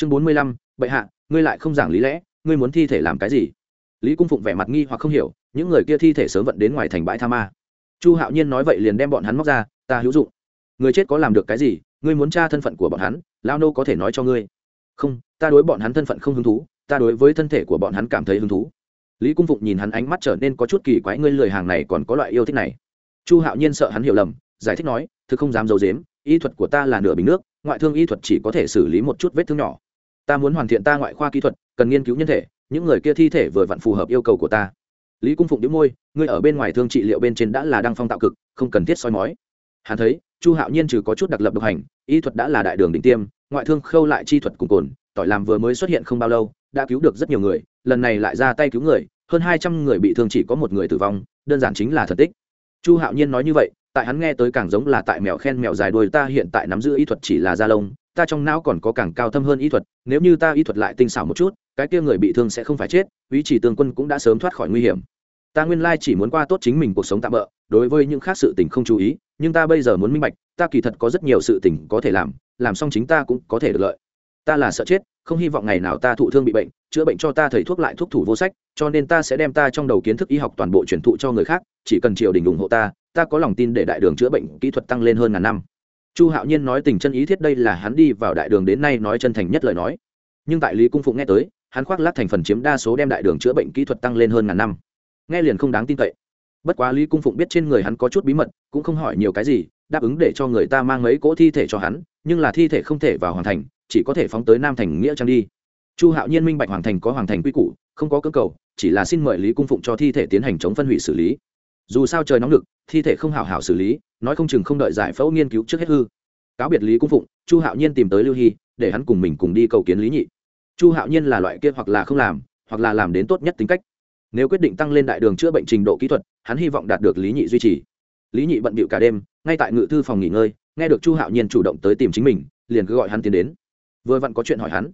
chương bốn mươi lăm, bệ hạ, ngươi lại không giảng lý lẽ, ngươi muốn thi thể làm cái gì? Lý cung phụng vẻ mặt nghi hoặc không hiểu, những người kia thi thể sớm vận đến ngoài thành bãi tha ma. Chu hạo nhiên nói vậy liền đem bọn hắn móc ra, ta hữu dụng. Người chết có làm được cái gì, ngươi muốn tra thân phận của bọn hắn lao nô có thể nói cho ngươi. Không, ta đối bọn hắn thân phận không hứng thú, ta đối với thân thể của bọn hắn cảm thấy hứng thú. Lý cung phụng nhìn hắn ánh mắt trở nên có chút kỳ quái, ngươi lười hàng này còn có loại yêu thích này. Chu hạo nhiên sợ hắn hiểu lầm, giải thích nói thứ không dám d i ấ u dếm y thuật của ta là nửa bình nước, ngoại thương y thuật chỉ có thể xử lý một chút vết thương nhỏ ta muốn hoàn thiện ta ngoại khoa kỹ thuật, cần nghiên cứu nhân thể, những người kia thi thể vừa vặn phù hợp yêu cầu của ta. Lý cung phụng đĩu môi, ngươi ở bên ngoài thương trị liệu bên trên đã là đăng phong tạo cực, không cần thiết soi mói. Hắn thấy, chu hạo nhiên trừ có chút đặc lập độc hành, y thuật đã là đại đường định tiêm, ngoại thương khâu lại chi thuật cùng cồn, tỏi làm vừa mới xuất hiện không bao lâu, đã cứu được rất nhiều người, lần này lại ra tay cứu người, hơn hai trăm người bị thương chỉ có một người tử vong, đơn giản chính là thật tích. Chu hạo nhiên nói như vậy, tại hắn nghe tới càng giống là tại mèo khen mèo dài đuôi ta hiện tại nắm giữ y thuật chỉ là da lông ta trong não còn có càng cao thâm hơn y thuật, nếu như ta y thuật lại tinh xảo một chút, cái kia người bị thương sẽ không phải chết, ý chỉ tương quân cũng đã sớm thoát khỏi nguy hiểm. Ta nguyên lai chỉ muốn qua tốt chính mình cuộc sống tạm bỡ đối với những khác sự tình không chú ý, nhưng ta bây giờ muốn minh bạch, ta kỳ thật có rất nhiều sự tình có thể làm làm xong chính ta cũng có thể được lợi. Ta là sợ chết, không hy vọng ngày nào ta thụ thương bị bệnh, chữa bệnh cho ta thầy thuốc lại thuốc thủ vô sách, cho nên ta sẽ đem ta trong đầu kiến thức y học toàn bộ truyền thụ cho người khác, chỉ cần triều đình ủng hộ ta ta có lòng tin để đại đường chữa bệnh kỹ thuật tăng lên hơn ngàn năm chu hạo nhiên nói tình chân ý thiết đây là hắn đi vào đại đường đến nay nói chân thành nhất lời nói. Nhưng tại lý cung phụng nghe tới, hắn khoác lát thành phần chiếm đa số đem đại đường chữa bệnh kỹ thuật tăng lên hơn ngàn năm. Nghe liền không đáng tin cậy. Bất quá lý cung phụng biết trên người hắn có chút bí mật, cũng không hỏi nhiều cái gì, đáp ứng để cho người ta mang mấy cỗ thi thể cho hắn, nhưng là thi thể không thể vào hoàng thành, chỉ có thể phóng tới nam thành nghĩa trang đi. Chu hạo nhiên minh bạch hoàng thành có hoàng thành quy củ, không có cơ cầu, chỉ là xin mời lý cung phụng cho thi thể tiến hành chống phân hủy xử lý. Dù sao trời nóng lực, thi thể không hảo hảo xử lý nói không chừng không đợi giải phẫu nghiên cứu trước hết hư. Cáo biệt lý cung phụng, chu hạo nhiên tìm tới lưu hy, để hắn cùng mình cùng đi cầu kiến lý nhị. Chu hạo nhiên là loại kia hoặc là không làm, hoặc là làm đến tốt nhất tính cách. Nếu quyết định tăng lên đại đường chữa bệnh trình độ kỹ thuật, hắn hy vọng đạt được lý nhị duy trì. Lý nhị bận bịu cả đêm, ngay tại ngự thư phòng nghỉ ngơi, nghe được chu hạo nhiên chủ động tới tìm chính mình, liền cứ gọi hắn tiến đến. Vừa vặn có chuyện hỏi hắn.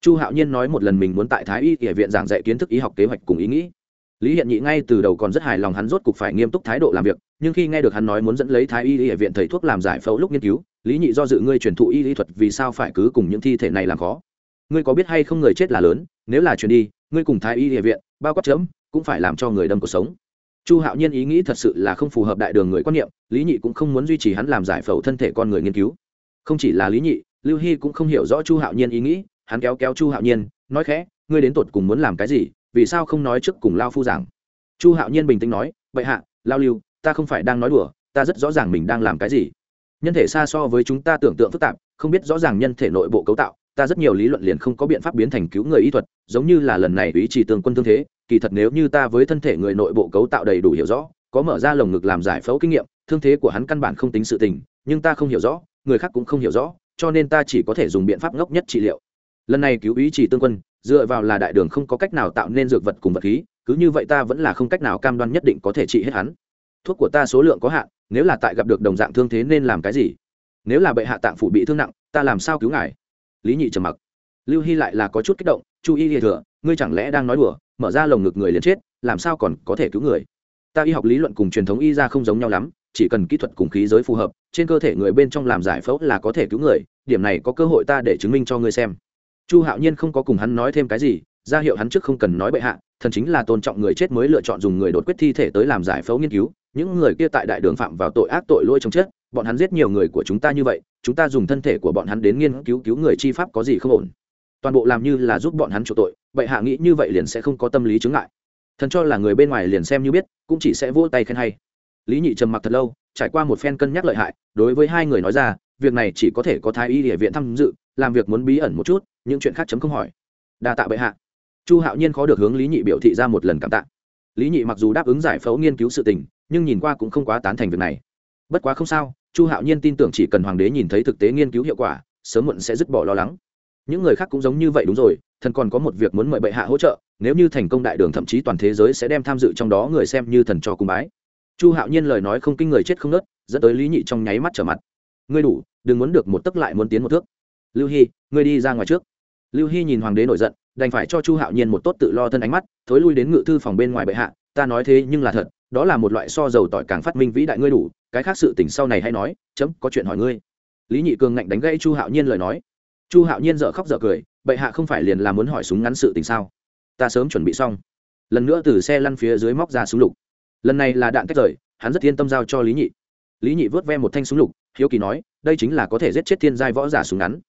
Chu hạo nhiên nói một lần mình muốn tại thái y kể viện giảng dạy kiến thức y học kế hoạch cùng ý nghĩ lý hiện nhị ngay từ đầu còn rất hài lòng hắn rốt cục phải nghiêm túc thái độ làm việc, nhưng khi nghe được hắn nói muốn dẫn lấy thái y địa viện thầy thuốc làm giải phẫu lúc nghiên cứu, lý nhị do dự ngươi truyền thụ y lý thuật vì sao phải cứ cùng những thi thể này làm khó? Ngươi có biết hay không người chết là lớn, nếu là truyền đi, ngươi cùng thái y địa viện, bao quát chấm, cũng phải làm cho người đâm cuộc sống. Chu hạo nhiên ý nghĩ thật sự là không phù hợp đại đường người quan niệm, lý nhị cũng không muốn duy trì hắn làm giải phẫu thân thể con người nghiên cứu. Không chỉ là lý nhị, lưu hy cũng không hiểu rõ chu hạo nhiên ý nghĩ, hắn kéo kéo chu hạo nhiên, nói khẽ, ngươi đến tột cùng muốn làm cái gì vì sao không nói trước cùng lao phu giảng? Chu hạo nhiên bình tĩnh nói vậy hạ, lao lưu, ta không phải đang nói đùa, ta rất rõ ràng mình đang làm cái gì. Nhân thể xa so với chúng ta tưởng tượng phức tạp, không biết rõ ràng nhân thể nội bộ cấu tạo, ta rất nhiều lý luận liền không có biện pháp biến thành cứu người y thuật, giống như là lần này ý chỉ tương quân thương thế, kỳ thật nếu như ta với thân thể người nội bộ cấu tạo đầy đủ hiểu rõ, có mở ra lồng ngực làm giải phẫu kinh nghiệm, thương thế của hắn căn bản không tính sự tình, nhưng ta không hiểu rõ, người khác cũng không hiểu rõ, cho nên ta chỉ có thể dùng biện pháp ngốc nhất trị liệu. Lần này cứu ý chỉ tương quân dựa vào là đại đường không có cách nào tạo nên dược vật cùng vật khí, cứ như vậy ta vẫn là không cách nào cam đoan nhất định có thể trị hết hắn. Thuốc của ta số lượng có hạn, nếu là tại gặp được đồng dạng thương thế nên làm cái gì? Nếu là bệ hạ tạng phủ bị thương nặng, ta làm sao cứu ngài? Lý nhị trầm mặc. Lưu hy lại là có chút kích động, chu y lìa thừa, ngươi chẳng lẽ đang nói đùa? Mở ra lồng ngực người liền chết, làm sao còn có thể cứu người? Ta y học lý luận cùng truyền thống y ra không giống nhau lắm, chỉ cần kỹ thuật cùng khí giới phù hợp, trên cơ thể người bên trong làm giải phẫu là có thể cứu người, điểm này có cơ hội ta để chứng minh cho ngươi xem chu hạo nhiên không có cùng hắn nói thêm cái gì, ra hiệu hắn trước không cần nói bệ hạ, thần chính là tôn trọng người chết mới lựa chọn dùng người đột quyết thi thể tới làm giải phẫu nghiên cứu, những người kia tại đại đường phạm vào tội ác tội lỗi trong chết, bọn hắn giết nhiều người của chúng ta như vậy, chúng ta dùng thân thể của bọn hắn đến nghiên cứu cứu người chi pháp có gì không ổn toàn bộ làm như là giúp bọn hắn chủ tội, bệ hạ nghĩ như vậy liền sẽ không có tâm lý chứng lại. thần cho là người bên ngoài liền xem như biết, cũng chỉ sẽ vỗ tay khen hay lý nhị trầm mặc thật lâu, trải qua một phen cân nhắc lợi hại, đối với hai người nói ra, việc này chỉ có thể có thái y địa viện tham dự, làm việc muốn bí ẩn một chút những chuyện khác chấm không hỏi. Đa tạ bệ hạ. Chu hạo nhiên khó được hướng lý nhị biểu thị ra một lần cảm tạ. Lý nhị mặc dù đáp ứng giải phẫu nghiên cứu sự tình, nhưng nhìn qua cũng không quá tán thành việc này. Bất quá không sao, chu hạo nhiên tin tưởng chỉ cần hoàng đế nhìn thấy thực tế nghiên cứu hiệu quả, sớm muộn sẽ dứt bỏ lo lắng. Những người khác cũng giống như vậy đúng rồi, thần còn có một việc muốn mời bệ hạ hỗ trợ, nếu như thành công đại đường thậm chí toàn thế giới sẽ đem tham dự trong đó người xem như thần cho cung bái. Chu hạo nhiên lời nói không kinh người chết không nớt, dẫn tới lý nhị trong nháy mắt trở mặt. Ngươi đủ, đừng muốn được một tấc lại muốn tiến một thước. Lưu hy, ngươi đi ra ngoài trước lưu hy nhìn hoàng đế nổi giận, đành phải cho chu hạo nhiên một tốt tự lo thân ánh mắt, thối lui đến ngự thư phòng bên ngoài bệ hạ, ta nói thế nhưng là thật, đó là một loại so dầu tỏi càng phát minh vĩ đại ngươi đủ, cái khác sự tình sau này hay nói, chấm, có chuyện hỏi ngươi. Lý nhị cường ngạnh đánh gãy chu hạo nhiên lời nói. Chu hạo nhiên dợ khóc dợ cười, bệ hạ không phải liền là muốn hỏi súng ngắn sự tình sao? Ta sớm chuẩn bị xong. Lần nữa từ xe lăn phía dưới móc ra súng lục. Lần này là đạn tách rời, hắn rất yên tâm giao cho lý nhị. Lý nhị vớt ve một thanh súng lục, hiếu kỳ nói, đây chính là có thể giết chết thiên giai võ giả súng ngắn.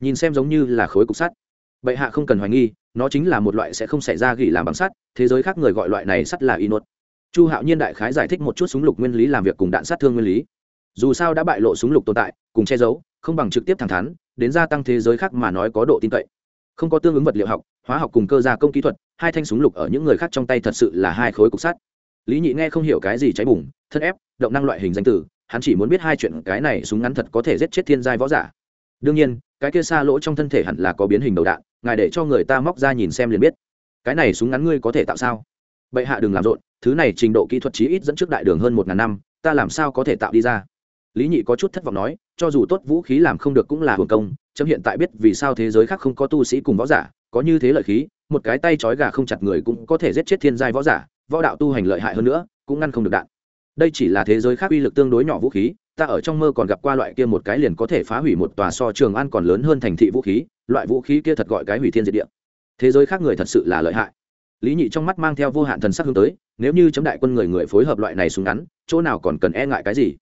Nhìn xem giống như là khối cục sắt bệ hạ không cần hoài nghi, nó chính là một loại sẽ không xảy ra gỉ làm bằng sắt, thế giới khác người gọi loại này sắt là y chu hạo nhiên đại khái giải thích một chút súng lục nguyên lý làm việc cùng đạn sát thương nguyên lý. Dù sao đã bại lộ súng lục tồn tại, cùng che giấu, không bằng trực tiếp thẳng thắn, đến gia tăng thế giới khác mà nói có độ tin cậy. Không có tương ứng vật liệu học, hóa học cùng cơ gia công kỹ thuật, hai thanh súng lục ở những người khác trong tay thật sự là hai khối cục sắt. Lý nhị nghe không hiểu cái gì cháy bùng, thân ép, động năng loại hình danh từ, hắn chỉ muốn biết hai chuyện cái này súng ngắn thật có thể giết chết thiên giai võ giả. Đương nhiên, cái kia xa lỗ trong thân thể hẳn là có biến hình đầu đạn ngài để cho người ta móc ra nhìn xem liền biết. Cái này súng ngắn ngươi có thể tạo sao? Bệ hạ đừng làm rộn, thứ này trình độ kỹ thuật chí ít dẫn trước đại đường hơn một ngàn năm, ta làm sao có thể tạo đi ra? Lý nhị có chút thất vọng nói, cho dù tốt vũ khí làm không được cũng là hưởng công, chấm hiện tại biết vì sao thế giới khác không có tu sĩ cùng võ giả, có như thế lợi khí, một cái tay trói gà không chặt người cũng có thể giết chết thiên giai võ giả, võ đạo tu hành lợi hại hơn nữa, cũng ngăn không được đạn. Đây chỉ là thế giới khác uy lực tương đối nhỏ vũ khí, ta ở trong mơ còn gặp qua loại kia một cái liền có thể phá hủy một tòa so trường an còn lớn hơn thành thị vũ khí loại vũ khí kia thật gọi cái hủy thiên diệt địa. Thế giới khác người thật sự là lợi hại. Lý nhị trong mắt mang theo vô hạn thần sắc hướng tới, nếu như chấm đại quân người người phối hợp loại này súng ngắn, chỗ nào còn cần e ngại cái gì?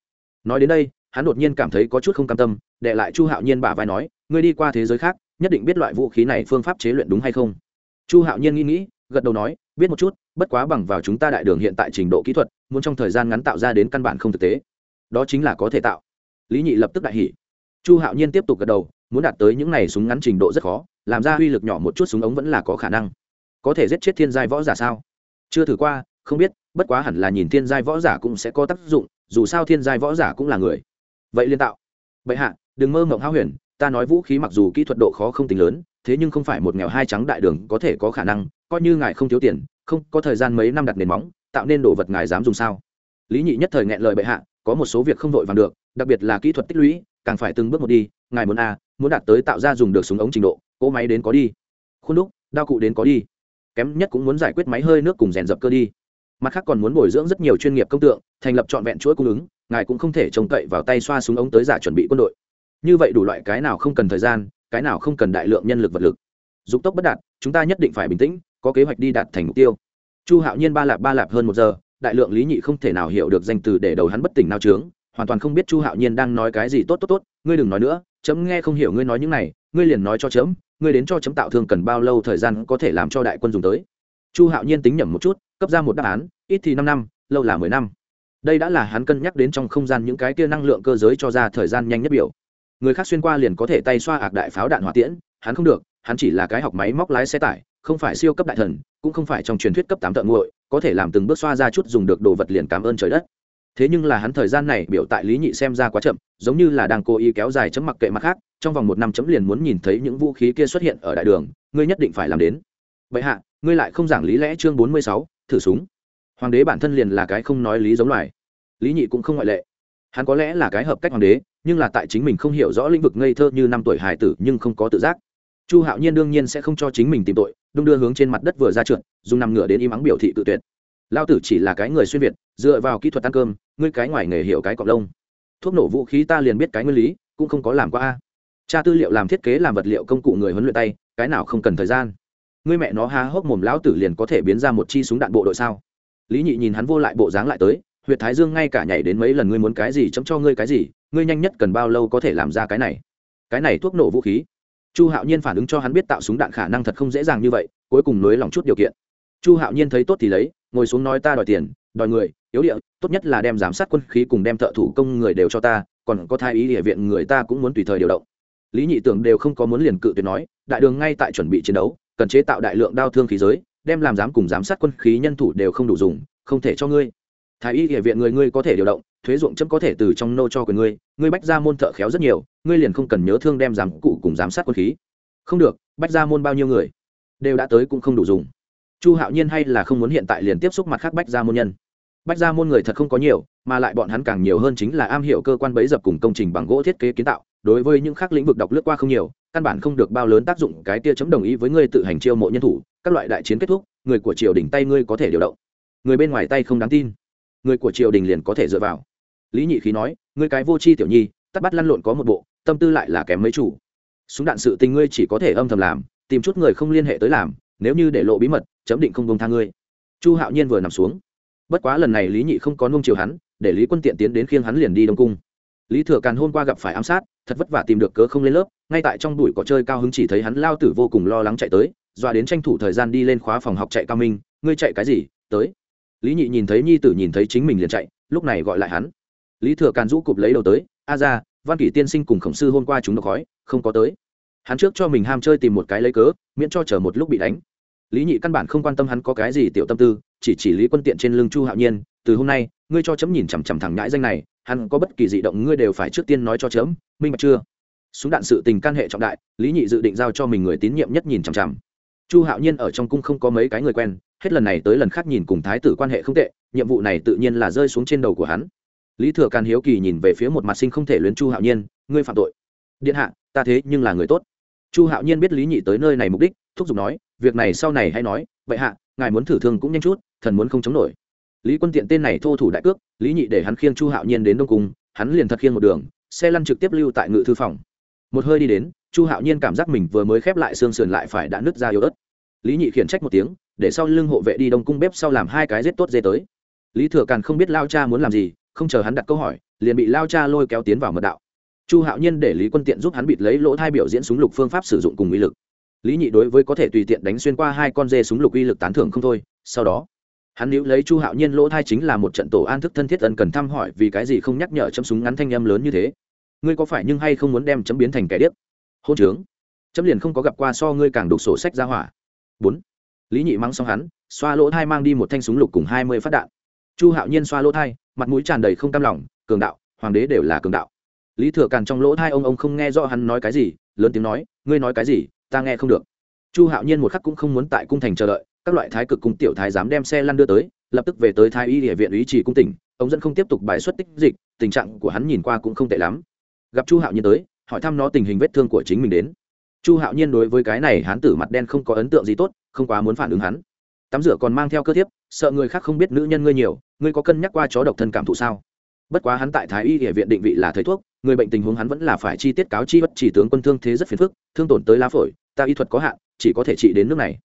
Nói đến đây, hắn đột nhiên cảm thấy có chút không cam tâm đệ lại chu hạo nhiên bả vai nói, ngươi đi qua thế giới khác, nhất định biết loại vũ khí này phương pháp chế luyện đúng hay không? Chu hạo nhiên nghĩ nghĩ, gật đầu nói, biết một chút, bất quá bằng vào chúng ta đại đường hiện tại trình độ kỹ thuật, muốn trong thời gian ngắn tạo ra đến căn bản không thực tế. Đó chính là có thể tạo. Lý nhị lập tức đại hỉ. Chu hạo nhiên tiếp tục gật đầu muốn đạt tới những này súng ngắn trình độ rất khó làm ra uy lực nhỏ một chút súng ống vẫn là có khả năng. Có thể giết chết thiên giai võ giả sao? Chưa thử qua không biết bất quá hẳn là nhìn thiên giai võ giả cũng sẽ có tác dụng dù sao thiên giai võ giả cũng là người. Vậy liên tạo. Bệ hạ đừng mơ mộng háo huyền ta nói vũ khí mặc dù kỹ thuật độ khó không tính lớn thế nhưng không phải một nghèo hai trắng đại đường có thể có khả năng coi như ngài không thiếu tiền không có thời gian mấy năm đặt nền móng tạo nên đồ vật ngài dám dùng sao? Lý nhị nhất thời nghẹn lời bệ hạ có một số việc không vội vàng được đặc biệt là kỹ thuật tích lũy càng phải từng bước một đi ngài muốn a à, muốn đạt tới tạo ra dùng được súng ống trình độ, cỗ máy đến có đi. Khuôn đúc, đao cụ đến có đi. Kém nhất cũng muốn giải quyết máy hơi nước cùng rèn dập cơ đi. Mặt khác còn muốn bồi dưỡng rất nhiều chuyên nghiệp công tượng, thành lập trọn vẹn chuỗi cung ứng, ngài cũng không thể trông cậy vào tay xoa súng ống tới giả chuẩn bị quân đội. Như vậy đủ loại cái nào không cần thời gian, cái nào không cần đại lượng nhân lực vật lực. Dục tốc bất đạt, chúng ta nhất định phải bình tĩnh, có kế hoạch đi đạt thành mục tiêu. Chu hạo nhiên ba lạp ba lạp hơn một giờ, đại lượng lý nhị không thể nào hiểu được danh từ để đầu hắn bất tỉnh nào trướng, hoàn toàn không biết chu hạo nhiên đang nói cái gì tốt tốt tốt, ngươi đừng nói nữa chấm nghe không hiểu ngươi nói những này, ngươi liền nói cho chấm, ngươi đến cho chấm tạo thương cần bao lâu thời gian có thể làm cho đại quân dùng tới. Chu hạo nhiên tính nhẩm một chút, cấp ra một đáp án, ít thì năm năm, lâu là mười năm. Đây đã là hắn cân nhắc đến trong không gian những cái kia năng lượng cơ giới cho ra thời gian nhanh nhất biểu. Người khác xuyên qua liền có thể tay xoa ạc đại pháo đạn hỏa tiễn, hắn không được, hắn chỉ là cái học máy móc lái xe tải, không phải siêu cấp đại thần, cũng không phải trong truyền thuyết cấp tám tận nguội, có thể làm từng bước xoa ra chút dùng được đồ vật liền cảm ơn trời đất thế nhưng là hắn thời gian này biểu tại lý nhị xem ra quá chậm, giống như là đang cố ý kéo dài chấm mặc kệ mặt khác, trong vòng một năm chấm liền muốn nhìn thấy những vũ khí kia xuất hiện ở đại đường, ngươi nhất định phải làm đến. Vậy hạ, ngươi lại không giảng lý lẽ chương bốn mươi sáu, thử súng. Hoàng đế bản thân liền là cái không nói lý giống loài. Lý nhị cũng không ngoại lệ. Hắn có lẽ là cái hợp cách hoàng đế, nhưng là tại chính mình không hiểu rõ lĩnh vực ngây thơ như năm tuổi hải tử nhưng không có tự giác. Chu hạo nhiên đương nhiên sẽ không cho chính mình tìm tội, đung đưa hướng trên mặt đất vừa ra trượt, dùng nằm ngửa đến im ắng biểu thị tự tuyệt. Lao tử chỉ là cái người xuyên việt dựa vào kỹ thuật ăn cơm, ngươi cái ngoài nghề hiểu cái cọc lông. Thuốc nổ vũ khí ta liền biết cái nguyên lý, cũng không có làm qua a. Cha tư liệu làm thiết kế làm vật liệu công cụ người huấn luyện tay, cái nào không cần thời gian. Ngươi mẹ nó há hốc mồm lão tử liền có thể biến ra một chi súng đạn bộ đội sao? Lý nhị nhìn hắn vô lại bộ dáng lại tới, Huyệt thái dương ngay cả nhảy đến mấy lần ngươi muốn cái gì chấm cho ngươi cái gì, ngươi nhanh nhất cần bao lâu có thể làm ra cái này? Cái này thuốc nổ vũ khí. Chu hạo nhiên phản ứng cho hắn biết tạo súng đạn khả năng thật không dễ dàng như vậy, cuối cùng nới lòng chút điều kiện. Chu hạo nhiên thấy tốt thì lấy, ngồi xuống nói ta đòi tiền, đòi người yếu địa, tốt nhất là đem giám sát quân khí cùng đem thợ thủ công người đều cho ta, còn có thái ý địa viện người ta cũng muốn tùy thời điều động. Lý nhị tưởng đều không có muốn liền cự tuyệt nói, đại đường ngay tại chuẩn bị chiến đấu, cần chế tạo đại lượng đao thương khí giới, đem làm giám cùng giám sát quân khí nhân thủ đều không đủ dùng, không thể cho ngươi. Thái y địa viện người ngươi có thể điều động, thuế ruộng chấm có thể từ trong nô cho quyền ngươi ngươi bách ra môn thợ khéo rất nhiều, ngươi liền không cần nhớ thương đem giám cụ cùng giám sát quân khí. Không được, bách ra môn bao nhiêu người? Đều đã tới cũng không đủ dùng. Chu hạo nhiên hay là không muốn hiện tại liền tiếp xúc mặt khác bách ra môn nhân bách ra môn người thật không có nhiều, mà lại bọn hắn càng nhiều hơn chính là am hiểu cơ quan bấy dập cùng công trình bằng gỗ thiết kế kiến tạo, đối với những khác lĩnh vực đọc lướt qua không nhiều, căn bản không được bao lớn tác dụng, cái tia chấm đồng ý với ngươi tự hành chiêu mộ nhân thủ, các loại đại chiến kết thúc, người của triều đình tay ngươi có thể điều động. Người bên ngoài tay không đáng tin. Người của triều đình liền có thể dựa vào. Lý nhị khí nói, ngươi cái vô tri tiểu nhi, tắt bắt lăn lộn có một bộ, tâm tư lại là kém mấy chủ. Súng đạn sự tình ngươi chỉ có thể âm thầm làm, tìm chút người không liên hệ tới làm, nếu như để lộ bí mật, chấm định không công tha ngươi. Chu hạo nhiên vừa nằm xuống bất quá lần này lý nhị không có nung chiều hắn, để lý quân tiện tiến đến khiêng hắn liền đi đông cung. Lý thừa càn hôm qua gặp phải ám sát, thật vất vả tìm được cớ không lên lớp, ngay tại trong đùi có chơi cao hứng chỉ thấy hắn lao tử vô cùng lo lắng chạy tới doa đến tranh thủ thời gian đi lên khóa phòng học chạy cao minh, ngươi chạy cái gì? Tới. Lý nhị nhìn thấy nhi tử nhìn thấy chính mình liền chạy, lúc này gọi lại hắn. Lý thừa càn rũ cụp lấy đầu tới, a ra, văn kỷ tiên sinh cùng khổng sư hôm qua chúng nó khói, không có tới. Hắn trước cho mình ham chơi tìm một cái lấy cớ, miễn cho chờ một lúc bị đánh lý nhị căn bản không quan tâm hắn có cái gì tiểu tâm tư, chỉ chỉ lý quân tiện trên lưng chu hạo nhiên, từ hôm nay, ngươi cho chấm nhìn chằm chằm thẳng nhãi danh này, hắn có bất kỳ dị động ngươi đều phải trước tiên nói cho chấm, minh bạch chưa? Súng đạn sự tình can hệ trọng đại, lý nhị dự định giao cho mình người tín nhiệm nhất nhìn chằm chằm. Chu hạo nhiên ở trong cung không có mấy cái người quen, hết lần này tới lần khác nhìn cùng thái tử quan hệ không tệ, nhiệm vụ này tự nhiên là rơi xuống trên đầu của hắn. Lý thừa càn hiếu kỳ nhìn về phía một mặt sinh không thể luyến chu hạo nhiên, ngươi phạm tội. Điện hạ, ta thế nhưng là người tốt chu hạo nhiên biết lý nhị tới nơi này mục đích, thúc giục nói, việc này sau này hay nói, vậy hạ, ngài muốn thử thương cũng nhanh chút, thần muốn không chống nổi. Lý quân tiện tên này thô thủ đại cước, lý nhị để hắn khiêng chu hạo nhiên đến đông cung, hắn liền thật khiêng một đường, xe lăn trực tiếp lưu tại ngự thư phòng. Một hơi đi đến, chu hạo nhiên cảm giác mình vừa mới khép lại xương sườn lại phải đã nứt ra yếu ớt. Lý nhị khiển trách một tiếng, để sau lưng hộ vệ đi đông cung bếp sau làm hai cái rết tốt dê tới. Lý thừa càn không biết lao cha muốn làm gì, không chờ hắn đặt câu hỏi, liền bị lao cha lôi kéo tiến vào mật đạo chu hạo nhiên để lý quân tiện giúp hắn bịt lấy lỗ thai biểu diễn súng lục phương pháp sử dụng cùng uy lực. Lý nhị đối với có thể tùy tiện đánh xuyên qua hai con dê súng lục uy lực tán thưởng không thôi. Sau đó, hắn níu lấy chu hạo nhiên lỗ thai chính là một trận tổ an thức thân thiết ân cần thăm hỏi vì cái gì không nhắc nhở chấm súng ngắn thanh em lớn như thế. Ngươi có phải nhưng hay không muốn đem chấm biến thành kẻ điếc? Hôn trướng. Chấm liền không có gặp qua so ngươi càng đục sổ sách ra hỏa. Bốn. Lý nhị mắng xong hắn, xoa lỗ thai mang đi một thanh súng lục cùng hai mươi phát đạn. Chu hạo nhiên xoa lỗ thai, mặt mũi tràn đầy không tam lòng, cường đạo, hoàng đế đều là cường đạo lý thừa càn trong lỗ thai ông ông không nghe rõ hắn nói cái gì, lớn tiếng nói, ngươi nói cái gì? Ta nghe không được. Chu hạo nhiên một khắc cũng không muốn tại cung thành chờ đợi, các loại thái cực cung tiểu thái dám đem xe lăn đưa tới, lập tức về tới thái y địa viện ý trì cung tỉnh, ông dẫn không tiếp tục bài xuất tích dịch, tình trạng của hắn nhìn qua cũng không tệ lắm. Gặp chu hạo nhiên tới, hỏi thăm nó tình hình vết thương của chính mình đến. Chu hạo nhiên đối với cái này hắn tử mặt đen không có ấn tượng gì tốt, không quá muốn phản ứng hắn. Tắm rửa còn mang theo cơ thiếp, sợ người khác không biết nữ nhân ngươi nhiều, ngươi có cân nhắc qua chó độc thân cảm thụ sao? Bất quá hắn tại thái y địa viện định vị là thầy thuốc người bệnh tình huống hắn vẫn là phải chi tiết cáo chi bất chỉ tướng quân thương thế rất phiền phức, thương tổn tới lá phổi, ta y thuật có hạn, chỉ có thể trị đến nước này.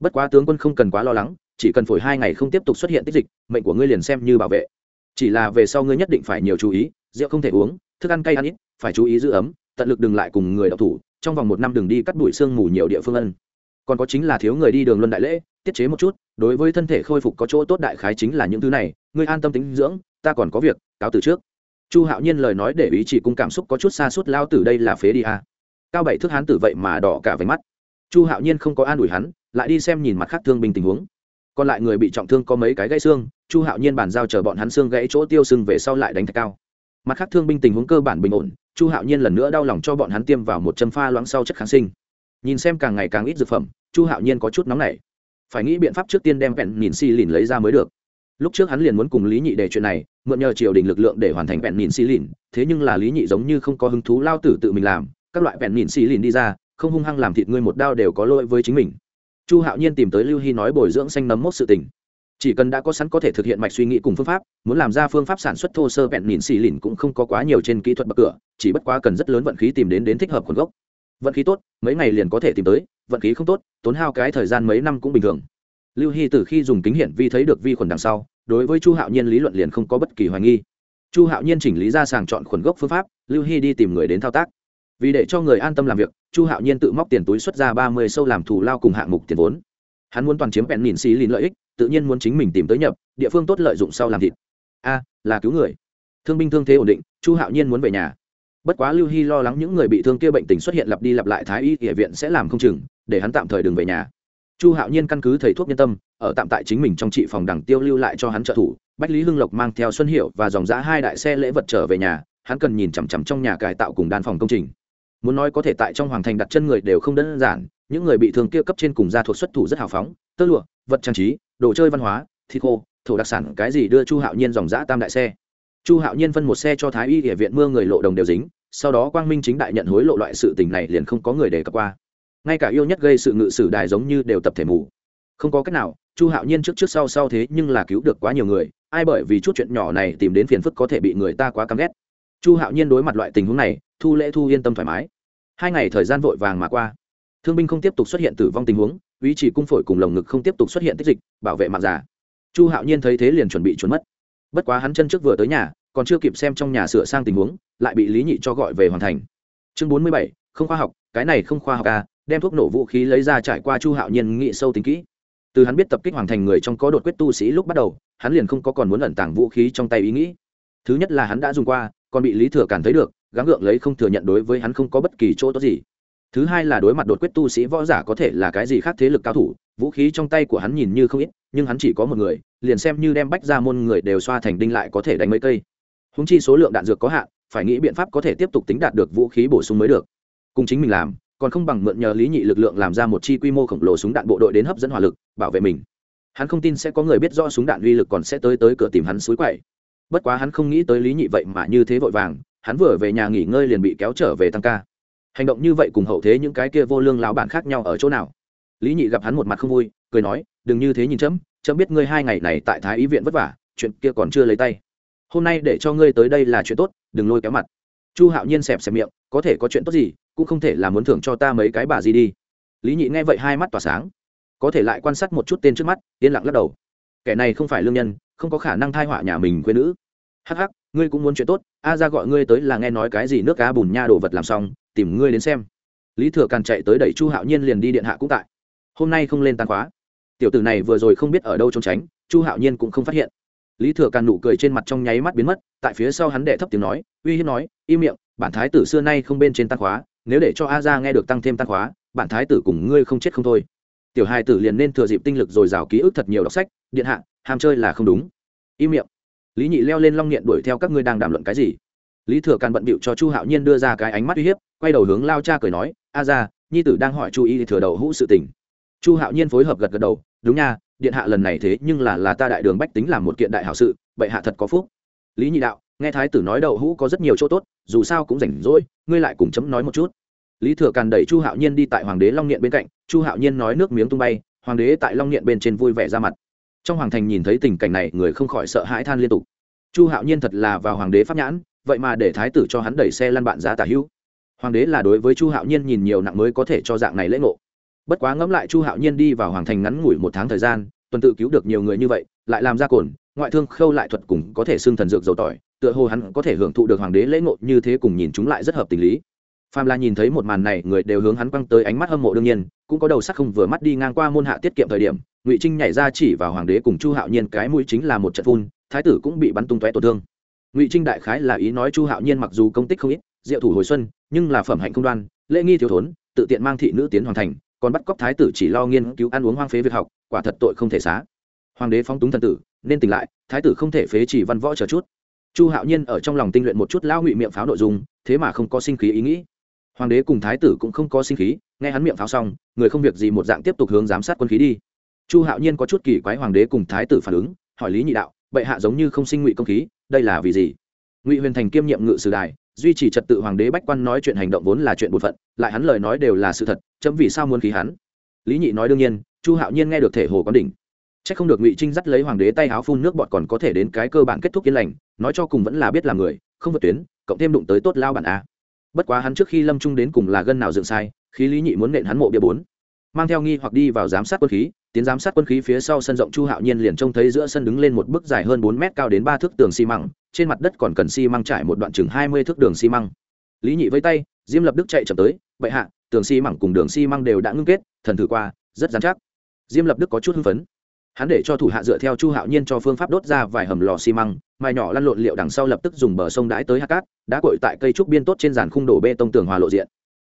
Bất quá tướng quân không cần quá lo lắng, chỉ cần phổi hai ngày không tiếp tục xuất hiện tích dịch, mệnh của ngươi liền xem như bảo vệ. Chỉ là về sau ngươi nhất định phải nhiều chú ý, rượu không thể uống, thức ăn cay ăn ít, phải chú ý giữ ấm, tận lực đừng lại cùng người đọc thủ, trong vòng một năm đừng đi cắt đuổi xương mù nhiều địa phương ân. Còn có chính là thiếu người đi đường luân đại lễ, tiết chế một chút, đối với thân thể khôi phục có chỗ tốt đại khái chính là những thứ này, ngươi an tâm tính dưỡng, ta còn có việc, cáo từ trước chu hạo nhiên lời nói để ý chỉ cung cảm xúc có chút xa suốt lao từ đây là phế đi à. cao bảy thước hán tử vậy mà đỏ cả váy mắt. Chu hạo nhiên không có an ủi hắn, lại đi xem nhìn mặt khác thương binh tình huống. Còn lại người bị trọng thương có mấy cái gãy xương, chu hạo nhiên bàn giao chờ bọn hắn xương gãy chỗ tiêu sưng về sau lại đánh thạch cao. Mặt khác thương binh tình huống cơ bản bình ổn, chu hạo nhiên lần nữa đau lòng cho bọn hắn tiêm vào một châm pha loãng sau chất kháng sinh. Nhìn xem càng ngày càng ít dược phẩm, chu hạo nhiên có chút nóng nảy. Phải nghĩ biện pháp trước tiên đem vẹn nhìn xi lìn lấy ra mới được lúc trước hắn liền muốn cùng lý nhị đề chuyện này, mượn nhờ triều đình lực lượng để hoàn thành vẹn nhìn xì lìn, thế nhưng là lý nhị giống như không có hứng thú lao tử tự mình làm, các loại vẹn nhìn xì lìn đi ra, không hung hăng làm thịt ngươi một đao đều có lỗi với chính mình. Chu hạo nhiên tìm tới lưu hy nói bồi dưỡng xanh nấm mốt sự tình. Chỉ cần đã có sẵn có thể thực hiện mạch suy nghĩ cùng phương pháp, muốn làm ra phương pháp sản xuất thô sơ vẹn nhìn xì lìn cũng không có quá nhiều trên kỹ thuật bậc cửa, chỉ bất quá cần rất lớn vận khí tìm đến đến thích hợp nguồn gốc. Vận khí tốt, mấy ngày liền có thể tìm tới, vận khí không tốt, tốn hao cái thời gian mấy năm cũng bình thường lưu hy từ khi dùng kính hiển vi thấy được vi khuẩn đằng sau, đối với chu hạo nhiên lý luận liền không có bất kỳ hoài nghi. Chu hạo nhiên chỉnh lý ra sàng chọn khuẩn gốc phương pháp, lưu hy đi tìm người đến thao tác. Vì để cho người an tâm làm việc, chu hạo nhiên tự móc tiền túi xuất ra ba mươi sâu làm thù lao cùng hạng mục tiền vốn. Hắn muốn toàn chiếm bẹn nhìn xí lìn lợi ích, tự nhiên muốn chính mình tìm tới nhập, địa phương tốt lợi dụng sau làm thịt. A, là cứu người. Thương binh thương thế ổn định, chu hạo nhiên muốn về nhà. Bất quá lưu hy lo lắng những người bị thương kia bệnh tình xuất hiện lặp đi lặp lại thái y địa viện sẽ làm không chừng, để hắn tạm thời đừng về nhà chu hạo nhiên căn cứ thầy thuốc nhân tâm, ở tạm tại chính mình trong trị phòng đằng tiêu lưu lại cho hắn trợ thủ, bách lý hưng lộc mang theo xuân hiệu và dòng giã hai đại xe lễ vật trở về nhà, hắn cần nhìn chằm chằm trong nhà cải tạo cùng đan phòng công trình. Muốn nói có thể tại trong hoàng thành đặt chân người đều không đơn giản, những người bị thương kia cấp trên cùng gia thuộc xuất thủ rất hào phóng, tơ lụa, vật trang trí, đồ chơi văn hóa, thịt khô, thổ đặc sản, cái gì đưa chu hạo nhiên dòng giã tam đại xe. Chu hạo nhiên phân một xe cho thái y địa viện mưa người lộ đồng đều dính, sau đó quang minh chính đại nhận hối lộ loại sự tình này liền không có người đề cập qua ngay cả yêu nhất gây sự ngự sử đài giống như đều tập thể mù. Không có cách nào, chu hạo nhiên trước trước sau sau thế nhưng là cứu được quá nhiều người, ai bởi vì chút chuyện nhỏ này tìm đến phiền phức có thể bị người ta quá căm ghét. Chu hạo nhiên đối mặt loại tình huống này, thu lễ thu yên tâm thoải mái. Hai ngày thời gian vội vàng mà qua. Thương binh không tiếp tục xuất hiện tử vong tình huống, ý chỉ cung phổi cùng lồng ngực không tiếp tục xuất hiện tích dịch, bảo vệ mạng giả chu hạo nhiên thấy thế liền chuẩn bị trốn mất. Bất quá hắn chân trước vừa tới nhà, còn chưa kịp xem trong nhà sửa sang tình huống, lại bị lý nhị cho gọi về hoàn thành. Chương bốn mươi bảy, không khoa học, cái này không khoa học à đem thuốc nổ vũ khí lấy ra trải qua chu hạo nhiên nghĩ sâu tính kỹ. Từ hắn biết tập kích hoàn thành người trong có đột quyết tu sĩ lúc bắt đầu, hắn liền không có còn muốn ẩn tàng vũ khí trong tay ý nghĩ. Thứ nhất là hắn đã dùng qua, còn bị lý thừa cản thấy được, gắng gượng lấy không thừa nhận đối với hắn không có bất kỳ chỗ tốt gì. Thứ hai là đối mặt đột quyết tu sĩ võ giả có thể là cái gì khác thế lực cao thủ, vũ khí trong tay của hắn nhìn như không ít, nhưng hắn chỉ có một người, liền xem như đem bách ra môn người đều xoa thành đinh lại có thể đánh mấy cây. Húng chi số lượng đạn dược có hạn, phải nghĩ biện pháp có thể tiếp tục tính đạt được vũ khí bổ sung mới được. Cùng chính mình làm còn không bằng mượn nhờ lý nhị lực lượng làm ra một chi quy mô khổng lồ súng đạn bộ đội đến hấp dẫn hỏa lực, bảo vệ mình. Hắn không tin sẽ có người biết rõ súng đạn uy lực còn sẽ tới tới cửa tìm hắn suối quậy. Bất quá hắn không nghĩ tới lý nhị vậy mà như thế vội vàng, hắn vừa về nhà nghỉ ngơi liền bị kéo trở về tăng ca. Hành động như vậy cùng hậu thế những cái kia vô lương lão bản khác nhau ở chỗ nào? Lý nhị gặp hắn một mặt không vui, cười nói, đừng như thế nhìn chấm chấm biết ngươi hai ngày này tại thái ý viện vất vả, chuyện kia còn chưa lấy tay. Hôm nay để cho ngươi tới đây là chuyện tốt, đừng lôi kéo mặt. Chu hạo nhiên xẹp xẹp miệng có thể có chuyện tốt gì, cũng không thể là muốn thưởng cho ta mấy cái bà gì đi. Lý nhị nghe vậy hai mắt tỏa sáng. Có thể lại quan sát một chút tên trước mắt, yên lặng lắc đầu. Kẻ này không phải lương nhân, không có khả năng thai họa nhà mình quê nữ. Hắc hắc, ngươi cũng muốn chuyện tốt, a ra gọi ngươi tới là nghe nói cái gì nước cá bùn nha đồ vật làm xong, tìm ngươi đến xem. Lý thừa càn chạy tới đẩy chu hạo nhiên liền đi điện hạ cũng tại. Hôm nay không lên tàn khóa. Tiểu tử này vừa rồi không biết ở đâu trốn tránh, chu hạo nhiên cũng không phát hiện. Lý thừa càn nụ cười trên mặt trong nháy mắt biến mất, tại phía sau hắn đệ thấp tiếng nói, uy hiếp nói, im miệng bản thái tử xưa nay không bên trên tăng khóa, nếu để cho a ra nghe được tăng thêm tăng khóa, bản thái tử cùng ngươi không chết không thôi. Tiểu hai tử liền nên thừa dịp tinh lực rồi rào ký ức thật nhiều đọc sách, điện hạ, ham chơi là không đúng. Im miệng. Lý nhị leo lên long nghiện đuổi theo các ngươi đang đàm luận cái gì? Lý thừa càn bận bịu cho chu hạo nhiên đưa ra cái ánh mắt uy hiếp, quay đầu hướng lao cha cười nói, a ra nhi tử đang hỏi chu y thừa đầu hũ sự tình. Chu hạo nhiên phối hợp gật gật đầu, đúng nha, điện hạ lần này thế nhưng là là ta đại đường bách tính làm một kiện đại hảo sự, bệ hạ thật có phúc. Lý nhị đạo nghe thái tử nói đậu hũ có rất nhiều chỗ tốt, dù sao cũng rảnh rỗi, ngươi lại cùng chấm nói một chút. Lý thừa càn đẩy chu hạo nhiên đi tại hoàng đế long nghiện bên cạnh, chu hạo nhiên nói nước miếng tung bay, hoàng đế tại long nghiện bên trên vui vẻ ra mặt. Trong hoàng thành nhìn thấy tình cảnh này, người không khỏi sợ hãi than liên tục. Chu hạo nhiên thật là vào hoàng đế pháp nhãn, vậy mà để thái tử cho hắn đẩy xe lăn bạn giá tả hữu. Hoàng đế là đối với chu hạo nhiên nhìn nhiều nặng mới có thể cho dạng này lễ ngộ. Bất quá ngẫm lại chu hạo nhiên đi vào hoàng thành ngắn ngủi một tháng thời gian, tuần tự cứu được nhiều người như vậy, lại làm ra cồn, ngoại thương khâu lại thuật cùng có thể xưng thần dược dầu tỏi tựa hồ hắn có thể hưởng thụ được hoàng đế lễ ngộ như thế cùng nhìn chúng lại rất hợp tình lý. Phàm là nhìn thấy một màn này, người đều hướng hắn quăng tới ánh mắt hâm mộ đương nhiên, cũng có đầu sắc không vừa mắt đi ngang qua môn hạ tiết kiệm thời điểm, ngụy trinh nhảy ra chỉ vào hoàng đế cùng chu hạo nhiên, cái mũi chính là một trận phun, thái tử cũng bị bắn tung tóe tổn thương. Ngụy trinh đại khái là ý nói chu hạo nhiên mặc dù công tích không ít, diệu thủ hồi xuân, nhưng là phẩm hạnh không đoan, lễ nghi thiếu thốn, tự tiện mang thị nữ tiến hoàn thành, còn bắt cóc thái tử chỉ lo nghiên cứu ăn uống hoang phế việc học, quả thật tội không thể xá. Hoàng đế phóng túng thần tử, nên tỉnh lại, thái tử không thể phế chỉ văn võ chờ chút chu hạo nhiên ở trong lòng tinh luyện một chút lao ngụy miệng pháo nội dung, thế mà không có sinh khí ý nghĩ. Hoàng đế cùng thái tử cũng không có sinh khí, nghe hắn miệng pháo xong, người không việc gì một dạng tiếp tục hướng giám sát quân khí đi. Chu hạo nhiên có chút kỳ quái hoàng đế cùng thái tử phản ứng, hỏi lý nhị đạo, bệ hạ giống như không sinh ngụy công khí, đây là vì gì? Ngụy huyền thành kiêm nhiệm ngự sử đài, duy trì trật tự hoàng đế bách quan nói chuyện hành động vốn là chuyện bột phận, lại hắn lời nói đều là sự thật, chấm vì sao muốn khí hắn? Lý nhị nói đương nhiên, chu hạo nhiên nghe được thể hồ có đỉnh chắc không được ngụy trinh dắt lấy hoàng đế tay áo phun nước bọt còn có thể đến cái cơ bản kết thúc yên lành, nói cho cùng vẫn là biết là người, không vượt tuyến, cộng thêm đụng tới tốt lao bản a. Bất quá hắn trước khi lâm trung đến cùng là gân nào dựng sai, khí lý nhị muốn nện hắn mộ bia bốn. Mang theo nghi hoặc đi vào giám sát quân khí, tiến giám sát quân khí phía sau sân rộng chu hạo nhiên liền trông thấy giữa sân đứng lên một bức dài hơn bốn mét cao đến ba thước tường xi măng, trên mặt đất còn cần xi măng trải một đoạn chừng hai mươi thước đường xi măng. Lý nhị với tay, diêm lập đức chạy chậm tới, bệ hạ, tường xi măng cùng đường xi măng đều đã ngưng kết, thần thử qua, rất dán chắc. Diêm lập đức có chút hưng phấn hắn để cho thủ hạ dựa theo chu hạo nhiên cho phương pháp đốt ra vài hầm lò xi măng, mài nhỏ lăn lộn liệu đằng sau lập tức dùng bờ sông đãi tới hạt cát đã cội tại cây trúc biên tốt trên dàn khung đổ bê tông tường hòa lộ diện.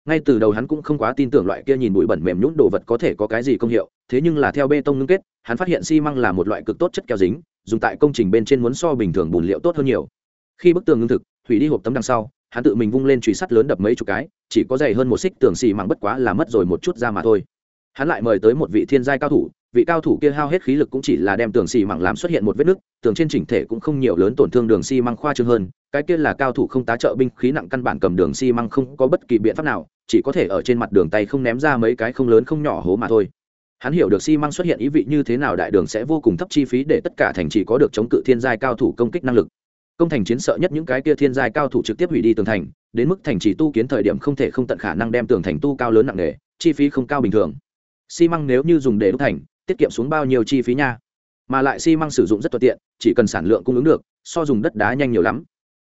Ngay từ đầu hắn cũng không quá tin tưởng loại kia nhìn bụi bẩn mềm nhũn đồ vật có thể có cái gì công hiệu, thế nhưng là theo bê tông ngưng kết, hắn phát hiện xi măng là một loại cực tốt chất keo dính, dùng tại công trình bên trên muốn so bình thường bùn liệu tốt hơn nhiều. Khi bức tường ngưng thực, thủy đi hộp tấm đằng sau, hắn tự mình vung lên truy sắt lớn đập mấy chục cái, chỉ có dày hơn một xích tường xì măng bất quá là mất rồi một chút ra mà thôi. Hắn lại mời tới một vị thiên giai cao thủ vị cao thủ kia hao hết khí lực cũng chỉ là đem tường xi măng làm xuất hiện một vết nứt, tường trên chỉnh thể cũng không nhiều lớn tổn thương đường xi măng khoa trương hơn, cái kia là cao thủ không tá trợ binh khí nặng căn bản cầm đường xi măng không có bất kỳ biện pháp nào, chỉ có thể ở trên mặt đường tay không ném ra mấy cái không lớn không nhỏ hố mà thôi. Hắn hiểu được xi măng xuất hiện ý vị như thế nào đại đường sẽ vô cùng thấp chi phí để tất cả thành trì có được chống cự thiên giai cao thủ công kích năng lực. Công thành chiến sợ nhất những cái kia thiên giai cao thủ trực tiếp hủy đi tường thành, đến mức thành trì tu kiến thời điểm không thể không tận khả năng đem tường thành tu cao lớn nặng nề, chi phí không cao bình thường. Xi măng nếu như dùng để đúc thành tiết kiệm xuống bao nhiêu chi phí nha. Mà lại xi măng sử dụng rất thuận tiện, chỉ cần sản lượng cung ứng được, so dùng đất đá nhanh nhiều lắm.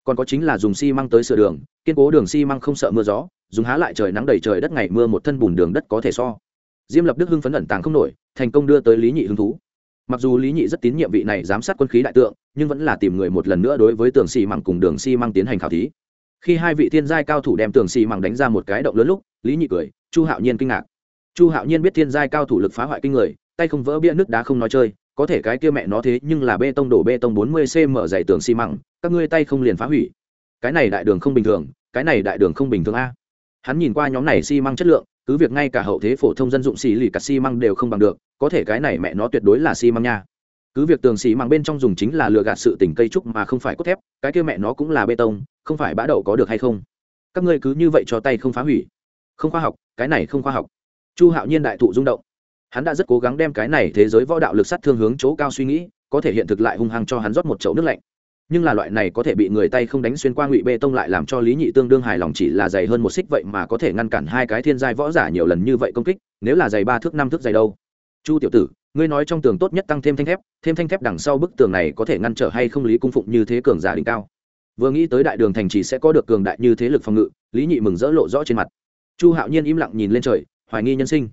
Còn có chính là dùng xi măng tới sửa đường, kiên cố đường xi măng không sợ mưa gió, dùng há lại trời nắng đầy trời đất ngày mưa một thân bùn đường đất có thể so. Diêm lập đức hưng phấn ẩn tàng không nổi, thành công đưa tới lý nhị hứng thú. Mặc dù lý nhị rất tín nhiệm vị này giám sát quân khí đại tượng, nhưng vẫn là tìm người một lần nữa đối với tường xi măng cùng đường xi măng tiến hành khảo thí. Khi hai vị thiên giai cao thủ đem tường xi măng đánh ra một cái động lớn lúc, lý nhị cười, chu hạo nhiên kinh ngạc. Chu hạo nhiên biết thiên giai cao thủ lực phá hoại kinh người tay không vỡ bia nước đá không nói chơi, có thể cái kia mẹ nó thế nhưng là bê tông đổ bê tông bốn mươi cm dày tường xi măng, các ngươi tay không liền phá hủy. Cái này đại đường không bình thường, cái này đại đường không bình thường a. Hắn nhìn qua nhóm này xi măng chất lượng, cứ việc ngay cả hậu thế phổ thông dân dụng xì lì cắt xi măng đều không bằng được, có thể cái này mẹ nó tuyệt đối là xi măng nha. Cứ việc tường xì măng bên trong dùng chính là lừa gạt sự tình cây trúc mà không phải cốt thép, cái kia mẹ nó cũng là bê tông, không phải bã đậu có được hay không? Các ngươi cứ như vậy cho tay không phá hủy. Không khoa học, cái này không khoa học. Chu hạo nhiên đại thụ rung động hắn đã rất cố gắng đem cái này thế giới võ đạo lực sát thương hướng chỗ cao suy nghĩ, có thể hiện thực lại hung hăng cho hắn rót một chậu nước lạnh. Nhưng là loại này có thể bị người tay không đánh xuyên qua ngụy bê tông lại làm cho lý nhị tương đương hài lòng chỉ là dày hơn một xích vậy mà có thể ngăn cản hai cái thiên giai võ giả nhiều lần như vậy công kích, nếu là dày ba thước năm thước dày đâu. Chu tiểu tử, ngươi nói trong tường tốt nhất tăng thêm thanh thép, thêm thanh thép đằng sau bức tường này có thể ngăn trở hay không lý cung phụng như thế cường giả đỉnh cao? Vừa nghĩ tới đại đường thành trì sẽ có được cường đại như thế lực phòng ngự, lý nhị mừng rỡ lộ rõ trên mặt. Chu hạo nhiên im lặng nhìn lên trời, hoài nghi nhân sinh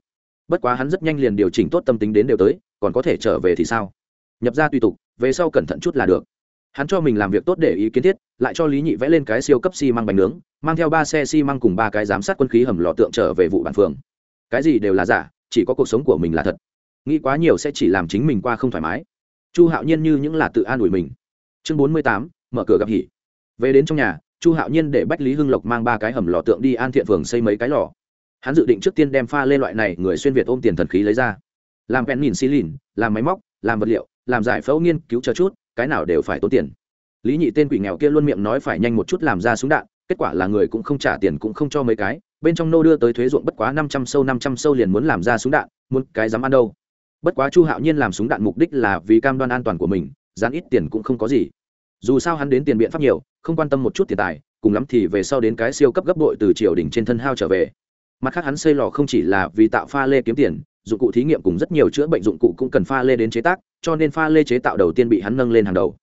bất quá hắn rất nhanh liền điều chỉnh tốt tâm tính đến đều tới, còn có thể trở về thì sao? Nhập ra tùy tục, về sau cẩn thận chút là được. Hắn cho mình làm việc tốt để ý kiến thiết, lại cho lý nhị vẽ lên cái siêu cấp xi、si、măng bánh nướng, mang theo ba xe xi、si、măng cùng ba cái giám sát quân khí hầm lò tượng trở về vụ bản phường. Cái gì đều là giả, chỉ có cuộc sống của mình là thật. Nghĩ quá nhiều sẽ chỉ làm chính mình qua không thoải mái. Chu hạo nhiên như những là tự an ủi mình. Chương bốn mươi tám, mở cửa gặp hỉ. Về đến trong nhà, chu hạo nhiên để bách lý hưng lộc mang ba cái hầm lò tượng đi an thiện phường xây mấy cái lò hắn dự định trước tiên đem pha lên loại này người xuyên việt ôm tiền thần khí lấy ra. Làm pen nhìn xi lìn, làm máy móc, làm vật liệu, làm giải phẫu nghiên cứu chờ chút, cái nào đều phải tốn tiền. Lý nhị tên quỷ nghèo kia luôn miệng nói phải nhanh một chút làm ra súng đạn, kết quả là người cũng không trả tiền cũng không cho mấy cái, bên trong nô đưa tới thuế ruộng bất quá năm trăm sâu năm trăm sâu liền muốn làm ra súng đạn, muốn cái dám ăn đâu. Bất quá chu hạo nhiên làm súng đạn mục đích là vì cam đoan an toàn của mình, dán ít tiền cũng không có gì. Dù sao hắn đến tiền biện pháp nhiều, không quan tâm một chút tiền tài, cùng lắm thì về sau đến cái siêu cấp gấp đội từ triều đình trên thân hao trở về mặt khác hắn xây lò không chỉ là vì tạo pha lê kiếm tiền, dụng cụ thí nghiệm cùng rất nhiều chữa bệnh dụng cụ cũng cần pha lê đến chế tác, cho nên pha lê chế tạo đầu tiên bị hắn nâng lên hàng đầu.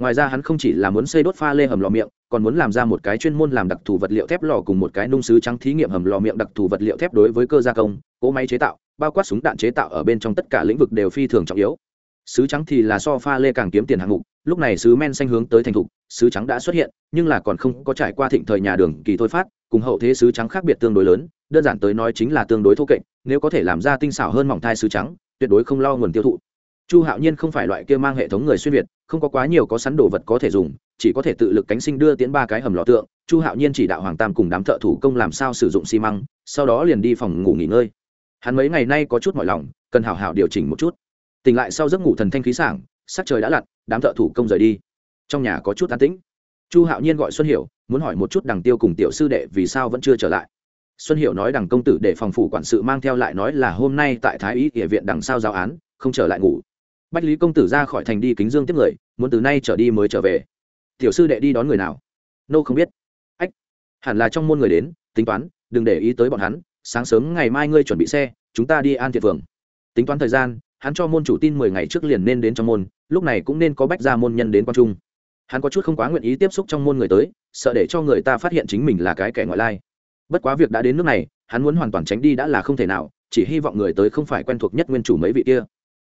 Ngoài ra hắn không chỉ là muốn xây đốt pha lê hầm lò miệng, còn muốn làm ra một cái chuyên môn làm đặc thù vật liệu thép lò cùng một cái nung sứ trắng thí nghiệm hầm lò miệng đặc thù vật liệu thép đối với cơ gia công, cỗ máy chế tạo, bao quát súng đạn chế tạo ở bên trong tất cả lĩnh vực đều phi thường trọng yếu. Sứ trắng thì là so pha lê càng kiếm tiền hạng mục, lúc này sứ men xanh hướng tới thành thục, sứ trắng đã xuất hiện, nhưng là còn không có trải qua thịnh thời nhà đường kỳ thôi phát, cùng hậu thế sứ trắng khác biệt tương đối lớn đơn giản tới nói chính là tương đối thô kệch, nếu có thể làm ra tinh xảo hơn mỏng thai sứ trắng, tuyệt đối không lo nguồn tiêu thụ. Chu hạo nhiên không phải loại kia mang hệ thống người xuyên việt, không có quá nhiều có sắn đồ vật có thể dùng, chỉ có thể tự lực cánh sinh đưa tiến ba cái hầm lò tượng, chu hạo nhiên chỉ đạo hoàng tam cùng đám thợ thủ công làm sao sử dụng xi măng, sau đó liền đi phòng ngủ nghỉ ngơi. Hắn mấy ngày nay có chút mỏi lòng, cần hào hào điều chỉnh một chút. Tỉnh lại sau giấc ngủ thần thanh khí sảng, sắc trời đã lặn, đám thợ thủ công rời đi. Trong nhà có chút an tĩnh. Chu hạo nhiên gọi xuân hiểu, muốn hỏi một chút đằng tiêu cùng tiểu sư đệ vì sao vẫn chưa trở lại xuân hiểu nói đằng công tử để phòng phủ quản sự mang theo lại nói là hôm nay tại thái y địa viện đằng sau giáo án, không trở lại ngủ. Bách lý công tử ra khỏi thành đi kính dương tiếp người, muốn từ nay trở đi mới trở về. Tiểu sư đệ đi đón người nào? Nô không biết. Ách, hẳn là trong môn người đến, tính toán, đừng để ý tới bọn hắn, sáng sớm ngày mai ngươi chuẩn bị xe, chúng ta đi an thiệt phường. Tính toán thời gian, hắn cho môn chủ tin mười ngày trước liền nên đến trong môn, lúc này cũng nên có bách gia môn nhân đến quan trung. Hắn có chút không quá nguyện ý tiếp xúc trong môn người tới, sợ để cho người ta phát hiện chính mình là cái kẻ ngoại lai bất quá việc đã đến nước này, hắn muốn hoàn toàn tránh đi đã là không thể nào, chỉ hy vọng người tới không phải quen thuộc nhất nguyên chủ mấy vị kia.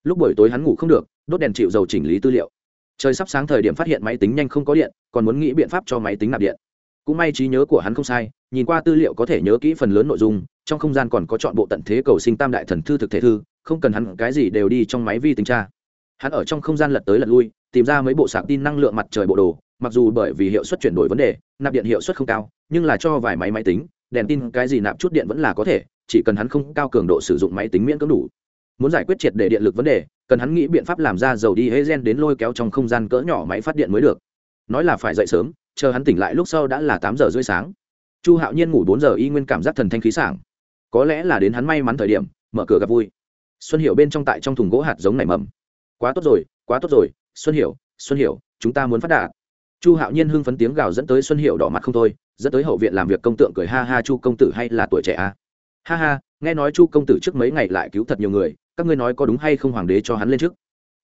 Lúc buổi tối hắn ngủ không được, đốt đèn chịu dầu chỉnh lý tư liệu. Trời sắp sáng thời điểm phát hiện máy tính nhanh không có điện, còn muốn nghĩ biện pháp cho máy tính nạp điện. Cũng may trí nhớ của hắn không sai, nhìn qua tư liệu có thể nhớ kỹ phần lớn nội dung, trong không gian còn có chọn bộ tận thế cầu sinh tam đại thần thư thực thể thư, không cần hắn cái gì đều đi trong máy vi tính tra. Hắn ở trong không gian lật tới lật lui, tìm ra mấy bộ sạc tin năng lượng mặt trời bộ đồ, mặc dù bởi vì hiệu suất chuyển đổi vấn đề, nạp điện hiệu suất không cao, nhưng là cho vài máy máy tính đèn tin cái gì nạp chút điện vẫn là có thể, chỉ cần hắn không cao cường độ sử dụng máy tính miễn cưỡng đủ. Muốn giải quyết triệt để điện lực vấn đề, cần hắn nghĩ biện pháp làm ra dầu đi hê gen đến lôi kéo trong không gian cỡ nhỏ máy phát điện mới được. Nói là phải dậy sớm, chờ hắn tỉnh lại lúc sau đã là tám giờ rưỡi sáng. Chu hạo nhiên ngủ bốn giờ y nguyên cảm giác thần thanh khí sảng. Có lẽ là đến hắn may mắn thời điểm, mở cửa gặp vui. Xuân hiểu bên trong tại trong thùng gỗ hạt giống nảy mầm. Quá tốt rồi, quá tốt rồi, xuân hiểu xuân hiểu, chúng ta muốn phát đạt. Chu hạo nhiên hưng phấn tiếng gào dẫn tới xuân hiểu đỏ mặt không thôi dẫn tới hậu viện làm việc công tượng cười ha ha chu công tử hay là tuổi trẻ à? ha ha, nghe nói chu công tử trước mấy ngày lại cứu thật nhiều người, các ngươi nói có đúng hay không hoàng đế cho hắn lên trước?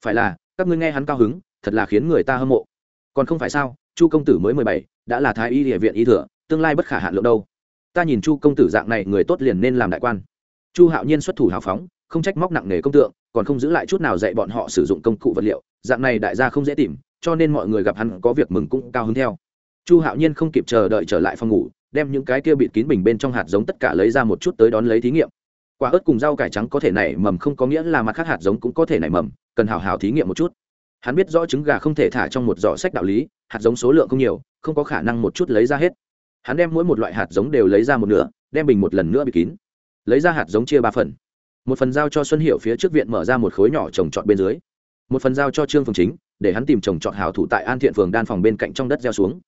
Phải là, các ngươi nghe hắn cao hứng, thật là khiến người ta hâm mộ. Còn không phải sao, chu công tử mới mười bảy, đã là thái y địa viện y thừa, tương lai bất khả hạn lượng đâu. Ta nhìn chu công tử dạng này, người tốt liền nên làm đại quan. Chu hạo nhiên xuất thủ hào phóng, không trách móc nặng nề công tượng, còn không giữ lại chút nào dạy bọn họ sử dụng công cụ vật liệu, dạng này đại gia không dễ tìm, cho nên mọi người gặp hắn có việc mừng cũng cao hứng theo chu hạo nhiên không kịp chờ đợi trở lại phòng ngủ, đem những cái kia bịt kín bình bên trong hạt giống tất cả lấy ra một chút tới đón lấy thí nghiệm. Quả ớt cùng rau cải trắng có thể nảy mầm không có nghĩa là mặt khác hạt giống cũng có thể nảy mầm, cần hào hào thí nghiệm một chút. Hắn biết rõ trứng gà không thể thả trong một giỏ sách đạo lý, hạt giống số lượng không nhiều, không có khả năng một chút lấy ra hết. Hắn đem mỗi một loại hạt giống đều lấy ra một nửa, đem bình một lần nữa bị kín. Lấy ra hạt giống chia ba phần. Một phần giao cho xuân hiệu phía trước viện mở ra một khối nhỏ trồng trọt bên dưới. Một phần giao cho trương phường chính, để hắn tìm trồng trọt hào thủ tại an thiện phường đan phòng bên cạnh trong đất gieo xuống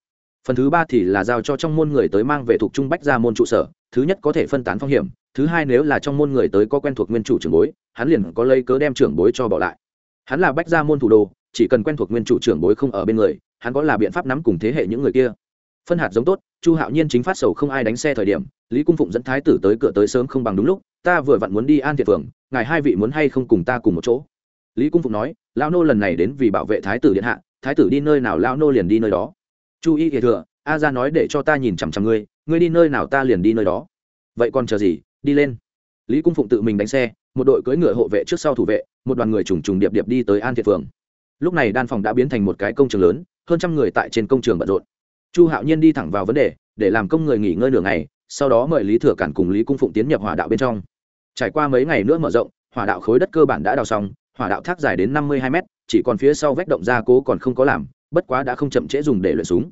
phần thứ ba thì là giao cho trong môn người tới mang về thuộc trung bách ra môn trụ sở, thứ nhất có thể phân tán phong hiểm, thứ hai nếu là trong môn người tới có quen thuộc nguyên chủ trưởng bối, hắn liền có lấy cớ đem trưởng bối cho bỏ lại. Hắn là bách ra môn thủ đô, chỉ cần quen thuộc nguyên chủ trưởng bối không ở bên người, hắn có là biện pháp nắm cùng thế hệ những người kia. Phân hạt giống tốt, chu hạo nhiên chính phát sầu không ai đánh xe thời điểm, lý cung phụng dẫn thái tử tới cửa tới sớm không bằng đúng lúc, ta vừa vặn muốn đi an thiệt phường ngài hai vị muốn hay không cùng ta cùng một chỗ? Lý cung phụng nói lao nô lần này đến vì bảo vệ thái tử điện hạ, thái tử đi nơi nào lao nô liền đi nơi đó chu y thừa a ra nói để cho ta nhìn chằm chằm ngươi ngươi đi nơi nào ta liền đi nơi đó. Vậy còn chờ gì đi lên. Lý cung phụng tự mình đánh xe một đội cưỡi ngựa hộ vệ trước sau thủ vệ một đoàn người trùng trùng điệp điệp đi tới an thiệt phường. Lúc này đan phòng đã biến thành một cái công trường lớn hơn trăm người tại trên công trường bận rộn. Chu hạo nhiên đi thẳng vào vấn đề để làm công người nghỉ ngơi nửa ngày sau đó mời lý thừa cản cùng lý cung phụng tiến nhập hỏa đạo bên trong. Trải qua mấy ngày nữa mở rộng hỏa đạo khối đất cơ bản đã đào xong hỏa đạo thác dài đến năm mươi hai mét, chỉ còn phía sau vách động gia cố còn không có làm bất quá đã không chậm trễ dùng để luyện súng.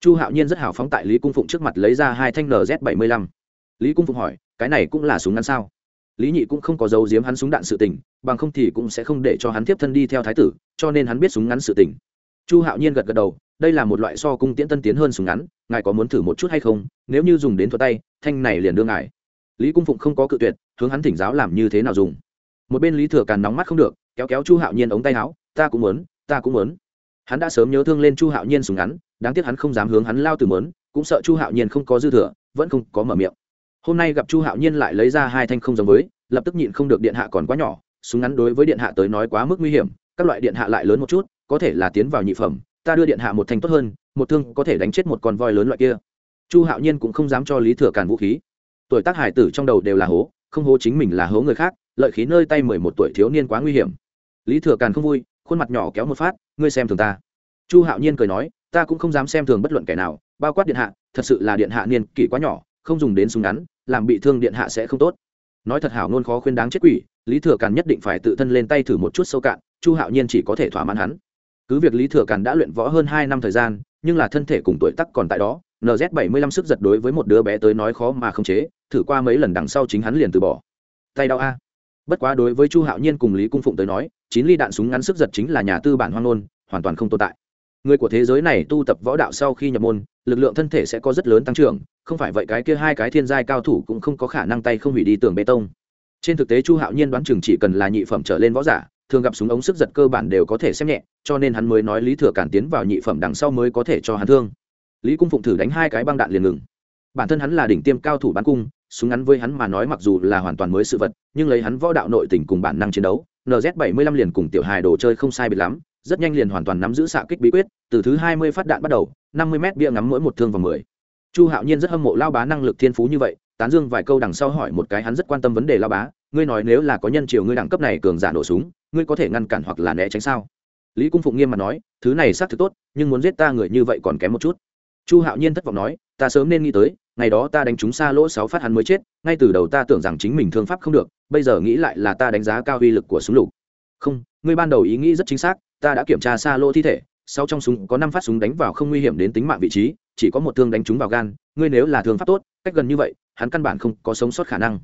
Chu hạo nhiên rất hào phóng tại lý cung phụng trước mặt lấy ra hai thanh nz bảy mươi lăm. Lý cung phụng hỏi, cái này cũng là súng ngắn sao? Lý nhị cũng không có dấu giếm hắn súng đạn sự tình, bằng không thì cũng sẽ không để cho hắn tiếp thân đi theo thái tử, cho nên hắn biết súng ngắn sự tình. Chu hạo nhiên gật gật đầu, đây là một loại so cung tiễn tân tiến hơn súng ngắn, ngài có muốn thử một chút hay không? Nếu như dùng đến thuật tay, thanh này liền đưa ngài. Lý cung phụng không có cự tuyệt, hướng hắn thỉnh giáo làm như thế nào dùng. Một bên lý thừa càn nóng mắt không được, kéo kéo chu hạo nhiên ống tay áo, ta cũng muốn, ta cũng muốn hắn đã sớm nhớ thương lên chu hạo nhiên súng ngắn, đáng tiếc hắn không dám hướng hắn lao từ mớn, cũng sợ chu hạo nhiên không có dư thừa, vẫn không có mở miệng. Hôm nay gặp chu hạo nhiên lại lấy ra hai thanh không giống với, lập tức nhịn không được điện hạ còn quá nhỏ, súng ngắn đối với điện hạ tới nói quá mức nguy hiểm, các loại điện hạ lại lớn một chút, có thể là tiến vào nhị phẩm, ta đưa điện hạ một thanh tốt hơn, một thương có thể đánh chết một con voi lớn loại kia. Chu hạo nhiên cũng không dám cho lý thừa càn vũ khí. Tuổi tác hải tử trong đầu đều là hố, không hố chính mình là hố người khác, lợi khí nơi tay mười một tuổi thiếu niên quá nguy hiểm. Lý thừa càn không vui khuôn mặt nhỏ kéo một phát, ngươi xem thường ta. Chu hạo nhiên cười nói, ta cũng không dám xem thường bất luận kẻ nào, bao quát điện hạ, thật sự là điện hạ niên kỷ quá nhỏ, không dùng đến súng ngắn, làm bị thương điện hạ sẽ không tốt. Nói thật hảo ngôn khó khuyên đáng chết quỷ, lý thừa càn nhất định phải tự thân lên tay thử một chút sâu cạn, chu hạo nhiên chỉ có thể thỏa mãn hắn. Cứ việc lý thừa càn đã luyện võ hơn hai năm thời gian, nhưng là thân thể cùng tuổi tắc còn tại đó nz bảy mươi lăm sức giật đối với một đứa bé tới nói khó mà không chế, thử qua mấy lần đằng sau chính hắn liền từ bỏ. Tay đau a. Bất quá đối với chu hạo nhiên cùng lý cung phụng tới nói chín ly đạn súng ngắn sức giật chính là nhà tư bản hoang nôn hoàn toàn không tồn tại. Người của thế giới này tu tập võ đạo sau khi nhập môn, lực lượng thân thể sẽ có rất lớn tăng trưởng, không phải vậy cái kia hai cái thiên giai cao thủ cũng không có khả năng tay không hủy đi tường bê tông. Trên thực tế chu hạo nhiên đoán chừng chỉ cần là nhị phẩm trở lên võ giả, thường gặp súng ống sức giật cơ bản đều có thể xem nhẹ, cho nên hắn mới nói lý thừa cản tiến vào nhị phẩm đằng sau mới có thể cho hắn thương. Lý cung phụng thử đánh hai cái băng đạn liền ngừng. Bản thân hắn là đỉnh tiêm cao thủ bắn cung, súng ngắn với hắn mà nói mặc dù là hoàn toàn mới sự vật, nhưng lấy hắn võ đạo nội tình cùng bản năng chiến đấu nz 75 liền cùng tiểu hài đồ chơi không sai biệt lắm, rất nhanh liền hoàn toàn nắm giữ xạ kích bí quyết, từ thứ 20 phát đạn bắt đầu 50 m bia ngắm mỗi một thương vào 10. chu hạo nhiên rất hâm mộ lao bá năng lực thiên phú như vậy, tán dương vài câu đằng sau hỏi một cái hắn rất quan tâm vấn đề lao bá, ngươi nói nếu là có nhân triều ngươi đẳng cấp này cường giả nổ súng, ngươi có thể ngăn cản hoặc là né tránh sao lý cung phụng nghiêm mặt nói, thứ này xác thực tốt, nhưng muốn giết ta người như vậy còn kém một chút chu hạo nhiên thất vọng nói, ta sớm nên nghĩ tới ngày đó ta đánh trúng xa lỗ sáu phát hắn mới chết, ngay từ đầu ta tưởng rằng chính mình thương pháp không được, bây giờ nghĩ lại là ta đánh giá cao uy lực của súng lục. Không, ngươi ban đầu ý nghĩ rất chính xác, ta đã kiểm tra xa lỗ thi thể sau trong súng có năm phát súng đánh vào không nguy hiểm đến tính mạng vị trí, chỉ có một thương đánh trúng vào gan, ngươi nếu là thương pháp tốt, cách gần như vậy, hắn căn bản không có sống sót khả năng.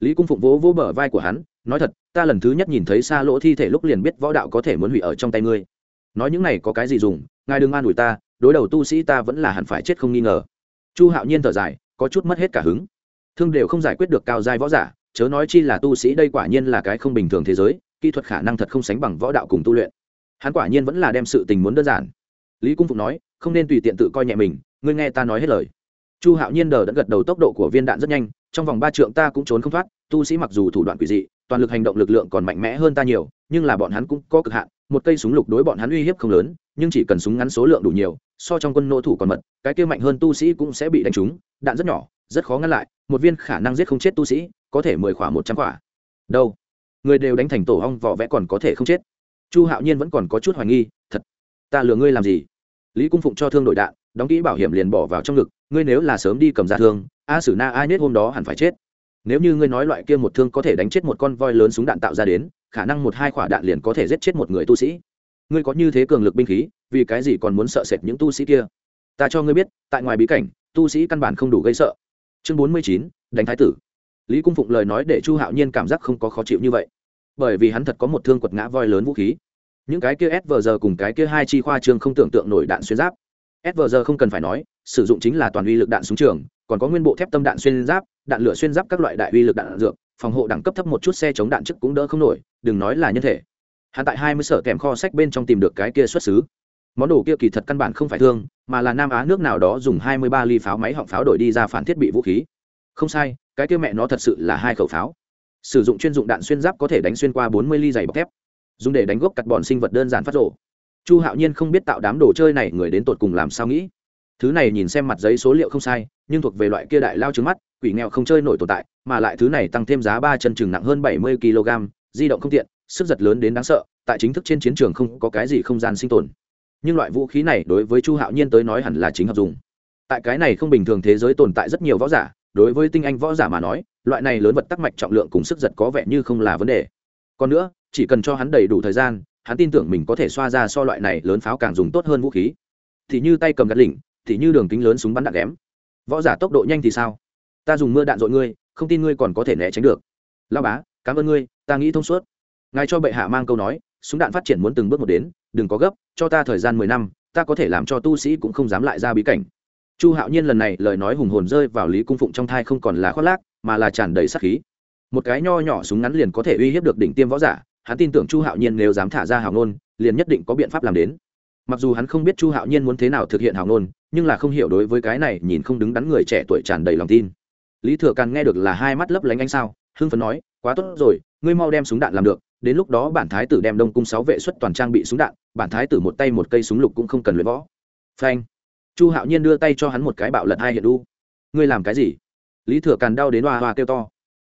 Lý cung phụng vỗ vỗ bờ vai của hắn, nói thật, ta lần thứ nhất nhìn thấy xa lỗ thi thể lúc liền biết võ đạo có thể muốn hủy ở trong tay ngươi. Nói những này có cái gì dùng, ngài đừng an ủi ta, đối đầu tu sĩ ta vẫn là hẳn phải chết không nghi ngờ chu hạo nhiên thở dài, có chút mất hết cả hứng. Thương đều không giải quyết được cao giai võ giả, chớ nói chi là tu sĩ đây quả nhiên là cái không bình thường thế giới, kỹ thuật khả năng thật không sánh bằng võ đạo cùng tu luyện. Hắn quả nhiên vẫn là đem sự tình muốn đơn giản. Lý cung phục nói, không nên tùy tiện tự coi nhẹ mình, ngươi nghe ta nói hết lời. Chu hạo nhiên đờ đã gật đầu tốc độ của viên đạn rất nhanh, trong vòng ba trượng ta cũng trốn không thoát, tu sĩ mặc dù thủ đoạn quỷ dị, toàn lực hành động lực lượng còn mạnh mẽ hơn ta nhiều, nhưng là bọn hắn cũng có cực hạn, một cây súng lục đối bọn hắn uy hiếp không lớn, nhưng chỉ cần súng ngắn số lượng đủ nhiều so trong quân nỗ thủ còn mật, cái kia mạnh hơn tu sĩ cũng sẽ bị đánh trúng, đạn rất nhỏ, rất khó ngăn lại, một viên khả năng giết không chết tu sĩ, có thể mười khỏa một trăm khỏa. Đâu? Người đều đánh thành tổ hong, vỏ vẽ còn có thể không chết. Chu hạo nhiên vẫn còn có chút hoài nghi, thật, ta lừa ngươi làm gì? Lý cung phụng cho thương đội đạn, đóng kỹ bảo hiểm liền bỏ vào trong ngực, ngươi nếu là sớm đi cầm ra thương, a sử na ai nết hôm đó hẳn phải chết. Nếu như ngươi nói loại kia một thương có thể đánh chết một con voi lớn súng đạn tạo ra đến, khả năng một hai quả đạn liền có thể giết chết một người tu sĩ. Ngươi có như thế cường lực binh khí vì cái gì còn muốn sợ sệt những tu sĩ kia? Ta cho ngươi biết, tại ngoài bí cảnh, tu sĩ căn bản không đủ gây sợ. Chương bốn mươi chín, đánh thái tử. Lý cung phụng lời nói để chu hạo nhiên cảm giác không có khó chịu như vậy. Bởi vì hắn thật có một thương quật ngã voi lớn vũ khí. Những cái kia s vờ giờ cùng cái kia hai chi khoa trương không tưởng tượng nổi đạn xuyên giáp. S vờ giờ không cần phải nói, sử dụng chính là toàn uy lực đạn súng trường, còn có nguyên bộ thép tâm đạn xuyên giáp, đạn lửa xuyên giáp các loại đại uy lực đạn dược, phòng hộ đẳng cấp thấp một chút xe chống đạn chức cũng đỡ không nổi, đừng nói là nhân thể. Hắn tại hai mươi sở kèm kho sách bên trong tìm được cái kia xuất xứ món đồ kia kỳ thật căn bản không phải thương, mà là nam á nước nào đó dùng hai mươi ba ly pháo máy họng pháo đổi đi ra phản thiết bị vũ khí. Không sai, cái kia mẹ nó thật sự là hai khẩu pháo. Sử dụng chuyên dụng đạn xuyên giáp có thể đánh xuyên qua bốn mươi ly dày bọc thép, dùng để đánh gốc cặt bọn sinh vật đơn giản phát rổ chu hạo nhiên không biết tạo đám đồ chơi này người đến tột cùng làm sao nghĩ. Thứ này nhìn xem mặt giấy số liệu không sai, nhưng thuộc về loại kia đại lao trứng mắt, quỷ nghèo không chơi nổi tồn tại, mà lại thứ này tăng thêm giá ba chân chừng nặng hơn bảy mươi kg di động không tiện, sức giật lớn đến đáng sợ, tại chính thức trên chiến trường không có cái gì không gian sinh tồn nhưng loại vũ khí này đối với chu hạo nhiên tới nói hẳn là chính hợp dùng. Tại cái này không bình thường thế giới tồn tại rất nhiều võ giả, đối với tinh anh võ giả mà nói, loại này lớn vật tắc mạch trọng lượng cùng sức giật có vẻ như không là vấn đề. Còn nữa, chỉ cần cho hắn đầy đủ thời gian, hắn tin tưởng mình có thể xoa ra so loại này lớn pháo càng dùng tốt hơn vũ khí. Thì như tay cầm gạt lỉnh, thì như đường kính lớn súng bắn đạn ghém. Võ giả tốc độ nhanh thì sao? Ta dùng mưa đạn dội ngươi, không tin ngươi còn có thể né tránh được. Lao bá, cảm ơn ngươi, ta nghĩ thông suốt. Ngài cho bệ hạ mang câu nói súng đạn phát triển muốn từng bước một đến, đừng có gấp, cho ta thời gian mười năm, ta có thể làm cho tu sĩ cũng không dám lại ra bí cảnh. Chu hạo nhiên lần này lời nói hùng hồn rơi vào lý cung phụng trong thai không còn là khoác lác, mà là tràn đầy sắc khí. Một cái nho nhỏ súng ngắn liền có thể uy hiếp được đỉnh tiêm võ giả, hắn tin tưởng chu hạo nhiên nếu dám thả ra hào ngôn, liền nhất định có biện pháp làm đến. Mặc dù hắn không biết chu hạo nhiên muốn thế nào thực hiện hào ngôn, nhưng là không hiểu đối với cái này nhìn không đứng đắn người trẻ tuổi tràn đầy lòng tin. Lý thừa càn nghe được là hai mắt lấp lánh ánh sao, hưng phấn nói, quá tốt rồi, ngươi mau đem súng đạn làm được đến lúc đó bản thái tử đem đông cung sáu vệ xuất toàn trang bị súng đạn, bản thái tử một tay một cây súng lục cũng không cần luyện võ. Phanh. Chu hạo nhiên đưa tay cho hắn một cái bạo lật hai hiện đu. Ngươi làm cái gì? Lý thừa càn đau đến hoa hoa kêu to.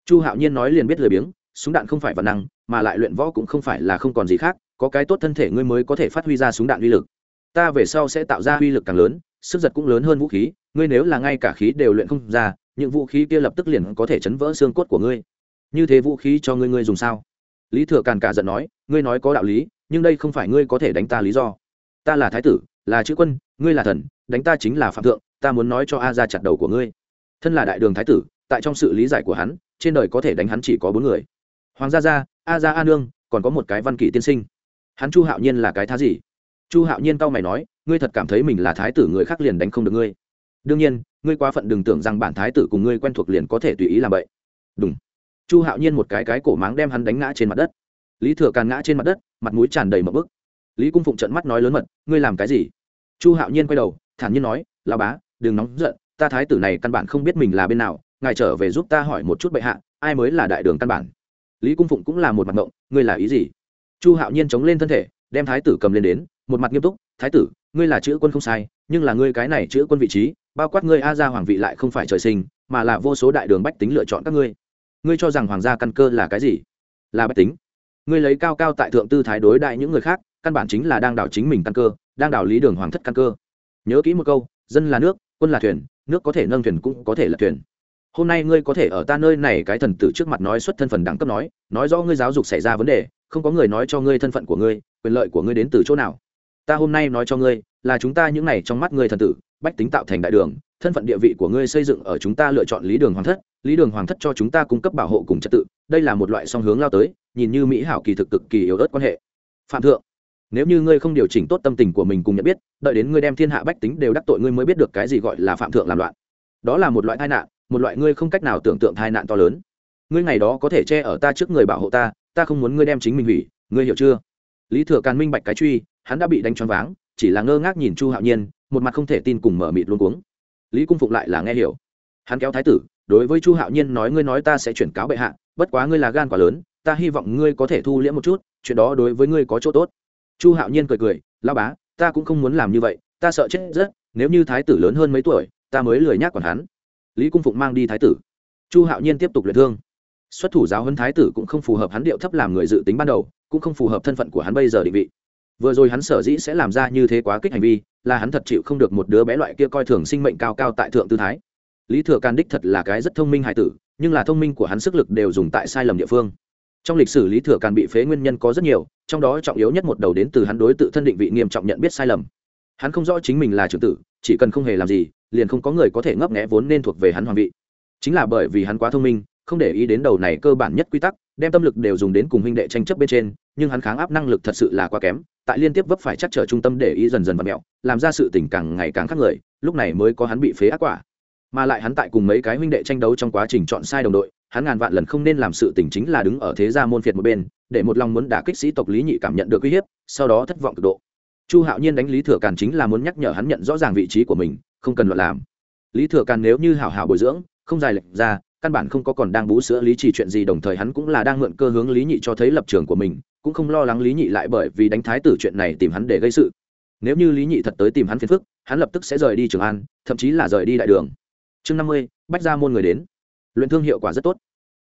Chu hạo nhiên nói liền biết lười biếng, súng đạn không phải vật năng, mà lại luyện võ cũng không phải là không còn gì khác, có cái tốt thân thể ngươi mới có thể phát huy ra súng đạn uy lực. Ta về sau sẽ tạo ra uy lực càng lớn, sức giật cũng lớn hơn vũ khí, ngươi nếu là ngay cả khí đều luyện không ra, những vũ khí kia lập tức liền có thể chấn vỡ xương cốt của ngươi. Như thế vũ khí cho ngươi ngươi dùng sao? Lý thừa càn cả giận nói, ngươi nói có đạo lý, nhưng đây không phải ngươi có thể đánh ta lý do. Ta là thái tử, là chữ quân, ngươi là thần, đánh ta chính là phạm thượng, ta muốn nói cho a ra chặt đầu của ngươi. Thân là đại đường thái tử, tại trong sự lý giải của hắn, trên đời có thể đánh hắn chỉ có bốn người. Hoàng gia gia, a gia a nương, còn có một cái văn kỷ tiên sinh. Hắn chu hạo nhiên là cái thá gì? Chu hạo nhiên cau mày nói, ngươi thật cảm thấy mình là thái tử người khác liền đánh không được ngươi. Đương nhiên, ngươi quá phận đừng tưởng rằng bản thái tử cùng ngươi quen thuộc liền có thể tùy ý làm vậy đúng chu hạo nhiên một cái cái cổ máng đem hắn đánh ngã trên mặt đất. Lý thừa càn ngã trên mặt đất, mặt mũi tràn đầy mập bức lý cung phụng trận mắt nói lớn mật, ngươi làm cái gì? Chu hạo nhiên quay đầu, thản nhiên nói là bá, đừng nóng giận, ta thái tử này căn bản không biết mình là bên nào, ngài trở về giúp ta hỏi một chút bệ hạ, ai mới là đại đường căn bản? Lý cung phụng cũng là một mặt ngộng, ngươi là ý gì? Chu hạo nhiên chống lên thân thể, đem thái tử cầm lên đến, một mặt nghiêm túc, thái tử, ngươi là chữ quân không sai, nhưng là ngươi cái này chữ quân vị trí, bao quát ngươi a ra hoàng vị lại không phải trời sinh, mà là vô số đại đường bách tính lựa chọn các ngươi ngươi cho rằng hoàng gia căn cơ là cái gì? Là bách tính. Ngươi lấy cao cao tại thượng tư thái đối đại những người khác, căn bản chính là đang đảo chính mình căn cơ, đang đảo lý đường hoàng thất căn cơ. Nhớ kỹ một câu, dân là nước, quân là thuyền, nước có thể nâng thuyền cũng có thể là thuyền. Hôm nay ngươi có thể ở ta nơi này cái thần tử trước mặt nói xuất thân phần đẳng cấp nói nói rõ ngươi giáo dục xảy ra vấn đề, không có người nói cho ngươi thân phận của ngươi, quyền lợi của ngươi đến từ chỗ nào. Ta hôm nay nói cho ngươi, là chúng ta những này trong mắt ngươi thần tử, bách tính tạo thành đại đường thân phận địa vị của ngươi xây dựng ở chúng ta lựa chọn lý đường hoàng thất, lý đường hoàng thất cho chúng ta cung cấp bảo hộ cùng trật tự, đây là một loại song hướng lao tới, nhìn như mỹ hảo kỳ thực cực kỳ yếu ớt quan hệ. Phạm thượng, nếu như ngươi không điều chỉnh tốt tâm tình của mình cùng nhận biết, đợi đến ngươi đem thiên hạ bách tính đều đắc tội ngươi mới biết được cái gì gọi là phạm thượng làm loạn. Đó là một loại tai nạn, một loại ngươi không cách nào tưởng tượng tai nạn to lớn. Ngươi ngày đó có thể che ở ta trước người bảo hộ ta ta không muốn ngươi đem chính mình hủy, ngươi hiểu chưa? Lý thừa càn minh bạch cái truy, hắn đã bị đánh choáng váng, chỉ là ngơ ngác nhìn chu hạo nhiên, một mặt không thể tin cùng mở mịt luôn cuống lý cung phụng lại là nghe hiểu. Hắn kéo thái tử, đối với chu hạo nhiên nói, ngươi nói ta sẽ chuyển cáo bệ hạ, bất quá ngươi là gan quá lớn, ta hy vọng ngươi có thể thu liễm một chút, chuyện đó đối với ngươi có chỗ tốt. Chu hạo nhiên cười cười lao bá, ta cũng không muốn làm như vậy, ta sợ chết rất, nếu như thái tử lớn hơn mấy tuổi, ta mới lười nhác còn hắn. Lý cung phụng mang đi thái tử. Chu hạo nhiên tiếp tục luyện thương. Xuất thủ giáo huấn thái tử cũng không phù hợp hắn điệu thấp làm người dự tính ban đầu, cũng không phù hợp thân phận của hắn bây giờ định vị vừa rồi hắn sở dĩ sẽ làm ra như thế quá kích hành vi, là hắn thật chịu không được một đứa bé loại kia coi thường sinh mệnh cao cao tại thượng tư thái. Lý thừa can đích thật là cái rất thông minh hải tử, nhưng là thông minh của hắn sức lực đều dùng tại sai lầm địa phương. Trong lịch sử lý thừa càn bị phế nguyên nhân có rất nhiều, trong đó trọng yếu nhất một đầu đến từ hắn đối tự thân định vị nghiêm trọng nhận biết sai lầm. Hắn không rõ chính mình là trưởng tử, chỉ cần không hề làm gì, liền không có người có thể ngấp nghẽ vốn nên thuộc về hắn hoàng vị. Chính là bởi vì hắn quá thông minh, không để ý đến đầu này cơ bản nhất quy tắc đem tâm lực đều dùng đến cùng huynh đệ tranh chấp bên trên, nhưng hắn kháng áp năng lực thật sự là quá kém, tại liên tiếp vấp phải chắc trở trung tâm để ý dần dần và mẹo, làm ra sự tình càng ngày càng khác người, lúc này mới có hắn bị phế ác quả. Mà lại hắn tại cùng mấy cái huynh đệ tranh đấu trong quá trình chọn sai đồng đội, hắn ngàn vạn lần không nên làm sự tình chính là đứng ở thế gia môn phiệt một bên, để một lòng muốn đả kích sĩ tộc lý nhị cảm nhận được uy hiếp, sau đó thất vọng cực độ. Chu hạo nhiên đánh lý thừa càn chính là muốn nhắc nhở hắn nhận rõ ràng vị trí của mình, không cần luận làm. Lý thừa càn nếu như hảo hảo bồi dưỡng, không dài lệch ra căn bản không có còn đang bú sữa lý trì chuyện gì, đồng thời hắn cũng là đang mượn cơ hướng lý nhị cho thấy lập trường của mình, cũng không lo lắng lý nhị lại bởi vì đánh thái tử chuyện này tìm hắn để gây sự. Nếu như lý nhị thật tới tìm hắn phiền phức, hắn lập tức sẽ rời đi trường an, thậm chí là rời đi đại đường. Chương năm mươi, bách ra môn người đến. Luyện thương hiệu quả rất tốt.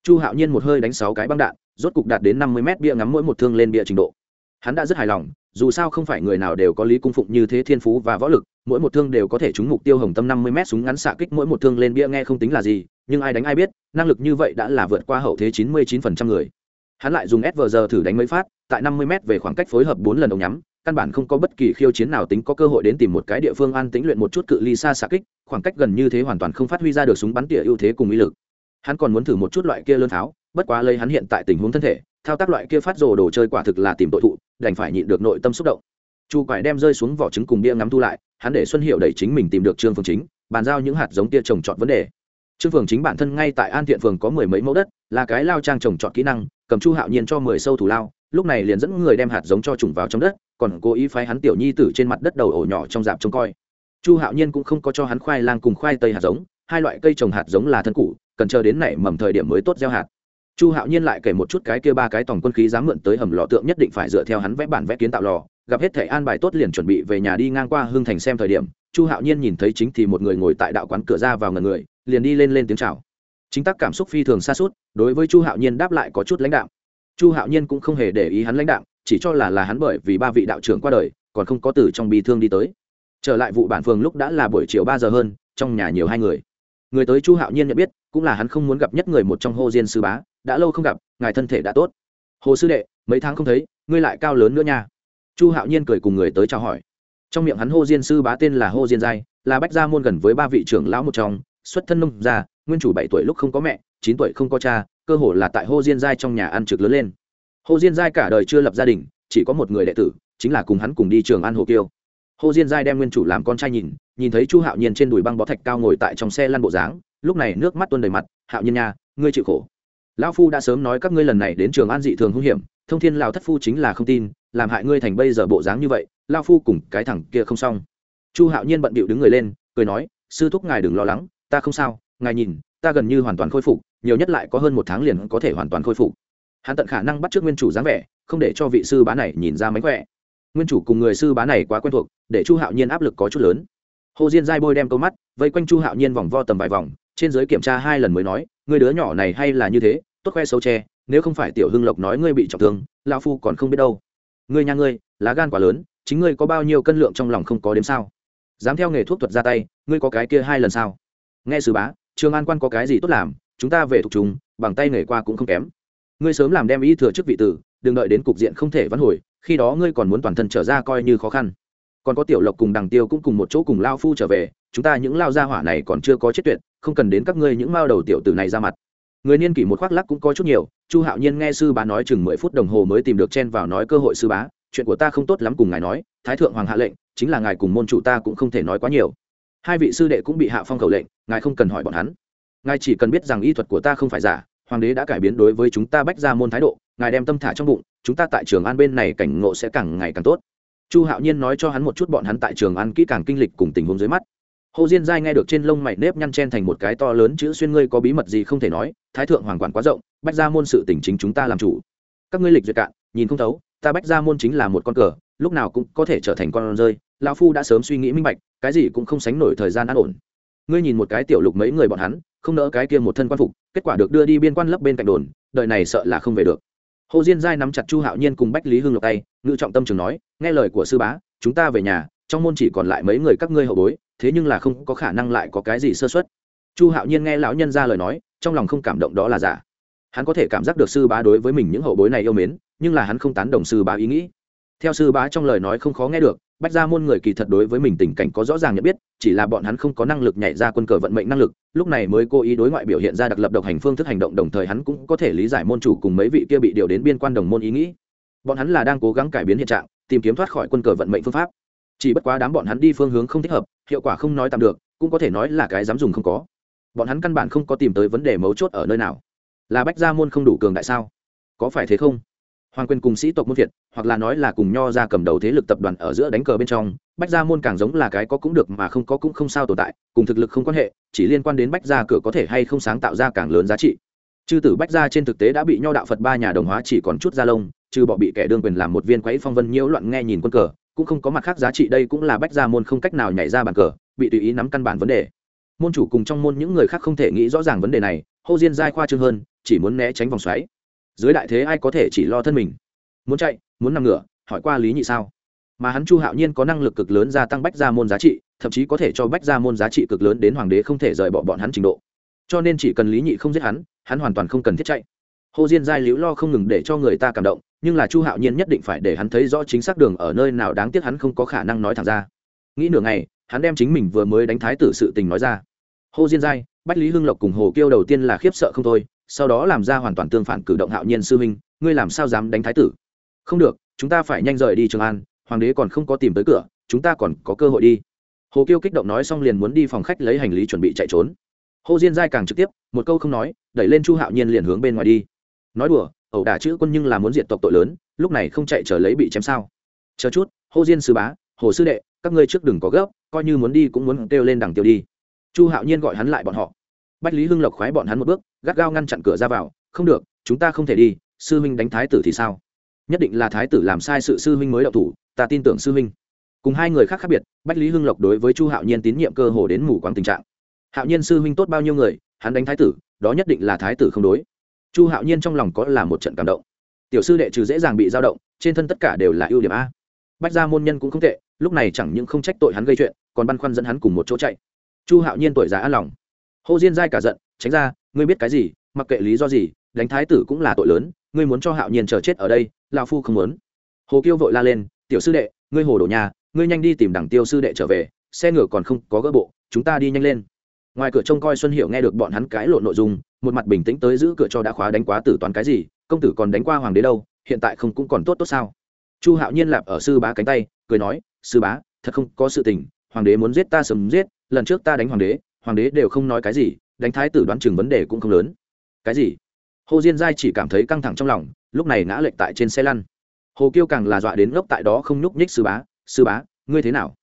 Chu hạo nhiên một hơi đánh sáu cái băng đạn, rốt cục đạt đến năm mươi mét bia ngắm mỗi một thương lên bia trình độ. Hắn đã rất hài lòng dù sao không phải người nào đều có lý cung phụng như thế thiên phú và võ lực, mỗi một thương đều có thể trúng mục tiêu hồng tâm năm mươi m súng ngắn xạ kích mỗi một thương lên bia nghe không tính là gì, nhưng ai đánh ai biết, năng lực như vậy đã là vượt qua hậu thế chín mươi chín phần trăm người. Hắn lại dùng s vờ giờ thử đánh mấy phát, tại năm mươi m về khoảng cách phối hợp bốn lần ống nhắm, căn bản không có bất kỳ khiêu chiến nào tính có cơ hội đến tìm một cái địa phương an tĩnh luyện một chút cự ly xa xạ kích, khoảng cách gần như thế hoàn toàn không phát huy ra được súng bắn tỉa ưu thế cùng uy lực. Hắn còn muốn thử một chút loại kia lơn tháo, bất quá lấy hắn hiện tại tình huống thân thể, thao tác loại kia phát rồ đồ chơi quả thực là tìm tội thụ đành phải nhịn được nội tâm xúc động. Chu quải đem rơi xuống vỏ trứng cùng bia ngắm thu lại, hắn để xuân hiệu đẩy chính mình tìm được trương phương chính, bàn giao những hạt giống tia trồng trọt vấn đề. Trương phường chính bản thân ngay tại an thiện phường có mười mấy mẫu đất, là cái lao trang trồng trọt kỹ năng, cầm chu hạo nhiên cho mười sâu thủ lao, lúc này liền dẫn người đem hạt giống cho trùng vào trong đất, còn cố ý phái hắn tiểu nhi tử trên mặt đất đầu ổ nhỏ trong dạp trông coi. Chu hạo nhiên cũng không có cho hắn khoai lang cùng khoai tây hạt giống, hai loại cây trồng hạt giống là thân cũ cần chờ đến nảy mầm thời điểm mới tốt gieo hạt chu hạo nhiên lại kể một chút cái kia ba cái tổng quân khí dám mượn tới hầm lò tượng nhất định phải dựa theo hắn vẽ bản vẽ kiến tạo lò, gặp hết thể an bài tốt liền chuẩn bị về nhà đi ngang qua hương thành xem thời điểm, chu hạo nhiên nhìn thấy chính thì một người ngồi tại đạo quán cửa ra vào ngần người, liền đi lên lên tiếng chào. Chính tác cảm xúc phi thường xa suốt, đối với chu hạo nhiên đáp lại có chút lãnh đạo chu hạo nhiên cũng không hề để ý hắn lãnh đạo chỉ cho là là hắn bởi vì ba vị đạo trưởng qua đời, còn không có từ trong bi thương đi tới. Trở lại vụ bản phường lúc đã là buổi chiều ba giờ hơn, trong nhà nhiều hai người. Người tới chu hạo nhiên nhận biết, cũng là hắn không muốn gặp nhất người một trong hô diên sư bá đã lâu không gặp, ngài thân thể đã tốt. Hồ sư đệ, mấy tháng không thấy, ngươi lại cao lớn nữa nha. Chu hạo nhiên cười cùng người tới chào hỏi. Trong miệng hắn hô diên sư bá tên là hô diên giai, là bách gia môn gần với ba vị trưởng lão một trong, xuất thân nông gia, nguyên chủ bảy tuổi lúc không có mẹ, chín tuổi không có cha, cơ hồ là tại hô diên giai trong nhà ăn trực lớn lên. Hô diên giai cả đời chưa lập gia đình, chỉ có một người đệ tử, chính là cùng hắn cùng đi trường ăn hồ kiêu. Hồ diên giai đem nguyên chủ làm con trai nhìn nhìn thấy chu hạo nhiên trên đùi băng bó thạch cao ngồi tại trong xe lăn bộ dáng, lúc này nước mắt tuôn đầy mặt, hạo nhiên nha, ngươi chịu khổ lão phu đã sớm nói các ngươi lần này đến trường an dị thường hung hiểm, thông thiên lào thất phu chính là không tin, làm hại ngươi thành bây giờ bộ dáng như vậy lao phu cùng cái thằng kia không xong. Chu hạo nhiên bận bịu đứng người lên, cười nói, sư thúc ngài đừng lo lắng, ta không sao, ngài nhìn, ta gần như hoàn toàn khôi phục, nhiều nhất lại có hơn một tháng liền có thể hoàn toàn khôi phục. Hắn tận khả năng bắt t r ư ớ c nguyên chủ dáng vẻ, không để cho vị sư bá này nhìn ra mánh khỏe. Nguyên chủ cùng người sư bá này quá quen thuộc, để chu hạo nhiên áp lực có chút lớn. Hồ diên giai bôi đem câu mắt, vây quanh chu hạo nhiên vòng vo tầm vài vòng, trên giới kiểm tra hai lần mới nói người đứa nhỏ này hay là như thế, tốt khoe xấu tre nếu không phải tiểu hưng lộc nói ngươi bị trọng thương lao phu còn không biết đâu. Ngươi nhà ngươi, lá gan quá lớn, chính ngươi có bao nhiêu cân lượng trong lòng không có đếm sao? Dám theo nghề thuốc thuật ra tay, ngươi có cái kia hai lần sao? Nghe sứ bá trường an quan có cái gì tốt làm, chúng ta về thuộc chúng bằng tay nghề qua cũng không kém. Ngươi sớm làm đem ý thừa chức vị tử, đừng đợi đến cục diện không thể vãn hồi, khi đó ngươi còn muốn toàn thân trở ra coi như khó khăn. Còn có tiểu lộc cùng đằng tiêu cũng cùng một chỗ cùng lao phu trở về chúng ta những lao gia hỏa này còn chưa có chết tuyệt, không cần đến các ngươi những mao đầu tiểu tử này ra mặt. Người niên kỷ một khoác lắc cũng có chút nhiều, chu hạo nhiên nghe sư bá nói chừng mười phút đồng hồ mới tìm được chen vào nói cơ hội sư bá, chuyện của ta không tốt lắm cùng ngài nói, thái thượng hoàng hạ lệnh, chính là ngài cùng môn chủ ta cũng không thể nói quá nhiều. Hai vị sư đệ cũng bị hạ phong khẩu lệnh, ngài không cần hỏi bọn hắn. Ngài chỉ cần biết rằng y thuật của ta không phải giả, hoàng đế đã cải biến đối với chúng ta bách ra môn thái độ, ngài đem tâm thả trong bụng, chúng ta tại trường an bên này cảnh ngộ sẽ càng ngày càng tốt. Chu hạo nhiên nói cho hắn một chút bọn hắn tại trường an kỹ càng kinh lịch cùng tình huống dưới mắt hồ diên giai nghe được trên lông mày nếp nhăn chen thành một cái to lớn chữ xuyên ngươi có bí mật gì không thể nói, thái thượng hoàng quản quá rộng, bách ra môn sự tỉnh chính chúng ta làm chủ. Các ngươi lịch duyệt cạn, nhìn không thấu, ta bách ra môn chính là một con cờ, lúc nào cũng có thể trở thành con rơi, lão phu đã sớm suy nghĩ minh bạch, cái gì cũng không sánh nổi thời gian an ổn. Ngươi nhìn một cái tiểu lục mấy người bọn hắn, không nỡ cái kia một thân quan phục, kết quả được đưa đi biên quan lấp bên cạnh đồn đợi này sợ là không về được. Hồ diên giai nắm chặt chu hạo nhiên cùng bách lý hưng lộc tay, ngự trọng tâm trường nói, nghe lời của sư bá, chúng ta về nhà, trong môn chỉ còn lại mấy người các ngươi hậu bối thế nhưng là không có khả năng lại có cái gì sơ xuất chu hạo nhiên nghe lão nhân ra lời nói, trong lòng không cảm động đó là giả. Hắn có thể cảm giác được sư bá đối với mình những hậu bối này yêu mến, nhưng là hắn không tán đồng sư bá ý nghĩ. Theo sư bá trong lời nói không khó nghe được, bách ra môn người kỳ thật đối với mình tình cảnh có rõ ràng nhận biết, chỉ là bọn hắn không có năng lực nhảy ra quân cờ vận mệnh năng lực, lúc này mới cố ý đối ngoại biểu hiện ra đặc lập độc hành phương thức hành động đồng thời hắn cũng có thể lý giải môn chủ cùng mấy vị kia bị điều đến biên quan đồng môn ý nghĩ. Bọn hắn là đang cố gắng cải biến hiện trạng, tìm kiếm thoát khỏi quân cờ vận mệnh phương pháp chỉ bất quá đám bọn hắn đi phương hướng không thích hợp, hiệu quả không nói tạm được, cũng có thể nói là cái dám dùng không có. Bọn hắn căn bản không có tìm tới vấn đề mấu chốt ở nơi nào. Là bách gia môn không đủ cường đại sao? Có phải thế không? Hoàng quyền cùng sĩ tộc môn việt hoặc là nói là cùng nho ra cầm đầu thế lực tập đoàn ở giữa đánh cờ bên trong, bách gia môn càng giống là cái có cũng được mà không có cũng không sao tồn tại, cùng thực lực không quan hệ, chỉ liên quan đến bách gia cửa có thể hay không sáng tạo ra càng lớn giá trị. Chư tử bách gia trên thực tế đã bị nho đạo phật ba nhà đồng hóa chỉ còn chút gia lông, trừ bỏ bị kẻ đương quyền làm một viên quấy phong vân nhiễu loạn nghe nhìn quân cờ cũng không có mặt khác giá trị, đây cũng là bách gia môn không cách nào nhảy ra bàn cờ, bị tùy ý nắm căn bản vấn đề. Môn chủ cùng trong môn những người khác không thể nghĩ rõ ràng vấn đề này, hô diên giai khoa trương hơn, chỉ muốn né tránh vòng xoáy. Dưới đại thế ai có thể chỉ lo thân mình? Muốn chạy, muốn nằm ngửa, hỏi qua lý nhị sao? Mà hắn chu hạo nhiên có năng lực cực lớn gia tăng bách gia môn giá trị, thậm chí có thể cho bách gia môn giá trị cực lớn đến hoàng đế không thể rời bỏ bọn hắn trình độ. Cho nên chỉ cần lý nhị không giết hắn hắn hoàn toàn không cần thiết chạy hồ diên giai liễu lo không ngừng để cho người ta cảm động, nhưng là chu hạo nhiên nhất định phải để hắn thấy rõ chính xác đường ở nơi nào đáng tiếc hắn không có khả năng nói thẳng ra. Nghĩ nửa ngày, hắn đem chính mình vừa mới đánh thái tử sự tình nói ra. Hồ diên giai, bách lý hưng lộc cùng hồ kiêu đầu tiên là khiếp sợ không thôi, sau đó làm ra hoàn toàn tương phản cử động hạo nhiên sư minh ngươi làm sao dám đánh thái tử? Không được, chúng ta phải nhanh rời đi trường an, hoàng đế còn không có tìm tới cửa, chúng ta còn có cơ hội đi. Hồ kiêu kích động nói xong liền muốn đi phòng khách lấy hành lý chuẩn bị chạy trốn. Hồ diên giai càng trực tiếp, một câu không nói, đẩy lên chu hạo nhiên liền hướng bên ngoài đi nói đùa, ẩu đả chữ quân nhưng là muốn diệt tộc tội lớn, lúc này không chạy trở lấy bị chém sao? Chờ chút hồ diên sư bá, hồ sư đệ, các ngươi trước đừng có gấp, coi như muốn đi cũng muốn kêu lên đằng tiêu đi. Chu hạo nhiên gọi hắn lại bọn họ. Bách lý hưng lộc khoái bọn hắn một bước, gắt gao ngăn chặn cửa ra vào, không được, chúng ta không thể đi, sư huynh đánh thái tử thì sao? Nhất định là thái tử làm sai sự sư huynh mới đậu thủ, ta tin tưởng sư huynh. Cùng hai người khác khác biệt, bách lý hưng lộc đối với chu hạo nhiên tín nhiệm cơ hồ đến mù quáng tình trạng. Hạo nhiên sư huynh tốt bao nhiêu người, hắn đánh thái tử, đó nhất định là thái tử không đối chu hạo nhiên trong lòng có là một trận cảm động. Tiểu sư đệ trừ dễ dàng bị dao động, trên thân tất cả đều là ưu điểm a. Bách gia môn nhân cũng không tệ, lúc này chẳng những không trách tội hắn gây chuyện, còn băn khoăn dẫn hắn cùng một chỗ chạy. Chu hạo nhiên tuổi già an lòng. Hồ diên giai cả giận, tránh ra, ngươi biết cái gì, mặc kệ lý do gì, đánh thái tử cũng là tội lớn, ngươi muốn cho hạo nhiên chờ chết ở đây lao phu không muốn. Hồ kiêu vội la lên, tiểu sư đệ, ngươi hồ đổ nhà, ngươi nhanh đi tìm đằng tiêu sư đệ trở về, xe ngựa còn không có gỡ bộ, chúng ta đi nhanh lên ngoài cửa trông coi xuân hiệu nghe được bọn hắn cãi lộn nội dung, một mặt bình tĩnh tới giữ cửa cho đã khóa đánh quá tử toán cái gì, công tử còn đánh qua hoàng đế đâu, hiện tại không cũng còn tốt tốt sao? Chu hạo nhiên lạp ở sư bá cánh tay, cười nói, sư bá, thật không có sự tình, hoàng đế muốn giết ta sớm giết, lần trước ta đánh hoàng đế hoàng đế đều không nói cái gì, đánh thái tử đoán chừng vấn đề cũng không lớn. Cái gì? Hồ diên giai chỉ cảm thấy căng thẳng trong lòng, lúc này ngã lệch tại trên xe lăn. Hồ kiêu càng là dọa đến ngốc tại đó không nhúc nhích sư bá sư bá, ngươi thế nào?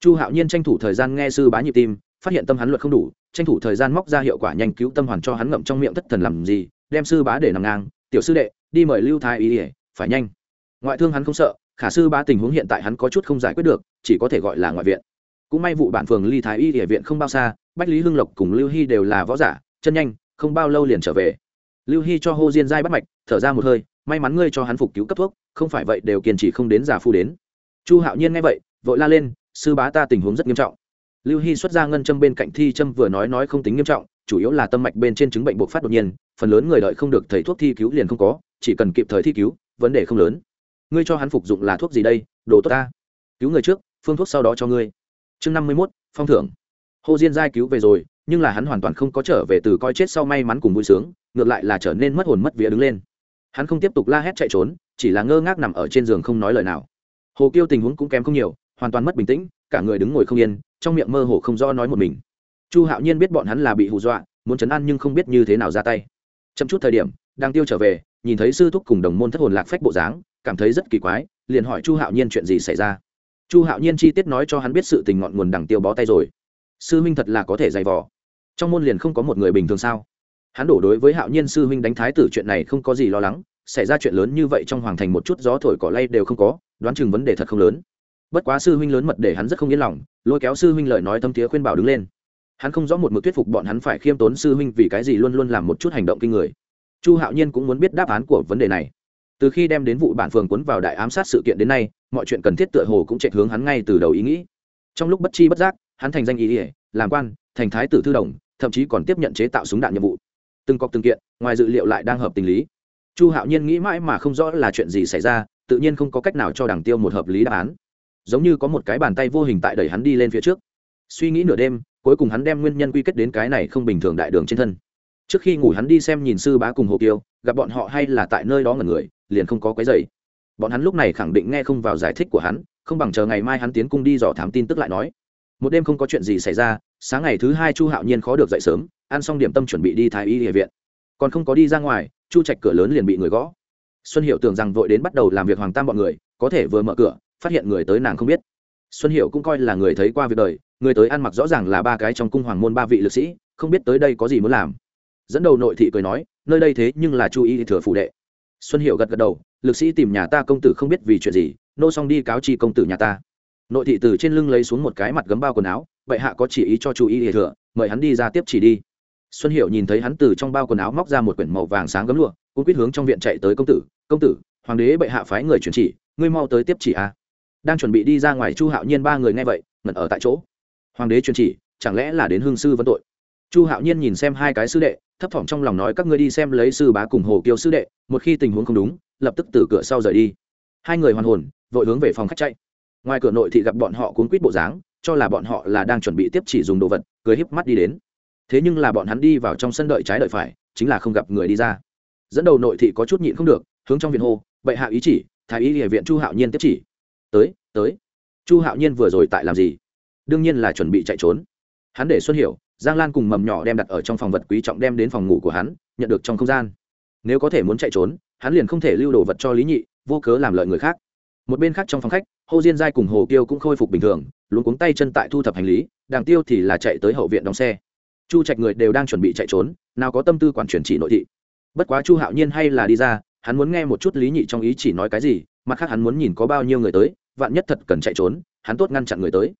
Chu hạo nhiên tranh thủ thời gian nghe sư bá nhịp tim phát hiện tâm hắn luật không đủ, tranh thủ thời gian móc ra hiệu quả nhanh cứu tâm hoàn cho hắn ngậm trong miệng thất thần làm gì, đem sư bá để nằm ngang. Tiểu sư đệ, đi mời lưu thái ý ỉa phải nhanh. Ngoại thương hắn không sợ, khả sư bá tình huống hiện tại hắn có chút không giải quyết được, chỉ có thể gọi là ngoại viện. Cũng may vụ bản phường ly thái y địa viện không bao xa, bách lý hưng lộc cùng lưu hy đều là võ giả, chân nhanh, không bao lâu liền trở về. Lưu hy cho hô diên giai bắt mạch, thở ra một hơi, may mắn ngươi cho hắn phục cứu cấp thuốc, không phải vậy đều kiên trì không đến giả phu đến. Chu hạo nhiên nghe vậy, vội la lên, sư bá ta tình huống rất nghiêm trọng lưu hy xuất ra ngân châm bên cạnh thi châm vừa nói nói không tính nghiêm trọng, chủ yếu là tâm mạch bên trên chứng bệnh bộc phát đột nhiên, phần lớn người đợi không được thầy thuốc thi cứu liền không có, chỉ cần kịp thời thi cứu, vấn đề không lớn. Ngươi cho hắn phục dụng là thuốc gì đây, đồ tốt ta. Cứu người trước, phương thuốc sau đó cho ngươi. Chương năm mươi mốt, phong thưởng. Hồ diên giai cứu về rồi, nhưng là hắn hoàn toàn không có trở về từ coi chết sau may mắn cùng vui sướng, ngược lại là trở nên mất hồn mất vía đứng lên. Hắn không tiếp tục la hét chạy trốn, chỉ là ngơ ngác nằm ở trên giường không nói lời nào. Hồ kiêu tình huống cũng kém không nhiều, hoàn toàn mất bình tĩnh, cả người đứng ngồi không yên trong miệng mơ hồ không do nói một mình. Chu hạo nhiên biết bọn hắn là bị hù dọa, muốn chấn an nhưng không biết như thế nào ra tay. Chậm chút thời điểm đang tiêu trở về, nhìn thấy sư thúc cùng đồng môn thất hồn lạc phách bộ dáng, cảm thấy rất kỳ quái, liền hỏi chu hạo nhiên chuyện gì xảy ra. Chu hạo nhiên chi tiết nói cho hắn biết sự tình ngọn nguồn đằng tiêu bó tay rồi. Sư huynh thật là có thể dày vò. Trong môn liền không có một người bình thường sao? Hắn đổ đối với hạo nhiên sư huynh đánh thái tử chuyện này không có gì lo lắng, xảy ra chuyện lớn như vậy trong hoàng thành một chút gió thổi cỏ lay đều không có, đoán chừng vấn đề thật không lớn bất quá sư huynh lớn mật để hắn rất không yên lòng, lôi kéo sư huynh lời nói thâm tía khuyên bảo đứng lên. Hắn không rõ một mực thuyết phục bọn hắn phải khiêm tốn sư huynh vì cái gì luôn luôn làm một chút hành động kinh người. Chu hạo nhiên cũng muốn biết đáp án của vấn đề này. Từ khi đem đến vụ bản phường cuốn vào đại ám sát sự kiện đến nay, mọi chuyện cần thiết tựa hồ cũng chạy hướng hắn ngay từ đầu ý nghĩ. Trong lúc bất chi bất giác, hắn thành danh ý ỉa làm quan, thành thái tử thư đồng, thậm chí còn tiếp nhận chế tạo súng đạn nhiệm vụ. Từng cọc từng kiện, ngoài dự liệu lại đang hợp tình lý. Chu hạo nhiên nghĩ mãi mà không rõ là chuyện gì xảy ra, tự nhiên không có cách nào cho đảng tiêu một hợp lý đáp án giống như có một cái bàn tay vô hình tại đẩy hắn đi lên phía trước. Suy nghĩ nửa đêm, cuối cùng hắn đem nguyên nhân quy kết đến cái này không bình thường đại đường trên thân. Trước khi ngủ hắn đi xem nhìn sư bá cùng hồ kiêu, gặp bọn họ hay là tại nơi đó ngẩn người, liền không có cái dày bọn hắn lúc này khẳng định nghe không vào giải thích của hắn, không bằng chờ ngày mai hắn tiến cung đi dò thám tin tức lại nói. Một đêm không có chuyện gì xảy ra, sáng ngày thứ hai chu hạo nhiên khó được dậy sớm, ăn xong điểm tâm chuẩn bị đi thái y địa viện. Còn không có đi ra ngoài, chu trạch cửa lớn liền bị người gõ. Xuân hiệu tưởng rằng vội đến bắt đầu làm việc hoàng tam bọn người, có thể vừa mở cửa phát hiện người tới nàng không biết. Xuân hiệu cũng coi là người thấy qua việc đời, người tới ăn mặc rõ ràng là ba cái trong cung hoàng môn ba vị lực sĩ, không biết tới đây có gì muốn làm. Dẫn đầu nội thị cười nói, nơi đây thế nhưng là chu y thừa phủ đệ. Xuân hiệu gật gật đầu, lực sĩ tìm nhà ta công tử không biết vì chuyện gì, nô xong đi cáo chi công tử nhà ta. Nội thị từ trên lưng lấy xuống một cái mặt gấm bao quần áo vậy hạ có chỉ ý cho chu y thừa mời hắn đi ra tiếp chỉ đi. Xuân hiệu nhìn thấy hắn từ trong bao quần áo móc ra một quyển màu vàng sáng gấm lụa, cũng quyết hướng trong viện chạy tới công tử công tử, hoàng đế bệ hạ phái người chuyển chỉ, ngươi mau tới tiếp chỉ a. à đang chuẩn bị đi ra ngoài chu hạo nhiên ba người nghe vậy ngẩn ở tại chỗ hoàng đế truyền chỉ chẳng lẽ là đến hương sư vấn tội chu hạo nhiên nhìn xem hai cái sư đệ thấp thỏm trong lòng nói các ngươi đi xem lấy sư bá cùng hồ kiều sư đệ một khi tình huống không đúng lập tức từ cửa sau rời đi hai người hoàn hồn vội hướng về phòng khách chạy ngoài cửa nội thị gặp bọn họ cuốn quýt bộ dáng cho là bọn họ là đang chuẩn bị tiếp chỉ dùng đồ vật cười híp mắt đi đến thế nhưng là bọn hắn đi vào trong sân đợi trái đợi phải chính là không gặp người đi ra dẫn đầu nội thị có chút nhịn không được hướng trong viện hô bệ hạ ý chỉ thái y địa viện chu hạo nhiên tiếp chỉ tới tới. Chu hạo nhiên vừa rồi tại làm gì? Đương nhiên là chuẩn bị chạy trốn. Hắn để xuân hiểu, giang lan cùng mầm nhỏ đem đặt ở trong phòng vật quý trọng đem đến phòng ngủ của hắn, nhận được trong không gian. Nếu có thể muốn chạy trốn, hắn liền không thể lưu đồ vật cho lý nhị, vô cớ làm lợi người khác. Một bên khác trong phòng khách hồ diên giai cùng hồ kiêu cũng khôi phục bình thường luôn cuống tay chân tại thu thập hành lý, đàng tiêu thì là chạy tới hậu viện đóng xe. Chu trạch người đều đang chuẩn bị chạy trốn, nào có tâm tư quản truyền chỉ nội thị. Bất quá chu hạo nhiên hay là đi ra, hắn muốn nghe một chút lý nhị trong ý chỉ nói cái gì, mặt khác hắn muốn nhìn có bao nhiêu người tới vạn nhất thật cần chạy trốn, hắn tốt ngăn chặn người tới.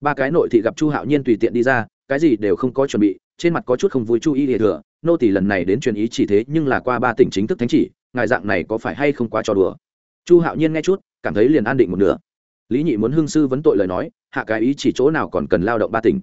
Ba cái nội thị gặp chu hạo nhiên tùy tiện đi ra, cái gì đều không có chuẩn bị, trên mặt có chút không vui chu y hệ thừa, nô tỷ lần này đến truyền ý chỉ thế, nhưng là qua ba tỉnh chính thức thánh chỉ, ngài dạng này có phải hay không quá trò đùa? Chu hạo nhiên nghe chút, cảm thấy liền an định một nửa. Lý nhị muốn hương sư vấn tội lời nói, hạ cái ý chỉ chỗ nào còn cần lao động ba tỉnh.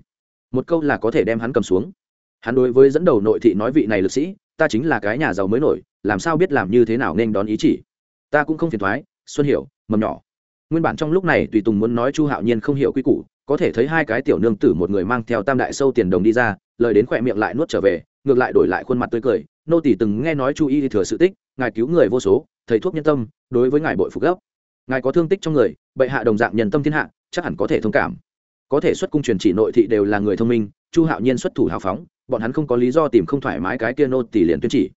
Một câu là có thể đem hắn cầm xuống. Hắn đối với dẫn đầu nội thị nói vị này lực sĩ, ta chính là cái nhà giàu mới nổi, làm sao biết làm như thế nào nên đón ý chỉ? Ta cũng không phiền thoái, xuân hiểu, mầm nhỏ nguyên bản trong lúc này tùy tùng muốn nói chu hạo nhiên không hiểu quy củ, có thể thấy hai cái tiểu nương tử một người mang theo tam đại sâu tiền đồng đi ra, lời đến khỏe miệng lại nuốt trở về, ngược lại đổi lại khuôn mặt tươi cười, nô tỷ từng nghe nói chu y thừa sự tích, ngài cứu người vô số, thầy thuốc nhân tâm, đối với ngài bội phục gốc. ngài có thương tích trong người, bệ hạ đồng dạng nhân tâm thiên hạ, chắc hẳn có thể thông cảm có thể xuất cung truyền chỉ nội thị đều là người thông minh, chu hạo nhiên xuất thủ hào phóng, bọn hắn không có lý do tìm không thoải mái cái kia nô tỷ liền tuyên chỉ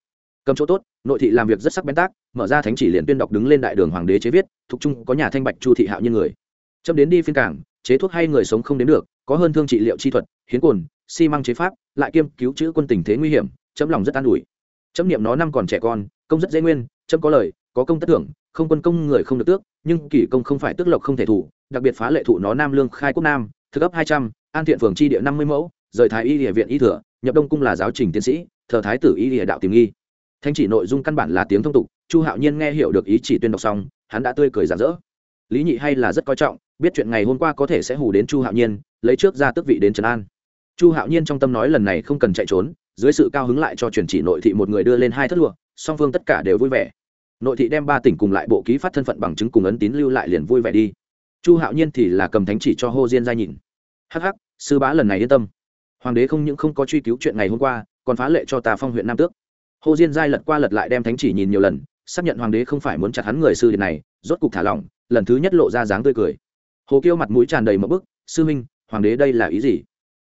cầm chỗ tốt, nội thị làm việc rất sắc bén tác, mở ra thánh chỉ liền tuyên đọc đứng lên đại đường hoàng đế chế viết, thuộc trung có nhà thanh bạch chu thị hạo như người. Chấm đến đi phiên cảng, chế thuốc hay người sống không đến được, có hơn thương trị liệu chi thuật, hiến cồn xi măng chế pháp, lại kiêm cứu chữa quân tình thế nguy hiểm, chấm lòng rất an ủi. Chấm niệm nó năm còn trẻ con, công rất dễ nguyên, chấm có lời, có công tất thưởng, không quân công người không được tước, nhưng kỷ công không phải tước lộc không thể thủ, đặc biệt phá lệ thụ nó nam lương khai quốc nam, thực ấp hai trăm, an thiện phường chi địa năm mươi mẫu, rời thái y địa viện y thừa, nhập đông cung là giáo trình tiến sĩ, thờ thái tử y địa đạo tìm nghi thanh chỉ nội dung căn bản là tiếng thông tục, chu hạo nhiên nghe hiểu được ý chỉ tuyên đọc xong, hắn đã tươi cười rạng rỡ. Lý nhị hay là rất coi trọng, biết chuyện ngày hôm qua có thể sẽ hù đến chu hạo nhiên, lấy trước ra tước vị đến trần an. Chu hạo nhiên trong tâm nói lần này không cần chạy trốn, dưới sự cao hứng lại cho truyền chỉ nội thị một người đưa lên hai thất lụa, song phương tất cả đều vui vẻ. Nội thị đem ba tỉnh cùng lại bộ ký phát thân phận bằng chứng cùng ấn tín lưu lại liền vui vẻ đi. Chu hạo nhiên thì là cầm thánh chỉ cho hô diên ra nhìn. Hắc hắc, sư bá lần này yên tâm. Hoàng đế không những không có truy cứu chuyện ngày hôm qua, còn phá lệ cho tà phong huyện nam tước hồ diên giai lật qua lật lại đem thánh chỉ nhìn nhiều lần, xác nhận hoàng đế không phải muốn chặt hắn người sư điện này, rốt cục thả lỏng, lần thứ nhất lộ ra dáng tươi cười. Hồ kiêu mặt mũi tràn đầy mỡ bức, sư minh hoàng đế đây là ý gì?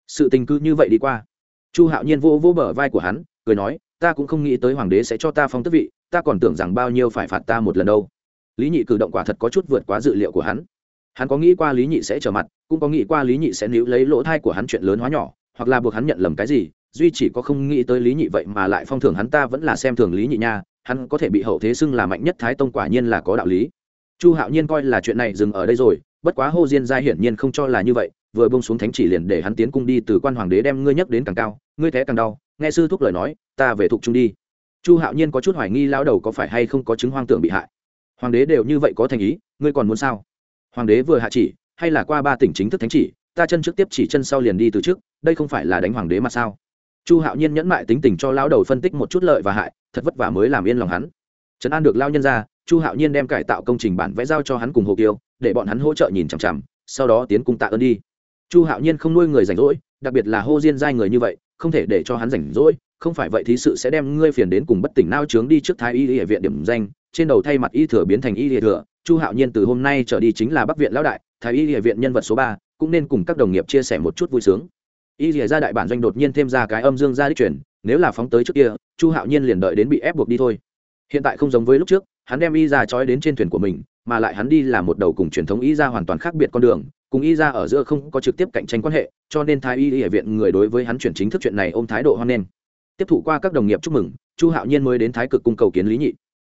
Sự tình cứ như vậy đi qua. Chu hạo nhiên vô vô bờ vai của hắn, cười nói, ta cũng không nghĩ tới hoàng đế sẽ cho ta phong tước vị, ta còn tưởng rằng bao nhiêu phải phạt ta một lần đâu. Lý nhị cử động quả thật có chút vượt quá dự liệu của hắn. Hắn có nghĩ qua lý nhị sẽ trở mặt, cũng có nghĩ qua lý nhị sẽ níu lấy lỗ thai của hắn chuyện lớn hóa nhỏ, hoặc là buộc hắn nhận lầm cái gì duy chỉ có không nghĩ tới lý nhị vậy mà lại phong thưởng hắn ta vẫn là xem thường lý nhị nha, hắn có thể bị hậu thế xưng là mạnh nhất thái tông quả nhiên là có đạo lý. Chu hạo nhiên coi là chuyện này dừng ở đây rồi, bất quá hô diên gia hiển nhiên không cho là như vậy, vừa bông xuống thánh chỉ liền để hắn tiến cung đi từ quan hoàng đế đem ngươi nhắc đến càng cao, ngươi thế càng đau, nghe sư thúc lời nói, ta về thục trung đi. Chu hạo nhiên có chút hoài nghi lao đầu có phải hay không có chứng hoang tưởng bị hại. Hoàng đế đều như vậy có thành ý, ngươi còn muốn sao? Hoàng đế vừa hạ chỉ, hay là qua ba tỉnh chính thức thánh chỉ, ta chân trước tiếp chỉ chân sau liền đi từ trước, đây không phải là đánh hoàng đế mà sao? Chu hạo nhiên nhẫn mại tính tình cho lão đầu phân tích một chút lợi và hại, thật vất vả mới làm yên lòng hắn. Trấn an được lao nhân ra, chu hạo nhiên đem cải tạo công trình bản vẽ giao cho hắn cùng hồ kiêu, để bọn hắn hỗ trợ nhìn chằm chằm, sau đó tiến cung tạ ơn đi. Chu hạo nhiên không nuôi người rảnh rỗi, đặc biệt là hô diên giai người như vậy, không thể để cho hắn rảnh rỗi, không phải vậy thì sự sẽ đem ngươi phiền đến cùng bất tỉnh nao trướng đi trước thái y địa viện điểm danh, trên đầu thay mặt y thừa biến thành y địa thừa, chu hạo nhiên từ hôm nay trở đi chính là bắc viện lão đại, thái y địa viện nhân vật số ba, cũng nên cùng các đồng nghiệp chia sẻ một chút vui sướng y rìa ra đại bản doanh đột nhiên thêm ra cái âm dương ra đích chuyển nếu là phóng tới trước kia, chu hạo nhiên liền đợi đến bị ép buộc đi thôi. Hiện tại không giống với lúc trước, hắn đem y ra trói đến trên thuyền của mình, mà lại hắn đi là một đầu cùng truyền thống y ra hoàn toàn khác biệt con đường, cùng y ra ở giữa không có trực tiếp cạnh tranh quan hệ, cho nên thái y y viện người đối với hắn chuyển chính thức chuyện này ôm thái độ hoan nghênh. Tiếp thụ qua các đồng nghiệp chúc mừng, chu hạo nhiên mới đến thái cực cung cầu kiến lý nhị.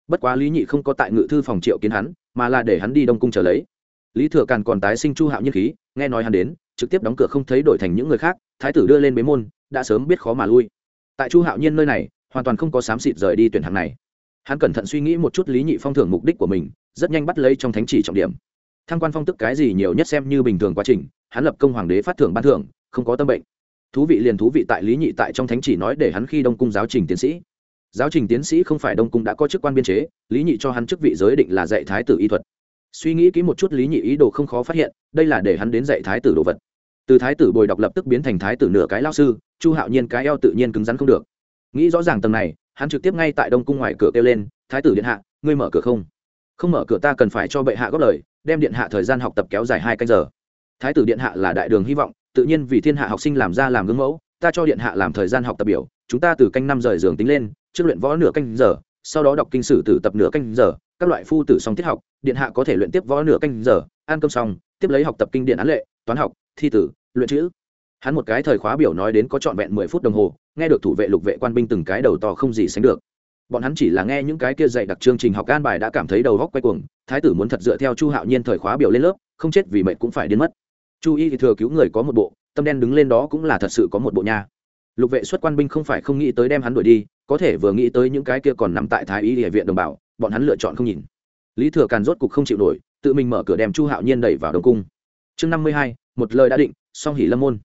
Bất quá lý nhị không có tại ngự thư phòng triệu kiến hắn, mà là để hắn đi đông cung trở lấy. Lý thừa càn còn tái sinh chu hạo nhiên khí, nghe nói hắn đến trực tiếp đóng cửa không thấy đổi thành những người khác, thái tử đưa lên bế môn, đã sớm biết khó mà lui. Tại chu hạo nhiên nơi này, hoàn toàn không có xám xịt rời đi tuyển hàng này. Hắn cẩn thận suy nghĩ một chút lý nhị phong thưởng mục đích của mình, rất nhanh bắt lấy trong thánh chỉ trọng điểm. Thăng quan phong tức cái gì nhiều nhất xem như bình thường quá trình, hắn lập công hoàng đế phát thưởng ban thưởng, không có tâm bệnh. Thú vị liền thú vị tại lý nhị tại trong thánh chỉ nói để hắn khi đông cung giáo trình tiến sĩ. Giáo trình tiến sĩ không phải đông cung đã có chức quan biên chế, lý nhị cho hắn chức vị giới định là dạy thái tử y thuật. Suy nghĩ kỹ một chút lý nhị ý đồ không khó phát hiện, đây là để hắn đến dạy thái tử đồ vật từ thái tử bồi đọc lập tức biến thành thái tử nửa cái lao sư, chu hạo nhiên cái eo tự nhiên cứng rắn không được. Nghĩ rõ ràng tầng này, hắn trực tiếp ngay tại đông cung ngoài cửa kêu lên, thái tử điện hạ, ngươi mở cửa không? Không mở cửa ta cần phải cho bệ hạ góp lời, đem điện hạ thời gian học tập kéo dài hai canh giờ. Thái tử điện hạ là đại đường hy vọng, tự nhiên vì thiên hạ học sinh làm ra làm gương mẫu, ta cho điện hạ làm thời gian học tập biểu, chúng ta từ canh năm rời giường tính lên, trước luyện võ nửa canh giờ, sau đó đọc kinh sử tử tập nửa canh giờ, các loại phu tử xong tiết học, điện hạ có thể luyện tiếp võ nửa canh giờ, ăn cơm xong, tiếp lấy học tập kinh điển án lệ toán học, thi tử, luyện chữ. Hắn một cái thời khóa biểu nói đến có trọn vẹn mười phút đồng hồ, nghe được thủ vệ lục vệ quan binh từng cái đầu to không gì sánh được. Bọn hắn chỉ là nghe những cái kia dạy đặc chương trình học an bài đã cảm thấy đầu góc quay cuồng, thái tử muốn thật dựa theo chu hạo nhiên thời khóa biểu lên lớp, không chết vì mệnh cũng phải đến mất. Chu y thì thừa cứu người có một bộ, tâm đen đứng lên đó cũng là thật sự có một bộ nha. Lục vệ xuất quan binh không phải không nghĩ tới đem hắn đuổi đi, có thể vừa nghĩ tới những cái kia còn nằm tại thái y địa viện đồng bào, bọn hắn lựa chọn không nhìn. Lý thừa càn rốt cục không chịu nổi, tự mình mở cửa đem chu hạo nhiên đẩy vào đồng cung chương năm mươi hai, một lời đã định, song hỉ lâm môn.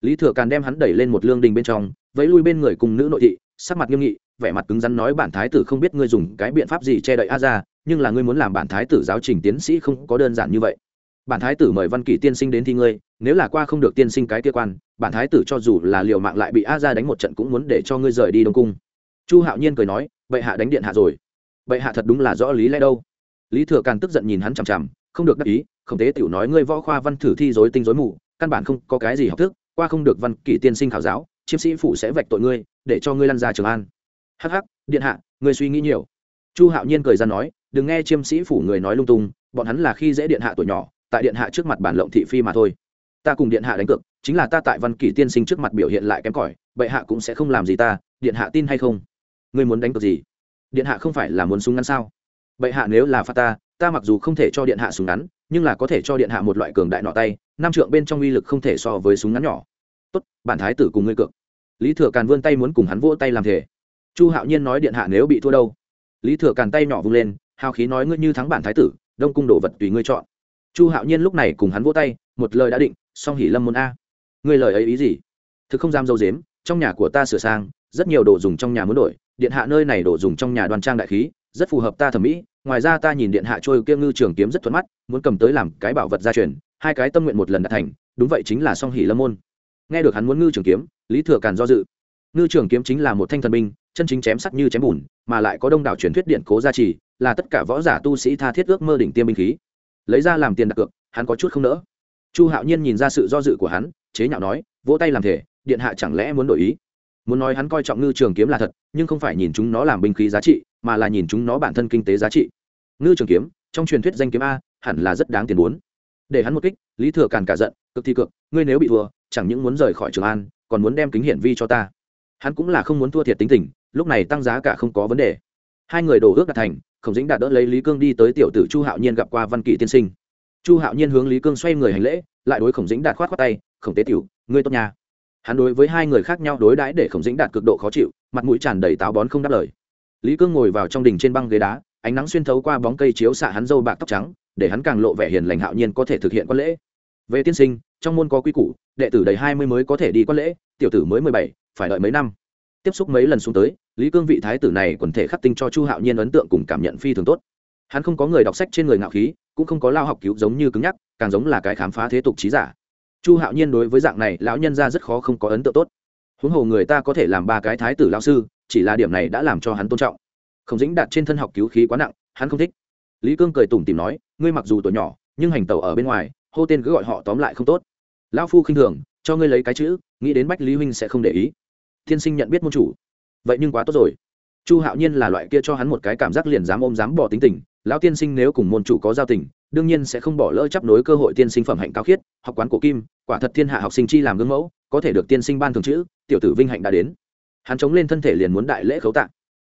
Lý thừa càn đem hắn đẩy lên một lương đình bên trong, vẫy lui bên người cùng nữ nội thị, sắc mặt nghiêm nghị, vẻ mặt cứng rắn nói bản thái tử không biết ngươi dùng cái biện pháp gì che đậy a ra nhưng là ngươi muốn làm bản thái tử giáo trình tiến sĩ không có đơn giản như vậy. Bản thái tử mời văn kỷ tiên sinh đến thi ngươi, nếu là qua không được tiên sinh cái kia quan, bản thái tử cho dù là liều mạng lại bị a ra đánh một trận cũng muốn để cho ngươi rời đi đông cung. Chu hạo nhiên cười nói, bệ hạ đánh điện hạ rồi. Bệ hạ thật đúng là rõ lý lẽ đâu. Lý thừa càn tức giận nhìn hắn chằm chằm không được đắc ý, không tế tiểu nói ngươi võ khoa văn thử thi dối tinh dối mù, căn bản không có cái gì học thức, qua không được văn kỷ tiên sinh khảo giáo, chiêm sĩ phụ sẽ vạch tội ngươi, để cho ngươi lăn ra trường an. Hắc hắc, điện hạ, ngươi suy nghĩ nhiều. Chu hạo nhiên cười ra nói, đừng nghe chiêm sĩ phủ người nói lung tung, bọn hắn là khi dễ điện hạ tuổi nhỏ, tại điện hạ trước mặt bản lộng thị phi mà thôi. Ta cùng điện hạ đánh cược, chính là ta tại văn kỷ tiên sinh trước mặt biểu hiện lại kém cỏi, bệ hạ cũng sẽ không làm gì ta, điện hạ tin hay không? Ngươi muốn đánh cược gì? Điện hạ không phải là muốn súng ngắn sao? Bệ hạ nếu là pha ta ta mặc dù không thể cho điện hạ súng ngắn, nhưng là có thể cho điện hạ một loại cường đại nọ tay nam trượng bên trong uy lực không thể so với súng ngắn nhỏ. Tốt, bản thái tử cùng ngươi cược. Lý thừa càn vươn tay muốn cùng hắn vỗ tay làm thể chu hạo nhiên nói điện hạ nếu bị thua đâu? Lý thừa càn tay nhỏ vung lên, hào khí nói ngươi như thắng bản thái tử, đông cung đồ vật tùy ngươi chọn. Chu hạo nhiên lúc này cùng hắn vỗ tay, một lời đã định, song hỉ lâm môn a. Ngươi lời ấy ý gì? Thực không dám dâu dếm, trong nhà của ta sửa sang, rất nhiều đồ dùng trong nhà muốn đổi, điện hạ nơi này đồ dùng trong nhà đoan trang đại khí rất phù hợp ta thẩm mỹ, ngoài ra ta nhìn điện hạ trôi kia ngư trường kiếm rất thuận mắt, muốn cầm tới làm cái bảo vật gia truyền, hai cái tâm nguyện một lần đã thành, đúng vậy chính là song hỷ lâm môn. Nghe được hắn muốn ngư trường kiếm, lý thừa càn do dự. Ngư trường kiếm chính là một thanh thần binh, chân chính chém sắc như chém bùn, mà lại có đông đảo truyền thuyết điện cố gia trì, là tất cả võ giả tu sĩ tha thiết ước mơ đỉnh tiêm binh khí. Lấy ra làm tiền đặt cược, hắn có chút không nỡ. Chu hạo nhiên nhìn ra sự do dự của hắn, chế nhạo nói, vỗ tay làm thể, điện hạ chẳng lẽ muốn đổi ý? Muốn nói hắn coi trọng ngư trường kiếm là thật, nhưng không phải nhìn chúng nó làm binh khí giá trị, mà là nhìn chúng nó bản thân kinh tế giá trị. Ngư trường kiếm, trong truyền thuyết danh kiếm a, hẳn là rất đáng tiền muốn để hắn một kích, lý thừa càn cả giận, cực thi cực, ngươi nếu bị thua, chẳng những muốn rời khỏi trường an, còn muốn đem kính hiển vi cho ta. Hắn cũng là không muốn thua thiệt tính tình, lúc này tăng giá cả không có vấn đề. Hai người đổ ước đạt thành, khổng dĩnh đạt đỡ lấy lý cương đi tới tiểu tử chu hạo nhiên gặp qua văn kỷ tiên sinh. Chu hạo nhiên hướng lý cương xoay người hành lễ, lại đối khổng dĩnh đạt khoát khoát tay, khổng tế tiểu, ngươi tốt nhà hắn đối với hai người khác nhau đối đãi để khổng dĩnh đạt cực độ khó chịu, mặt mũi tràn đầy táo bón không đáp lời. Lý cương ngồi vào trong đình trên băng ghế đá, ánh nắng xuyên thấu qua bóng cây chiếu xạ hắn dâu bạc tóc trắng, để hắn càng lộ vẻ hiền lành hạo nhiên có thể thực hiện quan lễ. Về tiên sinh, trong môn có quy củ, đệ tử đầy hai mươi mới có thể đi quan lễ, tiểu tử mới mười bảy, phải đợi mấy năm? Tiếp xúc mấy lần xuống tới, lý cương vị thái tử này quần thể khắc tinh cho chu hạo nhiên ấn tượng cùng cảm nhận phi thường tốt. Hắn không có người đọc sách trên người ngạo khí, cũng không có lao học cứu giống như cứng nhắc, càng giống là cái khám phá thế tục trí giả chu hạo nhiên đối với dạng này, lão nhân ra rất khó không có ấn tượng tốt. Huống hồ người ta có thể làm ba cái thái tử lao sư, chỉ là điểm này đã làm cho hắn tôn trọng. Không dính đạt trên thân học cứu khí quá nặng, hắn không thích. Lý cương cười tủm tìm nói, ngươi mặc dù tuổi nhỏ, nhưng hành tàu ở bên ngoài, hô tên cứ gọi họ tóm lại không tốt. Lão phu khinh thường, cho ngươi lấy cái chữ, nghĩ đến bách lý huynh sẽ không để ý. Tiên sinh nhận biết môn chủ. Vậy nhưng quá tốt rồi. Chu hạo nhiên là loại kia cho hắn một cái cảm giác liền dám ôm dám bỏ tính tình lão tiên sinh nếu cùng môn chủ có giao tình, đương nhiên sẽ không bỏ lỡ chấp nối cơ hội tiên sinh phẩm hạnh cao khiết, học quán cổ kim, quả thật thiên hạ học sinh chi làm gương mẫu, có thể được tiên sinh ban thường chữ, tiểu tử vinh hạnh đã đến. Hắn chống lên thân thể liền muốn đại lễ khấu tạng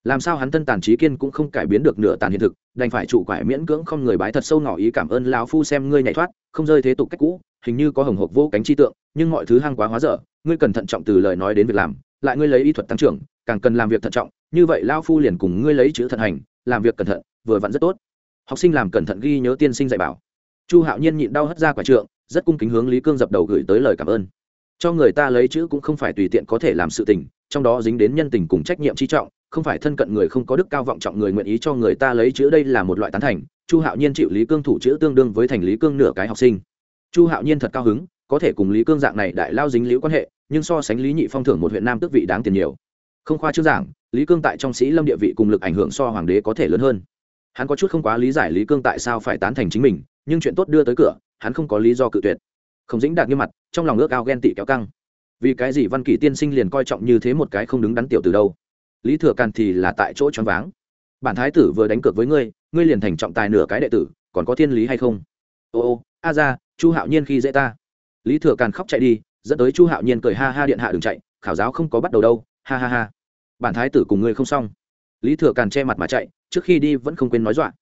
làm sao hắn thân tàn trí kiên cũng không cải biến được nửa tàn hiện thực, đành phải trụ quải miễn cưỡng không người bái thật sâu ngỏ ý cảm ơn lão phu xem ngươi nhảy thoát, không rơi thế tục cách cũ, hình như có hồng hộc vô cánh chi tượng, nhưng mọi thứ hang quá hóa dở, ngươi cần thận trọng từ lời nói đến việc làm, lại ngươi lấy y thuật tăng trưởng, càng cần làm việc thận trọng, như vậy lão phu liền cùng ngươi lấy chữ thận hành làm việc cẩn thận, vừa vặn rất tốt. Học sinh làm cẩn thận ghi nhớ tiên sinh dạy bảo. Chu hạo nhiên nhịn đau hất ra quả trượng, rất cung kính hướng lý cương dập đầu gửi tới lời cảm ơn. Cho người ta lấy chữ cũng không phải tùy tiện có thể làm sự tình, trong đó dính đến nhân tình cùng trách nhiệm chi trọng, không phải thân cận người không có đức cao vọng trọng người nguyện ý cho người ta lấy chữ đây là một loại tán thành. Chu hạo nhiên chịu lý cương thủ chữ tương đương với thành lý cương nửa cái học sinh. Chu hạo nhiên thật cao hứng, có thể cùng lý cương dạng này đại lao dính liễu quan hệ, nhưng so sánh lý nhị phong thưởng một huyện nam tước vị đáng tiền nhiều. Không khoa chương giảng lý cương tại trong sĩ lâm địa vị cùng lực ảnh hưởng so hoàng đế có thể lớn hơn. Hắn có chút không quá lý giải lý cương tại sao phải tán thành chính mình, nhưng chuyện tốt đưa tới cửa, hắn không có lý do cự tuyệt. Không dính đạt như mặt, trong lòng ước ao ghen tị kéo căng. Vì cái gì văn kỷ tiên sinh liền coi trọng như thế một cái không đứng đắn tiểu từ đâu? Lý thừa càn thì là tại chỗ choáng váng. Bản thái tử vừa đánh cược với ngươi ngươi liền thành trọng tài nửa cái đệ tử, còn có thiên lý hay không? Ô ô, a ra, chu hạo nhiên khi dễ ta. Lý thừa càn khóc chạy đi, dẫn tới chu hạo nhiên cười ha ha điện hạ đừng chạy, khảo giáo không có bắt đầu đâu, ha ha ha bản thái tử cùng ngươi không xong. Lý thừa càn che mặt mà chạy, trước khi đi vẫn không quên nói dọa.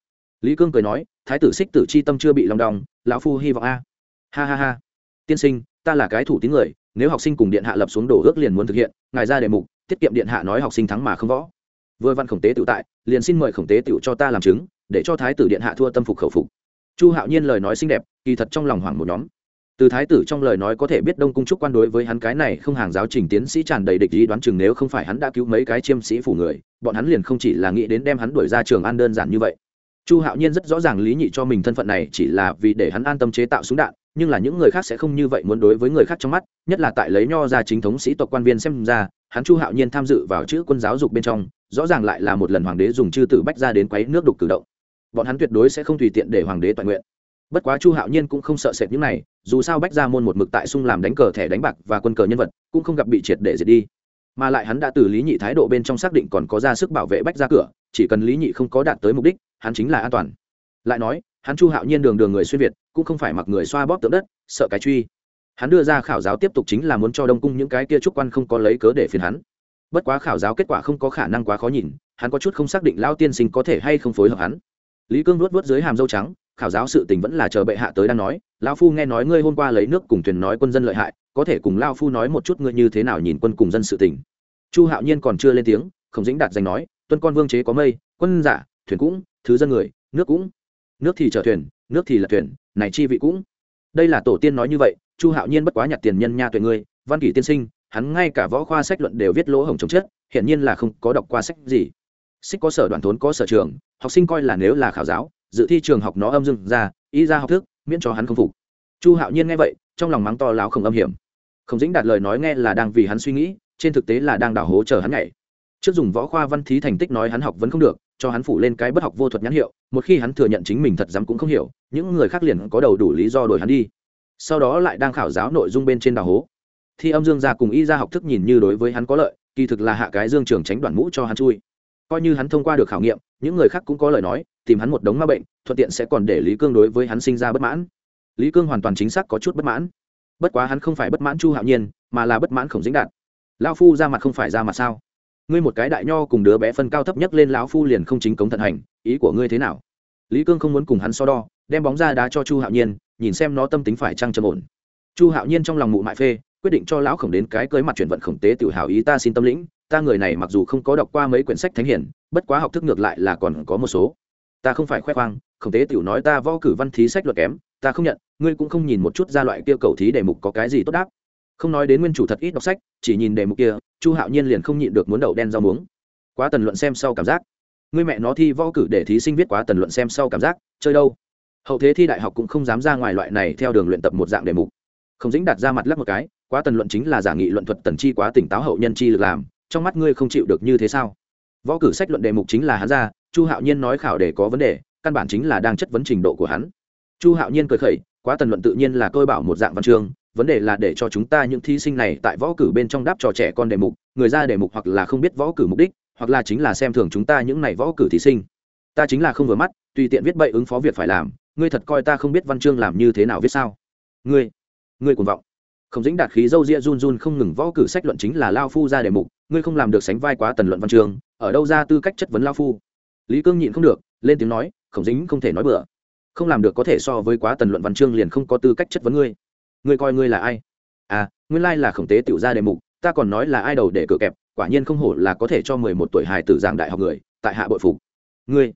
Lý cương cười nói, thái tử xích tử c h i tâm chưa bị lòng đong, lão phu hy vọng a. Ha ha ha. Tiên sinh, ta là cái thủ tín người, nếu học sinh cùng điện hạ lập xuống đổ ước liền muốn thực hiện, ngài ra đề mục, tiết kiệm điện hạ nói học sinh thắng mà không võ. Vừa văn khổng tế tự tại, liền xin mời khổng tế tự cho ta làm chứng, để cho thái tử điện hạ thua tâm phục khẩu phục. Chu hạo nhiên lời nói xinh đẹp, kỳ thật trong lòng hoảng một nhóm từ thái tử trong lời nói có thể biết đông cung trúc quan đối với hắn cái này không hàng giáo trình tiến sĩ tràn đầy địch ý đoán chừng nếu không phải hắn đã cứu mấy cái chiêm sĩ phủ người, bọn hắn liền không chỉ là nghĩ đến đem hắn đuổi ra trường an đơn giản như vậy. Chu hạo nhiên rất rõ ràng lý nhị cho mình thân phận này chỉ là vì để hắn an tâm chế tạo súng đạn, nhưng là những người khác sẽ không như vậy muốn đối với người khác trong mắt, nhất là tại lấy nho ra chính thống sĩ tộc quan viên xem ra, hắn chu hạo nhiên tham dự vào chữ quân giáo dục bên trong, rõ ràng lại là một lần hoàng đế dùng chư tử bách ra đến quấy nước đục cử động. Bọn hắn tuyệt đối sẽ không tùy tiện để hoàng đế toàn nguyện bất quá chu hạo nhiên cũng không sợ sệt những này, dù sao bách ra môn một mực tại sung làm đánh cờ thẻ đánh bạc và quân cờ nhân vật, cũng không gặp bị triệt để diệt đi. Mà lại hắn đã từ lý nhị thái độ bên trong xác định còn có ra sức bảo vệ bách ra cửa, chỉ cần lý nhị không có đạt tới mục đích, hắn chính là an toàn. Lại nói, hắn chu hạo nhiên đường đường người xuyên việt, cũng không phải mặc người xoa bóp tượng đất, sợ cái truy. Hắn đưa ra khảo giáo tiếp tục chính là muốn cho đông cung những cái kia trúc quan không có lấy cớ để phiền hắn. Bất quá khảo giáo kết quả không có khả năng quá khó nhìn, hắn có chút không xác định lao tiên sinh có thể hay không phối hợp hắn. Lý cương luốt vớt dưới hàm dâu trắng khảo giáo sự tình vẫn là chờ bệ hạ tới đang nói lao phu nghe nói ngươi hôm qua lấy nước cùng thuyền nói quân dân lợi hại, có thể cùng lao phu nói một chút ngươi như thế nào nhìn quân cùng dân sự tình. Chu hạo nhiên còn chưa lên tiếng, khổng dĩnh đạt danh nói, tuân con vương chế có mây, quân giả, thuyền cũng, thứ dân người, nước cũng. Nước thì chở thuyền, nước thì là thuyền, này chi vị cũng. Đây là tổ tiên nói như vậy, chu hạo nhiên bất quá nhặt tiền nhân nha tuệ ngươi, văn kỷ tiên sinh, hắn ngay cả võ khoa sách luận đều viết lỗ hổng chống chết hiển nhiên là không có đọc qua sách gì. Xích có sở đoàn thốn có sở trường, học sinh coi là nếu là khảo giáo dự thi trường học nó âm dưng ra ý ra học thức, miễn cho hắn không phục. Chu hạo nhiên nghe vậy, trong lòng mắng to láo không âm hiểm. Không dĩnh đạt lời nói nghe là đang vì hắn suy nghĩ, trên thực tế là đang đào hố chờ hắn nhảy. Trước dùng võ khoa văn thí thành tích nói hắn học vẫn không được, cho hắn phủ lên cái bất học vô thuật nhãn hiệu, một khi hắn thừa nhận chính mình thật dám cũng không hiểu, những người khác liền có đầu đủ lý do đổi hắn đi. Sau đó lại đang khảo giáo nội dung bên trên đào hố. Thi âm dương gia cùng y ra học thức nhìn như đối với hắn có lợi, kỳ thực là hạ cái dương trường tránh đoạn mũ cho hắn chui. Coi như hắn thông qua được khảo nghiệm những người khác cũng có lời nói, tìm hắn một đống ma bệnh, thuận tiện sẽ còn để lý cương đối với hắn sinh ra bất mãn. Lý cương hoàn toàn chính xác có chút bất mãn. Bất quá hắn không phải bất mãn chu hạo nhiên, mà là bất mãn khổng dĩnh đạt. Lao phu ra mặt không phải ra mặt sao? Ngươi một cái đại nho cùng đứa bé phân cao thấp nhất lên lão phu liền không chính cống thận hành, ý của ngươi thế nào? Lý cương không muốn cùng hắn so đo, đem bóng ra đá cho chu hạo nhiên, nhìn xem nó tâm tính phải trăng trầm ổn. Chu hạo nhiên trong lòng mụ mại phê, quyết định cho lão khổng đến cái cưới mặt chuyển vận khổng tế tự hào ý ta xin tâm lĩnh ta người này mặc dù không có đọc qua mấy quyển sách thánh hiển, bất quá học thức ngược lại là còn có một số. Ta không phải khoe khoang khổng tế tiểu nói ta võ cử văn thí sách luật kém, ta không nhận, ngươi cũng không nhìn một chút ra loại kia cầu thí đề mục có cái gì tốt đáp. Không nói đến nguyên chủ thật ít đọc sách, chỉ nhìn đề mục kia, chu hạo nhiên liền không nhịn được muốn đậu đen rau muống. Quá tần luận xem sau cảm giác. Ngươi mẹ nó thi võ cử để thí sinh viết quá tần luận xem sau cảm giác, chơi đâu? Hậu thế thi đại học cũng không dám ra ngoài loại này theo đường luyện tập một dạng đề mục. Không dính đặt ra mặt lắc một cái, quá tần luận chính là giả nghị luận thuật tần chi quá tỉnh táo hậu nhân chi lực làm trong mắt ngươi không chịu được như thế sao? Võ cử sách luận đề mục chính là hắn ra, chu hạo nhiên nói khảo đề có vấn đề, căn bản chính là đang chất vấn trình độ của hắn. Chu hạo nhiên cười khẩy, quá tần luận tự nhiên là tôi bảo một dạng văn chương, vấn đề là để cho chúng ta những thí sinh này tại võ cử bên trong đáp trò trẻ con đề mục, người ra đề mục hoặc là không biết võ cử mục đích, hoặc là chính là xem thường chúng ta những này võ cử thí sinh. Ta chính là không vừa mắt, tùy tiện viết bậy ứng phó việc phải làm, ngươi thật coi ta không biết văn chương làm như thế nào viết sao? Ngươi ngươi cuồng vọng. Không dính đạt khí dâu ria run run không ngừng, võ cử sách luận chính là lao phu ra đề mục ngươi không làm được sánh vai quá tần luận văn trường, ở đâu ra tư cách chất vấn lao phu? Lý cương nhịn không được lên tiếng nói khổng dính không thể nói bừa. Không làm được có thể so với quá tần luận văn chương liền không có tư cách chất vấn ngươi. Ngươi coi ngươi là ai? À nguyên lai là khổng tế tiểu ra đề mục ta còn nói là ai đầu để cửa kẹp quả nhiên không hổ là có thể cho mười một tuổi hài tử giảng đại học người tại hạ bội phục. Ngươi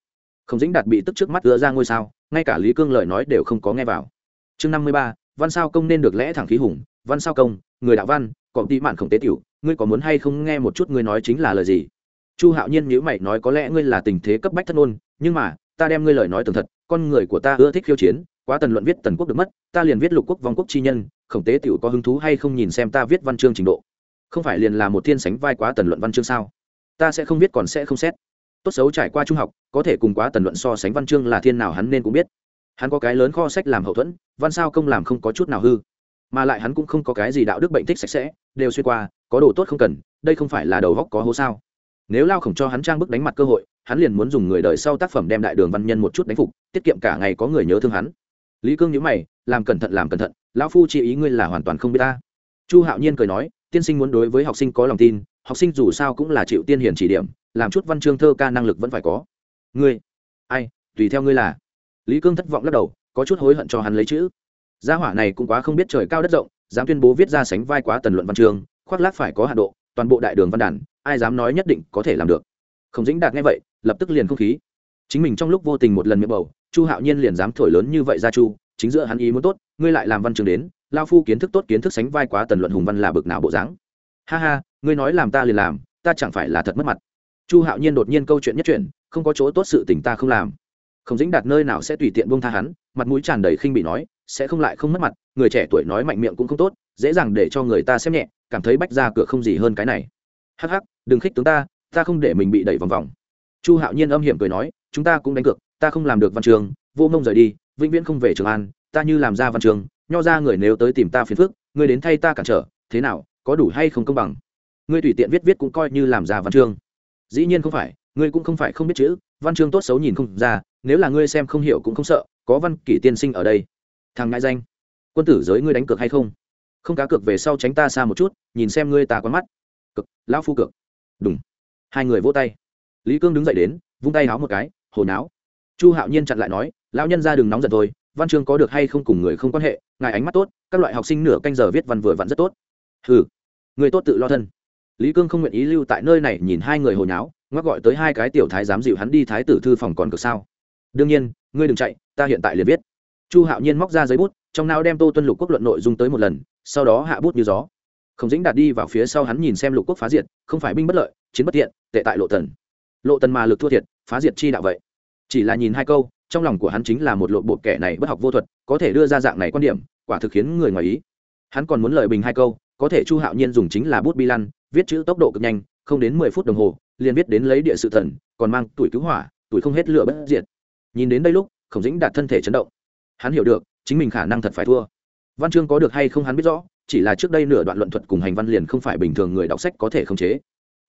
khổng dính đạt bị tức trước mắt đưa ra ngôi sao ngay cả lý cương lời nói đều không có nghe vào. Chương năm mươi ba văn sao công nên được lẽ thẳng khí hùng văn sao công người đạo văn còn tí mạn khổng tế tiểu ngươi có muốn hay không nghe một chút ngươi nói chính là lời gì? Chu hạo nhiên nhữ mày nói có lẽ ngươi là tình thế cấp bách thất ngôn nhưng mà, ta đem ngươi lời nói tường thật, con người của ta ưa thích khiêu chiến, quá tần luận viết tần quốc được mất, ta liền viết lục quốc vong quốc chi nhân, khổng tế tiểu có hứng thú hay không nhìn xem ta viết văn chương trình độ? Không phải liền là một thiên sánh vai quá tần luận văn chương sao? Ta sẽ không viết còn sẽ không xét. Tốt xấu trải qua trung học, có thể cùng quá tần luận so sánh văn chương là thiên nào hắn nên cũng biết. Hắn có cái lớn kho sách làm hậu thuẫn, văn sao công làm không có chút nào hư mà lại hắn cũng không có cái gì đạo đức bệnh thích sạch sẽ, đều xuyên qua, có đồ tốt không cần, đây không phải là đầu góc có hố sao? Nếu lao khổng cho hắn trang bức đánh mặt cơ hội, hắn liền muốn dùng người đời sau tác phẩm đem đại đường văn nhân một chút đánh phục, tiết kiệm cả ngày có người nhớ thương hắn. Lý cương nhữ mày, làm cẩn thận, làm cẩn thận, lão phu chỉ ý ngươi là hoàn toàn không biết ta. Chu hạo nhiên cười nói, tiên sinh muốn đối với học sinh có lòng tin, học sinh dù sao cũng là chịu tiên hiền chỉ điểm, làm chút văn chương thơ ca năng lực vẫn phải có. Ngươi? Ai, tùy theo ngươi là. Lý cương thất vọng lắc đầu, có chút hối hận cho hắn lấy chữ gia hỏa này cũng quá không biết trời cao đất rộng, dám tuyên bố viết ra sánh vai quá tần luận văn chương, khoác lác phải có hạ độ, toàn bộ đại đường văn đàn, ai dám nói nhất định có thể làm được. Không dính đạt nghe vậy, lập tức liền không khí. Chính mình trong lúc vô tình một lần miệng bầu, chu hạo nhiên liền dám thổi lớn như vậy ra chu, chính giữa hắn ý muốn tốt, ngươi lại làm văn chương đến lao phu kiến thức tốt kiến thức sánh vai quá tần luận hùng văn là bực nào bộ dáng. Ha ha, ngươi nói làm ta liền làm, ta chẳng phải là thật mất mặt. Chu hạo nhiên đột nhiên câu chuyện nhất chuyện không có chỗ tốt sự tình ta không làm. Không dính đạt nơi nào sẽ tùy tiện buông tha hắn mặt mũi tràn đầy khinh bị nói, sẽ không lại không mất mặt, người trẻ tuổi nói mạnh miệng cũng không tốt, dễ dàng để cho người ta xem nhẹ, cảm thấy bách ra cửa không gì hơn cái này. Hắc hắc, đừng khích tướng ta ta không để mình bị đẩy vòng vòng. Chu hạo nhiên âm hiểm cười nói, chúng ta cũng đánh cược, ta không làm được văn trường, vô mông rời đi, vĩnh viễn không về trường an, ta như làm ra văn trường, nho ra người nếu tới tìm ta phiền phức, người đến thay ta cản trở, thế nào, có đủ hay không công bằng? Ngươi tùy tiện viết viết cũng coi như làm ra văn chương dĩ nhiên không phải, ngươi cũng không phải không biết chữ, văn chương tốt xấu nhìn không ra, nếu là ngươi xem không hiểu cũng không sợ có văn kỷ tiên sinh ở đây. Thằng ngại danh, quân tử giới ngươi đánh cược hay không? Không cá cược về sau tránh ta xa một chút, nhìn xem ngươi ta quán mắt. Cực lão phu cược. Đúng hai người vỗ tay. Lý cương đứng dậy đến, vung tay háo một cái hồi náo. Chu hạo nhiên chặn lại nói, lão nhân ra đừng nóng giận thôi, văn chương có được hay không cùng người không quan hệ, ngài ánh mắt tốt, các loại học sinh nửa canh giờ viết văn vừa vặn rất tốt. Ừ người tốt tự lo thân. Lý cương không nguyện ý lưu tại nơi này nhìn hai người hồi náo, ngoắc gọi tới hai cái tiểu thái dám dịu hắn đi thái tử thư phòng còn cực sao. Đương nhiên ngươi đừng chạy, ta hiện tại liền viết. Chu hạo nhiên móc ra giấy bút, trong nào đem tô tuân lục quốc luận nội dung tới một lần, sau đó hạ bút như gió. Không dĩnh đạt đi vào phía sau hắn nhìn xem lục quốc phá diệt, không phải binh bất lợi, chiến bất tiện tệ tại lộ tần. Lộ tần mà lực thua thiệt, phá diệt chi đạo vậy. Chỉ là nhìn hai câu, trong lòng của hắn chính là một lộ bộ kẻ này bất học vô thuật, có thể đưa ra dạng này quan điểm, quả thực khiến người ngoài ý. Hắn còn muốn lời bình hai câu, có thể chu hạo nhiên dùng chính là bút bi lăn, viết chữ tốc độ cực nhanh, không đến mười phút đồng hồ, liền viết đến lấy địa sự thần, còn mang tuổi cứu hỏa, tuổi không hết lửa bất diệt nhìn đến đây lúc, khổng dĩnh đạt thân thể chấn động. Hắn hiểu được, chính mình khả năng thật phải thua. Văn chương có được hay không hắn biết rõ, chỉ là trước đây nửa đoạn luận thuật cùng hành văn liền không phải bình thường người đọc sách có thể khống chế.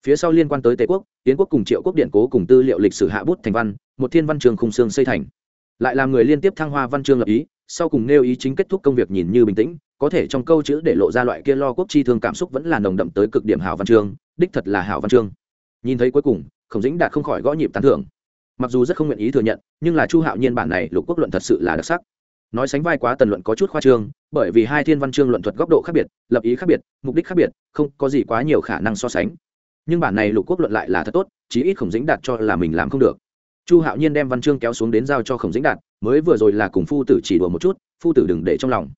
Phía sau liên quan tới tề quốc tiến quốc cùng triệu quốc điện cố cùng tư liệu lịch sử hạ bút thành văn, một thiên văn chương khung xương xây thành. Lại làm người liên tiếp thăng hoa văn chương lập ý, sau cùng nêu ý chính kết thúc công việc nhìn như bình tĩnh, có thể trong câu chữ để lộ ra loại kia lo quốc chi thương cảm xúc vẫn là nồng đậm tới cực điểm hảo văn chương, đích thật là hảo văn chương. Nhìn thấy cuối cùng, khổng dĩnh đạt không khỏi gõ nhịp tán thưởng mặc dù rất không nguyện ý thừa nhận, nhưng là chu hạo nhiên bản này lục quốc luận thật sự là đặc sắc. Nói sánh vai quá tần luận có chút khoa trương, bởi vì hai thiên văn chương luận thuật góc độ khác biệt, lập ý khác biệt, mục đích khác biệt, không có gì quá nhiều khả năng so sánh. Nhưng bản này lục quốc luận lại là thật tốt, chí ít khổng dĩnh đạt cho là mình làm không được. Chu hạo nhiên đem văn chương kéo xuống đến giao cho khổng dĩnh đạt, mới vừa rồi là cùng phu tử chỉ đùa một chút, phu tử đừng để trong lòng.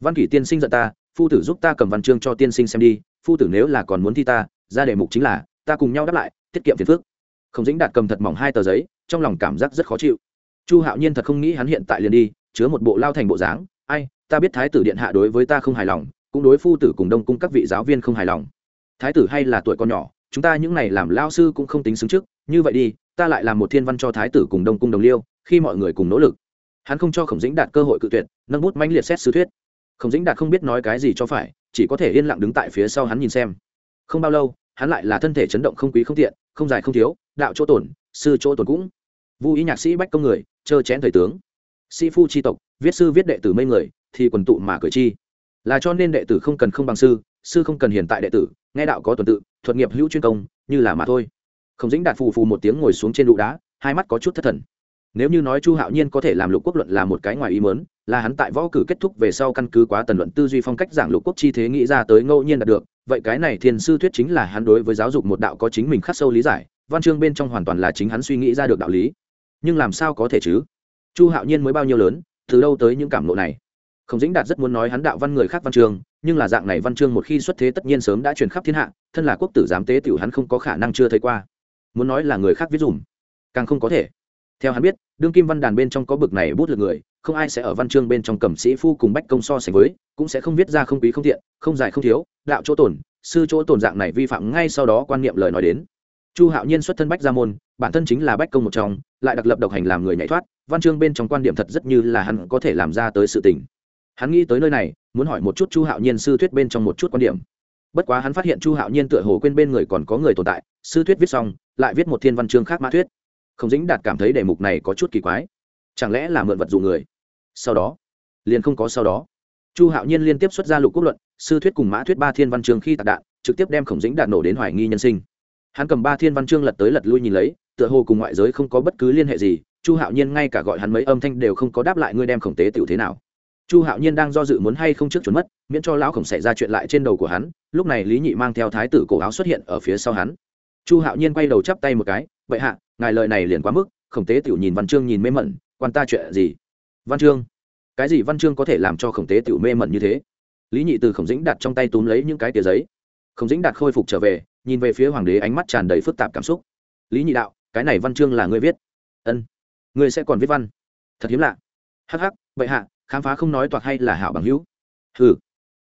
Văn kỷ tiên sinh giận ta, phu tử giúp ta cầm văn chương cho tiên sinh xem đi, phu tử nếu là còn muốn thi ta, ra đề mục chính là, ta cùng nhau đáp lại, tiết kiệm phiền phước khổng dĩnh đạt cầm thật mỏng hai tờ giấy, trong lòng cảm giác rất khó chịu. Chu hạo nhiên thật không nghĩ hắn hiện tại liền đi, chứa một bộ lao thành bộ dáng. Ai, ta biết thái tử điện hạ đối với ta không hài lòng, cũng đối phu tử cùng đông cung các vị giáo viên không hài lòng. Thái tử hay là tuổi con nhỏ, chúng ta những này làm lao sư cũng không tính xứng trước, như vậy đi, ta lại làm một thiên văn cho thái tử cùng đông cung đồng liêu, khi mọi người cùng nỗ lực. Hắn không cho khổng dĩnh đạt cơ hội cự tuyệt, nâng bút mãnh liệt xét sứ thuyết. Khổng dĩnh đạt không biết nói cái gì cho phải, chỉ có thể yên lặng đứng tại phía sau hắn nhìn xem. Không bao lâu, hắn lại là thân thể chấn động không quý không tiện không dài không thiếu, đạo chỗ tổn, sư chỗ tổn cũng. Vu ý nhạc sĩ bách công người, chơ chén thời tướng. Sĩ phu tri tộc, viết sư viết đệ tử mây người, thì quần tụ mà cử chi là cho nên đệ tử không cần không bằng sư sư không cần hiện tại đệ tử, nghe đạo có tuần tự, thuật nghiệp hữu chuyên công, như là mà thôi. Không dính đạt phù phù một tiếng ngồi xuống trên đụ đá, hai mắt có chút thất thần nếu như nói chu hạo nhiên có thể làm lục quốc luận là một cái ngoài ý mớn là hắn tại võ cử kết thúc về sau căn cứ quá tần luận tư duy phong cách giảng lục quốc chi thế nghĩ ra tới ngẫu nhiên đạt được, vậy cái này thiên sư thuyết chính là hắn đối với giáo dục một đạo có chính mình khắc sâu lý giải, văn chương bên trong hoàn toàn là chính hắn suy nghĩ ra được đạo lý. Nhưng làm sao có thể chứ? Chu hạo nhiên mới bao nhiêu lớn, từ đâu tới những cảm lộ này? Không dĩnh đạt rất muốn nói hắn đạo văn người khác văn chương, nhưng là dạng này văn chương một khi xuất thế tất nhiên sớm đã truyền khắp thiên hạ, thân là quốc tử giám tế tiểu hắn không có khả năng chưa thấy qua. Muốn nói là người khác viết dùm, càng không có thể theo hắn biết, đương kim văn đàn bên trong có bực này bút lực người, không ai sẽ ở văn chương bên trong cầm sĩ phu cùng bách công so sánh với, cũng sẽ không viết ra không quý không tiện không dài không thiếu, đạo chỗ tổn, sư chỗ tổn dạng này vi phạm ngay sau đó quan niệm lời nói đến. Chu hạo nhiên xuất thân bách gia môn, bản thân chính là bách công một trong, lại đặc lập độc hành làm người nhảy thoát, văn chương bên trong quan điểm thật rất như là hắn có thể làm ra tới sự tình. Hắn nghĩ tới nơi này, muốn hỏi một chút chu hạo nhiên sư thuyết bên trong một chút quan điểm. Bất quá hắn phát hiện chu hạo nhiên tựa hồ quên bên người còn có người tồn tại, sư thuyết viết xong, lại viết một thiên văn chương khác mã thuyết không dính đạt cảm thấy đề mục này có chút kỳ quái. Chẳng lẽ là mượn vật dụ người? Sau đó, liền không có sau đó. Chu hạo nhiên liên tiếp xuất ra lục quốc luận, sư thuyết cùng mã thuyết ba thiên văn chương khi tạc đạn, trực tiếp đem khổng dĩnh đạt nổ đến hoài nghi nhân sinh. Hắn cầm ba thiên văn chương lật tới lật lui nhìn lấy, tựa hồ cùng ngoại giới không có bất cứ liên hệ gì, chu hạo nhiên ngay cả gọi hắn mấy âm thanh đều không có đáp lại ngươi đem khổng tế tiểu thế nào. Chu hạo nhiên đang do dự muốn hay không trước chuẩn mất, miễn cho lão khổng xảy ra chuyện lại trên đầu của hắn, lúc này lý nhị mang theo thái tử cổ áo xuất hiện ở phía sau hắn. Chu hạo nhiên quay đầu chắp tay một cái vậy hạ ngài lời này liền quá mức, khổng tế tiểu nhìn văn chương nhìn mê mẩn, quan ta chuyện gì? Văn chương cái gì văn chương có thể làm cho khổng tế tiểu mê mẩn như thế? Lý nhị từ khổng dĩnh đặt trong tay túm lấy những cái tia giấy. Khổng dĩnh đạt khôi phục trở về, nhìn về phía hoàng đế ánh mắt tràn đầy phức tạp cảm xúc. Lý nhị đạo, cái này văn chương là ngươi viết. Ân, ngươi sẽ còn viết văn. Thật hiếm lạ. Hắc hắc vậy hạ, khám phá không nói toạc hay là hảo bằng hữu. Ừ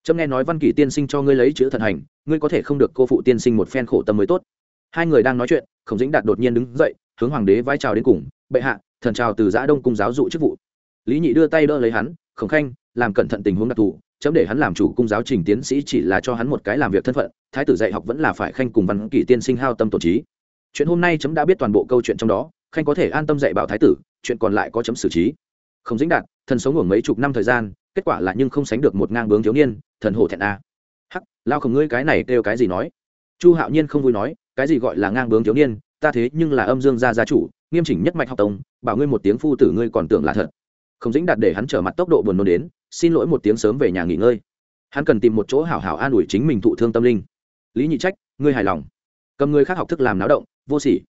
trâm nghe nói văn kỷ tiên sinh cho ngươi lấy chữ thần hành, ngươi có thể không được cô phụ tiên sinh một phen khổ tâm mới tốt hai người đang nói chuyện, khổng dĩnh đạt đột nhiên đứng dậy, hướng hoàng đế vai trào đến cùng, bệ hạ, thần trào từ giã đông cung giáo dụ chức vụ. Lý nhị đưa tay đỡ lấy hắn, khổng khanh, làm cẩn thận tình huống đặc thù, chấm để hắn làm chủ cung giáo trình tiến sĩ chỉ là cho hắn một cái làm việc thân phận, thái tử dạy học vẫn là phải khanh cùng văn kỷ tiên sinh hao tâm tổ trí. Chuyện hôm nay chấm đã biết toàn bộ câu chuyện trong đó, khanh có thể an tâm dạy bảo thái tử, chuyện còn lại có chấm xử trí. Không dính đạt, thần sống ở mấy chục năm thời gian, kết quả là nhưng không sánh được một ngang bướng thiếu niên, thần hổ thẹn a. Hắc, lao không ngươi cái này kêu cái gì nói? Chu hạo nhiên không vui nói, cái gì gọi là ngang bướng thiếu niên, ta thế nhưng là âm dương gia gia chủ, nghiêm chỉnh nhất mạch học tông, bảo ngươi một tiếng phu tử ngươi còn tưởng là thật. Không dính đạt để hắn trở mặt tốc độ buồn nôn đến, xin lỗi một tiếng sớm về nhà nghỉ ngơi. Hắn cần tìm một chỗ hảo hảo an ủi chính mình thụ thương tâm linh. Lý nhị trách, ngươi hài lòng. Cầm người khác học thức làm náo động, vô sỉ.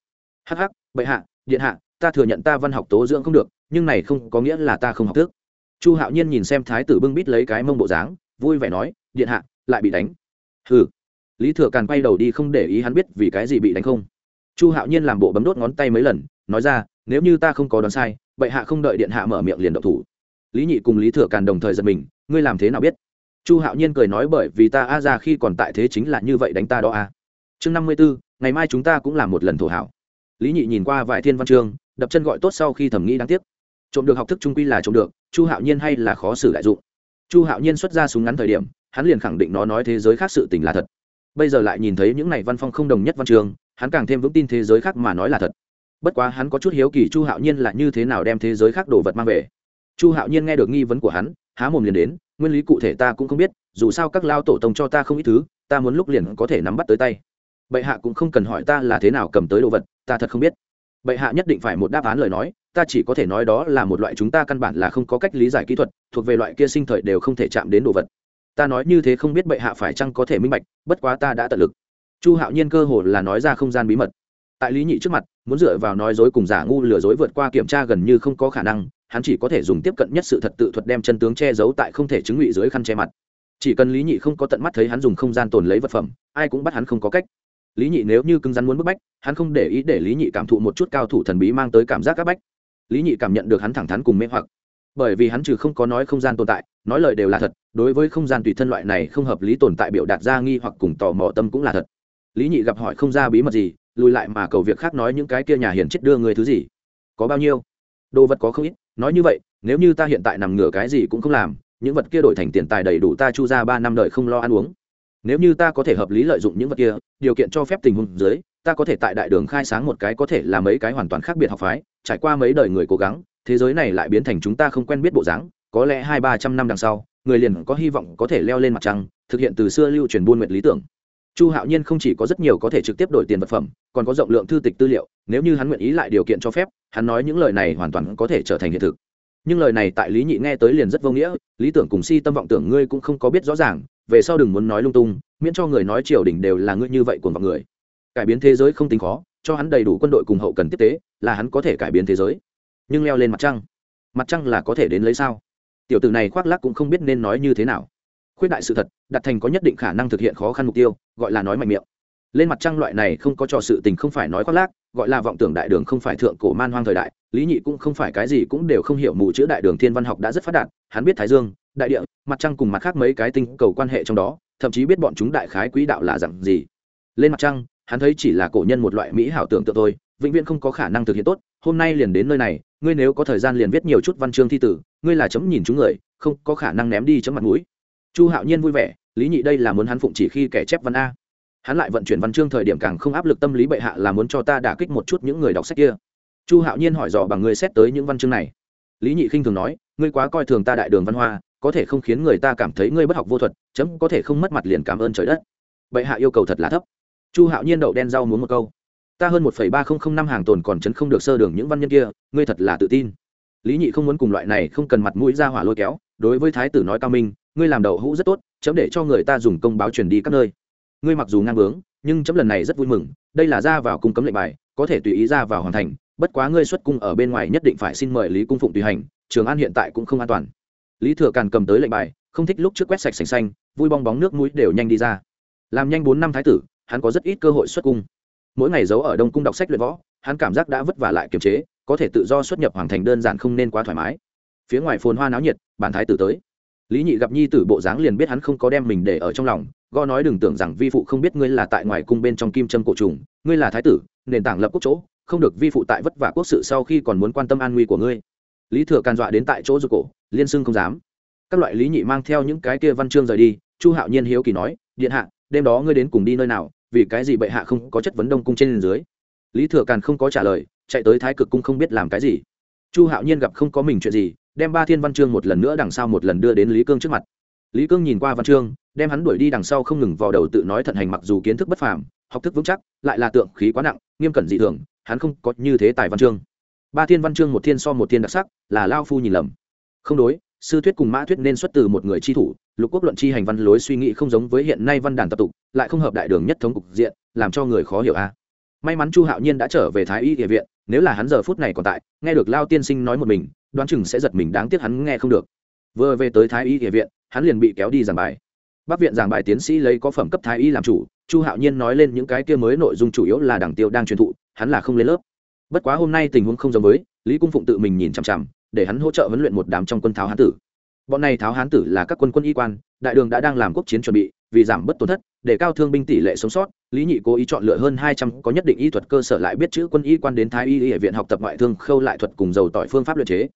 Hắc hắc, bệ hạ, điện hạ, ta thừa nhận ta văn học tố dưỡng không được, nhưng này không có nghĩa là ta không học thức. Chu hạo nhiên nhìn xem thái tử bưng bít lấy cái mông bộ dáng, vui vẻ nói, điện hạ, lại bị đánh. Hừ lý thừa càn quay đầu đi không để ý hắn biết vì cái gì bị đánh không. Chu hạo nhiên làm bộ bấm đốt ngón tay mấy lần, nói ra, nếu như ta không có đoán sai bệ hạ không đợi điện hạ mở miệng liền động thủ. Lý nhị cùng lý thừa càn đồng thời giật mình, ngươi làm thế nào biết? Chu hạo nhiên cười nói, bởi vì ta a ra khi còn tại thế chính là như vậy đánh ta đó a. Chương năm mươi bốn ngày mai chúng ta cũng làm một lần thổ hảo. Lý nhị nhìn qua vài thiên văn chương, đập chân gọi tốt sau khi thẩm nghĩ đáng tiếc. Trộm được học thức trung quy là trộm được, chu hạo nhiên hay là khó xử đại dụng. Chu hạo nhiên xuất ra súng ngắn thời điểm, hắn liền khẳng định nó nói thế giới khác sự tình là thật bây giờ lại nhìn thấy những này văn phong không đồng nhất văn trường, hắn càng thêm vững tin thế giới khác mà nói là thật. Bất quá hắn có chút hiếu kỳ chu hạo nhiên là như thế nào đem thế giới khác đồ vật mang về. Chu hạo nhiên nghe được nghi vấn của hắn, há mồm liền đến, nguyên lý cụ thể ta cũng không biết, dù sao các lao tổ tông cho ta không ít thứ, ta muốn lúc liền có thể nắm bắt tới tay. Bệ hạ cũng không cần hỏi ta là thế nào cầm tới đồ vật, ta thật không biết. Bệ hạ nhất định phải một đáp án lời nói, ta chỉ có thể nói đó là một loại chúng ta căn bản là không có cách lý giải kỹ thuật, thuộc về loại kia sinh thời đều không thể chạm đến đồ vật ta nói như thế không biết bệ hạ phải chăng có thể minh bạch, bất quá ta đã tận lực. Chu hạo nhiên cơ hồ là nói ra không gian bí mật. Tại lý nhị trước mặt, muốn dựa vào nói dối cùng giả ngu lừa dối vượt qua kiểm tra gần như không có khả năng, hắn chỉ có thể dùng tiếp cận nhất sự thật tự thuật đem chân tướng che giấu tại không thể chứng ngụy dưới khăn che mặt. Chỉ cần lý nhị không có tận mắt thấy hắn dùng không gian tồn lấy vật phẩm, ai cũng bắt hắn không có cách. Lý nhị nếu như cứng rắn muốn bức bách, hắn không để ý để lý nhị cảm thụ một chút cao thủ thần bí mang tới cảm giác các bách. Lý nhị cảm nhận được hắn thẳng thắn cùng mê hoặc. Bởi vì hắn trừ không có nói không gian tồn tại, nói lời đều là thật đối với không gian tùy thân loại này không hợp lý tồn tại biểu đạt ra nghi hoặc cùng tò mò tâm cũng là thật. Lý nhị gặp hỏi không ra bí mật gì, lùi lại mà cầu việc khác nói những cái kia nhà hiền chết đưa người thứ gì. Có bao nhiêu? Đồ vật có không ít, nói như vậy, nếu như ta hiện tại nằm ngửa cái gì cũng không làm, những vật kia đổi thành tiền tài đầy đủ ta chu ra ba năm đời không lo ăn uống. Nếu như ta có thể hợp lý lợi dụng những vật kia, điều kiện cho phép tình huống dưới, ta có thể tại đại đường khai sáng một cái có thể là mấy cái hoàn toàn khác biệt học phái, trải qua mấy đời người cố gắng, thế giới này lại biến thành chúng ta không quen biết bộ dáng, có lẽ hai ba trăm năm đằng sau người liền có hy vọng có thể leo lên mặt trăng, thực hiện từ xưa lưu truyền buôn nguyện lý tưởng. Chu hạo nhiên không chỉ có rất nhiều có thể trực tiếp đổi tiền vật phẩm, còn có rộng lượng thư tịch tư liệu, nếu như hắn nguyện ý lại điều kiện cho phép, hắn nói những lời này hoàn toàn có thể trở thành hiện thực. Nhưng lời này tại lý nhị nghe tới liền rất vô nghĩa, lý tưởng cùng si tâm vọng tưởng ngươi cũng không có biết rõ ràng, về sau đừng muốn nói lung tung, miễn cho người nói triều đình đều là ngươi như vậy của mọi người. Cải biến thế giới không tính khó, cho hắn đầy đủ quân đội cùng hậu cần tiếp tế, là hắn có thể cải biến thế giới. Nhưng leo lên mặt trăng mặt trăng là có thể đến lấy sao? Tiểu tử này khoác lác cũng không biết nên nói như thế nào. Khuyết đại sự thật, đặt thành có nhất định khả năng thực hiện khó khăn mục tiêu, gọi là nói mạnh miệng. Lên mặt trăng loại này không có trò sự tình không phải nói khoác lác, gọi là vọng tưởng đại đường không phải thượng cổ man hoang thời đại, lý nhị cũng không phải cái gì cũng đều không hiểu mù chữ đại đường thiên văn học đã rất phát đạt, hắn biết thái dương, đại địa, mặt trăng cùng mặt khác mấy cái tinh cầu quan hệ trong đó, thậm chí biết bọn chúng đại khái quỹ đạo là dặn gì. Lên mặt trăng, hắn thấy chỉ là cổ nhân một loại mỹ hảo tưởng tượng thôi, vĩnh viễn không có khả năng thực hiện tốt, hôm nay liền đến nơi này, ngươi nếu có thời gian liền viết nhiều chút văn chương thi tử ngươi là chấm nhìn chúng người, không có khả năng ném đi chấm mặt mũi. Chu hạo nhiên vui vẻ, lý nhị đây là muốn hắn phụng chỉ khi kẻ chép văn a. Hắn lại vận chuyển văn chương thời điểm càng không áp lực tâm lý bệ hạ là muốn cho ta đả kích một chút những người đọc sách kia. Chu hạo nhiên hỏi dò bằng người xét tới những văn chương này. Lý nhị khinh thường nói, ngươi quá coi thường ta đại đường văn hoa, có thể không khiến người ta cảm thấy ngươi bất học vô thuật, chấm có thể không mất mặt liền cảm ơn trời đất. Bệ hạ yêu cầu thật là thấp. Chu hạo nhiên đậu đen rau muốn một câu. Ta hơn một ba nghìn năm hàng tồn còn chấn không được sơ đường những văn nhân kia, ngươi thật là tự tin lý nhị không muốn cùng loại này không cần mặt mũi ra hỏa lôi kéo, đối với thái tử nói cao minh, ngươi làm đậu hũ rất tốt, chấm để cho người ta dùng công báo truyền đi các nơi. Ngươi mặc dù ngang bướng, nhưng chấm lần này rất vui mừng, đây là ra vào cung cấm lệnh bài, có thể tùy ý ra vào hoàn thành, bất quá ngươi xuất cung ở bên ngoài nhất định phải xin mời lý cung phụng tùy hành, trường an hiện tại cũng không an toàn. Lý thừa càn cầm tới lệnh bài, không thích lúc trước quét sạch sành xanh, vui bong bóng nước mũi đều nhanh đi ra. Làm nhanh bốn năm thái tử, hắn có rất ít cơ hội xuất cung. Mỗi ngày giấu ở đông cung đọc sách luyện võ, hắn cảm giác đã vất vả lại kiềm chế có thể tự do xuất nhập hoàng thành đơn giản không nên quá thoải mái. Phía ngoài phồn hoa náo nhiệt, bản thái tử tới. Lý nhị gặp nhi tử bộ dáng liền biết hắn không có đem mình để ở trong lòng go nói đừng tưởng rằng vi phụ không biết ngươi là tại ngoài cung bên trong kim trâm cổ trùng, ngươi là thái tử, nền tảng lập quốc chỗ, không được vi phụ tại vất vả quốc sự sau khi còn muốn quan tâm an nguy của ngươi. Lý thừa càn dọa đến tại chỗ rụt cổ, liên xưng không dám. Các loại lý nhị mang theo những cái kia văn chương rời đi, chu hạo nhiên hiếu kỳ nói, điện hạ, đêm đó ngươi đến cùng đi nơi nào, vì cái gì bệ hạ không có chất vấn đông cung trên dưới? Lý thừa càn không có trả lời chạy tới thái cực cung không biết làm cái gì. Chu hạo nhiên gặp không có mình chuyện gì, đem ba thiên văn chương một lần nữa đằng sau một lần đưa đến lý cương trước mặt. Lý cương nhìn qua văn chương, đem hắn đuổi đi đằng sau không ngừng vào đầu tự nói thận hành mặc dù kiến thức bất phàm, học thức vững chắc, lại là tượng khí quá nặng, nghiêm cẩn dị thường, hắn không có như thế tài văn chương. Ba thiên văn chương một thiên so một thiên đặc sắc, là lao phu nhìn lầm. Không đối, sư thuyết cùng mã thuyết nên xuất từ một người chi thủ, lục quốc luận chi hành văn lối suy nghĩ không giống với hiện nay văn đàn tập tục, lại không hợp đại đường nhất thống cục diện, làm cho người khó hiểu a. May mắn chu hạo nhiên đã trở về thái y địa viện nếu là hắn giờ phút này còn tại, nghe được lao tiên sinh nói một mình, đoán chừng sẽ giật mình, đáng tiếc hắn nghe không được. Vừa về tới thái y địa viện, hắn liền bị kéo đi giảng bài. Bác viện giảng bài tiến sĩ lấy có phẩm cấp thái y làm chủ, chu hạo nhiên nói lên những cái kia mới nội dung chủ yếu là đảng tiêu đang truyền thụ, hắn là không lên lớp. Bất quá hôm nay tình huống không giống với, lý cung phụng tự mình nhìn chằm chằm, để hắn hỗ trợ huấn luyện một đám trong quân tháo hán tử. Bọn này tháo hán tử là các quân quân y quan, đại đường đã đang làm quốc chiến chuẩn bị vì giảm bớt tổn thất, để cao thương binh tỷ lệ sống sót, lý nhị cố ý chọn lựa hơn hai trăm có nhất định y thuật cơ sở lại biết chữ quân y quan đến thái y y viện học tập ngoại thương khâu lại thuật cùng dầu tỏi phương pháp luyện chế.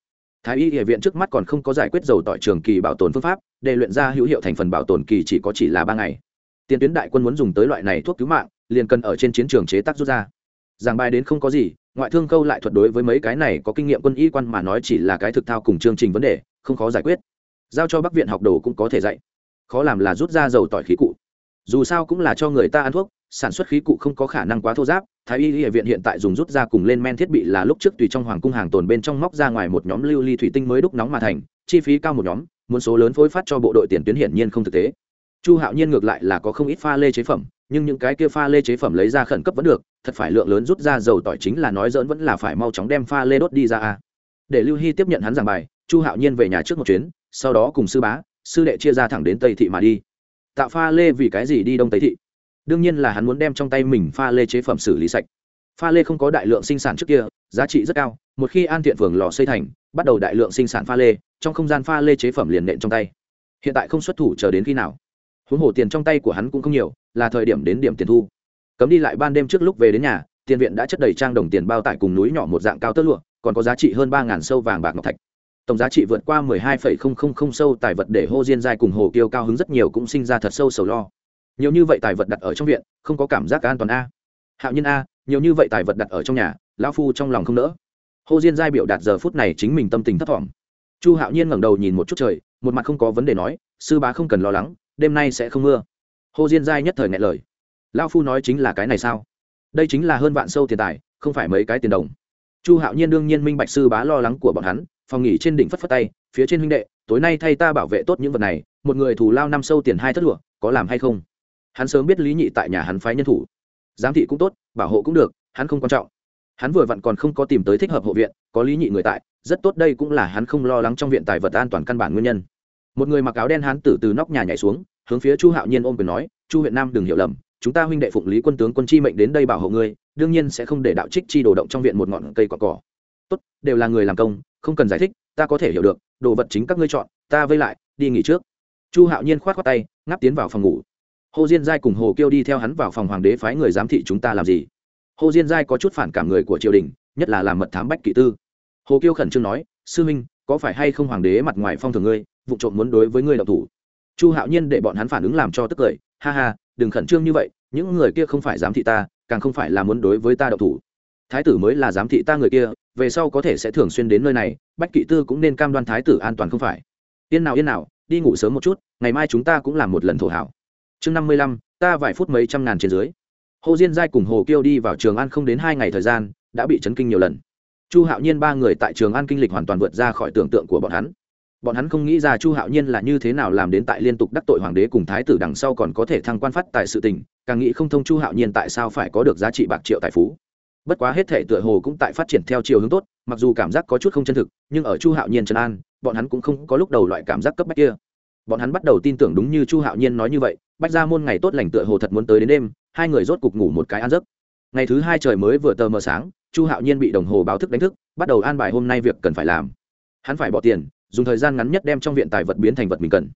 Thái y y viện trước mắt còn không có giải quyết dầu tỏi trường kỳ bảo tồn phương pháp, để luyện ra hữu hiệu thành phần bảo tồn kỳ chỉ có chỉ là ba ngày. Tiền tuyến đại quân muốn dùng tới loại này thuốc cứu mạng, liền cần ở trên chiến trường chế tác rút ra. Giảng bài đến không có gì, ngoại thương khâu lại thuật đối với mấy cái này có kinh nghiệm quân y quan mà nói chỉ là cái thực thao cùng chương trình vấn đề, không khó giải quyết. Giao cho bắc viện học đồ cũng có thể dạy khó làm là rút ra dầu tỏi khí cụ. Dù sao cũng là cho người ta ăn thuốc, sản xuất khí cụ không có khả năng quá thô giáp, thái y y viện hiện tại dùng rút ra cùng lên men thiết bị là lúc trước tùy trong hoàng cung hàng tồn bên trong móc ra ngoài một nhóm lưu ly thủy tinh mới đúc nóng mà thành, chi phí cao một nhóm, muốn số lớn phối phát cho bộ đội tiền tuyến hiển nhiên không thực tế. Chu hạo nhiên ngược lại là có không ít pha lê chế phẩm, nhưng những cái kia pha lê chế phẩm lấy ra khẩn cấp vẫn được, thật phải lượng lớn rút ra dầu tỏi chính là nói dỡn vẫn là phải mau chóng đem pha lê đốt đi ra a. Để lưu hy tiếp nhận hắn giảng bài, chu hạo nhiên về nhà trước một chuyến, sau đó cùng sư bá sư đệ chia ra thẳng đến tây thị mà đi. Tạo pha lê vì cái gì đi đông tây thị? Đương nhiên là hắn muốn đem trong tay mình pha lê chế phẩm xử lý sạch. Pha lê không có đại lượng sinh sản trước kia, giá trị rất cao, một khi an thiện phường lò xây thành, bắt đầu đại lượng sinh sản pha lê, trong không gian pha lê chế phẩm liền nện trong tay. Hiện tại không xuất thủ chờ đến khi nào? Huống hồ tiền trong tay của hắn cũng không nhiều, là thời điểm đến điểm tiền thu. Cấm đi lại ban đêm trước lúc về đến nhà, tiền viện đã chất đầy trang đồng tiền bao tải cùng núi nhỏ một dạng cao tớt lụa, còn có giá trị hơn ba ngàn sâu vàng bạc ngọc thạch tổng giá trị vượt qua mười hai phẩy không không không sâu, tài vật để Hồ diên giai cùng hồ kiêu cao hứng rất nhiều cũng sinh ra thật sâu sầu lo. Nhiều như vậy tài vật đặt ở trong viện, không có cảm giác an toàn a. Hạo nhân a, nhiều như vậy tài vật đặt ở trong nhà, lão phu trong lòng không nỡ. Hồ diên giai biểu đạt giờ phút này chính mình tâm tình thấp thỏm. Chu hạo nhiên ngẩng đầu nhìn một chút trời, một mặt không có vấn đề nói, sư bá không cần lo lắng, đêm nay sẽ không mưa. Hồ diên giai nhất thời nghẹn lời. Lão phu nói chính là cái này sao? Đây chính là hơn vạn sâu tiền tài, không phải mấy cái tiền đồng. Chu hạo nhiên đương nhiên minh bạch sư bá lo lắng của bọn hắn phòng nghỉ trên đỉnh phất phất tay, phía trên huynh đệ, tối nay thay ta bảo vệ tốt những vật này, một người thù lao năm sâu tiền hai thất lụa, có làm hay không? Hắn sớm biết lý nhị tại nhà hắn phái nhân thủ. Giám thị cũng tốt, bảo hộ cũng được, hắn không quan trọng. Hắn vừa vặn còn không có tìm tới thích hợp hộ viện, có lý nhị người tại, rất tốt đây cũng là hắn không lo lắng trong viện tài vật an toàn căn bản nguyên nhân. Một người mặc áo đen hắn tử từ nóc nhà nhảy xuống, hướng phía chu hạo nhiên ôm quyền nói, chu huyện nam đừng hiểu lầm, chúng ta huynh đệ phụng lý quân tướng quân chi mệnh đến đây bảo hộ ngươi, đương nhiên sẽ không để đạo trích chi đổ động trong viện một ngọn cây cỏ cỏ. Tốt, đều là người làm công không cần giải thích, ta có thể hiểu được, đồ vật chính các ngươi chọn, ta vây lại, đi nghỉ trước. Chu hạo nhiên k h o á t khoác tay, ngáp tiến vào phòng ngủ. Hồ diên giai cùng hồ kiêu đi theo hắn vào phòng hoàng đế phái người giám thị chúng ta làm gì? Hồ diên giai có chút phản cảm người của triều đình, nhất là làm mật thám bách kỵ tư. Hồ kiêu khẩn trương nói, sư minh có phải hay không hoàng đế mặt ngoài phong thường ngươi, vụ trộm muốn đối với ngươi đọc thủ? Chu hạo nhiên để bọn hắn phản ứng làm cho tức cười, ha ha, đừng khẩn trương như vậy, những người kia không phải giám thị ta, càng không phải là muốn đối với ta độc thủ thái tử mới là giám thị ta người kia, về sau có thể sẽ thường xuyên đến nơi này, bách kỵ tư cũng nên cam đoan thái tử an toàn không phải. Yên nào yên nào, đi ngủ sớm một chút, ngày mai chúng ta cũng làm một lần thổ hảo. Chương năm mươi lăm, ta vài phút mấy trăm ngàn trên dưới. Hồ diên giai cùng hồ kiêu đi vào trường an không đến hai ngày thời gian, đã bị chấn kinh nhiều lần. Chu hạo nhiên ba người tại trường an kinh lịch hoàn toàn vượt ra khỏi tưởng tượng của bọn hắn. Bọn hắn không nghĩ ra chu hạo nhiên là như thế nào làm đến tại liên tục đắc tội hoàng đế cùng thái tử đằng sau còn có thể thăng quan phát tại sự tình, càng nghĩ không thông chu hạo nhiên tại sao phải có được giá trị bạc triệu tài phú bất quá hết thể tựa hồ cũng tại phát triển theo chiều hướng tốt, mặc dù cảm giác có chút không chân thực, nhưng ở chu hạo nhiên trần an, bọn hắn cũng không có lúc đầu loại cảm giác cấp bách kia. Bọn hắn bắt đầu tin tưởng đúng như chu hạo nhiên nói như vậy, bách ra môn ngày tốt lành tựa hồ thật muốn tới đến đêm, hai người rốt cục ngủ một cái ăn giấc. Ngày thứ hai trời mới vừa tờ mờ sáng, chu hạo nhiên bị đồng hồ báo thức đánh thức, bắt đầu an bài hôm nay việc cần phải làm. Hắn phải bỏ tiền, dùng thời gian ngắn nhất đem trong viện tài vật biến thành vật mình cần.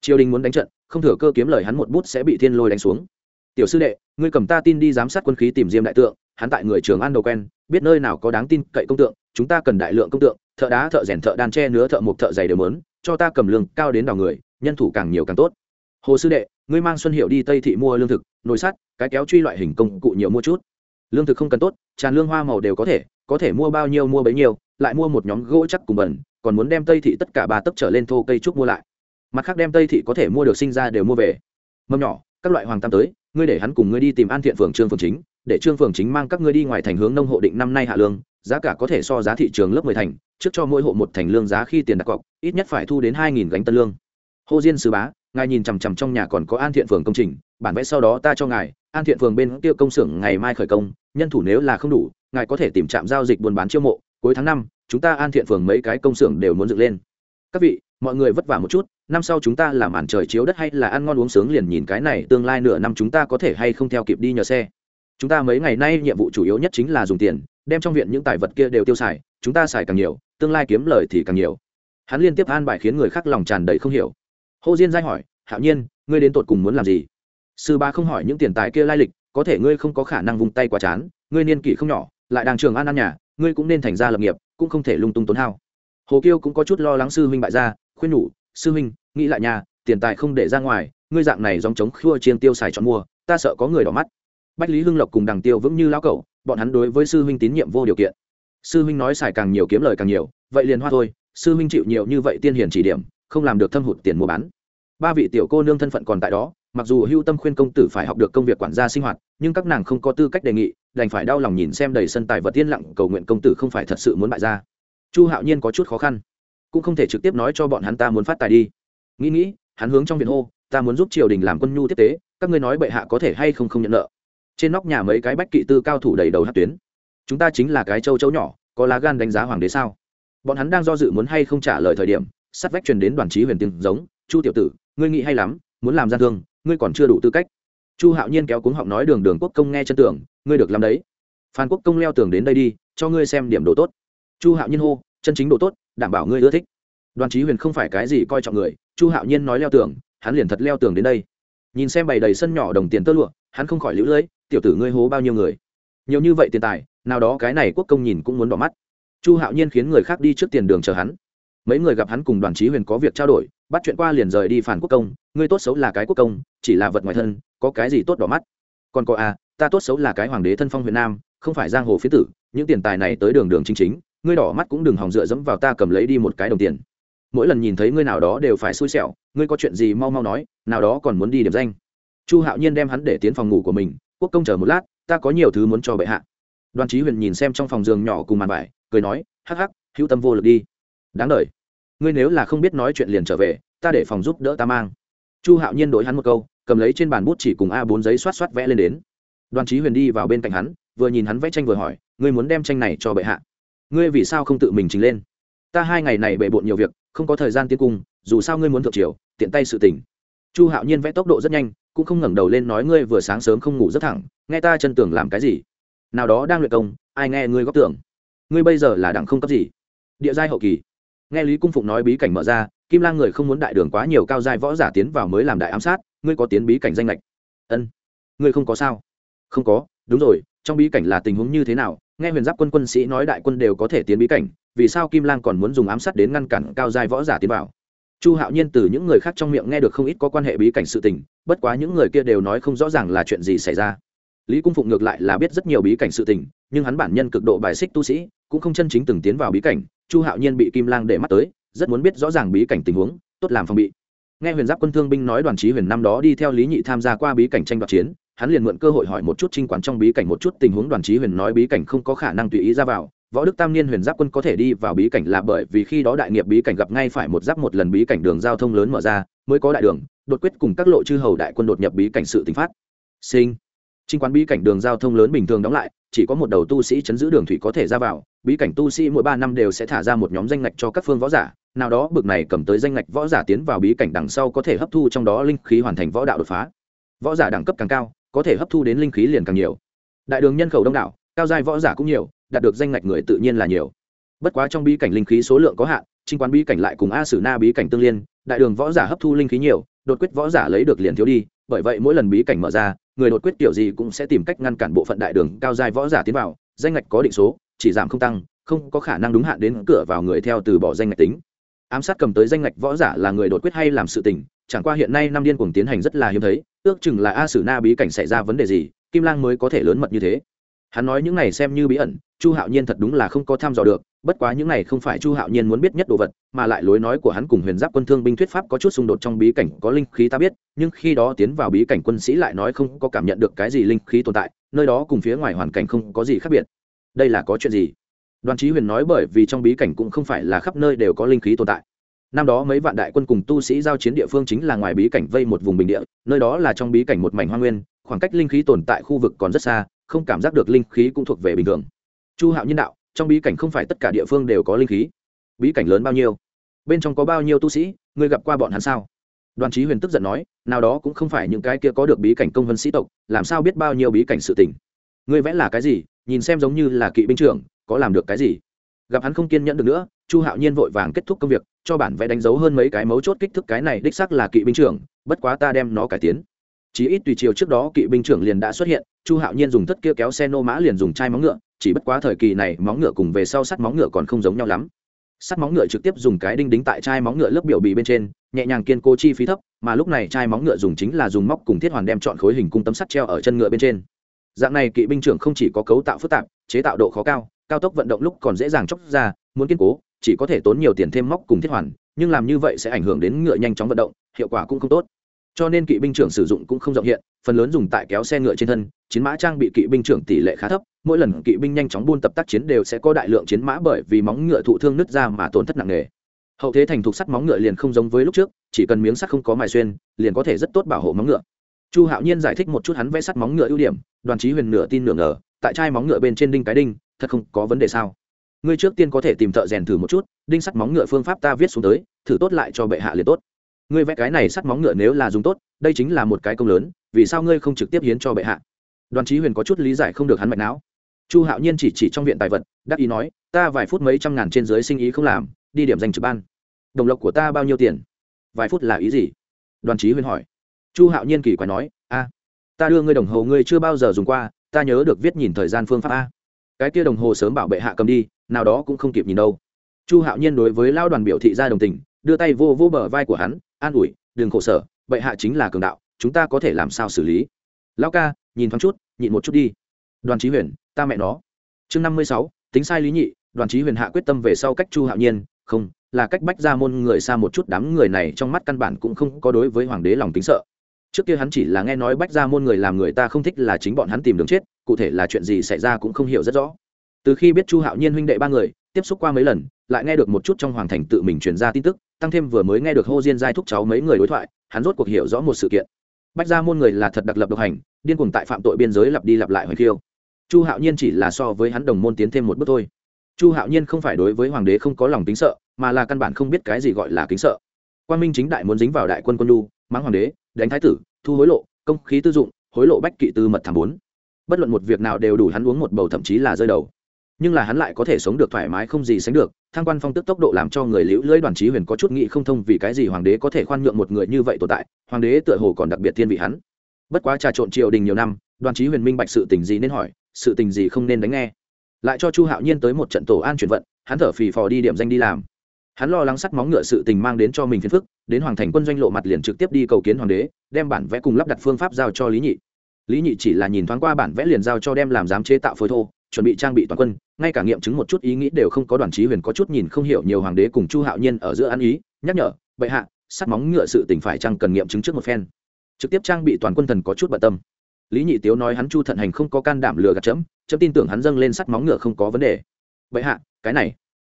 Triều đình muốn đánh trận, không thừa cơ kiếm lời hắn một bút sẽ bị thiên lôi đánh xuống tiểu sư đệ, ngươi cầm ta tin đi giám sát quân khí tìm diêm đại tượng, hắn tại người trường an đầu quen, biết nơi nào có đáng tin cậy công tượng, chúng ta cần đại lượng công tượng, thợ đá, thợ rèn, thợ đan tre, nứa, thợ mộc, thợ giày đều mớn cho ta cầm lương cao đến đào người, nhân thủ càng nhiều càng tốt. Hồ sư đệ, ngươi mang xuân hiệu đi tây thị mua lương thực, nồi sắt, cái kéo truy loại hình công cụ nhiều mua chút. Lương thực không cần tốt, tràn lương hoa màu đều có thể có thể mua bao nhiêu mua bấy nhiêu, lại mua một nhóm gỗ chắc cùng bẩn, còn muốn đem tây thị tất cả ba tấc trở lên thô cây trúc mua lại. Mặt khác đem tây thị có thể mua được sinh ra đều mua về. Mâm nhỏ, các loại hoàng tam tới ngươi để hắn cùng ngươi đi tìm an thiện phường trương phường chính, để trương phường chính mang các ngươi đi ngoài thành hướng nông hộ định năm nay hạ lương, giá cả có thể so giá thị trường lớp mười thành, trước cho mỗi hộ một thành lương giá khi tiền đặt cọc, ít nhất phải thu đến hai nghìn gánh tân lương. Hồ diên sứ bá, ngài nhìn chằm chằm trong nhà còn có an thiện phường công trình, bản vẽ sau đó ta cho ngài, an thiện phường bên kia công xưởng ngày mai khởi công, nhân thủ nếu là không đủ, ngài có thể tìm trạm giao dịch buôn bán chiêu mộ, cuối tháng năm, chúng ta an thiện phường mấy cái công xưởng đều muốn dựng lên. Các vị mọi người vất vả một chút, năm sau chúng ta làm màn trời chiếu đất hay là ăn ngon uống sướng liền nhìn cái này, tương lai nửa năm chúng ta có thể hay không theo kịp đi nhờ xe. Chúng ta mấy ngày nay nhiệm vụ chủ yếu nhất chính là dùng tiền, đem trong viện những tài vật kia đều tiêu xài, chúng ta xài càng nhiều, tương lai kiếm lời thì càng nhiều. Hắn liên tiếp an bài khiến người khác lòng tràn đầy không hiểu. Hồ diên giai hỏi, hạo nhiên, ngươi đến tột cùng muốn làm gì? Sư ba không hỏi những tiền tài kia lai lịch, có thể ngươi không có khả năng vùng tay quá chán, ngươi niên kỷ không nhỏ, lại đang trường an ăn nhà, ngươi cũng nên thành ra lập nghiệp, cũng không thể lung tung tốn hao. Hồ kiêu cũng có chút lo lắng sư huynh bại gia khuyên nhủ, sư huynh, nghĩ lại nhà tiền tài không để ra ngoài, ngươi dạng này dòng chống khua chiên tiêu xài chọn mua, ta sợ có người đỏ mắt. Bách lý hưng lộc cùng đằng tiêu vững như lao cẩu, bọn hắn đối với sư huynh tín nhiệm vô điều kiện. Sư huynh nói xài càng nhiều kiếm lời càng nhiều, vậy liền hoa thôi, sư huynh chịu nhiều như vậy tiên hiển chỉ điểm, không làm được thâm hụt tiền mua bán. Ba vị tiểu cô nương thân phận còn tại đó, mặc dù hưu tâm khuyên công tử phải học được công việc quản gia sinh hoạt, nhưng các nàng không có tư cách đề nghị, đành phải đau lòng nhìn xem đầy sân tài vật tiên lặng cầu nguyện công tử không phải thật sự muốn bại ra chu hạo nhiên có chút khó khăn cũng không thể trực tiếp nói cho bọn hắn ta muốn phát tài đi. Nghĩ nghĩ, hắn hướng trong viện hô, ta muốn giúp triều đình làm quân nhu tiếp tế, các ngươi nói bệ hạ có thể hay không không nhận nợ? Trên nóc nhà mấy cái bách kỵ tư cao thủ đầy đầu hát tuyến. Chúng ta chính là cái châu chấu nhỏ, có lá gan đánh giá hoàng đế sao? Bọn hắn đang do dự muốn hay không trả lời thời điểm, sắt vách truyền đến đoàn trí huyền tiếng giống, chu tiểu tử, ngươi nghĩ hay lắm, muốn làm gian thương, ngươi còn chưa đủ tư cách. Chu hạo nhiên kéo cuống họng nói đường đường quốc công nghe chân tưởng, ngươi được làm đấy. Phan quốc công leo tường đến đây đi, cho ngươi xem điểm đồ tốt. Chu hạo nhiên hô chân chính đồ tốt, đảm bảo ngươi ưa thích. Đoàn trí huyền không phải cái gì coi trọng người, chu hạo nhiên nói leo tường, hắn liền thật leo tường đến đây. Nhìn xem bày đầy sân nhỏ đồng tiền tơ lụa, hắn không khỏi lũ lưỡi tiểu tử ngươi hố bao nhiêu người? Nhiều như vậy tiền tài, nào đó cái này quốc công nhìn cũng muốn đỏ mắt. Chu hạo nhiên khiến người khác đi trước tiền đường chờ hắn. Mấy người gặp hắn cùng đoàn trí huyền có việc trao đổi, bắt chuyện qua liền rời đi phản quốc công, ngươi tốt xấu là cái quốc công, chỉ là vật ngoài thân, có cái gì tốt đỏ mắt? Còn có à ta tốt xấu là cái hoàng đế thân phong huyện nam, không phải giang hồ phía tử, những tiền tài này tới đường đường chính chính ngươi đỏ mắt cũng đừng hòng dựa dẫm vào ta cầm lấy đi một cái đồng tiền. Mỗi lần nhìn thấy ngươi nào đó đều phải xui xẻo, ngươi có chuyện gì mau mau nói, nào đó còn muốn đi điểm danh. Chu hạo nhiên đem hắn để tiến phòng ngủ của mình, quốc công chờ một lát, ta có nhiều thứ muốn cho bệ hạ. Đoàn trí huyền nhìn xem trong phòng giường nhỏ cùng màn vải, cười nói, hắc hắc, hữu tâm vô lực đi. Đáng đ ngươi nếu là không biết nói chuyện liền trở về, ta để phòng giúp đỡ ta mang. Chu hạo nhiên đổi hắn một câu, cầm lấy trên bàn bút chỉ cùng a bốn giấy xoát xoát vẽ lên đến. Đoàn trí huyền đi vào bên cạnh hắn, vừa nhìn hắn vẽ tranh vừa hỏi, ngươi muốn đem tranh này cho bệ hạ? Ngươi vì sao không tự mình trình lên? Ta hai ngày này bề bộn nhiều việc, không có thời gian tiến cung, dù sao ngươi muốn thượng triều, tiện tay sự tỉnh chu hạo nhiên vẽ tốc độ rất nhanh, cũng không ngẩng đầu lên nói ngươi vừa sáng sớm không ngủ rất thẳng, nghe ta chân tưởng làm cái gì? Nào đó đang luyện công, ai nghe ngươi góp tưởng? Ngươi bây giờ là đẳng không cấp gì? Địa giai hậu kỳ. Nghe lý cung phụng nói bí cảnh mở ra, kim lang người không muốn đại đường quá nhiều cao giai võ giả tiến vào mới làm đại ám sát, ngươi có tiến bí cảnh danh lệch ân. Ngươi không có sao? Không có, đúng rồi, trong bí cảnh là tình huống như thế nào nghe huyền giáp quân quân sĩ nói đại quân đều có thể tiến bí cảnh, vì sao kim lang còn muốn dùng ám sát đến ngăn cản cao giai võ giả tiến vào? Chu hạo nhiên từ những người khác trong miệng nghe được không ít có quan hệ bí cảnh sự tình, bất quá những người kia đều nói không rõ ràng là chuyện gì xảy ra. Lý cung phụng ngược lại là biết rất nhiều bí cảnh sự tình, nhưng hắn bản nhân cực độ bài xích tu sĩ, cũng không chân chính từng tiến vào bí cảnh, chu hạo nhiên bị kim lang để mắt tới, rất muốn biết rõ ràng bí cảnh tình huống, tốt làm phòng bị. Nghe huyền giáp quân thương binh nói đoàn trí huyền năm đó đi theo lý nhị tham gia qua bí cảnh tranh đoạt chiến hắn liền mượn cơ hội hỏi một chút trinh quán trong bí cảnh một chút tình huống đoàn chí huyền nói bí cảnh không có khả năng tùy ý ra vào, võ đức tam niên huyền giáp quân có thể đi vào bí cảnh là bởi vì khi đó đại nghiệp bí cảnh gặp ngay phải một giáp một lần bí cảnh đường giao thông lớn mở ra, mới có đại đường, đột quyết cùng các lộ chư hầu đại quân đột nhập bí cảnh sự tính phát. Sinh. Trinh quán bí cảnh đường giao thông lớn bình thường đóng lại, chỉ có một đầu tu sĩ chấn giữ đường thủy có thể ra vào, bí cảnh tu sĩ mỗi ba năm đều sẽ thả ra một nhóm danh ngạch cho các phương võ giả, nào đó bực này cầm tới danh ngạch võ giả tiến vào bí cảnh đằng sau có thể hấp thu trong đó linh khí hoàn thành võ đạo đột phá. Võ giả đẳng cấp càng cao có thể hấp thu đến linh khí liền càng nhiều. Đại đường nhân khẩu đông đảo, cao giai võ giả cũng nhiều, đạt được danh ngạch người tự nhiên là nhiều. Bất quá trong bí cảnh linh khí số lượng có hạn, trinh quán bí cảnh lại cùng a sử na bí cảnh tương liên, đại đường võ giả hấp thu linh khí nhiều, đột quyết võ giả lấy được liền thiếu đi, bởi vậy mỗi lần bí cảnh mở ra, người đột quyết kiểu gì cũng sẽ tìm cách ngăn cản bộ phận đại đường cao giai võ giả tiến vào, danh ngạch có định số, chỉ giảm không tăng, không có khả năng đúng hạn đến cửa vào người theo từ bỏ danh ngạch tính. Ám sát cầm tới danh ngạch võ giả là người đột quyết hay làm sự tình chẳng qua hiện nay năm điên cuồng tiến hành rất là hiếm thấy, ước chừng là a sử na bí cảnh xảy ra vấn đề gì, kim lang mới có thể lớn mật như thế. Hắn nói những này xem như bí ẩn, chu hạo nhiên thật đúng là không có tham dò được, bất quá những này không phải chu hạo nhiên muốn biết nhất đồ vật, mà lại lối nói của hắn cùng huyền giáp quân thương binh thuyết pháp có chút xung đột trong bí cảnh có linh khí ta biết, nhưng khi đó tiến vào bí cảnh quân sĩ lại nói không có cảm nhận được cái gì linh khí tồn tại, nơi đó cùng phía ngoài hoàn cảnh không có gì khác biệt. Đây là có chuyện gì? Đoàn Chí huyền nói bởi vì trong bí cảnh cũng không phải là khắp nơi đều có linh khí tồn tại năm đó mấy vạn đại quân cùng tu sĩ giao chiến địa phương chính là ngoài bí cảnh vây một vùng bình địa, nơi đó là trong bí cảnh một mảnh hoa nguyên, khoảng cách linh khí tồn tại khu vực còn rất xa, không cảm giác được linh khí cũng thuộc về bình thường. Chu hạo nhân đạo, trong bí cảnh không phải tất cả địa phương đều có linh khí. Bí cảnh lớn bao nhiêu? Bên trong có bao nhiêu tu sĩ? Ngươi gặp qua bọn hắn sao? Đoàn Chí huyền tức giận nói, nào đó cũng không phải những cái kia có được bí cảnh công vân sĩ tộc, làm sao biết bao nhiêu bí cảnh sự tình? Ngươi vẽ là cái gì? Nhìn xem giống như là kỵ binh trưởng, có làm được cái gì? Gặp hắn không kiên nhẫn được nữa chu hạo nhiên vội vàng kết thúc công việc, cho bản vẽ đánh dấu hơn mấy cái mấu chốt kích thước cái này đích sắc là kỵ binh trưởng, bất quá ta đem nó cải tiến. Chỉ ít tùy chiều trước đó kỵ binh trưởng liền đã xuất hiện, chu hạo nhiên dùng thất kia kéo xe nô mã liền dùng chai móng ngựa, chỉ bất quá thời kỳ này móng ngựa cùng về sau sắt móng ngựa còn không giống nhau lắm. Sắt móng ngựa trực tiếp dùng cái đinh đính tại chai móng ngựa lớp biểu bì bên trên, nhẹ nhàng kiên cố chi phí thấp, mà lúc này chai móng ngựa dùng chính là dùng móc cùng thiết hoàn đem chọn khối hình cung tấm sắt treo ở chân ngựa bên trên. Dạng này kỵ binh trưởng không chỉ có cấu tạo phức tạp, chế tạo độ khó cao cao tốc vận động lúc còn dễ dàng chóc ra, muốn kiên cố chỉ có thể tốn nhiều tiền thêm móc cùng thiết hoàn, nhưng làm như vậy sẽ ảnh hưởng đến ngựa nhanh chóng vận động, hiệu quả cũng không tốt. Cho nên kỵ binh trưởng sử dụng cũng không rộng hiện, phần lớn dùng tại kéo xe ngựa trên thân, chiến mã trang bị kỵ binh trưởng tỷ lệ khá thấp, mỗi lần kỵ binh nhanh chóng buôn tập tác chiến đều sẽ có đại lượng chiến mã bởi vì móng ngựa thụ thương nứt ra mà tổn thất nặng nề. Hậu thế thành thục sắt móng ngựa liền không giống với lúc trước, chỉ cần miếng sắt không có mài xuyên, liền có thể rất tốt bảo hộ móng ngựa. Chu hạo nhiên giải thích một chút hắn vẽ sắt móng ngựa ưu điểm, đoàn chí huyền nửa tin nửa ngờ, tại chai móng ngựa bên trên đinh cái đinh, thật không có vấn đề sao? Ngươi trước tiên có thể tìm thợ rèn thử một chút, đinh sắt móng ngựa phương pháp ta viết xuống tới, thử tốt lại cho bệ hạ liền tốt. Ngươi vẽ cái này sắt móng ngựa nếu là dùng tốt, đây chính là một cái công lớn, vì sao ngươi không trực tiếp hiến cho bệ hạ? Đoàn chí huyền có chút lý giải không được hắn mạch não. Chu hạo nhiên chỉ chỉ trong viện tài vật, đắc ý nói, ta vài phút mấy trăm ngàn trên dưới sinh ý không làm, đi điểm danh trực ban. Đồng lộc của ta bao nhiêu tiền? Vài phút là ý gì? Đoàn chí huyền hỏi. Chu hạo nhiên kỳ quái nói, a, ta đưa ngươi đồng hồ ngươi chưa bao giờ dùng qua, ta nhớ được viết nhìn thời gian phương pháp a. Cái kia đồng hồ sớm bảo bệ hạ cầm đi nào đó cũng không kịp nhìn đâu. Chu hạo nhiên đối với lao đoàn biểu thị ra đồng tình, đưa tay vô vô bờ vai của hắn, an ủi, đừng khổ sở, bệ hạ chính là cường đạo, chúng ta có thể làm sao xử lý? Lão ca, nhìn thoáng chút, nhịn một chút đi. Đoàn chí huyền, ta mẹ nó. Chương năm mươi sáu, tính sai lý nhị, đoàn chí huyền hạ quyết tâm về sau cách chu hạo nhiên, không, là cách bách ra môn người xa một chút, đám người này trong mắt căn bản cũng không có đối với hoàng đế lòng tính sợ. Trước kia hắn chỉ là nghe nói bách ra môn người làm người ta không thích là chính bọn hắn tìm đường chết, cụ thể là chuyện gì xảy ra cũng không hiểu rất rõ từ khi biết chu hạo nhiên huynh đệ ba người, tiếp xúc qua mấy lần, lại nghe được một chút trong hoàng thành tự mình truyền ra tin tức, tăng thêm vừa mới nghe được hô diên giai thúc cháu mấy người đối thoại, hắn rốt cuộc hiểu rõ một sự kiện. Bách ra môn người là thật đặc lập độc hành, điên cuồng tại phạm tội biên giới lặp đi lặp lại hoành khiêu chu hạo nhiên chỉ là so với hắn đồng môn tiến thêm một bước thôi. Chu hạo nhiên không phải đối với hoàng đế không có lòng tính sợ, mà là căn bản không biết cái gì gọi là kính sợ. Quan minh chính đại muốn dính vào đại quân quân lu mắng hoàng đế, đánh thái tử, thu hối lộ, công khí tư dụng, hối lộ bách kỵ tư mật thảm bốn. Bất luận một việc nào đều đủ hắn uống một bầu thậm chí là rơi đầu nhưng là hắn lại có thể sống được thoải mái không gì sánh được thăng quan phong tức tốc độ làm cho người liễu lưỡi đoàn trí huyền có chút nghị không thông vì cái gì hoàng đế có thể khoan nhượng một người như vậy tồn tại, hoàng đế tựa hồ còn đặc biệt thiên vị hắn. Bất quá trà trộn triều đình nhiều năm, đoàn trí huyền minh bạch sự tình gì nên hỏi, sự tình gì không nên đánh nghe. Lại cho chu hạo nhiên tới một trận tổ an chuyển vận, hắn thở phì phò đi điểm danh đi làm. Hắn lo lắng sắt móng ngựa sự tình mang đến cho mình phiền phức, đến hoàng thành quân doanh lộ mặt liền trực tiếp đi cầu kiến hoàng đế, đem bản vẽ cùng lắp đặt phương pháp giao cho lý nhị. Lý nhị chỉ là nhìn thoáng qua bản vẽ liền giao cho đem làm giám chế tạo phối thô, chuẩn bị trang bị toàn quân ngay cả nghiệm chứng một chút ý nghĩ đều không có đoàn trí huyền có chút nhìn không hiểu nhiều hoàng đế cùng chu hạo nhiên ở giữa ăn ý, nhắc nhở, bệ hạ, sắt móng ngựa sự tình phải chăng cần nghiệm chứng trước một phen? Trực tiếp trang bị toàn quân thần có chút bận tâm. Lý nhị tiếu nói hắn chu thận hành không có can đảm lừa gạt chấm chấm tin tưởng hắn dâng lên sắt móng ngựa không có vấn đề. Bệ hạ, cái này.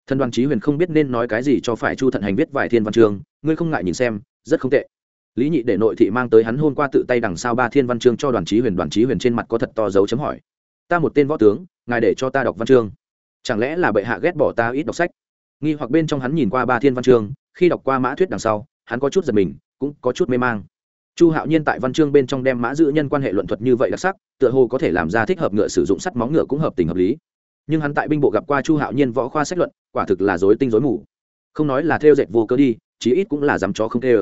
Thần đoàn trí huyền không biết nên nói cái gì cho phải chu thận hành viết vài thiên văn chương, ngươi không ngại nhìn xem, rất không tệ. Lý nhị để nội thị mang tới hắn hôm qua tự tay đằng sau ba thiên văn chương cho đoàn trí huyền, đoàn trí huyền trên mặt có thật to dấu chấm hỏi. Ta một tên võ tướng ngài để cho ta đọc văn chương. Chẳng lẽ là bệ hạ ghét bỏ ta ít đọc sách? Nghi hoặc bên trong hắn nhìn qua ba thiên văn chương, khi đọc qua mã thuyết đằng sau, hắn có chút giật mình, cũng có chút mê mang. Chu hạo nhiên tại văn chương bên trong đem mã giữ nhân quan hệ luận thuật như vậy đặc sắc, tựa hồ có thể làm ra thích hợp ngựa sử dụng sắt móng ngựa cũng hợp tình hợp lý. Nhưng hắn tại binh bộ gặp qua chu hạo nhiên võ khoa sách luận, quả thực là dối tinh dối mù. Không nói là theo dệt vô cơ đi, chí ít cũng là dám chó không tê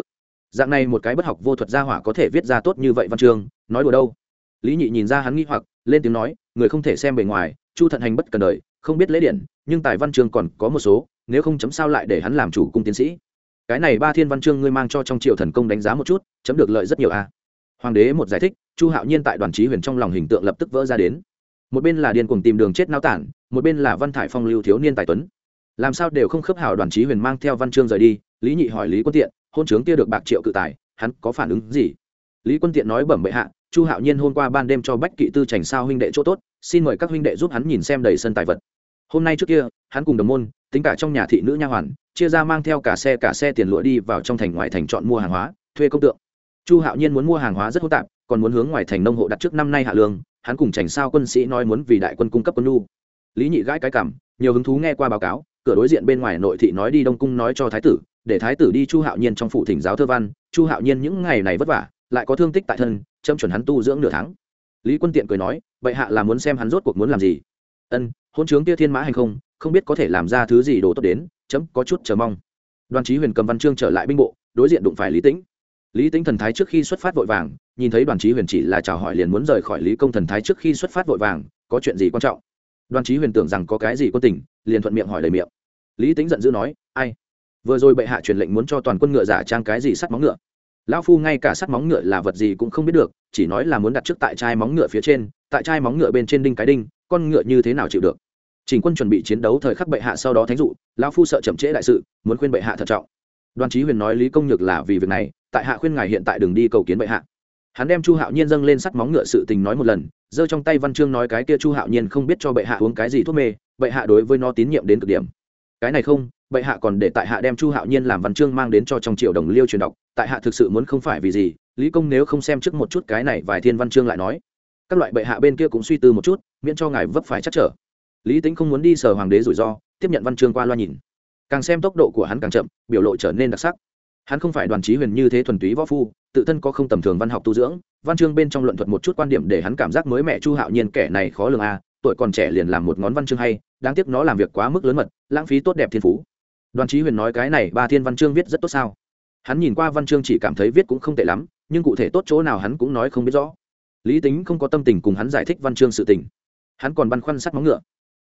dạng này một cái bất học vô thuật gia hỏa có thể viết ra tốt như vậy văn chương, nói đùa đâu? Lý nhị nhìn ra hắn nghi hoặc lên tiếng nói, người không thể xem bề ngoài, chu thận hành bất cần đời, không biết lễ điển, nhưng tài văn chương còn có một số, nếu không chấm sao lại để hắn làm chủ cung tiến sĩ. Cái này ba thiên văn chương ngươi mang cho trong triều thần công đánh giá một chút, chấm được lợi rất nhiều a. À. hoàng đế một giải thích, chu hạo nhiên tại đoàn trí huyền trong lòng hình tượng lập tức vỡ ra đến. Một bên là điên cuồng tìm đường chết nao tản, một bên là văn thải phong lưu thiếu niên tài tuấn. Làm sao đều không khớp hảo đoàn trí huyền mang theo văn chương rời đi, lý nhị hỏi lý quân tiện, hôn trướng kia được bạc triệu cự tài, hắn có phản ứng gì? Lý quân tiện nói bẩm bệ hạ chu hạo nhiên hôm qua ban đêm cho bách kỵ tư trành sao huynh đệ chỗ tốt, xin mời các huynh đệ giúp hắn nhìn xem đầy sân tài vật. Hôm nay trước kia, hắn cùng đồng môn, tính cả trong nhà thị nữ nha hoàn, chia ra mang theo cả xe cả xe tiền lụa đi vào trong thành ngoại thành chọn mua hàng hóa, thuê công tượng. Chu hạo nhiên muốn mua hàng hóa rất hỗn tạp, còn muốn hướng ngoài thành nông hộ đặt trước năm nay hạ lương, hắn cùng trành sao quân sĩ nói muốn vì đại quân cung cấp quân nhu. Lý nhị gãi cái cảm nhiều hứng thú nghe qua báo cáo, cửa đối diện bên ngoài nội thị nói đi đông cung nói cho thái tử, để thái tử đi chu hạo nhiên trong phủ thỉnh giáo thơ văn. Chu hạo nhiên những ngày này vất vả lại có thương tích tại thân, châm chuẩn hắn tu dưỡng nửa tháng. Lý quân tiện cười nói, bệ hạ là muốn xem hắn rốt cuộc muốn làm gì? Ân, hôn chướng tia thiên mã hay không không biết có thể làm ra thứ gì đồ tốt đến, chấm có chút chờ mong. Đoàn chí huyền cầm văn chương trở lại binh bộ, đối diện đụng phải lý tĩnh. Lý tĩnh thần thái trước khi xuất phát vội vàng, nhìn thấy đoàn chí huyền chỉ là chào hỏi liền muốn rời khỏi lý công thần thái trước khi xuất phát vội vàng, có chuyện gì quan trọng? Đoàn chí huyền tưởng rằng có cái gì quân tình, liền thuận miệng hỏi lời miệng. Lý tĩnh giận dữ nói, ai? Vừa rồi bệ hạ truyền lệnh muốn cho toàn quân ngựa giả trang cái gì sắt móng ngựa? Lão phu ngay cả sắt móng ngựa là vật gì cũng không biết được, chỉ nói là muốn đặt trước tại chai móng ngựa phía trên, tại chai móng ngựa bên trên đinh cái đinh, con ngựa như thế nào chịu được? Chỉnh quân chuẩn bị chiến đấu thời khắc bệ hạ sau đó thánh dụ, lão phu sợ chậm trễ đại sự, muốn khuyên bệ hạ thận trọng. Đoàn chí huyền nói lý công nhược là vì việc này, tại hạ khuyên ngài hiện tại đừng đi cầu kiến bệ hạ. Hắn đem chu hạo nhiên dâng lên sắt móng ngựa sự tình nói một lần, giơ trong tay văn chương nói cái kia chu hạo nhiên không biết cho bệ hạ uống cái gì thuốc mê, bệ hạ đối với nó tín nhiệm đến cực điểm. Cái này không bệ hạ còn để tại hạ đem chu hạo nhiên làm văn chương mang đến cho trong triều đồng liêu truyền đọc, tại hạ thực sự muốn không phải vì gì, lý công nếu không xem trước một chút cái này vài thiên văn chương lại nói. Các loại bệ hạ bên kia cũng suy tư một chút, miễn cho ngài vấp phải chắc trở. Lý tính không muốn đi sờ hoàng đế rủi ro, tiếp nhận văn chương qua loa nhìn. Càng xem tốc độ của hắn càng chậm, biểu lộ trở nên đặc sắc. Hắn không phải đoàn trí huyền như thế thuần túy võ phu, tự thân có không tầm thường văn học tu dưỡng, văn chương bên trong luận thuật một chút quan điểm để hắn cảm giác mới mẹ chu hạo nhiên kẻ này khó lường a, tuổi còn trẻ liền làm một ngón văn chương hay, đáng tiếc nó làm việc quá mức lớn mật, lãng phí tốt đẹp thiên phú đoàn Chí huyền nói cái này ba thiên văn chương viết rất tốt sao? Hắn nhìn qua văn chương chỉ cảm thấy viết cũng không tệ lắm, nhưng cụ thể tốt chỗ nào hắn cũng nói không biết rõ. Lý tính không có tâm tình cùng hắn giải thích văn chương sự tình. Hắn còn băn khoăn sắt móng ngựa.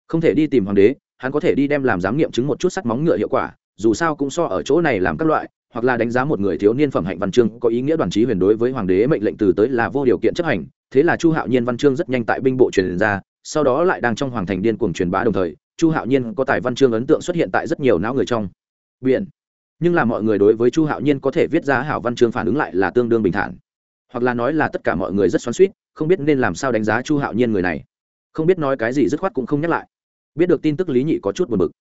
Không thể đi tìm hoàng đế, hắn có thể đi đem làm giám nghiệm chứng một chút sắt móng ngựa hiệu quả, dù sao cũng so ở chỗ này làm các loại, hoặc là đánh giá một người thiếu niên phẩm hạnh văn chương có ý nghĩa đoàn Chí huyền đối với hoàng đế mệnh lệnh từ tới là vô điều kiện chấp hành, thế là chu hạo nhiên văn chương rất nhanh tại binh bộ truyền ra, sau đó lại đang trong hoàng thành điên cuồng truyền bá đồng thời chu hạo nhiên có tài văn chương ấn tượng xuất hiện tại rất nhiều não người trong biển. Nhưng là mọi người đối với chu hạo nhiên có thể viết ra hảo văn chương phản ứng lại là tương đương bình thản. Hoặc là nói là tất cả mọi người rất xoắn suýt không biết nên làm sao đánh giá chu hạo nhiên người này. Không biết nói cái gì dứt khoát cũng không nhắc lại. Biết được tin tức lý nhị có chút buồn bực.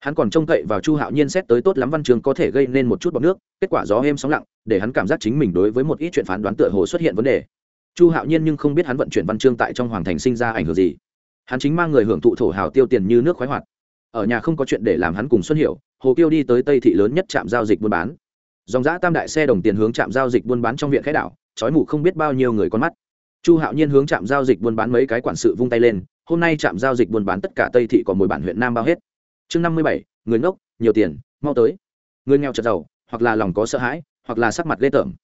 Hắn còn trông cậy vào chu hạo nhiên xét tới tốt lắm văn chương có thể gây nên một chút bọc nước, kết quả gió êm sóng lặng, để hắn cảm giác chính mình đối với một ít chuyện phán đoán tựa hồ xuất hiện vấn đề. Chu hạo nhiên nhưng không biết hắn vận chuyển văn chương tại trong hoàng thành sinh ra ảnh hưởng gì hắn chính mang người hưởng thụ thổ hào tiêu tiền như nước khoái hoạt. Ở nhà không có chuyện để làm hắn cùng xuân hiểu, hồ kiêu đi tới tây thị lớn nhất trạm giao dịch buôn bán. Dòng giã tam đại xe đồng tiền hướng trạm giao dịch buôn bán trong viện khái đảo, trói mù không biết bao nhiêu người con mắt. Chu hạo nhiên hướng trạm giao dịch buôn bán mấy cái quản sự vung tay lên, hôm nay trạm giao dịch buôn bán tất cả tây thị còn mười bản huyện nam bao hết. Chương năm mươi bảy, người ngốc, nhiều tiền, mau tới. Người nghèo chật giàu hoặc là lòng có sợ hãi, hoặc là sắc mặt ghê tởm.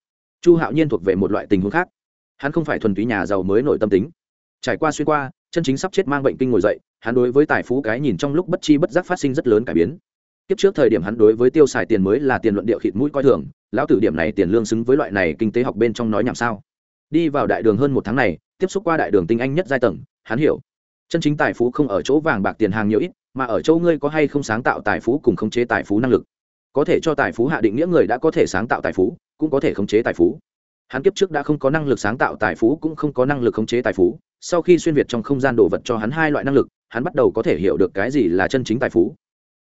Chu hạo nhiên thuộc về một loại tình huống khác. Hắn không phải thuần túy nhà giàu mới nội tâm tính. Trải qua xuyên qua chân chính sắp chết mang bệnh kinh ngồi dậy hắn đối với tài phú cái nhìn trong lúc bất chi bất giác phát sinh rất lớn cải biến Tiếp trước thời điểm hắn đối với tiêu xài tiền mới là tiền luận điệu khịt mũi coi thường, lão tử điểm này tiền lương xứng với loại này kinh tế học bên trong nói nhảm sao? Đi vào đại đường hơn một tháng này, tiếp xúc qua đại đường tinh anh nhất giai tầng, hắn hiểu, chân chính tài phú không ở chỗ vàng bạc tiền hàng nhiều ít, mà ở chỗ ngươi có hay không sáng tạo tài phú cùng khống chế tài phú năng lực. Có thể cho tài phú hạ định nghĩa người đã có thể sáng tạo tài phú, cũng có thể khống chế tài phú. Hắn kiếp trước đã không có năng lực sáng tạo tài phú cũng không có năng lực khống chế tài phú, sau khi xuyên việt trong không gian đồ vật cho hắn hai loại năng lực, hắn bắt đầu có thể hiểu được cái gì là chân chính tài phú.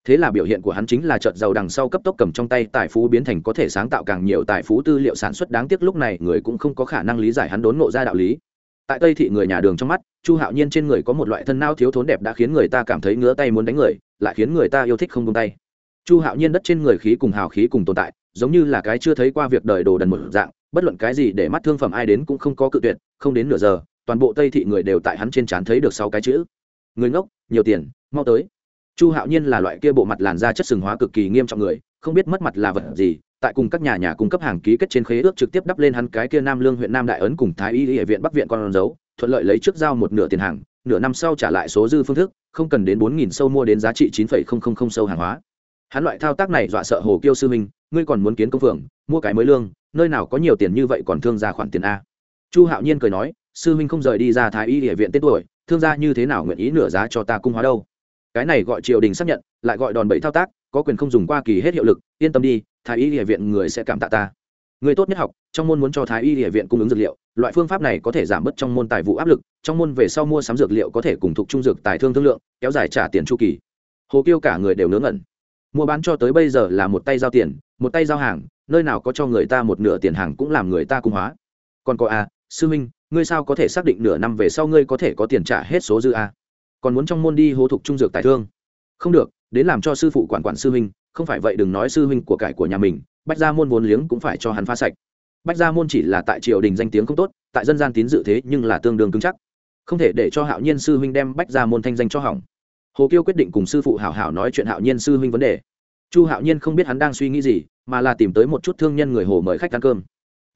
Thế là biểu hiện của hắn chính là trợt giàu đằng sau cấp tốc cầm trong tay tài phú biến thành có thể sáng tạo càng nhiều tài phú tư liệu sản xuất đáng tiếc lúc này người cũng không có khả năng lý giải hắn đốn ngộ ra đạo lý. Tại tây thị người nhà đường trong mắt chu hạo nhiên trên người có một loại thân nao thiếu thốn đẹp đã khiến người ta cảm thấy ngứa tay muốn đánh người lại khiến người ta yêu thích không tung tay. Chu hạo nhiên đất trên người khí cùng hào khí cùng tồn tại giống như là cái chưa thấy qua việc đời đồ đần một dạng bất luận cái gì để mắt thương phẩm ai đến cũng không có cự tuyệt không đến nửa giờ toàn bộ tây thị người đều tại hắn trên trán thấy được sáu cái chữ. Người ngốc, nhiều tiền, mau tới. Chu hạo nhiên là loại kia bộ mặt làn da chất sừng hóa cực kỳ nghiêm trọng người, không biết mất mặt là vật gì, tại cùng các nhà nhà cung cấp hàng ký kết trên khế ước trực tiếp đắp lên hắn cái kia nam lương huyện nam đại ấn cùng thái y hệ viện bắc viện con dấu, thuận lợi lấy trước giao một nửa tiền hàng, nửa năm sau trả lại số dư phương thức, không cần đến bốn nghìn sâu mua đến giá trị chín phẩy không không không sâu hàng hóa. Hắn loại thao tác này dọa sợ hồ kiêu sư minh ngươi còn muốn kiến công phượng, mua cái mới lương, nơi nào có nhiều tiền như vậy còn thương ra khoản tiền a. Chu hạo nhiên cười nói sư minh không rời đi ra thái y địa viện tên tuổi thương gia như thế nào nguyện ý nửa giá cho ta cung hóa đâu? Cái này gọi triều đình xác nhận lại gọi đòn bẩy thao tác có quyền không dùng qua kỳ hết hiệu lực yên tâm đi thái y địa viện người sẽ cảm tạ ta. Người tốt nhất học trong môn muốn cho thái y địa viện cung ứng dược liệu loại phương pháp này có thể giảm bớt trong môn tài vụ áp lực trong môn về sau mua sắm dược liệu có thể cùng thuộc trung dược tài thương thương lượng kéo dài trả tiền chu kỳ. Hồ kiêu cả người đều nướng ngẩn. Mua bán cho tới bây giờ là một tay giao tiền một tay giao hàng nơi nào có cho người ta một nửa tiền hàng cũng làm người ta cung hóa. Còn có a à, sư minh ngươi sao có thể xác định nửa năm về sau ngươi có thể có tiền trả hết số dư a? Còn muốn trong môn đi hô thục trung dược tài thương? Không được, đến làm cho sư phụ quản quản sư huynh, không phải vậy đừng nói sư huynh của cải của nhà mình, bách gia môn vốn liếng cũng phải cho hắn pha sạch. Bách gia môn chỉ là tại triều đình danh tiếng không tốt, tại dân gian tín dự thế nhưng là tương đương cứng chắc. Không thể để cho hạo nhiên sư huynh đem bách gia môn thanh danh cho hỏng. Hồ kiêu quyết định cùng sư phụ hảo hảo nói chuyện hạo nhiên sư huynh vấn đề. Chu hạo nhiên không biết hắn đang suy nghĩ gì, mà là tìm tới một chút thương nhân người hồ mời khách ăn cơm.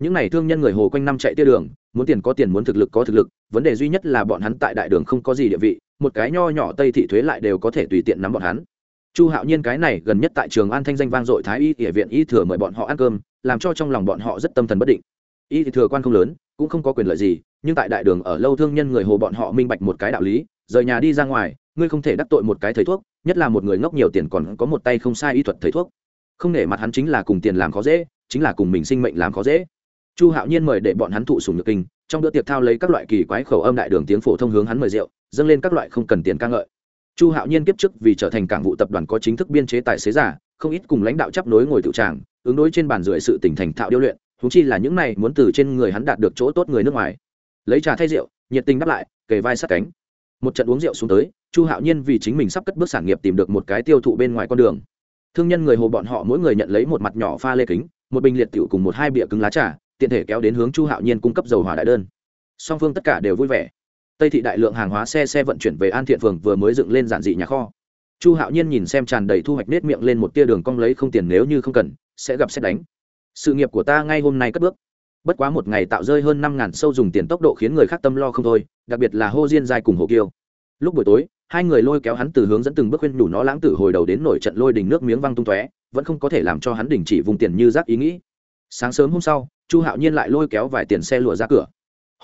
Những n à y thương nhân người hồ quanh năm chạy tia đường muốn tiền có tiền, muốn thực lực có thực lực, vấn đề duy nhất là bọn hắn tại đại đường không có gì địa vị, một cái nho nhỏ tây thị thuế lại đều có thể tùy tiện nắm bọn hắn. Chu hạo nhiên cái này gần nhất tại trường an thanh danh vang dội thái y địa viện y thừa mời bọn họ ăn cơm, làm cho trong lòng bọn họ rất tâm thần bất định. Y thừa quan không lớn, cũng không có quyền lợi gì, nhưng tại đại đường ở lâu thương nhân người hồ bọn họ minh bạch một cái đạo lý, rời nhà đi ra ngoài, ngươi không thể đắc tội một cái thầy thuốc, nhất là một người ngốc nhiều tiền còn có một tay không sai y thuật thầy thuốc. Không nể mặt hắn chính là cùng tiền làm khó dễ, chính là cùng mình sinh mệnh làm khó dễ chu hạo nhiên mời để bọn hắn thụ sùng nhược kinh, trong bữa tiệc thao lấy các loại kỳ quái khẩu âm đại đường tiếng phổ thông hướng hắn mời rượu, dâng lên các loại không cần tiền ca ngợi. Chu hạo nhiên kiếp chức vì trở thành cảng vụ tập đoàn có chính thức biên chế tài xế giả, không ít cùng lãnh đạo chấp nối ngồi tự tràng, ứng đối trên bàn rưỡi sự tỉnh thành thạo điêu luyện thú chi là những này muốn từ trên người hắn đạt được chỗ tốt người nước ngoài. Lấy trà thay rượu, nhiệt tình đáp lại, kề vai sát cánh. Một trận uống rượu xuống tới, chu hạo nhiên vì chính mình sắp cất bước sản nghiệp tìm được một cái tiêu thụ bên ngoài con đường. Thương nhân người hồ bọn họ mỗi người nhận lấy một mặt nhỏ pha lê kính, một bình liệt tiểu cùng một hai bịa cứng lá trà tiện thể kéo đến hướng chu hạo nhiên cung cấp dầu hỏa đại đơn. Song phương tất cả đều vui vẻ. Tây thị đại lượng hàng hóa xe xe vận chuyển về an thiện phường vừa mới dựng lên giản dị nhà kho. Chu hạo nhiên nhìn xem tràn đầy thu hoạch nết miệng lên một tia đường cong lấy không tiền nếu như không cần, sẽ gặp xét đánh. Sự nghiệp của ta ngay hôm nay cất bước. Bất quá một ngày tạo rơi hơn năm ngàn sâu dùng tiền tốc độ khiến người khác tâm lo không thôi, đặc biệt là hô diên dài cùng hồ kiêu. Lúc buổi tối, hai người lôi kéo hắn từ hướng dẫn từng bước khuyên nhủ nó lãng tử hồi đầu đến nổi trận lôi đình nước miếng văng tung tóe, vẫn không có thể làm cho hắn đình chỉ vùng tiền như rác ý nghĩ. Sáng sớm hôm sau chu hạo nhiên lại lôi kéo vài tiền xe lụa ra cửa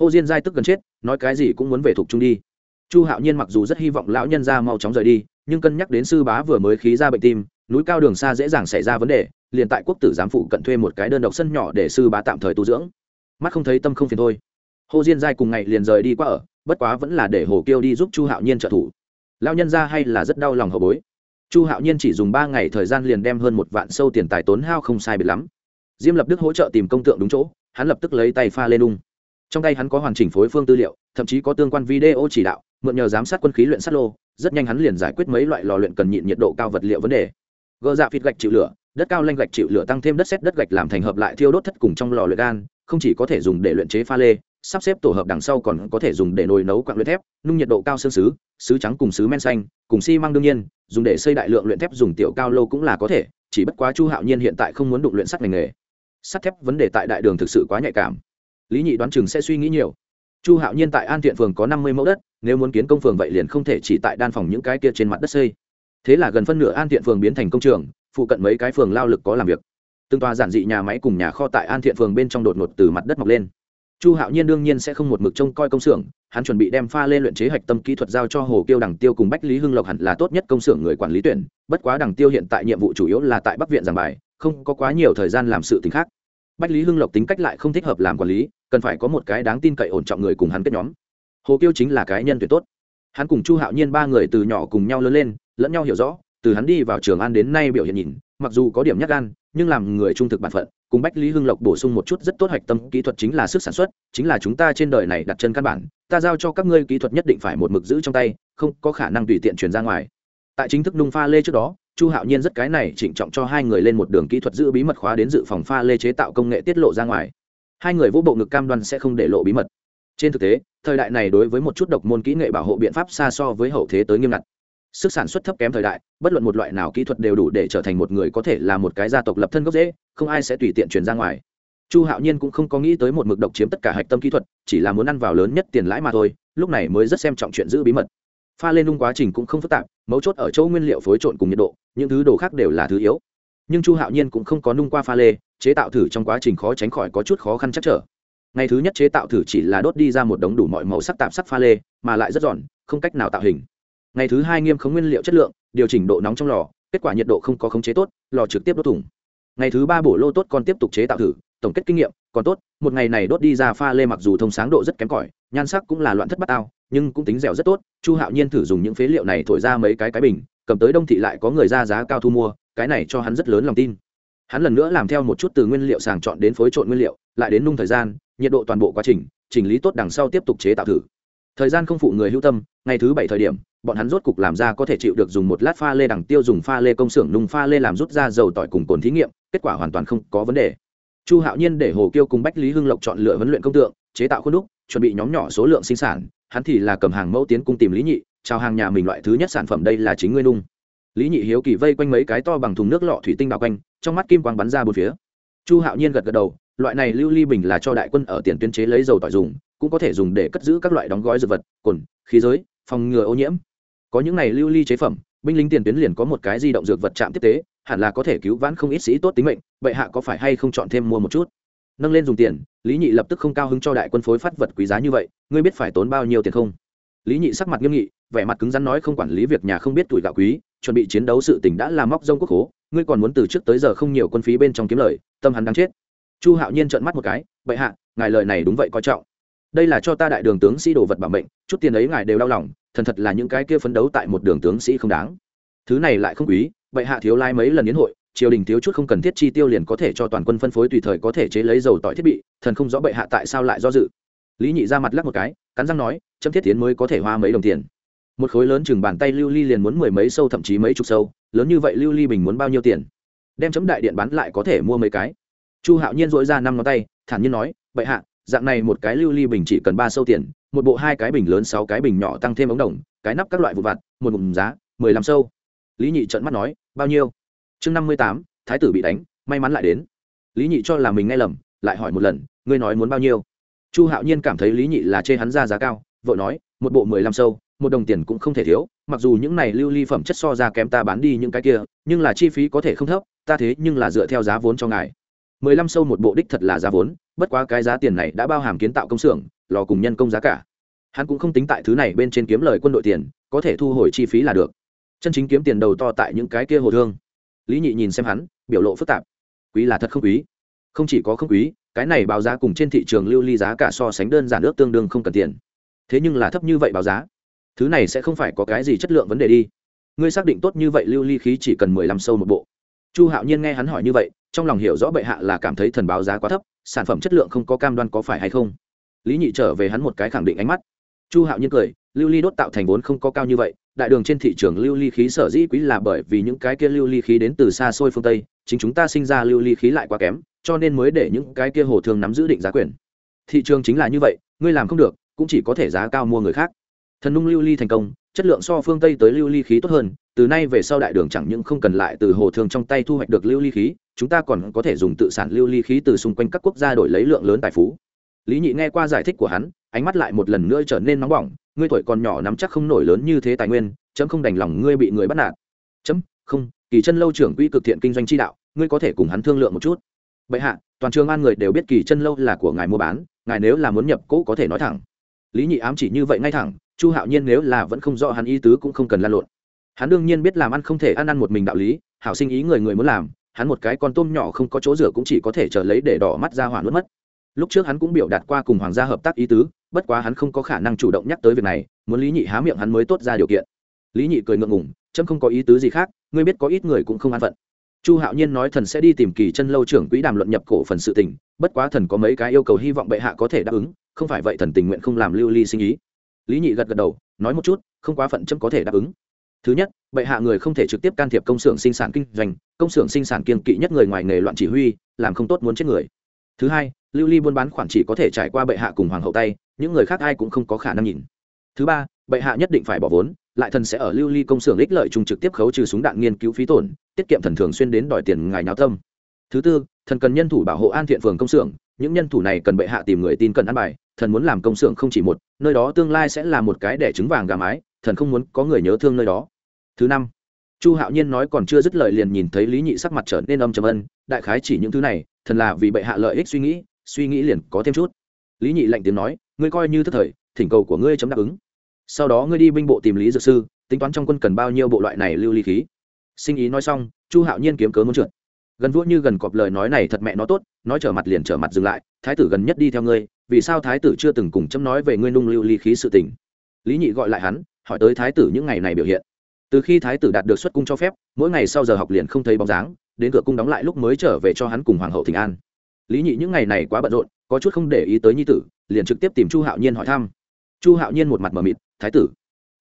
hồ diên giai tức gần chết nói cái gì cũng muốn về thục trung đi chu hạo nhiên mặc dù rất hy vọng lão nhân ra mau chóng rời đi nhưng cân nhắc đến sư bá vừa mới khí ra bệnh tim núi cao đường xa dễ dàng xảy ra vấn đề liền tại quốc tử giám phụ cận thuê một cái đơn độc sân nhỏ để sư bá tạm thời tu dưỡng mắt không thấy tâm không phiền thôi hồ diên giai cùng ngày liền rời đi qua ở bất quá vẫn là để hồ kiêu đi giúp chu hạo nhiên trợ thủ lao nhân ra hay là rất đau lòng hậu bối chu hạo nhiên chỉ dùng ba ngày thời gian liền đem hơn một vạn sâu tiền tài tốn hao không sai biệt lắm diêm lập đức hỗ trợ tìm công tượng đúng chỗ, hắn lập tức lấy tay pha lên ung. Trong tay hắn có hoàn chỉnh phối phương tư liệu, thậm chí có tương quan video chỉ đạo, mượn nhờ giám sát quân khí luyện sắt lô, rất nhanh hắn liền giải quyết mấy loại lò luyện cần nhịn nhiệt độ cao vật liệu vấn đề. Gỡ dạ phịt gạch chịu lửa, đất cao lanh gạch chịu lửa tăng thêm đất xét đất gạch làm thành hợp lại thiêu đốt thất cùng trong lò luyện gan không chỉ có thể dùng để luyện chế pha lê, sắp xếp tổ hợp đằng sau còn có thể dùng để nồi nấu quặng luyện thép, nung nhiệt độ cao xương xứ xứ trắng cùng xứ men xanh, cùng xi măng đương nhiên, dùng để xây đại lượng luyện thép dùng tiểu cao lô cũng là có thể, chỉ bất quá chu hạo nhiên hiện tại không muốn đụng luyện sắt ngành nghề sắt thép vấn đề tại đại đường thực sự quá nhạy cảm. Lý nhị đoán chừng sẽ suy nghĩ nhiều. Chu hạo nhiên tại an thiện phường có năm mươi mẫu đất, nếu muốn kiến công phường vậy liền không thể chỉ tại đan phòng những cái kia trên mặt đất xây. Thế là gần phân nửa an thiện phường biến thành công trường, phụ cận mấy cái phường lao lực có làm việc. Từng tòa giản dị nhà máy cùng nhà kho tại an thiện phường bên trong đột ngột từ mặt đất mọc lên. Chu hạo nhiên đương nhiên sẽ không một mực trông coi công xưởng, hắn chuẩn bị đem pha lên luyện chế hạch tâm kỹ thuật giao cho hồ kiêu đằng tiêu cùng bách lý hưng lộc hẳn là tốt nhất công xưởng người quản lý tuyển, bất quá đằng tiêu hiện tại nhiệm vụ chủ yếu là tại bắc viện giảng bài không có quá nhiều thời gian làm sự t khác. Bách lý hưng lộc tính cách lại không thích hợp làm quản lý, cần phải có một cái đáng tin cậy ổn trọng người cùng hắn kết nhóm. Hồ kiêu chính là cái nhân tuyệt tốt. Hắn cùng chu hạo nhiên ba người từ nhỏ cùng nhau lớn lên, lẫn nhau hiểu rõ, từ hắn đi vào trường an đến nay biểu hiện nhìn, mặc dù có điểm nhắc gan, nhưng làm người trung thực bản phận, cùng bách lý hưng lộc bổ sung một chút rất tốt hoạch tâm kỹ thuật chính là sức sản xuất, chính là chúng ta trên đời này đặt chân căn bản, ta giao cho các ngươi kỹ thuật nhất định phải một mực giữ trong tay, không có khả năng tùy tiện chuyển ra ngoài. Tại chính thức nung pha lê trước đó chu hạo nhiên rất cái này trịnh trọng cho hai người lên một đường kỹ thuật giữ bí mật khóa đến dự phòng pha lê chế tạo công nghệ tiết lộ ra ngoài. Hai người vô bộ ngực cam đoan sẽ không để lộ bí mật. Trên thực tế, thời đại này đối với một chút độc môn kỹ nghệ bảo hộ biện pháp xa so với hậu thế tới nghiêm ngặt. Sức sản xuất thấp kém thời đại, bất luận một loại nào kỹ thuật đều đủ để trở thành một người có thể là một cái gia tộc lập thân gốc dễ không ai sẽ tùy tiện truyền ra ngoài. Chu hạo nhiên cũng không có nghĩ tới một mực độc chiếm tất cả hạch tâm kỹ thuật, chỉ là muốn ăn vào lớn nhất tiền lãi mà thôi, lúc này mới rất xem trọng chuyện giữ bí mật. Pha lên nung quá trình cũng không phức tạp mấu chốt ở chỗ nguyên liệu phối trộn cùng nhiệt độ, những thứ đồ khác đều là thứ yếu. Nhưng chu hạo nhiên cũng không có nung qua pha lê, chế tạo thử trong quá trình khó tránh khỏi có chút khó khăn chắc trở. Ngày thứ nhất chế tạo thử chỉ là đốt đi ra một đống đủ mọi màu sắc tạp sắc pha lê, mà lại rất giòn, không cách nào tạo hình. Ngày thứ hai nghiêm khống nguyên liệu chất lượng, điều chỉnh độ nóng trong lò, kết quả nhiệt độ không có khống chế tốt, lò trực tiếp đốt thủng. Ngày thứ ba bổ lô tốt còn tiếp tục chế tạo thử, tổng kết kinh nghiệm, còn tốt, một ngày này đốt đi ra pha lê mặc dù thông sáng độ rất kém cỏi, nhan sắc cũng là loạn thất bát ao nhưng cũng tính dẻo rất tốt, chu hạo nhiên thử dùng những phế liệu này thổi ra mấy cái cái bình, cầm tới đông thị lại có người ra giá cao thu mua, cái này cho hắn rất lớn lòng tin. Hắn lần nữa làm theo một chút từ nguyên liệu sàng chọn đến phối trộn nguyên liệu, lại đến nung thời gian, nhiệt độ toàn bộ quá trình, chỉnh lý tốt đằng sau tiếp tục chế tạo thử. Thời gian không phụ người hữu tâm, ngày thứ bảy thời điểm, bọn hắn rốt cục làm ra có thể chịu được dùng một lát pha lê đằng tiêu dùng pha lê công xưởng nung pha lê làm rút ra dầu tỏi cùng cồn thí nghiệm, kết quả hoàn toàn không có vấn đề. Chu hạo nhiên để hồ kiêu cùng bách lý hưng lộc chọn lựa huấn luyện công tượng, chế tạo khuôn đúc, chuẩn bị nhóm nhỏ số lượng sinh sản hắn thì là cầm hàng mẫu tiến cung tìm lý nhị, chào hàng nhà mình loại thứ nhất sản phẩm đây là chính ngươi nung. Lý nhị hiếu kỳ vây quanh mấy cái to bằng thùng nước lọ thủy tinh đào quanh, trong mắt kim quang bắn ra bốn phía. Chu hạo nhiên gật gật đầu, loại này lưu ly bình là cho đại quân ở tiền tuyến chế lấy dầu tỏi dùng, cũng có thể dùng để cất giữ các loại đóng gói dược vật, cồn, khí giới, phòng ngừa ô nhiễm. Có những này lưu ly chế phẩm, binh lính tiền tuyến liền có một cái di động dược vật chạm tiếp tế, hẳn là có thể cứu vãn không ít sĩ tốt tính mệnh vậy hạ có phải hay không chọn thêm mua một chút? Nâng lên dùng tiền, lý nhị lập tức không cao hứng cho đại quân phối phát vật quý giá như vậy, ngươi biết phải tốn bao nhiêu tiền không? Lý nhị sắc mặt nghiêm nghị, vẻ mặt cứng rắn nói không quản lý việc nhà không biết tuổi gạo quý, chuẩn bị chiến đấu sự tình đã làm móc rông quốc hố, ngươi còn muốn từ trước tới giờ không nhiều quân phí bên trong kiếm lời, tâm hắn đáng chết. Chu hạo nhiên trợn mắt một cái, bệ hạ, ngài lời này đúng vậy coi trọng. Đây là cho ta đại đường tướng sĩ đồ vật bảo mệnh, chút tiền ấy ngài đều đau lòng, thần thật là những cái kia phấn đấu tại một đường tướng sĩ không đáng. Thứ này lại không quý, bệ hạ thiếu lai mấy lần yến hội triều đình thiếu chút không cần thiết chi tiêu liền có thể cho toàn quân phân phối tùy thời có thể chế lấy dầu tỏi thiết bị, thần không rõ bệ hạ tại sao lại do dự. Lý nhị ra mặt lắc một cái, cắn răng nói, chấm thiết tiến mới có thể hoa mấy đồng tiền. Một khối lớn chừng bàn tay lưu ly liền muốn mười mấy sâu, thậm chí mấy chục sâu, lớn như vậy lưu ly bình muốn bao nhiêu tiền? Đem chấm đại điện bán lại có thể mua mấy cái? Chu hạo nhiên dội ra năm ngón tay, thản nhiên nói, bệ hạ, dạng này một cái lưu ly bình chỉ cần ba sâu tiền, một bộ hai cái bình lớn sáu cái bình nhỏ tăng thêm ống đồng, cái nắp các loại vụ vặt, một ngụm giá, mười lăm sâu. Lý nhị trợn mắt nói, bao nhiêu? Chương năm mươi tám, thái tử bị đánh, may mắn lại đến. Lý nhị cho là mình nghe lầm, lại hỏi một lần, ngươi nói muốn bao nhiêu? Chu hạo nhiên cảm thấy lý nhị là chê hắn ra giá cao vợ nói, một bộ mười lăm sâu, một đồng tiền cũng không thể thiếu, mặc dù những này lưu ly phẩm chất so ra kém ta bán đi những cái kia, nhưng là chi phí có thể không thấp, ta thế nhưng là dựa theo giá vốn cho ngài. Mười lăm sâu một bộ đích thật là giá vốn, bất quá cái giá tiền này đã bao hàm kiến tạo công xưởng, lò cùng nhân công giá cả. Hắn cũng không tính tại thứ này bên trên kiếm lời quân đội tiền, có thể thu hồi chi phí là được. Chân chính kiếm tiền đầu to tại những cái kia hồ thương lý nhị nhìn xem hắn, biểu lộ phức tạp. Quý là thật không quý? Không chỉ có không quý, cái này báo giá cùng trên thị trường lưu ly giá cả so sánh đơn giản ước tương đương không cần tiền. Thế nhưng là thấp như vậy báo giá, thứ này sẽ không phải có cái gì chất lượng vấn đề đi. Ngươi xác định tốt như vậy lưu ly khí chỉ cần mười lăm sâu một bộ. Chu hạo nhiên nghe hắn hỏi như vậy, trong lòng hiểu rõ bệ hạ là cảm thấy thần báo giá quá thấp, sản phẩm chất lượng không có cam đoan có phải hay không. Lý nhị trở về hắn một cái khẳng định ánh mắt. Chu hạo nhiên cười, lưu ly đốt tạo thành vốn không có cao như vậy đại đường trên thị trường lưu ly khí sở dĩ quý là bởi vì những cái kia lưu ly khí đến từ xa xôi phương tây, chính chúng ta sinh ra lưu ly khí lại quá kém, cho nên mới để những cái kia hồ thường nắm giữ định giá quyền. Thị trường chính là như vậy, ngươi làm không được, cũng chỉ có thể giá cao mua người khác. Thần nung lưu ly thành công, chất lượng so phương tây tới lưu ly khí tốt hơn, từ nay về sau đại đường chẳng những không cần lại từ hồ thường trong tay thu hoạch được lưu ly khí, chúng ta còn có thể dùng tự sản lưu ly khí từ xung quanh các quốc gia đổi lấy lượng lớn tài phú. Lý nhị nghe qua giải thích của hắn, ánh mắt lại một lần nữa trở nên nóng bỏng ngươi tuổi còn nhỏ nắm chắc không nổi lớn như thế tài nguyên, chấm không đành lòng ngươi bị người bắt nạt. Chấm, không, kỳ chân lâu trưởng quỹ cực thiện kinh doanh chi đạo, ngươi có thể cùng hắn thương lượng một chút. Bệ hạ, toàn trường an người đều biết kỳ chân lâu là của ngài mua bán, ngài nếu là muốn nhập cũ có thể nói thẳng. Lý nhị ám chỉ như vậy ngay thẳng, chu hạo nhiên nếu là vẫn không rõ hắn ý tứ cũng không cần lan lộn. Hắn đương nhiên biết làm ăn không thể ăn ăn một mình đạo lý, hảo sinh ý người người muốn làm, hắn một cái con tôm nhỏ không có chỗ rửa cũng chỉ có thể chờ lấy để đỏ mắt ra hỏa nuốt mất. Lúc trước hắn cũng biểu đạt qua cùng hoàng gia hợp tác ý tứ bất quá hắn không có khả năng chủ động nhắc tới việc này, muốn lý nhị há miệng hắn mới tốt ra điều kiện. Lý nhị cười ngượng ngùng trâm không có ý tứ gì khác, ngươi biết có ít người cũng không an phận. Chu hạo nhiên nói thần sẽ đi tìm kỳ chân lâu trưởng quỹ đàm luận nhập cổ phần sự tình, bất quá thần có mấy cái yêu cầu hy vọng bệ hạ có thể đáp ứng, không phải vậy thần tình nguyện không làm lưu ly sinh ý. Lý nhị gật gật đầu, nói một chút, không quá phận chấm có thể đáp ứng. Thứ nhất, bệ hạ người không thể trực tiếp can thiệp công xưởng sinh sản kinh doanh, công xưởng sinh sản kiên kỵ nhất người ngoài nghề loạn chỉ huy, làm không tốt muốn chết người. Thứ hai, lưu ly buôn bán khoản chỉ có thể trải qua bệ hạ cùng hoàng hậu tay những người khác ai cũng không có khả năng nhìn. Thứ ba, bệ hạ nhất định phải bỏ vốn, lại thần sẽ ở lưu ly công xưởng ích lợi chung trực tiếp khấu trừ súng đạn nghiên cứu phí tổn, tiết kiệm thần thường xuyên đến đòi tiền ngài nháo tâm. Thứ tư, thần cần nhân thủ bảo hộ an thiện phường công xưởng, những nhân thủ này cần bệ hạ tìm người tin cần ăn bài, thần muốn làm công xưởng không chỉ một, nơi đó tương lai sẽ là một cái để trứng vàng gà mái, thần không muốn có người nhớ thương nơi đó. Thứ năm, chu hạo nhiên nói còn chưa dứt lời liền nhìn thấy lý nhị sắc mặt trở nên âm trầm ân, đại khái chỉ những thứ này, thần là vì bệ hạ lợi ích suy nghĩ suy nghĩ liền có thêm chút lý nhị lạnh tiếng nói, ngươi coi như thức thời, thỉnh cầu của ngươi chấm đáp ứng. Sau đó ngươi đi binh bộ tìm lý dược sư, tính toán trong quân cần bao nhiêu bộ loại này lưu ly khí. Sinh ý nói xong, chu hạo nhiên kiếm cớ muốn trượt. Gần vua như gần cọp lời nói này thật mẹ nó tốt, nói trở mặt liền trở mặt dừng lại, thái tử gần nhất đi theo ngươi, vì sao thái tử chưa từng cùng chấm nói về ngươi nung lưu ly khí sự tình? Lý nhị gọi lại hắn, hỏi tới thái tử những ngày này biểu hiện. Từ khi thái tử đạt được xuất cung cho phép, mỗi ngày sau giờ học liền không thấy bóng dáng, đến cửa cung đóng lại lúc mới trở về cho hắn cùng hoàng hậu thịnh an. Lý nhị những ngày này quá bận rộn có chút không để ý tới nhi tử, liền trực tiếp tìm chu hạo nhiên hỏi thăm. Chu hạo nhiên một mặt mờ mịt, thái tử,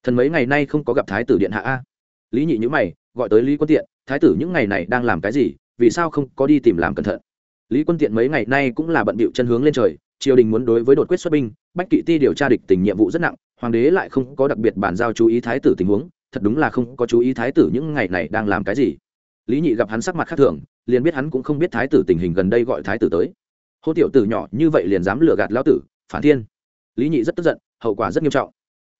thần mấy ngày nay không có gặp thái tử điện hạ a? Lý nhị nhữ mày, gọi tới lý quân tiện, thái tử những ngày này đang làm cái gì? Vì sao không có đi tìm làm cẩn thận? Lý quân tiện mấy ngày nay cũng là bận bịu chân hướng lên trời, triều đình muốn đối với đột quyết xuất binh, bách kỵ ti điều tra địch tình nhiệm vụ rất nặng, hoàng đế lại không có đặc biệt bàn giao chú ý thái tử tình huống, thật đúng là không có chú ý thái tử những ngày này đang làm cái gì. Lý nhị gặp hắn sắc mặt khác thường, liền biết hắn cũng không biết thái tử tình hình gần đây gọi thái tử tới hô tiểu tử nhỏ như vậy liền dám lừa gạt lao tử, phản thiên. Lý nhị rất tức giận, hậu quả rất nghiêm trọng.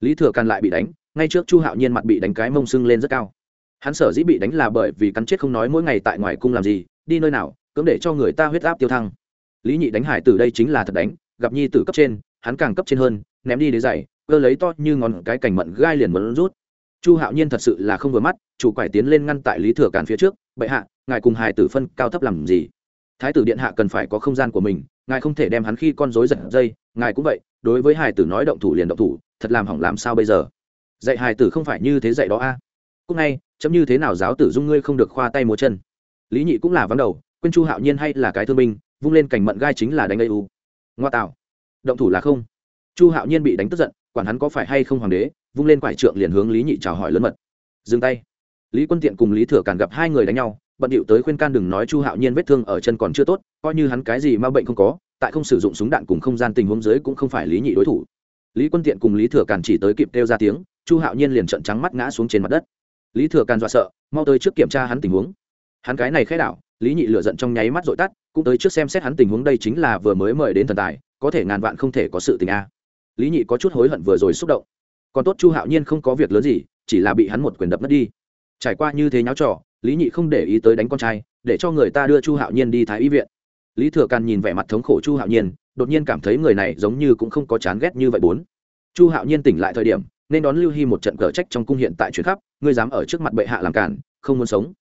Lý thừa càn lại bị đánh, ngay trước chu hạo nhiên mặt bị đánh cái mông sưng lên rất cao. Hắn sở dĩ bị đánh là bởi vì cắn chết không nói mỗi ngày tại ngoài cung làm gì, đi nơi nào, cưỡng để cho người ta huyết áp tiêu thăng. Lý nhị đánh hải tử đây chính là thật đánh, gặp nhi tử cấp trên, hắn càng cấp trên hơn, ném đi đế giày, cơ lấy to như ngón cái cành mận gai liền muốn rút. Chu hạo nhiên thật sự là không vừa mắt, chủ quải tiến lên ngăn tại lý thừa càn phía trước, bệ hạ, ngài cùng hải tử phân cao thấp làm gì? Thái tử điện hạ cần phải có không gian của mình, ngài không thể đem hắn khi con rối giật dây, ngài cũng vậy, đối với hải tử nói động thủ liền động thủ, thật làm hỏng làm sao bây giờ? Dạy hải tử không phải như thế dạy đó a. À? cúc ngay, chấm như thế nào giáo tử dung ngươi không được khoa tay múa chân? Lý nhị cũng là vắng đầu, quên chu hạo nhiên hay là cái thương binh, vung lên cành mận gai chính là đánh gây u. Ngoa tạo. Động thủ là không. Chu hạo nhiên bị đánh tức giận, quản hắn có phải hay không hoàng đế, vung lên quải trượng liền hướng lý nhị chào hỏi lớn mật. Dừng tay. Lý quân tiện cùng lý thừa càn gặp hai người đánh nhau bận điệu tới khuyên can đừng nói chu hạo nhiên vết thương ở chân còn chưa tốt, coi như hắn cái gì ma bệnh không có, tại không sử dụng súng đạn cùng không gian tình huống dưới cũng không phải lý nhị đối thủ. Lý quân tiện cùng lý thừa càn chỉ tới kịp kêu ra tiếng, chu hạo nhiên liền trận trắng mắt ngã xuống trên mặt đất. Lý thừa càn dọa sợ, mau tới trước kiểm tra hắn tình huống. Hắn cái này khai đảo, lý nhị lựa giận trong nháy mắt dội tắt, cũng tới trước xem xét hắn tình huống đây chính là vừa mới mời đến thần tài, có thể ngàn vạn không thể có sự tình a. Lý nhị có chút hối hận vừa rồi xúc động. Còn tốt chu hạo nhiên không có việc lớn gì, chỉ là bị hắn một quyền đập mất đi. Trải qua như thế nháo trò lý nhị không để ý tới đánh con trai, để cho người ta đưa chu hạo nhiên đi thái y viện. Lý thừa càn nhìn vẻ mặt thống khổ chu hạo nhiên, đột nhiên cảm thấy người này giống như cũng không có chán ghét như vậy bốn. Chu hạo nhiên tỉnh lại thời điểm, nên đón lưu hy một trận cờ trách trong cung hiện tại chuyến khắp, ngươi dám ở trước mặt bệ hạ làm cản, không muốn sống.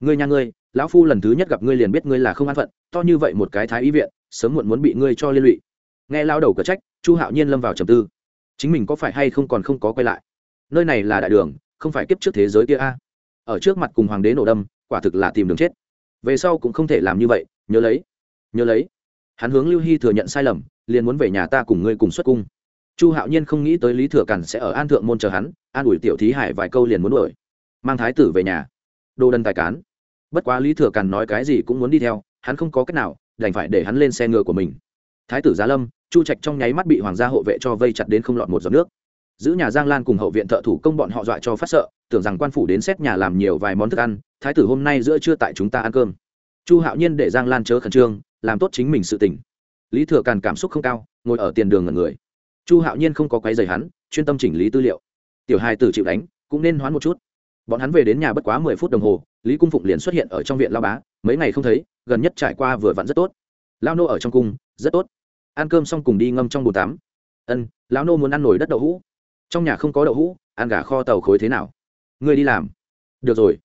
Ngươi nhà ngươi, lão phu lần thứ nhất gặp ngươi liền biết ngươi là không an phận, to như vậy một cái thái y viện, sớm muộn muốn bị ngươi cho liên lụy. Nghe lao đầu cờ trách, chu hạo nhiên lâm vào trầm tư. Chính mình có phải hay không còn không có quay lại? Nơi này là đại đường, không phải kiếp trước thế giới kia a ở trước mặt cùng hoàng đế nổ đâm, quả thực là tìm đường chết. Về sau cũng không thể làm như vậy, nhớ lấy nhớ lấy. Hắn hướng lưu hy thừa nhận sai lầm, liền muốn về nhà ta cùng ngươi cùng xuất cung. Chu hạo nhiên không nghĩ tới lý thừa cằn sẽ ở an thượng môn chờ hắn, an ủi tiểu thí hải vài câu liền muốn đuổi. Mang thái tử về nhà. Đồ đần tài cán. Bất quá lý thừa cằn nói cái gì cũng muốn đi theo, hắn không có cách nào, đành phải để hắn lên xe ngựa của mình. Thái tử giá lâm, chu trạch trong nháy mắt bị hoàng gia hộ vệ cho vây chặt đến không lọt một giọt nước. Giữ nhà giang lan cùng hậu viện thợ thủ công bọn họ dọa cho phát sợ tưởng rằng quan phủ đến xét nhà làm nhiều vài món thức ăn, thái tử hôm nay giữa trưa tại chúng ta ăn cơm. Chu hạo nhiên để giang lan chớ khẩn trương, làm tốt chính mình sự tỉnh lý thừa càn cảm xúc không cao, ngồi ở tiền đường ngẩn người. Chu hạo nhiên không có quái dày hắn, chuyên tâm chỉnh lý tư liệu. Tiểu hai tử chịu đánh, cũng nên hoán một chút. Bọn hắn về đến nhà bất quá mười phút đồng hồ, lý cung phụng liền xuất hiện ở trong viện lao bá, mấy ngày không thấy, gần nhất trải qua vừa vặn rất tốt. Lao nô ở trong cung, rất tốt. Ăn cơm xong cùng đi ngâm trong bồn tắm. Ân, lão nô muốn ăn nổi đất đậu hũ. Trong nhà không có đậu hũ, ăn gà kho tàu khối thế nào? Ngươi đi làm. Được rồi.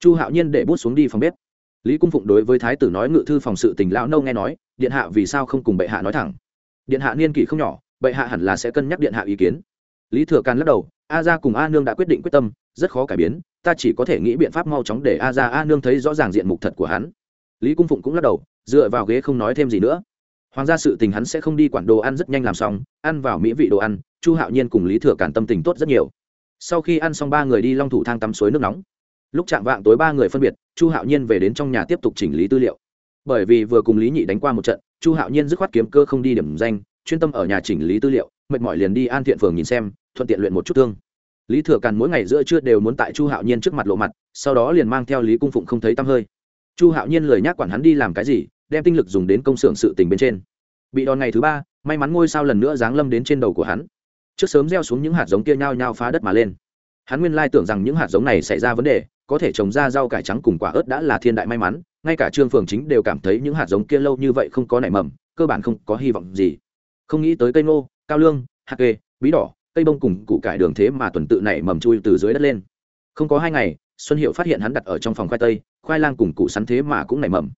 Chu hạo nhiên để bút xuống đi phòng bếp. Lý cung phụng đối với thái tử nói ngự thư phòng sự tình lão nâu nghe nói, điện hạ vì sao không cùng bệ hạ nói thẳng? Điện hạ niên kỷ không nhỏ, bệ hạ hẳn là sẽ cân nhắc điện hạ ý kiến. Lý thừa càn lắc đầu, a ra cùng a nương đã quyết định quyết tâm, rất khó cải biến, ta chỉ có thể nghĩ biện pháp mau chóng để a ra a nương thấy rõ ràng diện mục thật của hắn. Lý cung phụng cũng lắc đầu, dựa vào ghế không nói thêm gì nữa. Hoàng gia sự tình hắn sẽ không đi quản đồ ăn rất nhanh làm xong, ăn vào mỹ vị đồ ăn, chu hạo nhiên cùng lý thừa Càn tâm tình tốt rất nhiều sau khi ăn xong ba người đi long thủ thang tắm suối nước nóng. Lúc chạm vạng tối ba người phân biệt, chu hạo nhiên về đến trong nhà tiếp tục chỉnh lý tư liệu. Bởi vì vừa cùng lý nhị đánh qua một trận, chu hạo nhiên dứt khoát kiếm cơ không đi điểm danh, chuyên tâm ở nhà chỉnh lý tư liệu, mệt mỏi liền đi an thiện phường nhìn xem, thuận tiện luyện một chút thương lý thừa càn mỗi ngày giữa trưa đều muốn tại chu hạo nhiên trước mặt lộ mặt, sau đó liền mang theo lý cung phụng không thấy tăm hơi. Chu hạo nhiên lời nhắc quản hắn đi làm cái gì, đem tinh lực dùng đến công xưởng sự tình bên trên. Bị đòn ngày thứ ba, may mắn ngôi sao lần nữa giáng lâm đến trên đầu của hắn trước sớm gieo xuống những hạt giống kia nhao nhao phá đất mà lên hắn nguyên lai tưởng rằng những hạt giống này xảy ra vấn đề có thể trồng ra rau cải trắng cùng quả ớt đã là thiên đại may mắn ngay cả trương phường chính đều cảm thấy những hạt giống kia lâu như vậy không có nảy mầm cơ bản không có hy vọng gì không nghĩ tới cây ngô cao lương hạt kê bí đỏ cây bông cùng củ cải đường thế mà tuần tự nảy mầm chui từ dưới đất lên không có hai ngày xuân hiệu phát hiện hắn đặt ở trong phòng khoai tây khoai lang cùng củ sắn thế mà cũng nảy mầm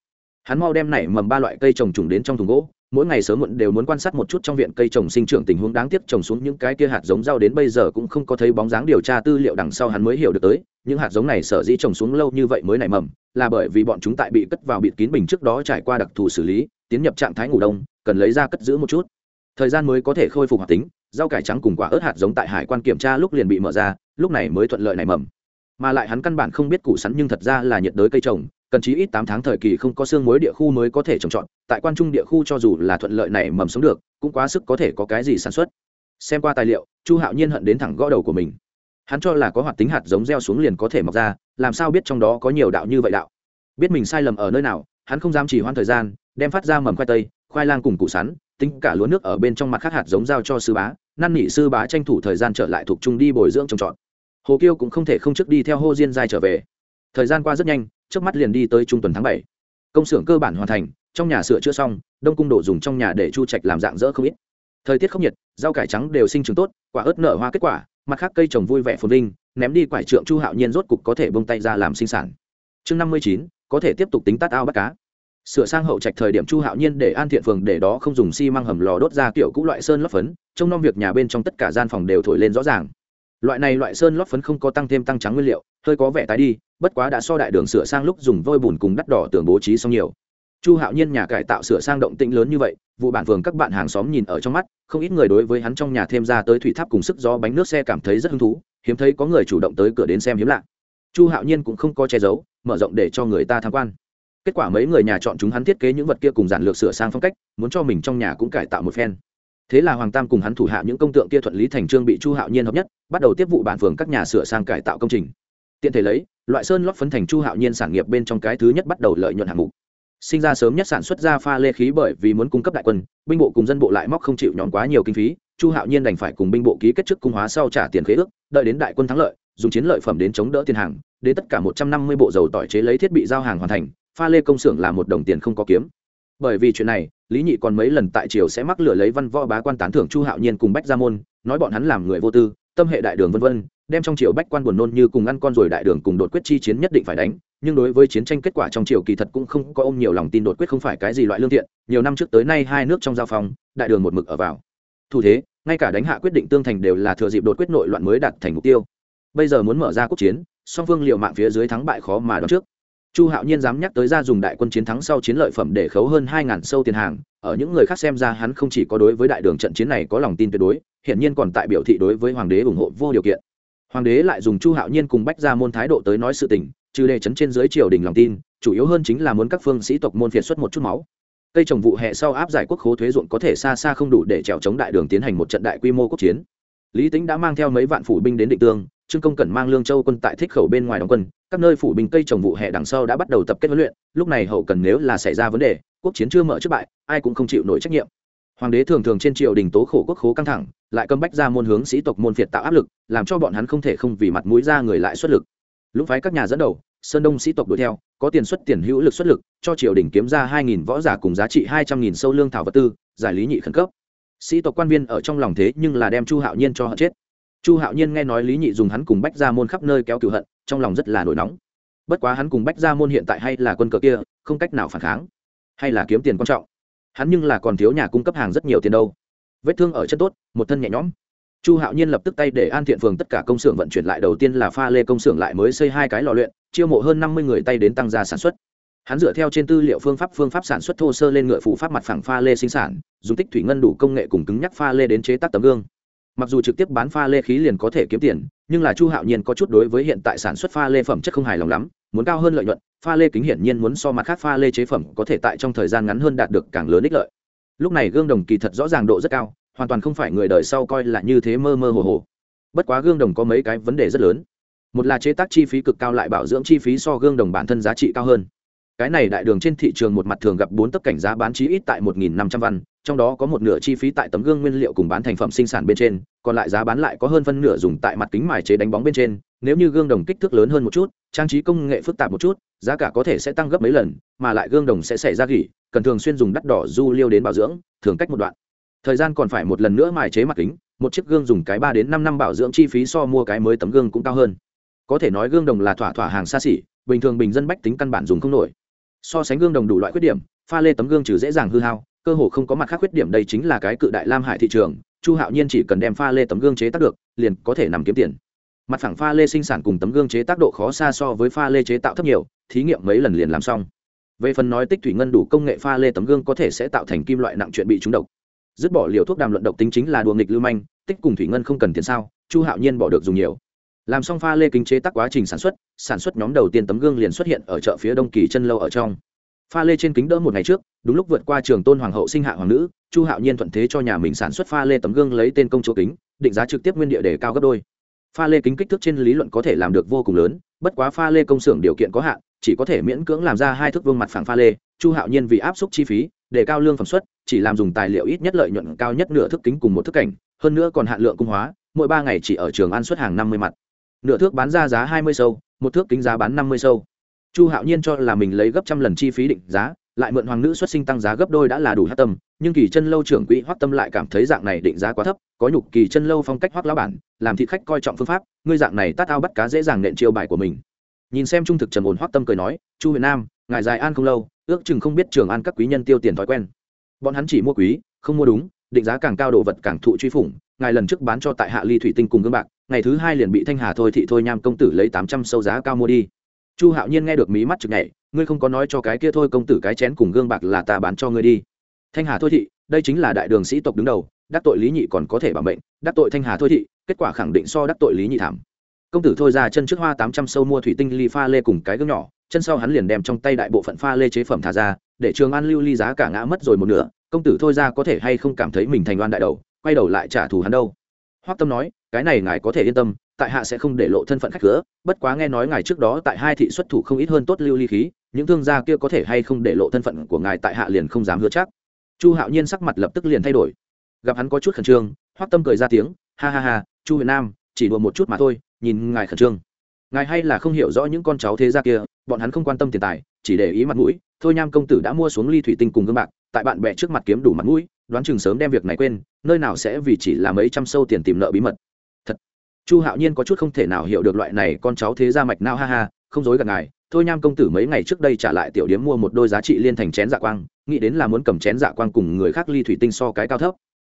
hắn mau đem nảy mầm ba loại cây trồng trùng đến trong thùng gỗ mỗi ngày sớm muộn đều muốn quan sát một chút trong viện cây trồng sinh trưởng tình huống đáng tiếc trồng xuống những cái kia hạt giống rau đến bây giờ cũng không có thấy bóng dáng điều tra tư liệu đằng sau hắn mới hiểu được tới, những hạt giống này sở dĩ trồng xuống lâu như vậy mới nảy mầm, là bởi vì bọn chúng tại bị cất vào bịt kín bình trước đó trải qua đặc thù xử lý, tiến nhập trạng thái ngủ đông, cần lấy ra cất giữ một chút. Thời gian mới có thể khôi phục hoạt tính, rau cải trắng cùng quả ớt hạt giống tại hải quan kiểm tra lúc liền bị mở ra, lúc này mới thuận lợi nảy mầm. Mà lại hắn căn bản không biết củ sắn nhưng thật ra là nhiệt đới cây trồng cần chí ít tám tháng thời kỳ không có xương muối địa khu mới có thể trồng trọt, tại quan trung địa khu cho dù là thuận lợi này mầm sống được, cũng quá sức có thể có cái gì sản xuất. Xem qua tài liệu, chu hạo nhiên hận đến thẳng gõ đầu của mình. Hắn cho là có hoạt tính hạt giống gieo xuống liền có thể mọc ra, làm sao biết trong đó có nhiều đạo như vậy đạo? Biết mình sai lầm ở nơi nào, hắn không dám chỉ hoãn thời gian, đem phát ra mầm khoai tây, khoai lang cùng củ sắn, tính cả lúa nước ở bên trong mặt khác hạt giống giao cho sư bá, năn nỉ sư bá tranh thủ thời gian trở lại thuộc trung đi bồi dưỡng trồng trọt. Hồ kiêu cũng không thể không trước đi theo hô diên giai trở về. Thời gian qua rất nhanh trước mắt liền đi tới trung tuần tháng bảy. Công xưởng cơ bản hoàn thành, trong nhà sửa chữa xong, đông cung đồ dùng trong nhà để chu trạch làm dạng dỡ không ít. Thời tiết không nhiệt, rau cải trắng đều sinh trưởng tốt, quả ớt nở hoa kết quả, mặt khác cây trồng vui vẻ phồn vinh, ném đi quải trượng chu hạo nhiên rốt cục có thể bông tay ra làm sinh sản. Chương năm mươi chín, có thể tiếp tục tính tát ao bắt cá. Sửa sang hậu trạch thời điểm chu hạo nhiên để an thiện phường để đó không dùng xi măng hầm lò đốt ra kiểu cũ loại sơn lót phấn trong nom việc nhà bên trong tất cả gian phòng đều thổi lên rõ ràng. Loại này loại sơn lót phấn không có tăng thêm tăng trắng nguyên liệu, hơi có vẻ tái đi bất quá đã so đại đường sửa sang lúc dùng vôi bùn cùng đắt đỏ tường bố trí xong nhiều. Chu hạo nhiên nhà cải tạo sửa sang động tĩnh lớn như vậy, vụ bản phường các bạn hàng xóm nhìn ở trong mắt, không ít người đối với hắn trong nhà thêm ra tới thủy tháp cùng sức gió bánh nước xe cảm thấy rất hứng thú, hiếm thấy có người chủ động tới cửa đến xem hiếm lạ. Chu hạo nhiên cũng không có che giấu, mở rộng để cho người ta tham quan. Kết quả mấy người nhà chọn chúng hắn thiết kế những vật kia cùng giản lược sửa sang phong cách, muốn cho mình trong nhà cũng cải tạo một phen. Thế là hoàng tam cùng hắn thủ hạ những công tượng kia thuận lý thành trương bị chu hạo nhiên hợp nhất, bắt đầu tiếp vụ bản phường các nhà sửa sang cải tạo công trình. Tiện thể lấy loại sơn lót phấn thành chu hạo nhiên sản nghiệp bên trong cái thứ nhất bắt đầu lợi nhuận hạng mục. Sinh ra sớm nhất sản xuất ra pha lê khí bởi vì muốn cung cấp đại quân, binh bộ cùng dân bộ lại móc không chịu nhọn quá nhiều kinh phí, chu hạo nhiên đành phải cùng binh bộ ký kết chức cung hóa sau trả tiền khế ước, đợi đến đại quân thắng lợi, dùng chiến lợi phẩm đến chống đỡ tiền hàng, đến tất cả một trăm năm mươi bộ dầu tỏi chế lấy thiết bị giao hàng hoàn thành, pha lê công xưởng là một đồng tiền không có kiếm. Bởi vì chuyện này, lý nhị còn mấy lần tại triều sẽ mắc lửa lấy văn võ bá quan tán thưởng chu hạo nhiên cùng bách gia môn, nói bọn hắn làm người vô tư, tâm hệ đại đường vân vân đem trong triều bách quan buồn nôn như cùng ăn con rồi đại đường cùng đột quyết chi chiến nhất định phải đánh, nhưng đối với chiến tranh kết quả trong triều kỳ thật cũng không có ôm nhiều lòng tin đột quyết không phải cái gì loại lương thiện, nhiều năm trước tới nay hai nước trong giao phong, đại đường một mực ở vào. Thủ thế, ngay cả đánh hạ quyết định tương thành đều là thừa dịp đột quyết nội loạn mới đạt thành mục tiêu. Bây giờ muốn mở ra quốc chiến, song phương liệu mạng phía dưới thắng bại khó mà đoán trước. Chu hạo nhiên dám nhắc tới ra dùng đại quân chiến thắng sau chiến lợi phẩm để khấu hơn hai ngàn sâu tiền hàng, ở những người khác xem ra hắn không chỉ có đối với đại đường trận chiến này có lòng tin tuyệt đối hiện nhiên còn tại biểu thị đối với hoàng đế ủng hộ vô điều kiện hoàng đế lại dùng chu hạo nhiên cùng bách ra môn thái độ tới nói sự tình, trừ đề chấn trên dưới triều đình lòng tin, chủ yếu hơn chính là muốn các phương sĩ tộc môn phiệt xuất một chút máu. Cây trồng vụ hẹ sau áp giải quốc khố thuế ruộng có thể xa xa không đủ để trèo chống đại đường tiến hành một trận đại quy mô quốc chiến. Lý tính đã mang theo mấy vạn phủ binh đến định tương, trương công cần mang lương châu quân tại thích khẩu bên ngoài đóng quân, các nơi phủ binh cây trồng vụ hẹ đằng sau đã bắt đầu tập kết huấn luyện, lúc này hậu cần nếu là xảy ra vấn đề, quốc chiến chưa mở trước bại, ai cũng không chịu nổi trách nhiệm hoàng đế thường thường trên triều đình tố khổ quốc khố căng thẳng, lại cấm bách ra môn hướng sĩ tộc môn phiệt tạo áp lực, làm cho bọn hắn không thể không vì mặt mũi ra người lại xuất lực. Lũ phái các nhà dẫn đầu, sơn đông sĩ tộc đuổi theo, có tiền xuất tiền hữu lực xuất lực, cho triều đình kiếm ra hai nghìn võ giả cùng giá trị hai trăm nghìn sâu lương thảo vật tư, giải lý nhị khẩn cấp. Sĩ tộc quan viên ở trong lòng thế nhưng là đem chu hạo nhiên cho họ chết. Chu hạo nhiên nghe nói lý nhị dùng hắn cùng bách ra môn khắp nơi kéo cựu hận, trong lòng rất là nổi nóng. Bất quá hắn cùng bách ra môn hiện tại hay là quân cờ kia, không cách nào phản kháng, hay là kiếm tiền quan trọng hắn nhưng là còn thiếu nhà cung cấp hàng rất nhiều tiền đâu. Vết thương ở chân tốt, một thân nhẹ nhõm. Chu hạo nhiên lập tức tay để an thiện phường tất cả công xưởng vận chuyển lại, đầu tiên là pha lê công xưởng lại mới xây hai cái lò luyện, chiêu mộ hơn năm mươi người tay đến tăng gia sản xuất. Hắn dựa theo trên tư liệu phương pháp phương pháp sản xuất thô sơ lên ngựa phụ pháp mặt phẳng pha lê sinh sản, dùng tích thủy ngân đủ công nghệ cùng cứng nhắc pha lê đến chế tác tấm gương. Mặc dù trực tiếp bán pha lê khí liền có thể kiếm tiền nhưng là chu hạo nhiên có chút đối với hiện tại sản xuất pha lê phẩm chất không hài lòng lắm, muốn cao hơn lợi nhuận, pha lê kính hiển nhiên muốn so mặt khác pha lê chế phẩm có thể tại trong thời gian ngắn hơn đạt được càng lớn ích lợi. Lúc này gương đồng kỳ thật rõ ràng độ rất cao, hoàn toàn không phải người đời sau coi là như thế mơ mơ hồ hồ. Bất quá gương đồng có mấy cái vấn đề rất lớn. Một là chế tác chi phí cực cao lại bảo dưỡng chi phí so gương đồng bản thân giá trị cao hơn. Cái này đại đường trên thị trường một mặt thường gặp bốn tấc cảnh giá bán chí ít tại một nghìn năm trăm văn trong đó có một nửa chi phí tại tấm gương nguyên liệu cùng bán thành phẩm sinh sản bên trên, còn lại giá bán lại có hơn phân nửa dùng tại mặt kính mài chế đánh bóng bên trên, nếu như gương đồng kích thước lớn hơn một chút, trang trí công nghệ phức tạp một chút, giá cả có thể sẽ tăng gấp mấy lần, mà lại gương đồng sẽ xảy ra gỉ, cần thường xuyên dùng đắt đỏ du liêu đến bảo dưỡng, thường cách một đoạn. Thời gian còn phải một lần nữa mài chế mặt kính, một chiếc gương dùng cái ba đến năm năm bảo dưỡng chi phí so mua cái mới tấm gương cũng cao hơn. Có thể nói gương đồng là thỏa thỏa hàng xa xỉ, bình thường bình dân bách tính căn bản dùng không nổi. So sánh gương đồng đủ loại khuyết điểm, pha lê tấm gương trừ dễ dàng hư hao cơ hồ không có mặt khác khuyết điểm đây chính là cái cự đại lam hải thị trường, chu hạo nhiên chỉ cần đem pha lê tấm gương chế tác được, liền có thể nằm kiếm tiền. Mặt phẳng pha lê sinh sản cùng tấm gương chế tác độ khó xa so với pha lê chế tạo thấp nhiều, thí nghiệm mấy lần liền làm xong. Về phần nói tích thủy ngân đủ công nghệ pha lê tấm gương có thể sẽ tạo thành kim loại nặng chuyện bị trúng độc. Dứt bỏ liều thuốc đàm luận độc tính chính là đùa nghịch lưu manh, tích cùng thủy ngân không cần tiền sao, chu hạo nhiên bỏ được dùng nhiều. Làm xong pha lê kính chế tác quá trình sản xuất sản xuất nhóm đầu tiên tấm gương liền xuất hiện ở chợ phía đông kỳ chân lâu ở trong pha lê trên kính đỡ một ngày trước, đúng lúc vượt qua trường tôn hoàng hậu sinh hạ hoàng nữ, chu hạo nhiên thuận thế cho nhà mình sản xuất pha lê tấm gương lấy tên công chúa kính, định giá trực tiếp nguyên địa để cao gấp đôi. Pha lê kính kích thước trên lý luận có thể làm được vô cùng lớn, bất quá pha lê công xưởng điều kiện có hạn, chỉ có thể miễn cưỡng làm ra hai thước vương mặt phẳng pha lê, chu hạo nhiên vì áp suất chi phí, để cao lương phẩm xuất chỉ làm dùng tài liệu ít nhất lợi nhuận cao nhất nửa thước kính cùng một thước cảnh, hơn nữa còn hạn lượng cung hóa, mỗi ba ngày chỉ ở trường ăn xuất hàng năm mươi mặt. Nửa thước bán ra giá hai mươi sâu, một thước kính giá bán năm mươi sâu chu hạo nhiên cho là mình lấy gấp trăm lần chi phí định giá, lại mượn hoàng nữ xuất sinh tăng giá gấp đôi đã là đủ hát tâm, nhưng kỳ chân lâu trưởng quỹ hoắc tâm lại cảm thấy dạng này định giá quá thấp, có nhục kỳ chân lâu phong cách hoắc lão bản, làm thị khách coi trọng phương pháp, ngươi dạng này tát ao bắt cá dễ dàng nện chiêu bài của mình. Nhìn xem trung thực trầm ổn hoắc tâm cười nói, chu huyền nam, ngài dài an không lâu, ước chừng không biết trường an các quý nhân tiêu tiền thói quen. Bọn hắn chỉ mua quý, không mua đúng, định giá càng cao đồ vật càng thụ truy phủng, ngài lần trước bán cho tại hạ ly thủy tinh cùng gương bạc, ngày thứ hai liền bị thanh hà thôi thị thôi nham công tử lấy tám trăm sâu giá cao mua đi chu hạo nhiên nghe được mí mắt chực nhảy, ngươi không có nói cho cái kia thôi, công tử cái chén cùng gương bạc là ta bán cho ngươi đi. Thanh hà thôi thị, đây chính là đại đường sĩ tộc đứng đầu, đắc tội lý nhị còn có thể bảo mệnh, đắc tội thanh hà thôi thị, kết quả khẳng định so đắc tội lý nhị thảm. Công tử thôi ra chân trước hoa tám trăm sâu mua thủy tinh ly pha lê cùng cái gương nhỏ, chân sau hắn liền đem trong tay đại bộ phận pha lê chế phẩm thả ra, để trường an lưu ly giá cả ngã mất rồi một nửa, công tử thôi ra có thể hay không cảm thấy mình thành oan đại đầu, quay đầu lại trả thù hắn đâu. Hoắc tâm nói, cái này ngài có thể yên tâm tại hạ sẽ không để lộ thân phận khách cửa, bất quá nghe nói ngài trước đó tại hai thị xuất thủ không ít hơn tốt lưu ly khí, những thương gia kia có thể hay không để lộ thân phận của ngài tại hạ liền không dám hứa chắc. Chu hạo nhiên sắc mặt lập tức liền thay đổi. Gặp hắn có chút khẩn trương, hoắc tâm cười ra tiếng, ha ha ha, chu huyền nam, chỉ đùa một chút mà thôi, nhìn ngài khẩn trương. Ngài hay là không hiểu rõ những con cháu thế gia kia, bọn hắn không quan tâm tiền tài, chỉ để ý mặt mũi, thôi nham công tử đã mua xuống ly thủy tinh cùng gương bạc, tại bạn bè trước mặt kiếm đủ mặt mũi, đoán chừng sớm đem việc này quên, nơi nào sẽ vì chỉ là mấy trăm sâu tiền tìm nợ bí mật chu hạo nhiên có chút không thể nào hiểu được loại này, con cháu thế gia mạch nao ha ha, không dối gạt ngài. Thôi nham công tử mấy ngày trước đây trả lại tiểu điếm mua một đôi giá trị liên thành chén dạ quang, nghĩ đến là muốn cầm chén dạ quang cùng người khác ly thủy tinh so cái cao thấp.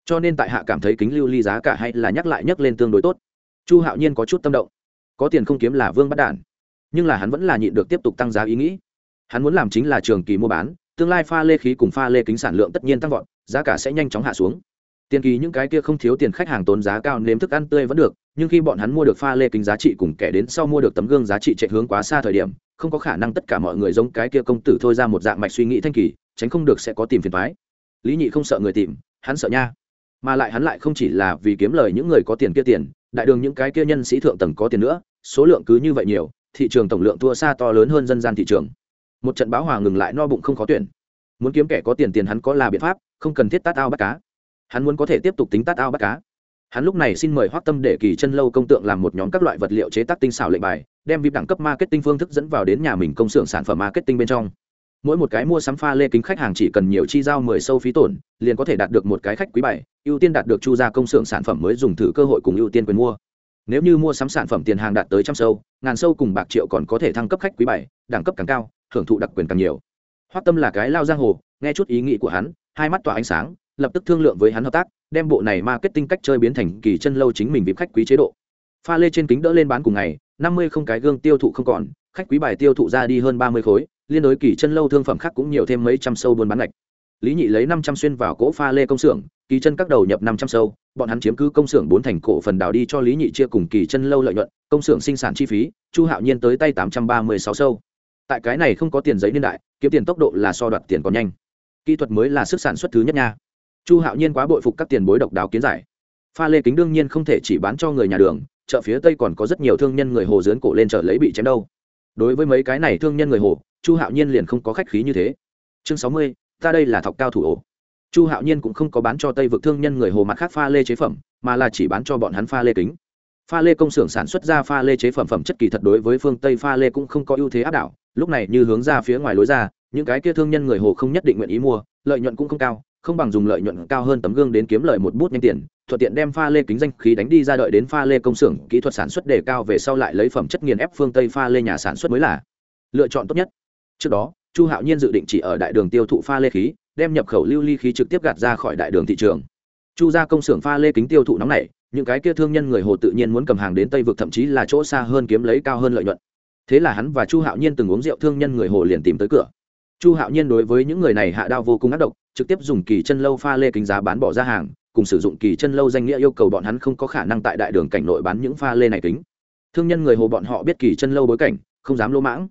Cho nên tại hạ cảm thấy kính lưu ly giá cả hay là nhắc lại nhắc lên tương đối tốt. Chu hạo nhiên có chút tâm động. Có tiền không kiếm là vương bắt đản. Nhưng là hắn vẫn là nhịn được tiếp tục tăng giá ý nghĩ. Hắn muốn làm chính là trường kỳ mua bán, tương lai pha lê khí cùng pha lê kính sản lượng tất nhiên tăng vọt, giá cả sẽ nhanh chóng hạ xuống tiền kỳ những cái kia không thiếu tiền khách hàng tốn giá cao nếm thức ăn tươi vẫn được, nhưng khi bọn hắn mua được pha lê kính giá trị cùng kẻ đến sau mua được tấm gương giá trị chạy hướng quá xa thời điểm, không có khả năng tất cả mọi người giống cái kia công tử thôi ra một dạng mạch suy nghĩ thanh kỳ, tránh không được sẽ có tìm phiền thoái lý nhị không sợ người tìm, hắn sợ nha. Mà lại hắn lại không chỉ là vì kiếm lời những người có tiền kia tiền, đại đường những cái kia nhân sĩ thượng tầng có tiền nữa, số lượng cứ như vậy nhiều, thị trường tổng lượng thua xa to lớn hơn dân gian thị trường. Một trận báo hòa ngừng lại no bụng không khó tuyển. Muốn kiếm kẻ có tiền tiền hắn có là biện pháp, không cần thiết tát ao bắt cá hắn muốn có thể tiếp tục tính tát ao bắt cá. Hắn lúc này xin mời hoác tâm để kỳ chân lâu công tượng làm một nhóm các loại vật liệu chế tác tinh xảo lệnh bài, đem vip đẳng cấp marketing phương thức dẫn vào đến nhà mình công xưởng sản phẩm marketing bên trong. Mỗi một cái mua sắm pha lê kính khách hàng chỉ cần nhiều chi giao mười sâu phí tổn, liền có thể đạt được một cái khách quý bảy, ưu tiên đạt được chu gia công xưởng sản phẩm mới dùng thử cơ hội cùng ưu tiên quyền mua. Nếu như mua sắm sản phẩm tiền hàng đạt tới trăm sâu, ngàn sâu cùng bạc triệu còn có thể thăng cấp khách quý bảy, đẳng cấp càng cao, hưởng thụ đặc quyền càng nhiều. Hoác tâm là cái lao giang hồ, nghe chút ý nghĩ của hắn, hai mắt tỏa ánh sáng lập tức thương lượng với hắn hợp tác, đem bộ này marketing cách chơi biến thành kỳ chân lâu chính mình vip khách quý chế độ. Pha lê trên kính đỡ lên bán cùng ngày, năm mươi không cái gương tiêu thụ không còn, khách quý bài tiêu thụ ra đi hơn ba mươi khối, liên đối kỳ chân lâu thương phẩm khác cũng nhiều thêm mấy trăm sâu buôn bán lệch lý nhị lấy năm trăm xuyên vào cỗ pha lê công xưởng, kỳ chân các đầu nhập năm trăm sâu, bọn hắn chiếm cứ công xưởng bốn thành cổ phần đào đi cho lý nhị chia cùng kỳ chân lâu lợi nhuận, công xưởng sinh sản chi phí, chu hạo nhiên tới tay tám trăm ba mươi sáu sâu. Tại cái này không có tiền giấy niên đại, kiếm tiền tốc độ là so đoạt tiền còn nhanh. Kỹ thuật mới là sức sản xuất thứ nhất nha chu hạo nhiên quá bội phục các tiền bối độc đáo kiến giải. Pha lê kính đương nhiên không thể chỉ bán cho người nhà đường, chợ phía tây còn có rất nhiều thương nhân người hồ dướn cổ lên chợ lấy bị chém đâu. Đối với mấy cái này thương nhân người hồ, chu hạo nhiên liền không có khách khí như thế. Chương sáu mươi, ta đây là thọc cao thủ ổ. Chu hạo nhiên cũng không có bán cho tây vực thương nhân người hồ mặt khác pha lê chế phẩm, mà là chỉ bán cho bọn hắn pha lê kính. Pha lê công xưởng sản xuất ra pha lê chế phẩm phẩm chất kỳ thật đối với phương tây pha lê cũng không có ưu thế áp đảo, lúc này như hướng ra phía ngoài lối ra, những cái kia thương nhân người hồ không nhất định nguyện ý mua, lợi nhuận cũng không cao không bằng dùng lợi nhuận cao hơn tấm gương đến kiếm lợi một bút nhanh tiền, thuận tiện đem pha lê kính danh khí đánh đi ra đợi đến pha lê công xưởng kỹ thuật sản xuất đề cao về sau lại lấy phẩm chất nghiền ép phương tây pha lê nhà sản xuất mới là lựa chọn tốt nhất. Trước đó, chu hạo nhiên dự định chỉ ở đại đường tiêu thụ pha lê khí, đem nhập khẩu lưu ly khí trực tiếp gạt ra khỏi đại đường thị trường. Chu ra công xưởng pha lê kính tiêu thụ nóng này những cái kia thương nhân người hồ tự nhiên muốn cầm hàng đến tây vực thậm chí là chỗ xa hơn kiếm lấy cao hơn lợi nhuận. Thế là hắn và chu hạo nhiên từng uống rượu thương nhân người hồ liền tìm tới cửa. Chu hạo nhiên đối với những người này hạ đao vô cùng ác độc trực tiếp dùng kỳ chân lâu pha lê kính giá bán bỏ ra hàng, cùng sử dụng kỳ chân lâu danh nghĩa yêu cầu bọn hắn không có khả năng tại đại đường cảnh nội bán những pha lê này kính. Thương nhân người hồ bọn họ biết kỳ chân lâu bối cảnh, không dám lỗ mãng.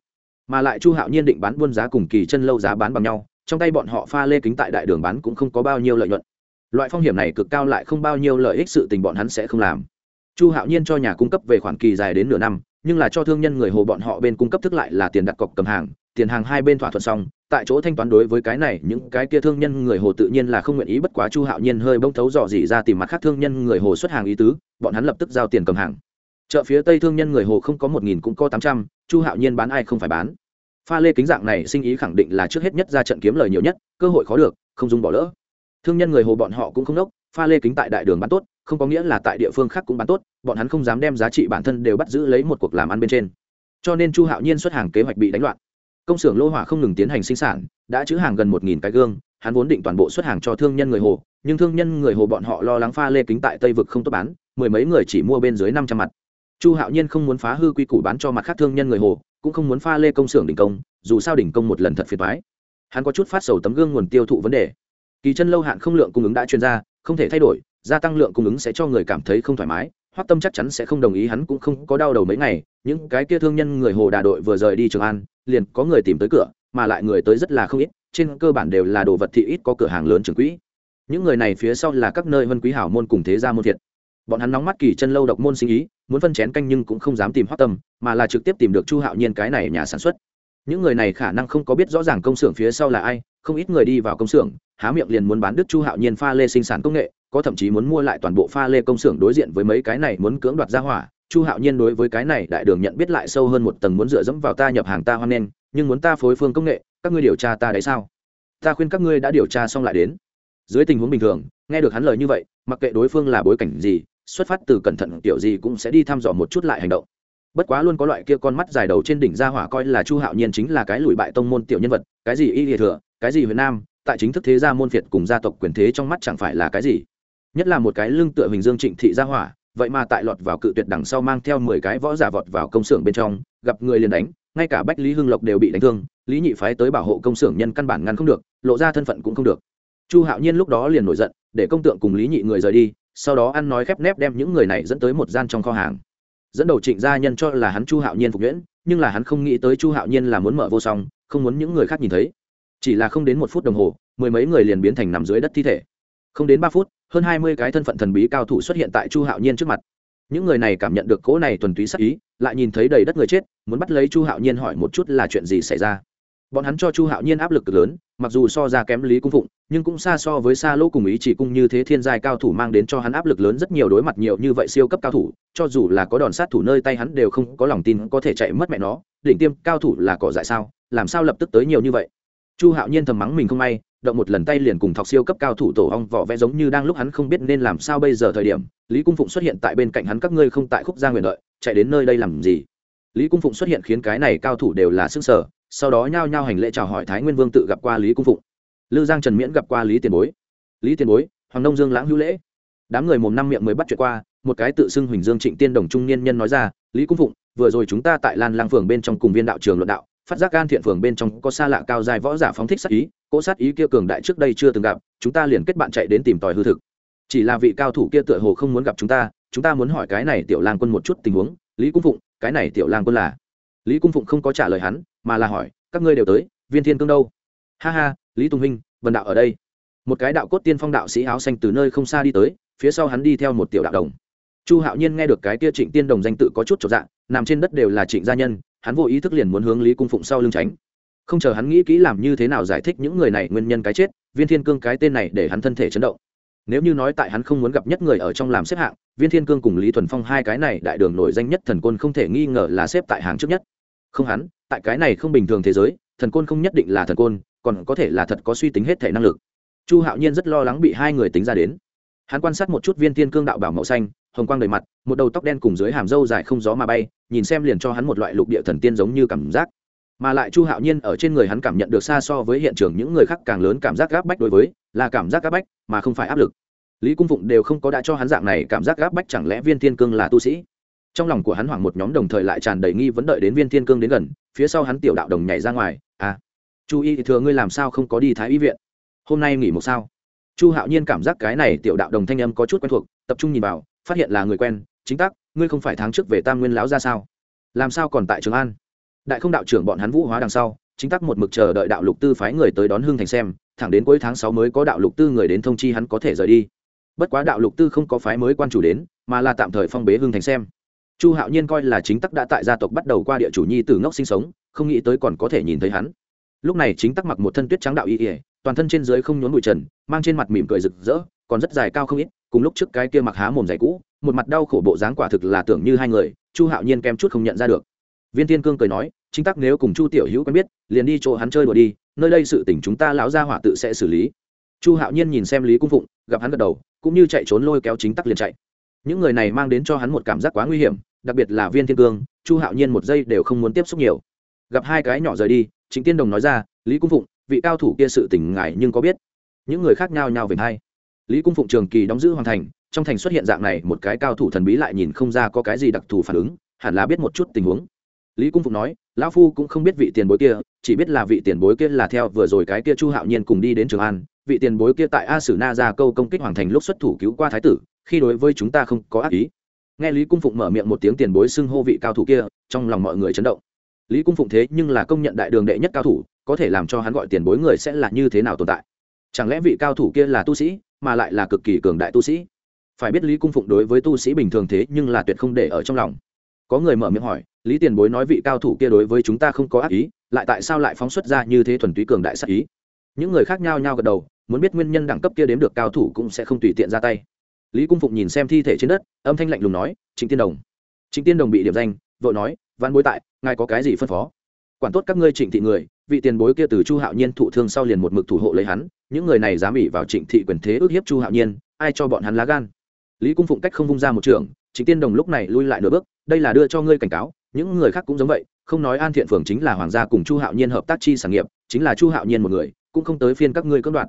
Mà lại chu hạo nhiên định bán buôn giá cùng kỳ chân lâu giá bán bằng nhau, trong tay bọn họ pha lê kính tại đại đường bán cũng không có bao nhiêu lợi nhuận. Loại phong hiểm này cực cao lại không bao nhiêu lợi ích sự tình bọn hắn sẽ không làm. Chu hạo nhiên cho nhà cung cấp về khoản kỳ dài đến nửa năm, nhưng là cho thương nhân người hồ bọn họ bên cung cấp thức lại là tiền đặt cọc cầm hàng, tiền hàng hai bên thỏa thuận xong tại chỗ thanh toán đối với cái này, những cái kia thương nhân người hồ tự nhiên là không nguyện ý, bất quá chu hạo nhiên hơi bông thấu dò dỉ ra tìm mặt khác thương nhân người hồ xuất hàng ý tứ, bọn hắn lập tức giao tiền cầm hàng. Chợ phía tây thương nhân người hồ không có một nghìn cũng có tám trăm, chu hạo nhiên bán ai không phải bán. Pha lê kính dạng này sinh ý khẳng định là trước hết nhất ra trận kiếm lời nhiều nhất, cơ hội khó được, không dùng bỏ lỡ. Thương nhân người hồ bọn họ cũng không đốc, pha lê kính tại đại đường bán tốt, không có nghĩa là tại địa phương khác cũng bán tốt, bọn hắn không dám đem giá trị bản thân đều bắt giữ lấy một cuộc làm ăn bên trên. Cho nên chu hạo nhiên xuất hàng kế hoạch bị đánh loạn công xưởng lô hỏa không ngừng tiến hành sinh sản, đã chữ hàng gần một nghìn cái gương, hắn vốn định toàn bộ xuất hàng cho thương nhân người hồ, nhưng thương nhân người hồ bọn họ lo lắng pha lê kính tại tây vực không tốt bán, mười mấy người chỉ mua bên dưới năm trăm mặt. Chu hạo nhiên không muốn phá hư quy củ bán cho mặt khác thương nhân người hồ, cũng không muốn pha lê công xưởng đình công, dù sao đình công một lần thật phiền thoái hắn có chút phát sầu tấm gương nguồn tiêu thụ vấn đề. Kỳ chân lâu hạn không lượng cung ứng đã chuyên ra, không thể thay đổi, gia tăng lượng cung ứng sẽ cho người cảm thấy không thoải mái hoắc tâm chắc chắn sẽ không đồng ý, hắn cũng không có đau đầu mấy ngày, những cái kia thương nhân người hồ đà đội vừa rời đi trường an, liền có người tìm tới cửa, mà lại người tới rất là không ít, trên cơ bản đều là đồ vật thị ít có cửa hàng lớn trường quỹ. Những người này phía sau là các nơi vân quý hảo môn cùng thế gia môn thiệt. Bọn hắn nóng mắt kỳ chân lâu độc môn sinh ý, muốn phân chén canh nhưng cũng không dám tìm hoắc tâm, mà là trực tiếp tìm được chu hạo nhiên cái này nhà sản xuất. Những người này khả năng không có biết rõ ràng công xưởng phía sau là ai, không ít người đi vào công xưởng, há miệng liền muốn bán đứt chu hạo nhiên pha lê sinh sản công nghệ có thậm chí muốn mua lại toàn bộ pha lê công xưởng đối diện với mấy cái này muốn cưỡng đoạt ra hỏa. Chu hạo nhiên đối với cái này đại đường nhận biết lại sâu hơn một tầng muốn dựa dẫm vào ta nhập hàng ta hoan nghênh, nhưng muốn ta phối phương công nghệ, các ngươi điều tra ta đấy sao? Ta khuyên các ngươi đã điều tra xong lại đến. Dưới tình huống bình thường, nghe được hắn lời như vậy, mặc kệ đối phương là bối cảnh gì, xuất phát từ cẩn thận kiểu gì cũng sẽ đi thăm dò một chút lại hành động. Bất quá luôn có loại kia con mắt dài đầu trên đỉnh gia hỏa coi là chu hạo nhiên chính là cái lùi bại tông môn tiểu nhân vật, cái gì y địa thừa, cái gì việt nam, tại chính thức thế gia môn phiệt cùng gia tộc quyền thế trong mắt chẳng phải là cái gì nhất là một cái lưng tựa hình dương trịnh thị gia hỏa, vậy mà tại lọt vào cự tuyệt đằng sau mang theo mười cái võ giả vọt vào công xưởng bên trong, gặp người liền đánh, ngay cả bách lý hưng lộc đều bị đánh thương, lý nhị phái tới bảo hộ công xưởng nhân căn bản ngăn không được, lộ ra thân phận cũng không được. Chu hạo nhiên lúc đó liền nổi giận, để công tượng cùng lý nhị người rời đi, sau đó ăn nói khép nép đem những người này dẫn tới một gian trong kho hàng. Dẫn đầu trịnh gia nhân cho là hắn chu hạo nhiên phục nhuyễn, nhưng là hắn không nghĩ tới chu hạo nhiên là muốn mở vô song, không muốn những người khác nhìn thấy. Chỉ là không đến một phút đồng hồ, mười mấy người liền biến thành nằm dưới đất thi thể không đến ba phút, hơn hai mươi cái thân phận thần bí cao thủ xuất hiện tại chu hạo nhiên trước mặt. Những người này cảm nhận được cỗ này thuần túy sắc ý, lại nhìn thấy đầy đất người chết, muốn bắt lấy chu hạo nhiên hỏi một chút là chuyện gì xảy ra. Bọn hắn cho chu hạo nhiên áp lực cực lớn, mặc dù so ra kém lý cung phụng, nhưng cũng xa so với xa lỗ cùng ý chỉ cung như thế thiên giai cao thủ mang đến cho hắn áp lực lớn rất nhiều đối mặt nhiều như vậy siêu cấp cao thủ, cho dù là có đòn sát thủ nơi tay hắn đều không có lòng tin có thể chạy mất mẹ nó, đỉnh tiêm cao thủ là cỏ dại sao, làm sao lập tức tới nhiều như vậy? Chu hạo nhiên thầm mắng mình không may động một lần tay liền cùng thọc siêu cấp cao thủ tổ ong vỏ vẽ giống như đang lúc hắn không biết nên làm sao bây giờ thời điểm, lý cung phụng xuất hiện tại bên cạnh hắn, các ngươi không tại khúc gia nguyện lợi chạy đến nơi đây làm gì? Lý cung phụng xuất hiện khiến cái này cao thủ đều là sức sở, sau đó nhao nhao hành lễ chào hỏi thái nguyên vương tự gặp qua lý cung phụng. Lư giang trần miễn gặp qua lý tiền bối. Lý tiền bối, hoàng nông dương lãng hữu lễ. Đám người mồm năm miệng mới bắt chuyện qua, một cái tự xưng huỳnh dương trịnh tiên đồng trung niên nhân nói ra, lý cung phụng, vừa rồi chúng ta tại lan lang phường bên trong cùng viên đạo trường luận đạo, phát giác gan thiện phường bên trong có xa lạ cao dài võ giả phóng thích sắc ý cỗ sát ý kia cường đại trước đây chưa từng gặp, chúng ta liền kết bạn chạy đến tìm tòi hư thực. Chỉ là vị cao thủ kia tựa hồ không muốn gặp chúng ta chúng ta muốn hỏi cái này tiểu lang quân một chút tình huống. Lý cung phụng, cái này tiểu lang quân là? Lý cung phụng không có trả lời hắn, mà là hỏi, các ngươi đều tới, viên thiên cương đâu? Ha ha, lý tùng huynh vần đạo ở đây. Một cái đạo cốt tiên phong đạo sĩ áo xanh từ nơi không xa đi tới, phía sau hắn đi theo một tiểu đạo đồng. Chu hạo nhiên nghe được cái tia trịnh tiên đồng danh tự có chút trọn dạng nằm trên đất đều là trịnh gia nhân, hắn vô ý thức liền muốn hướng lý cung phụng sau lưng tránh không chờ hắn nghĩ kỹ làm như thế nào giải thích những người này nguyên nhân cái chết, viên thiên cương cái tên này để hắn thân thể chấn động. Nếu như nói tại hắn không muốn gặp nhất người ở trong làm xếp hạng, viên thiên cương cùng lý thuần phong hai cái này đại đường nổi danh nhất thần côn không thể nghi ngờ là xếp tại hàng trước nhất. Không hắn, tại cái này không bình thường thế giới, thần côn không nhất định là thần côn, còn có thể là thật có suy tính hết thể năng lực. Chu hạo nhiên rất lo lắng bị hai người tính ra đến. Hắn quan sát một chút viên thiên cương đạo bảo màu xanh, hồng quang đầy mặt, một đầu tóc đen cùng dưới hàm râu dài không gió mà bay, nhìn xem liền cho hắn một loại lục địa thần tiên giống như cảm giác mà lại chu hạo nhiên ở trên người hắn cảm nhận được xa so với hiện trường những người khác càng lớn cảm giác gáp bách đối với, là cảm giác gáp bách, mà không phải áp lực. Lý cung phụng đều không có đã cho hắn dạng này cảm giác gáp bách, chẳng lẽ viên thiên cương là tu sĩ? Trong lòng của hắn hoảng một nhóm đồng thời lại tràn đầy nghi vấn đợi đến viên thiên cương đến gần, phía sau hắn tiểu đạo đồng nhảy ra ngoài à chu y thừa ngươi làm sao không có đi thái y viện? Hôm nay nghỉ một sao? Chu hạo nhiên cảm giác cái này tiểu đạo đồng thanh âm có chút quen thuộc, tập trung nhìn vào, phát hiện là người quen, chính tác ngươi không phải tháng trước về tam nguyên lão ra sao? Làm sao còn tại trường an? Đại không đạo trưởng bọn hắn vũ hóa đằng sau, chính tắc một mực chờ đợi đạo lục tư phái người tới đón hương thành xem, thẳng đến cuối tháng sáu mới có đạo lục tư người đến thông chi hắn có thể rời đi. Bất quá đạo lục tư không có phái mới quan chủ đến, mà là tạm thời phong bế hương thành xem. Chu hạo nhiên coi là chính tắc đã tại gia tộc bắt đầu qua địa chủ nhi từ ngốc sinh sống, không nghĩ tới còn có thể nhìn thấy hắn. Lúc này chính tắc mặc một thân tuyết trắng đạo y ỉa toàn thân trên dưới không nhốn bụi trần, mang trên mặt mỉm cười rực rỡ, còn rất dài cao không ít, cùng lúc trước cái kia mặc há mồm dày cũ, một mặt đau khổ bộ dáng quả thực là tưởng như hai người, chu hạo nhiên kem chút không nhận ra được viên thiên cương cười nói, chính tắc nếu cùng chu tiểu hữu quen biết, liền đi chỗ hắn chơi đùa đi, nơi đây sự tỉnh chúng ta lão gia hỏa tự sẽ xử lý. Chu hạo nhiên nhìn xem lý cung phụng, gặp hắn gật đầu, cũng như chạy trốn lôi kéo chính tắc liền chạy. Những người này mang đến cho hắn một cảm giác quá nguy hiểm, đặc biệt là viên thiên cương, chu hạo nhiên một giây đều không muốn tiếp xúc nhiều. Gặp hai cái nhỏ rời đi chính tiên đồng nói ra, lý cung phụng, vị cao thủ kia sự tỉnh ngại nhưng có biết. Những người khác nhau nhau về hai. Lý cung phụng trường kỳ đóng giữ hoàn thành, trong thành xuất hiện dạng này một cái cao thủ thần bí lại nhìn không ra có cái gì đặc thù phản ứng, hẳn là biết một chút tình huống lý cung phụng nói, lão phu cũng không biết vị tiền bối kia, chỉ biết là vị tiền bối kia là theo vừa rồi cái kia chu hạo nhiên cùng đi đến trường an. Vị tiền bối kia tại a sử na ra câu công kích hoàng thành lúc xuất thủ cứu qua thái tử, khi đối với chúng ta không có ác ý. Nghe lý cung phụng mở miệng một tiếng tiền bối xưng hô vị cao thủ kia, trong lòng mọi người chấn động. Lý cung phụng thế nhưng là công nhận đại đường đệ nhất cao thủ, có thể làm cho hắn gọi tiền bối người sẽ là như thế nào tồn tại? Chẳng lẽ vị cao thủ kia là tu sĩ, mà lại là cực kỳ cường đại tu sĩ? Phải biết lý cung phụng đối với tu sĩ bình thường thế nhưng là tuyệt không để ở trong lòng. Có người mở miệng hỏi lý tiền bối nói vị cao thủ kia đối với chúng ta không có ác ý, lại tại sao lại phóng xuất ra như thế thuần túy cường đại sắc ý? Những người khác nhau nhau gật đầu, muốn biết nguyên nhân đẳng cấp kia đếm được cao thủ cũng sẽ không tùy tiện ra tay. Lý cung phụng nhìn xem thi thể trên đất, âm thanh lạnh lùng nói, trịnh tiên đồng. Trịnh tiên đồng bị điểm danh, vội nói văn bối tại, ngài có cái gì phân phó? Quản tốt các ngươi trịnh thị người, vị tiền bối kia từ chu hạo nhiên thụ thương sau liền một mực thủ hộ lấy hắn, những người này dám ỉ vào trịnh thị quyền thế ước hiếp chu hạo nhiên, ai cho bọn hắn lá gan? Lý cung phụng cách không vung ra một trường, trịnh tiên đồng lúc này lui lại nửa bước, đây là đưa cho ngươi cảnh cáo những người khác cũng giống vậy, không nói an thiện phường chính là hoàng gia cùng chu hạo nhiên hợp tác chi sản nghiệp, chính là chu hạo nhiên một người, cũng không tới phiên các ngươi cưỡng đoạt.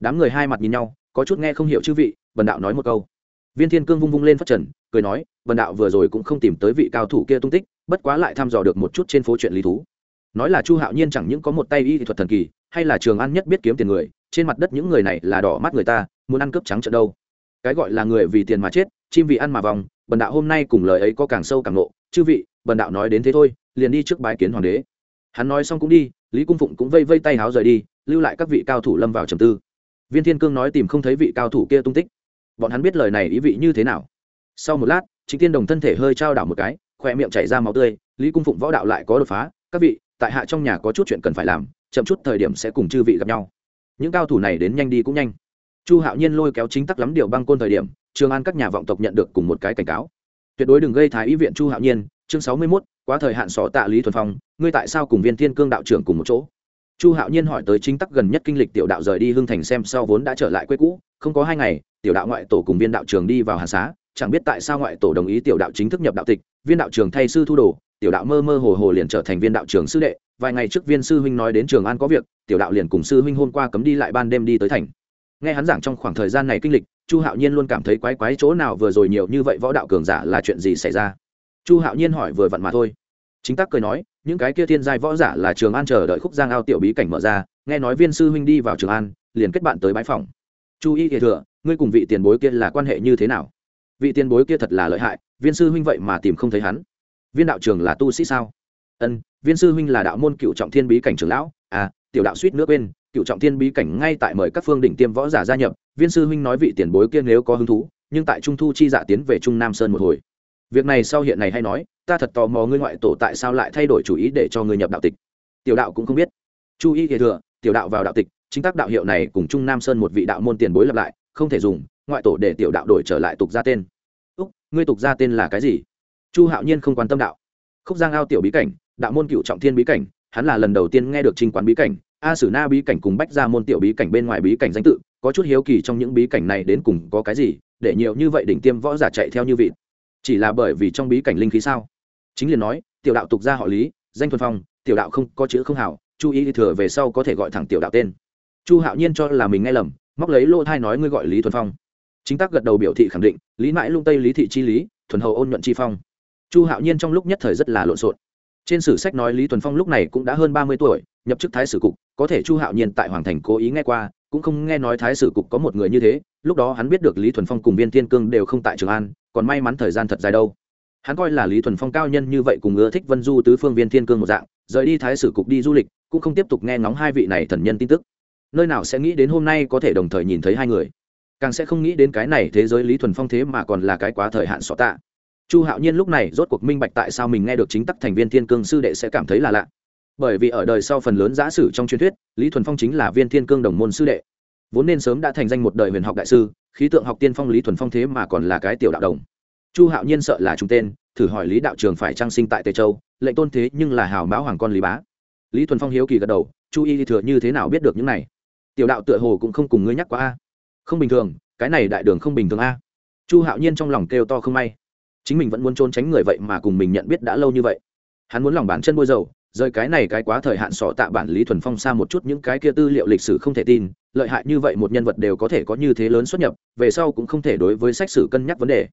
Đám người hai mặt nhìn nhau, có chút nghe không hiểu chư vị, bần đạo nói một câu. Viên thiên cương vung vung lên phát trần, cười nói, bần đạo vừa rồi cũng không tìm tới vị cao thủ kia tung tích, bất quá lại thăm dò được một chút trên phố chuyện lý thú. Nói là chu hạo nhiên chẳng những có một tay y thuật thần kỳ, hay là trường ăn nhất biết kiếm tiền người, trên mặt đất những người này là đỏ mắt người ta, muốn ăn cướp trắng trận đâu. Cái gọi là người vì tiền mà chết, chim vì ăn mà vòng, bần đạo hôm nay cùng lời ấy có càng sâu càng nộ chư vị bần đạo nói đến thế thôi, liền đi trước bái kiến hoàng đế. Hắn nói xong cũng đi, lý cung phụng cũng vây vây tay háo rời đi, lưu lại các vị cao thủ lâm vào trầm tư. Viên thiên cương nói tìm không thấy vị cao thủ kia tung tích. Bọn hắn biết lời này ý vị như thế nào. Sau một lát chính tiên đồng thân thể hơi trao đảo một cái, khỏe miệng chảy ra máu tươi, lý cung phụng võ đạo lại có đột phá. Các vị, tại hạ trong nhà có chút chuyện cần phải làm, chậm chút thời điểm sẽ cùng chư vị gặp nhau. Những cao thủ này đến nhanh đi cũng nhanh. Chu hạo nhiên lôi kéo chính tắc lắm điều băng côn thời điểm, trường an các nhà vọng tộc nhận được cùng một cái cảnh cáo. Tuyệt đối đừng gây thái ý viện chu hạo nhiên chương sáu mươi mốt, quá thời hạn sọ tạ lý thuần phong, ngươi tại sao cùng viên thiên cương đạo trưởng cùng một chỗ? Chu hạo nhiên hỏi tới chính tắc gần nhất kinh lịch tiểu đạo rời đi hưng thành xem sau vốn đã trở lại quê cũ, không có hai ngày, tiểu đạo ngoại tổ cùng viên đạo trường đi vào hàn xá, chẳng biết tại sao ngoại tổ đồng ý tiểu đạo chính thức nhập đạo tịch, viên đạo trường thay sư thu đồ, tiểu đạo mơ mơ hồ hồ liền trở thành viên đạo trường sư đệ, vài ngày trước viên sư huynh nói đến trường an có việc, tiểu đạo liền cùng sư huynh hôm qua cấm đi lại ban đêm đi tới thành. Nghe hắn giảng trong khoảng thời gian này kinh lịch, chu hạo nhiên luôn cảm thấy quái quái chỗ nào vừa rồi nhiều như vậy võ đạo cường giả là chuyện gì xảy ra? Chu hạo nhiên hỏi vừa vặn mà thôi. Chính tác cười nói, những cái kia thiên giai võ giả là trường an chờ đợi khúc giang ao tiểu bí cảnh mở ra, nghe nói viên sư huynh đi vào trường an, liền kết bạn tới bãi phòng chu y kể thừa, ngươi cùng vị tiền bối kia là quan hệ như thế nào? Vị tiền bối kia thật là lợi hại, viên sư huynh vậy mà tìm không thấy hắn. Viên đạo trường là tu sĩ sao? Ân, viên sư huynh là đạo môn cựu trọng thiên bí cảnh trường lão à tiểu đạo suýt nước quên, cựu trọng thiên bí cảnh ngay tại mời các phương đỉnh tiêm võ giả gia nhập, viên sư huynh nói vị tiền bối kia nếu có hứng thú, nhưng tại trung thu chi dạ tiến về trung nam sơn một hồi việc này sau hiện này hay nói, ta thật tò mò ngươi ngoại tổ tại sao lại thay đổi chủ ý để cho ngươi nhập đạo tịch. Tiểu đạo cũng không biết. Chu y kể thừa, tiểu đạo vào đạo tịch, chính tác đạo hiệu này cùng trung nam sơn một vị đạo môn tiền bối lập lại, không thể dùng, ngoại tổ để tiểu đạo đổi trở lại tục ra tên. Úc, ngươi tục ra tên là cái gì? Chu hạo nhiên không quan tâm đạo. Khúc giang ao tiểu bí cảnh, đạo môn cựu trọng thiên bí cảnh, hắn là lần đầu tiên nghe được trình quán bí cảnh, a sử na bí cảnh cùng bách ra môn tiểu bí cảnh bên ngoài bí cảnh danh tự, có chút hiếu kỳ trong những bí cảnh này đến cùng có cái gì, để nhiều như vậy đỉnh tiêm võ giả chạy theo như vịt chỉ là bởi vì trong bí cảnh linh khí sao? Chính liền nói, tiểu đạo tục ra họ lý, danh thuần phong, tiểu đạo không có chữ không hảo chú ý thừa về sau có thể gọi thẳng tiểu đạo tên. Chu hạo nhiên cho là mình nghe lầm, móc lấy lỗ thai nói ngươi gọi lý thuần phong. Chính tác gật đầu biểu thị khẳng định, lý mãi lung tây lý thị chi lý, thuần hầu ôn nhuận chi phong. Chu hạo nhiên trong lúc nhất thời rất là lộn xộn. Trên sử sách nói lý thuần phong lúc này cũng đã hơn ba mươi tuổi, nhập chức thái sử cục, có thể chu hạo nhiên tại hoàng thành cố ý nghe qua cũng không nghe nói thái sử cục có một người như thế, lúc đó hắn biết được lý thuần phong cùng viên thiên cương đều không tại trường an, còn may mắn thời gian thật dài đâu. Hắn coi là lý thuần phong cao nhân như vậy cùng ưa thích vân du tứ phương viên thiên cương một dạng, rời đi thái sử cục đi du lịch, cũng không tiếp tục nghe ngóng hai vị này thần nhân tin tức. Nơi nào sẽ nghĩ đến hôm nay có thể đồng thời nhìn thấy hai người? Càng sẽ không nghĩ đến cái này thế giới lý thuần phong thế mà còn là cái quá thời hạn xỏ tạ. Chu hạo nhiên lúc này rốt cuộc minh bạch tại sao mình nghe được chính tắc thành viên thiên cương sư đệ sẽ cảm thấy là lạ bởi vì ở đời sau phần lớn giả sử trong truyền thuyết, lý thuần phong chính là viên thiên cương đồng môn sư đệ. Vốn nên sớm đã thành danh một đời huyền học đại sư, khí tượng học tiên phong lý thuần phong thế mà còn là cái tiểu đạo đồng. Chu hạo nhiên sợ là trung tên, thử hỏi lý đạo trường phải trang sinh tại tây châu, lệnh tôn thế nhưng là hào mão hoàng con lý bá. Lý thuần phong hiếu kỳ gật đầu, chu y thừa như thế nào biết được những này? Tiểu đạo tựa hồ cũng không cùng ngươi nhắc qua a. Không bình thường, cái này đại đường không bình thường a. Chu hạo nhiên trong lòng kêu to không may. Chính mình vẫn muốn trốn tránh người vậy mà cùng mình nhận biết đã lâu như vậy. Hắn muốn lòng bàn chân bôi dầu rời cái này cái quá thời hạn sọ tạ bản lý thuần phong xa một chút những cái kia tư liệu lịch sử không thể tin, lợi hại như vậy một nhân vật đều có thể có như thế lớn xuất nhập, về sau cũng không thể đối với sách sử cân nhắc vấn đề.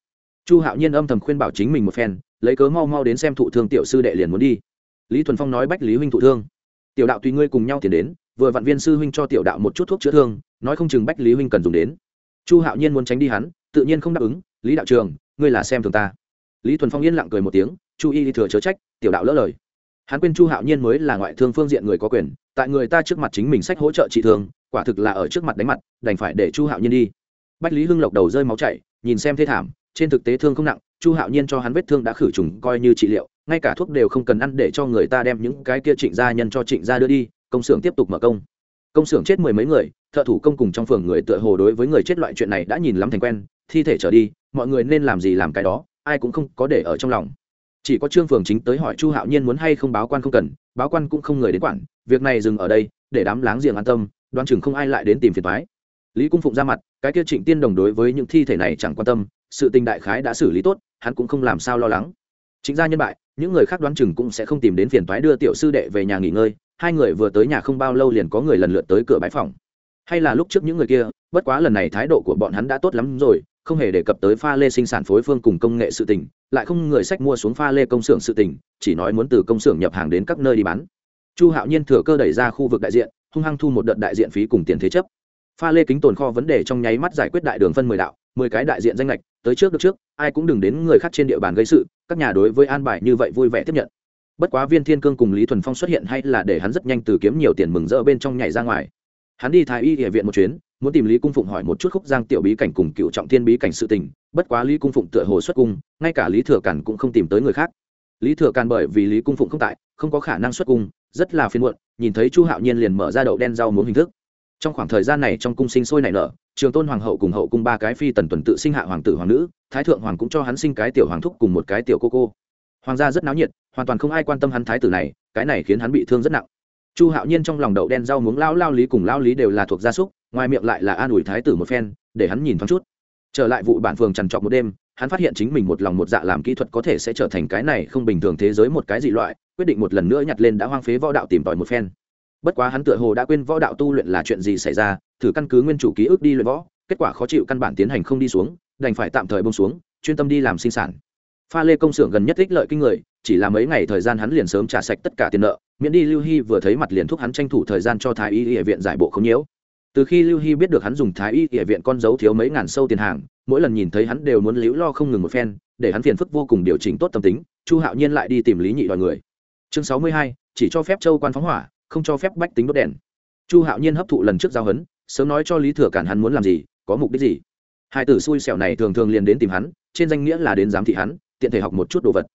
Chu hạo nhiên âm thầm khuyên bảo chính mình một phen, lấy cớ mau mau đến xem thụ thương tiểu sư đệ liền muốn đi. Lý thuần phong nói bách lý huynh thụ thương. Tiểu đạo tùy ngươi cùng nhau tiền đến, vừa vạn viên sư huynh cho tiểu đạo một chút thuốc chữa thương, nói không chừng bách lý huynh cần dùng đến. Chu hạo nhiên muốn tránh đi hắn, tự nhiên không đáp ứng, lý đạo trường, ngươi là xem thường ta. Lý thuần phong yên lặng cười một tiếng, chu y thừa chớ trách, tiểu đạo lỡ lời hắn quên chu hạo nhiên mới là ngoại thương phương diện người có quyền, tại người ta trước mặt chính mình sách hỗ trợ trị thương, quả thực là ở trước mặt đánh mặt, đành phải để chu hạo nhiên đi. Bách lý hưng lộc đầu rơi máu chảy, nhìn xem thế thảm, trên thực tế thương không nặng, chu hạo nhiên cho hắn vết thương đã khử trùng coi như trị liệu, ngay cả thuốc đều không cần ăn để cho người ta đem những cái kia trịnh gia nhân cho trịnh gia đưa đi, công xưởng tiếp tục mở công. Công xưởng chết mười mấy người, thợ thủ công cùng trong phường người tựa hồ đối với người chết loại chuyện này đã nhìn lắm thành quen, thi thể trở đi, mọi người nên làm gì làm cái đó, ai cũng không có để ở trong lòng chỉ có trương phường chính tới hỏi chu hạo nhiên muốn hay không báo quan không cần, báo quan cũng không người đến quản, việc này dừng ở đây, để đám láng giềng an tâm, đoan chừng không ai lại đến tìm phiền thoái lý cung phụng ra mặt, cái kia trịnh tiên đồng đối với những thi thể này chẳng quan tâm, sự tình đại khái đã xử lý tốt, hắn cũng không làm sao lo lắng. Chính gia nhân bại, những người khác đoán chừng cũng sẽ không tìm đến phiền thoái đưa tiểu sư đệ về nhà nghỉ ngơi, hai người vừa tới nhà không bao lâu liền có người lần lượt tới cửa bãi phòng. Hay là lúc trước những người kia, bất quá lần này thái độ của bọn hắn đã tốt lắm rồi không hề đề cập tới pha lê sinh sản phối phương cùng công nghệ sự tình, lại không người sách mua xuống pha lê công xưởng sự tình, chỉ nói muốn từ công xưởng nhập hàng đến các nơi đi bán. Chu hạo nhiên thừa cơ đẩy ra khu vực đại diện, hung hăng thu một đợt đại diện phí cùng tiền thế chấp. Pha lê kính tồn kho vấn đề trong nháy mắt giải quyết đại đường phân mười đạo, mười cái đại diện danh lệch tới trước được trước, ai cũng đừng đến người khác trên địa bàn gây sự, các nhà đối với an bài như vậy vui vẻ tiếp nhận. Bất quá viên thiên cương cùng lý thuần phong xuất hiện hay là để hắn rất nhanh từ kiếm nhiều tiền mừng rỡ bên trong nhảy ra ngoài. Hắn đi thái y địa viện một chuyến muốn tìm lý cung phụng hỏi một chút khúc giang tiểu bí cảnh cùng cựu trọng thiên bí cảnh sự tình, bất quá lý cung phụng tựa hồ xuất cung, ngay cả lý thừa càn cũng không tìm tới người khác. Lý thừa càn bởi vì lý cung phụng không tại, không có khả năng xuất cung, rất là phiền muộn, nhìn thấy chu hạo nhiên liền mở ra đậu đen rau muốn hình thức. Trong khoảng thời gian này trong cung sinh sôi nảy nở, trường tôn hoàng hậu cùng hậu cung ba cái phi tần tuần tự sinh hạ hoàng tử hoàng nữ, thái thượng hoàng cũng cho hắn sinh cái tiểu hoàng thúc cùng một cái tiểu cô cô. Hoàng gia rất náo nhiệt, hoàn toàn không ai quan tâm hắn thái tử này, cái này khiến hắn bị thương rất nặng. Chu hạo nhiên trong lòng đậu đen rau muống lao lao lý cùng lao lý đều là thuộc gia súc ngoài miệng lại là an ủi thái tử một phen, để hắn nhìn thoáng chút. Trở lại vụ bản phường trằn trọc một đêm, hắn phát hiện chính mình một lòng một dạ làm kỹ thuật có thể sẽ trở thành cái này không bình thường thế giới một cái dị loại, quyết định một lần nữa nhặt lên đã hoang phế võ đạo tìm tòi một phen. Bất quá hắn tựa hồ đã quên võ đạo tu luyện là chuyện gì xảy ra, thử căn cứ nguyên chủ ký ức đi luyện võ, kết quả khó chịu căn bản tiến hành không đi xuống, đành phải tạm thời bông xuống, chuyên tâm đi làm sinh sản. Pha lê công xưởng gần nhất ích lợi kinh người, chỉ là mấy ngày thời gian hắn liền sớm trả sạch tất cả tiền nợ, miễn đi lưu hy vừa thấy mặt liền thúc hắn tranh thủ thời gian cho thái y địa viện giải bộ không nhiễu từ khi lưu hy biết được hắn dùng thái y địa viện con dấu thiếu mấy ngàn sâu tiền hàng, mỗi lần nhìn thấy hắn đều muốn liễu lo không ngừng một phen, để hắn phiền phức vô cùng điều chỉnh tốt tâm tính, chu hạo nhiên lại đi tìm lý nhị đòi người. Chương sáu mươi hai, chỉ cho phép châu quan phóng hỏa, không cho phép bách tính đốt đèn. Chu hạo nhiên hấp thụ lần trước giao hấn, sớm nói cho lý thừa cản hắn muốn làm gì, có mục đích gì. Hai tử xui xẻo này thường thường liền đến tìm hắn, trên danh nghĩa là đến giám thị hắn, tiện thể học một chút đồ vật.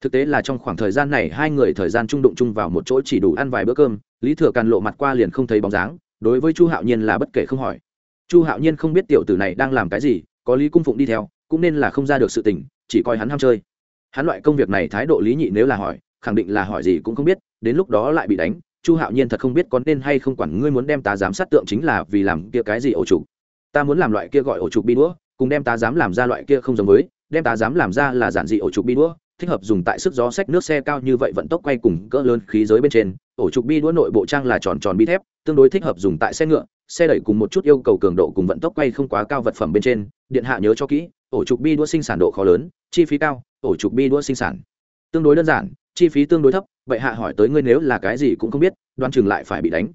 Thực tế là trong khoảng thời gian này hai người thời gian trung đụng chung vào một chỗ chỉ đủ ăn vài bữa cơm, lý thừa càn lộ mặt qua liền không thấy bóng dáng đối với chu hạo nhiên là bất kể không hỏi chu hạo nhiên không biết tiểu tử này đang làm cái gì có lý cung phụng đi theo cũng nên là không ra được sự tình chỉ coi hắn ham chơi hắn loại công việc này thái độ lý nhị nếu là hỏi khẳng định là hỏi gì cũng không biết đến lúc đó lại bị đánh chu hạo nhiên thật không biết có nên hay không quản ngươi muốn đem ta giám sát tượng chính là vì làm kia cái gì ổ trục ta muốn làm loại kia gọi ổ trục bi đũa cùng đem ta dám làm ra loại kia không giống với đem ta dám làm ra là giản dị ổ trục bi đũa thích hợp dùng tại sức gió sách nước xe cao như vậy vận tốc quay cùng cỡ lớn khí giới bên trên. Ổ trục bi đũa nội bộ trang là tròn tròn bi thép, tương đối thích hợp dùng tại xe ngựa, xe đẩy cùng một chút yêu cầu cường độ cùng vận tốc quay không quá cao vật phẩm bên trên. Điện hạ nhớ cho kỹ, ổ trục bi đũa sinh sản độ khó lớn, chi phí cao, ổ trục bi đũa sinh sản. Tương đối đơn giản, chi phí tương đối thấp, vậy hạ hỏi tới ngươi nếu là cái gì cũng không biết đoan chừng lại phải bị đánh.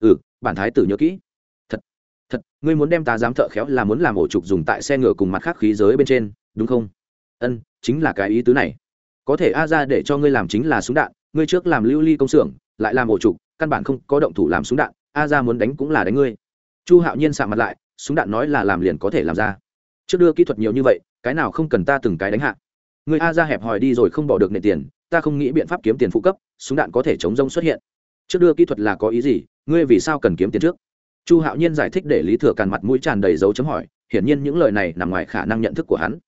Ừ bản thái tử nhớ kỹ. Thật thật, ngươi muốn đem ta dám thợ khéo là muốn làm ổ trục dùng tại xe ngựa cùng mặt khác khí giới bên trên, đúng không? Ân, chính là cái ý tứ này có thể a ra để cho ngươi làm chính là súng đạn, ngươi trước làm lưu ly công xưởng, lại làm ổ trục, căn bản không có động thủ làm súng đạn, a ra muốn đánh cũng là đánh ngươi. Chu hạo nhiên sạ mặt lại, súng đạn nói là làm liền có thể làm ra. Trước đưa kỹ thuật nhiều như vậy, cái nào không cần ta từng cái đánh hạ. Người a ra hẹp hòi đi rồi không bỏ được nệ tiền, ta không nghĩ biện pháp kiếm tiền phụ cấp, súng đạn có thể chống rông xuất hiện. Trước đưa kỹ thuật là có ý gì, ngươi vì sao cần kiếm tiền trước? Chu hạo nhiên giải thích để lý thừa càn mặt mũi tràn đầy dấu chấm hỏi, hiển nhiên những lời này nằm ngoài khả năng nhận thức của hắn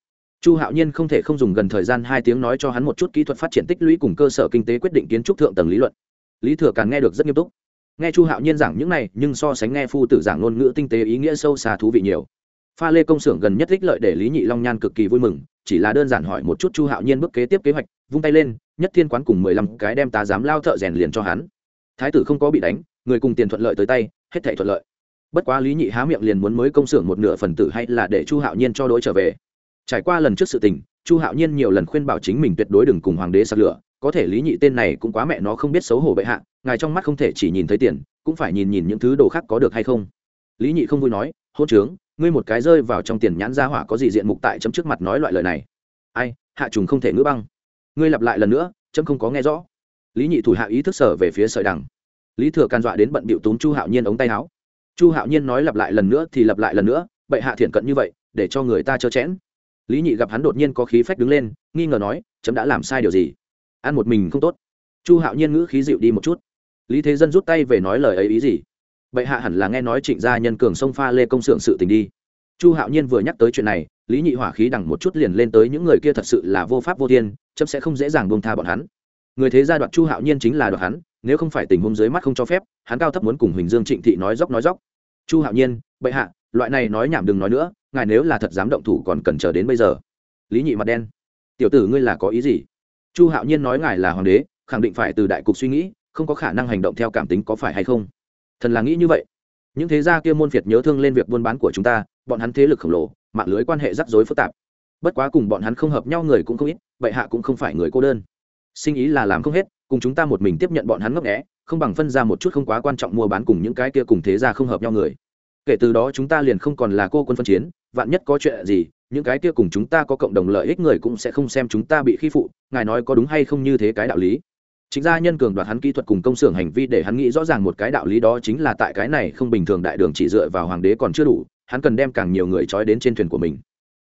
chu hạo nhiên không thể không dùng gần thời gian hai tiếng nói cho hắn một chút kỹ thuật phát triển tích lũy cùng cơ sở kinh tế quyết định kiến trúc thượng tầng lý luận. Lý thừa càng nghe được rất nghiêm túc. Nghe chu hạo nhiên giảng những này, nhưng so sánh nghe phu tử giảng ngôn ngữ tinh tế ý nghĩa sâu xa thú vị nhiều. Pha lê công xưởng gần nhất ích lợi để lý nhị long nhan cực kỳ vui mừng, chỉ là đơn giản hỏi một chút chu hạo nhiên bước kế tiếp kế hoạch, vung tay lên, nhất thiên quán cùng mười lăm cái đem tá dám lao thợ rèn liền cho hắn. Thái tử không có bị đánh, người cùng tiền thuận lợi tới tay, hết thể thuận lợi. Bất quá lý nhị há miệng liền muốn mới công xưởng một nửa phần tử hay là để chu hạo nhiên cho đ ố i trở về trải qua lần trước sự tình, chu hạo nhiên nhiều lần khuyên bảo chính mình tuyệt đối đừng cùng hoàng đế sạc lửa, có thể lý nhị tên này cũng quá mẹ nó không biết xấu hổ bệ hạ, ngài trong mắt không thể chỉ nhìn thấy tiền, cũng phải nhìn nhìn những thứ đồ khác có được hay không. Lý nhị không vui nói, hôn trướng, ngươi một cái rơi vào trong tiền nhãn ra hỏa có gì diện mục tại chấm trước mặt nói loại lời này? Ai, hạ trùng không thể ngữ băng. Ngươi lặp lại lần nữa, chấm không có nghe rõ. Lý nhị thủ hạ ý thức sở về phía sợi đằng. Lý thừa can dọa đến bận bịu túm chu hạo nhiên ống tay áo. Chu hạo nhiên nói lặp lại lần nữa thì lặp lại lần nữa, bệ hạ thiện cận như vậy, để cho người ta chớ chẽn lý nhị gặp hắn đột nhiên có khí phách đứng lên nghi ngờ nói chấm đã làm sai điều gì ăn một mình không tốt chu hạo nhiên ngữ khí dịu đi một chút lý thế dân rút tay về nói lời ấy ý gì bệ hạ hẳn là nghe nói trịnh gia nhân cường sông pha lê công xưởng sự tình đi chu hạo nhiên vừa nhắc tới chuyện này lý nhị hỏa khí đằng một chút liền lên tới những người kia thật sự là vô pháp vô thiên chấm sẽ không dễ dàng buông tha bọn hắn người thế gia đoạt chu hạo nhiên chính là đoạt hắn nếu không phải tình huống dưới mắt không cho phép hắn cao thấp muốn cùng huỳnh dương trịnh thị nói dốc nói dốc chu hạo nhiên bệ hạ loại này nói nhảm đừng nói nữa ngài nếu là thật dám động thủ còn cần chờ đến bây giờ. Lý nhị mặt đen. Tiểu tử ngươi là có ý gì? Chu hạo nhiên nói ngài là hoàng đế, khẳng định phải từ đại cục suy nghĩ, không có khả năng hành động theo cảm tính có phải hay không? Thần là nghĩ như vậy. Những thế gia kia môn phiệt nhớ thương lên việc buôn bán của chúng ta, bọn hắn thế lực khổng lồ, mạng lưới quan hệ rắc rối phức tạp. Bất quá cùng bọn hắn không hợp nhau người cũng không ít, bệ hạ cũng không phải người cô đơn. Sinh ý là làm không hết, cùng chúng ta một mình tiếp nhận bọn hắn ngấp nghẽ không bằng phân ra một chút không quá quan trọng mua bán cùng những cái kia cùng thế gia không hợp nhau người. Kể từ đó chúng ta liền không còn là cô quân phân chiến vạn nhất có chuyện gì, những cái kia cùng chúng ta có cộng đồng lợi ích người cũng sẽ không xem chúng ta bị khi phụ, ngài nói có đúng hay không như thế cái đạo lý. Chính gia nhân cường đoạt hắn kỹ thuật cùng công xưởng hành vi để hắn nghĩ rõ ràng một cái đạo lý đó chính là tại cái này không bình thường đại đường chỉ dựa vào hoàng đế còn chưa đủ, hắn cần đem càng nhiều người trói đến trên thuyền của mình.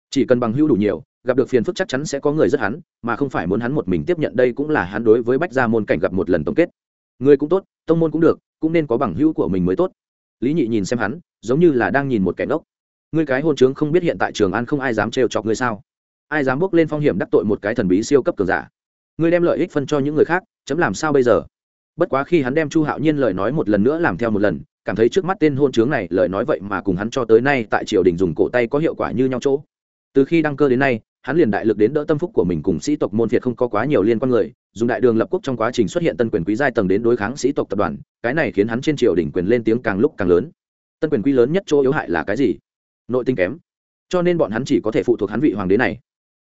Chỉ cần bằng hữu đủ nhiều, gặp được phiền phức chắc chắn sẽ có người rất hắn, mà không phải muốn hắn một mình tiếp nhận đây cũng là hắn đối với bách gia môn cảnh gặp một lần tổng kết. Người cũng tốt, tông môn cũng được, cũng nên có bằng hữu của mình mới tốt. Lý nhị nhìn xem hắn, giống như là đang nhìn một kẻ ngốc ngươi cái hôn trướng không biết hiện tại trường an không ai dám trêu chọc ngươi sao? Ai dám bước lên phong hiểm đắc tội một cái thần bí siêu cấp cường giả? Ngươi đem lợi ích phân cho những người khác, chấm làm sao bây giờ? Bất quá khi hắn đem chu hạo nhiên lời nói một lần nữa làm theo một lần, cảm thấy trước mắt tên hôn trướng này, lời nói vậy mà cùng hắn cho tới nay tại triều đình dùng cổ tay có hiệu quả như nhau chỗ. Từ khi đăng cơ đến nay, hắn liền đại lực đến đỡ tâm phúc của mình cùng sĩ tộc môn việt không có quá nhiều liên quan người, dùng đại đường lập quốc trong quá trình xuất hiện tân quyền quý giai tầng đến đối kháng sĩ tộc tập đoàn, cái này khiến hắn trên triều đình quyền lên tiếng càng lúc càng lớn. Tân quyền quý lớn nhất chỗ yếu hại là cái gì? Nội tinh kém. Cho nên bọn hắn chỉ có thể phụ thuộc hắn vị hoàng đế này.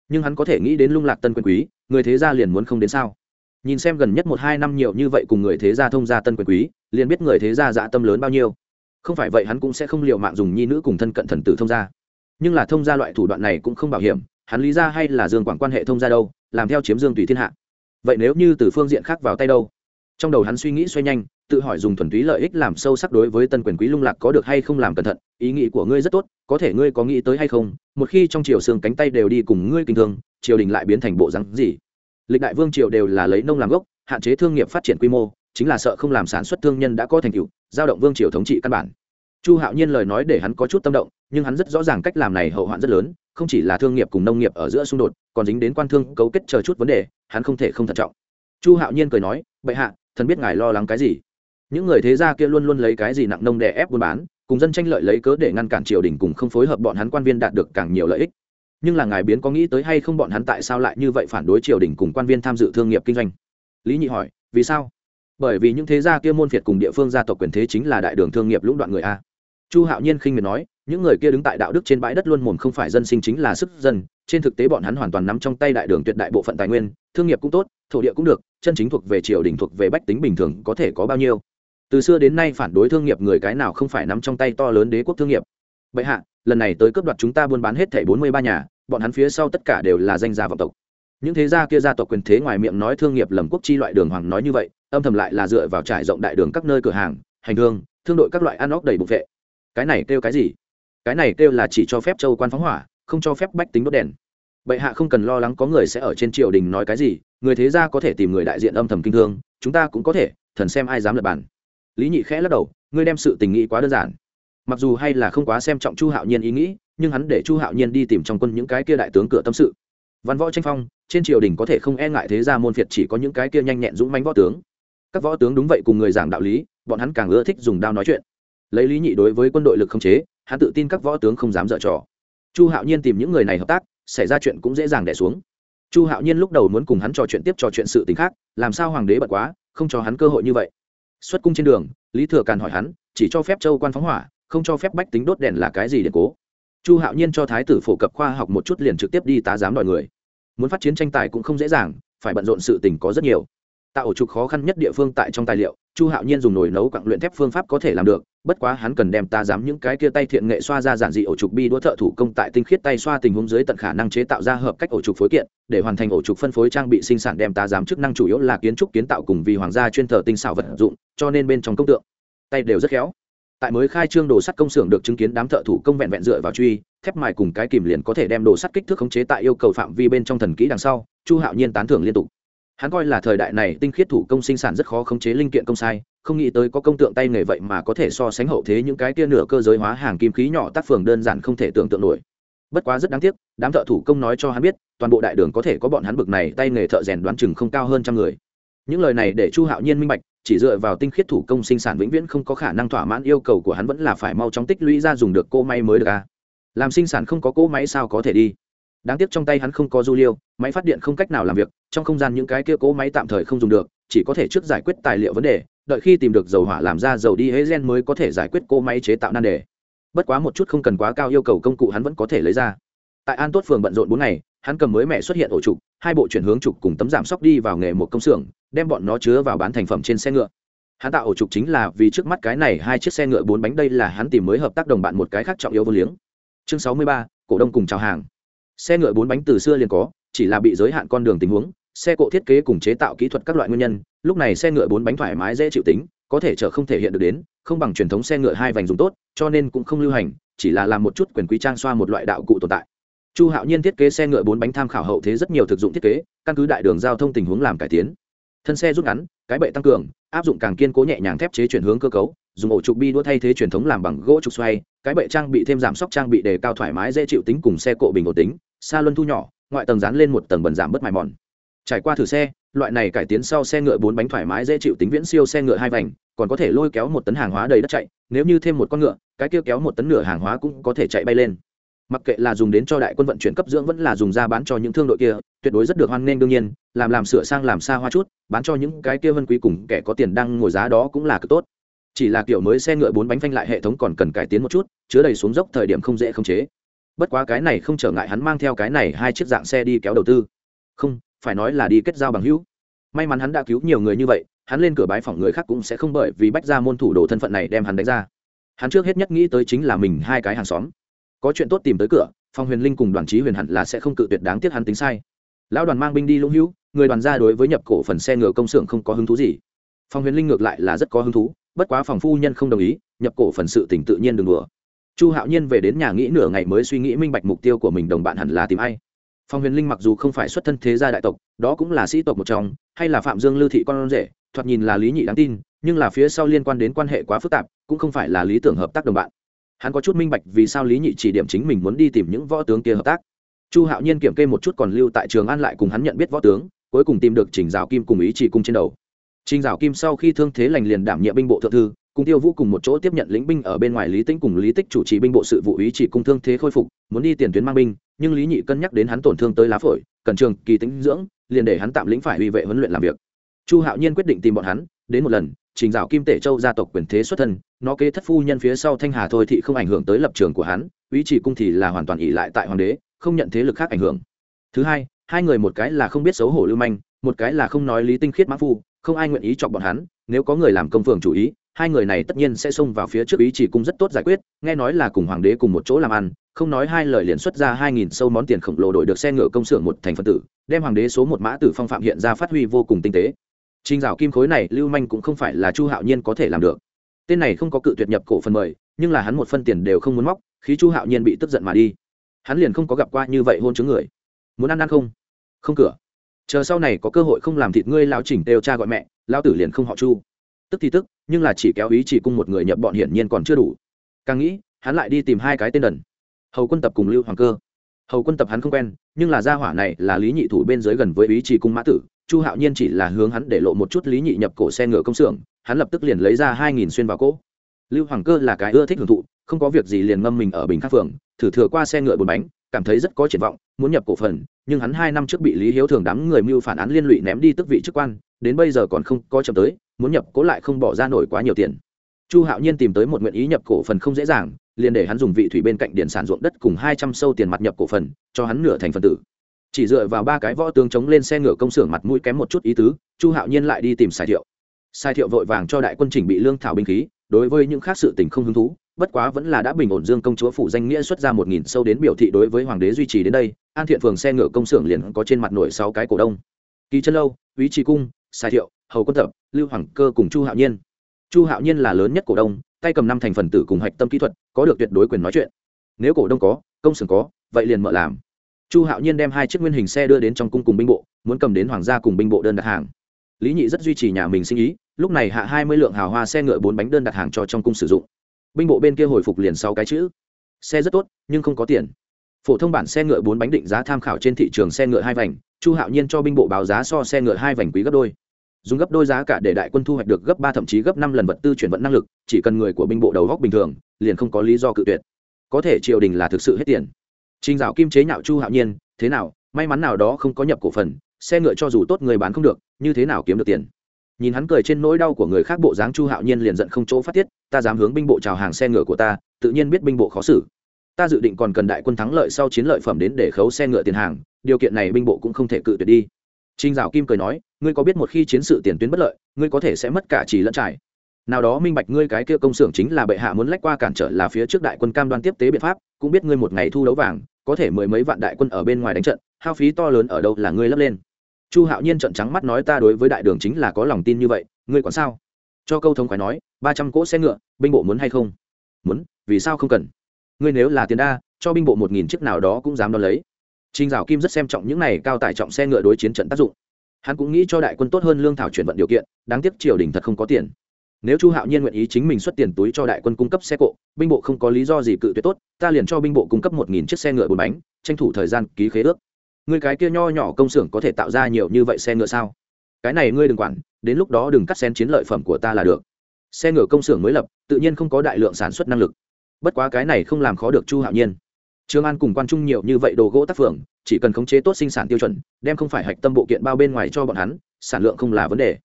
Nhưng hắn có thể nghĩ đến lung lạc tân quyền quý, người thế gia liền muốn không đến sao? Nhìn xem gần nhất một hai năm nhiều như vậy cùng người thế gia thông gia tân quyền quý, liền biết người thế gia dạ tâm lớn bao nhiêu. Không phải vậy hắn cũng sẽ không l i ề u mạng dùng nhi nữ cùng thân cận thần tử thông gia. Nhưng là thông gia loại thủ đoạn này cũng không bảo hiểm, hắn lý ra hay là dương quảng quan hệ thông gia đâu, làm theo chiếm dương tùy thiên hạ. Vậy nếu như từ phương diện khác vào tay đâu? Trong đầu hắn suy nghĩ xoay nhanh, tự hỏi dùng thuần túy lợi ích làm sâu sắc đối với tân quyền quý lung lạc có được hay không làm cẩn thận ý nghĩ của ngươi rất tốt, có thể ngươi có nghĩ tới hay không? Một khi trong triều xương cánh tay đều đi cùng ngươi kinh thương, triều đình lại biến thành bộ rắn gì? Lịch đại vương triều đều là lấy nông làm gốc, hạn chế thương nghiệp phát triển quy mô, chính là sợ không làm sản xuất thương nhân đã có thành tựu, giao động vương triều thống trị căn bản. Chu hạo nhiên lời nói để hắn có chút tâm động, nhưng hắn rất rõ ràng cách làm này hậu hoạn rất lớn, không chỉ là thương nghiệp cùng nông nghiệp ở giữa xung đột, còn dính đến quan thương cấu kết chờ chút vấn đề, hắn không thể không thận trọng. Chu hạo nhiên cười nói, bệ hạ, thần biết ngài lo lắng cái gì? Những người thế gia kia luôn luôn lấy cái gì nặng nông đè ép buôn bán cùng dân tranh lợi lấy cớ để ngăn cản triều đình cùng không phối hợp bọn hắn quan viên đạt được càng nhiều lợi ích. Nhưng là ngài biến có nghĩ tới hay không bọn hắn tại sao lại như vậy phản đối triều đình cùng quan viên tham dự thương nghiệp kinh doanh? Lý nhị hỏi, vì sao? Bởi vì những thế gia kia môn phiệt cùng địa phương gia tộc quyền thế chính là đại đường thương nghiệp lũng đoạn người a. Chu hạo nhiên khinh miệt nói, những người kia đứng tại đạo đức trên bãi đất luôn mồm không phải dân sinh chính là sức dân, trên thực tế bọn hắn hoàn toàn nắm trong tay đại đường tuyệt đại bộ phận tài nguyên, thương nghiệp cũng tốt, thổ địa cũng được, chân chính thuộc về triều đình thuộc về bách tính bình thường có thể có bao nhiêu từ xưa đến nay phản đối thương nghiệp người cái nào không phải nắm trong tay to lớn đế quốc thương nghiệp. Bệ hạ, lần này tới cướp đoạt chúng ta buôn bán hết thảy bốn mươi ba nhà, bọn hắn phía sau tất cả đều là danh gia vọng tộc. Những thế gia kia gia tộc quyền thế ngoài miệng nói thương nghiệp lầm quốc chi loại đường hoàng nói như vậy, âm thầm lại là dựa vào trải rộng đại đường các nơi cửa hàng, hành hương, thương đội các loại ăn óc đầy bụng vệ. Cái này kêu cái gì? Cái này kêu là chỉ cho phép châu quan phóng hỏa, không cho phép bách tính đốt đèn. Bệ hạ không cần lo lắng có người sẽ ở trên triều đình nói cái gì, người thế gia có thể tìm người đại diện âm thầm kinh thương, chúng ta cũng có thể, thần xem ai dám lật bản lý nhị khẽ lắc đầu, ngươi đem sự tình nghĩ quá đơn giản. Mặc dù hay là không quá xem trọng chu hạo nhiên ý nghĩ, nhưng hắn để chu hạo nhiên đi tìm trong quân những cái kia đại tướng cửa tâm sự. Văn võ tranh phong, trên triều đình có thể không e ngại thế gia môn phiệt chỉ có những cái kia nhanh nhẹn dũng manh võ tướng. Các võ tướng đúng vậy cùng người giảng đạo lý, bọn hắn càng ưa thích dùng đao nói chuyện. Lấy lý nhị đối với quân đội lực không chế, hắn tự tin các võ tướng không dám dở trò. Chu hạo nhiên tìm những người này hợp tác, xảy ra chuyện cũng dễ dàng đẻ xuống. Chu hạo nhiên lúc đầu muốn cùng hắn trò chuyện tiếp trò chuyện sự t ì n h khác, làm sao hoàng đế bật quá, không cho hắn cơ hội như vậy xuất cung trên đường, lý thừa càn hỏi hắn, chỉ cho phép châu quan phóng hỏa, không cho phép bách tính đốt đèn là cái gì để cố? Chu hạo nhiên cho thái tử phổ cập khoa học một chút liền trực tiếp đi tá giám đòi người. Muốn phát chiến tranh tài cũng không dễ dàng, phải bận rộn sự tình có rất nhiều. Tạo ổ trục khó khăn nhất địa phương tại trong tài liệu chu hạo nhiên dùng nồi nấu quặng luyện thép phương pháp có thể làm được, bất quá hắn cần đem ta dám những cái kia tay thiện nghệ xoa ra giản dị ổ trục bi đũa thợ thủ công tại tinh khiết tay xoa tình huống dưới tận khả năng chế tạo ra hợp cách ổ trục phối kiện, để hoàn thành ổ trục phân phối trang bị sinh sản đem ta dám chức năng chủ yếu là kiến trúc kiến tạo cùng vì hoàng gia chuyên thờ tinh xảo vật dụng, cho nên bên trong công tượng, tay đều rất khéo. Tại mới khai trương đồ sắt công xưởng được chứng kiến đám thợ thủ công vẹn vẹn dựa vào truy, thép mài cùng cái kìm liền có thể đem đồ sắt kích thước khống chế tại yêu cầu phạm vi bên trong thần kỹ đằng sau, chu hạo nhiên tán thưởng liên tục hắn coi là thời đại này tinh khiết thủ công sinh sản rất khó khống chế linh kiện công sai, không nghĩ tới có công tượng tay nghề vậy mà có thể so sánh hậu thế những cái tia nửa cơ giới hóa hàng kim khí nhỏ tác phường đơn giản không thể tưởng tượng nổi. Bất quá rất đáng tiếc, đám thợ thủ công nói cho hắn biết, toàn bộ đại đường có thể có bọn hắn bực này tay nghề thợ rèn đoán chừng không cao hơn trăm người. Những lời này để chu hạo nhiên minh bạch, chỉ dựa vào tinh khiết thủ công sinh sản vĩnh viễn không có khả năng thỏa mãn yêu cầu của hắn vẫn là phải mau chóng tích lũy ra dùng được cô may mới được à. làm sinh sản không có cỗ máy sao có thể đi? Đáng tiếc trong tay hắn không có du liêu, máy phát điện không cách nào làm việc, trong không gian những cái kia cố máy tạm thời không dùng được, chỉ có thể trước giải quyết tài liệu vấn đề, đợi khi tìm được dầu hỏa làm ra dầu đi hế gen mới có thể giải quyết cô máy chế tạo nan đề. Bất quá một chút không cần quá cao yêu cầu công cụ hắn vẫn có thể lấy ra. Tại an tốt phường bận rộn bốn ngày, hắn cầm mới mẹ xuất hiện ổ trục, hai bộ chuyển hướng trục cùng tấm giảm sóc đi vào nghề một công xưởng, đem bọn nó chứa vào bán thành phẩm trên xe ngựa. Hắn tạo ổ trục chính là vì trước mắt cái này hai chiếc xe ngựa bốn bánh, đây là hắn tìm mới hợp tác đồng bạn một cái khác trọng yếu vô liếng. Chương sáu mươi ba, cổ đông cùng chào hàng xe ngựa bốn bánh từ xưa liền có, chỉ là bị giới hạn con đường tình huống, xe cộ thiết kế cùng chế tạo kỹ thuật các loại nguyên nhân, lúc này xe ngựa bốn bánh thoải mái dễ chịu tính, có thể chở không thể hiện được đến, không bằng truyền thống xe ngựa hai vành dùng tốt, cho nên cũng không lưu hành, chỉ là làm một chút quyền quý trang xoa một loại đạo cụ tồn tại. Chu hạo nhiên thiết kế xe ngựa bốn bánh tham khảo hậu thế rất nhiều thực dụng thiết kế, căn cứ đại đường giao thông tình huống làm cải tiến. Thân xe rút ngắn, cái bệ tăng cường, áp dụng càng kiên cố nhẹ nhàng thép chế chuyển hướng cơ cấu, dùng ổ trục bi đua thay thế truyền thống làm bằng gỗ trục xoay, cái bệ trang bị thêm giảm sóc trang bị đề cao thoải mái dễ chịu tính cùng xe cộ bình ổn tính xa luân thu nhỏ, ngoại tầng dán lên một tầng bẩn giảm bớt mài mòn. Trải qua thử xe, loại này cải tiến sau xe ngựa bốn bánh thoải mái dễ chịu tính viễn siêu xe ngựa hai vành, còn có thể lôi kéo một tấn hàng hóa đầy đất chạy, nếu như thêm một con ngựa, cái kia kéo một tấn nửa hàng hóa cũng có thể chạy bay lên. Mặc kệ là dùng đến cho đại quân vận chuyển cấp dưỡng vẫn là dùng ra bán cho những thương đội kia, tuyệt đối rất được hoan nghênh đương nhiên, làm làm sửa sang làm xa hoa chút, bán cho những cái kia vân quý cùng kẻ có tiền đang ngồi giá đó cũng là cực tốt. Chỉ là kiểu mới xe ngựa bốn bánh phanh lại hệ thống còn cần cải tiến một chút, chứa đầy xuống dốc thời điểm không dễ khống chế bất quá cái này không trở ngại hắn mang theo cái này hai chiếc dạng xe đi kéo đầu tư. Không, phải nói là đi kết giao bằng hữu. May mắn hắn đã cứu nhiều người như vậy, hắn lên cửa bái phỏng người khác cũng sẽ không bởi vì bách ra môn thủ đồ thân phận này đem hắn đánh ra. Hắn trước hết nhất nghĩ tới chính là mình hai cái hàng xóm. Có chuyện tốt tìm tới cửa, phong huyền linh cùng đoàn trí huyền hẳn là sẽ không cự tuyệt đáng tiếc hắn tính sai. Lão đoàn mang binh đi lũng hữu, người đoàn ra đối với nhập cổ phần xe ngựa công xưởng không có hứng thú gì. Phong huyền linh ngược lại là rất có hứng thú, bất quá phòng phu nhân không đồng ý, nhập cổ phần sự tỉnh tự nhiên đừng đùa chu hạo nhiên về đến nhà nghĩ nửa ngày mới suy nghĩ minh bạch mục tiêu của mình, đồng bạn hẳn là tìm ai. Phong huyền linh mặc dù không phải xuất thân thế gia đại tộc, đó cũng là sĩ tộc một trong, hay là phạm dương lưu thị con rể, thoạt nhìn là lý nhị đáng tin, nhưng là phía sau liên quan đến quan hệ quá phức tạp, cũng không phải là lý tưởng hợp tác đồng bạn. Hắn có chút minh bạch vì sao lý nhị chỉ điểm chính mình muốn đi tìm những võ tướng kia hợp tác. Chu hạo nhiên kiểm kê một chút còn lưu tại trường an lại cùng hắn nhận biết võ tướng, cuối cùng tìm được trình rào kim cùng ý chỉ cung trên đầu. Trình rào kim sau khi thương thế lành liền đảm nhiệm binh bộ thượng thư cùng tiêu vũ cùng một chỗ tiếp nhận lĩnh binh ở bên ngoài lý tĩnh cùng lý tích chủ trì binh bộ sự vụ ý chỉ cung thương thế khôi phục, muốn đi tiền tuyến mang binh, nhưng lý nhị cân nhắc đến hắn tổn thương tới lá phổi, cần trường, kỳ tính dưỡng, liền để hắn tạm lĩnh phải uy vệ huấn luyện làm việc. Chu hạo nhiên quyết định tìm bọn hắn, đến một lần, trình dạo kim tể châu gia tộc quyền thế xuất thân, nó kế thất phu nhân phía sau thanh hà thôi thì không ảnh hưởng tới lập trường của hắn, ý chỉ cung thì là hoàn toàn ỉ lại tại hoàng đế, không nhận thế lực khác ảnh hưởng. Thứ hai hai người một cái là không biết xấu hổ lưu manh, một cái là không nói lý tinh khiết mã phu, không ai nguyện ý chọn bọn hắn, nếu có người làm công phường chủ ý hai người này tất nhiên sẽ xông vào phía trước ý chỉ cung rất tốt giải quyết, nghe nói là cùng hoàng đế cùng một chỗ làm ăn, không nói hai lời liền xuất ra hai nghìn sâu món tiền khổng lồ đổi được xe ngựa công xưởng một thành phần tử, đem hoàng đế số một mã tử phong phạm hiện ra phát huy vô cùng tinh tế. Trình dạo kim khối này, lưu manh cũng không phải là chu hạo nhiên có thể làm được. Tên này không có cự tuyệt nhập cổ phần mời, nhưng là hắn một phân tiền đều không muốn móc, khí chu hạo nhiên bị tức giận mà đi. Hắn liền không có gặp qua như vậy hôn chứng người. Muốn ăn ăn không? Không cửa. Chờ sau này có cơ hội không làm thịt ngươi lao chỉnh đều cha gọi mẹ lao tử liền không họ chu tức thì tức, nhưng là chỉ kéo ý chỉ cung một người nhập bọn hiển nhiên còn chưa đủ. Càng nghĩ, hắn lại đi tìm hai cái tên đần. Hầu quân tập cùng lưu hoàng cơ. Hầu quân tập hắn không quen, nhưng là gia hỏa này là lý nhị thủ bên dưới gần với ý chỉ cung mã tử. Chu hạo nhiên chỉ là hướng hắn để lộ một chút lý nhị nhập cổ xe ngựa công xưởng, hắn lập tức liền lấy ra hai nghìn xuyên vào cỗ. Lưu hoàng cơ là cái ưa thích hưởng thụ, không có việc gì liền ngâm mình ở bình khắc phường, thử thừa qua xe ngựa bốn bánh cảm thấy rất có triển vọng, muốn nhập cổ phần, nhưng hắn hai năm trước bị lý hiếu thường đám người mưu phản án liên lụy ném đi tức vị chức quan, đến bây giờ còn không có chậm tới, muốn nhập cố lại không bỏ ra nổi quá nhiều tiền. Chu hạo nhiên tìm tới một nguyện ý nhập cổ phần không dễ dàng, liền để hắn dùng vị thủy bên cạnh điện sản ruộng đất cùng hai trăm sâu tiền mặt nhập cổ phần, cho hắn nửa thành phần tử. Chỉ dựa vào ba cái võ tướng chống lên xe ngựa công xưởng mặt mũi kém một chút ý tứ, chu hạo nhiên lại đi tìm sai thiệu. Sai thiệu vội vàng cho đại quân chỉnh bị lương thảo binh khí, đối với những khác sự tình không hứng thú bất quá vẫn là đã bình ổn dương công chúa phủ danh nghĩa xuất ra một nghìn sâu đến biểu thị đối với hoàng đế duy trì đến đây, an thiện phường xe ngựa công xưởng liền có trên mặt nổi sáu cái cổ đông. Kỳ chân lâu ý trì cung, sai thiệu, hầu quân tập, lưu hoàng cơ cùng chu hạo nhiên. Chu hạo nhiên là lớn nhất cổ đông, tay cầm năm thành phần tử cùng hạch tâm kỹ thuật, có được tuyệt đối quyền nói chuyện. Nếu cổ đông có, công xưởng có, vậy liền mở làm. Chu hạo nhiên đem hai chiếc nguyên hình xe đưa đến trong cung cùng binh bộ, muốn cầm đến hoàng gia cùng binh bộ đơn đặt hàng. Lý nhị rất duy trì nhà mình sinh ý, lúc này hạ hai mươi lượng hào hoa xe ngựa bốn bánh đơn đặt hàng cho trong cung sử dụng binh bộ bên kia hồi phục liền sau cái chữ. Xe rất tốt nhưng không có tiền. Phổ thông bản xe ngựa bốn bánh định giá tham khảo trên thị trường xe ngựa hai vành chu hạo nhiên cho binh bộ báo giá so xe ngựa hai vành quý gấp đôi. Dùng gấp đôi giá cả để đại quân thu hoạch được gấp ba thậm chí gấp năm lần vật tư chuyển vận năng lực chỉ cần người của binh bộ đầu góc bình thường liền không có lý do cự tuyệt. Có thể triều đình là thực sự hết tiền. Trình Dạo Kim chế nhạo Chu Hạo Nhiên, thế nào, may mắn nào đó không có nhập cổ phần, xe ngựa cho dù tốt người bán không được, như thế nào kiếm được tiền. Nhìn hắn cười trên nỗi đau của người khác bộ dáng Chu Hạo Nhiên liền giận không chỗ phát tiết, ta dám hướng binh bộ chào hàng xe ngựa của ta, tự nhiên biết binh bộ khó xử. Ta dự định còn cần đại quân thắng lợi sau chiến lợi phẩm đến để khấu xe ngựa tiền hàng, điều kiện này binh bộ cũng không thể cự tuyệt đi. trinh Dạo Kim cười nói, ngươi có biết một khi chiến sự tiền tuyến bất lợi, ngươi có thể sẽ mất cả chỉ lẫn trải. Nào đó minh bạch ngươi cái kia công xưởng chính là bệ hạ muốn lách qua cản trở là phía trước đại quân cam đoan tiếp tế biện pháp, cũng biết ngươi một ngày thu đấu vàng, có thể mười mấy vạn đại quân ở bên ngoài đánh trận hao phí to lớn ở đâu là ngươi lấp lên chu hạo nhiên trận trắng mắt nói ta đối với đại đường chính là có lòng tin như vậy ngươi còn sao? Cho câu thống khoái nói ba trăm cỗ xe ngựa binh bộ muốn hay không? Muốn vì sao không cần? Ngươi nếu là tiền đa cho binh bộ một nghìn chiếc nào đó cũng dám đón lấy. Trình Dạo Kim rất xem trọng những này cao tải trọng xe ngựa đối chiến trận tác dụng. Hắn cũng nghĩ cho đại quân tốt hơn lương thảo chuyển vận điều kiện, đáng tiếc triều đình thật không có tiền. Nếu chu hạo nhiên nguyện ý chính mình xuất tiền túi cho đại quân cung cấp xe cộ binh bộ không có lý do gì cự tuyệt tốt ta liền cho binh bộ cung cấp một nghìn chiếc xe ngựa bốn bánh tranh thủ thời gian ký khế ước người cái kia nho nhỏ công xưởng có thể tạo ra nhiều như vậy xe ngựa sao? Cái này ngươi đừng quản, đến lúc đó đừng cắt xén chiến lợi phẩm của ta là được. Xe ngựa công xưởng mới lập, tự nhiên không có đại lượng sản xuất năng lực. Bất quá cái này không làm khó được chu hạo nhiên. Trương an cùng quan trung nhiều như vậy đồ gỗ tác phường, chỉ cần khống chế tốt sinh sản tiêu chuẩn, đem không phải hạch tâm bộ kiện bao bên ngoài cho bọn hắn, sản lượng không là vấn đề.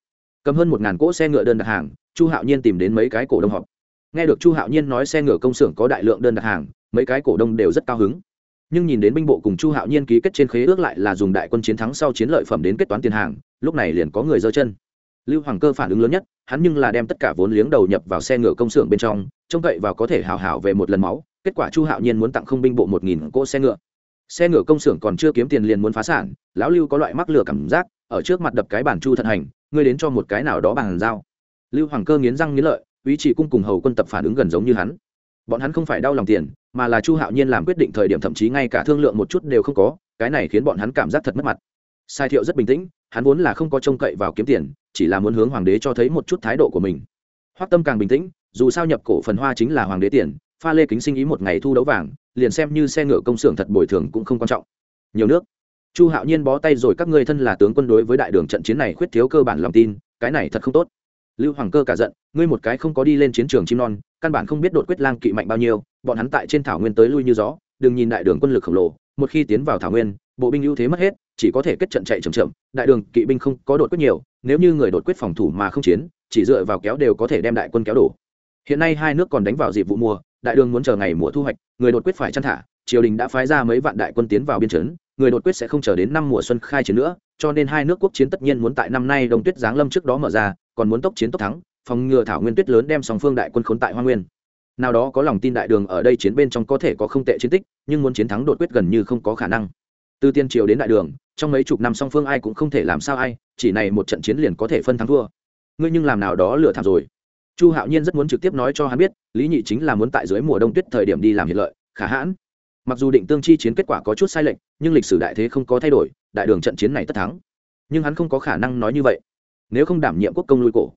Cầm hơn một ngàn cỗ xe ngựa đơn đặt hàng, chu hạo nhiên tìm đến mấy cái cổ đông họp. Nghe được chu hạo nhiên nói xe ngựa công xưởng có đại lượng đơn đặt hàng, mấy cái cổ đông đều rất cao hứng nhưng nhìn đến binh bộ cùng chu hạo nhiên ký kết trên khế ước lại là dùng đại quân chiến thắng sau chiến lợi phẩm đến kết toán tiền hàng, lúc này liền có người giơ chân. Lưu hoàng cơ phản ứng lớn nhất, hắn nhưng là đem tất cả vốn liếng đầu nhập vào xe ngựa công xưởng bên trong, trông cậy vào có thể hào hảo về một lần máu, kết quả chu hạo nhiên muốn tặng không binh bộ một nghìn cỗ xe ngựa. Xe ngựa công xưởng còn chưa kiếm tiền liền muốn phá sản, lão lưu có loại mắc lửa cảm giác, ở trước mặt đập cái bản chu thận hành, ngươi đến cho một cái nào đó bằng dao lưu hoàng cơ nghiến răng nghiến lợi ý chỉ cung cùng hầu quân tập phản ứng gần giống như hắn. Bọn hắn không phải đau lòng tiền mà là chu hạo nhiên làm quyết định thời điểm thậm chí ngay cả thương lượng một chút đều không có, cái này khiến bọn hắn cảm giác thật mất mặt. Sai thiệu rất bình tĩnh, hắn vốn là không có trông cậy vào kiếm tiền, chỉ là muốn hướng hoàng đế cho thấy một chút thái độ của mình. Hoắc tâm càng bình tĩnh, dù sao nhập cổ phần hoa chính là hoàng đế tiền, pha lê kính sinh ý một ngày thu đấu vàng, liền xem như xe ngựa công xưởng thật bồi thường cũng không quan trọng. Nhiều nước. Chu hạo nhiên bó tay rồi, các ngươi thân là tướng quân đối với đại đường trận chiến này khuyết thiếu cơ bản lòng tin, cái này thật không tốt lưu hoàng cơ cả giận, ngươi một cái không có đi lên chiến trường chim non, căn bản không biết đột quyết lang kỵ mạnh bao nhiêu, bọn hắn tại trên thảo nguyên tới lui như gió, đừng nhìn đại đường quân lực khổng lồ, một khi tiến vào thảo nguyên, bộ binh ưu thế mất hết, chỉ có thể kết trận chạy chậm chậm, đại đường kỵ binh không có đột quyết nhiều, nếu như người đột quyết phòng thủ mà không chiến, chỉ dựa vào kéo đều có thể đem đại quân kéo đổ. Hiện nay hai nước còn đánh vào dịp vụ mùa, đại đường muốn chờ ngày mùa thu hoạch, người đột quyết phải chăn thả, triều đình đã phái ra mấy vạn đại quân tiến vào biên chấn người đột quyết sẽ không chờ đến năm mùa xuân khai chiến nữa, cho nên hai nước quốc chiến tất nhiên muốn tại năm nay đông tuyết giáng lâm trước đó mở ra còn muốn tốc chiến tốc thắng, phòng ngừa thảo nguyên tuyết lớn đem song phương đại quân khốn tại hoa nguyên. Nào đó có lòng tin đại đường ở đây chiến bên trong có thể có không tệ chiến tích, nhưng muốn chiến thắng đột quyết gần như không có khả năng. Từ tiên triều đến đại đường, trong mấy chục năm song phương ai cũng không thể làm sao ai, chỉ này một trận chiến liền có thể phân thắng thua. Ngươi nhưng làm nào đó lừa thảm rồi. Chu hạo nhiên rất muốn trực tiếp nói cho hắn biết, lý nhị chính là muốn tại dưới mùa đông tuyết thời điểm đi làm hiện lợi, khả hãn. Mặc dù định tương chi chiến kết quả có chút sai lệch, nhưng lịch sử đại thế không có thay đổi, đại đường trận chiến này tất thắng. Nhưng hắn không có khả năng nói như vậy nếu không đảm nhiệm quốc công lui cổ.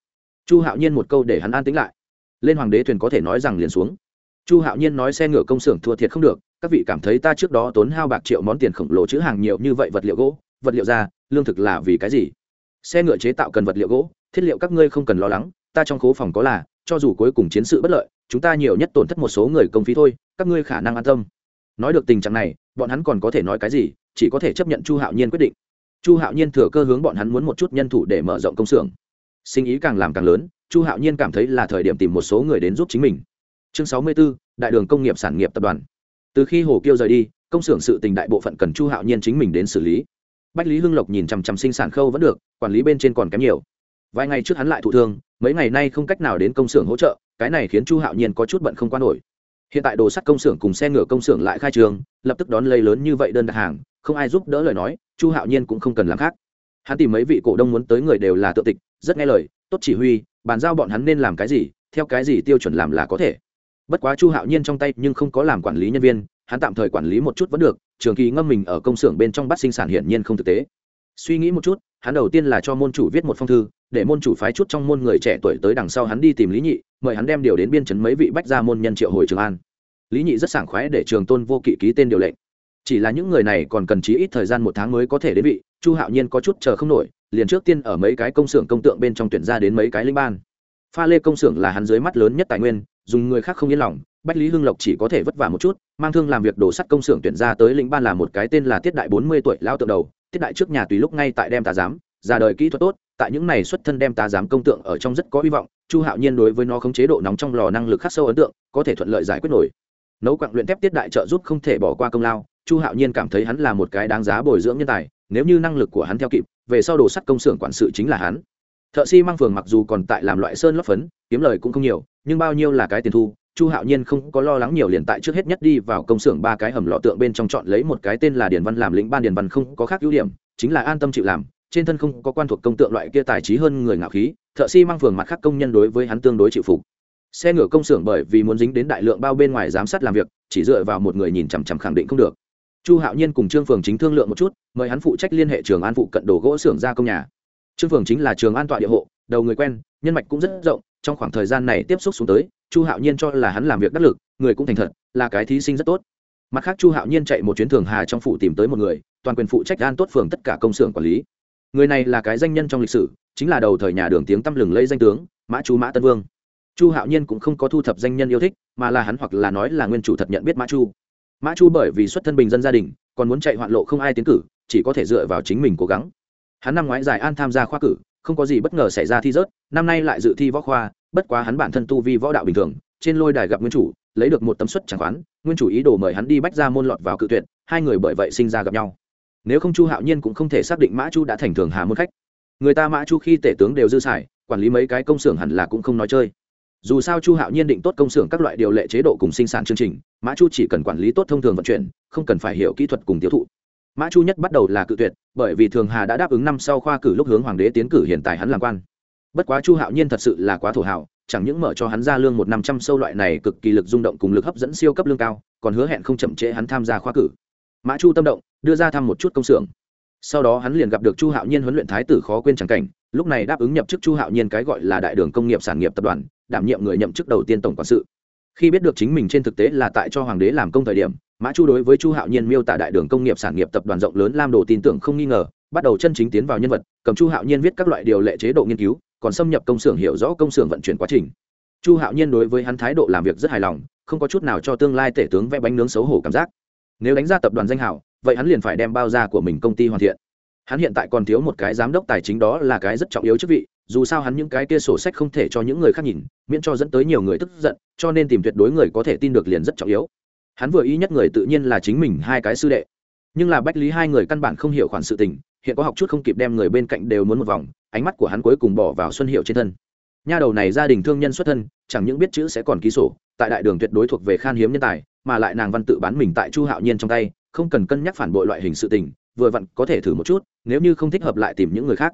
Chu hạo nhiên một câu để hắn an tính lại. Lên hoàng đế thuyền có thể nói rằng liền xuống. Chu hạo nhiên nói xe ngựa công xưởng thua thiệt không được, các vị cảm thấy ta trước đó tốn hao bạc triệu món tiền khổng lồ chữ hàng nhiều như vậy vật liệu gỗ, vật liệu da lương thực là vì cái gì? Xe ngựa chế tạo cần vật liệu gỗ, thiết liệu các ngươi không cần lo lắng, ta trong khố phòng có là, cho dù cuối cùng chiến sự bất lợi, chúng ta nhiều nhất tổn thất một số người công phí thôi, các ngươi khả năng an tâm. Nói được tình trạng này, bọn hắn còn có thể nói cái gì, chỉ có thể chấp nhận chu hạo nhiên quyết định chu hạo nhiên thừa cơ hướng bọn hắn muốn một chút nhân thủ để mở rộng công xưởng. Sinh ý càng làm càng lớn chu hạo nhiên cảm thấy là thời điểm tìm một số người đến giúp chính mình. Chương sáu mươi 64, đại đường công nghiệp sản nghiệp tập đoàn. Từ khi hồ kiêu rời đi công xưởng sự tình đại bộ phận cần chu hạo nhiên chính mình đến xử lý. Bách lý hưng lộc nhìn chằm chằm sinh sản khâu vẫn được quản lý bên trên còn kém nhiều. Vài ngày trước hắn lại thụ thương mấy ngày nay không cách nào đến công xưởng hỗ trợ cái này khiến chu hạo nhiên có chút bận không quan nổi. Hiện tại đồ sắt công xưởng cùng xe ngựa công xưởng lại khai trường lập tức đón lấy lớn như vậy đơn đặt hàng không ai giúp đỡ lời nói, chu hạo nhiên cũng không cần làm khác. Hắn tìm mấy vị cổ đông muốn tới người đều là tự tịch, rất nghe lời, tốt chỉ huy, bàn giao bọn hắn nên làm cái gì, theo cái gì tiêu chuẩn làm là có thể. Bất quá chu hạo nhiên trong tay nhưng không có làm quản lý nhân viên, hắn tạm thời quản lý một chút vẫn được, trường kỳ ngâm mình ở công xưởng bên trong bắt sinh sản hiển nhiên không thực tế. Suy nghĩ một chút, hắn đầu tiên là cho môn chủ viết một phong thư, để môn chủ phái chút trong môn người trẻ tuổi tới đằng sau hắn đi tìm lý nhị, mời hắn đem điều đến biên chấn mấy vị bách gia môn nhân triệu hồi trường an. Lý nhị rất sảng khoái để trường tôn vô kỵ ký tên điều lệnh chỉ là những người này còn cần chí ít thời gian một tháng mới có thể đến vị, chu hạo nhiên có chút chờ không nổi, liền trước tiên ở mấy cái công xưởng công tượng bên trong tuyển ra đến mấy cái linh ban. Pha lê công xưởng là hắn dưới mắt lớn nhất tài nguyên, dùng người khác không yên lòng, bách lý hưng lộc chỉ có thể vất vả một chút, mang thương làm việc đổ sắt công xưởng tuyển ra tới lĩnh ban là một cái tên là tiết đại bốn mươi tuổi lao tượng đầu, tiết đại trước nhà tùy lúc ngay tại đem tà giám, ra đời kỹ thuật tốt, tại những này xuất thân đem tà giám công tượng ở trong rất có hy vọng, chu hạo nhiên đối với nó không chế độ nóng trong lò năng lực khắc sâu ấn tượng, có thể thuận lợi giải quyết nổi nấu quặng luyện thép tiết đại trợ giúp không thể bỏ qua công lao, chu hạo nhiên cảm thấy hắn là một cái đáng giá bồi dưỡng nhân tài, nếu như năng lực của hắn theo kịp, về sau đồ sắt công xưởng quản sự chính là hắn. Thợ xi、si、măng phường mặc dù còn tại làm loại sơn lấp phấn, kiếm lời cũng không nhiều, nhưng bao nhiêu là cái tiền thu, chu hạo nhiên không có lo lắng nhiều liền tại trước hết nhất đi vào công xưởng ba cái hầm lọ tượng bên trong chọn lấy một cái tên là điền văn làm lĩnh ban điền văn không có khác ưu điểm, chính là an tâm chịu làm, trên thân không có quan thuộc công tượng loại kia tài trí hơn người ngạo khí, thợ xi、si、măng phường mặt khác công nhân đối với hắn tương đối chịu phục xe ngựa công xưởng bởi vì muốn dính đến đại lượng bao bên ngoài giám sát làm việc, chỉ dựa vào một người nhìn chằm chằm khẳng định không được. Chu hạo nhiên cùng trương phường chính thương lượng một chút, mời hắn phụ trách liên hệ trường an phụ cận đồ gỗ xưởng ra công nhà. Trương phường chính là trường an tọa địa hộ, đầu người quen, nhân mạch cũng rất rộng, trong khoảng thời gian này tiếp xúc xuống tới, chu hạo nhiên cho là hắn làm việc đắc lực, người cũng thành thật, là cái thí sinh rất tốt. Mặt khác chu hạo nhiên chạy một chuyến thường hà trong phủ tìm tới một người, toàn quyền phụ trách an tốt phường tất cả công xưởng quản lý. Người này là cái danh nhân trong lịch sử, chính là đầu thời nhà đường tiếng tăm lừng lây danh tướng, mã chu mã tân vương chu hạo nhiên cũng không có thu thập danh nhân yêu thích, mà là hắn hoặc là nói là nguyên chủ thật nhận biết mã chu. Mã chu bởi vì xuất thân bình dân gia đình, còn muốn chạy hoạn lộ không ai tiến cử, chỉ có thể dựa vào chính mình cố gắng. Hắn năm ngoái giải an tham gia khoa cử, không có gì bất ngờ xảy ra thi rớt, năm nay lại dự thi võ khoa, bất quá hắn bản thân tu vi võ đạo bình thường, trên lôi đài gặp nguyên chủ, lấy được một tấm suất chẳng khoán, nguyên chủ ý đồ mời hắn đi bách ra môn lọt vào cự tuyệt, hai người bởi vậy sinh ra gặp nhau. Nếu không chu hạo nhiên cũng không thể xác định mã chu đã thành thường hà môn khách. Người ta mã chu khi tể tướng đều dư xài, quản lý mấy cái công xưởng hẳn là cũng không nói chơi dù sao chu hạo nhiên định tốt công xưởng các loại điều lệ chế độ cùng sinh sản chương trình, mã chu chỉ cần quản lý tốt thông thường vận chuyển, không cần phải hiểu kỹ thuật cùng tiêu thụ. Mã chu nhất bắt đầu là cự tuyệt, bởi vì thường hà đã đáp ứng năm sau khoa cử lúc hướng hoàng đế tiến cử hiện tại hắn làm quan. Bất quá chu hạo nhiên thật sự là quá thổ hảo chẳng những mở cho hắn ra lương một năm trăm sâu loại này cực kỳ lực rung động cùng lực hấp dẫn siêu cấp lương cao, còn hứa hẹn không chậm trễ hắn tham gia khoa cử. Mã chu tâm động, đưa ra thăm một chút công xưởng. Sau đó hắn liền gặp được chu hạo nhiên huấn luyện thái tử khó quên chẳng cảnh, lúc này đáp ứng nhập chức chu hạo nhiên cái gọi là đại đường công nghiệp sản nghiệp tập đoàn đảm nhiệm người nhậm chức đầu tiên tổng quản sự. Khi biết được chính mình trên thực tế là tại cho hoàng đế làm công thời điểm, mã chu đối với chu hạo nhiên miêu tả đại đường công nghiệp sản nghiệp tập đoàn rộng lớn lam đồ tin tưởng không nghi ngờ, bắt đầu chân chính tiến vào nhân vật, cầm chu hạo nhiên viết các loại điều lệ chế độ nghiên cứu, còn xâm nhập công xưởng hiểu rõ công xưởng vận chuyển quá trình. Chu hạo nhiên đối với hắn thái độ làm việc rất hài lòng, không có chút nào cho tương lai tể tướng vẽ bánh nướng xấu hổ cảm giác. Nếu đánh ra tập đoàn danh hảo vậy hắn liền phải đem bao ra của mình công ty hoàn thiện. Hắn hiện tại còn thiếu một cái giám đốc tài chính đó là cái rất trọng yếu chức vị dù sao hắn những cái kia sổ sách không thể cho những người khác nhìn, miễn cho dẫn tới nhiều người tức giận, cho nên tìm tuyệt đối người có thể tin được liền rất trọng yếu. Hắn vừa ý nhất người tự nhiên là chính mình hai cái sư đệ. Nhưng là bách lý hai người căn bản không hiểu khoản sự tình, hiện có học chút không kịp đem người bên cạnh đều muốn một vòng, ánh mắt của hắn cuối cùng bỏ vào xuân hiệu trên thân. Nha đầu này gia đình thương nhân xuất thân, chẳng những biết chữ sẽ còn ký sổ, tại đại đường tuyệt đối thuộc về khan hiếm nhân tài, mà lại nàng văn tự bán mình tại chu hạo nhiên trong tay, không cần cân nhắc phản bội loại hình sự tình, vừa vặn có thể thử một chút, nếu như không thích hợp lại tìm những người khác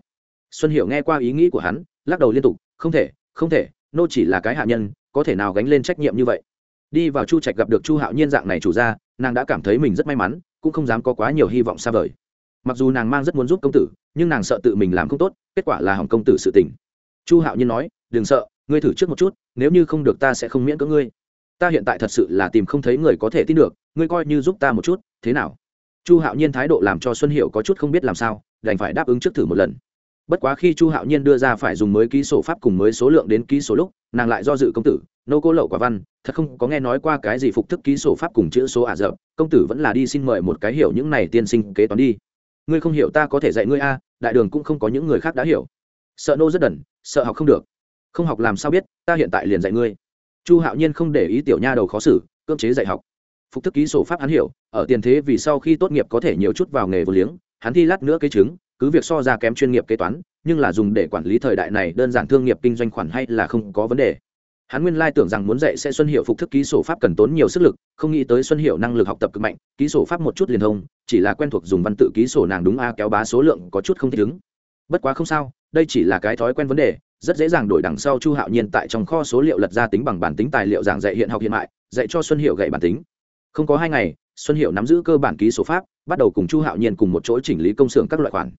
xuân hiệu nghe qua ý nghĩ của hắn, lắc đầu liên tục, không thể không thể, nô chỉ là cái hạ nhân, có thể nào gánh lên trách nhiệm như vậy? Đi vào chu trạch gặp được chu hạo nhiên dạng này chủ ra nàng đã cảm thấy mình rất may mắn, cũng không dám có quá nhiều hy vọng xa vời. Mặc dù nàng mang rất muốn giúp công tử, nhưng nàng sợ tự mình làm không tốt, kết quả là hỏng công tử sự tình. Chu hạo nhiên nói, đừng sợ, ngươi thử trước một chút, nếu như không được ta sẽ không miễn cưỡng ngươi. Ta hiện tại thật sự là tìm không thấy người có thể tin được, ngươi coi như giúp ta một chút, thế nào? Chu hạo nhiên thái độ làm cho xuân hiệu có chút không biết làm sao, đành phải đáp ứng trước thử một lần bất quá khi chu hạo nhiên đưa ra phải dùng mới ký sổ pháp cùng mới số lượng đến ký số lúc, nàng lại do dự công tử, nô cô lậu quả văn, thật không có nghe nói qua cái gì phục thức ký sổ pháp cùng chữ số ả rợp công tử vẫn là đi xin mời một cái hiểu những này tiên sinh kế toán đi. Ngươi không hiểu ta có thể dạy ngươi a, đại đường cũng không có những người khác đã hiểu. Sợ nô rất đần, sợ học không được. Không học làm sao biết, ta hiện tại liền dạy ngươi. Chu hạo nhiên không để ý tiểu nha đầu khó xử, cưỡng chế dạy học. Phục thức ký sổ pháp hắn hiểu, ở tiền thế vì sau khi tốt nghiệp có thể nhiều chút vào nghề vô liếng, hắn thi lát nữa kế chứng cứ việc so ra kém chuyên nghiệp kế toán, nhưng là dùng để quản lý thời đại này đơn giản thương nghiệp kinh doanh khoản hay là không có vấn đề. Hắn nguyên lai tưởng rằng muốn dạy sẽ xuân hiệu phục thức ký sổ pháp cần tốn nhiều sức lực, không nghĩ tới xuân hiệu năng lực học tập cực mạnh, ký sổ pháp một chút liền thông, chỉ là quen thuộc dùng văn tự ký sổ nàng đúng a kéo bá số lượng có chút không thích ứng. Bất quá không sao, đây chỉ là cái thói quen vấn đề, rất dễ dàng đổi đằng sau chu hạo nhiên tại trong kho số liệu lật ra tính bằng bản tính tài liệu giảng dạy hiện học hiện mại, dạy cho xuân hiệu gậy bản tính. Không có hai ngày xuân hiệu nắm giữ cơ bản ký số pháp, bắt đầu cùng chu hạo nhiên cùng một chỗ chỉnh lý công xưởng các loại khoản.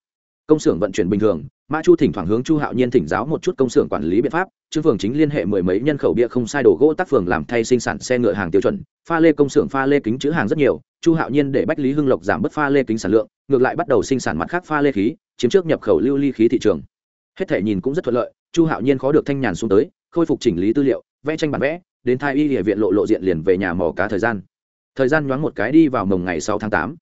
Công xưởng vận chuyển bình thường, mã chu thỉnh thoảng hướng chu hạo nhiên thỉnh giáo một chút công xưởng quản lý biện pháp chứ phường chính liên hệ mười mấy nhân khẩu bia không sai đồ gỗ tác phường làm thay sinh sản xe ngựa hàng tiêu chuẩn, pha lê công xưởng pha lê kính chữ hàng rất nhiều, chu hạo nhiên để bách lý hưng lộc giảm bớt pha lê kính sản lượng, ngược lại bắt đầu sinh sản mặt khác pha lê khí, chiếm trước nhập khẩu lưu ly khí thị trường. Hết thể nhìn cũng rất thuận lợi, chu hạo nhiên khó được thanh nhàn xuống tới, khôi phục chỉnh lý tư liệu, vẽ tranh bản vẽ, đến thai y địa viện lộ lộ diện liền về nhà mò cá thời gian thời gian nhoáng một cái đi vào mồng ngày sáu tháng tám.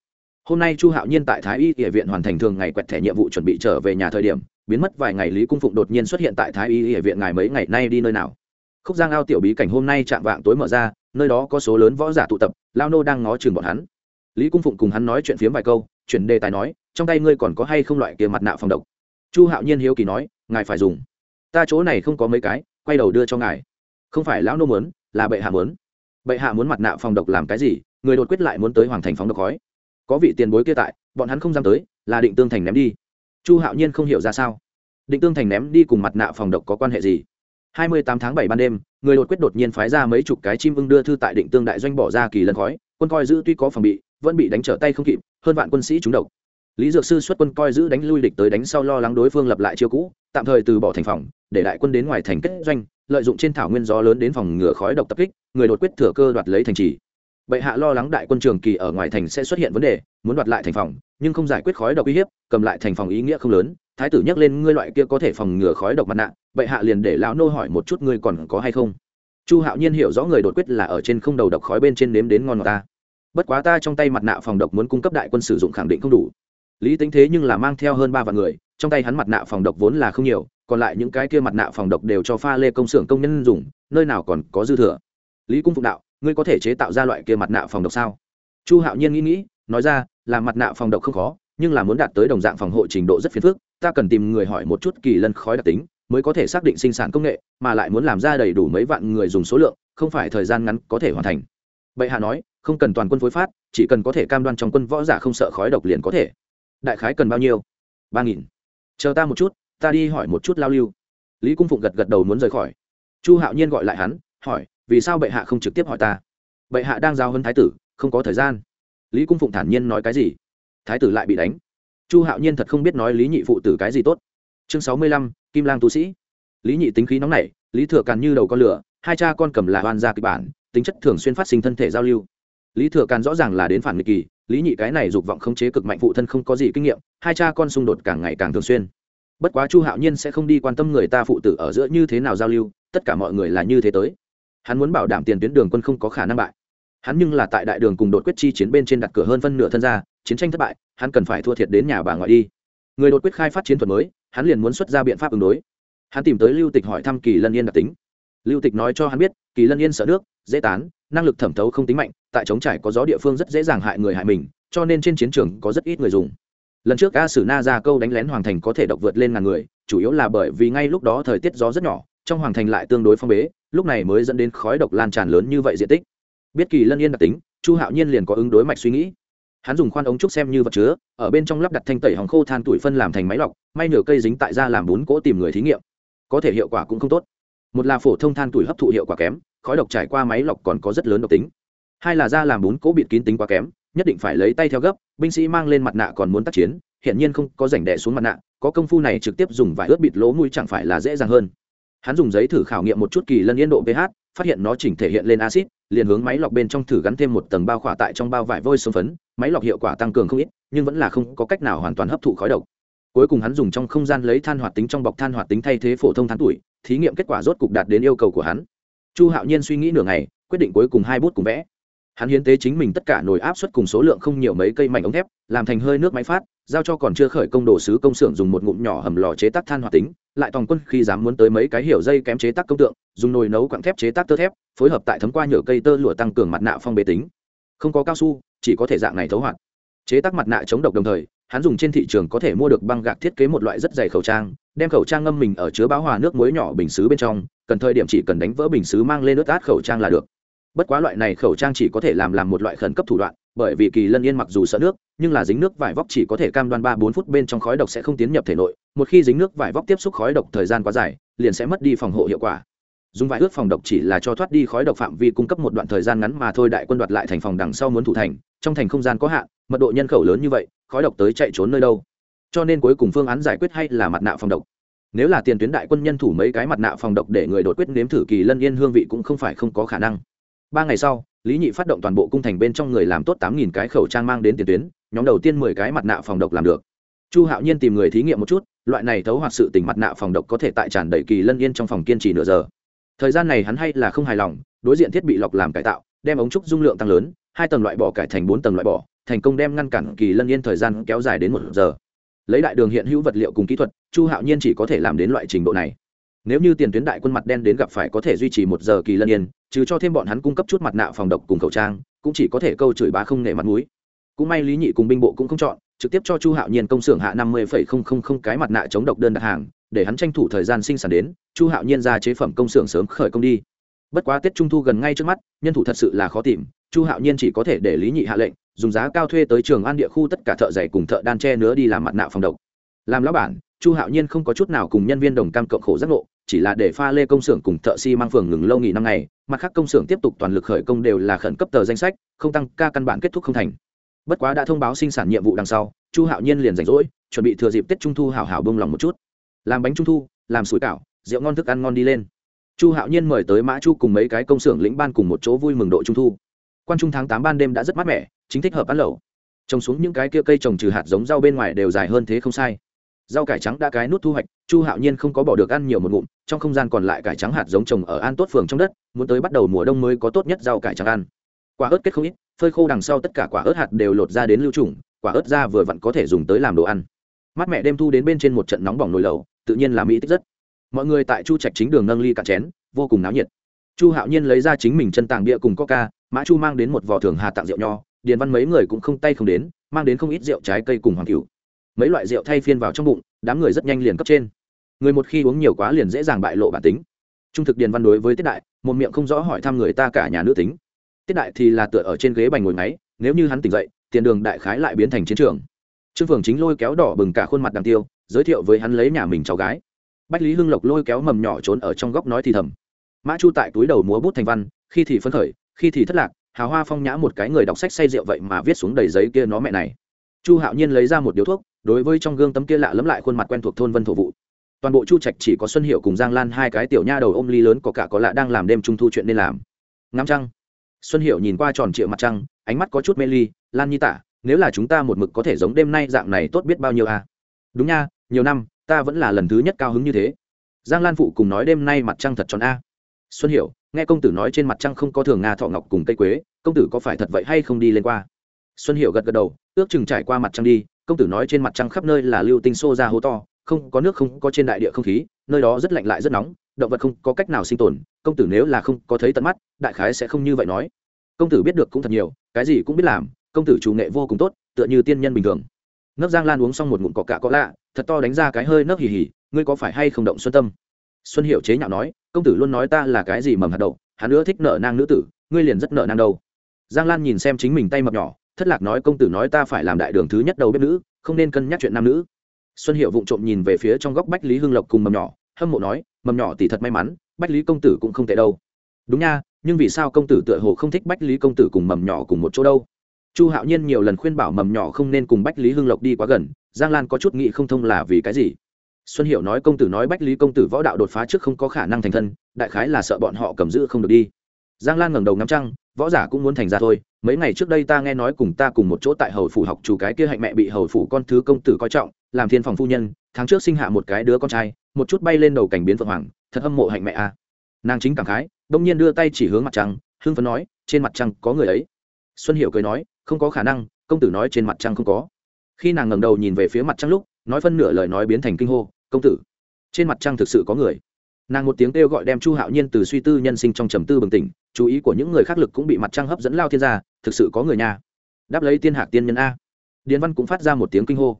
Hôm nay chu hạo nhiên tại thái y địa viện hoàn thành thường ngày quẹt thẻ nhiệm vụ chuẩn bị trở về nhà thời điểm, biến mất vài ngày lý cung phụng đột nhiên xuất hiện tại thái y địa viện ngài mấy ngày nay đi nơi nào? Khúc giang ao tiểu bí cảnh hôm nay chạm vạng tối mở ra, nơi đó có số lớn võ giả tụ tập, lao nô đang ngó chừng bọn hắn. Lý cung phụng cùng hắn nói chuyện phiếm vài câu, chuyển đề tài nói, trong tay ngươi còn có hay không loại kia mặt nạ phòng độc? Chu hạo nhiên hiếu kỳ nói, ngài phải dùng. Ta chỗ này không có mấy cái, quay đầu đưa cho ngài. Không phải lão nô muốn, là bệ hạ muốn bệ hạ muốn mặt nạ phòng độc làm cái gì, người đột quyết lại muốn tới hoàng thành phóng độc khói. Có vị tiền bối kia tại, bọn hắn không dám tới, là định tương thành ném đi. Chu hạo nhiên không hiểu ra sao. Định tương thành ném đi cùng mặt nạ phòng độc có quan hệ gì? Hai mươi tám tháng bảy ban đêm, người đột quyết đột nhiên phái ra mấy chục cái chim ưng đưa thư tại định tương đại doanh bỏ ra kỳ lân khói, quân coi giữ tuy có phòng bị, vẫn bị đánh trở tay không kịp, hơn vạn quân sĩ trúng độc. Lý dược sư xuất quân coi giữ đánh lui địch tới đánh sau lo lắng đối phương lập lại chiêu cũ, tạm thời từ bỏ thành phòng, để đại quân đến ngoài thành kết doanh lợi dụng trên thảo nguyên gió lớn đến phòng ngừa khói độc tập kích, người đột quyết thừa cơ đoạt lấy thành trì. Bệ hạ lo lắng đại quân trường kỳ ở ngoài thành sẽ xuất hiện vấn đề, muốn đoạt lại thành phòng, nhưng không giải quyết khói độc uy hiếp, cầm lại thành phòng ý nghĩa không lớn. Thái tử nhắc lên ngươi loại kia có thể phòng ngừa khói độc mặt nạ, bệ hạ liền để lão nô hỏi một chút ngươi còn có hay không. Chu hạo nhiên hiểu rõ người đột quyết là ở trên không đầu độc khói bên trên nếm đến ngon ngọt ta. Bất quá ta trong tay mặt nạ phòng độc muốn cung cấp đại quân sử dụng khẳng định không đủ. Lý tính thế nhưng là mang theo hơn ba vạn người, trong tay hắn mặt nạ phòng độc vốn là không nhiều còn lại những cái kia mặt nạ phòng độc đều cho pha lê công xưởng công nhân dùng, nơi nào còn có dư thừa? Lý cung phụng đạo, ngươi có thể chế tạo ra loại kia mặt nạ phòng độc sao? Chu hạo nhiên nghĩ nghĩ, nói ra, là mặt nạ phòng độc không khó, nhưng là muốn đạt tới đồng dạng phòng hộ trình độ rất phiền phức, ta cần tìm người hỏi một chút kỳ lân khói đặc tính, mới có thể xác định sinh sản công nghệ, mà lại muốn làm ra đầy đủ mấy vạn người dùng số lượng, không phải thời gian ngắn có thể hoàn thành. Bệ hạ nói, không cần toàn quân phối phát, chỉ cần có thể cam đoan trong quân võ giả không sợ khói độc liền có thể. Đại khái cần bao nhiêu? Ba nghìn. Chờ ta một chút ta đi hỏi một chút lao lưu. Lý cung phụng gật gật đầu muốn rời khỏi. Chu hạo nhiên gọi lại hắn, hỏi, vì sao bệ hạ không trực tiếp hỏi ta? Bệ hạ đang giao hơn thái tử, không có thời gian. Lý cung phụng thản nhiên nói cái gì? Thái tử lại bị đánh. Chu hạo nhiên thật không biết nói lý nhị phụ tử cái gì tốt. Chương sáu mươi lăm, kim lang tu sĩ. Lý nhị tính khí nóng nảy, lý thừa càn như đầu con lửa, hai cha con cầm là hoàn gia kịch bản, tính chất thường xuyên phát sinh thân thể giao lưu. Lý thừa càn rõ ràng là đến phản nghịch kỳ, lý nhị cái này dục vọng khống chế cực mạnh phụ thân không có gì kinh nghiệm, hai cha con xung đột càng ngày càng thường xuyên bất quá chu hạo nhiên sẽ không đi quan tâm người ta phụ tử ở giữa như thế nào giao lưu, tất cả mọi người là như thế tới. Hắn muốn bảo đảm tiền tuyến đường quân không có khả năng bại. Hắn nhưng là tại đại đường cùng đột quyết chi chiến bên trên đặt cửa hơn phân nửa thân ra chiến tranh thất bại, hắn cần phải thua thiệt đến nhà bà ngoại đi. Người đột quyết khai phát chiến thuật mới, hắn liền muốn xuất ra biện pháp ứng đối. Hắn tìm tới lưu tịch hỏi thăm kỳ lân yên đặc tính. Lưu tịch nói cho hắn biết, kỳ lân yên sợ nước, dễ tán, năng lực thẩm thấu không tính mạnh, tại chống trải có gió địa phương rất dễ dàng hại người hại mình, cho nên trên chiến trường có rất ít người dùng lần trước a sử na ra câu đánh lén hoàng thành có thể độc vượt lên ngàn người, chủ yếu là bởi vì ngay lúc đó thời tiết gió rất nhỏ, trong hoàng thành lại tương đối phong bế, lúc này mới dẫn đến khói độc lan tràn lớn như vậy diện tích. Biết kỳ lân yên đặc tính, chu hạo nhiên liền có ứng đối mạch suy nghĩ. Hắn dùng khoan ống trúc xem như vật chứa, ở bên trong lắp đặt thanh tẩy hòng khô than tuổi phân làm thành máy lọc, may nửa cây dính tại ra làm bún cỗ tìm người thí nghiệm. Có thể hiệu quả cũng không tốt. Một là phổ thông than tuổi hấp thụ hiệu quả kém, khói độc trải qua máy lọc còn có rất lớn độc tính. Hai là ra làm bún cỗ bịt kín tính quá kém nhất định phải lấy tay theo gấp, binh sĩ mang lên mặt nạ còn muốn tác chiến hiện nhiên không có rảnh đẻ xuống mặt nạ, có công phu này trực tiếp dùng vải ướt bịt lỗ mũi chẳng phải là dễ dàng hơn. Hắn dùng giấy thử khảo nghiệm một chút kỳ lân yên độ ph, phát hiện nó chỉnh thể hiện lên acid liền hướng máy lọc bên trong thử gắn thêm một tầng bao khỏa tại trong bao vải vôi sông phấn, máy lọc hiệu quả tăng cường không ít, nhưng vẫn là không có cách nào hoàn toàn hấp thụ khói độc. Cuối cùng hắn dùng trong không gian lấy than hoạt tính trong bọc than hoạt tính thay thế phổ thông than tuổi, thí nghiệm kết quả rốt cục đạt đến yêu cầu của hắn. Chu hạo nhiên suy nghĩ nửa ngày, quyết định cuối cùng hai bút cùng vẽ hắn hiến tế chính mình tất cả nồi áp suất cùng số lượng không nhiều mấy cây mảnh ống thép, làm thành hơi nước máy phát, giao cho còn chưa khởi công đồ sứ công xưởng dùng một ngụm nhỏ hầm lò chế tác than hoạt tính, lại toàn quân khi dám muốn tới mấy cái hiểu dây kém chế tác công tượng, dùng nồi nấu quặng thép chế tác tơ thép, phối hợp tại thấm qua nhựa cây tơ lụa tăng cường mặt nạ phong bế tính. Không có cao su, chỉ có thể dạng này thấu hoạt. Chế tác mặt nạ chống độc đồng thời, hắn dùng trên thị trường có thể mua được băng gạc thiết kế một loại rất dày khẩu trang, đem khẩu trang ngâm mình ở chứa báo hòa nước muối nhỏ bình xứ bên trong, cần thời điểm chỉ cần đánh vỡ bình xứ mang lên nước át khẩu trang là được bất quá loại này khẩu trang chỉ có thể làm làm một loại khẩn cấp thủ đoạn, bởi vì kỳ lân yên mặc dù sợ nước, nhưng là dính nước vải vóc chỉ có thể cam đoan ba bốn phút bên trong khói độc sẽ không tiến nhập thể nội, một khi dính nước vải vóc tiếp xúc khói độc thời gian quá dài, liền sẽ mất đi phòng hộ hiệu quả. Dùng vải ướt phòng độc chỉ là cho thoát đi khói độc phạm vi cung cấp một đoạn thời gian ngắn mà thôi, đại quân đoạt lại thành phòng đằng sau muốn thủ thành, trong thành không gian có hạn, mật độ nhân khẩu lớn như vậy, khói độc tới chạy trốn nơi đâu? Cho nên cuối cùng phương án giải quyết hay là mặt nạ phòng độc. Nếu là tiền tuyến đại quân nhân thủ mấy cái mặt nạ phòng độc để người đột quyết nếm thử kỳ lân yên hương vị cũng không phải không có khả năng ba ngày sau, lý nhị phát động toàn bộ cung thành bên trong người làm tốt tám nghìn cái khẩu trang mang đến tiền tuyến, nhóm đầu tiên mười cái mặt nạ phòng độc làm được. Chu hạo nhiên tìm người thí nghiệm một chút, loại này thấu hoạt sự tình mặt nạ phòng độc có thể tại tràn đầy kỳ lân yên trong phòng kiên trì nửa giờ. Thời gian này hắn hay là không hài lòng, đối diện thiết bị lọc làm cải tạo, đem ống trúc dung lượng tăng lớn, hai tầng loại bỏ cải thành bốn tầng loại bỏ, thành công đem ngăn cản kỳ lân yên thời gian kéo dài đến một giờ. Lấy đại đường hiện hữu vật liệu cùng kỹ thuật, chu hạo nhiên chỉ có thể làm đến loại trình độ này. Nếu như tiền tuyến đại quân mặt đen đến gặp phải có thể duy trì một giờ kỳ lân yên trừ cho thêm bọn hắn cung cấp chút mặt nạ phòng độc cùng khẩu trang, cũng chỉ có thể câu chửi bá không nể mặt mũi. Cũng may lý nhị cùng binh bộ cũng không chọn, trực tiếp cho chu hạo nhiên công xưởng hạ năm mươi cái mặt nạ chống độc đơn đặt hàng, để hắn tranh thủ thời gian sinh sản đến, chu hạo nhiên ra chế phẩm công xưởng sớm khởi công đi. Bất quá tết trung thu gần ngay trước mắt, nhân thủ thật sự là khó tìm, chu hạo nhiên chỉ có thể để lý nhị hạ lệnh, dùng giá cao thuê tới trường an địa khu tất cả thợ giày cùng thợ đan tre nữa đi làm mặt nạ phòng độc. Làm lão bản, chu hạo nhiên không có chút nào cùng nhân viên đồng cam cộng khổ giác ngộ chỉ là để pha lê công xưởng cùng thợ mang phường ngừng lâu nghỉ năm ngày, mặt khác công xưởng tiếp tục toàn lực khởi công đều là khẩn cấp tờ danh sách, không tăng ca căn bản kết thúc không thành. Bất quá đã thông báo sinh sản nhiệm vụ đằng sau, chu hạo nhiên liền rảnh rỗi, chuẩn bị thừa dịp tết trung thu hào hào bông lòng một chút. Làm bánh trung thu, làm sủi cảo, rượu ngon thức ăn ngon đi lên. Chu hạo nhiên mời tới mã chu cùng mấy cái công xưởng lĩnh ban cùng một chỗ vui mừng độ trung thu. Quan trung tháng tám ban đêm đã rất mát mẻ, chính thích hợp ăn lẩu. Trồng xuống những cái kia cây trồng trừ hạt giống rau bên ngoài đều dài hơn thế không sai rau cải trắng đã cái nút thu hoạch, chu hạo nhiên không có bỏ được ăn nhiều một ngụm, trong không gian còn lại cải trắng hạt giống trồng ở an tốt phường trong đất, muốn tới bắt đầu mùa đông mới có tốt nhất rau cải trắng ăn. Quả ớt kết không ít, phơi khô đằng sau tất cả quả ớt hạt đều lột ra đến lưu trùng, quả ớt ra vừa vặn có thể dùng tới làm đồ ăn. Mắt mẹ đêm thu đến bên trên một trận nóng bỏng nồi lẩu, tự nhiên là mỹ tích rất. Mọi người tại chu trạch chính đường nâng ly cạn chén, vô cùng náo nhiệt. Chu hạo nhiên lấy ra chính mình chân tàng bia cùng coca, mã chu mang đến một vỏ thường hà tặng rượu nho, điền văn mấy người cũng không tay không đến, mang đến không ít rượu trái cây cùng hoàng cửu mấy loại rượu thay phiên vào trong bụng, đám người rất nhanh liền cấp trên. Người một khi uống nhiều quá liền dễ dàng bại lộ bản tính. Trung thực điền văn đối với tiết đại, một miệng không rõ hỏi thăm người ta cả nhà nữ tính. Tiết đại thì là tựa ở trên ghế bành ngồi máy, nếu như hắn tỉnh dậy, tiền đường đại khái lại biến thành chiến trường. Trương phường chính lôi kéo đỏ bừng cả khuôn mặt đằng tiêu, giới thiệu với hắn lấy nhà mình cháu gái. Bách lý hưng lộc lôi kéo mầm nhỏ trốn ở trong góc nói thì thầm. Mã chu tại túi đầu múa bút thành văn, khi thì phấn khởi, khi thì thất lạc hào hoa phong nhã một cái người đọc sách say rượu vậy mà viết xuống đầy giấy kia nó mẹ này. Chu hạo nhiên lấy ra một điếu thuốc đối với trong gương tấm kia lạ lẫm lại khuôn mặt quen thuộc thôn vân thổ vụ. Toàn bộ chu trạch chỉ có xuân hiệu cùng giang lan hai cái tiểu nha đầu ôm ly lớn có cả có lạ đang làm đêm trung thu chuyện nên làm. Ngắm trăng. Xuân hiệu nhìn qua tròn triệu mặt trăng, ánh mắt có chút mê ly, lan nhi tả, nếu là chúng ta một mực có thể giống đêm nay dạng này tốt biết bao nhiêu à? Đúng nha, nhiều năm, ta vẫn là lần thứ nhất cao hứng như thế. Giang lan phụ cùng nói, đêm nay mặt trăng thật tròn a. Xuân hiểu, nghe công tử nói trên mặt trăng không có thường nga thọ ngọc cùng cây quế, công tử có phải thật vậy hay không đi lên qua? Xuân hiểu gật gật đầu, ước chừng trải qua mặt trăng đi công tử nói trên mặt trăng khắp nơi là lưu tinh xô ra hố to, không có nước không có trên đại địa không khí, nơi đó rất lạnh lại rất nóng, động vật không có cách nào sinh tồn, công tử nếu là không có thấy tận mắt, đại khái sẽ không như vậy nói. Công tử biết được cũng thật nhiều, cái gì cũng biết làm, công tử chủ nghệ vô cùng tốt, tựa như tiên nhân bình thường. Nấc giang lan uống xong một ngụm cọ cạ có lạ, thật to đánh ra cái hơi nấc hì hì, ngươi có phải hay không động xuân tâm? Xuân hiệu chế nhạo nói, công tử luôn nói ta là cái gì mầm hạt đậu, hắn nữa thích nợ nang nữ tử, ngươi liền rất nợ nang đâu. Giang lan nhìn xem chính mình tay mập nhỏ thất lạc nói công tử nói ta phải làm đại đường thứ nhất đầu bếp nữ, không nên cân nhắc chuyện nam nữ. Xuân hiệu vụng trộm nhìn về phía trong góc bách lý hưng lộc cùng mầm nhỏ, hâm mộ nói, mầm nhỏ tỷ thật may mắn, bách lý công tử cũng không tệ đâu. Đúng nha, nhưng vì sao công tử tựa hồ không thích bách lý công tử cùng mầm nhỏ cùng một chỗ đâu? Chu hạo nhiên nhiều lần khuyên bảo mầm nhỏ không nên cùng bách lý hưng lộc đi quá gần, giang lan có chút nghị không thông là vì cái gì? Xuân Hiệu nói công tử nói bách lý công tử võ đạo đột phá trước không có khả năng thành thân, đại khái là sợ bọn họ cầm giữ không được đi giang lan ngẩng đầu ngắm trăng, võ giả cũng muốn thành ra thôi. Mấy ngày trước đây ta nghe nói cùng ta cùng một chỗ tại hầu phủ học chủ cái kia hạnh mẹ bị hầu phủ con thứ công tử coi trọng, làm thiên phòng phu nhân, tháng trước sinh hạ một cái đứa con trai, một chút bay lên đầu cảnh biến phượng hoàng, thật hâm mộ hạnh mẹ a. Nàng chính cảm khái, đông nhiên đưa tay chỉ hướng mặt trăng hương phấn nói, trên mặt trăng có người ấy. Xuân hiểu cười nói, không có khả năng, công tử nói trên mặt trăng không có. Khi nàng ngẩng đầu nhìn về phía mặt trăng lúc, nói phân nửa lời nói biến thành kinh hô, công tử, trên mặt trăng thực sự có người nàng một tiếng kêu gọi đem chu hạo nhiên từ suy tư nhân sinh trong trầm tư bừng tỉnh, chú ý của những người khác lực cũng bị mặt trăng hấp dẫn lao thiên gia, thực sự có người nhà đáp lấy tiên hạc tiên nhân a. Điền văn cũng phát ra một tiếng kinh hô.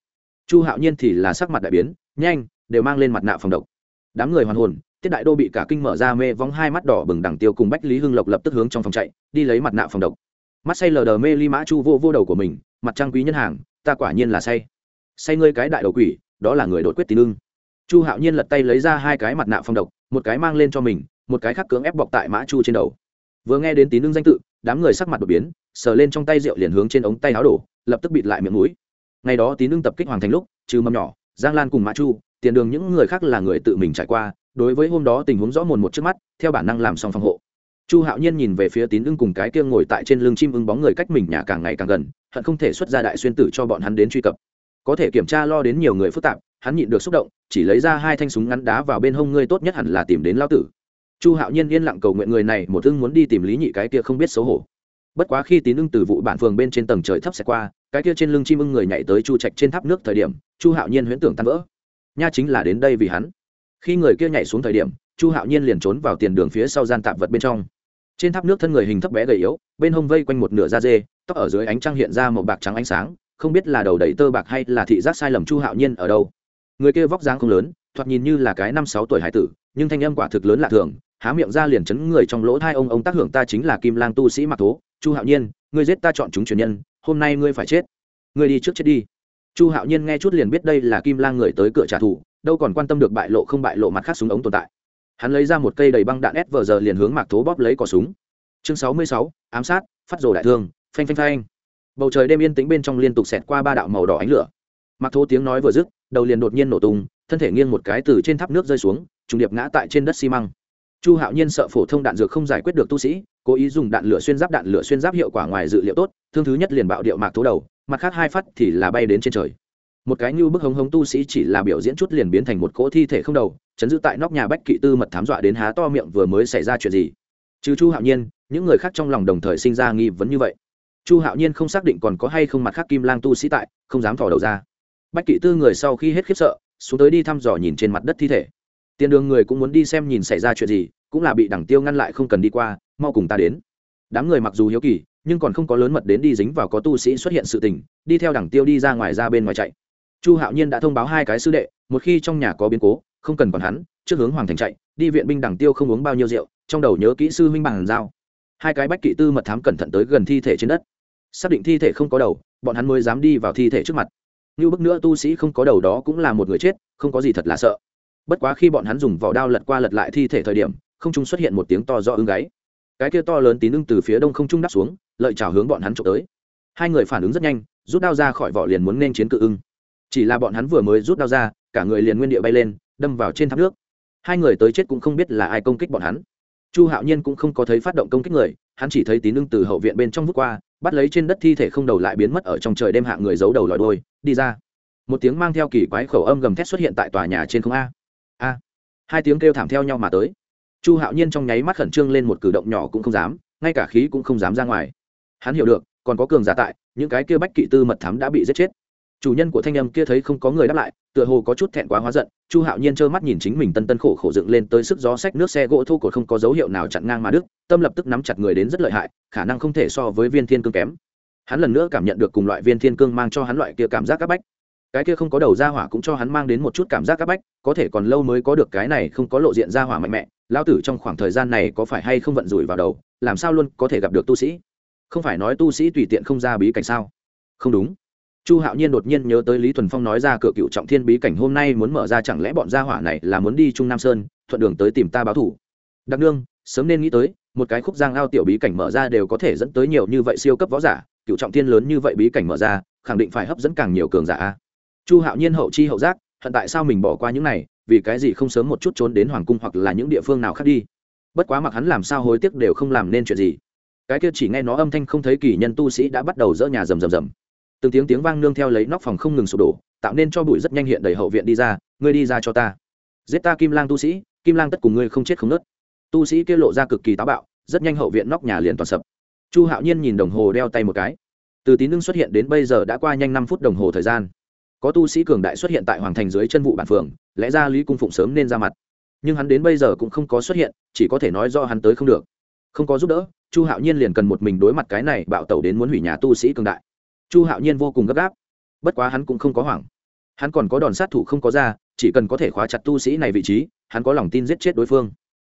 Chu hạo nhiên thì là sắc mặt đại biến, nhanh, đều mang lên mặt nạ phòng độc. Đám người hoàn hồn, tiết đại đô bị cả kinh mở ra mê vóng hai mắt đỏ bừng đằng tiêu cùng bách lý hưng lộc lập tức hướng trong phòng chạy, đi lấy mặt nạ phòng độc. Mắt say lờ đờ mê ly mã chu vô vô đầu của mình, mặt trăng quý nhân hàng, ta quả nhiên là say. Say ngươi cái đại đầu quỷ, đó là người đột quyết tín ưng chu hạo nhiên lật tay lấy ra hai cái mặt nạ phong độc, một cái mang lên cho mình, một cái khác cưỡng ép bọc tại mã chu trên đầu. Vừa nghe đến tín Nương danh tự, đám người sắc mặt đột biến, sờ lên trong tay rượu liền hướng trên ống tay áo đổ, lập tức bịt lại miệng mũi. Ngày đó tín Nương tập kích hoàng thành lúc, trừ mầm nhỏ, giang lan cùng mã chu, tiền đường những người khác là người tự mình trải qua, đối với hôm đó tình huống rõ mồn một trước mắt, theo bản năng làm xong phòng hộ. Chu hạo nhiên nhìn về phía tín ưng cùng cái kia ngồi tại trên lưng chim ưng bóng người cách mình nhà càng ngày càng gần, hận không thể xuất ra đại xuyên tử cho bọn hắn đến truy cập. Có thể kiểm tra lo đến nhiều người phức tạp hắn nhịn được xúc động, chỉ lấy ra hai thanh súng ngắn đá vào bên hông ngươi, tốt nhất hẳn là tìm đến lao tử. Chu hạo nhiên yên lặng cầu nguyện người này một thương muốn đi tìm lý nhị cái kia không biết xấu hổ. Bất quá khi tín ưng từ vụ bản phường bên trên tầng trời thấp xẹt qua, cái kia trên lưng chim ưng người nhảy tới chu trạch trên tháp nước thời điểm, chu hạo nhiên huyễn tưởng tan vỡ. Nha chính là đến đây vì hắn. Khi người kia nhảy xuống thời điểm, chu hạo nhiên liền trốn vào tiền đường phía sau gian tạp vật bên trong. Trên tháp nước thân người hình thấp bé gầy yếu, bên hông vây quanh một nửa da dê, tóc ở dưới ánh trăng hiện ra một bạc trắng ánh sáng, không biết là đầu đầy tơ bạc hay là thị giác sai lầm chu hạo nhiên ở đâu người kia vóc dáng không lớn, thoạt nhìn như là cái năm sáu tuổi hải tử, nhưng thanh âm quả thực lớn lạ thường, há miệng ra liền chấn người trong lỗ hai ông ông tác hưởng ta chính là kim lang tu sĩ mặc thố, chu hạo nhiên, ngươi giết ta chọn chúng truyền nhân, hôm nay ngươi phải chết. Ngươi đi trước chết đi. Chu hạo nhiên nghe chút liền biết đây là kim lang người tới cửa trả thù, đâu còn quan tâm được bại lộ không bại lộ mặt khác súng ống tồn tại. Hắn lấy ra một cây đầy băng đạn s vờ giờ liền hướng mạc thố bóp lấy cỏ súng. Chương sáu mươi sáu, ám sát, phát rồ đại thương, phanh phanh phanh. Bầu trời đêm yên tĩnh bên trong liên tục xẹt qua ba đạo màu đỏ ánh lửa. Mạc thố tiếng nói vừa dứt đầu liền đột nhiên nổ tung, thân thể nghiêng một cái từ trên tháp nước rơi xuống, trùng điệp ngã tại trên đất xi măng. Chu hạo nhiên sợ phổ thông đạn dược không giải quyết được tu sĩ, cố ý dùng đạn lửa xuyên giáp đạn lửa xuyên giáp hiệu quả ngoài dự liệu tốt, thương thứ nhất liền bạo điệu mạc thố đầu, mặt khác hai phát thì là bay đến trên trời. Một cái như bức hống hống tu sĩ chỉ là biểu diễn chút liền biến thành một cỗ thi thể không đầu, chấn giữ tại nóc nhà bách kỵ tư mật thám dọa đến há to miệng vừa mới xảy ra chuyện gì. Trừ chu hạo nhiên, những người khác trong lòng đồng thời sinh ra nghi vấn như vậy. Chu hạo nhiên không xác định còn có hay không mặt khác kim lang tu sĩ tại, không dám thò đầu ra bách kỵ tư người sau khi hết khiếp sợ, xuống tới đi thăm dò nhìn trên mặt đất thi thể. Tiền đường người cũng muốn đi xem nhìn xảy ra chuyện gì, cũng là bị đẳng tiêu ngăn lại không cần đi qua, mau cùng ta đến. Đám người mặc dù hiếu kỳ, nhưng còn không có lớn mật đến đi dính vào có tu sĩ xuất hiện sự tình, đi theo đẳng tiêu đi ra ngoài ra bên ngoài chạy. Chu hạo nhiên đã thông báo hai cái sư đệ, một khi trong nhà có biến cố, không cần còn hắn, trước hướng hoàng thành chạy, đi viện binh đẳng tiêu không uống bao nhiêu rượu, trong đầu nhớ kỹ sư huynh bằng dao hai cái bách kỵ tư mật thám cẩn thận tới gần thi thể trên đất. Xác định thi thể không có đầu, bọn hắn mới dám đi vào thi thể trước mặt như bức nữa tu sĩ không có đầu đó cũng là một người chết, không có gì thật là sợ. Bất quá khi bọn hắn dùng vỏ đao lật qua lật lại thi thể thời điểm, không trung xuất hiện một tiếng to do ưng gáy. Cái kia to lớn tín ưng từ phía đông không trung đáp xuống, lợi trào hướng bọn hắn trộm tới. Hai người phản ứng rất nhanh, rút đao ra khỏi vỏ liền muốn nên chiến cự ưng. Chỉ là bọn hắn vừa mới rút đao ra, cả người liền nguyên địa bay lên, đâm vào trên tháp nước. Hai người tới chết cũng không biết là ai công kích bọn hắn. Chu hạo nhiên cũng không có thấy phát động công kích người, hắn chỉ thấy tín ưng từ hậu viện bên trong vút qua, bắt lấy trên đất thi thể không đầu lại biến mất ở trong trời đêm hạ người giấu đầu lòi đôi đi ra. Một tiếng mang theo kỳ quái khẩu âm gầm thét xuất hiện tại tòa nhà trên không a. A. Hai tiếng kêu thảm theo nhau mà tới. Chu hạo nhiên trong nháy mắt khẩn trương lên một cử động nhỏ cũng không dám, ngay cả khí cũng không dám ra ngoài. Hắn hiểu được, còn có cường giả tại, những cái kia bách kỵ tư mật thám đã bị giết chết. Chủ nhân của thanh âm kia thấy không có người đáp lại, tựa hồ có chút thẹn quá hóa giận, chu hạo nhiên trơ mắt nhìn chính mình tân tân khổ khổ dựng lên tới sức gió sách nước xe gỗ thô cột không có dấu hiệu nào chặn ngang mà đức tâm lập tức nắm chặt người đến rất lợi hại, khả năng không thể so với viên thiên cương kém hắn lần nữa cảm nhận được cùng loại viên thiên cương mang cho hắn loại kia cảm giác áp bách. Cái kia không có đầu ra hỏa cũng cho hắn mang đến một chút cảm giác áp bách, có thể còn lâu mới có được cái này không có lộ diện ra hỏa mạnh mẽ. Lão tử trong khoảng thời gian này có phải hay không vận rủi vào đầu, làm sao luôn có thể gặp được tu sĩ? Không phải nói tu sĩ tùy tiện không ra bí cảnh sao? Không đúng. Chu hạo nhiên đột nhiên nhớ tới lý thuần phong nói ra cửa cựu trọng thiên bí cảnh hôm nay muốn mở ra chẳng lẽ bọn gia hỏa này là muốn đi trung nam sơn, thuận đường tới tìm ta báo thủ? Đặc đương sớm nên nghĩ tới, một cái khúc giang ao tiểu bí cảnh mở ra đều có thể dẫn tới nhiều như vậy siêu cấp võ giả cựu trọng thiên lớn như vậy bí cảnh mở ra, khẳng định phải hấp dẫn càng nhiều cường giả chu hạo nhiên hậu chi hậu giác, hận tại sao mình bỏ qua những này, vì cái gì không sớm một chút trốn đến hoàng cung hoặc là những địa phương nào khác đi. Bất quá mặc hắn làm sao hối tiếc đều không làm nên chuyện gì. Cái kia chỉ nghe nó âm thanh không thấy kỳ nhân tu sĩ đã bắt đầu dỡ nhà rầm rầm rầm. Từng tiếng tiếng vang nương theo lấy nóc phòng không ngừng sụp đổ, tạo nên cho bụi rất nhanh hiện đầy hậu viện đi ra, ngươi đi ra cho ta. Giết ta kim lang tu sĩ, kim lang tất cùng ngươi không chết không nớt. Tu sĩ kia lộ ra cực kỳ táo bạo, rất nhanh hậu viện nóc nhà liền toàn sập chu hạo nhiên nhìn đồng hồ đeo tay một cái. Từ tín ngưng xuất hiện đến bây giờ đã qua nhanh năm phút đồng hồ thời gian. Có tu sĩ cường đại xuất hiện tại hoàng thành dưới chân vụ bản phường, lẽ ra lý cung phụng sớm nên ra mặt. Nhưng hắn đến bây giờ cũng không có xuất hiện, chỉ có thể nói do hắn tới không được. Không có giúp đỡ, chu hạo nhiên liền cần một mình đối mặt cái này bạo tẩu đến muốn hủy nhà tu sĩ cường đại. Chu hạo nhiên vô cùng gấp gáp. Bất quá hắn cũng không có hoảng. Hắn còn có đòn sát thủ không có ra, chỉ cần có thể khóa chặt tu sĩ này vị trí, hắn có lòng tin giết chết đối phương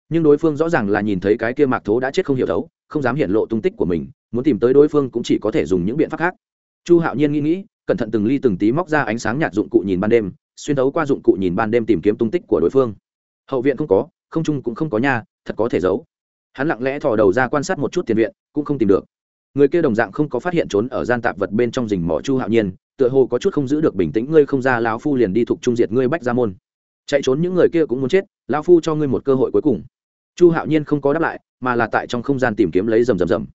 nhưng đối phương rõ ràng là nhìn thấy cái kia mạc thố đã chết không hiểu thấu, không dám hiện lộ tung tích của mình, muốn tìm tới đối phương cũng chỉ có thể dùng những biện pháp khác. Chu hạo nhiên nghĩ nghĩ, cẩn thận từng ly từng tí móc ra ánh sáng nhạt dụng cụ nhìn ban đêm, xuyên thấu qua dụng cụ nhìn ban đêm tìm kiếm tung tích của đối phương. Hậu viện không có, không trung cũng không có nha, thật có thể giấu. Hắn lặng lẽ thò đầu ra quan sát một chút tiền viện, cũng không tìm được. Người kia đồng dạng không có phát hiện trốn ở gian tạp vật bên trong rình mỏ chu hạo nhiên, tựa hồ có chút không giữ được bình tĩnh, ngươi không ra, lão phu liền đi thuộc trung diệt ngươi bách ra môn. Chạy trốn những người kia cũng muốn chết, lão phu cho ngươi một cơ hội cuối cùng chu hạo nhiên không có đáp lại, mà là tại trong không gian tìm kiếm lấy rầm rầm rầm.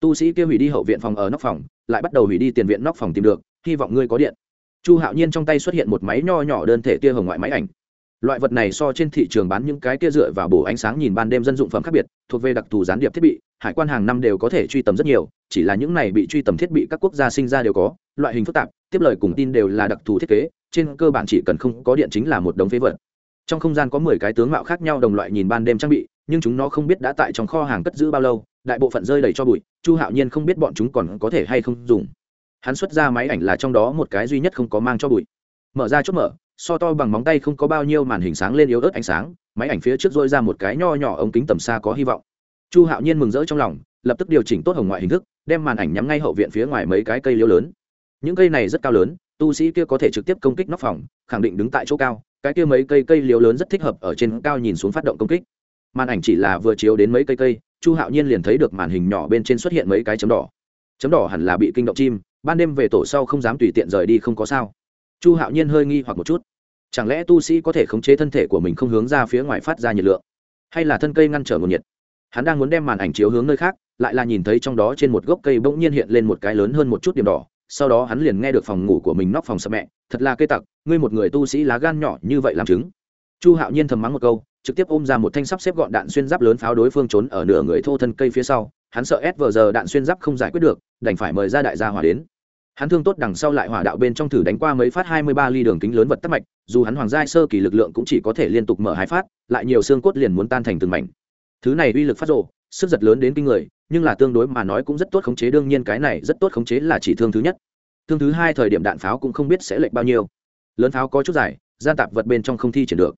Tu sĩ kia hủy đi hậu viện phòng ở nóc phòng, lại bắt đầu hủy đi tiền viện nóc phòng tìm được, hy vọng ngươi có điện. Chu hạo nhiên trong tay xuất hiện một máy nho nhỏ đơn thể tia hồng ngoại máy ảnh. Loại vật này so trên thị trường bán những cái kia dựa vào bổ ánh sáng nhìn ban đêm dân dụng phẩm khác biệt, thuộc về đặc thù gián điệp thiết bị, hải quan hàng năm đều có thể truy tầm rất nhiều, chỉ là những này bị truy tầm thiết bị các quốc gia sinh ra đều có, loại hình phức tạp, tiếp lời cùng tin đều là đặc thù thiết kế, trên cơ bản chỉ cần không có điện chính là một đống phế vật. Trong không gian có mười cái tướng mạo khác nhau đồng loại nhìn ban đêm trang bị nhưng chúng nó không biết đã tại trong kho hàng cất giữ bao lâu, đại bộ phận rơi đầy cho bụi, chu hạo nhiên không biết bọn chúng còn có thể hay không dùng. Hắn xuất ra máy ảnh là trong đó một cái duy nhất không có mang cho bụi. Mở ra chốt mở, so to bằng móng tay không có bao nhiêu màn hình sáng lên yếu ớt ánh sáng, máy ảnh phía trước dôi ra một cái nho nhỏ ống kính tầm xa có hy vọng. Chu hạo nhiên mừng rỡ trong lòng, lập tức điều chỉnh tốt hồng ngoại hình thức, đem màn ảnh nhắm ngay hậu viện phía ngoài mấy cái cây liêu lớn. Những cây này rất cao lớn, tu sĩ kia có thể trực tiếp công kích nóc phòng, khẳng định đứng tại chỗ cao, cái kia mấy cây cây liêu lớn rất thích hợp ở trên cao nhìn xuống phát động công kích màn ảnh chỉ là vừa chiếu đến mấy cây cây, chu hạo nhiên liền thấy được màn hình nhỏ bên trên xuất hiện mấy cái chấm đỏ. Chấm đỏ hẳn là bị kinh động chim, ban đêm về tổ sau không dám tùy tiện rời đi không có sao. Chu hạo nhiên hơi nghi hoặc một chút. Chẳng lẽ tu sĩ có thể khống chế thân thể của mình không hướng ra phía ngoài phát ra nhiệt lượng? Hay là thân cây ngăn trở nguồn nhiệt? Hắn đang muốn đem màn ảnh chiếu hướng nơi khác, lại là nhìn thấy trong đó trên một gốc cây bỗng nhiên hiện lên một cái lớn hơn một chút điểm đỏ. Sau đó hắn liền nghe được phòng ngủ của mình nóc phòng sập mẹ. Thật là cây tặc, ngươi một người tu sĩ lá gan nhỏ như vậy làm chứng. Chu hạo nhiên thầm mắng một câu trực tiếp ôm ra một thanh sắp xếp gọn đạn xuyên giáp lớn pháo đối phương trốn ở nửa người thô thân cây phía sau. Hắn sợ ép vờ giờ đạn xuyên giáp không giải quyết được, đành phải mời ra đại gia hỏa đến. Hắn thương tốt đằng sau lại hỏa đạo bên trong thử đánh qua mấy phát hai mươi ba ly đường kính lớn vật tắc mạch, dù hắn hoàng giai sơ kỳ lực lượng cũng chỉ có thể liên tục mở hai phát, lại nhiều xương cốt liền muốn tan thành từng mảnh. Thứ này uy lực phát rộ sức giật lớn đến kinh người, nhưng là tương đối mà nói cũng rất tốt khống chế, đương nhiên cái này rất tốt khống chế là chỉ thương thứ nhất. Thương thứ hai thời điểm đạn pháo cũng không biết sẽ lệch bao nhiêu. Lớn pháo có chút dài, gian tạp vật bên trong không thi triển được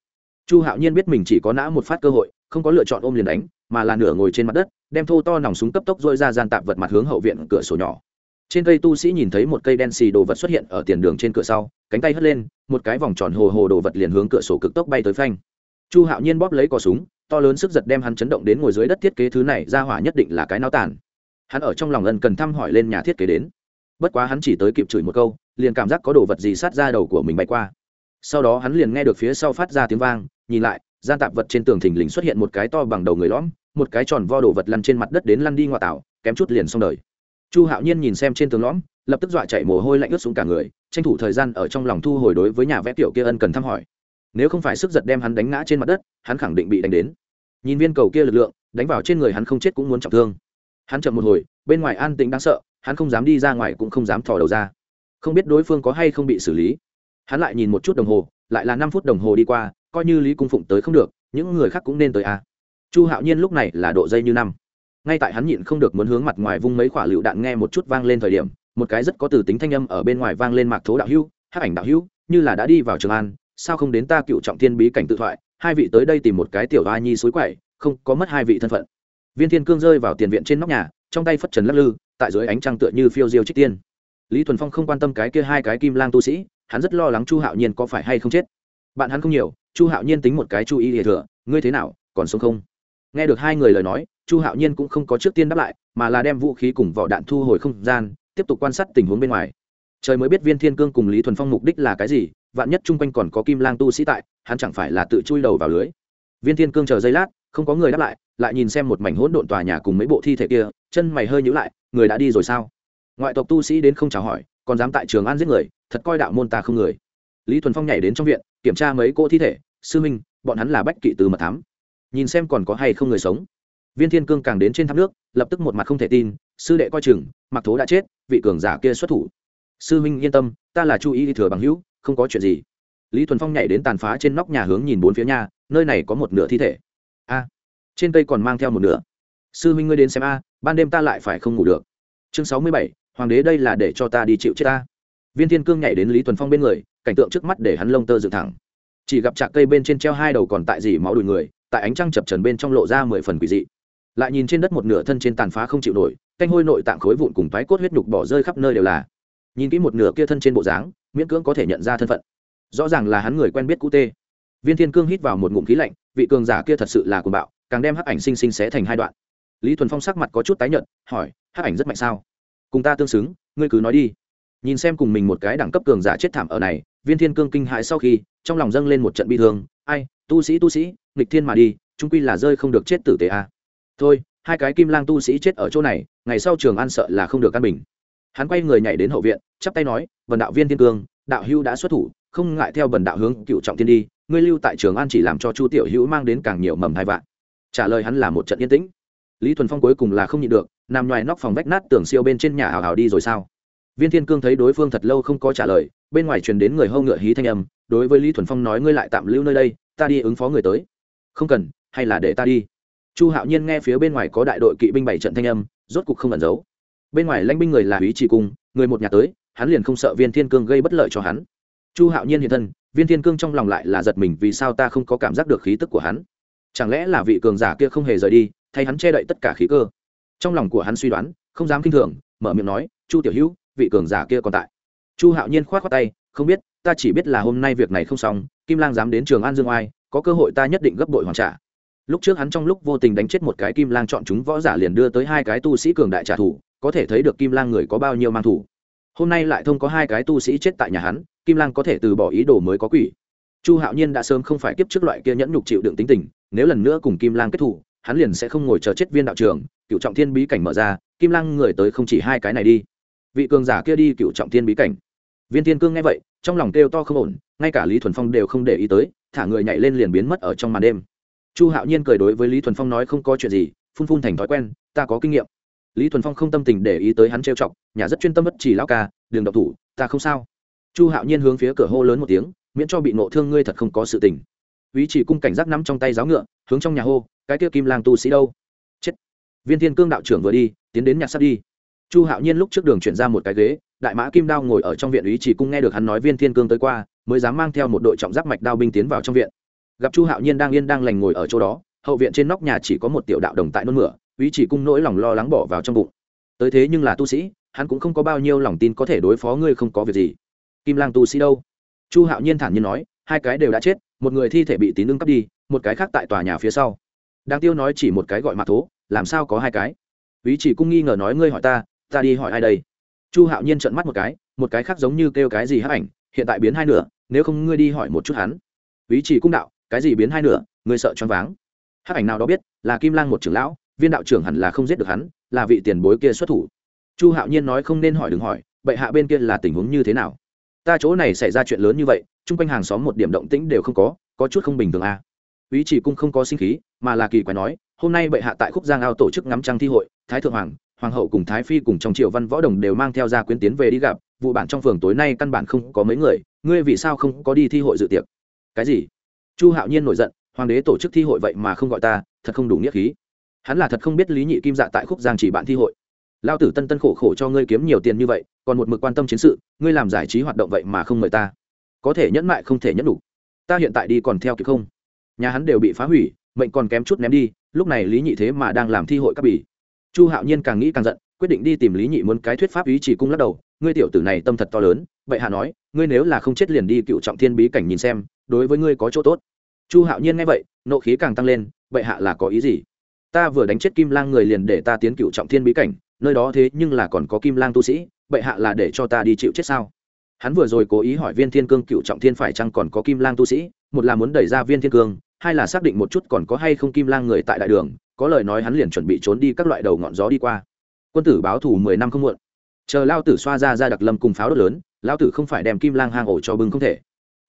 chu hạo nhiên biết mình chỉ có nã một phát cơ hội, không có lựa chọn ôm liền đánh, mà là nửa ngồi trên mặt đất, đem thô to nòng súng cấp tốc dôi ra gian tạp vật mặt hướng hậu viện cửa sổ nhỏ. Trên cây tu sĩ nhìn thấy một cây đen xì đồ vật xuất hiện ở tiền đường trên cửa sau, cánh tay hất lên, một cái vòng tròn hồ hồ đồ vật liền hướng cửa sổ cực tốc bay tới phanh. Chu hạo nhiên bóp lấy cò súng, to lớn sức giật đem hắn chấn động đến ngồi dưới đất thiết kế thứ này, ra hỏa nhất định là cái náo tàn. Hắn ở trong lòng ân cần thăm hỏi lên nhà thiết kế đến. Bất quá hắn chỉ tới kịp chửi một câu, liền cảm giác có đồ vật gì sát ra đầu của mình bay qua sau đó hắn liền nghe được phía sau phát ra tiếng vang, nhìn lại, gian tạp vật trên tường thình lình xuất hiện một cái to bằng đầu người lõm, một cái tròn vo đồ vật lăn trên mặt đất đến lăn đi ngoại tảo, kém chút liền xong đời. Chu hạo nhiên nhìn xem trên tường lõm, lập tức dọa chạy mồ hôi lạnh ướt xuống cả người, tranh thủ thời gian ở trong lòng thu hồi đối với nhà vẽ tiểu kia ân cần thăm hỏi. Nếu không phải sức giật đem hắn đánh ngã trên mặt đất, hắn khẳng định bị đánh đến. Nhìn viên cầu kia lực lượng, đánh vào trên người hắn không chết cũng muốn trọng thương. Hắn chậm một hồi, bên ngoài an tĩnh đáng sợ, hắn không dám đi ra ngoài cũng không dám thò đầu ra. Không biết đối phương có hay không bị xử lý hắn lại nhìn một chút đồng hồ, lại là năm phút đồng hồ đi qua, coi như lý cung phụng tới không được, những người khác cũng nên tới a à. chu hạo nhiên lúc này là độ dây như năm. Ngay tại hắn nhịn không được muốn hướng mặt ngoài vung mấy quả lựu đạn nghe một chút vang lên thời điểm, một cái rất có từ tính thanh âm ở bên ngoài vang lên mạc thố đạo hữu hát ảnh đạo hữu, như là đã đi vào trường an, sao không đến ta cựu trọng thiên bí cảnh tự thoại, hai vị tới đây tìm một cái tiểu hoa nhi suối quậy, không có mất hai vị thân phận. Viên thiên cương rơi vào tiền viện trên nóc nhà, trong tay phất trần lắc lư, tại dưới ánh trăng tựa như phiêu diêu trích tiên. Lý thuần phong không quan tâm cái kia hai cái kim lang tu sĩ hắn rất lo lắng chu hạo nhiên có phải hay không chết. Bạn hắn không nhiều, chu hạo nhiên tính một cái chu y địa thừa, ngươi thế nào, còn sống không? Nghe được hai người lời nói, chu hạo nhiên cũng không có trước tiên đáp lại, mà là đem vũ khí cùng vỏ đạn thu hồi không gian, tiếp tục quan sát tình huống bên ngoài. Trời mới biết viên thiên cương cùng lý thuần phong mục đích là cái gì, vạn nhất chung quanh còn có kim lang tu sĩ tại, hắn chẳng phải là tự chui đầu vào lưới. Viên thiên cương chờ giây lát, không có người đáp lại lại nhìn xem một mảnh hỗn độn tòa nhà cùng mấy bộ thi thể kia, chân mày hơi nhữ lại, người đã đi rồi sao? Ngoại tộc tu sĩ đến không chào hỏi, còn dám tại trường an giết người thật coi đạo môn ta không người. Lý thuần phong nhảy đến trong viện, kiểm tra mấy cô thi thể, sư minh, bọn hắn là bách kỵ từ mật thám. Nhìn xem còn có hay không người sống. Viên thiên cương càng đến trên tháp nước, lập tức một mặt không thể tin, sư đệ coi chừng mặc thố đã chết, vị cường giả kia xuất thủ. Sư minh, yên tâm, ta là chu y thừa bằng hữu, không có chuyện gì. Lý thuần phong nhảy đến tàn phá trên nóc nhà hướng nhìn bốn phía nhà nơi này có một nửa thi thể. A, trên cây còn mang theo một nửa. Sư minh ngươi đến xem a, ban đêm ta lại phải không ngủ được. Chương sáu mươi bảy, hoàng đế đây là để cho ta đi chịu chết ta viên thiên cương nhảy đến lý thuần phong bên người, cảnh tượng trước mắt để hắn lông tơ dựng thẳng. Chỉ gặp trạc cây bên trên treo hai đầu còn tại dỉ máu đùi người, tại ánh trăng chập trần bên trong lộ ra mười phần quỷ dị. Lại nhìn trên đất một nửa thân trên tàn phá không chịu nổi, canh hôi nội tạng khối vụn cùng toái cốt huyết nhục bỏ rơi khắp nơi đều là. Nhìn kỹ một nửa kia thân trên bộ dáng, miễn cưỡng có thể nhận ra thân phận. Rõ ràng là hắn người quen biết cũ tê. Viên thiên cương hít vào một ngụm khí lạnh, vị cường giả kia thật sự là cuồng bạo, càng đem hắc ảnh sinh sinh xé thành hai đoạn. Lý thuần phong sắc mặt có chút tái nhợt, hỏi, hắc ảnh rất mạnh sao? Cùng ta tương xứng, ngươi cứ nói đi nhìn xem cùng mình một cái đẳng cấp cường giả chết thảm ở này, viên thiên cương kinh hãi sau khi, trong lòng dâng lên một trận bi thương, ai, tu sĩ tu sĩ, nghịch thiên mà đi trung quy là rơi không được chết tử tế a à. thôi, hai cái kim lang tu sĩ chết ở chỗ này, ngày sau trường an sợ là không được căn bình. Hắn quay người nhảy đến hậu viện, chắp tay nói vần đạo viên thiên cương, đạo hưu đã xuất thủ, không ngại theo bần đạo hướng cựu trọng thiên đi, ngươi lưu tại trường an chỉ làm cho chu tiểu hữu mang đến càng nhiều mầm hai vạn. Trả lời hắn là một trận yên tĩnh. Lý thuần phong cuối cùng là không nhịn được, nằm ngoài nóc phòng vách nát tường siêu bên trên nhà hào hào đi rồi sao? Viên thiên cương thấy đối phương thật lâu không có trả lời, bên ngoài truyền đến người hâu ngựa hí thanh âm, đối với lý thuần phong nói, ngươi lại tạm lưu nơi đây, ta đi ứng phó người tới. Không cần, hay là để ta đi? Chu hạo nhiên nghe phía bên ngoài có đại đội kỵ binh bảy trận thanh âm, rốt cục không ẩn giấu. Bên ngoài lãnh binh người là húy chỉ cung, người một nhà tới, hắn liền không sợ viên thiên cương gây bất lợi cho hắn. Chu hạo nhiên hiện thân, viên thiên cương trong lòng lại là giật mình vì sao ta không có cảm giác được khí tức của hắn. Chẳng lẽ là vị cường giả kia không hề rời đi, thay hắn che đậy tất cả khí cơ? Trong lòng của hắn suy đoán, không dám k i n h thường, mở miệng nói, chu tiểu hữu vị cường giả kia còn tại. Chu hạo nhiên k h o á t khoác tay, không biết, ta chỉ biết là hôm nay việc này không xong, kim lang dám đến trường an dương oai, có cơ hội ta nhất định gấp đội hoàn trả. Lúc trước hắn trong lúc vô tình đánh chết một cái kim lang chọn chúng võ giả liền đưa tới hai cái tu sĩ cường đại trả thù, có thể thấy được kim lang người có bao nhiêu mang thủ hôm nay lại thông có hai cái tu sĩ chết tại nhà hắn, kim lang có thể từ bỏ ý đồ mới có quỷ. Chu hạo nhiên đã sớm không phải kiếp trước loại kia nhẫn nhục chịu đựng tính tình, nếu lần nữa cùng kim lang kết thủ hắn liền sẽ không ngồi chờ chết viên đạo trường cựu trọng thiên bí cảnh mở ra, kim lang người tới không chỉ hai cái này đi vị cường giả kia đi cựu trọng thiên bí cảnh. Viên thiên cương nghe vậy, trong lòng kêu to không ổn, ngay cả lý thuần phong đều không để ý tới, thả người nhảy lên liền biến mất ở trong màn đêm. Chu hạo nhiên cười đối với lý thuần phong nói không có chuyện gì, phun phun thành thói quen, ta có kinh nghiệm. Lý thuần phong không tâm tình để ý tới hắn trêu chọc, nhà rất chuyên tâm bất chỉ lão ca đường độc thủ, ta không sao. Chu hạo nhiên hướng phía cửa hô lớn một tiếng, miễn cho bị nộ thương ngươi thật không có sự tình. Ý chỉ cung cảnh giác nắm trong tay giáo ngựa, hướng trong nhà hô, cái kia kim lang tu sĩ đâu? Chết. Viên thiên cương đạo trưởng vừa đi, tiến đến nhạc sắt đi chu hạo nhiên lúc trước đường chuyển ra một cái ghế, đại mã kim đao ngồi ở trong viện ý chỉ cung nghe được hắn nói viên thiên cương tới qua, mới dám mang theo một đội trọng giáp mạch đao binh tiến vào trong viện. Gặp chu hạo nhiên đang yên đang lành ngồi ở chỗ đó, hậu viện trên nóc nhà chỉ có một tiểu đạo đồng tại nôn mửa, ý chỉ cung nỗi lòng lo lắng bỏ vào trong bụng. Tới thế nhưng là tu sĩ, hắn cũng không có bao nhiêu lòng tin có thể đối phó ngươi không có việc gì. Kim lang tu sĩ đâu? Chu hạo nhiên thản nhiên nói, hai cái đều đã chết, một người thi thể bị tín ưng cắp đi, một cái khác tại tòa nhà phía sau. Đang tiêu nói chỉ một cái gọi mặt thố, làm sao có hai cái? Ý chỉ cung nghi ngờ nói, ngươi hỏi ta ta đi hỏi ai đây? Chu hạo nhiên trợn mắt một cái một cái khác giống như kêu cái gì hấp ảnh, hiện tại biến hai nửa, nếu không ngươi đi hỏi một chút hắn. Ý chỉ cung đạo, cái gì biến hai nửa, ngươi sợ choáng váng. Hấp ảnh nào đó biết, là kim lang một trưởng lão, viên đạo trưởng hẳn là không giết được hắn, là vị tiền bối kia xuất thủ. Chu hạo nhiên nói không nên hỏi đừng hỏi, bệ hạ bên kia là tình huống như thế nào? Ta chỗ này xảy ra chuyện lớn như vậy, chung quanh hàng xóm một điểm động tĩnh đều không có có chút không bình thường à. ý chỉ cung không có sinh khí, mà là kỳ quái nói, hôm nay bệ hạ tại khúc giang ao tổ chức ngắm trăng thi hội, thái thượng hoàng hoàng hậu cùng thái phi cùng trong triệu văn võ đồng đều mang theo gia quyến tiến về đi gặp, vụ bản trong phường tối nay căn bản không có mấy người, ngươi vì sao không có đi thi hội dự tiệc? Cái gì? Chu hạo nhiên nổi giận, hoàng đế tổ chức thi hội vậy mà không gọi ta, thật không đủ nghĩa khí. Hắn là thật không biết lý nhị kim dạ tại khúc giang chỉ bạn thi hội. Lao tử tân tân khổ khổ cho ngươi kiếm nhiều tiền như vậy, còn một mực quan tâm chiến sự, ngươi làm giải trí hoạt động vậy mà không mời ta. Có thể nhẫn mại không thể nhẫn đủ. Ta hiện tại đi còn theo kịp không? Nhà hắn đều bị phá hủy, mệnh còn kém chút ném đi, lúc này lý nhị thế mà đang làm thi hội các bỉ chu hạo nhiên càng nghĩ càng giận, quyết định đi tìm lý nhị muốn cái thuyết pháp ý chỉ cung lắc đầu, ngươi tiểu tử này tâm thật to lớn, vậy hạ nói, ngươi nếu là không chết liền đi cựu trọng thiên bí cảnh nhìn xem, đối với ngươi có chỗ tốt. Chu hạo nhiên nghe vậy, nộ khí càng tăng lên, vậy hạ là có ý gì? Ta vừa đánh chết kim lang người liền để ta tiến cựu trọng thiên bí cảnh, nơi đó thế nhưng là còn có kim lang tu sĩ, vậy hạ là để cho ta đi chịu chết sao? Hắn vừa rồi cố ý hỏi viên thiên cương cựu trọng thiên phải chăng còn có kim lang tu sĩ, một là muốn đẩy ra viên thiên cương, hai là xác định một chút còn có hay không kim lang người tại đại đường có lời nói hắn liền chuẩn bị trốn đi các loại đầu ngọn gió đi qua. Quân tử báo thù mười năm không muộn. Chờ lao tử xoa ra ra đặc lâm cùng pháo đốt lớn, lao tử không phải đem kim lang hang ổ cho bưng không thể.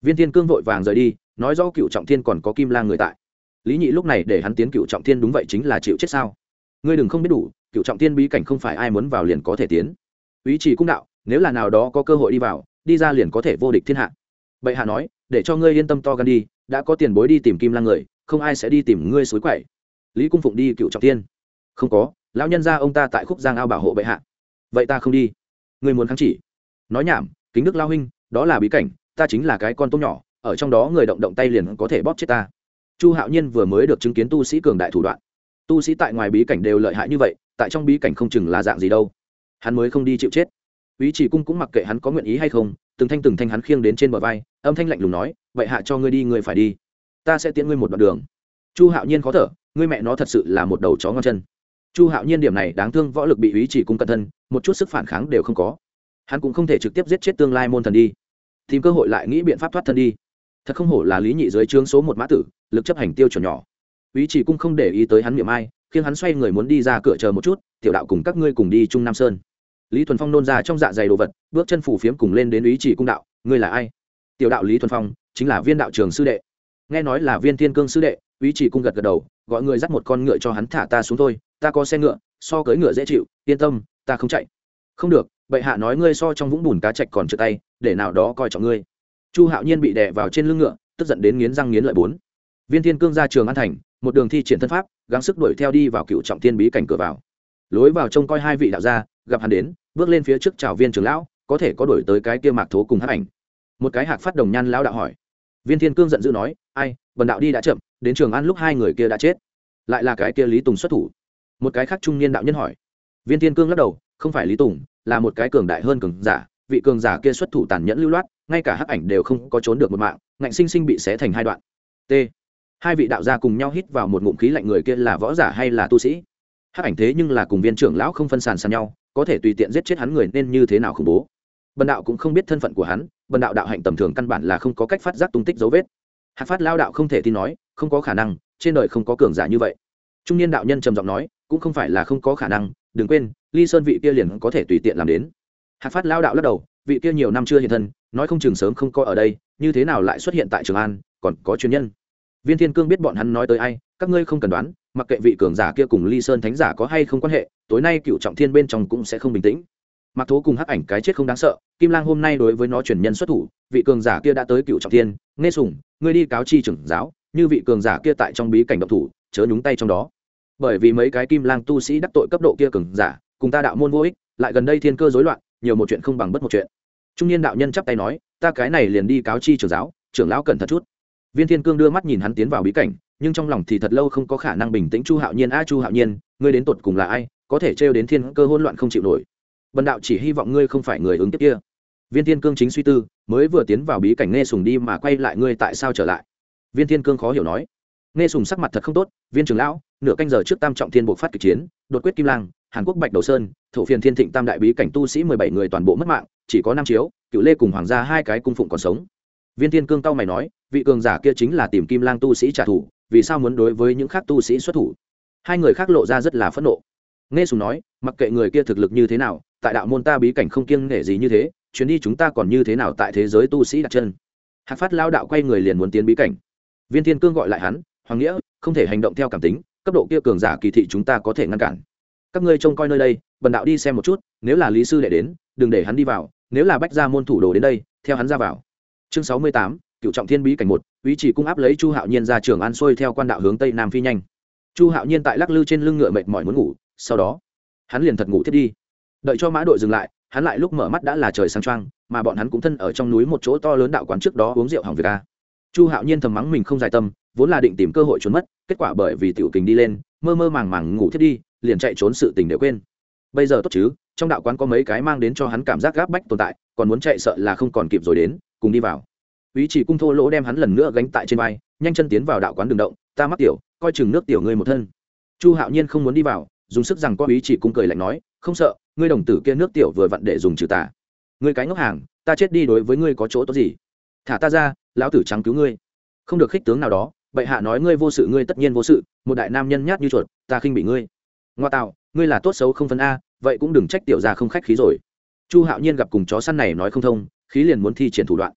Viên thiên cương vội vàng rời đi, nói rõ cựu trọng thiên còn có kim lang người tại. Lý nhị lúc này để hắn tiến cựu trọng thiên đúng vậy chính là chịu chết sao? Ngươi đừng không biết đủ, cựu trọng thiên bí cảnh không phải ai muốn vào liền có thể tiến. Ý chỉ cung đạo, nếu là nào đó có cơ hội đi vào, đi ra liền có thể vô địch thiên hạ. Bệ hạ nói, để cho ngươi yên tâm to gan đi, đã có tiền bối đi tìm kim lang người, không ai sẽ đi tìm ngươi suối quậy lý cung phụng đi cựu trọng thiên không có, lão nhân gia ông ta tại khúc giang ao bảo hộ bệ hạ. Vậy ta không đi. Ngươi muốn kháng chỉ. Nói nhảm, kính đức lao huynh, đó là bí cảnh, ta chính là cái con tôm nhỏ, ở trong đó người động động tay liền có thể bóp chết ta. Chu hạo nhiên vừa mới được chứng kiến tu sĩ cường đại thủ đoạn. Tu sĩ tại ngoài bí cảnh đều lợi hại như vậy, tại trong bí cảnh không chừng là dạng gì đâu. Hắn mới không đi chịu chết. Ý chỉ cung cũng mặc kệ hắn có nguyện ý hay không, từng thanh từng thanh hắn khiêng đến trên bờ vai, âm thanh lạnh lùng nói, vậy hạ cho ngươi đi, ngươi phải đi. Ta sẽ tiễn ngươi một đoạn đường. Chu hạo nhiên khó thở ngươi mẹ nó thật sự là một đầu chó ngon chân. Chu hạo nhiên điểm này đáng thương, võ lực bị ý chỉ cung cẩn thân, một chút sức phản kháng đều không có. Hắn cũng không thể trực tiếp giết chết tương lai môn thần đi. Tìm cơ hội lại nghĩ biện pháp thoát thân đi. Thật không hổ là lý nhị dưới chương số một mã tử, lực chấp hành tiêu chuẩn nhỏ. Ý chỉ cung không để ý tới hắn miệng ai, khiến hắn xoay người muốn đi ra cửa chờ một chút, tiểu đạo cùng các ngươi cùng đi trung nam sơn. Lý thuần phong nôn ra trong dạ dày đồ vật, bước chân phủ phiếm cùng lên đến ý chỉ cung đạo, ngươi là ai? Tiểu đạo lý thuần phong, chính là viên đạo trường sư đệ. Nghe nói là viên thiên cương sư đệ ý chỉ cung gật gật đầu gọi người dắt một con ngựa cho hắn thả ta xuống thôi, ta có xe ngựa, so cưỡi ngựa dễ chịu, yên tâm, ta không chạy. Không được, bệ hạ nói ngươi so trong vũng bùn cá chạch còn trượt tay, để nào đó coi trọng ngươi. Chu hạo nhiên bị đè vào trên lưng ngựa, tức giận đến nghiến răng nghiến lợi bốn. Viên thiên cương ra trường an thành, một đường thi triển thân pháp, gắng sức đuổi theo đi vào cựu trọng thiên bí cảnh cửa vào. Lối vào trông coi hai vị đạo gia, gặp hắn đến, bước lên phía trước chào viên trưởng lão, có thể có đổi tới cái kia mạc thố cùng hát ảnh. Một cái hạc phát đồng nhan lão đạo hỏi. Viên thiên cương giận dữ nói, ai, bần đạo đi đã chậm đến trường an lúc hai người kia đã chết. Lại là cái kia lý tùng xuất thủ. Một cái khác trung niên đạo nhân hỏi. Viên thiên cương lắc đầu, không phải lý tùng, là một cái cường đại hơn cường giả. Vị cường giả kia xuất thủ tàn nhẫn lưu loát, ngay cả hắc ảnh đều không có trốn được một mạng, ngạnh sinh sinh bị xé thành hai đoạn. T. Hai vị đạo gia cùng nhau hít vào một ngụm khí lạnh người kia là võ giả hay là tu sĩ? Hắc ảnh thế nhưng là cùng viên trưởng lão không phân sàn sàn nhau, có thể tùy tiện giết chết hắn người nên như thế nào khủng bố? Bần đạo cũng không biết thân phận của hắn, bần đạo đạo hạnh tầm thường căn bản là không có cách phát giác tung tích dấu vết. Hạc phát lao đạo không thể tin nói không có khả năng, trên đời không có cường giả như vậy. Trung niên đạo nhân trầm giọng nói, cũng không phải là không có khả năng, đừng quên, ly sơn vị kia liền có thể tùy tiện làm đến. Hạc phát lao đạo lắc đầu, vị kia nhiều năm chưa hiện thân, nói không chừng sớm không có ở đây, như thế nào lại xuất hiện tại trường an, còn có chuyên nhân. Viên thiên cương biết bọn hắn nói tới ai, các ngươi không cần đoán, mặc kệ vị cường giả kia cùng ly sơn thánh giả có hay không quan hệ, tối nay cựu trọng thiên bên trong cũng sẽ không bình tĩnh. Mặc thố cùng hắc ảnh cái chết không đáng sợ, kim lang hôm nay đối với nó truyền nhân xuất thủ, vị cường giả kia đã tới cựu trọng thiên, nghe sủng, ngươi đi cáo chi trưởng giáo như vị cường giả kia tại trong bí cảnh độc thủ, chớ nhúng tay trong đó. Bởi vì mấy cái kim lang tu sĩ đắc tội cấp độ kia cường giả, cùng ta đạo môn vô ích, lại gần đây thiên cơ rối loạn, nhiều một chuyện không bằng bất một chuyện. Trung niên đạo nhân chắp tay nói, ta cái này liền đi cáo chi trưởng giáo, trưởng lão cẩn thận chút. Viên thiên cương đưa mắt nhìn hắn tiến vào bí cảnh, nhưng trong lòng thì thật lâu không có khả năng bình tĩnh chu hạo nhiên, a chu hạo nhiên, ngươi đến tột cùng là ai, có thể trêu đến thiên cơ hỗn loạn không chịu nổi. Bần đạo chỉ hy vọng ngươi không phải người ứng tiếp kia. Viên thiên cương chính suy tư, mới vừa tiến vào bí cảnh nghe sùng đi mà quay lại, ngươi tại sao trở lại? Viên thiên cương khó hiểu nói. Nghe sùng sắc mặt thật không tốt, viên trưởng lão, nửa canh giờ trước tam trọng thiên bộ phát kịch chiến, đột quyết kim lang, hàn quốc bạch đầu sơn, thổ phiền thiên thịnh tam đại bí cảnh tu sĩ mười bảy người toàn bộ mất mạng, chỉ có năm chiếu cựu lê cùng hoàng gia hai cái cung phụng còn sống. Viên thiên cương cao mày nói, vị cường giả kia chính là tìm kim lang tu sĩ trả thù, vì sao muốn đối với những khác tu sĩ xuất thủ? Hai người khác lộ ra rất là phẫn nộ. Nghe sùng nói, mặc kệ người kia thực lực như thế nào, tại đạo môn ta bí cảnh không kiêng nể gì như thế, chuyến đi chúng ta còn như thế nào tại thế giới tu sĩ đặt chân? Hạc phát lao đạo quay người liền muốn tiến bí cảnh viên thiên cương gọi lại hắn, hoàng nghĩa, không thể hành động theo cảm tính, cấp độ kia cường giả kỳ thị chúng ta có thể ngăn cản. Các ngươi trông coi nơi đây, bần đạo đi xem một chút, nếu là lý sư đệ đến, đừng để hắn đi vào, nếu là bách gia môn thủ đồ đến đây, theo hắn ra vào. Chương sáu mươi tám, cựu trọng thiên bí cảnh một, ý chỉ cung áp lấy chu hạo nhiên ra trường an xuôi theo quan đạo hướng tây nam phi nhanh. Chu hạo nhiên tại lắc lư trên lưng ngựa mệt mỏi muốn ngủ, sau đó, hắn liền thật ngủ thiết đi. Đợi cho mã đội dừng lại, hắn lại lúc mở mắt đã là trời sáng trang mà bọn hắn cũng thân ở trong núi một chỗ to lớn đạo quán trước đó uống rượu hỏng việc a chu hạo nhiên thầm mắng mình không dài tâm, vốn là định tìm cơ hội trốn mất, kết quả bởi vì tiểu kình đi lên, mơ mơ màng màng ngủ thiết đi, liền chạy trốn sự tình đều quên. Bây giờ tốt chứ, trong đạo quán có mấy cái mang đến cho hắn cảm giác gáp bách tồn tại, còn muốn chạy sợ là không còn kịp rồi đến, cùng đi vào. Ý chỉ cung thô lỗ đem hắn lần nữa gánh tại trên vai, nhanh chân tiến vào đạo quán đường động, ta mắc tiểu, coi chừng nước tiểu ngươi một thân. Chu hạo nhiên không muốn đi vào, dùng sức rằng có ý chỉ cung cười lạnh nói, không sợ, ngươi đồng tử kia nước tiểu vừa vặn để dùng trừ tà. Ngươi cái ngốc hàng, ta chết đi đối với ngươi có chỗ tốt gì? Thả ta ra, lão tử trắng cứu ngươi. Không được khích tướng nào đó, bệ hạ nói ngươi vô sự, ngươi tất nhiên vô sự, một đại nam nhân nhát như chuột, ta khinh bị ngươi. Ngoa tạo, ngươi là tốt xấu không phân a, vậy cũng đừng trách tiểu ra không khách khí rồi. Chu hạo nhiên gặp cùng chó săn này nói không thông, khí liền muốn thi triển thủ đoạn.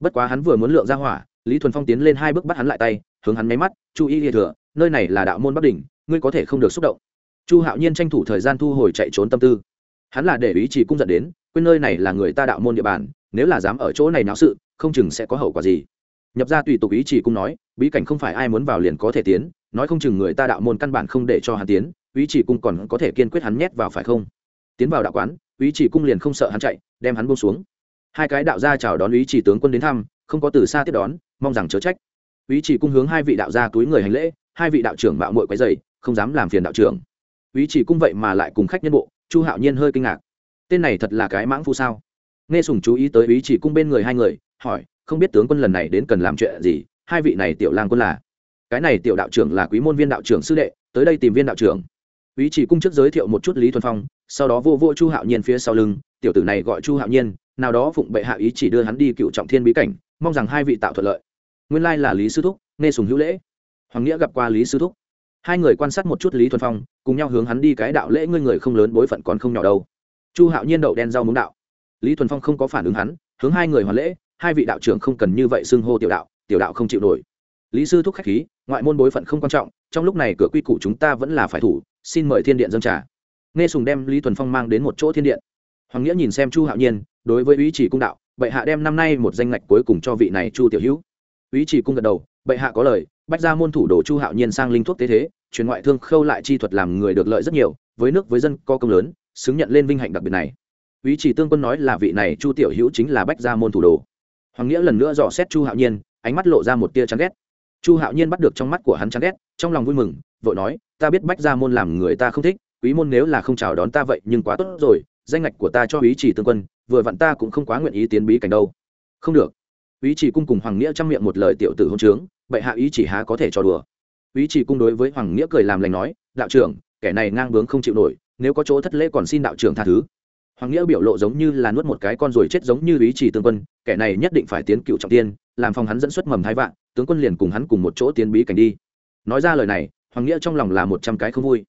Bất quá hắn vừa muốn lượng ra hỏa, lý thuần phong tiến lên hai bước bắt hắn lại tay, hướng hắn máy mắt, chu y lìa thừa, nơi này là đạo môn bắc đình ngươi có thể không được xúc động. Chu hạo nhiên tranh thủ thời gian thu hồi chạy trốn tâm tư. Hắn là để ý chỉ cung dẫn đến, quên nơi này là người ta đạo môn địa bàn, nếu là dám ở chỗ này náo sự không chừng sẽ có hậu quả gì. Nhập ra tùy tục ý chỉ cung nói, bí cảnh không phải ai muốn vào liền có thể tiến, nói không chừng người ta đạo môn căn bản không để cho hắn tiến, ý chỉ cung còn có thể kiên quyết hắn nhét vào phải không? Tiến vào đạo quán, ý chỉ cung liền không sợ hắn chạy, đem hắn buông xuống. Hai cái đạo gia chào đón ý chỉ tướng quân đến thăm, không có từ xa tiếp đón, mong rằng chớ trách. Ý chỉ cung hướng hai vị đạo gia túi người hành lễ, hai vị đạo trưởng mạo muội quấy dày không dám làm phiền đạo trưởng. Ý chỉ cung vậy mà lại cùng khách nhân bộ, chu hạo nhiên hơi kinh ngạc. Tên này thật là cái mãng phu sao? Nghe sùng chú ý tới ý chỉ cung bên người hai người hỏi, không biết tướng quân lần này đến cần làm chuyện gì? Hai vị này tiểu lang quân là? Cái này tiểu đạo trưởng là quý môn viên đạo trưởng sư đệ, tới đây tìm viên đạo trưởng. Ý chỉ cung chức giới thiệu một chút lý thuần phong, sau đó vô vô chu hạo nhiên phía sau lưng, tiểu tử này gọi chu hạo nhiên, nào đó phụng bệ hạ ý chỉ đưa hắn đi cựu trọng thiên bí cảnh, mong rằng hai vị tạo thuận lợi. Nguyên lai là lý sư thúc, nghe sùng hữu lễ. Hoàng nghĩa gặp qua lý sư thúc. Hai người quan sát một chút lý thuần phong, cùng nhau hướng hắn đi cái đạo lễ ngươi người không lớn bối phận còn không nhỏ đâu. Chu hạo nhiên đậu đen rau muống đạo. Lý thuần phong không có phản ứng hắn, hướng hai người hoàn lễ hai vị đạo trưởng không cần như vậy xưng hô tiểu đạo tiểu đạo không chịu nổi. Lý sư thúc khách khí, ngoại môn bối phận không quan trọng, trong lúc này cửa quy củ chúng ta vẫn là phải thủ, xin mời thiên điện dân trả nghe sùng đem lý thuần phong mang đến một chỗ thiên điện. Hoàng nghĩa nhìn xem chu hạo nhiên, đối với ý chỉ cung đạo, bệ hạ đem năm nay một danh ngạch cuối cùng cho vị này chu tiểu hữu. Ý chỉ cung gật đầu, bệ hạ có lời, bách ra môn thủ đồ chu hạo nhiên sang linh thuốc tế thế, truyền ngoại thương khâu lại chi thuật làm người được lợi rất nhiều, với nước với dân có công lớn, xứng nhận lên vinh hạnh đặc biệt này. Ý chỉ tương quân nói là vị này chu tiểu hữu chính là bách gia môn thủ đồ hoàng nghĩa lần nữa dò xét chu hạo nhiên, ánh mắt lộ ra một tia chán ghét. Chu hạo nhiên bắt được trong mắt của hắn chán ghét, trong lòng vui mừng, vội nói, ta biết bách gia môn làm người ta không thích, quý môn nếu là không chào đón ta vậy nhưng quá tốt rồi, danh ngạch của ta cho ý chỉ tương quân, vừa vặn ta cũng không quá nguyện ý tiến bí cảnh đâu. Không được. Ý chỉ cung cùng hoàng nghĩa chăm miệng một lời tiểu tử hôn trướng, bệ hạ ý chỉ há có thể cho đùa. Ý chỉ cung đối với hoàng nghĩa cười làm lành nói, đạo trưởng, kẻ này ngang bướng không chịu nổi, nếu có chỗ thất lễ còn xin đạo trưởng tha thứ hoàng nghĩa biểu lộ giống như là nuốt một cái con ruồi chết giống như ý chỉ tương quân, kẻ này nhất định phải tiến cựu trọng tiên, làm phòng hắn dẫn xuất mầm hai vạn, tướng quân liền cùng hắn cùng một chỗ tiến bí cảnh đi. Nói ra lời này, hoàng nghĩa trong lòng là một trăm cái không vui.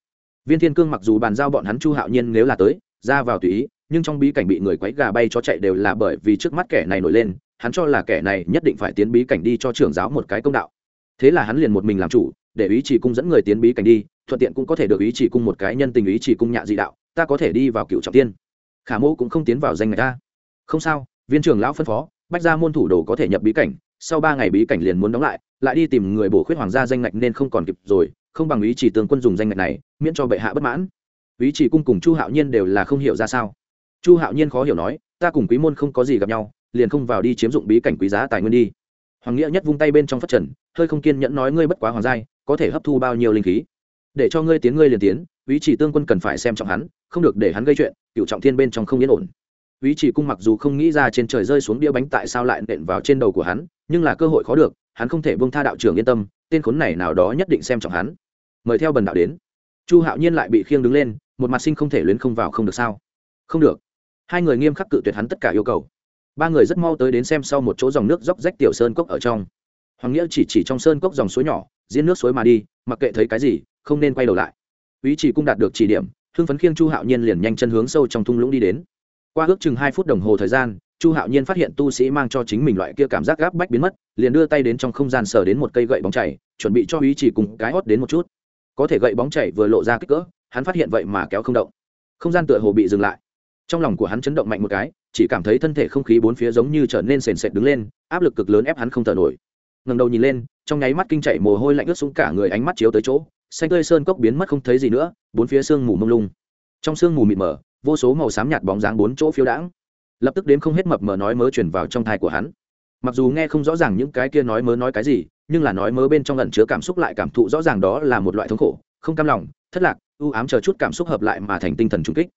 Viên thiên cương mặc dù bàn giao bọn hắn chu hạo nhiên nếu là tới, ra vào tùy ý, nhưng trong bí cảnh bị người quấy gà bay cho chạy đều là bởi vì trước mắt kẻ này nổi lên, hắn cho là kẻ này nhất định phải tiến bí cảnh đi cho trưởng giáo một cái công đạo. Thế là hắn liền một mình làm chủ, để ý chỉ cung dẫn người tiến bí cảnh đi, thuận tiện cũng có thể được ý chỉ cung một cái nhân tình ý chỉ cung nhạ dị đạo, ta có thể đi vào cựu trọng tiên khả mô cũng không tiến vào danh ngạch ta không sao, viên trưởng lão phân phó, bách gia môn thủ đồ có thể nhập bí cảnh, sau ba ngày bí cảnh liền muốn đóng lại lại đi tìm người bổ khuyết hoàng gia danh ngạch nên không còn kịp rồi, không bằng ý chỉ tướng quân dùng danh ngạch này, miễn cho bệ hạ bất mãn. Ý chỉ cung cùng chu hạo nhiên đều là không hiểu ra sao. Chu hạo nhiên khó hiểu nói, ta cùng quý môn không có gì gặp nhau, liền không vào đi chiếm dụng bí cảnh quý giá tài nguyên đi. Hoàng nghĩa nhất vung tay bên trong phát trần, hơi không kiên nhẫn nói, ngươi bất quá hoàng giai, có thể hấp thu bao nhiêu linh khí? Để cho ngươi tiến, ngươi liền tiến, ý chỉ tương quân cần phải xem trọng hắn không được để hắn gây chuyện cựu trọng thiên bên trong không yên ổn. Ý chỉ cung mặc dù không nghĩ ra trên trời rơi xuống đĩa bánh tại sao lại nện vào trên đầu của hắn, nhưng là cơ hội khó được, hắn không thể buông tha đạo trưởng yên tâm, tên khốn này nào đó nhất định xem trọng hắn. Mời theo bần đạo đến. Chu hạo nhiên lại bị khiêng đứng lên, một mặt sinh không thể luyến không vào không được sao? Không được. Hai người nghiêm khắc cự tuyệt hắn tất cả yêu cầu. Ba người rất mau tới đến xem sau một chỗ dòng nước dốc rách tiểu sơn cốc ở trong. Hoàng nghĩa chỉ chỉ trong sơn cốc dòng suối nhỏ, diễn nước suối mà đi, mặc kệ thấy cái gì, không nên quay đầu lại. Ý chỉ cung đạt được chỉ điểm hưng phấn khiêng chu hạo nhiên liền nhanh chân hướng sâu trong thung lũng đi đến qua ước chừng hai phút đồng hồ thời gian chu hạo nhiên phát hiện tu sĩ mang cho chính mình loại kia cảm giác gáp bách biến mất liền đưa tay đến trong không gian sờ đến một cây gậy bóng chảy chuẩn bị cho ý chỉ cùng cái hót đến một chút có thể gậy bóng chảy vừa lộ ra kích cỡ hắn phát hiện vậy mà kéo không động không gian tựa hồ bị dừng lại trong lòng của hắn chấn động mạnh một cái chỉ cảm thấy thân thể không khí bốn phía giống như trở nên sền sệt đứng lên áp lực cực lớn ép hắn không thở nổi ngầm đầu nhìn lên trong nháy mắt kinh chạy mồ hôi lạnh ướt xuống cả người ánh mắt chiếu tới chỗ xanh tươi sơn cốc biến mất không thấy gì nữa, bốn phía sương mù mông lung. Trong sương mù mịt mờ, vô số màu xám nhạt bóng dáng bốn chỗ phiếu đãng. Lập tức đếm không hết mập mờ nói mớ chuyển vào trong thai của hắn. Mặc dù nghe không rõ ràng những cái kia nói mớ nói cái gì, nhưng là nói mớ bên trong lần chứa cảm xúc lại cảm thụ rõ ràng đó là một loại thống khổ, không cam lòng, thất lạc ưu ám chờ chút cảm xúc hợp lại mà thành tinh thần trung kích.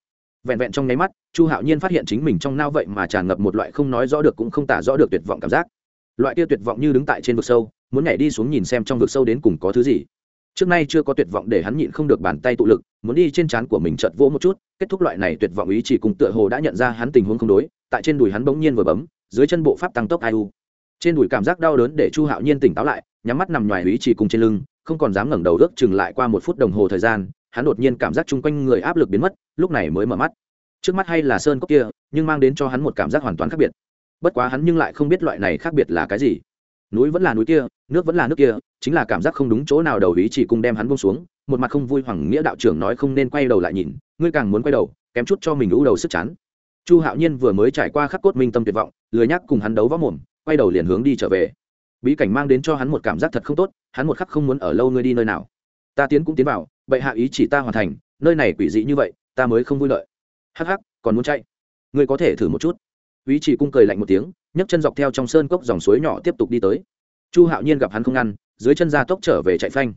Vẹn vẹn trong nháy mắt, chu hạo nhiên phát hiện chính mình trong nao vậy mà tràn ngập một loại không nói rõ được cũng không tả rõ được tuyệt vọng cảm giác. Loại kia tuyệt vọng như đứng tại trên vực sâu, muốn nhảy đi xuống nhìn xem trong vực sâu đến cùng có thứ gì trước nay chưa có tuyệt vọng để hắn nhịn không được bàn tay tụ lực, muốn đi trên trán của mình chợt vỗ một chút, kết thúc loại này tuyệt vọng ý chỉ cùng tựa hồ đã nhận ra hắn tình huống không đối, tại trên đùi hắn bỗng nhiên vừa bấm, dưới chân bộ pháp tăng tốc ai u. Trên đùi cảm giác đau đớn để chu hạo nhiên tỉnh táo lại, nhắm mắt nằm ngoài ý chỉ cùng trên lưng, không còn dám ngẩng đầu ước chừng lại qua một phút đồng hồ thời gian, hắn đột nhiên cảm giác chung quanh người áp lực biến mất, lúc này mới mở mắt. Trước mắt hay là sơn cốc kia, nhưng mang đến cho hắn một cảm giác hoàn toàn khác biệt. Bất quá hắn nhưng lại không biết loại này khác biệt là cái gì núi vẫn là núi kia, nước vẫn là nước kia, chính là cảm giác không đúng chỗ nào đầu ý chỉ cùng đem hắn bông xuống, một mặt không vui hoàng nghĩa đạo trưởng nói không nên quay đầu lại nhìn, ngươi càng muốn quay đầu, kém chút cho mình lũ đầu sức chán. Chu hạo nhiên vừa mới trải qua khắc cốt minh tâm tuyệt vọng, lười nhắc cùng hắn đấu võ mồm, quay đầu liền hướng đi trở về. Bí cảnh mang đến cho hắn một cảm giác thật không tốt, hắn một khắc không muốn ở lâu ngươi đi nơi nào. Ta tiến cũng tiến vào, bệ hạ ý chỉ ta hoàn thành, nơi này quỷ dị như vậy, ta mới không vui lợi. Hắc hắc, còn muốn chạy? Ngươi có thể thử một chút ý chỉ cung cười lạnh một tiếng, nhấc chân dọc theo trong sơn cốc dòng suối nhỏ tiếp tục đi tới. Chu hạo nhiên gặp hắn không ngăn, dưới chân ra tốc trở về chạy phanh.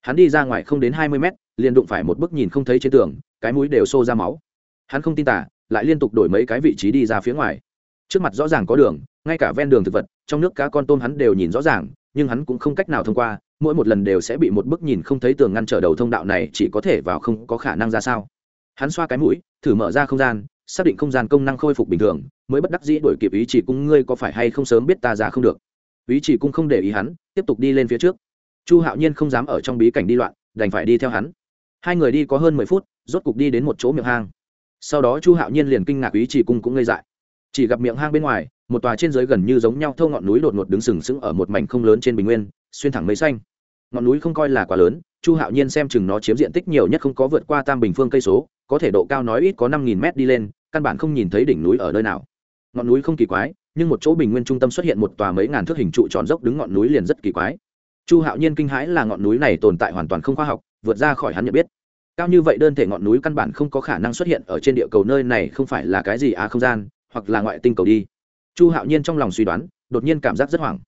Hắn đi ra ngoài không đến hai mươi mét, liền đụng phải một bức nhìn không thấy trên tường, cái mũi đều xô ra máu. Hắn không tin tả lại liên tục đổi mấy cái vị trí đi ra phía ngoài. Trước mặt rõ ràng có đường, ngay cả ven đường thực vật, trong nước cá con tôm hắn đều nhìn rõ ràng, nhưng hắn cũng không cách nào thông qua, mỗi một lần đều sẽ bị một bức nhìn không thấy tường ngăn trở đầu thông đạo này chỉ có thể vào không có khả năng ra sao. Hắn xoa cái mũi, thử mở ra không gian, xác định không gian công năng khôi phục bình thường mới bất đắc dĩ đổi kịp ý chỉ cung ngươi có phải hay không sớm biết ta già không được. Ý chỉ cung không để ý hắn, tiếp tục đi lên phía trước. Chu hạo nhiên không dám ở trong bí cảnh đi loạn, đành phải đi theo hắn. Hai người đi có hơn mười phút, rốt cục đi đến một chỗ miệng hang. Sau đó chu hạo nhiên liền kinh ngạc ý chỉ cung cũng ngây dại. Chỉ gặp miệng hang bên ngoài, một tòa trên dưới gần như giống nhau thâu ngọn núi đột ngột đứng sừng sững ở một mảnh không lớn trên bình nguyên, xuyên thẳng mây xanh. Ngọn núi không coi là quá lớn, chu hạo nhiên xem chừng nó chiếm diện tích nhiều nhất không có vượt qua tam bình phương cây số, có thể độ cao nói ít có năm nghìn mét đi lên, căn bản không nhìn thấy đỉnh núi ở nơi nào ngọn núi không kỳ quái, nhưng một chỗ bình nguyên trung tâm xuất hiện một tòa mấy ngàn thước hình trụ tròn dốc đứng ngọn núi liền rất kỳ quái. Chu hạo nhiên kinh hãi là ngọn núi này tồn tại hoàn toàn không khoa học, vượt ra khỏi hắn nhận biết. Cao như vậy đơn thể ngọn núi căn bản không có khả năng xuất hiện ở trên địa cầu nơi này, không phải là cái gì á không gian, hoặc là ngoại tinh cầu đi. Chu hạo nhiên trong lòng suy đoán, đột nhiên cảm giác rất hoảng.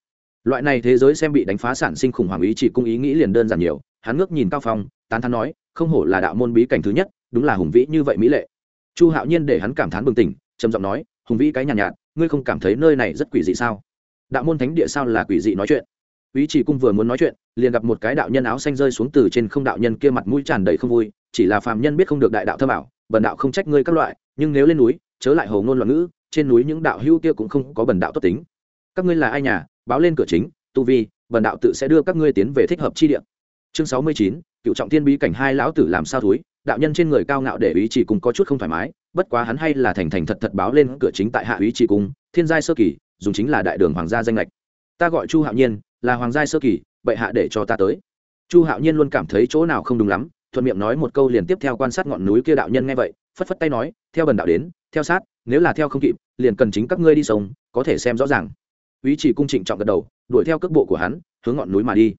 Loại này thế giới xem bị đánh phá sản sinh khủng hoảng ý chỉ cung ý nghĩ liền đơn giản nhiều, hắn ngước nhìn cao phong, tán thán nói, không hổ là đạo môn bí cảnh thứ nhất, đúng là hùng vĩ như vậy mỹ lệ. Chu hạo nhiên để hắn cảm thán bừng tỉnh, trầm giọng nói hùng vĩ cái nhàn nhạt, nhạt ngươi không cảm thấy nơi này rất quỷ dị sao? Đạo môn thánh địa sao là quỷ dị nói chuyện? Ý chỉ cung vừa muốn nói chuyện liền gặp một cái đạo nhân áo xanh rơi xuống từ trên không đạo nhân kia mặt mũi tràn đầy không vui chỉ là phàm nhân biết không được đại đạo thâm ảo bần đạo không trách ngươi các loại nhưng nếu lên núi chớ lại hồ ngôn loạn ngữ trên núi những đạo hữu kia cũng không có bần đạo tốt tính. Các ngươi là ai nhà? Báo lên cửa chính tu vi bần đạo tự sẽ đưa các ngươi tiến về thích hợp chi địa. Chương sáu mươi chín cựu trọng thiên bí cảnh hai lão tử làm sao thúi? Đạo nhân trên người cao ngạo để ý chỉ cùng có chút không thoải mái bất quá hắn hay là thành thành thật thật báo lên cửa chính tại hạ úy chỉ cung, thiên giai sơ kỳ, dùng chính là đại đường hoàng gia danh lệch ta gọi chu hạo nhiên, là hoàng giai sơ kỳ, bệ hạ để cho ta tới. Chu hạo nhiên luôn cảm thấy chỗ nào không đúng lắm, thuận miệng nói một câu liền tiếp theo quan sát ngọn núi kia đạo nhân nghe vậy, phất phất tay nói, theo bần đạo đến, theo sát, nếu là theo không kịp, liền cần chính các ngươi đi sống có thể xem rõ ràng. Ý chỉ cung trịnh trọng gật đầu, đuổi theo cước bộ của hắn, hướng ngọn núi mà đi.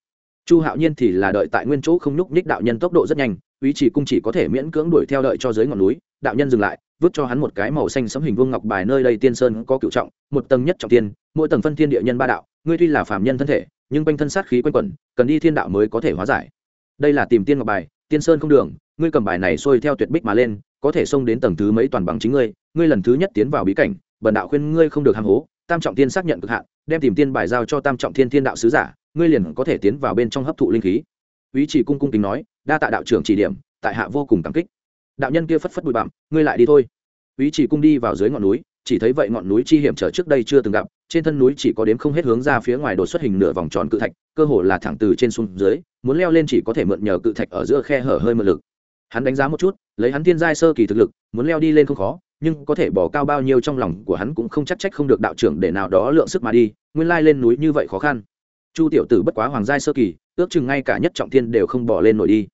Chu hạo nhiên thì là đợi tại nguyên chỗ không nhúc nhích đạo nhân tốc độ rất nhanh ý chỉ cung chỉ có thể miễn cưỡng đuổi theo đợi cho dưới ngọn núi, đạo nhân dừng lại vứt cho hắn một cái màu xanh sẫm hình vuông ngọc bài nơi đây tiên sơn có cựu trọng, một tầng nhất trọng tiên, mỗi tầng phân thiên địa nhân ba đạo, ngươi tuy là phạm nhân thân thể, nhưng quanh thân sát khí quanh quẩn, cần đi thiên đạo mới có thể hóa giải. Đây là tìm tiên ngọc bài, tiên sơn không đường, ngươi cầm bài này xuôi theo tuyệt bích mà lên, có thể xông đến tầng thứ mấy toàn bằng chính ngươi ngươi lần thứ nhất tiến vào bí cảnh, bần đạo khuyên ngươi không được ham hố, tam trọng tiên xác nhận cực hạn, đem tìm tiên bài giao cho tam trọng thiên thiên đạo sứ giả, ngươi liền có thể tiến vào bên trong hấp thụ linh khí. Úy chỉ cung cung kính nói, đa tạ đạo trưởng chỉ điểm, tại hạ vô cùng cảm kích đạo nhân kia phất phất bụi bặm, ngươi lại đi thôi. Ý chỉ cung đi vào dưới ngọn núi, chỉ thấy vậy ngọn núi chi hiểm trở trước đây chưa từng gặp, trên thân núi chỉ có đếm không hết hướng ra phía ngoài đột xuất hình nửa vòng tròn cự thạch, cơ hồ là thẳng từ trên xuống dưới, muốn leo lên chỉ có thể mượn nhờ cự thạch ở giữa khe hở hơi mượn lực. Hắn đánh giá một chút, lấy hắn thiên giai sơ kỳ thực lực, muốn leo đi lên không khó, nhưng có thể bỏ cao bao nhiêu trong lòng của hắn cũng không chắc trách không được đạo trưởng để nào đó lượng sức mà đi, nguyên lai lên núi như vậy khó khăn. Chu tiểu tử bất quá hoàng giai sơ kỳ, ước chừng ngay cả nhất trọng thiên đều không bỏ lên nổi đi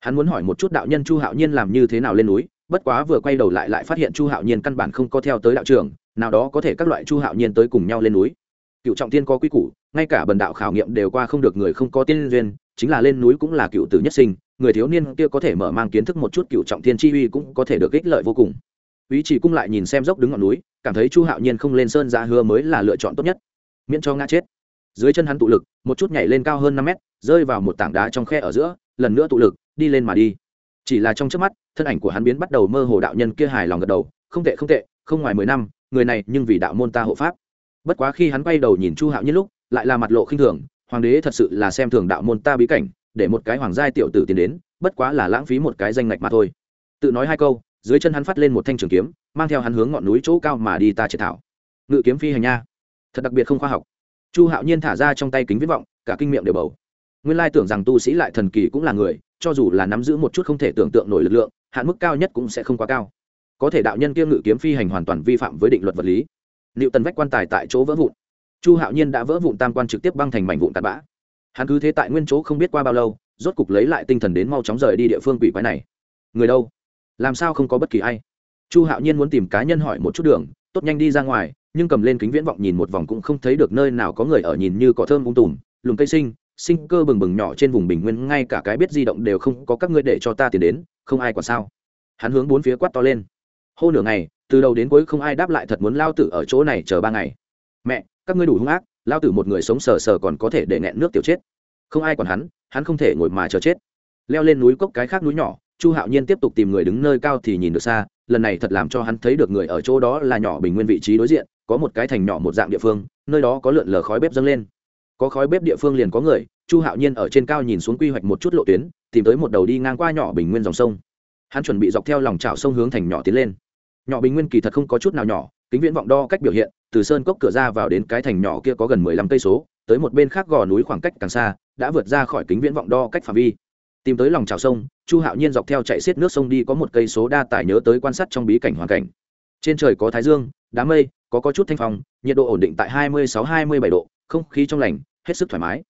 hắn muốn hỏi một chút đạo nhân chu hạo nhiên làm như thế nào lên núi, bất quá vừa quay đầu lại lại phát hiện chu hạo nhiên căn bản không có theo tới đạo trưởng nào đó có thể các loại chu hạo nhiên tới cùng nhau lên núi. Cựu trọng tiên có quy củ, ngay cả bần đạo khảo nghiệm đều qua không được người không có tiên duyên, chính là lên núi cũng là cựu tử nhất sinh, người thiếu niên kia có thể mở mang kiến thức một chút cựu trọng thiên chi uy cũng có thể được ích lợi vô cùng. Ý chỉ cung lại nhìn xem dốc đứng ngọn núi, cảm thấy chu hạo nhiên không lên sơn ra hứa mới là lựa chọn tốt nhất. Miễn cho ngã chết. Dưới chân hắn tụ lực, một chút nhảy lên cao hơn năm mét, rơi vào một tảng đá trong khe ở giữa, lần nữa tụ lực đi lên mà đi. Chỉ là trong trước mắt, thân ảnh của hắn biến bắt đầu mơ hồ đạo nhân kia hài lòng gật đầu, không tệ không tệ, không ngoài mười năm, người này nhưng vì đạo môn ta hộ pháp. Bất quá khi hắn quay đầu nhìn chu hạo nhiên lúc, lại là mặt lộ khinh thường, hoàng đế thật sự là xem thường đạo môn ta bí cảnh, để một cái hoàng giai tiểu tử tiến đến, bất quá là lãng phí một cái danh ngạch mà thôi. Tự nói hai câu, dưới chân hắn phát lên một thanh trường kiếm, mang theo hắn hướng ngọn núi chỗ cao mà đi ta triệt thảo. Ngự kiếm phi hành nha. Thật đặc biệt không khoa học. Chu hạo nhiên thả ra trong tay kính viết vọng, cả kinh miệng đều bầu. Nguyên lai tưởng rằng tu sĩ lại thần kỳ cũng là người cho dù là nắm giữ một chút không thể tưởng tượng nổi lực lượng, hạn mức cao nhất cũng sẽ không quá cao. Có thể đạo nhân kia ngự kiếm phi hành hoàn toàn vi phạm với định luật vật lý. Liệu tần vách quan tài tại chỗ vỡ vụn. Chu hạo nhiên đã vỡ vụn tam quan trực tiếp băng thành mảnh vụn tạt bã. Hắn cứ thế tại nguyên chỗ không biết qua bao lâu, rốt cục lấy lại tinh thần đến mau chóng rời đi địa phương quỷ quái này. Người đâu? Làm sao không có bất kỳ ai? Chu hạo nhiên muốn tìm cá nhân hỏi một chút đường, tốt nhanh đi ra ngoài, nhưng cầm lên kính viễn vọng nhìn một vòng cũng không thấy được nơi nào có người ở nhìn như cỏ thơm ung tùm, lùm cây sinh sinh cơ bừng bừng nhỏ trên vùng bình nguyên, ngay cả cái biết di động đều không có, các ngươi để cho ta tiền đến, không ai còn sao? Hắn hướng bốn phía quát to lên. Hô nửa ngày, từ đầu đến cuối không ai đáp lại, thật muốn lao tử ở chỗ này chờ ba ngày. Mẹ, các ngươi đủ hung ác, lao tử một người sống sờ sờ còn có thể để nghẹn nước tiểu chết. Không ai còn hắn hắn không thể ngồi mà chờ chết. Leo lên núi cốc cái khác núi nhỏ, chu hạo nhiên tiếp tục tìm người đứng nơi cao thì nhìn được xa, lần này thật làm cho hắn thấy được người ở chỗ đó là nhỏ bình nguyên vị trí đối diện, có một cái thành nhỏ một dạng địa phương, nơi đó có lượn lờ khói bếp dâng lên có khói bếp địa phương liền có người, chu hạo nhiên ở trên cao nhìn xuống quy hoạch một chút lộ tuyến, tìm tới một đầu đi ngang qua nhỏ bình nguyên dòng sông. Hắn chuẩn bị dọc theo lòng trào sông hướng thành nhỏ tiến lên. Nhỏ bình nguyên kỳ thật không có chút nào nhỏ, kính viễn vọng đo cách biểu hiện, từ sơn cốc cửa ra vào đến cái thành nhỏ kia có gần mười lăm cây số, tới một bên khác gò núi khoảng cách càng xa, đã vượt ra khỏi kính viễn vọng đo cách phạm vi. Tìm tới lòng trào sông, chu hạo nhiên dọc theo chạy xiết nước sông đi có một cây số đa tải nhớ tới quan sát trong bí cảnh hoàn cảnh. Trên trời có thái dương, đám mây, có có chút thanh phong, nhiệt độ ổn định tại hai mươi sáu, hai mươi bảy độ, không khí trong lành hết sức thoải mái.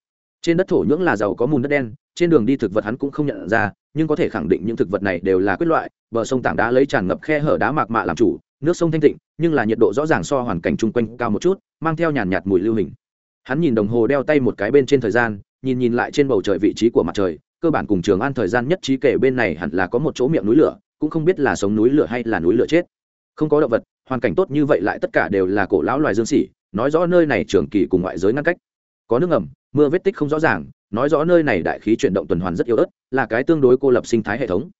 Trên đất thổ nhưỡng là giàu có mùn đất đen, trên đường đi thực vật hắn cũng không nhận ra, nhưng có thể khẳng định những thực vật này đều là quyết loại, bờ sông tảng đá lấy tràn ngập khe hở đá mạc mạ làm chủ, nước sông thanh tịnh, nhưng là nhiệt độ rõ ràng so hoàn cảnh chung quanh cao một chút, mang theo nhàn nhạt mùi lưu hình. Hắn nhìn đồng hồ đeo tay một cái bên trên thời gian, nhìn nhìn lại trên bầu trời vị trí của mặt trời, cơ bản cùng trường an thời gian nhất trí kể bên này hẳn là có một chỗ miệng núi lửa, cũng không biết là sống núi lửa hay là núi lửa chết. Không có động vật, hoàn cảnh tốt như vậy lại tất cả đều là cổ lão loài dương xỉ nói rõ nơi này trường kỳ cùng ngoại giới ngăn cách có nước ngầm, mưa vết tích không rõ ràng, nói rõ nơi này đại khí chuyển động tuần hoàn rất yếu ớt, là cái tương đối cô lập sinh thái hệ thống.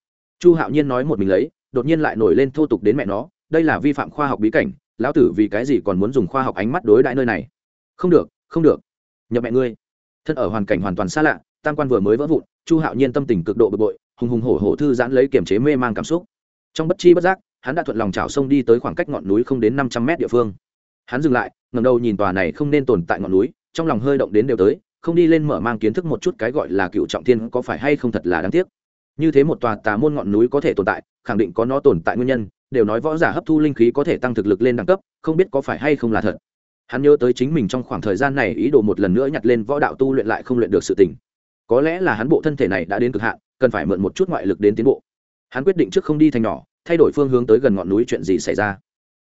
Chu hạo nhiên nói một mình lấy, đột nhiên lại nổi lên thô tục đến mẹ nó, đây là vi phạm khoa học bí cảnh, lão tử vì cái gì còn muốn dùng khoa học ánh mắt đối đãi nơi này? Không được không được. Nhập mẹ ngươi. Thân ở hoàn cảnh hoàn toàn xa lạ, tam quan vừa mới vỡ vụn, chu hạo nhiên tâm tình cực độ bực bội, hùng hùng hổ hổ thư giãn lấy kiềm chế mê mang cảm xúc. Trong bất chi bất giác, hắn đã thuận lòng trào sông đi tới khoảng cách ngọn núi không đến năm trăm mét địa phương. Hắn dừng lại ngầm đầu nhìn tòa này không nên tồn tại ngọn núi trong lòng hơi động đến đều tới, không đi lên mở mang kiến thức một chút cái gọi là cựu trọng thiên có phải hay không thật là đáng tiếc. Như thế một tòa tà môn ngọn núi có thể tồn tại, khẳng định có nó tồn tại nguyên nhân, đều nói võ giả hấp thu linh khí có thể tăng thực lực lên đẳng cấp, không biết có phải hay không là thật. Hắn nhớ tới chính mình trong khoảng thời gian này ý đồ một lần nữa nhặt lên võ đạo tu luyện lại không luyện được sự tình. Có lẽ là hắn bộ thân thể này đã đến cực hạn, cần phải mượn một chút ngoại lực đến tiến bộ. Hắn quyết định trước không đi thành nhỏ, thay đổi phương hướng tới gần ngọn núi chuyện gì xảy ra.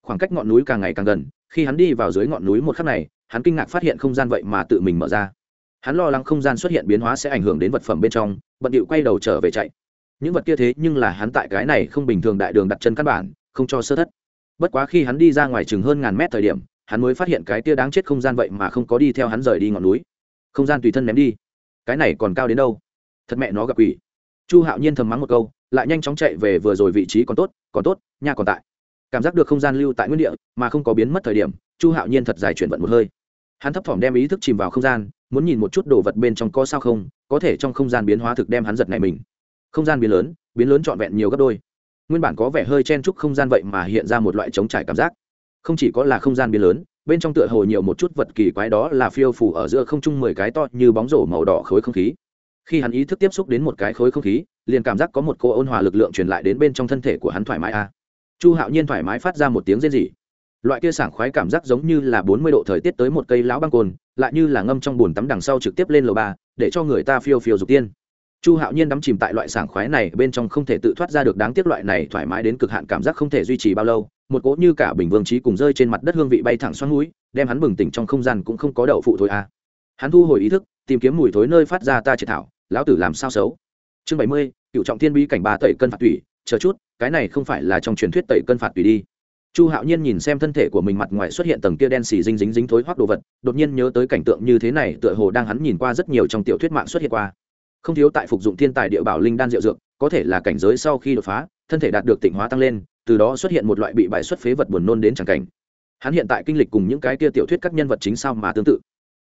Khoảng cách ngọn núi càng ngày càng gần, khi hắn đi vào dưới ngọn núi một khắc này hắn kinh ngạc phát hiện không gian vậy mà tự mình mở ra. Hắn lo lắng không gian xuất hiện biến hóa sẽ ảnh hưởng đến vật phẩm bên trong, bận điệu quay đầu trở về chạy. Những vật kia thế nhưng là hắn tại cái này không bình thường đại đường đặt chân căn bản, không cho sơ thất. Bất quá khi hắn đi ra ngoài chừng hơn ngàn mét thời điểm, hắn mới phát hiện cái tia đáng chết không gian vậy mà không có đi theo hắn rời đi ngọn núi. Không gian tùy thân ném đi. Cái này còn cao đến đâu? Thật mẹ nó gặp quỷ. Chu hạo nhiên thầm mắng một câu, lại nhanh chóng chạy về vừa rồi vị trí còn tốt còn tốt nha còn tại cảm giác được không gian lưu tại nguyên địa, mà không có biến mất thời điểm, chu hạo nhiên thật dài chuyển vận một hơi. Hắn thấp thỏm đem ý thức chìm vào không gian, muốn nhìn một chút đồ vật bên trong có sao không, có thể trong không gian biến hóa thực đem hắn giật này mình. Không gian biến lớn biến lớn trọn vẹn nhiều gấp đôi. Nguyên bản có vẻ hơi chen chúc không gian vậy mà hiện ra một loại trống trải cảm giác. Không chỉ có là không gian biến lớn, bên trong tựa hồ nhiều một chút vật kỳ quái đó là phiêu phủ ở giữa không trung mười cái to như bóng rổ màu đỏ khối không khí. Khi hắn ý thức tiếp xúc đến một cái khối không khí, liền cảm giác có một cô ôn hòa lực lượng truyền lại đến bên trong thân thể của hắn thoải mái a chu hạo nhiên thoải mái phát ra một tiếng rên rỉ. Loại kia sảng khoái cảm giác giống như là bốn mươi độ thời tiết tới một cây lão băng cồn lại như là ngâm trong bùn tắm đằng sau trực tiếp lên lầu ba, để cho người ta phiêu phiêu dục tiên. Chu hạo nhiên đắm chìm tại loại sảng khoái này bên trong không thể tự thoát ra được đáng tiếc loại này thoải mái đến cực hạn cảm giác không thể duy trì bao lâu, một cỗ như cả bình vương trí cùng rơi trên mặt đất hương vị bay thẳng xoắn núi, đem hắn bừng tỉnh trong không gian cũng không có đậu phụ thôi à. Hắn thu hồi ý thức, tìm kiếm mùi thối nơi phát ra ta triệt thảo, lão tử làm sao xấu? Chương bảy mươi, cựu trọng thiên bí cảnh ba tẩy cân phạt tủy chờ chút, cái này không phải là trong truyền thuyết tẩy cân phạt tùy đi. Chu hạo nhiên nhìn xem thân thể của mình mặt ngoài xuất hiện tầng kia đen xì dinh dính dính thối hoác đồ vật, đột nhiên nhớ tới cảnh tượng như thế này, tựa hồ đang hắn nhìn qua rất nhiều trong tiểu thuyết mạng xuất hiện qua. Không thiếu tại phục dụng thiên tài địa bảo linh đan diệu dược, có thể là cảnh giới sau khi đột phá, thân thể đạt được tịnh hóa tăng lên, từ đó xuất hiện một loại bị bài xuất phế vật buồn nôn đến chẳng cảnh. Hắn hiện tại kinh lịch cùng những cái kia tiểu thuyết các nhân vật chính sao mà tương tự?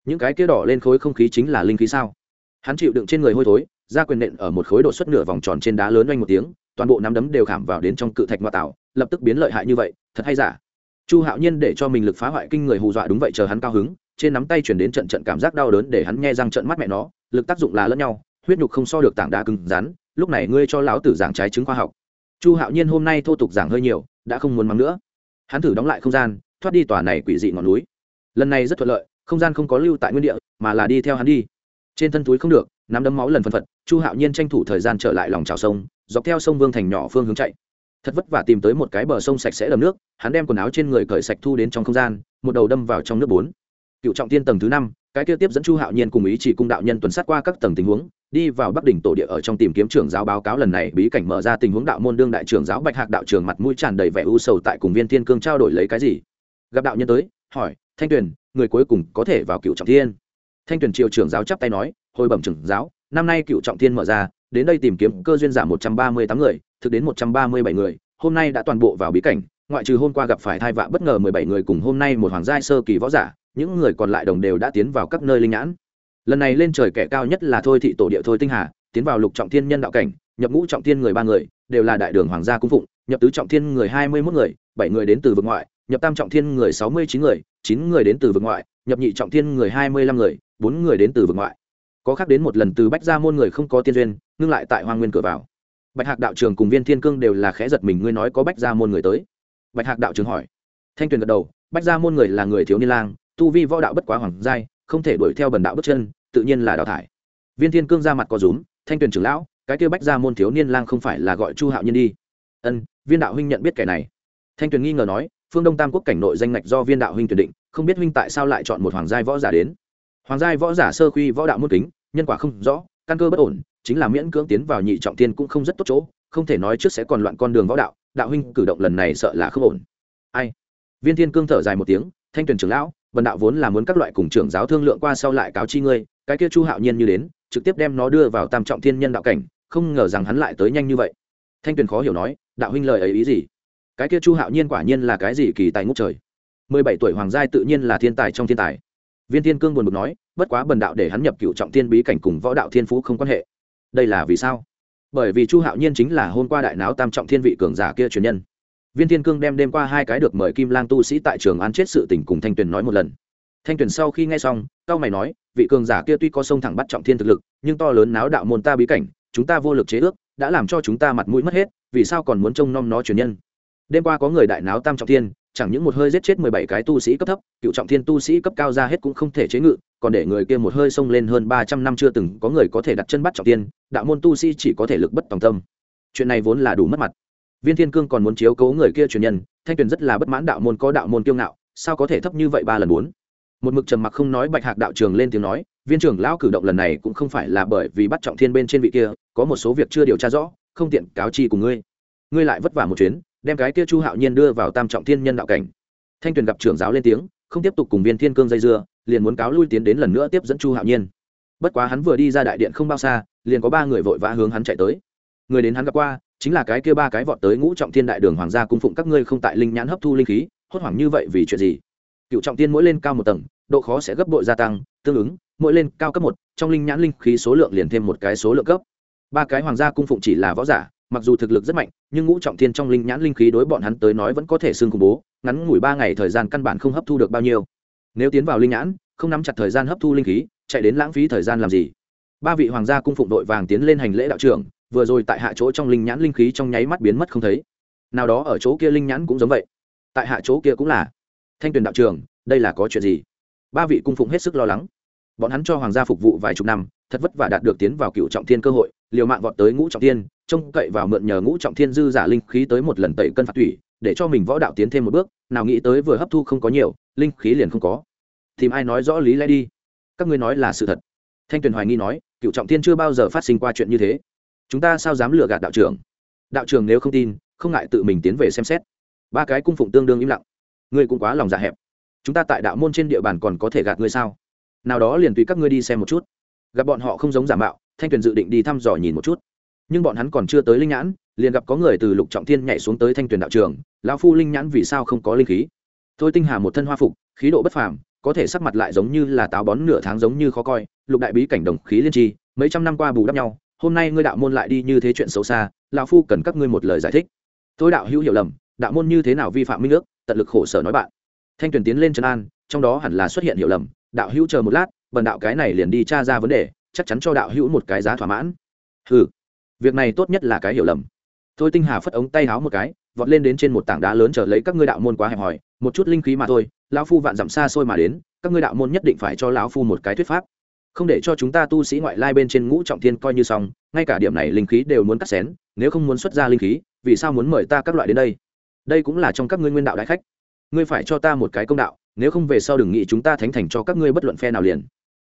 Những cái kia đỏ lên khối không khí chính là linh khí sao? Hắn chịu đựng trên người hôi thối, ra quyền nện ở một khối độ xuất nửa vòng tròn trên đá lớn oanh một tiếng toàn bộ nắm đấm đều khảm vào đến trong cự thạch ngoại tạo lập tức biến lợi hại như vậy, thật hay giả? Chu hạo nhiên để cho mình lực phá hoại kinh người hù dọa đúng vậy chờ hắn cao hứng, trên nắm tay chuyển đến trận trận cảm giác đau đớn để hắn nghe răng trận mắt mẹ nó, lực tác dụng là lẫn nhau, huyết nhục không so được tảng đá cứng rắn, lúc này ngươi cho lão tử giảng trái chứng khoa học. Chu hạo nhiên hôm nay thô tục giảng hơi nhiều, đã không muốn mắng nữa. Hắn thử đóng lại không gian, thoát đi tòa này quỷ dị ngọn núi. Lần này rất thuận lợi, không gian không có lưu tại nguyên địa, mà là đi theo hắn đi. Trên thân túi không được, nắm đấm máu lần phân phật, chu hạo nhiên tranh thủ thời gian trở lại lòng trào sông dọc theo sông vương thành nhỏ phương hướng chạy. Thật vất vả tìm tới một cái bờ sông sạch sẽ đầm nước, hắn đem quần áo trên người cởi sạch thu đến trong không gian, một đầu đâm vào trong nước bốn. Cựu trọng tiên tầng thứ năm, cái kia tiếp dẫn chu hạo nhiên cùng ý chỉ cung đạo nhân tuần sát qua các tầng tình huống, đi vào bắc đỉnh tổ địa ở trong tìm kiếm trưởng giáo báo cáo lần này, bí cảnh mở ra tình huống đạo môn đương đại trưởng giáo bạch hạc đạo trường mặt mũi tràn đầy vẻ u sầu tại cùng viên thiên cương trao đổi lấy cái gì. Gặp đạo nhân tới, hỏi, thanh tuyền, người cuối cùng có thể vào cựu trọng thiên thanh tuyền triều trưởng giáo chắp tay nói, hồi bẩm trưởng giáo, năm nay cựu trọng thiên mở ra đến đây tìm kiếm cơ duyên giả một trăm ba mươi tám người, thực đến một trăm ba mươi bảy người, hôm nay đã toàn bộ vào bí cảnh, ngoại trừ hôm qua gặp phải thai vạ bất ngờ mười bảy người cùng hôm nay một hoàng giai sơ kỳ võ giả, những người còn lại đồng đều đã tiến vào các nơi linh nhãn. Lần này lên trời kẻ cao nhất là thôi thị tổ địa thôi tinh hà, tiến vào lục trọng thiên nhân đạo cảnh, nhập ngũ trọng thiên người ba người, đều là đại đường hoàng gia cung phụng, nhập tứ trọng thiên người hai mươi mốt người, bảy người đến từ vực ngoại, nhập tam trọng thiên người sáu mươi chín người chín người đến từ vực ngoại, nhập nhị trọng thiên người hai mươi lăm người, bốn người đến từ vực ngoại. Có khác đến một lần từ bách gia môn người không có tiên duyên ngưng lại tại hoang nguyên cửa vào. Bạch hạc đạo trường cùng viên thiên cương đều là khẽ giật mình, ngươi nói có bách gia môn người tới? Bạch hạc đạo trường hỏi. Thanh tuyền gật đầu, bách gia môn người là người thiếu niên lang, tu vi võ đạo bất quá hoàng giai, không thể đuổi theo bần đạo bước chân, tự nhiên là đào thải. Viên thiên cương ra mặt có rúm, thanh tuyền trưởng lão, cái kêu bách gia môn thiếu niên lang không phải là gọi chu hạo nhiên đi. Ân, viên đạo huynh nhận biết kẻ này. Thanh tuyền nghi ngờ nói, phương đông tam quốc cảnh nội danh ngạch do viên đạo huynh tuyển định, không biết huynh tại sao lại chọn một hoàng giai võ giả đến. Hoàng giai võ giả sơ khuy võ đạo môn kính, nhân quả không rõ căn cơ bất ổn, chính là miễn cưỡng tiến vào nhị trọng tiên cũng không rất tốt chỗ, không thể nói trước sẽ còn loạn con đường võ đạo đạo huynh cử động lần này sợ là không ổn. Ai? Viên thiên cương thở dài một tiếng, thanh tuyển trưởng lão vần đạo vốn là muốn các loại cùng trưởng giáo thương lượng qua sau lại cáo chi ngươi, cái kia chu hạo nhiên như đến, trực tiếp đem nó đưa vào tam trọng thiên nhân đạo cảnh, không ngờ rằng hắn lại tới nhanh như vậy. Thanh tuyền khó hiểu nói, đạo huynh lời ấy ý gì? Cái kia chu hạo nhiên quả nhiên là cái gì kỳ tài ngút trời? Mười bảy tuổi hoàng giai tự nhiên là thiên tài trong thiên tài viên thiên cương buồn bực nói, bất quá bần đạo để hắn nhập cựu trọng thiên bí cảnh cùng võ đạo thiên phú không quan hệ. Đây là vì sao? Bởi vì chu hạo nhiên chính là hôm qua đại náo tam trọng thiên vị cường giả kia truyền nhân. Viên thiên cương đem đêm qua hai cái được mời kim lang tu sĩ tại trường an chết sự tình cùng thanh tuyền nói một lần. Thanh tuyền sau khi nghe xong cao mày nói, vị cường giả kia tuy có sông thẳng bắt trọng thiên thực lực, nhưng to lớn náo đạo môn ta bí cảnh, chúng ta vô lực chế ước, đã làm cho chúng ta mặt mũi mất hết, vì sao còn muốn trông nom nó truyền nhân? Đêm qua có người đại náo tam trọng thiên chẳng những một hơi giết chết mười bảy cái tu sĩ cấp thấp, cựu trọng thiên tu sĩ cấp cao ra hết cũng không thể chế ngự, còn để người kia một hơi xông lên hơn ba trăm năm chưa từng có người có thể đặt chân bắt trọng thiên, đạo môn tu sĩ chỉ có thể lực bất tòng tâm. Chuyện này vốn là đủ mất mặt. Viên thiên cương còn muốn chiếu cố người kia truyền nhân, thanh tuyền rất là bất mãn đạo môn có đạo môn kiêu ngạo, sao có thể thấp như vậy ba lần bốn? Một mực trầm mặc không nói bạch hạc đạo trường lên tiếng nói, viên trưởng lão cử động lần này cũng không phải là bởi vì bắt trọng thiên bên trên vị kia, có một số việc chưa điều tra rõ, không tiện cáo chi cùng ngươi. Ngươi lại vất vả một chuyến đem cái kia chu hạo nhiên đưa vào tam trọng thiên nhân đạo cảnh. Thanh tuyền gặp trưởng giáo lên tiếng, không tiếp tục cùng viên thiên cương dây dưa, liền muốn cáo lui tiến đến lần nữa tiếp dẫn chu hạo nhiên. Bất quá hắn vừa đi ra đại điện không bao xa, liền có ba người vội vã hướng hắn chạy tới. Người đến hắn gặp qua, chính là cái kia ba cái vọt tới ngũ trọng thiên đại đường hoàng gia cung phụng các ngươi không tại linh nhãn hấp thu linh khí, hốt hoảng như vậy vì chuyện gì? Cựu trọng tiên mỗi lên cao một tầng, độ khó sẽ gấp bội gia tăng, tương ứng, mỗi lên cao cấp một, trong linh nhãn linh khí số lượng liền thêm một cái số lượng cấp. Ba cái hoàng gia cung phụng chỉ là võ giả mặc dù thực lực rất mạnh, nhưng ngũ trọng thiên trong linh nhãn linh khí đối bọn hắn tới nói vẫn có thể xương khủng bố, ngắn ngủi ba ngày thời gian căn bản không hấp thu được bao nhiêu. Nếu tiến vào linh nhãn, không nắm chặt thời gian hấp thu linh khí, chạy đến lãng phí thời gian làm gì? Ba vị hoàng gia cung phụng đội vàng tiến lên hành lễ đạo trưởng, vừa rồi tại hạ chỗ trong linh nhãn linh khí trong nháy mắt biến mất không thấy. Nào đó ở chỗ kia linh nhãn cũng giống vậy. Tại hạ chỗ kia cũng là. Thanh tuyền đạo trường đây là có chuyện gì? Ba vị cung phụng hết sức lo lắng. Bọn hắn cho hoàng gia phục vụ vài chục năm, thật vất vả đạt được tiến vào cựu trọng thiên cơ hội, liều mạng vọt tới ngũ trọng thiên trông cậy vào mượn nhờ ngũ trọng thiên dư giả linh khí tới một lần tẩy cân phạt thủy, để cho mình võ đạo tiến thêm một bước, nào nghĩ tới vừa hấp thu không có nhiều, linh khí liền không có. Tìm ai nói rõ lý lẽ đi. Các ngươi nói là sự thật. Thanh tuyền hoài nghi nói, cựu trọng thiên chưa bao giờ phát sinh qua chuyện như thế. Chúng ta sao dám lừa gạt đạo trưởng? Đạo trưởng nếu không tin, không ngại tự mình tiến về xem xét. Ba cái cung phụng tương đương im lặng. Ngươi cũng quá lòng dạ hẹp. Chúng ta tại đạo môn trên địa bàn còn có thể gạt ngươi sao? Nào đó liền tùy các ngươi đi xem một chút. Gặp bọn họ không giống giả mạo, thanh tuyền dự định đi thăm dò nhìn một chút nhưng bọn hắn còn chưa tới linh nhãn, liền gặp có người từ lục trọng thiên nhảy xuống tới thanh tuyền đạo trường, lão phu linh nhãn vì sao không có linh khí? Thôi tinh hà một thân hoa phục, khí độ bất phàm, có thể sắc mặt lại giống như là táo bón nửa tháng giống như khó coi, lục đại bí cảnh đồng khí liên tri, mấy trăm năm qua bù đắp nhau, hôm nay ngươi đạo môn lại đi như thế chuyện xấu xa, lão phu cần các ngươi một lời giải thích. Tôi đạo hữu hiểu lầm, đạo môn như thế nào vi phạm minh ước, tận lực khổ sở nói bạn. Thanh tuyền tiến lên trấn an, trong đó hẳn là xuất hiện hiểu lầm, đạo hữu chờ một lát, bần đạo cái này liền đi tra ra vấn đề, chắc chắn cho đạo hữu một cái giá thỏa mãn. Ừ việc này tốt nhất là cái hiểu lầm. Thôi tinh hà phất ống tay háo một cái, vọt lên đến trên một tảng đá lớn trở lấy các ngươi đạo môn quá hẹp hòi, một chút linh khí mà thôi, lão phu vạn dặm xa xôi mà đến, các ngươi đạo môn nhất định phải cho lão phu một cái thuyết pháp. Không để cho chúng ta tu sĩ ngoại lai bên trên ngũ trọng thiên coi như xong, ngay cả điểm này linh khí đều muốn cắt xén, nếu không muốn xuất ra linh khí, vì sao muốn mời ta các loại đến đây? Đây cũng là trong các ngươi nguyên đạo đại khách. Ngươi phải cho ta một cái công đạo, nếu không về sau đừng nghĩ chúng ta thánh thành cho các ngươi bất luận phe nào liền.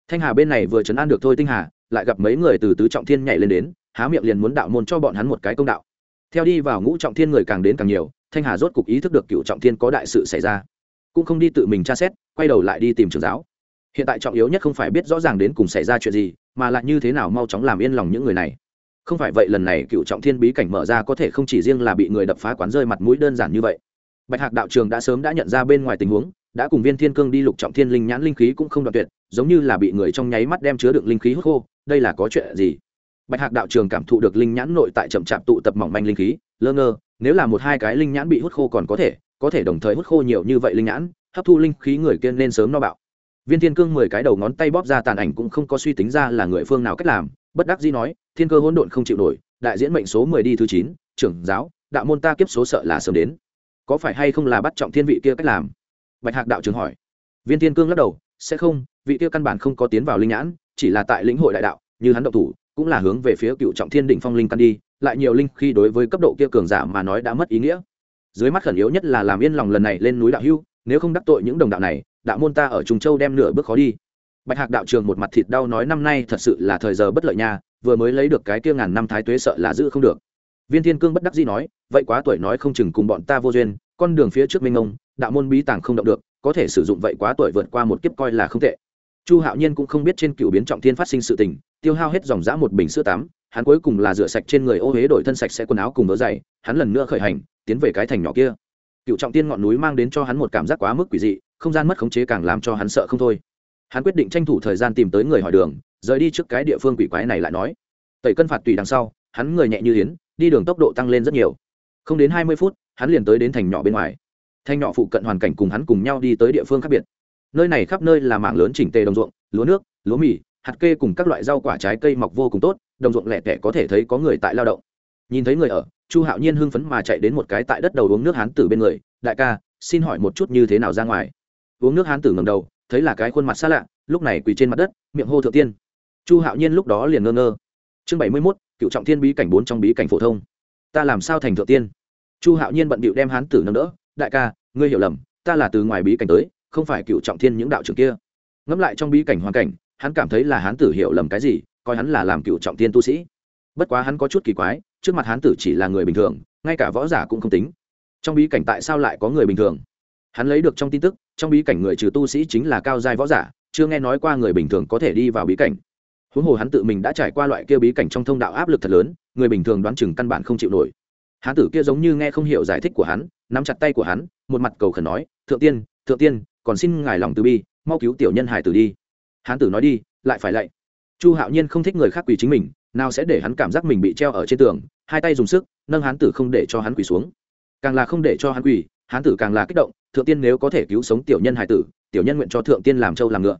Thanh hà bên này vừa chấn an được thôi tinh hà, lại gặp mấy người từ tứ trọng thiên nhảy lên đến há miệng liền muốn đạo môn cho bọn hắn một cái công đạo. Theo đi vào ngũ trọng thiên người càng đến càng nhiều, thanh hà rốt cục ý thức được cựu trọng thiên có đại sự xảy ra. Cũng không đi tự mình tra xét, quay đầu lại đi tìm trường giáo. Hiện tại trọng yếu nhất không phải biết rõ ràng đến cùng xảy ra chuyện gì, mà là như thế nào mau chóng làm yên lòng những người này. Không phải vậy lần này cựu trọng thiên bí cảnh mở ra có thể không chỉ riêng là bị người đập phá quán rơi mặt mũi đơn giản như vậy. Bạch hạc đạo trường đã sớm đã nhận ra bên ngoài tình huống, đã cùng viên thiên cương đi lục trọng thiên linh nhãn linh khí cũng không đoạn tuyệt, giống như là bị người trong nháy mắt đem chứa đựng linh khí hút khô, đây là có chuyện gì? Bạch hạc đạo trường cảm thụ được linh nhãn nội tại chậm chạp tụ tập mỏng manh linh khí, lơ ngơ, nếu là một hai cái linh nhãn bị hút khô còn có thể có thể đồng thời hút khô nhiều như vậy linh nhãn, hấp thu linh khí người kia nên sớm no bạo. Viên thiên cương mười cái đầu ngón tay bóp ra tàn ảnh cũng không có suy tính ra là người phương nào cách làm, bất đắc dĩ nói, thiên cơ hỗn độn không chịu nổi, đại diễn mệnh số mười đi thứ chín, trưởng giáo, đạo môn ta kiếp số sợ là sớm đến. Có phải hay không là bắt trọng thiên vị kia cách làm? Bạch hạc đạo trường hỏi. Viên thiên cương lắc đầu, sẽ không, vị kia căn bản không có tiến vào linh nhãn, chỉ là tại lĩnh hội đại đạo, như hắn động thủ cũng là hướng về phía cựu trọng thiên đỉnh phong linh căn đi, lại nhiều linh khi đối với cấp độ kia cường giả mà nói đã mất ý nghĩa. Dưới mắt khẩn yếu nhất là làm yên lòng lần này lên núi đạo hưu, nếu không đắc tội những đồng đạo này, đạo môn ta ở trung châu đem nửa bước khó đi. Bạch hạc đạo trường một mặt thịt đau nói năm nay thật sự là thời giờ bất lợi nha, vừa mới lấy được cái kia ngàn năm thái tuế sợ là giữ không được. Viên thiên cương bất đắc dĩ nói, vậy quá tuổi nói không chừng cùng bọn ta vô duyên, con đường phía trước minh ông, đạo môn bí tàng không động được, có thể sử dụng vậy quá tuổi vượt qua một kiếp coi là không tệ. Chu hạo nhiên cũng không biết trên cựu biến trọng thiên phát sinh sự tình tiêu hao hết dòng dã một bình sữa tắm, hắn cuối cùng là rửa sạch trên người ô huế đổi thân sạch sẽ quần áo cùng vớ dày, hắn lần nữa khởi hành, tiến về cái thành nhỏ kia. Cựu trọng tiên ngọn núi mang đến cho hắn một cảm giác quá mức quỷ dị, không gian mất khống chế càng làm cho hắn sợ không thôi. Hắn quyết định tranh thủ thời gian tìm tới người hỏi đường, rời đi trước cái địa phương quỷ quái này lại nói. Tẩy cân phạt tùy đằng sau, hắn người nhẹ như yến, đi đường tốc độ tăng lên rất nhiều. Không đến hai mươi phút, hắn liền tới đến thành nhỏ bên ngoài. Thành nhỏ phụ cận hoàn cảnh cùng hắn cùng nhau đi tới địa phương khác biệt. Nơi này khắp nơi là mảng lớn chỉnh tề đồng ruộng, lúa nước, lúa mì hạt kê cùng các loại rau quả trái cây mọc vô cùng tốt, đồng ruộng lẻ tẻ có thể thấy có người tại lao động. Nhìn thấy người ở, chu hạo nhiên hưng phấn mà chạy đến một cái tại đất đầu uống nước hán tử bên người, đại ca, xin hỏi một chút như thế nào ra ngoài? Uống nước hán tử ngầm đầu, thấy là cái khuôn mặt xa lạ, lúc này quỳ trên mặt đất, miệng hô thượng tiên. Chu hạo nhiên lúc đó liền ngơ ngơ. Chương bảy mươi mốt, cựu trọng thiên bí cảnh bốn trong bí cảnh phổ thông. Ta làm sao thành thượng tiên? Chu hạo nhiên bận bịu đem hán tử nâng đỡ, đại ca, ngươi hiểu lầm, ta là từ ngoài bí cảnh tới, không phải cựu trọng thiên những đạo trưởng kia. Ngẫm lại trong bí cảnh hoàn cảnh hắn cảm thấy là hán tử hiểu lầm cái gì, coi hắn là làm cựu trọng thiên tu sĩ. Bất quá hắn có chút kỳ quái, trước mặt hán tử chỉ là người bình thường, ngay cả võ giả cũng không tính. Trong bí cảnh tại sao lại có người bình thường? Hắn lấy được trong tin tức, trong bí cảnh người trừ tu sĩ chính là cao giai võ giả, chưa nghe nói qua người bình thường có thể đi vào bí cảnh. Huống hồ hắn tự mình đã trải qua loại kia bí cảnh trong thông đạo áp lực thật lớn, người bình thường đoán chừng căn bản không chịu nổi. Hán tử kia giống như nghe không hiểu giải thích của hắn, nắm chặt tay của hắn, một mặt cầu khẩn nói, thượng tiên thượng tiên, còn xin ngài lòng từ bi, mau cứu tiểu nhân hải tử đi hán tử nói đi, lại phải lạy. Chu hạo nhiên không thích người khác quỳ chính mình, nào sẽ để hắn cảm giác mình bị treo ở trên tường, hai tay dùng sức, nâng hán tử không để cho hắn quỳ xuống. Càng là không để cho hắn quỳ, hán tử càng là kích động, thượng tiên nếu có thể cứu sống tiểu nhân hải tử, tiểu nhân nguyện cho thượng tiên làm trâu làm ngựa.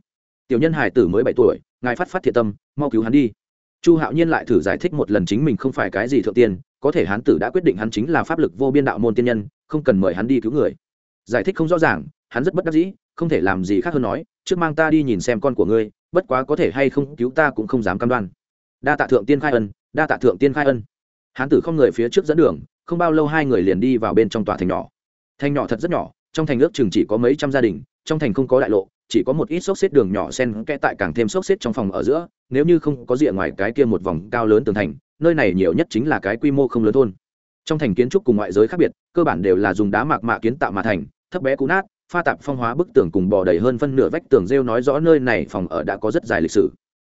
Tiểu nhân hải tử mới bảy tuổi, ngài phát phát thiệt tâm, mau cứu hắn đi. Chu hạo nhiên lại thử giải thích một lần chính mình không phải cái gì thượng tiên, có thể hán tử đã quyết định hắn chính là pháp lực vô biên đạo môn tiên nhân, không cần mời hắn đi cứu người. Giải thích không rõ ràng, hắn rất bất đắc dĩ, không thể làm gì khác hơn nói trước mang ta đi nhìn xem con của ngươi, bất quá có thể hay không cứu ta cũng không dám cam đoan. Đa tạ thượng tiên khai ân, đa tạ thượng tiên khai ân. Hán tử không người phía trước dẫn đường, không bao lâu hai người liền đi vào bên trong tòa thành nhỏ. Thành nhỏ thật rất nhỏ, trong thành ước chừng chỉ có mấy trăm gia đình, trong thành không có đại lộ, chỉ có một ít xốc xếp đường nhỏ sen kẽ tại càng thêm xốc xếp trong phòng ở giữa, nếu như không có rìa ngoài cái kia một vòng cao lớn tường thành, nơi này nhiều nhất chính là cái quy mô không lớn thôn. Trong thành kiến trúc cùng ngoại giới khác biệt, cơ bản đều là dùng đá mạc mạ kiến tạo mà thành, thấp bé cũ nát pha tạp phong hóa bức tường cùng bò đầy hơn phân nửa vách tường rêu nói rõ nơi này phòng ở đã có rất dài lịch sử.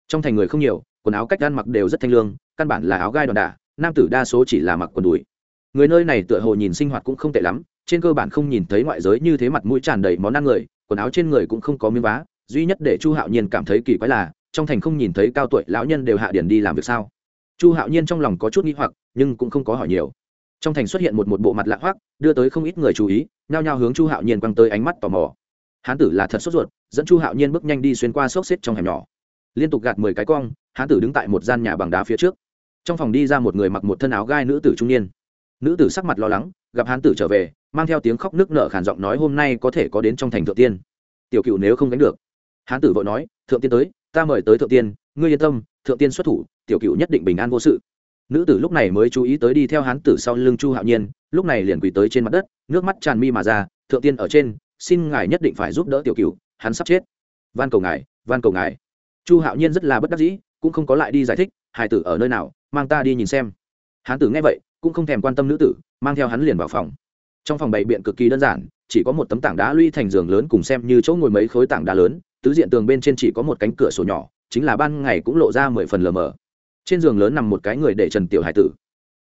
Trong thành người không nhiều, quần áo cách ăn mặc đều rất thanh lương, căn bản là áo gai đòn đả nam tử đa số chỉ là mặc quần đùi. Người nơi này tựa hồ nhìn sinh hoạt cũng không tệ lắm, trên cơ bản không nhìn thấy ngoại giới như thế mặt mũi tràn đầy món ăn người, quần áo trên người cũng không có miếng vá, duy nhất để chu hạo nhiên cảm thấy kỳ quái là, trong thành không nhìn thấy cao tuổi lão nhân đều hạ điển đi làm việc sao? Chu hạo nhiên trong lòng có chút nghĩ hoặc, nhưng cũng không có hỏi nhiều trong thành xuất hiện một một bộ mặt lạ hoác đưa tới không ít người chú ý, nhao nhao hướng chu hạo nhiên quăng tới ánh mắt tò mò. Hán tử là thật sốt ruột, dẫn chu hạo nhiên bước nhanh đi xuyên qua xốc xếp trong hẻm nhỏ. Liên tục gạt mười cái cong, hán tử đứng tại một gian nhà bằng đá phía trước. Trong phòng đi ra một người mặc một thân áo gai nữ tử trung niên. Nữ tử sắc mặt lo lắng, gặp hán tử trở về, mang theo tiếng khóc nước nở khản giọng nói hôm nay có thể có đến trong thành thượng tiên. Tiểu cựu nếu không đánh được. Hán tử vội nói, thượng tiên tới, ta mời tới thượng tiên, ngươi yên tâm, thượng tiên xuất thủ, tiểu cựu nhất định bình an vô sự nữ tử lúc này mới chú ý tới đi theo hán tử sau lưng chu hạo nhiên, lúc này liền quỳ tới trên mặt đất, nước mắt tràn mi mà ra, thượng tiên ở trên, xin ngài nhất định phải giúp đỡ tiểu cựu hắn sắp chết. Van cầu ngài, van cầu ngài. Chu hạo nhiên rất là bất đắc dĩ, cũng không có lại đi giải thích, hải tử ở nơi nào, mang ta đi nhìn xem. Hán tử nghe vậy, cũng không thèm quan tâm nữ tử, mang theo hắn liền vào phòng. Trong phòng bày biện cực kỳ đơn giản, chỉ có một tấm tảng đá luy thành giường lớn cùng xem như chỗ ngồi mấy khối tảng đá lớn, tứ diện tường bên trên chỉ có một cánh cửa sổ nhỏ, chính là ban ngày cũng lộ ra mười phần lờ mờ trên giường lớn nằm một cái người để trần tiểu hải tử.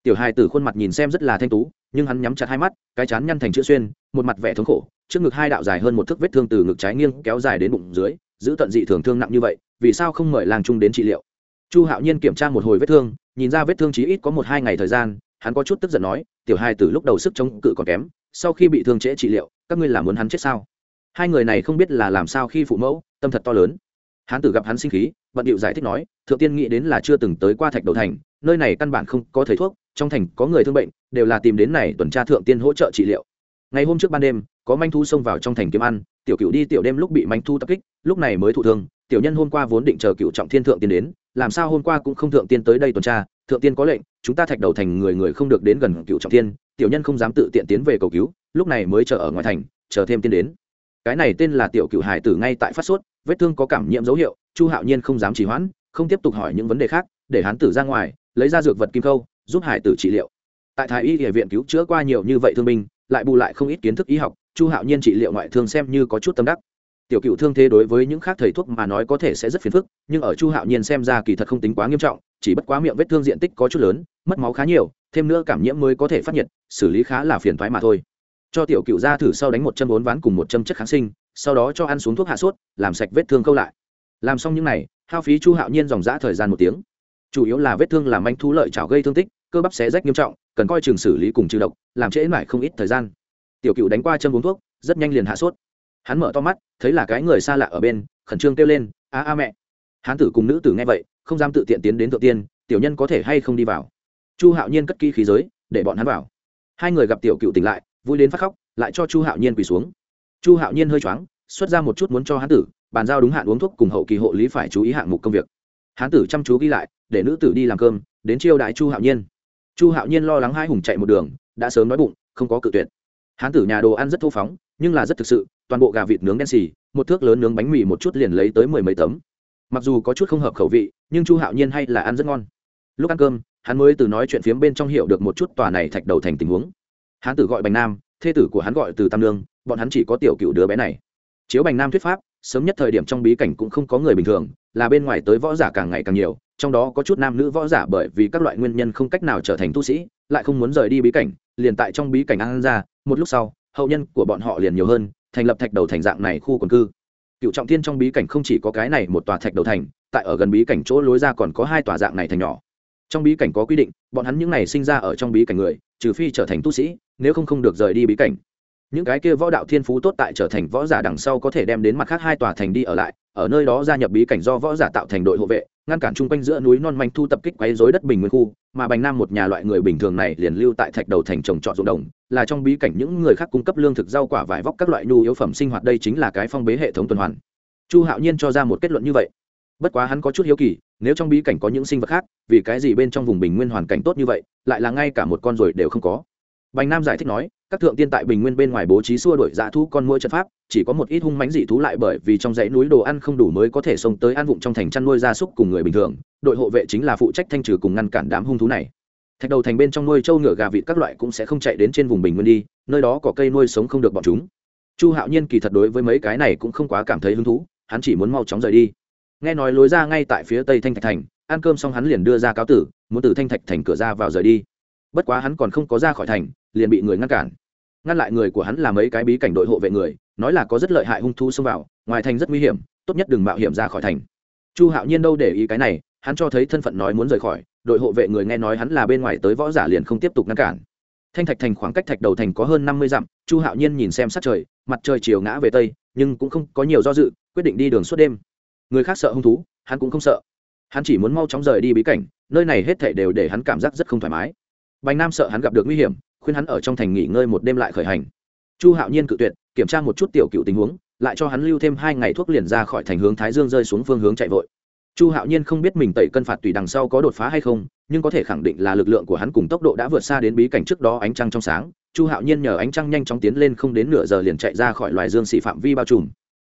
Tiểu hải tử khuôn mặt nhìn xem rất là thanh tú, nhưng hắn nhắm chặt hai mắt, cái chán nhăn thành chữ xuyên, một mặt vẻ thống khổ, trước ngực hai đạo dài hơn một thước vết thương từ ngực trái nghiêng kéo dài đến bụng dưới, giữ tận dị thường thương nặng như vậy, vì sao không mời làng trung đến trị liệu? Chu hạo nhiên kiểm tra một hồi vết thương, nhìn ra vết thương chí ít có một hai ngày thời gian, hắn có chút tức giận nói, tiểu hai từ lúc đầu sức chống cự còn kém, sau khi bị thương trễ trị liệu, các ngươi làm muốn hắn chết sao? Hai người này không biết là làm sao khi phụ mẫu, tâm thật to lớn. Hán tử gặp hắn sinh khí, bận điệu giải thích nói, thượng tiên nghĩ đến là chưa từng tới qua thạch đầu thành, nơi này căn bản không có thầy thuốc, trong thành có người thương bệnh, đều là tìm đến này tuần tra thượng tiên hỗ trợ trị liệu. Ngày hôm trước ban đêm, có manh thu xông vào trong thành kiếm ăn, tiểu cựu đi tiểu đêm lúc bị manh thu tập kích, lúc này mới thụ thương, tiểu nhân hôm qua vốn định chờ cựu trọng thiên thượng tiên đến, làm sao hôm qua cũng không thượng tiên tới đây tuần tra, thượng tiên có lệnh, chúng ta thạch đầu thành người người không được đến gần cựu trọng tiên tiểu nhân không dám tự tiện tiến về cầu cứu, lúc này mới chờ ở ngoài thành, chờ thêm tiên đến cái này tên là tiểu cựu hải tử ngay tại phát sốt, vết thương có cảm nhiễm dấu hiệu, chu hạo nhiên không dám trì hoãn, không tiếp tục hỏi những vấn đề khác, để hán tử ra ngoài, lấy ra dược vật kim khâu, giúp hải tử trị liệu. Tại thái y địa viện cứu chữa qua nhiều như vậy thương binh, lại bù lại không ít kiến thức y học, chu hạo nhiên trị liệu ngoại thương xem như có chút tâm đắc. Tiểu cựu thương thế đối với những khác thầy thuốc mà nói có thể sẽ rất phiền phức, nhưng ở chu hạo nhiên xem ra kỳ thật không tính quá nghiêm trọng, chỉ bất quá miệng vết thương diện tích có chút lớn, mất máu khá nhiều, thêm nữa cảm nhiễm mới có thể phát nhiệt, xử lý khá là phiền thoái mà thôi cho tiểu cựu ra thử sau đánh một châm bốn ván cùng một châm chất kháng sinh, sau đó cho ăn xuống thuốc hạ sốt, làm sạch vết thương câu lại. Làm xong những n à y hao phí chu hạo nhiên dòng g ã thời gian một tiếng. Chủ yếu là vết thương làm anh thu lợi chảo gây thương tích, cơ bắp xé rách nghiêm trọng, cần coi trường xử lý cùng trừ độc, làm trễ mãi không ít thời gian. Tiểu cựu đánh qua châm uống thuốc, rất nhanh liền hạ sốt. Hắn mở to mắt, thấy là cái người xa lạ ở bên, khẩn trương kêu lên, a a mẹ. Hán tử cùng nữ tử nghe vậy, không dám tự tiện tiến đến thượng tiên, tiểu nhân có thể hay không đi vào? Chu hạo nhiên cất kỹ khí giới, để bọn hắn vào. Hai người gặp tiểu cựu tỉnh lại vui đến phát khóc, lại cho chu hạo nhiên quỳ xuống. Chu hạo nhiên hơi choáng, xuất ra một chút muốn cho hán tử, bàn giao đúng hạn uống thuốc cùng hậu kỳ hộ lý phải chú ý hạng mục công việc. Hán tử chăm chú ghi lại, để nữ tử đi làm cơm, đến chiêu đại chu hạo nhiên. Chu hạo nhiên lo lắng hai hùng chạy một đường, đã sớm nói bụng, không có cự tuyệt. Hán tử nhà đồ ăn rất thô phóng, nhưng là rất thực sự, toàn bộ gà vịt nướng đen xì, một thước lớn nướng bánh mì một chút liền lấy tới mười mấy tấm. Mặc dù có chút không hợp khẩu vị, nhưng chu hạo nhiên hay là ăn rất ngon. Lúc ăn cơm, hắn mới từ nói chuyện phiếm bên trong hiểu được một chút tòa này thạch đầu thành tình huống. Hán tử gọi bành nam, thê tử của hắn gọi từ tam lương bọn hắn chỉ có tiểu cựu đứa bé này. Chiếu bành nam thuyết pháp, sớm nhất thời điểm trong bí cảnh cũng không có người bình thường, là bên ngoài tới võ giả càng ngày càng nhiều, trong đó có chút nam nữ võ giả bởi vì các loại nguyên nhân không cách nào trở thành tu sĩ, lại không muốn rời đi bí cảnh, liền tại trong bí cảnh an ra, một lúc sau, hậu nhân của bọn họ liền nhiều hơn, thành lập thạch đầu thành dạng này khu quần cư. Cựu trọng thiên trong bí cảnh không chỉ có cái này một tòa thạch đầu thành, tại ở gần bí cảnh chỗ lối ra còn có hai tòa dạng này thành nhỏ. Trong bí cảnh có quy định, bọn hắn những này sinh ra ở trong bí cảnh người, trừ phi trở thành tu sĩ nếu không không được rời đi bí cảnh. Những cái kia võ đạo thiên phú tốt tại trở thành võ giả đằng sau có thể đem đến mặt khác hai tòa thành đi ở lại, ở nơi đó gia nhập bí cảnh do võ giả tạo thành đội hộ vệ, ngăn cản chung quanh giữa núi non manh thu tập kích quấy rối đất bình nguyên khu, mà bành nam một nhà loại người bình thường này liền lưu tại thạch đầu thành trồng trọt ruộng đồng, là trong bí cảnh những người khác cung cấp lương thực rau quả vải vóc các loại nhu yếu phẩm sinh hoạt đây chính là cái phong bế hệ thống tuần hoàn. Chu hạo nhiên cho ra một kết luận như vậy. Bất quá hắn có chút hiếu kỳ, nếu trong bí cảnh có những sinh vật khác, vì cái gì bên trong vùng bình nguyên hoàn cảnh tốt như vậy, lại là ngay cả một con ruồi đều không có? Bành nam giải thích nói, các thượng tiên tại bình nguyên bên ngoài bố trí xua đuổi dã thú con muỗi trận pháp, chỉ có một ít hung mãnh dị thú lại bởi vì trong dãy núi đồ ăn không đủ mới có thể xông tới ăn vụng trong thành chăn nuôi gia súc cùng người bình thường. Đội hộ vệ chính là phụ trách thanh trừ cùng ngăn cản đám hung thú này. Thạch đầu thành bên trong nuôi trâu ngựa gà vịt các loại cũng sẽ không chạy đến trên vùng bình nguyên đi, nơi đó có cây nuôi sống không được bọn chúng. Chu hạo nhiên kỳ thật đối với mấy cái này cũng không quá cảm thấy hứng thú, hắn chỉ muốn mau chóng rời đi. Nghe nói lối ra ngay tại phía tây thanh thạch thành, ăn cơm xong hắn liền đưa ra cáo tử, muốn từ thanh thạch thành cửa ra vào rời đi. Bất quá hắn còn không có ra khỏi thành liền bị người ngăn cản. Ngăn lại người của hắn là mấy cái bí cảnh đội hộ vệ người, nói là có rất lợi hại hung thú xông vào, ngoài thành rất nguy hiểm, tốt nhất đừng mạo hiểm ra khỏi thành. Chu hạo nhiên đâu để ý cái này, hắn cho thấy thân phận nói muốn rời khỏi, đội hộ vệ người nghe nói hắn là bên ngoài tới võ giả liền không tiếp tục ngăn cản. Thanh thạch thành khoảng cách thạch đầu thành có hơn năm mươi dặm, chu hạo nhiên nhìn xem sát trời, mặt trời chiều ngã về tây, nhưng cũng không có nhiều do dự, quyết định đi đường suốt đêm. Người khác sợ hung thú, hắn cũng không sợ. Hắn chỉ muốn mau chóng rời đi bí cảnh, nơi này hết thể đều để hắn cảm giác rất không thoải mái. Bành nam sợ hắn gặp được nguy hiểm khuyên hắn ở trong thành nghỉ ngơi một đêm lại khởi hành. Chu hạo nhiên cự tuyệt, kiểm tra một chút tiểu cựu tình huống, lại cho hắn lưu thêm hai ngày thuốc liền ra khỏi thành hướng thái dương rơi xuống phương hướng chạy vội. Chu hạo nhiên không biết mình tẩy cân phạt tùy đằng sau có đột phá hay không, nhưng có thể khẳng định là lực lượng của hắn cùng tốc độ đã vượt xa đến bí cảnh trước đó ánh trăng trong sáng. Chu hạo nhiên nhờ ánh trăng nhanh chóng tiến lên không đến nửa giờ liền chạy ra khỏi loài dương xị phạm vi bao trùm.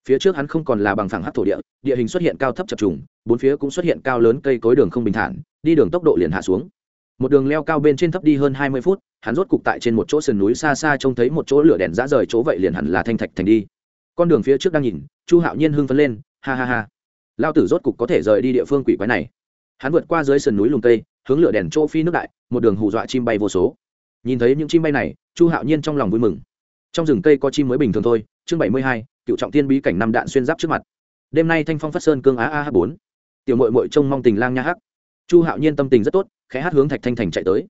Phía trước hắn không còn là bằng phẳng hát thổ địa địa hình xuất hiện cao thấp chập trùng, bốn phía cũng xuất hiện cao lớn cây cối đường không bình thản, đi đường tốc độ liền hạ xuống một đường leo cao bên trên thấp đi hơn hai mươi phút, hắn rốt cục tại trên một chỗ sườn núi xa xa trông thấy một chỗ lửa đèn dã rời chỗ vậy liền hẳn là thanh thạch thành đi. Con đường phía trước đang nhìn, chu hạo nhiên hưng phấn lên, ha ha ha. Lao tử rốt cục có thể rời đi địa phương quỷ quái này. Hắn vượt qua dưới sườn núi lùng tây hướng lửa đèn chỗ phi nước đại, một đường hù dọa chim bay vô số. Nhìn thấy những chim bay này, chu hạo nhiên trong lòng vui mừng. Trong rừng cây có chim mới bình thường thôi, chương bảy mươi hai, cựu trọng tiên bí cảnh năm đạn xuyên giáp trước mặt. Đêm nay thanh phong phát sơn cương á a h bốn. Tiểu mội mội trông mong tình lang nha hắc chu hạo nhiên tâm tình rất tốt, khẽ hát hướng thạch thanh thành chạy tới.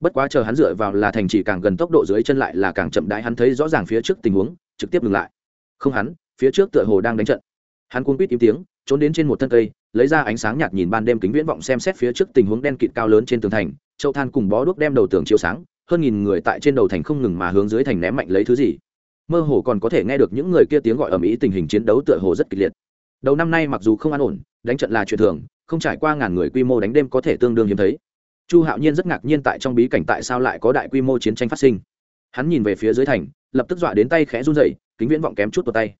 Bất quá chờ hắn dựa vào là thành chỉ càng gần tốc độ dưới chân lại là càng chậm đãi, hắn thấy rõ ràng phía trước tình huống, trực tiếp dừng lại. Không hắn, phía trước tựa hồ đang đánh trận. Hắn cuốn quýt im tiếng, trốn đến trên một thân cây, lấy ra ánh sáng nhạt nhìn ban đêm kính viễn vọng xem xét phía trước tình huống đen kịt cao lớn trên tường thành, châu than cùng bó đuốc đem đầu tường chiếu sáng, hơn nghìn người tại trên đầu thành không ngừng mà hướng dưới thành ném mạnh lấy thứ gì. Mơ hồ còn có thể nghe được những người kia tiếng gọi ầm ĩ tình hình chiến đấu tựa hồ rất kịch liệt. Đầu năm nay mặc dù không an ổn, đánh trận là chuyện thường không trải qua ngàn người quy mô đánh đêm có thể tương đương hiếm thấy. Chu hạo nhiên rất ngạc nhiên tại trong bí cảnh tại sao lại có đại quy mô chiến tranh phát sinh. Hắn nhìn về phía dưới thành, lập tức dọa đến tay khẽ run dậy kính viễn vọng kém chút vào tay.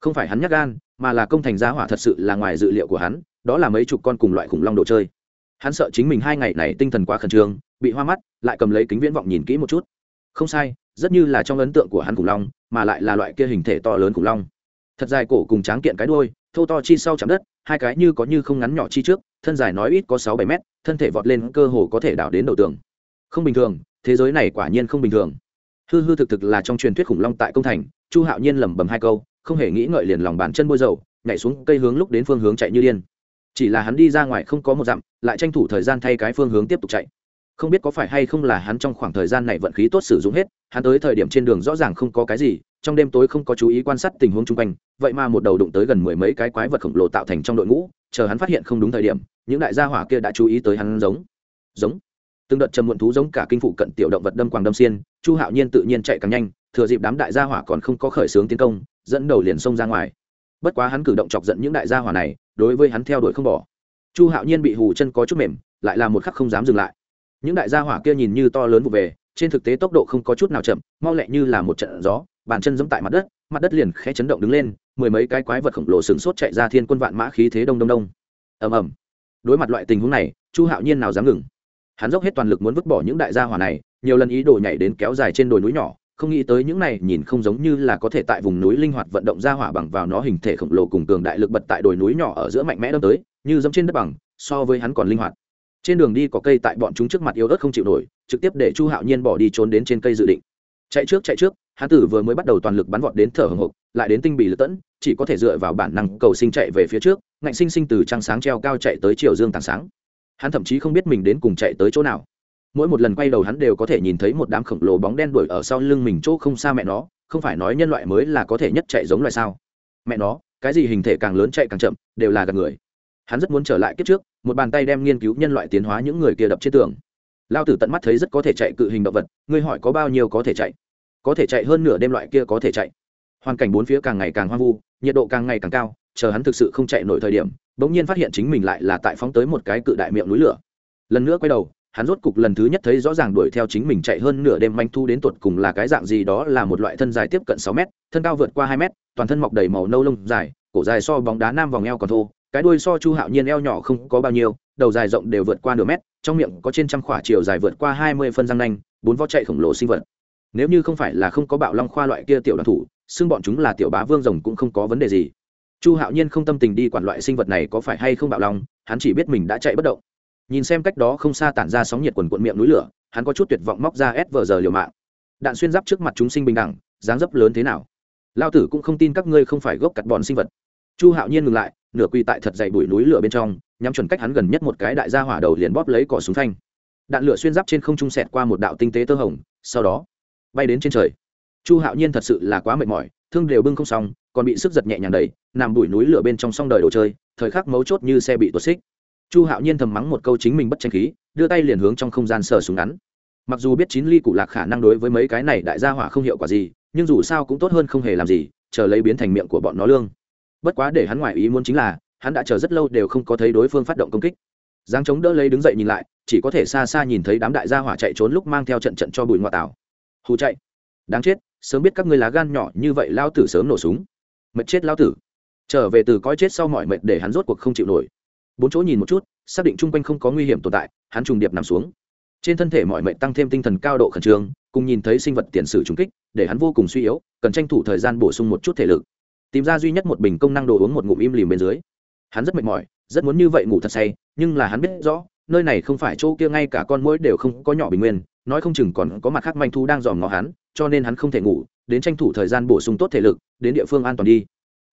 Không phải hắn nhắc gan, mà là công thành gia hỏa thật sự là ngoài dự liệu của hắn, đó là mấy chục con cùng loại khủng long đồ chơi. Hắn sợ chính mình hai ngày này tinh thần quá khẩn trương, bị hoa mắt, lại cầm lấy kính viễn vọng nhìn kỹ một chút. Không sai, rất như là trong ấn tượng của hắn khủng long, mà lại là loại kia hình thể to lớn khủng long. Thật dài cổ cùng tráng kiện cái đuôi thô to chi sau chạm đất, hai cái như có như không ngắn nhỏ chi trước, thân dài nói ít có sáu bảy mét, thân thể vọt lên cơ hồ có thể đảo đến đầu tường. Không bình thường, thế giới này quả nhiên không bình thường. Hư hư thực thực là trong truyền thuyết khủng long tại công thành, chu hạo nhiên lẩm bẩm hai câu, không hề nghĩ ngợi liền lòng bàn chân bôi dầu, nhảy xuống cây hướng lúc đến phương hướng chạy như điên. Chỉ là hắn đi ra ngoài không có một dặm, lại tranh thủ thời gian thay cái phương hướng tiếp tục chạy không biết có phải hay không là hắn trong khoảng thời gian này vận khí tốt sử dụng hết, hắn tới thời điểm trên đường rõ ràng không có cái gì, trong đêm tối không có chú ý quan sát tình huống chung quanh, vậy mà một đầu đụng tới gần mười mấy cái quái vật khổng lồ tạo thành trong đội ngũ, chờ hắn phát hiện không đúng thời điểm, những đại gia hỏa kia đã chú ý tới hắn giống. Giống. Từng đợt trầm muộn thú giống cả kinh phụ cận tiểu động vật đâm quàng đâm xiên, chu hạo nhiên tự nhiên chạy càng nhanh, thừa dịp đám đại gia hỏa còn không có khởi xướng tiến công, dẫn đầu liền xông ra ngoài. Bất quá hắn cử động chọc giận những đại gia hỏa này, đối với hắn theo đuổi không bỏ. Chu hạo nhiên bị hù chân có chút mềm, lại là một khắc không dám dừng lại những đại gia hỏa kia nhìn như to lớn vụ về, trên thực tế tốc độ không có chút nào chậm, mau lẹ như là một trận gió, bàn chân giẫm tại mặt đất mặt đất liền khẽ chấn động đứng lên, mười mấy cái quái vật khổng lồ sừng sốt chạy ra thiên quân vạn mã khí thế đông đông đông. Ầm ầm. Đối mặt loại tình huống này, chu hạo nhiên nào dám ngừng. Hắn dốc hết toàn lực muốn vứt bỏ những đại gia hỏa này, nhiều lần ý đồ nhảy đến kéo dài trên đồi núi nhỏ, không nghĩ tới những này nhìn không giống như là có thể tại vùng núi linh hoạt vận động ra hỏa bằng vào nó hình thể khổng lồ cùng cường đại lực bật tại đồi núi nhỏ ở giữa mạnh mẽ đâm tới, như dẫm trên đất bằng, so với hắn còn linh hoạt trên đường đi có cây tại bọn chúng trước mặt yếu ớt không chịu nổi, trực tiếp để chu hạo nhiên bỏ đi trốn đến trên cây dự định. Chạy trước chạy trước hán tử vừa mới bắt đầu toàn lực bắn vọt đến thở hồng hộc, lại đến tinh bì lật tẫn, chỉ có thể dựa vào bản năng cầu sinh chạy về phía trước, ngạnh sinh sinh từ trăng sáng treo cao chạy tới chiều dương tảng sáng. Hắn thậm chí không biết mình đến cùng chạy tới chỗ nào. Mỗi một lần quay đầu hắn đều có thể nhìn thấy một đám khổng lồ bóng đen đuổi ở sau lưng mình chỗ không xa mẹ nó, không phải nói nhân loại mới là có thể nhất chạy giống loài sao. Mẹ nó, cái gì hình thể càng lớn chạy càng chậm, đều là gạt người. Hắn rất muốn trở lại kiếp trước một bàn tay đem nghiên cứu nhân loại tiến hóa những người kia đập trên tường. Lao tử tận mắt thấy rất có thể chạy cự hình động vật, ngươi hỏi có bao nhiêu có thể chạy? Có thể chạy hơn nửa đêm loại kia có thể chạy. Hoàn cảnh bốn phía càng ngày càng hoang vu, nhiệt độ càng ngày càng cao, chờ hắn thực sự không chạy nổi thời điểm, bỗng nhiên phát hiện chính mình lại là tại phóng tới một cái cự đại miệng núi lửa. Lần nữa quay đầu, hắn rốt cục lần thứ nhất thấy rõ ràng đuổi theo chính mình chạy hơn nửa đêm manh thu đến tuột cùng là cái dạng gì đó là một loại thân dài tiếp cận sáu mét, thân cao vượt qua hai mét, toàn thân mọc đầy màu nâu lông dài, cổ dài so bóng đá nam vòng eo còn thô cái đuôi so chu hạo nhiên eo nhỏ không có bao nhiêu, đầu dài rộng đều vượt qua nửa mét, trong miệng có trên trăm khỏa chiều dài vượt qua hai mươi phân răng nanh, bốn vó chạy khổng lồ sinh vật. Nếu như không phải là không có bạo long khoa loại kia tiểu đoàn thủ, xưng bọn chúng là tiểu bá vương rồng cũng không có vấn đề gì. Chu hạo nhiên không tâm tình đi quản loại sinh vật này có phải hay không bạo long, hắn chỉ biết mình đã chạy bất động. Nhìn xem cách đó không xa tản ra sóng nhiệt quần cuộn miệng núi lửa, hắn có chút tuyệt vọng móc ra ép vờ giờ liều mạng. Đạn xuyên giáp trước mặt chúng sinh bình đẳng, dáng dấp lớn thế nào? Lao tử cũng không tin các ngươi không phải gốc cặt bọn sinh vật. Chu hạo nhiên ngừng lại nửa quy tại thật dày bụi núi lửa bên trong, nhắm chuẩn cách hắn gần nhất một cái đại gia hỏa đầu liền bóp lấy cỏ súng thanh đạn lửa xuyên giáp trên không trung sẹt qua một đạo tinh tế tơ hồng, sau đó, bay đến trên trời. Chu hạo nhiên thật sự là quá mệt mỏi, thương đều bưng không xong, còn bị sức giật nhẹ nhàng đầy nằm bụi núi lửa bên trong song đời đồ chơi, thời khắc mấu chốt như xe bị tuột xích. Chu hạo nhiên thầm mắng một câu chính mình bất tranh khí, đưa tay liền hướng trong không gian sờ súng ngắn. Mặc dù biết chín ly cụ lạc khả năng đối với mấy cái này đại gia hỏa không hiệu quả gì, nhưng dù sao cũng tốt hơn không hề làm gì, chờ lấy biến thành miệng của bọn nó lương bất quá để hắn ngoài ý muốn chính là, hắn đã chờ rất lâu đều không có thấy đối phương phát động công kích. Giáng chống đỡ lấy đứng dậy nhìn lại, chỉ có thể xa xa nhìn thấy đám đại gia hỏa chạy trốn lúc mang theo trận trận cho bụi ngoại tảo. Hù chạy. Đáng chết, sớm biết các ngươi lá gan nhỏ như vậy lao tử sớm nổ súng. Mệt chết lao tử. Trở về từ coi chết sau mọi mệt để hắn rốt cuộc không chịu nổi. Bốn chỗ nhìn một chút, xác định chung quanh không có nguy hiểm tồn tại, hắn trùng điệp nằm xuống. Trên thân thể mọi mệnh tăng thêm tinh thần cao độ khẩn trương, cùng nhìn thấy sinh vật tiền sử trùng kích, để hắn vô cùng suy yếu, cần tranh thủ thời gian bổ sung một chút thể lực tìm ra duy nhất một bình công năng đồ uống một ngụm im lìm bên dưới. Hắn rất mệt mỏi, rất muốn như vậy ngủ thật say, nhưng là hắn biết rõ, nơi này không phải chỗ kia ngay cả con mũi đều không có nhỏ bình nguyên, nói không chừng còn có mặt khác manh thu đang dòm ngó hắn, cho nên hắn không thể ngủ, đến tranh thủ thời gian bổ sung tốt thể lực, đến địa phương an toàn đi.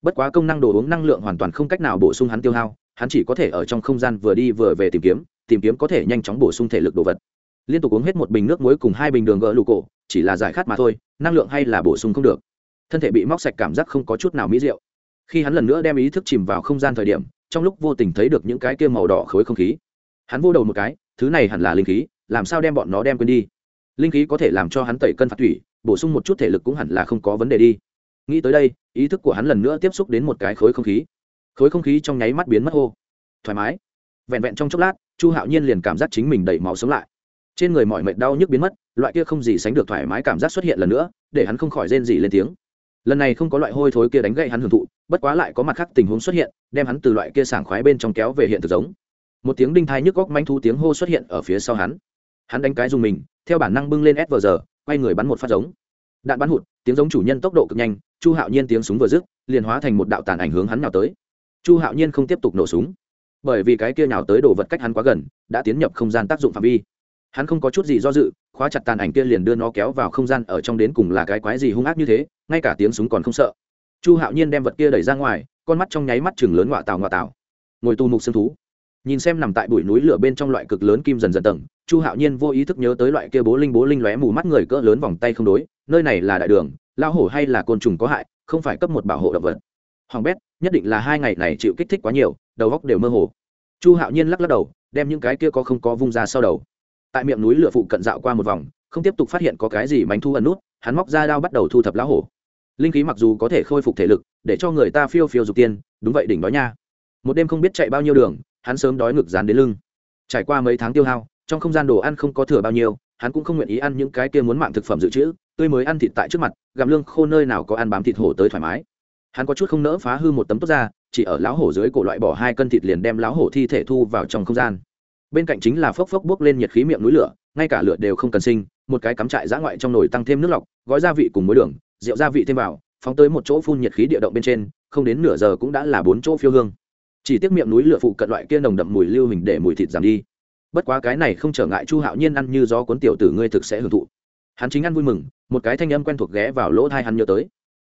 Bất quá công năng đồ uống năng lượng hoàn toàn không cách nào bổ sung hắn tiêu hao, hắn chỉ có thể ở trong không gian vừa đi vừa về tìm kiếm tìm kiếm có thể nhanh chóng bổ sung thể lực đồ vật. Liên tục uống hết một bình nước muối cùng hai bình đường gỡ lụ cổ, chỉ là giải khát mà thôi, năng lượng hay là bổ sung không được thân thể bị móc sạch cảm giác không có chút nào mỹ diệu. khi hắn lần nữa đem ý thức chìm vào không gian thời điểm, trong lúc vô tình thấy được những cái kia màu đỏ khối không khí. Hắn vô đầu một cái, thứ này hẳn là linh khí, làm sao đem bọn nó đem quên đi? Linh khí có thể làm cho hắn tẩy cân phạt thủy, bổ sung một chút thể lực cũng hẳn là không có vấn đề đi. Nghĩ tới đây, ý thức của hắn lần nữa tiếp xúc đến một cái khối không khí. Khối không khí trong nháy mắt biến mất hô. Thoải mái. Vẹn vẹn trong chốc lát, chu hạo nhiên liền cảm giác chính mình đầy máu sống lại. Trên người mọi mệt đau nhức biến mất, loại kia không gì sánh được thoải mái cảm giác xuất hiện lần nữa, để hắn không khỏi rên gì lên tiếng lần này không có loại hôi thối kia đánh gậy hắn hưởng thụ, bất quá lại có mặt khác tình huống xuất hiện, đem hắn từ loại kia sảng khoái bên trong kéo về hiện thực giống. Một tiếng đinh thai nhức góc manh thu tiếng hô xuất hiện ở phía sau hắn. Hắn đánh cái dùng mình, theo bản năng bưng lên s vờ giờ quay người bắn một phát giống. Đạn bắn hụt, tiếng giống chủ nhân tốc độ cực nhanh, chu hạo nhiên tiếng súng vừa dứt, liền hóa thành một đạo tàn ảnh hướng hắn nào tới. Chu hạo nhiên không tiếp tục nổ súng. Bởi vì cái kia nào tới đồ vật cách hắn quá gần, đã tiến nhập không gian tác dụng phạm vi. Hắn không có chút gì do dự khóa chặt tàn ảnh kia liền đưa nó kéo vào không gian ở trong đến cùng là cái quái gì hung ác như thế, ngay cả tiếng súng còn không sợ. Chu hạo nhiên đem vật kia đẩy ra ngoài, con mắt trong nháy mắt chừng lớn ngoạ tào ngoạ tào. Ngồi tu mục xương thú. Nhìn xem nằm tại bụi núi lửa bên trong loại cực lớn kim dần dần tầng, chu hạo nhiên vô ý thức nhớ tới loại kia bố linh bố linh lóe mù mắt người cỡ lớn vòng tay không đối, nơi này là đại đường lao hổ hay là côn trùng có hại, không phải cấp một bảo hộ động vật. Hoàng bét, nhất định là hai ngày này chịu kích thích quá nhiều, đầu góc đều mơ hồ. Chu hạo nhiên lắc lắc đầu, đem những cái kia có không có vung ra sau đầu tại miệng núi lửa phụ cận dạo qua một vòng, không tiếp tục phát hiện có cái gì mánh thu ẩn nút, hắn móc ra đao bắt đầu thu thập lá hổ. Linh khí mặc dù có thể khôi phục thể lực, để cho người ta phiêu phiêu dục tiên, đúng vậy đỉnh đói nha. Một đêm không biết chạy bao nhiêu đường, hắn sớm đói ngực dán đến lưng. Trải qua mấy tháng tiêu hao, trong không gian đồ ăn không có thừa bao nhiêu, hắn cũng không nguyện ý ăn những cái kia muốn mạng thực phẩm dự trữ, tươi mới ăn thịt tại trước mặt, gặm lương khô nơi nào có ăn bám thịt hổ tới thoải mái. Hắn có chút không nỡ phá hư một tấm tốt ra, chỉ ở lão hổ dưới cổ loại bỏ hai cân thịt liền đem lão hổ thi thể thu vào trong không gian bên cạnh chính là phốc phốc bốc lên nhiệt khí miệng núi lửa, ngay cả lửa đều không cần sinh, một cái cắm trại giã ngoại trong nồi tăng thêm nước lọc, gói gia vị cùng muối đường, rượu gia vị thêm vào, phóng tới một chỗ phun nhiệt khí địa động bên trên, không đến nửa giờ cũng đã là bốn chỗ phiêu hương. Chỉ tiếc miệng núi lửa phụ cận loại kia nồng đậm mùi lưu hình để mùi thịt giảm đi. Bất quá cái này không trở ngại chu hạo nhiên ăn như gió cuốn tiểu tử ngươi thực sẽ hưởng thụ. Hắn chính ăn vui mừng, một cái thanh âm quen thuộc ghé vào lỗ thai hắn nhớ tới.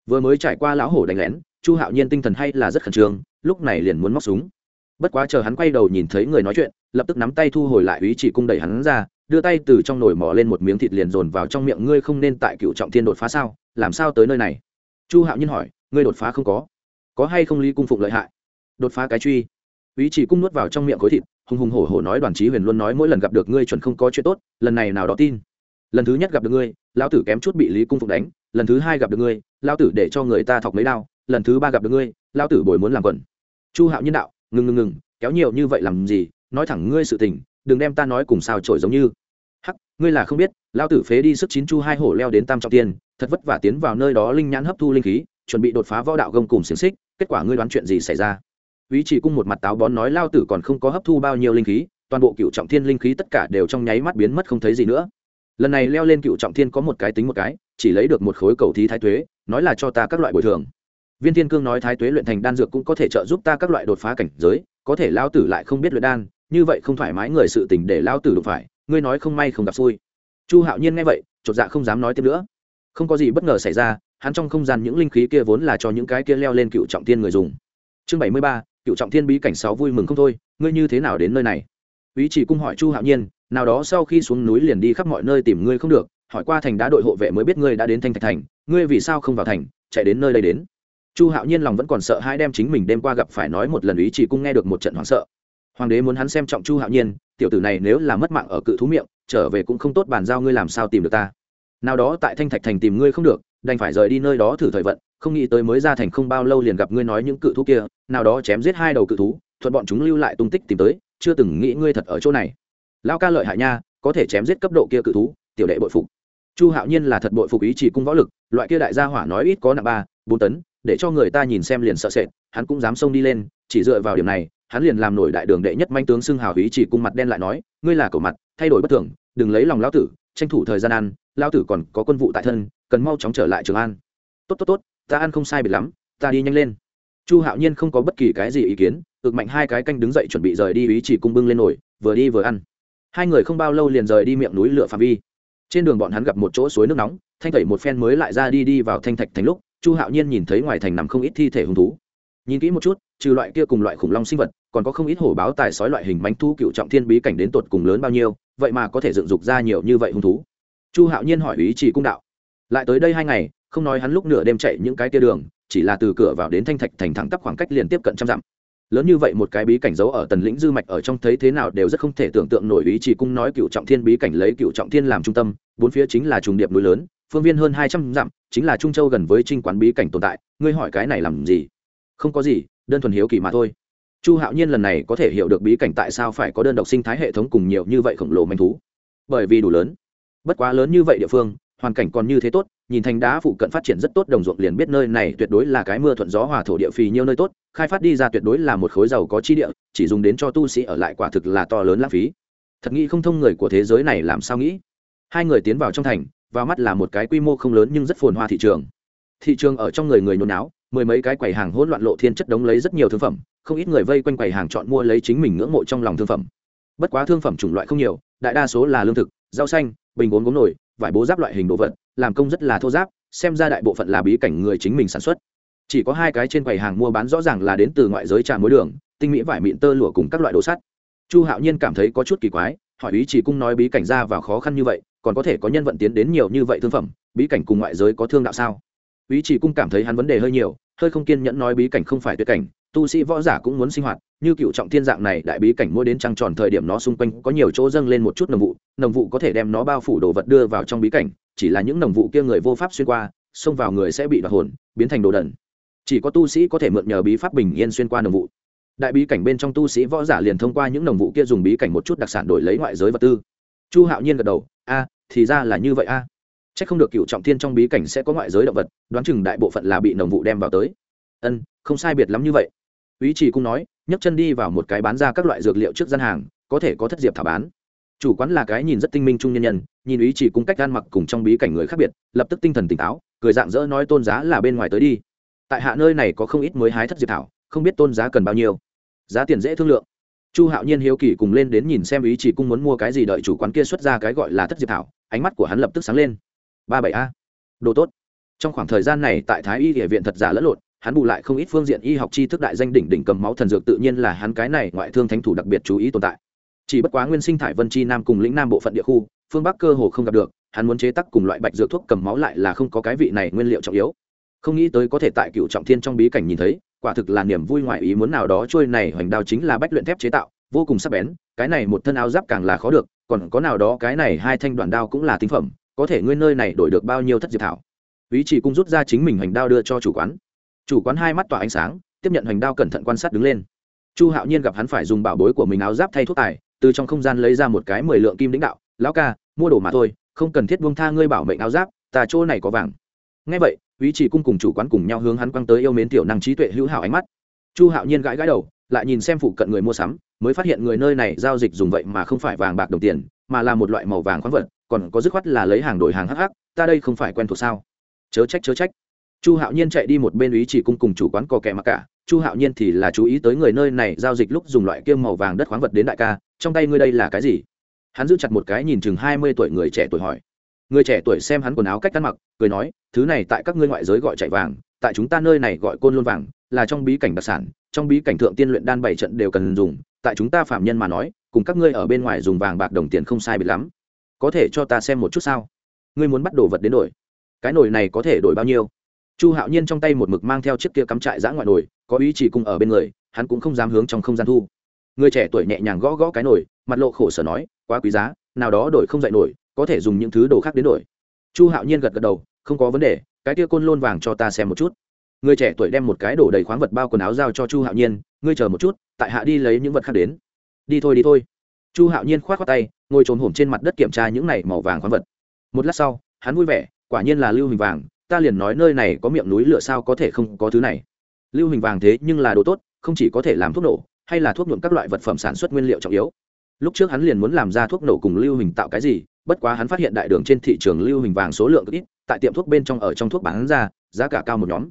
Vừa mới trải qua lão hổ đánh lén, chu hạo nhiên tinh thần hay là rất khẩn trương, lúc này liền muốn móc súng bất quá chờ hắn quay đầu nhìn thấy người nói chuyện, lập tức nắm tay thu hồi lại ý chỉ cung đẩy hắn ra, đưa tay từ trong nồi mỏ lên một miếng thịt liền dồn vào trong miệng. Ngươi không nên tại cựu trọng thiên đột phá sao? Làm sao tới nơi này? Chu hạo nhiên hỏi, ngươi đột phá không có. Có hay không lý cung phụng lợi hại? Đột phá cái truy. Ý chỉ cung nuốt vào trong miệng khối thịt, hùng hùng hổ hổ nói đoàn chí huyền luôn nói mỗi lần gặp được ngươi chuẩn không có chuyện tốt, lần này nào đó tin. Lần thứ nhất gặp được ngươi, lão tử kém chút bị lý cung phụng đánh, lần thứ hai gặp được ngươi, lão tử để cho người ta thọc mấy đao, lần thứ ba gặp được ngươi, lão tử bồi muốn làm quần. Chu hạo nhân đạo ngừng ngừng ngừng kéo nhiều như vậy làm gì nói thẳng ngươi sự tình đừng đem ta nói cùng sao trổi giống như. Hắc ngươi là không biết lão tử phế đi sức chín chu hai hổ leo đến tam trọng tiên thật vất vả tiến vào nơi đó linh nhãn hấp thu linh khí chuẩn bị đột phá võ đạo gông cùng xiềng xích kết quả ngươi đoán chuyện gì xảy ra? Ý chỉ cung một mặt táo bón nói lao tử còn không có hấp thu bao nhiêu linh khí toàn bộ cựu trọng thiên linh khí tất cả đều trong nháy mắt biến mất không thấy gì nữa. Lần này leo lên cựu trọng thiên có một cái tính một cái chỉ lấy được một khối cầu thí thái thuế, nói là cho ta các loại bồi thường viên thiên cương nói thái tuế luyện thành đan dược cũng có thể trợ giúp ta các loại đột phá cảnh giới, có thể lao tử lại không biết luyện đan, như vậy không thoải mái người sự tình để lao tử đụng phải, ngươi nói không may không gặp xui. Chu hạo nhiên nghe vậy, chột dạ không dám nói tiếp nữa. Không có gì bất ngờ xảy ra, hắn trong không gian những linh khí kia vốn là cho những cái kia leo lên cựu trọng thiên người dùng. Chương bảy mươi ba, cựu trọng thiên bí cảnh sáu vui mừng không thôi, ngươi như thế nào đến nơi này? Ý chỉ cung hỏi chu hạo nhiên, nào đó sau khi xuống núi liền đi khắp mọi nơi tìm ngươi không được, hỏi qua thành đá đội hộ vệ mới biết ngươi đã đến thanh thạch thành, ngươi vì sao không vào thành, chạy đến nơi đây đến? Chu hạo nhiên lòng vẫn còn sợ hai đem chính mình đêm qua gặp phải nói một lần ý chỉ cung nghe được một trận hoảng sợ. Hoàng đế muốn hắn xem trọng chu hạo nhiên, tiểu tử này nếu là mất mạng ở cự thú miệng, trở về cũng không tốt bàn giao ngươi làm sao tìm được ta. Nào đó tại thanh thạch thành tìm ngươi không được, đành phải rời đi nơi đó thử thời vận, không nghĩ tới mới ra thành không bao lâu liền gặp ngươi nói những cự thú kia, nào đó chém giết hai đầu cự thú, thuận bọn chúng lưu lại tung tích tìm tới, chưa từng nghĩ ngươi thật ở chỗ này. Lao ca lợi hại nha, có thể chém giết cấp độ kia cự thú, tiểu đệ bội phục. Chu hạo nhiên là thật bội phục ý chỉ cung võ lực, loại kia đại gia hỏa nói ít có nặng ba, bốn tấn để cho người ta nhìn xem liền sợ sệt, hắn cũng dám xông đi lên, chỉ dựa vào điểm này, hắn liền làm nổi đại đường đệ nhất manh tướng xưng hào ý chỉ cung mặt đen lại nói, ngươi là cổ mặt, thay đổi bất thường, đừng lấy lòng lão tử, tranh thủ thời gian ăn, lão tử còn có quân vụ tại thân, cần mau chóng trở lại trường an. Tốt tốt tốt, ta ăn không sai biệt lắm, ta đi nhanh lên. Chu hạo nhiên không có bất kỳ cái gì ý kiến, ực mạnh hai cái canh đứng dậy chuẩn bị rời đi ý chỉ cung bưng lên nổi vừa đi vừa ăn. Hai người không bao lâu liền rời đi miệng núi lửa phạm vi. Trên đường bọn hắn gặp một chỗ suối nước nóng, thanh tẩy một phen mới lại ra đi đi vào thanh thạch thành lúc chu hạo nhiên nhìn thấy ngoài thành nằm không ít thi thể hung thú. Nhìn kỹ một chút, trừ loại kia cùng loại khủng long sinh vật, còn có không ít hổ báo tài sói loại hình bánh thu cựu trọng thiên bí cảnh đến tột cùng lớn bao nhiêu, vậy mà có thể dựng dục ra nhiều như vậy hung thú. Chu hạo nhiên hỏi ý chỉ cung đạo. Lại tới đây hai ngày, không nói hắn lúc nửa đêm chạy những cái kia đường, chỉ là từ cửa vào đến thanh thạch thành thẳng tắp khoảng cách liền tiếp cận trăm dặm. Lớn như vậy một cái bí cảnh giấu ở tần lĩnh dư mạch ở trong thấy thế nào đều rất không thể tưởng tượng nổi ý chỉ cung nói cựu trọng thiên bí cảnh lấy cựu trọng thiên làm trung tâm, bốn phía chính là trùng điệp núi lớn phương viên hơn hai trăm dặm, chính là trung châu gần với trinh quán bí cảnh tồn tại, ngươi hỏi cái này làm gì? Không có gì, đơn thuần hiếu kỳ mà thôi. Chu hạo nhiên lần này có thể hiểu được bí cảnh tại sao phải có đơn độc sinh thái hệ thống cùng nhiều như vậy khổng lồ manh thú. Bởi vì đủ lớn. Bất quá lớn như vậy địa phương, hoàn cảnh còn như thế tốt, nhìn thành đá phụ cận phát triển rất tốt đồng ruộng liền biết nơi này tuyệt đối là cái mưa thuận gió hòa thổ địa phì nhiều nơi tốt, khai phát đi ra tuyệt đối là một khối giàu có chi địa, chỉ dùng đến cho tu sĩ ở lại quả thực là to lớn lãng phí. Thật nghĩ không thông người của thế giới này làm sao nghĩ. Hai người tiến vào trong thành vào mắt là một cái quy mô không lớn nhưng rất phồn hoa thị trường. Thị trường ở trong người người nhốn náo, mười mấy cái quầy hàng hỗn loạn lộ thiên chất đống lấy rất nhiều thương phẩm, không ít người vây quanh quầy hàng chọn mua lấy chính mình ngưỡng mộ trong lòng thương phẩm. Bất quá thương phẩm chủng loại không nhiều, đại đa số là lương thực, rau xanh, bình gốm gốm nổi vải bố giáp loại hình đồ vật, làm công rất là thô giáp, xem ra đại bộ phận là bí cảnh người chính mình sản xuất. Chỉ có hai cái trên quầy hàng mua bán rõ ràng là đến từ ngoại giới trà mối đường, tinh mỹ vải mịn tơ lụa cùng các loại đồ sắt. Chu hạo nhiên cảm thấy có chút kỳ quái, hỏi ý chỉ cung nói bí cảnh ra vào khó khăn như vậy còn có thể có nhân vận tiến đến nhiều như vậy thương phẩm, bí cảnh cùng ngoại giới có thương đạo sao? Ý chỉ cung cảm thấy hắn vấn đề hơi nhiều, hơi không kiên nhẫn nói bí cảnh không phải tuyệt cảnh, tu sĩ võ giả cũng muốn sinh hoạt, như cựu trọng thiên dạng này đại bí cảnh mỗi đến trăng tròn thời điểm nó xung quanh có nhiều chỗ dâng lên một chút nồng vụ nồng vụ có thể đem nó bao phủ đồ vật đưa vào trong bí cảnh, chỉ là những nồng vụ kia người vô pháp xuyên qua, xông vào người sẽ bị đoạt hồn, biến thành đồ đần. Chỉ có tu sĩ có thể mượn nhờ bí pháp bình yên xuyên qua nồng vụ. Đại bí cảnh bên trong tu sĩ võ giả liền thông qua những nồng vụ kia dùng bí cảnh một chút đặc sản đổi lấy ngoại giới vật tư chu hạo nhiên gật đầu, a, thì ra là như vậy a. C h ắ c không được cựu trọng thiên trong bí cảnh sẽ có ngoại giới động vật, đoán chừng đại bộ phận là bị nồng vụ đem vào tới. Ân, không sai biệt lắm như vậy. Ý chỉ cũng nói, nhấc chân đi vào một cái bán ra các loại dược liệu trước gian hàng, có thể có thất diệp thả bán. Chủ quán là cái nhìn rất tinh minh trung nhân nhân, nhìn ý chỉ cung cách gan mặc cùng trong bí cảnh người khác biệt, lập tức tinh thần tỉnh táo, cười dạng dỡ nói tôn giá là bên ngoài tới đi. Tại hạ nơi này có không ít mới hái thất diệp thảo, không biết tôn giá cần bao nhiêu. Giá tiền dễ thương lượng chu hạo nhiên hiếu kỳ cùng lên đến nhìn xem ý chỉ cung muốn mua cái gì đợi chủ quán kia xuất ra cái gọi là thất diệp thảo, ánh mắt của hắn lập tức sáng lên. Ba bảy a. Đồ tốt. Trong khoảng thời gian này tại thái y địa viện thật giả lẫn lộn, hắn bù lại không ít phương diện y học tri thức đại danh đỉnh đỉnh cầm máu thần dược tự nhiên là hắn cái này ngoại thương thánh thủ đặc biệt chú ý tồn tại. Chỉ bất quá nguyên sinh thải vân chi nam cùng lĩnh nam bộ phận địa khu, phương bắc cơ hồ không gặp được, hắn muốn chế tác cùng loại bạch dược thuốc cầm máu lại là không có cái vị này nguyên liệu trọng yếu. Không nghĩ tới có thể tại cựu trọng thiên trong bí cảnh nhìn thấy quả thực là niềm vui ngoại ý muốn nào đó trôi này hoành đao chính là bách luyện thép chế tạo, vô cùng sắc bén, cái này một thân áo giáp càng là khó được, còn có nào đó cái này hai thanh đoạn đao cũng là tinh phẩm, có thể ngươi nơi này đổi được bao nhiêu thất diệp thảo. Ý chỉ cung rút ra chính mình hoành đao đưa cho chủ quán. Chủ quán hai mắt tỏa ánh sáng, tiếp nhận hoành đao cẩn thận quan sát đứng lên. Chu hạo nhiên gặp hắn phải dùng bảo bối của mình áo giáp thay thuốc tài, từ trong không gian lấy ra một cái mười lượng kim đĩnh đạo, lão ca, mua đồ mà thôi, không cần thiết buông tha ngươi bảo mệnh áo giáp, ta chỗ này có vàng. Ngay vậy ý chỉ cung cùng chủ quán cùng nhau hướng hắn quăng tới yêu mến tiểu năng trí tuệ hữu hảo ánh mắt. Chu hạo nhiên gãi gãi đầu, lại nhìn xem phụ cận người mua sắm, mới phát hiện người nơi này giao dịch dùng vậy mà không phải vàng bạc đồng tiền, mà là một loại màu vàng khoáng vật, còn có dứt khoát là lấy hàng đổi hàng hắc hắc, ta đây không phải quen thuộc sao? Chớ trách chớ trách. Chu hạo nhiên chạy đi một bên ý chỉ cung cùng chủ quán cò kẹ mặc cả, chu hạo nhiên thì là chú ý tới người nơi này giao dịch lúc dùng loại kiêm màu vàng đất khoáng vật đến đại ca, trong tay ngươi đây là cái gì? Hắn giữ chặt một cái nhìn chừng hai mươi tuổi người trẻ tuổi hỏi người trẻ tuổi xem hắn quần áo cách ăn mặc, cười nói, thứ này tại các ngươi ngoại giới gọi chạy vàng, tại chúng ta nơi này gọi côn lôn vàng, là trong bí cảnh đặc sản, trong bí cảnh thượng tiên luyện đan bảy trận đều cần dùng, tại chúng ta phạm nhân mà nói, cùng các ngươi ở bên ngoài dùng vàng bạc đồng tiền không sai biệt lắm. Có thể cho ta xem một chút sao? Ngươi muốn bắt đồ vật đến đổi. Cái nồi này có thể đổi bao nhiêu? Chu hạo nhiên trong tay một mực mang theo chiếc kia cắm trại giã ngoại nồi, có ý chỉ cùng ở bên người, hắn cũng không dám hướng trong không gian thu. Người trẻ tuổi nhẹ nhàng gõ gõ cái nồi, mặt lộ khổ sở nói, quá quý giá, nào đó đổi không dạy nổi có thể dùng những thứ đồ khác đến đổi. Chu hạo nhiên gật gật đầu, không có vấn đề, cái kia côn lôn vàng cho ta xem một chút. Người trẻ tuổi đem một cái đổ đầy khoáng vật bao quần áo giao cho chu hạo nhiên, ngươi chờ một chút, tại hạ đi lấy những vật khác đến. Đi thôi đi thôi. Chu hạo nhiên k h o á t khoác tay, ngồi trồn hổm trên mặt đất kiểm tra những này màu vàng khoáng vật. Một lát sau, hắn vui vẻ, quả nhiên là lưu hình vàng, ta liền nói nơi này có miệng núi lửa sao có thể không có thứ này. Lưu hình vàng thế nhưng là đồ tốt, không chỉ có thể làm thuốc nổ, hay là thuốc nhuộm các loại vật phẩm sản xuất nguyên liệu trọng yếu. Lúc trước hắn liền muốn làm ra thuốc nổ cùng lưu hình tạo cái gì bất quá hắn phát hiện đại đường trên thị trường lưu hình vàng số lượng ít, tại tiệm thuốc bên trong ở trong thuốc bán ra, giá cả cao một nhóm.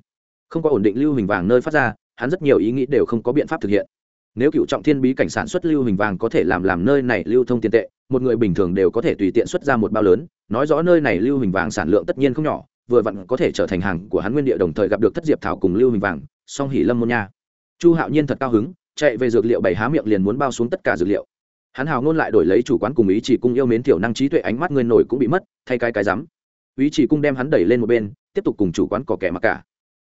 Không có ổn định lưu hình vàng nơi phát ra, hắn rất nhiều ý nghĩ đều không có biện pháp thực hiện. Nếu cựu trọng thiên bí cảnh sản xuất lưu hình vàng có thể làm làm nơi này lưu thông tiền tệ, một người bình thường đều có thể tùy tiện xuất ra một bao lớn, nói rõ nơi này lưu hình vàng sản lượng tất nhiên không nhỏ, vừa vặn có thể trở thành hàng của hắn nguyên địa đồng thời gặp được thất diệp thảo cùng lưu hình vàng, song hỉ lâm môn nha. Chu hạo nhiên thật cao hứng, chạy về dược liệu bảy há miệng liền muốn bao xuống tất cả dược liệu hắn hào ngôn lại đổi lấy chủ quán cùng ý chỉ cung yêu mến tiểu năng trí tuệ ánh mắt người nổi cũng bị mất, thay cái cái rắm. Ý chỉ cung đem hắn đẩy lên một bên, tiếp tục cùng chủ quán có kẻ mặc cả.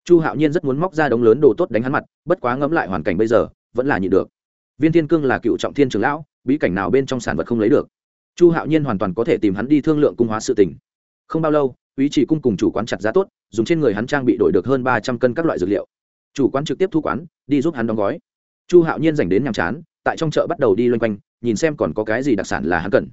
Chu hạo nhiên rất muốn móc ra đống lớn đồ tốt đánh hắn mặt, bất quá ngẫm lại hoàn cảnh bây giờ, vẫn là nhịn được. Viên thiên cương là cựu trọng thiên trường lão, bí cảnh nào bên trong sản vật không lấy được. Chu hạo nhiên hoàn toàn có thể tìm hắn đi thương lượng cung hóa sự tình. Không bao lâu, ý chỉ cung cùng chủ quán chặt giá tốt, dùng trên người hắn trang bị đổi được hơn ba trăm cân các loại dược liệu. Chủ quán trực tiếp thu quán, đi giúp hắn đóng gói. Chu hạo nhiên dành đến nhàm chán, tại trong chợ bắt đầu đi loanh quanh nhìn xem còn có cái gì đặc sản là hắn cần.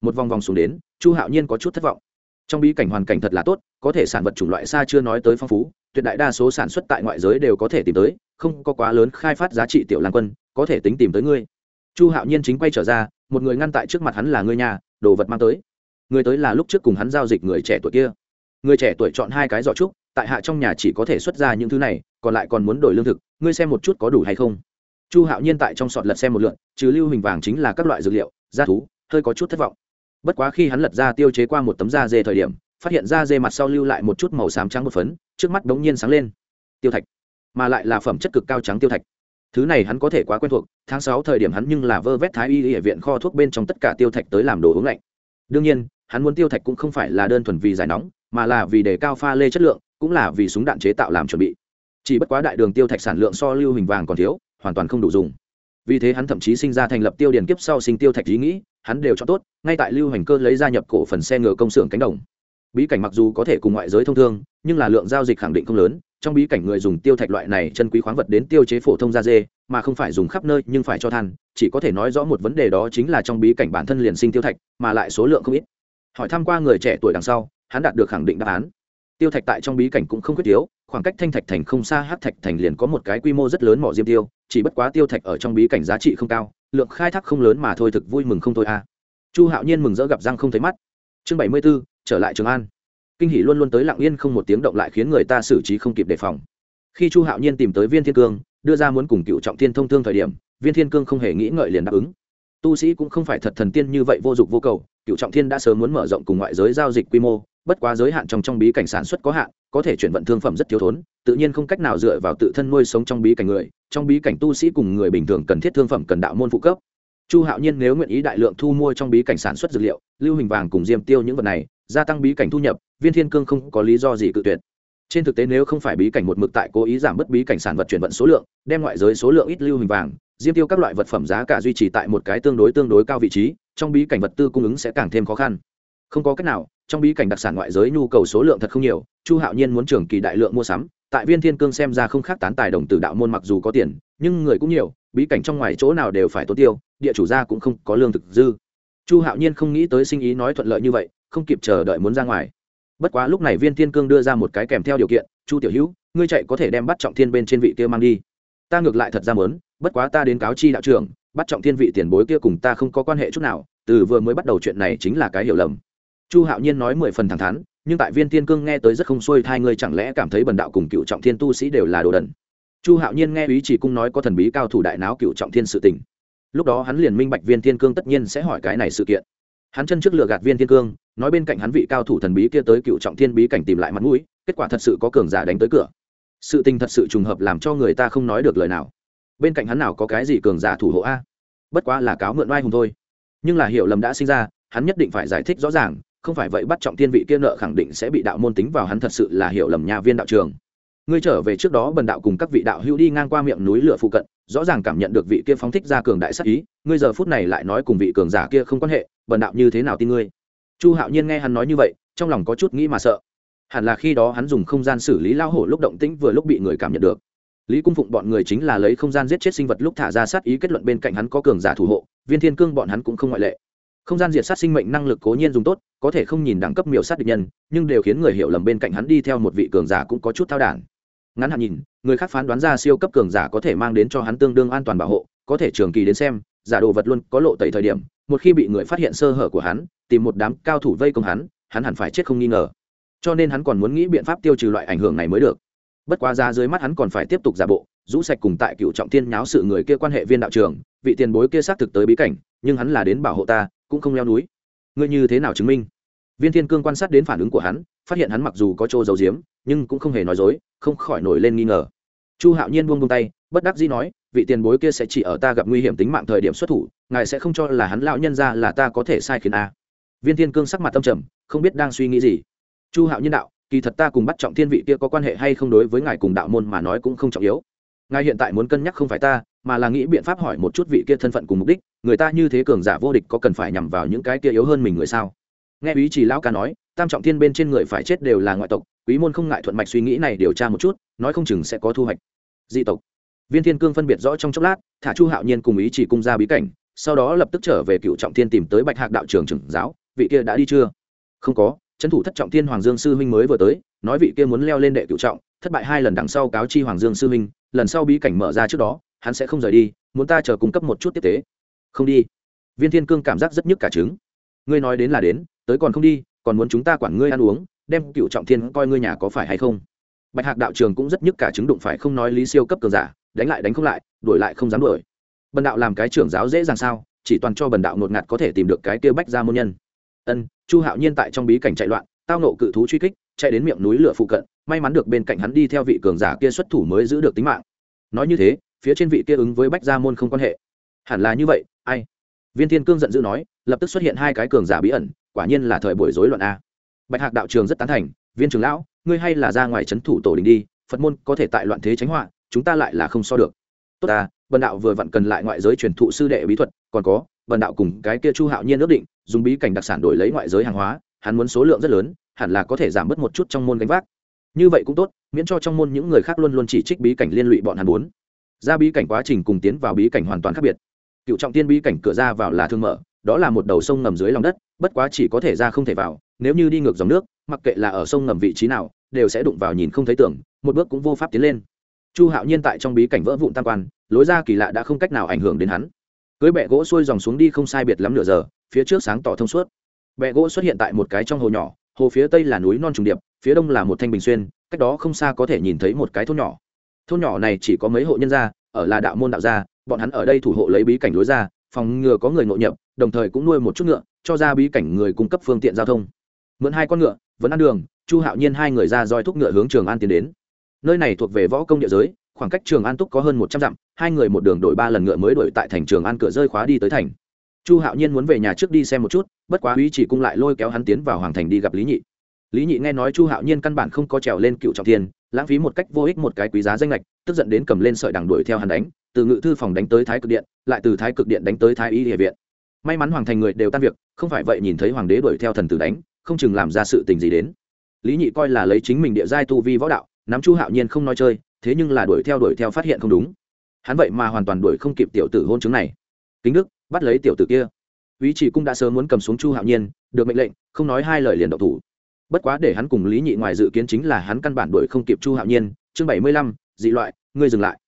Một vòng vòng xuống đến, chu hạo nhiên có chút thất vọng. Trong bí cảnh hoàn cảnh thật là tốt, có thể sản vật chủng loại xa chưa nói tới phong phú, tuyệt đại đa số sản xuất tại ngoại giới đều có thể tìm tới, không có quá lớn khai phát giá trị tiểu lan quân, có thể tính tìm tới ngươi. Chu hạo nhiên chính quay trở ra, một người ngăn tại trước mặt hắn là ngươi nhà, đồ vật mang tới. Người tới là lúc trước cùng hắn giao dịch người trẻ tuổi kia. Người trẻ tuổi chọn hai cái giỏ trúc, tại hạ trong nhà chỉ có thể xuất ra những thứ này, còn lại còn muốn đổi lương thực, ngươi xem một chút có đủ hay không chu hạo nhiên tại trong sọt lật xem một lượn trừ lưu hình vàng chính là các loại dược liệu, da thú, hơi có chút thất vọng. Bất quá khi hắn lật ra tiêu chế qua một tấm da dê thời điểm, phát hiện da dê mặt sau lưu lại một chút màu xám trắng một phấn, trước mắt đống nhiên sáng lên. Tiêu thạch, mà lại là phẩm chất cực cao trắng tiêu thạch. Thứ này hắn có thể quá quen thuộc, tháng sáu thời điểm hắn nhưng là vơ vét thái y ở viện kho thuốc bên trong tất cả tiêu thạch tới làm đồ uống lạnh. Đương nhiên, hắn muốn tiêu thạch cũng không phải là đơn thuần vì giải nóng, mà là vì đề cao pha lê chất lượng, cũng là vì súng đạn chế tạo làm chuẩn bị. Chỉ bất quá đại đường tiêu thạch sản lượng so lưu hình vàng còn thiếu hoàn toàn không đủ dùng. Vì thế hắn thậm chí sinh ra thành lập tiêu điển kiếp sau sinh tiêu thạch ý nghĩ, hắn đều cho tốt, ngay tại lưu hành cơ lấy gia nhập cổ phần xe ngựa công xưởng cánh đồng. Bí cảnh mặc dù có thể cùng ngoại giới thông thương, nhưng là lượng giao dịch khẳng định không lớn, trong bí cảnh người dùng tiêu thạch loại này chân quý khoáng vật đến tiêu chế phổ thông da dê, mà không phải dùng khắp nơi nhưng phải cho than, chỉ có thể nói rõ một vấn đề đó chính là trong bí cảnh bản thân liền sinh tiêu thạch, mà lại số lượng không ít. Hỏi tham q u a người trẻ tuổi đằng sau, hắn đạt được khẳng định đáp án. Tiêu thạch tại trong bí cảnh cũng không quyết thiếu khoảng cách thanh thạch thành không xa hát thạch thành liền có một cái quy mô rất lớn mỏ diêm tiêu, chỉ bất quá tiêu thạch ở trong bí cảnh giá trị không cao, lượng khai thác không lớn mà thôi, thực vui mừng không thôi à. Chu hạo nhiên mừng rỡ gặp răng không thấy mắt. Chương bảy mươi b ố trở lại trường an. Kinh hỷ luôn luôn tới lặng yên không một tiếng động lại khiến người ta xử trí không kịp đề phòng. Khi chu hạo nhiên tìm tới viên thiên cương, đưa ra muốn cùng cựu trọng thiên thông thương thời điểm, viên thiên cương không hề nghĩ ngợi liền đáp ứng. Tu sĩ cũng không phải thật thần tiên như vậy vô dụng vô cầu, cựu trọng thiên đã sớm muốn mở rộng cùng ngoại giới giao dịch quy mô bất quá giới hạn trong trong bí cảnh sản xuất có hạn, có thể chuyển vận thương phẩm rất thiếu thốn, tự nhiên không cách nào dựa vào tự thân nuôi sống trong bí cảnh người, trong bí cảnh tu sĩ cùng người bình thường cần thiết thương phẩm, cần đạo môn phụ cấp. Chu hạo nhiên nếu nguyện ý đại lượng thu mua trong bí cảnh sản xuất dược liệu, lưu hình vàng cùng diêm tiêu những vật này, gia tăng bí cảnh thu nhập, viên thiên cương không có lý do gì cự tuyệt. Trên thực tế nếu không phải bí cảnh một mực tại cố ý giảm bớt bí cảnh sản vật chuyển vận số lượng, đem ngoại giới số lượng ít lưu hình vàng, diêm tiêu các loại vật phẩm giá cả duy trì tại một cái tương đối tương đối cao vị trí, trong bí cảnh vật tư cung ứng sẽ càng thêm khó khăn không có cách nào, trong bí cảnh đặc sản ngoại giới nhu cầu số lượng thật không nhiều, chu hạo nhiên muốn trường kỳ đại lượng mua sắm, tại viên thiên cương xem ra không khác tán tài đồng tử đạo môn mặc dù có tiền, nhưng người cũng nhiều, bí cảnh trong ngoài chỗ nào đều phải tốn tiêu, địa chủ gia cũng không có lương thực dư. Chu hạo nhiên không nghĩ tới sinh ý nói thuận lợi như vậy, không kịp chờ đợi muốn ra ngoài. Bất quá lúc này viên thiên cương đưa ra một cái kèm theo điều kiện, chu tiểu hữu, ngươi chạy có thể đem bắt trọng thiên bên trên vị kia mang đi. Ta ngược lại thật ra mớn bất quá ta đến cáo chi đạo trưởng bắt trọng thiên vị tiền bối kia cùng ta không có quan hệ chút nào, từ vừa mới bắt đầu chuyện này chính là cái hiểu lầm chu hạo nhiên nói mười phần thẳng thắn, nhưng tại viên thiên cương nghe tới rất không xuôi thai ngươi chẳng lẽ cảm thấy bần đạo cùng cựu trọng thiên tu sĩ đều là đồ đần? Chu hạo nhiên nghe ý chỉ cung nói có thần bí cao thủ đại náo cựu trọng thiên sự tình. Lúc đó hắn liền minh bạch viên thiên cương tất nhiên sẽ hỏi cái này sự kiện. Hắn chân trước lừa gạt viên thiên cương, nói bên cạnh hắn vị cao thủ thần bí kia tới cựu trọng thiên bí cảnh tìm lại mặt mũi, kết quả thật sự có cường giả đánh tới cửa. Sự tình thật sự trùng hợp làm cho người ta không nói được lời nào. Bên cạnh hắn nào có cái gì cường giả thủ hộ a? Bất quá là cáo mượn oai hùng thôi. Nhưng là hiểu lầm đã sinh ra, hắn nhất định phải giải thích rõ ràng không phải vậy bắt trọng thiên vị kia nợ khẳng định sẽ bị đạo môn tính vào hắn thật sự là hiểu lầm nhà viên đạo trường. Ngươi trở về trước đó bần đạo cùng các vị đạo hữu đi ngang qua miệng núi lửa phụ cận, rõ ràng cảm nhận được vị kia phóng thích ra cường đại sắc ý, ngươi giờ phút này lại nói cùng vị cường giả kia không quan hệ, bần đạo như thế nào tin ngươi? Chu hạo nhiên nghe hắn nói như vậy, trong lòng có chút nghĩ mà sợ. Hẳn là khi đó hắn dùng không gian xử lý lao hổ lúc động tĩnh vừa lúc bị người cảm nhận được. Lý cung phụng bọn người chính là lấy không gian giết chết sinh vật lúc thả ra sát ý kết luận bên cạnh hắn có cường giả thủ hộ, viên thiên cương bọn hắn cũng không ngoại lệ không gian diệt sát sinh mệnh năng lực cố nhiên dùng tốt, có thể không nhìn đẳng cấp miểu sát địch nhân, nhưng đều khiến người hiểu lầm bên cạnh hắn đi theo một vị cường giả cũng có chút thao đản. Ngắn hạn nhìn, người khác phán đoán ra siêu cấp cường giả có thể mang đến cho hắn tương đương an toàn bảo hộ, có thể trường kỳ đến xem, giả đồ vật luôn có lộ tẩy thời điểm, một khi bị người phát hiện sơ hở của hắn, tìm một đám cao thủ vây công hắn hắn hẳn phải chết không nghi ngờ. Cho nên hắn còn muốn nghĩ biện pháp tiêu trừ loại ảnh hưởng này mới được. Bất quá ra dưới mắt hắn còn phải tiếp tục giả bộ, rũ sạch cùng tại cựu trọng thiên nháo sự người kia quan hệ viên đạo trường, vị tiền bối kia xác thực tới bí cảnh, nhưng hắn là đến bảo hộ ta cũng không leo núi. Ngươi như thế nào chứng minh? Viên thiên cương quan sát đến phản ứng của hắn, phát hiện hắn mặc dù có chỗ giấu giếm, nhưng cũng không hề nói dối, không khỏi nổi lên nghi ngờ. Chu hạo nhiên buông buông tay, bất đắc dĩ nói, vị tiền bối kia sẽ chỉ ở ta gặp nguy hiểm tính mạng thời điểm xuất thủ, ngài sẽ không cho là hắn lão nhân ra là ta có thể sai khiến a. Viên thiên cương sắc mặt tâm trầm, không biết đang suy nghĩ gì. Chu hạo nhiên đạo, kỳ thật ta cùng bắt trọng thiên vị kia có quan hệ hay không đối với ngài cùng đạo môn mà nói cũng không trọng yếu ngài hiện tại muốn cân nhắc không phải ta, mà là nghĩ biện pháp hỏi một chút vị kia thân phận cùng mục đích, người ta như thế cường giả vô địch có cần phải nhằm vào những cái kia yếu hơn mình người sao? Nghe ý chỉ lão ca nói, tam trọng thiên bên trên người phải chết đều là ngoại tộc, quý môn không ngại thuận mạch suy nghĩ này điều tra một chút, nói không chừng sẽ có thu hoạch. Dị tộc. Viên thiên cương phân biệt rõ trong chốc lát, thả chu hạo nhiên cùng ý chỉ cung ra bí cảnh, sau đó lập tức trở về cựu trọng thiên tìm tới bạch hạc đạo trường trưởng giáo, vị kia đã đi chưa? Không có, trấn thủ thất trọng thiên hoàng dương sư huynh mới vừa tới, nói vị kia muốn leo lên đệ cựu trọng, thất bại hai lần đằng sau cáo chi hoàng dương sư huynh lần sau bí cảnh mở ra trước đó, hắn sẽ không rời đi, muốn ta chờ cung cấp một chút tiếp tế. Không đi. Viên thiên cương cảm giác rất nhức cả trứng. Ngươi nói đến là đến, tới còn không đi, còn muốn chúng ta quản ngươi ăn uống, đem cựu trọng thiên coi ngươi nhà có phải hay không? Bạch hạc đạo trường cũng rất nhức cả trứng đụng phải không nói lý siêu cấp cường giả, đánh lại đánh không lại, đuổi lại không dám đuổi. Bần đạo làm cái trưởng giáo dễ dàng sao, chỉ toàn cho bần đạo ngột ngạt có thể tìm được cái kia bách ra môn nhân. Ân, chu hạo nhiên tại trong bí cảnh chạy loạn, tao nộ cự thú truy kích, chạy đến miệng núi lửa phụ cận may mắn được bên cạnh hắn đi theo vị cường giả kia xuất thủ mới giữ được tính mạng. Nói như thế, phía trên vị kia ứng với bách gia môn không quan hệ. Hẳn là như vậy, ai? Viên thiên cương giận dữ nói, lập tức xuất hiện hai cái cường giả bí ẩn, quả nhiên là thời buổi rối loạn a. Bạch hạc đạo trường rất tán thành, viên trường lão, ngươi hay là ra ngoài trấn thủ tổ đình đi, phật môn có thể tại loạn thế tránh họa, chúng ta lại là không so được. Tốt ta vần đạo vừa vặn cần lại ngoại giới truyền thụ sư đệ bí thuật, còn có vần đạo cùng cái kia chu hạo nhiên ước định, dùng bí cảnh đặc sản đổi lấy ngoại giới hàng hóa, hắn muốn số lượng rất lớn, hẳn là có thể giảm bớt một chút trong môn gánh vác như vậy cũng tốt, miễn cho trong môn những người khác luôn luôn chỉ trích bí cảnh liên lụy bọn hắn muốn. Ra bí cảnh quá trình cùng tiến vào bí cảnh hoàn toàn khác biệt. Cựu trọng tiên bí cảnh cửa ra vào là thương mở, đó là một đầu sông ngầm dưới lòng đất, bất quá chỉ có thể ra không thể vào, nếu như đi ngược dòng nước, mặc kệ là ở sông ngầm vị trí nào, đều sẽ đụng vào nhìn không thấy tưởng một bước cũng vô pháp tiến lên. Chu hạo nhiên tại trong bí cảnh vỡ vụn tam quan, lối ra kỳ lạ đã không cách nào ảnh hưởng đến hắn. Cưới bẹ gỗ xuôi dòng xuống đi không sai biệt lắm nửa giờ, phía trước sáng tỏ thông suốt. Bẹ gỗ xuất hiện tại một cái trong hồ nhỏ, hồ phía tây là núi non trùng điệp phía đông là một thanh bình xuyên, cách đó không xa có thể nhìn thấy một cái thôn nhỏ. Thôn nhỏ này chỉ có mấy hộ nhân gia, ở là đạo môn đạo gia, bọn hắn ở đây thủ hộ lấy bí cảnh lối ra, phòng ngừa có người nội nhập, đồng thời cũng nuôi một chút ngựa, cho ra bí cảnh người cung cấp phương tiện giao thông. Mượn hai con ngựa vẫn ăn đường, chu hạo nhiên hai người ra roi thúc ngựa hướng trường an tiến đến. Nơi này thuộc về võ công địa giới, khoảng cách trường an túc có hơn một trăm dặm, hai người một đường đổi ba lần ngựa mới đổi tại thành trường an cửa rơi khóa đi tới thành. Chu hạo nhiên muốn về nhà trước đi xem một chút, bất quá uy chỉ cung lại lôi kéo hắn tiến vào hoàng thành đi gặp lý nhị lý nhị nghe nói chu hạo nhiên căn bản không có trèo lên cựu trọng thiên, lãng phí một cách vô ích một cái quý giá danh lệch, tức giận đến cầm lên sợi đằng đuổi theo hắn đánh, từ ngự thư phòng đánh tới thái cực điện, lại từ thái cực điện đánh tới thái y địa viện. May mắn hoàng thành người đều tan việc, không phải vậy nhìn thấy hoàng đế đuổi theo thần tử đánh, không chừng làm ra sự tình gì đến. Lý nhị coi là lấy chính mình địa giai tu vi võ đạo, nắm chu hạo nhiên không nói chơi, thế nhưng là đuổi theo đuổi theo phát hiện không đúng. Hắn vậy mà hoàn toàn đuổi không kịp tiểu tử hôn chứng này. Kính đức, bắt lấy tiểu tử kia. Ý chỉ cũng đã sớm muốn cầm xuống chu hạo nhiên, được mệnh lệnh, không nói hai lời liền độc thủ bất quá để hắn cùng lý nhị ngoài dự kiến chính là hắn căn bản đuổi không kịp chu hạo nhiên, chương bảy mươi lăm, dị loại, ngươi dừng lại.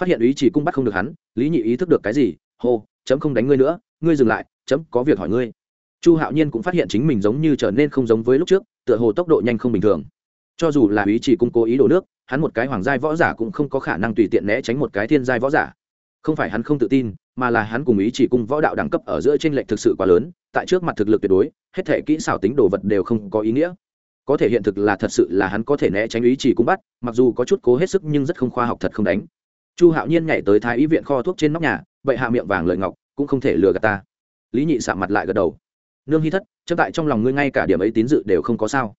Phát hiện ý chỉ cung bắt không được hắn, lý nhị ý thức được cái gì? Hô, chấm không đánh ngươi nữa, ngươi dừng lại, chấm có việc hỏi ngươi. Chu hạo nhiên cũng phát hiện chính mình giống như trở nên không giống với lúc trước, tựa hồ tốc độ nhanh không bình thường. Cho dù là ý chỉ cung cố ý đổ nước, hắn một cái hoàng giai võ giả cũng không có khả năng tùy tiện né tránh một cái thiên giai võ giả. Không phải hắn không tự tin, mà là hắn cùng ý chỉ cung võ đạo đẳng cấp ở giữa t r ê n lệch thực sự quá lớn, tại trước mặt thực lực tuyệt đối, hết thể kỹ xảo tính đồ vật đều không có ý nghĩa có thể hiện thực là thật sự là hắn có thể né tránh ý chỉ cung bắt, mặc dù có chút cố hết sức nhưng rất không khoa học thật không đánh. Chu hạo nhiên nhảy tới thái y viện kho thuốc trên nóc nhà, vậy hạ miệng vàng lợi ngọc, cũng không thể lừa gạt ta. Lý nhị sạ mặt lại gật đầu. Nương hy thất, chấm tại trong lòng ngươi ngay cả điểm ấy tín dự đều không có sao.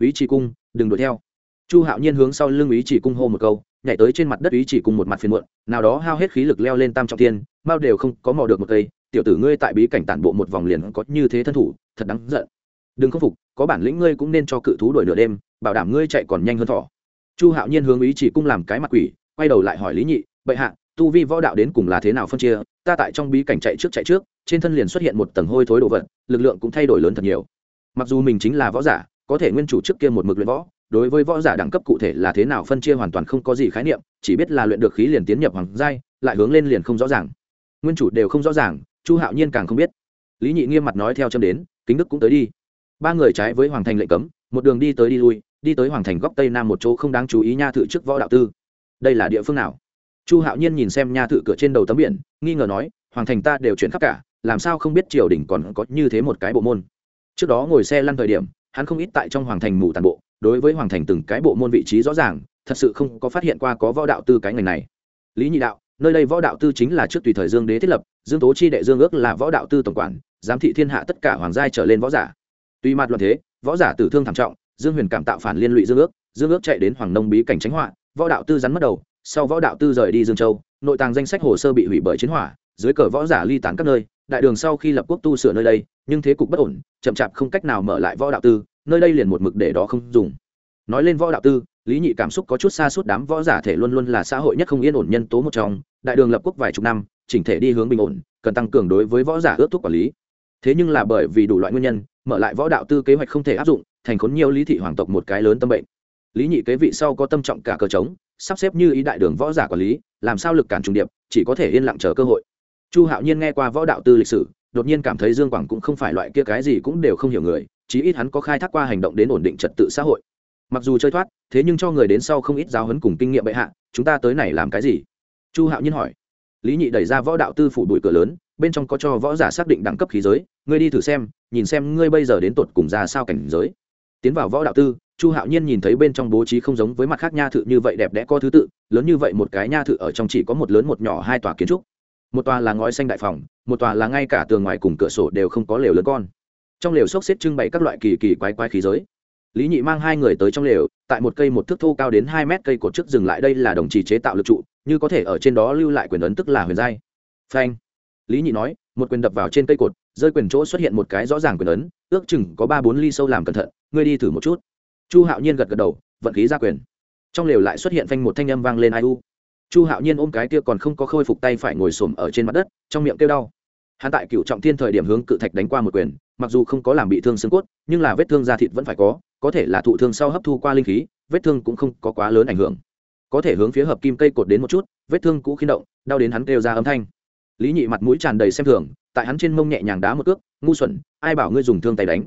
Ý chỉ cung, đừng đuổi theo. Chu hạo nhiên hướng sau lưng ý chỉ cung hô một câu, nhảy tới trên mặt đất ý chỉ cung một mặt phiền muộn, nào đó hao hết khí lực leo lên tam trọng thiên bao đều không có mò được một cây, tiểu tử ngươi tại bí cảnh tản bộ một vòng liền có như thế thân thủ, thật đáng giận đừng khâm phục, có bản lĩnh ngươi cũng nên cho cự thú đuổi nửa đêm, bảo đảm ngươi chạy còn nhanh hơn thỏ. Chu hạo nhiên hướng ý chỉ cung làm cái mặt quỷ, quay đầu lại hỏi lý nhị, bệ hạ, tu vi võ đạo đến cùng là thế nào phân chia? Ta tại trong bí cảnh chạy trước chạy trước, trên thân liền xuất hiện một tầng hôi thối đồ vật, lực lượng cũng thay đổi lớn thật nhiều. Mặc dù mình chính là võ giả, có thể nguyên chủ trước kia một mực luyện võ, đối với võ giả đẳng cấp cụ thể là thế nào phân chia hoàn toàn không có gì khái niệm, chỉ biết là luyện được khí liền tiến nhập hoàng giai, lại hướng lên liền không rõ ràng. Nguyên chủ đều không rõ ràng, chu hạo nhiên càng không biết. Lý nhị nghiêm mặt nói theo châm đến, kính đức cũng tới đi ba người trái với hoàng thành lệnh cấm, một đường đi tới đi lui, đi tới hoàng thành góc tây nam một chỗ không đáng chú ý nha thự trước võ đạo tư. Đây là địa phương nào? Chu hạo nhiên nhìn xem nha thự cửa trên đầu tấm biển, nghi ngờ nói, hoàng thành ta đều chuyển khắp cả, làm sao không biết triều đình còn có như thế một cái bộ môn? Trước đó ngồi xe lăn thời điểm, hắn không ít tại trong hoàng thành mù tàn bộ, đối với hoàng thành từng cái bộ môn vị trí rõ ràng, thật sự không có phát hiện qua có võ đạo tư cái ngành này. Lý nhị đạo, nơi đây võ đạo tư chính là trước tùy thời dương đế thiết lập, dương tố chi đệ dương ước là võ đạo tư tổng quản, giám thị thiên hạ tất cả hoàng giai trở lên võ giả tuy mặt luận thế, võ giả tử thương thảm trọng, dương huyền cảm tạo phản liên lụy dương ước dương ước chạy đến hoàng nông bí cảnh tránh họa, võ đạo tư rắn mất đầu, sau võ đạo tư rời đi dương châu, nội tàng danh sách hồ sơ bị hủy bởi chiến hỏa, dưới cờ võ giả ly tán các nơi, đại đường sau khi lập quốc tu sửa nơi đây, nhưng thế cục bất ổn, chậm chạp không cách nào mở lại võ đạo tư, nơi đây liền một mực để đó không dùng. Nói lên võ đạo tư, lý nhị cảm xúc có chút xa suốt đám võ giả thể luôn luôn là xã hội nhất không yên ổn nhân tố một trong, đại đường lập quốc vài chục năm, chỉnh thể đi hướng bình ổn, cần tăng cường đối với võ giả ước thúc quản lý. Thế nhưng là bởi vì đủ loại nguyên nhân mở lại võ đạo tư kế hoạch không thể áp dụng, thành khốn nhiều lý thị hoàng tộc một cái lớn tâm bệnh. Lý nhị kế vị sau có tâm trọng cả cờ trống, sắp xếp như ý đại đường võ giả quản lý, làm sao lực cản trùng điệp, chỉ có thể yên lặng chờ cơ hội. Chu hạo nhiên nghe qua võ đạo tư lịch sử, đột nhiên cảm thấy dương quảng cũng không phải loại kia cái gì cũng đều không hiểu người, chí ít hắn có khai thác qua hành động đến ổn định trật tự xã hội. Mặc dù chơi thoát, thế nhưng cho người đến sau không ít giáo hấn cùng kinh nghiệm bệ hạ, chúng ta tới này làm cái gì? Chu hạo nhiên hỏi. Lý nhị đẩy ra võ đạo tư phủ bụi cửa lớn, bên trong có cho võ giả xác định đẳng cấp khí giới ngươi đi thử xem, nhìn xem ngươi bây giờ đến tột cùng ra sao cảnh giới. Tiến vào võ đạo tư, chu hạo nhiên nhìn thấy bên trong bố trí không giống với mặt khác nha thự như vậy đẹp đẽ có thứ tự, lớn như vậy một cái nha thự ở trong chỉ có một lớn một nhỏ hai tòa kiến trúc. Một tòa là ngói xanh đại phòng, một tòa là ngay cả tường ngoài cùng cửa sổ đều không có lều lớn con. Trong lều xốc xếp trưng bày các loại kỳ kỳ quái quái khí giới. Lý nhị mang hai người tới trong lều, tại một cây một thước thô cao đến hai mét cây cột trước dừng lại đây là đồng trì chế tạo lực trụ, như có thể ở trên đó lưu lại quyền ấn tức là huyền giai. Phanh. Lý nhị nói một quyền đập vào trên cây cột, rơi quyền chỗ xuất hiện một cái rõ ràng quyền ấn, ước chừng có ba bốn ly sâu làm cẩn thận, ngươi đi thử một chút. Chu hạo nhiên gật gật đầu, vận khí ra quyền. Trong lều lại xuất hiện phanh một thanh âm vang lên ai u. Chu hạo nhiên ôm cái kia còn không có khôi phục tay phải ngồi xổm ở trên mặt đất, trong miệng kêu đau. Hắn tại cựu trọng thiên thời điểm hướng cự thạch đánh qua một quyền, mặc dù không có làm bị thương xương cốt, nhưng là vết thương da thịt vẫn phải có có thể là thụ thương sau hấp thu qua linh khí, vết thương cũng không có quá lớn ảnh hưởng. Có thể hướng phía hợp kim cây cột đến một chút, vết thương cũ khiến động, đau đến hắn kêu ra âm thanh lý nhị mặt mũi tràn đầy xem thường, tại hắn trên mông nhẹ nhàng đá một cước, ngu xuẩn, ai bảo ngươi dùng thương tay đánh?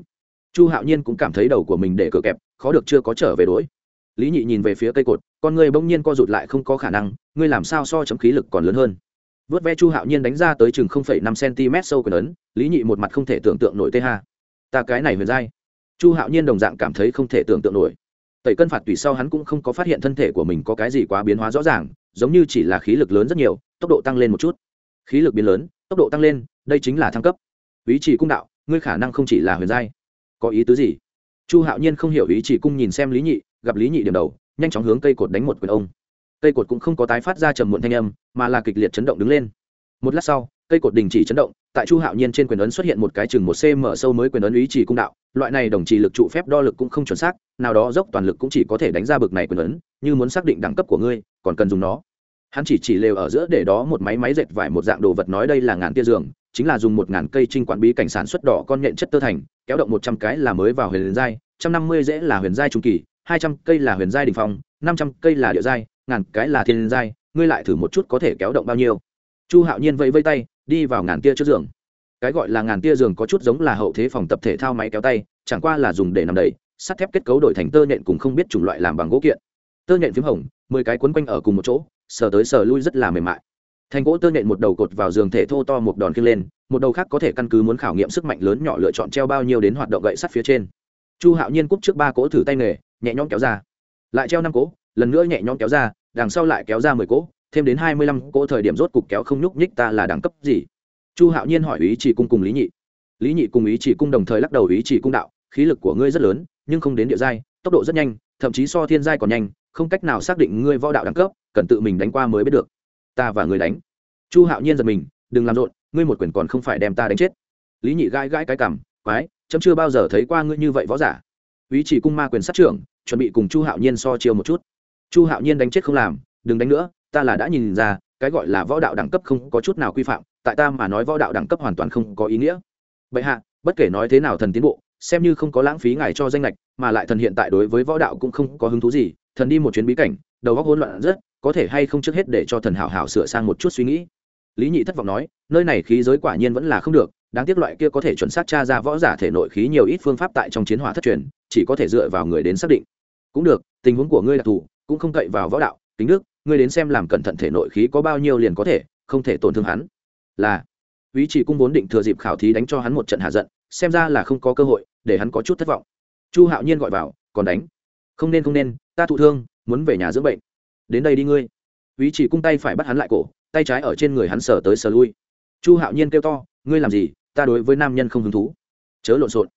Chu hạo nhiên cũng cảm thấy đầu của mình để cửa kẹp, khó được chưa có trở về đuổi lý nhị nhìn về phía cây cột, con ngươi bỗng nhiên co rụt lại không có khả năng, ngươi làm sao so chấm khí lực còn lớn hơn? Vớt ve chu hạo nhiên đánh ra tới chừng năm cm sâu quyền ấn, lý nhị một mặt không thể tưởng tượng nổi tê ha. Ta cái này huyền dai chu hạo nhiên đồng dạng cảm thấy không thể tưởng tượng nổi. Tẩy cân phạt tùy sau hắn cũng không có phát hiện thân thể của mình có cái gì quá biến hóa rõ ràng, giống như chỉ là khí lực lớn rất nhiều, tốc độ tăng lên một chút khí lực biến lớn, tốc độ tăng lên, đây chính là thăng cấp. Ý chỉ cung đạo, ngươi khả năng không chỉ là huyền giai. Có ý tứ gì? Chu hạo nhiên không hiểu ý chỉ cung nhìn xem lý nhị, gặp lý nhị điểm đầu, nhanh chóng hướng cây cột đánh một quyền ông. Cây cột cũng không có tái phát ra trầm muộn thanh âm, mà là kịch liệt chấn động đứng lên. Một lát sau, cây cột đình chỉ chấn động, tại chu hạo nhiên trên quyền ấn xuất hiện một cái chừng một cm sâu mới quyền ấn ý chỉ cung đạo, loại này đồng trì lực trụ phép đo lực cũng không chuẩn xác, nào đó dốc toàn lực cũng chỉ có thể đánh ra bực này quyền ấn, như muốn xác định đẳng cấp của ngươi, còn cần dùng nó hắn chỉ chỉ lều ở giữa để đó một máy máy dệt vải một dạng đồ vật nói đây là ngàn tia giường, chính là dùng một ngàn cây trinh quản bí cảnh sản xuất đỏ con nhện chất tơ thành, kéo động một trăm cái là mới vào huyền giai, trăm năm mươi dễ là huyền giai trung kỳ, hai trăm cây là huyền giai đình phong, năm trăm cây là địa giai, ngàn cái là thiên giai, ngươi lại thử một chút có thể kéo động bao nhiêu. Chu hạo nhiên vẫy vây tay, đi vào ngàn tia trước giường. Cái gọi là ngàn tia giường có chút giống là hậu thế phòng tập thể thao máy kéo tay, chẳng qua là dùng để nằm đầy sắt thép kết cấu đổi thành tơ nhện cùng không biết chủng loại làm bằng gỗ kiện. Tơ nhện phím hồng, mười cái quấn quanh ở cùng một chỗ sờ tới sờ lui rất là mềm mại. Thành gỗ tơ nhện một đầu cột vào giường thể thô to một đòn kia lên, một đầu khác có thể căn cứ muốn khảo nghiệm sức mạnh lớn nhỏ lựa chọn treo bao nhiêu đến hoạt động gậy sắt phía trên. Chu hạo nhiên cúp trước ba cỗ thử tay nghề, nhẹ nhõm kéo ra. Lại treo năm cỗ, lần nữa nhẹ nhõm kéo ra, đằng sau lại kéo ra mười cỗ, thêm đến hai mươi lăm cỗ thời điểm rốt cục kéo không nhúc nhích ta là đẳng cấp gì? Chu hạo nhiên hỏi ý chỉ cung cùng lý nhị. Lý nhị cùng ý chỉ cung đồng thời lắc đầu ý chỉ cung đạo, khí lực của ngươi rất lớn, nhưng không đến địa giai, tốc độ rất nhanh, thậm chí so thiên giai còn nhanh không cách nào xác định ngươi võ đạo đẳng cấp cần tự mình đánh qua mới biết được. Ta và người đánh. Chu hạo nhiên giật mình đừng làm rộn ngươi một quyền còn không phải đem ta đánh chết. Lý nhị gãi gãi cái cằm, quái chấm chưa bao giờ thấy qua ngươi như vậy võ giả. Ý chỉ cung ma quyền sát trưởng chuẩn bị cùng chu hạo nhiên so chiêu một chút. Chu hạo nhiên đánh chết không làm đừng đánh nữa ta là đã nhìn ra cái gọi là võ đạo đẳng cấp không có chút nào quy phạm tại ta mà nói võ đạo đẳng cấp hoàn toàn không có ý nghĩa. Vậy hạ bất kể nói thế nào thần tiến bộ xem như không có lãng phí ngài cho danh lệch mà lại thần hiện tại đối với võ đạo cũng không có hứng thú gì thần đi một chuyến bí cảnh, đầu óc hỗn loạn rất, có thể hay không trước hết để cho thần hảo hảo sửa sang một chút suy nghĩ. Lý nhị thất vọng nói, nơi này khí giới quả nhiên vẫn là không được, đáng tiếc loại kia có thể chuẩn xác tra ra võ giả thể nội khí nhiều ít phương pháp tại trong chiến hỏa thất truyền, chỉ có thể dựa vào người đến xác định. Cũng được, tình huống của ngươi đặc thù cũng không cậy vào võ đạo, kính đức, ngươi đến xem làm cẩn thận thể nội khí có bao nhiêu liền có thể, không thể tổn thương hắn. Là ý chỉ cung vốn định thừa dịp khảo thí đánh cho hắn một trận hạ giận, xem ra là không có cơ hội, để hắn có chút thất vọng. Chu hạo nhiên gọi vào, còn đánh không nên không nên, ta thụ thương, muốn về nhà dưỡng bệnh. Đến đây đi ngươi. Ý chỉ cung tay phải bắt hắn lại cổ, tay trái ở trên người hắn sờ tới sờ lui. Chu hạo nhiên kêu to, ngươi làm gì? Ta đối với nam nhân không hứng thú. Chớ lộn xộn.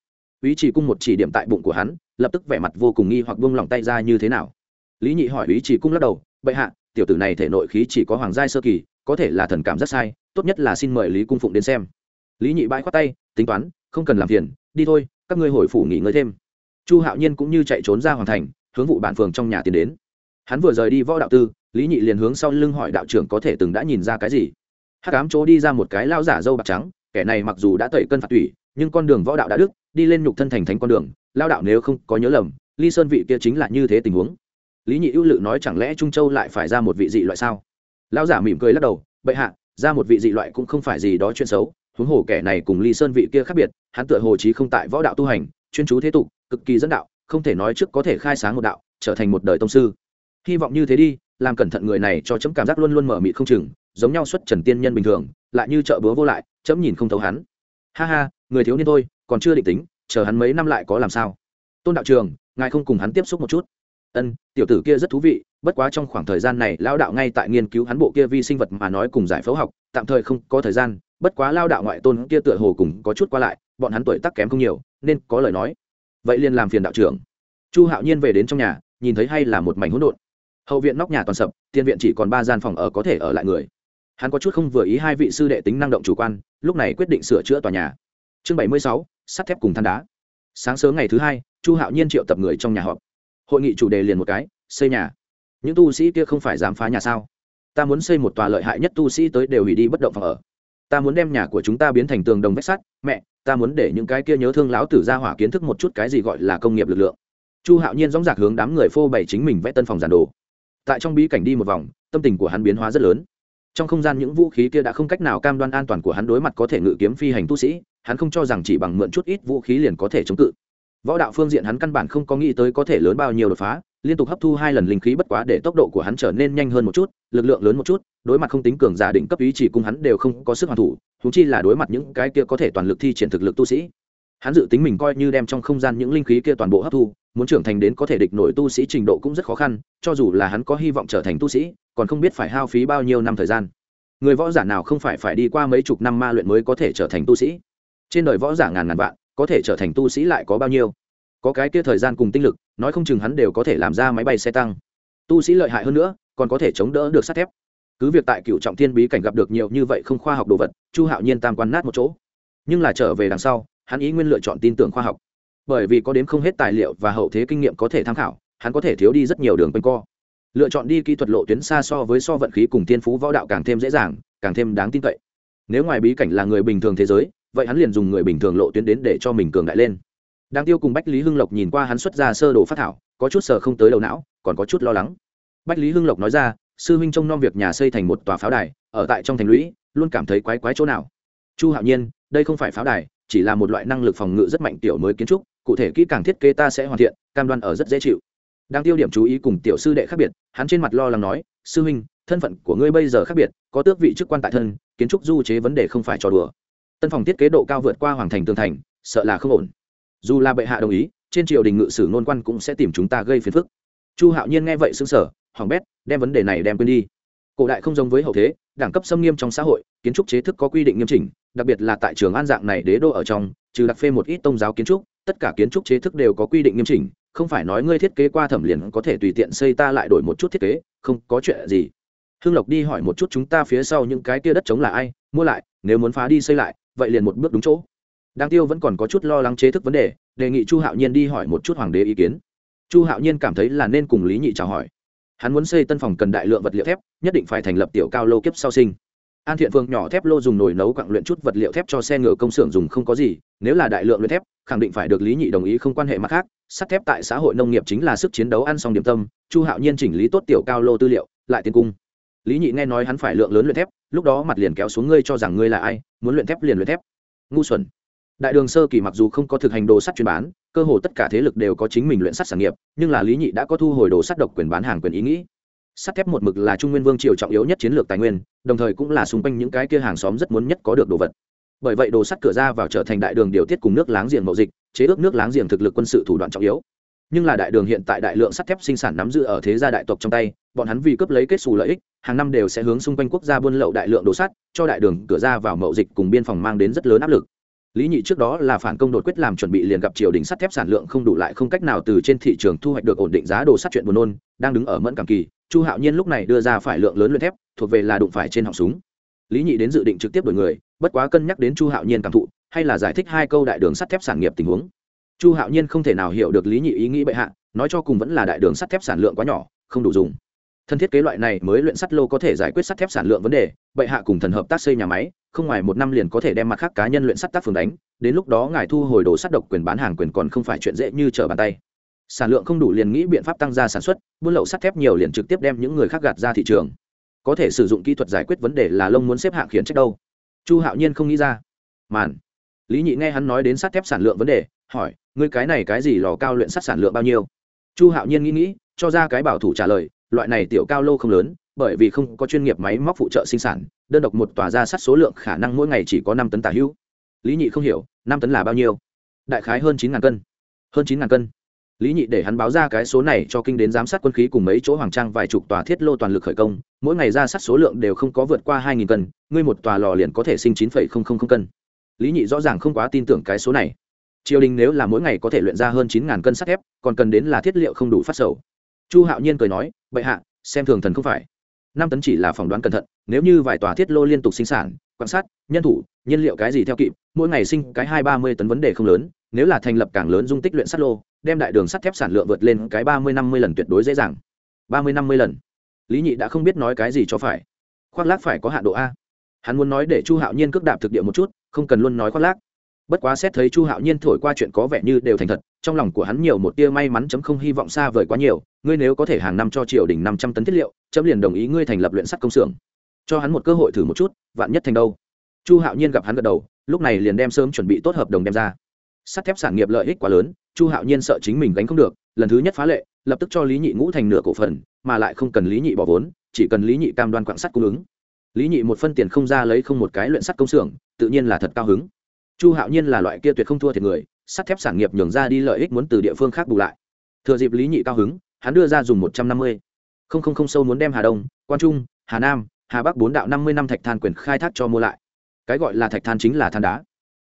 Ý chỉ cung một chỉ điểm tại bụng của hắn, lập tức vẻ mặt vô cùng nghi hoặc buông lỏng tay ra như thế nào. Lý nhị hỏi ý chỉ cung lắc đầu, bệ hạ, tiểu tử này thể nội khí chỉ có hoàng giai sơ kỳ, có thể là thần cảm rất sai, tốt nhất là xin mời lý cung phụng đến xem. Lý nhị bãi khoát tay, tính toán, không cần làm phiền, đi thôi, các ngươi hồi phủ nghỉ ngơi thêm chu hạo nhiên cũng như chạy trốn ra hoàn thành, hướng vụ bản phường trong nhà tiến đến. Hắn vừa rời đi võ đạo tư, lý nhị liền hướng sau lưng hỏi đạo trưởng có thể từng đã nhìn ra cái gì. Hắc ám chỗ đi ra một cái lao giả dâu bạc trắng, kẻ này mặc dù đã tẩy cân phạt tủy, nhưng con đường võ đạo đã đức đi lên nhục thân thành thánh con đường lao đạo nếu không có nhớ lầm ly sơn vị kia chính là như thế tình huống. Lý nhị ưu lự nói chẳng lẽ trung châu lại phải ra một vị dị loại sao? Lao giả mỉm cười lắc đầu, bệ hạ, ra một vị dị loại cũng không phải gì đó chuyện xấu, huống hồ kẻ này cùng ly sơn vị kia khác biệt, hắn tựa hồ chí không tại võ đạo tu hành chuyên chú thế tục, cực kỳ dẫn đạo, không thể nói trước có thể khai sáng một đạo, trở thành một đời tông sư. Hy vọng như thế đi, làm cẩn thận người này cho chấm cảm giác luôn luôn mở mịt không chừng, giống nhau xuất trần tiên nhân bình thường, lại như chợ búa vô lại, chấm nhìn không thấu hắn. Ha ha, người thiếu niên thôi còn chưa định tính, chờ hắn mấy năm lại có làm sao? Tôn đạo trường, ngài không cùng hắn tiếp xúc một chút. Ân, tiểu tử kia rất thú vị, bất quá trong khoảng thời gian này lao đạo ngay tại nghiên cứu hắn bộ kia vi sinh vật mà nói cùng giải phẫu học, tạm thời không có thời gian, bất quá lao đạo ngoại tôn kia tựa hồ cùng có chút qua lại, bọn hắn tuổi tác kém không nhiều nên có lời nói. Vậy liền làm phiền đạo trưởng. Chu hạo nhiên về đến trong nhà, nhìn thấy hay là một mảnh hỗn độn. Hậu viện nóc nhà toàn sập tiên viện chỉ còn ba gian phòng ở có thể ở lại người. Hắn có chút không vừa ý hai vị sư đệ tính năng động chủ quan, lúc này quyết định sửa chữa tòa nhà. Chương bảy mươi sáu, sắt thép cùng than đá. Sáng sớm ngày thứ hai, chu hạo nhiên triệu tập người trong nhà họp. Hội nghị chủ đề liền một cái, xây nhà. Những tu sĩ kia không phải dám phá nhà sao? Ta muốn xây một tòa lợi hại nhất tu sĩ tới đều hủy đi bất động phòng ở. Ta muốn đem nhà của chúng ta biến thành tường đồng vách sắt, mẹ ta muốn để những cái kia nhớ thương lão tử ra hỏa kiến thức một chút cái gì gọi là công nghiệp lực lượng. Chu hạo nhiên dóng dạc hướng đám người phô bày chính mình vẽ tân phòng giàn đồ. Tại trong bí cảnh đi một vòng, tâm tình của hắn biến hóa rất lớn. Trong không gian những vũ khí kia đã không cách nào cam đoan an toàn của hắn đối mặt có thể ngự kiếm phi hành tu sĩ, hắn không cho rằng chỉ bằng mượn chút ít vũ khí liền có thể chống cự. Võ đạo phương diện hắn căn bản không có nghĩ tới có thể lớn bao nhiêu đột phá, liên tục hấp thu hai lần linh khí bất quá để tốc độ của hắn trở nên nhanh hơn một chút, lực lượng lớn một chút đối mặt không tính cường giả định cấp ý chỉ cùng hắn đều không có sức hoàn thủ húng chi là đối mặt những cái kia có thể toàn lực thi triển thực lực tu sĩ. Hắn dự tính mình coi như đem trong không gian những linh khí kia toàn bộ hấp thu, muốn trưởng thành đến có thể địch nổi tu sĩ trình độ cũng rất khó khăn, cho dù là hắn có hy vọng trở thành tu sĩ, còn không biết phải hao phí bao nhiêu năm thời gian. Người võ giả nào không phải phải đi qua mấy chục năm ma luyện mới có thể trở thành tu sĩ? Trên đời võ giả ngàn ngàn vạn, có thể trở thành tu sĩ lại có bao nhiêu? Có cái kia thời gian cùng tinh lực, nói không chừng hắn đều có thể làm ra máy bay xe tăng. Tu sĩ lợi hại hơn nữa, còn có thể chống đỡ được sắt thép cứ việc tại cựu trọng thiên bí cảnh gặp được nhiều như vậy không khoa học đồ vật, chu hạo nhiên tam quan nát một chỗ. Nhưng là trở về đằng sau, hắn ý nguyên lựa chọn tin tưởng khoa học. Bởi vì có đến không hết tài liệu và hậu thế kinh nghiệm có thể tham khảo, hắn có thể thiếu đi rất nhiều đường quanh co. Lựa chọn đi kỹ thuật lộ tuyến xa so với so vận khí cùng thiên phú võ đạo càng thêm dễ dàng, càng thêm đáng tin cậy. Nếu ngoài bí cảnh là người bình thường thế giới, vậy hắn liền dùng người bình thường lộ tuyến đến để cho mình cường đại lên. Đang tiêu cùng bách lý hưng lộc nhìn qua hắn xuất ra sơ đồ phát thảo, có chút sờ không tới đầu não, còn có chút lo lắng. Bách lý hưng lộc nói ra sư huynh trông nom việc nhà xây thành một tòa pháo đài, ở tại trong thành lũy, luôn cảm thấy quái quái chỗ nào. Chu hạo nhiên, đây không phải pháo đài, chỉ là một loại năng lực phòng ngự rất mạnh tiểu mới kiến trúc, cụ thể kỹ càng thiết kế ta sẽ hoàn thiện, cam đoan ở rất dễ chịu. Đang tiêu điểm chú ý cùng tiểu sư đệ khác biệt, hắn trên mặt lo lắng nói, sư huynh, thân phận của ngươi bây giờ khác biệt, có tước vị chức quan tại thân, kiến trúc du chế vấn đề không phải trò đùa. Tân phòng thiết kế độ cao vượt qua hoàng thành tường thành, sợ là không ổn. Dù là bệ hạ đồng ý, trên triều đình ngự sử nôn quan cũng sẽ tìm chúng ta gây phiền phức. Chu hạo nhiên nghe vậy xứng sở hoàng bét, đem vấn đề này đem quên đi. Cổ đại không giống với hậu thế, đẳng cấp xâm nghiêm trong xã hội, kiến trúc chế thức có quy định nghiêm chỉnh, đặc biệt là tại trường an dạng này đế đô ở trong, trừ đặc phê một ít tôn giáo kiến trúc, tất cả kiến trúc chế thức đều có quy định nghiêm chỉnh, không phải nói ngươi thiết kế qua thẩm liền có thể tùy tiện xây ta lại đổi một chút thiết kế, không có chuyện gì. Hương lộc đi hỏi một chút chúng ta phía sau những cái kia đất chống là ai, mua lại, nếu muốn phá đi xây lại, vậy liền một bước đúng chỗ. Đang tiêu vẫn còn có chút lo lắng chế thức vấn đề đề nghị chu hạo nhiên đi hỏi một chút hoàng đế ý kiến. Chu hạo nhiên cảm thấy là nên cùng lý nhị chào hỏi hắn muốn xây tân phòng cần đại lượng vật liệu thép, nhất định phải thành lập tiểu cao lô kiếp sau sinh. An thiện phương nhỏ thép lô dùng nồi nấu quặng luyện chút vật liệu thép cho xe ngựa công xưởng dùng không có gì, nếu là đại lượng luyện thép, khẳng định phải được lý nhị đồng ý không quan hệ mặt khác. Sắt thép tại xã hội nông nghiệp chính là sức chiến đấu ăn xong điểm tâm, chu hạo nhiên chỉnh lý tốt tiểu cao lô tư liệu, lại tiến cung. Lý nhị nghe nói hắn phải lượng lớn luyện thép, lúc đó mặt liền kéo xuống ngươi cho rằng ngươi là ai, muốn luyện thép liền luyện thép. Ngu xuẩn đại đường sơ kỳ mặc dù không có thực hành đồ sắt chuyên bán, cơ hồ tất cả thế lực đều có chính mình luyện sắt sản nghiệp, nhưng là lý nhị đã có thu hồi đồ sắt độc quyền bán hàng quyền ý nghĩ. Sắt thép một mực là trung nguyên vương triều trọng yếu nhất chiến lược tài nguyên, đồng thời cũng là xung quanh những cái kia hàng xóm rất muốn nhất có được đồ vật. Bởi vậy đồ sắt cửa ra vào trở thành đại đường điều tiết cùng nước láng giềng mậu dịch, chế ước nước láng giềng thực lực quân sự thủ đoạn trọng yếu. Nhưng là đại đường hiện tại đại lượng sắt thép sinh sản nắm giữ ở thế gia đại tộc trong tay, bọn hắn vì cướp lấy kết xù lợi ích, hàng năm đều sẽ hướng xung quanh quốc gia buôn lậu đại lượng đồ sắt, cho đại đường cửa ra vào mậu dịch cùng biên phòng mang đến rất lớn áp lực lý nhị trước đó là phản công đột quyết làm chuẩn bị liền gặp triều đình sắt thép sản lượng không đủ lại không cách nào từ trên thị trường thu hoạch được ổn định giá đồ sắt chuyện buồn nôn, đang đứng ở mẫn cảm kỳ, chu hạo nhiên lúc này đưa ra phải lượng lớn luyện thép, thuộc về là đụng phải trên họng súng. Lý nhị đến dự định trực tiếp đổi người, bất quá cân nhắc đến chu hạo nhiên cảm thụ, hay là giải thích hai câu đại đường sắt thép sản nghiệp tình huống. Chu hạo nhiên không thể nào hiểu được lý nhị ý nghĩ bệ hạ, nói cho cùng vẫn là đại đường sắt thép sản lượng quá nhỏ, không đủ dùng thân thiết kế loại này mới luyện sắt lô có thể giải quyết sắt thép sản lượng vấn đề, bệ hạ cùng thần hợp tác xây nhà máy, không ngoài một năm liền có thể đem mặt khác cá nhân luyện sắt tác phường đánh, đến lúc đó ngài thu hồi đồ sắt độc quyền bán hàng quyền còn không phải chuyện dễ như trở bàn tay. Sản lượng không đủ liền nghĩ biện pháp tăng gia sản xuất, buôn lậu sắt thép nhiều liền trực tiếp đem những người khác gạt ra thị trường. Có thể sử dụng kỹ thuật giải quyết vấn đề là lông muốn xếp hạng khiến trách đâu. Chu hạo nhiên không nghĩ ra. Màn. Lý nhị nghe hắn nói đến sắt thép sản lượng vấn đề, hỏi, ngươi cái này cái gì lò cao luyện sắt sản lượng bao nhiêu? Chu hạo nhiên nghĩ nghĩ, cho ra cái bảo thủ trả lời loại này tiểu cao lô không lớn, bởi vì không có chuyên nghiệp máy móc phụ trợ sinh sản, đơn độc một tòa ra sắt số lượng khả năng mỗi ngày chỉ có năm tấn tả hữu. Lý nhị không hiểu, năm tấn là bao nhiêu? Đại khái hơn chín ngàn cân. Hơn chín ngàn cân. Lý nhị để hắn báo ra cái số này cho kinh đến giám sát quân khí cùng mấy chỗ hoàng trang vài chục tòa thiết lô toàn lực khởi công, mỗi ngày ra sắt số lượng đều không có vượt qua hai nghìn cân, ngươi một tòa lò liền có thể sinh chín phẩy không không không cân. Lý nhị rõ ràng không quá tin tưởng cái số này. Triều đình nếu là mỗi ngày có thể luyện ra hơn chín ngàn cân sắt thép, còn cần đến là thiết liệu không đủ phát sầu chu hạo nhiên cười nói, bệ hạ, xem thường thần không phải. Năm tấn chỉ là phỏng đoán cẩn thận, nếu như vài tòa thiết lô liên tục sinh sản, quan sát, nhân thủ, nhiên liệu cái gì theo kịp, mỗi ngày sinh cái hai ba mươi tấn vấn đề không lớn, nếu là thành lập càng lớn dung tích luyện sắt lô, đem đại đường sắt thép sản lượng vượt lên cái ba mươi năm mươi lần tuyệt đối dễ dàng. Ba mươi năm mươi lần. Lý nhị đã không biết nói cái gì cho phải. Khoác lác phải có hạ độ a. Hắn muốn nói để chu hạo nhiên cước đạp thực địa một chút, không cần luôn nói khoác lác bất quá xét thấy chu hạo nhiên thổi qua chuyện có vẻ như đều thành thật, trong lòng của hắn nhiều một tia may mắn chấm không hy vọng xa vời quá nhiều, ngươi nếu có thể hàng năm cho triều đình năm trăm tấn thiết liệu, chấm liền đồng ý ngươi thành lập luyện sắt công xưởng. Cho hắn một cơ hội thử một chút, vạn nhất thành đâu. Chu hạo nhiên gặp hắn gật đầu, lúc này liền đem sớm chuẩn bị tốt hợp đồng đem ra. Sắt thép sản nghiệp lợi ích quá lớn, chu hạo nhiên sợ chính mình gánh không được, lần thứ nhất phá lệ, lập tức cho lý nhị ngũ thành nửa cổ phần, mà lại không cần lý nhị bỏ vốn, chỉ cần lý nhị cam đoan quạng sắt cung ứng. Lý nhị một phân tiền không ra lấy không một cái luyện sắt công xưởng, tự nhiên là thật cao hứng chu hạo nhiên là loại kia tuyệt không thua thiệt người, sắt thép sản nghiệp nhường ra đi lợi ích muốn từ địa phương khác bù lại. Thừa dịp lý nhị cao hứng, hắn đưa ra dùng một trăm năm mươi. Không không không sâu muốn đem hà đông, quan trung, hà nam, hà bắc bốn đạo năm mươi năm thạch than quyền khai thác cho mua lại. Cái gọi là thạch than chính là than đá.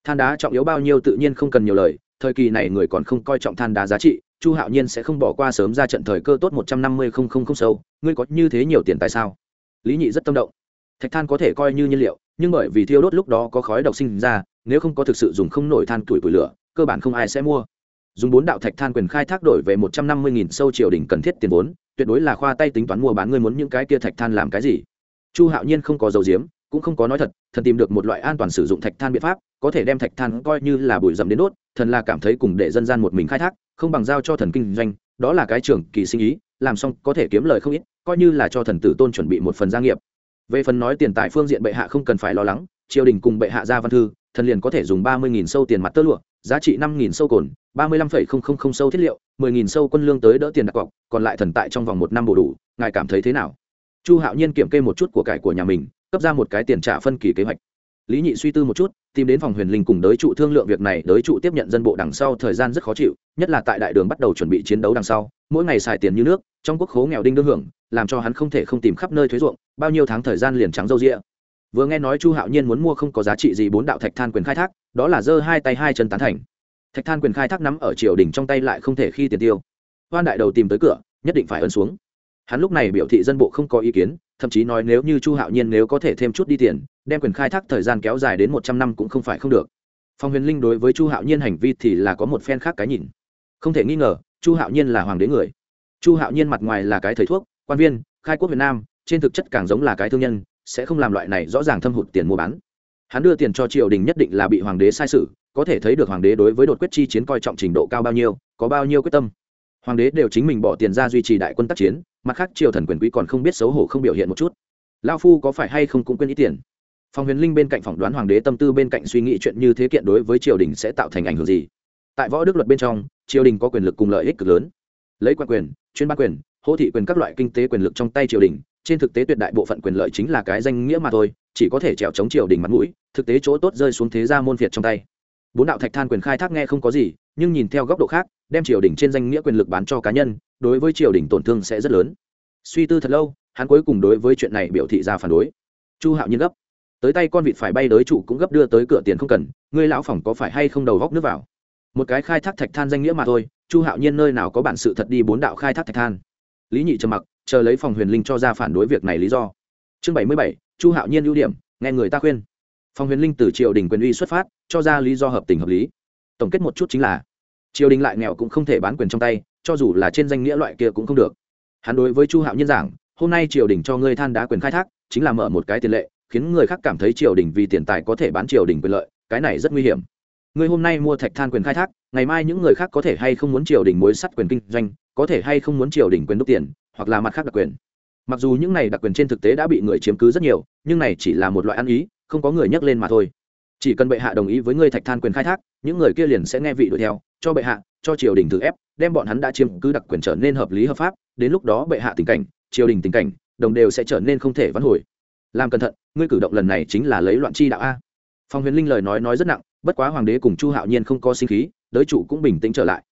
Than đá trọng yếu bao nhiêu tự nhiên không cần nhiều lời, thời kỳ này người còn không coi trọng than đá giá trị, chu hạo nhiên sẽ không bỏ qua sớm ra trận thời cơ tốt một trăm năm mươi không không không sâu, ngươi có như thế nhiều tiền tại sao? Lý nhị rất tâm động. Thạch than có thể coi như nhiên liệu nhưng bởi vì thiêu đốt lúc đó có khói độc sinh ra, nếu không có thực sự dùng không nổi than tuổi củi lửa, cơ bản không ai sẽ mua. Dùng bốn đạo thạch than quyền khai thác đổi về một trăm năm mươi nghìn sâu triều đình cần thiết tiền vốn, tuyệt đối là khoa tay tính toán mua bán ngươi muốn những cái kia thạch than làm cái gì. Chu hạo nhiên không có dầu diếm cũng không có nói thật thần tìm được một loại an toàn sử dụng thạch than biện pháp, có thể đem thạch than coi như là bụi rậm đến đốt, thần là cảm thấy cùng để dân gian một mình khai thác, không bằng giao cho thần kinh doanh, đó là cái trưởng kỳ sinh ý, làm xong có thể kiếm lời không ít, coi như là cho thần tử tôn chuẩn bị một phần gia nghiệp về phần nói tiền tài phương diện bệ hạ không cần phải lo lắng, triều đình cùng bệ hạ ra văn thư, thần liền có thể dùng ba mươi nghìn sâu tiền mặt tơ lụa, giá trị năm nghìn sâu cồn, ba mươi lăm phẩy không không không sâu thiết liệu, mười nghìn sâu quân lương tới đỡ tiền đặt cọc, còn lại thần tại trong vòng một năm bổ đủ, ngài cảm thấy thế nào? Chu hạo nhiên kiểm kê một chút của cải của nhà mình, cấp ra một cái tiền trả phân kỳ kế hoạch lý nhị suy tư một chút, tìm đến phòng huyền linh cùng đới trụ thương lượng việc này, đới trụ tiếp nhận dân bộ đằng sau thời gian rất khó chịu, nhất là tại đại đường bắt đầu chuẩn bị chiến đấu đằng sau, mỗi ngày xài tiền như nước, trong quốc khố nghèo đinh đương hưởng, làm cho hắn không thể không tìm khắp nơi thuế ruộng, bao nhiêu tháng thời gian liền trắng râu rịa. Vừa nghe nói chu hạo nhiên muốn mua không có giá trị gì bốn đạo thạch than quyền khai thác, đó là giơ hai tay hai chân tán thành. Thạch than quyền khai thác nắm ở triều đình trong tay lại không thể khi tiền tiêu. Hoan đại đầu tìm tới cửa, nhất định phải ấn xuống. Hắn lúc này biểu thị dân bộ không có ý kiến thậm chí nói nếu như chu hạo nhiên nếu có thể thêm chút đi tiền, đem quyền khai thác thời gian kéo dài đến một trăm năm cũng không phải không được. Phong huyền linh đối với chu hạo nhiên hành vi thì là có một phen khác cái nhìn. Không thể nghi ngờ, chu hạo nhiên là hoàng đế người. Chu hạo nhiên mặt ngoài là cái thầy thuốc, quan viên, khai quốc việt nam, trên thực chất càng giống là cái thương nhân, sẽ không làm loại này rõ ràng thâm hụt tiền mua bán. Hắn đưa tiền cho triều đình nhất định là bị hoàng đế sai sự, có thể thấy được hoàng đế đối với đột quyết chi chiến coi trọng trình độ cao bao nhiêu, có bao nhiêu quyết tâm. Hoàng đế đều chính mình bỏ tiền ra duy trì đại quân tác chiến mặt khác, triều thần quyền quý còn không biết xấu hổ không biểu hiện một chút. Lao phu có phải hay không cũng quên ý tiền? Phòng huyền linh bên cạnh phỏng đoán hoàng đế tâm tư bên cạnh suy nghĩ chuyện như thế kiện đối với triều đình sẽ tạo thành ảnh hưởng gì? Tại võ đức luật bên trong, triều đình có quyền lực cùng lợi ích cực lớn. Lấy quan quyền, chuyên ban quyền hỗ thị quyền các loại kinh tế quyền lực trong tay triều đình, trên thực tế tuyệt đại bộ phận quyền lợi chính là cái danh nghĩa mà thôi, chỉ có thể trèo chống triều đình mặt mũi, thực tế chỗ tốt rơi xuống thế gia môn việt trong tay. Bốn đạo thạch than quyền khai thác nghe không có gì nhưng nhìn theo góc độ khác, đem triều đình trên danh nghĩa quyền lực bán cho cá nhân, đối với triều đình tổn thương sẽ rất lớn. Suy tư thật lâu, hắn cuối cùng đối với chuyện này biểu thị ra phản đối. Chu hạo nhiên gấp, tới tay con vịt phải bay đới chủ cũng gấp đưa tới cửa tiền không cần, ngươi lão phòng có phải hay không đầu góc nước vào? Một cái khai thác thạch than danh nghĩa mà thôi, chu hạo nhiên nơi nào có bản sự thật đi bốn đạo khai thác thạch than. Lý nhị trầm mặc, chờ lấy phòng huyền linh cho ra phản đối việc này lý do. Chương bảy mươi bảy, chu hạo nhiên ưu điểm, nghe người ta khuyên. Phòng huyền linh từ triều đình quyền uy xuất phát, cho ra lý do hợp tình hợp lý tổng kết một chút chính là, triều đình lại nghèo cũng không thể bán quyền trong tay, cho dù là trên danh nghĩa loại kia cũng không được. Hắn đối với chu hạo nhiên giảng, hôm nay triều đình cho ngươi than đá quyền khai thác, chính là mở một cái tiền lệ, khiến người khác cảm thấy triều đình vì tiền tài có thể bán triều đình quyền lợi, cái này rất nguy hiểm. Ngươi hôm nay mua thạch than quyền khai thác, ngày mai những người khác có thể hay không muốn triều đình mối sắt quyền kinh doanh, có thể hay không muốn triều đình quyền đúc tiền, hoặc là mặt khác đặc quyền. Mặc dù những này đặc quyền trên thực tế đã bị người chiếm cứ rất nhiều, nhưng này chỉ là một loại ăn ý, không có người nhắc lên mà thôi. Chỉ cần bệ hạ đồng ý với ngươi thạch than quyền khai thác những người kia liền sẽ nghe vị đuổi theo, cho bệ hạ, cho triều đình thử ép, đem bọn hắn đã chiếm cứ đặc quyền trở nên hợp lý hợp pháp, đến lúc đó bệ hạ tình cảnh, triều đình tình cảnh, đồng đều sẽ trở nên không thể vãn hồi. Làm cẩn thận, ngươi cử động lần này chính là lấy loạn chi đạo a. Phong huyền linh lời nói nói rất nặng, bất quá hoàng đế cùng chu hạo nhiên không có sinh khí, đới chủ cũng bình tĩnh trở lại.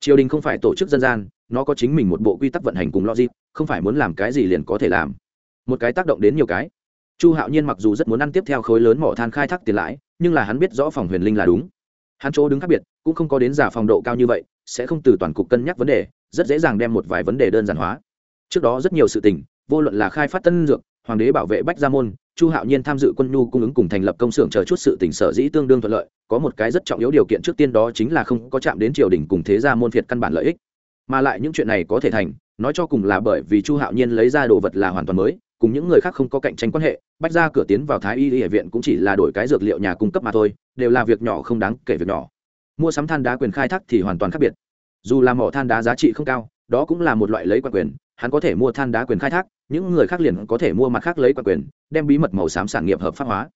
Triều đình không phải tổ chức dân gian, nó có chính mình một bộ quy tắc vận hành cùng logic, không phải muốn làm cái gì liền có thể làm. Một cái tác động đến nhiều cái. Chu hạo nhiên mặc dù rất muốn ăn tiếp theo khối lớn mỏ than khai thác tiền lãi, nhưng là hắn biết rõ phòng huyền linh là đúng hắn chỗ đứng khác biệt, cũng không có đến giả phòng độ cao như vậy, sẽ không từ toàn cục cân nhắc vấn đề, rất dễ dàng đem một vài vấn đề đơn giản hóa. Trước đó rất nhiều sự tình, vô luận là khai phát tân dược, hoàng đế bảo vệ bách gia môn, chu hạo nhiên tham dự quân nhu cung ứng cùng thành lập công xưởng chờ chút sự tỉnh sở dĩ tương đương thuận lợi, có một cái rất trọng yếu điều kiện trước tiên đó chính là không có chạm đến triều đình cùng thế gia môn phiệt căn bản lợi ích. Mà lại những chuyện này có thể thành, nói cho cùng là bởi vì chu hạo nhiên lấy ra đồ vật là hoàn toàn mới cùng những người khác không có cạnh tranh quan hệ, bách ra cửa tiến vào thái y y viện cũng chỉ là đổi cái dược liệu nhà cung cấp mà thôi, đều là việc nhỏ không đáng kể việc nhỏ. Mua sắm than đá quyền khai thác thì hoàn toàn khác biệt. Dù là mỏ than đá giá trị không cao, đó cũng là một loại lấy quan quyền, hắn có thể mua than đá quyền khai thác, những người khác liền có thể mua mặt khác lấy quan quyền, đem bí mật màu xám sản nghiệp hợp pháp hóa.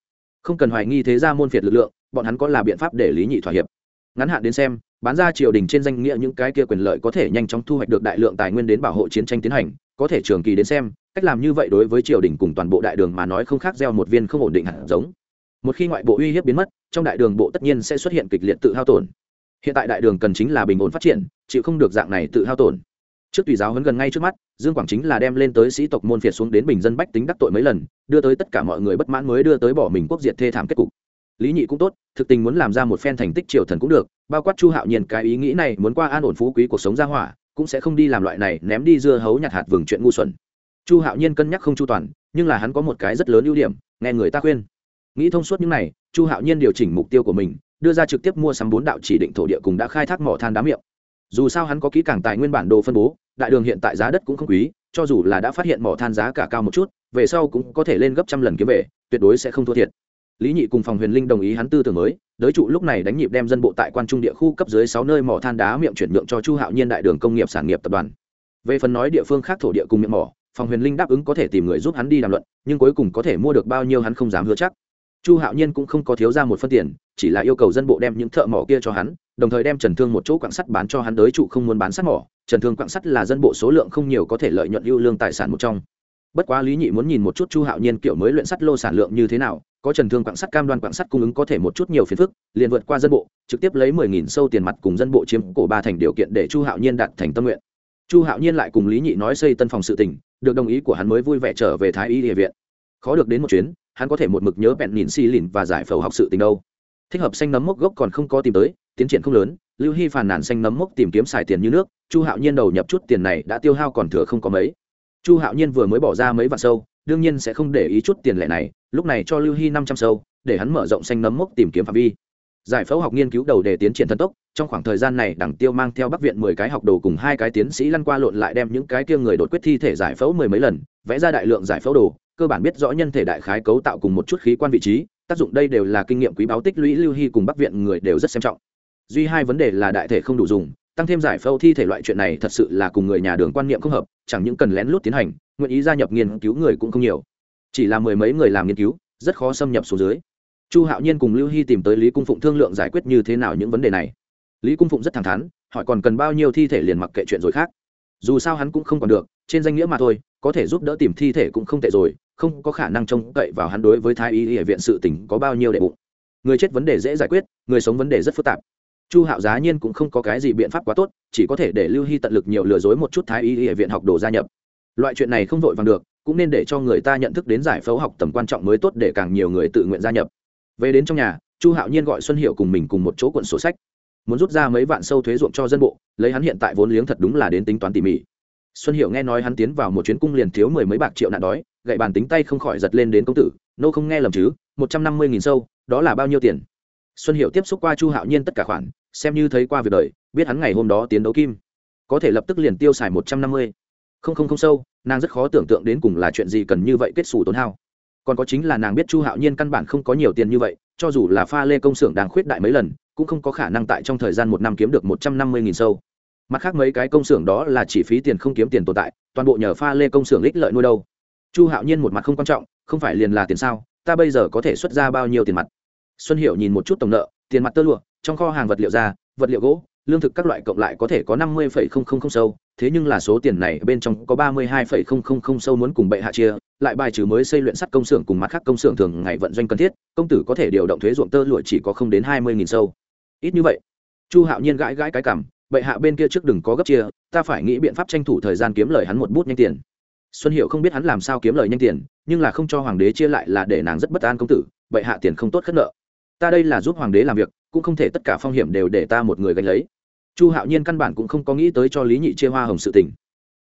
Không cần hoài nghi thế ra môn phiệt lực lượng, bọn hắn có là biện pháp để lý nhị thỏa hiệp. Ngắn hạn đến xem, bán ra triều đình trên danh nghĩa những cái kia quyền lợi có thể nhanh chóng thu hoạch được đại lượng tài nguyên đến bảo hộ chiến tranh tiến hành, có thể trường kỳ đến xem cách làm như vậy đối với triều đình cùng toàn bộ đại đường mà nói không khác gieo một viên không ổn định hẳn giống. Một khi ngoại bộ uy hiếp biến mất, trong đại đường bộ tất nhiên sẽ xuất hiện kịch liệt tự hao tổn. Hiện tại đại đường cần chính là bình ổn phát triển, chịu không được dạng này tự hao tổn. Trước tùy giáo hấn gần ngay trước mắt, dương quảng chính là đem lên tới sĩ tộc môn phiệt xuống đến bình dân bách tính đắc tội mấy lần, đưa tới tất cả mọi người bất mãn mới đưa tới bỏ mình quốc diệt thê thảm kết cục. Lý nhị cũng tốt, thực tình muốn làm ra một phen thành tích triều thần cũng được, bao quát chu hạo nhiên cái ý nghĩ này muốn qua an ổn phú quý cuộc sống ra hỏa, cũng sẽ không đi làm loại này ném đi dưa hấu nhặt hạt vừng chuyện ngu xuẩn chu hạo nhiên cân nhắc không chu toàn, nhưng là hắn có một cái rất lớn ưu điểm, nghe người ta khuyên. Nghĩ thông suốt những này, chu hạo nhiên điều chỉnh mục tiêu của mình, đưa ra trực tiếp mua sắm bốn đạo chỉ định thổ địa cùng đã khai thác mỏ than đá miệng. Dù sao hắn có kỹ càng tài nguyên bản đồ phân bố, đại đường hiện tại giá đất cũng không quý, cho dù là đã phát hiện mỏ than giá cả cao một chút, về sau cũng có thể lên gấp trăm lần kiếm về, tuyệt đối sẽ không thua thiệt. Lý nhị cùng phòng huyền linh đồng ý hắn tư tưởng mới, đới trụ lúc này đánh nhịp đem dân bộ tại quan trung địa khu cấp dưới sáu nơi mỏ than đá miệng chuyển nhượng cho chu hạo nhiên đại đường công nghiệp sản nghiệp tập đoàn. Về phần nói địa phương khác thổ địa cùng miệng mỏ phòng huyền linh đáp ứng có thể tìm người giúp hắn đi đàm luận, nhưng cuối cùng có thể mua được bao nhiêu hắn không dám hứa chắc. Chu hạo nhiên cũng không có thiếu ra một phân tiền, chỉ là yêu cầu dân bộ đem những thợ mỏ kia cho hắn, đồng thời đem trần thương một chỗ quạng sắt bán cho hắn đới trụ không muốn bán sắt mỏ. Trần thương quạng sắt là dân bộ số lượng không nhiều có thể lợi nhuận ưu lương tài sản một trong. Bất quá lý nhị muốn nhìn một chút chu hạo nhiên kiểu mới luyện sắt lô sản lượng như thế nào, có trần thương quạng sắt cam đoan quạng sắt cung ứng có thể một chút nhiều phiền phức, liền vượt qua dân bộ, trực tiếp lấy mười nghìn sâu tiền mặt cùng dân bộ chiếm cổ ba thành điều kiện để chu hạo nhiên đạt thành tâm nguyện chu hạo nhiên lại cùng lý nhị nói xây tân phòng sự tỉnh được đồng ý của hắn mới vui vẻ trở về thái y địa viện. Khó được đến một chuyến, hắn có thể một mực nhớ bẹn nhìn xi lìn và giải phẫu học sự tình đâu. Thích hợp xanh nấm mốc gốc còn không có tìm tới, tiến triển không lớn, lưu hy phàn nàn xanh nấm mốc tìm kiếm xài tiền như nước, chu hạo nhiên đầu nhập chút tiền này đã tiêu hao còn thừa không có mấy. Chu hạo nhiên vừa mới bỏ ra mấy vạn sâu, đương nhiên sẽ không để ý chút tiền lệ này, lúc này cho lưu hy năm trăm sâu, để hắn mở rộng xanh nấm mốc tìm kiếm phạm vi giải phẫu học nghiên cứu đầu đề tiến triển thần tốc, trong khoảng thời gian này đảng tiêu mang theo bắc viện mười cái học đồ cùng hai cái tiến sĩ lăn qua lộn lại đem những cái kia người đột quyết thi thể giải phẫu mười mấy lần, vẽ ra đại lượng giải phẫu đồ, cơ bản biết rõ nhân thể đại khái cấu tạo cùng một chút khí quan vị trí, tác dụng đây đều là kinh nghiệm quý báo tích lũy lưu hy cùng bắc viện người đều rất xem trọng. Duy hai vấn đề là đại thể không đủ dùng, tăng thêm giải phẫu thi thể loại chuyện này thật sự là cùng người nhà đường quan niệm không hợp, chẳng những cần lén lút tiến hành, nguyện ý gia nhập nghiên cứu người cũng không nhiều. Chỉ là mười mấy người làm nghiên cứu, rất khó xâm nhập xuống dưới chu hạo nhiên cùng lưu hy tìm tới lý cung phụng thương lượng giải quyết như thế nào những vấn đề này. Lý cung phụng rất thẳng thắn, hỏi còn cần bao nhiêu thi thể liền mặc kệ chuyện rồi khác. Dù sao hắn cũng không còn được, trên danh nghĩa mà thôi, có thể giúp đỡ tìm thi thể cũng không tệ rồi, không có khả năng trông cậy vào hắn đối với thái y hệ viện sự tỉnh có bao nhiêu đệ bụng. Người chết vấn đề dễ giải quyết, người sống vấn đề rất phức tạp. Chu hạo giá nhiên cũng không có cái gì biện pháp quá tốt, chỉ có thể để lưu hy tận lực nhiều lừa dối một chút thái y hệ viện học đồ gia nhập. Loại chuyện này không vội vàng được, cũng nên để cho người ta nhận thức đến giải phẫu học tầm quan trọng mới tốt để càng nhiều người tự nguyện gia nhập về đến trong nhà, chu hạo nhiên gọi xuân hiệu cùng mình cùng một chỗ quận sổ sách. Muốn rút ra mấy vạn sâu thuế ruộng cho dân bộ, lấy hắn hiện tại vốn liếng thật đúng là đến tính toán tỉ mỉ. Xuân hiệu nghe nói hắn tiến vào một chuyến cung liền thiếu mười mấy bạc triệu nạn đói, gậy bàn tính tay không khỏi giật lên đến công tử, nô không nghe lầm chứ, một trăm năm mươi nghìn sâu, đó là bao nhiêu tiền? Xuân hiệu tiếp xúc qua chu hạo nhiên tất cả khoản, xem như thấy qua việc đời, biết hắn ngày hôm đó tiến đấu kim. Có thể lập tức liền tiêu xài một trăm năm mươi. Không không không sâu, nàng rất khó tưởng tượng đến cùng là chuyện gì cần như vậy kết xù tốn hao còn có chính là nàng biết chu hạo nhiên căn bản không có nhiều tiền như vậy, cho dù là pha lê công xưởng đang khuyết đại mấy lần, cũng không có khả năng tại trong thời gian một năm kiếm được một trăm năm mươi nghìn sâu. Mặt khác mấy cái công xưởng đó là chỉ phí tiền không kiếm tiền tồn tại, toàn bộ nhờ pha lê công xưởng ích lợi nuôi đâu. Chu hạo nhiên một mặt không quan trọng, không phải liền là tiền sao, ta bây giờ có thể xuất ra bao nhiêu tiền mặt? Xuân hiệu nhìn một chút tổng nợ, tiền mặt tơ lụa, trong kho hàng vật liệu da, vật liệu gỗ, lương thực các loại cộng lại có thể có năm mươi phẩy không không không sâu, thế nhưng là số tiền này bên trong có ba mươi hai phẩy không không không sâu muốn cùng bệ hạ chia lại bài trừ mới xây luyện sắt công xưởng cùng mặt khác công xưởng thường ngày vận doanh cần thiết, công tử có thể điều động thuế ruộng tơ lụa chỉ có không đến hai mươi nghìn sâu. Ít như vậy. Chu hạo nhiên gãi gãi cái cảm bệ hạ bên kia trước đừng có gấp chia, ta phải nghĩ biện pháp tranh thủ thời gian kiếm lời hắn một bút nhanh tiền. Xuân hiệu không biết hắn làm sao kiếm lời nhanh tiền, nhưng là không cho hoàng đế chia lại là để nàng rất bất an công tử, bệ hạ tiền không tốt khất nợ. Ta đây là giúp hoàng đế làm việc, cũng không thể tất cả phong hiểm đều để ta một người gánh lấy. Chu hạo nhiên căn bản cũng không có nghĩ tới cho lý nhị chia hoa hồng sự tình.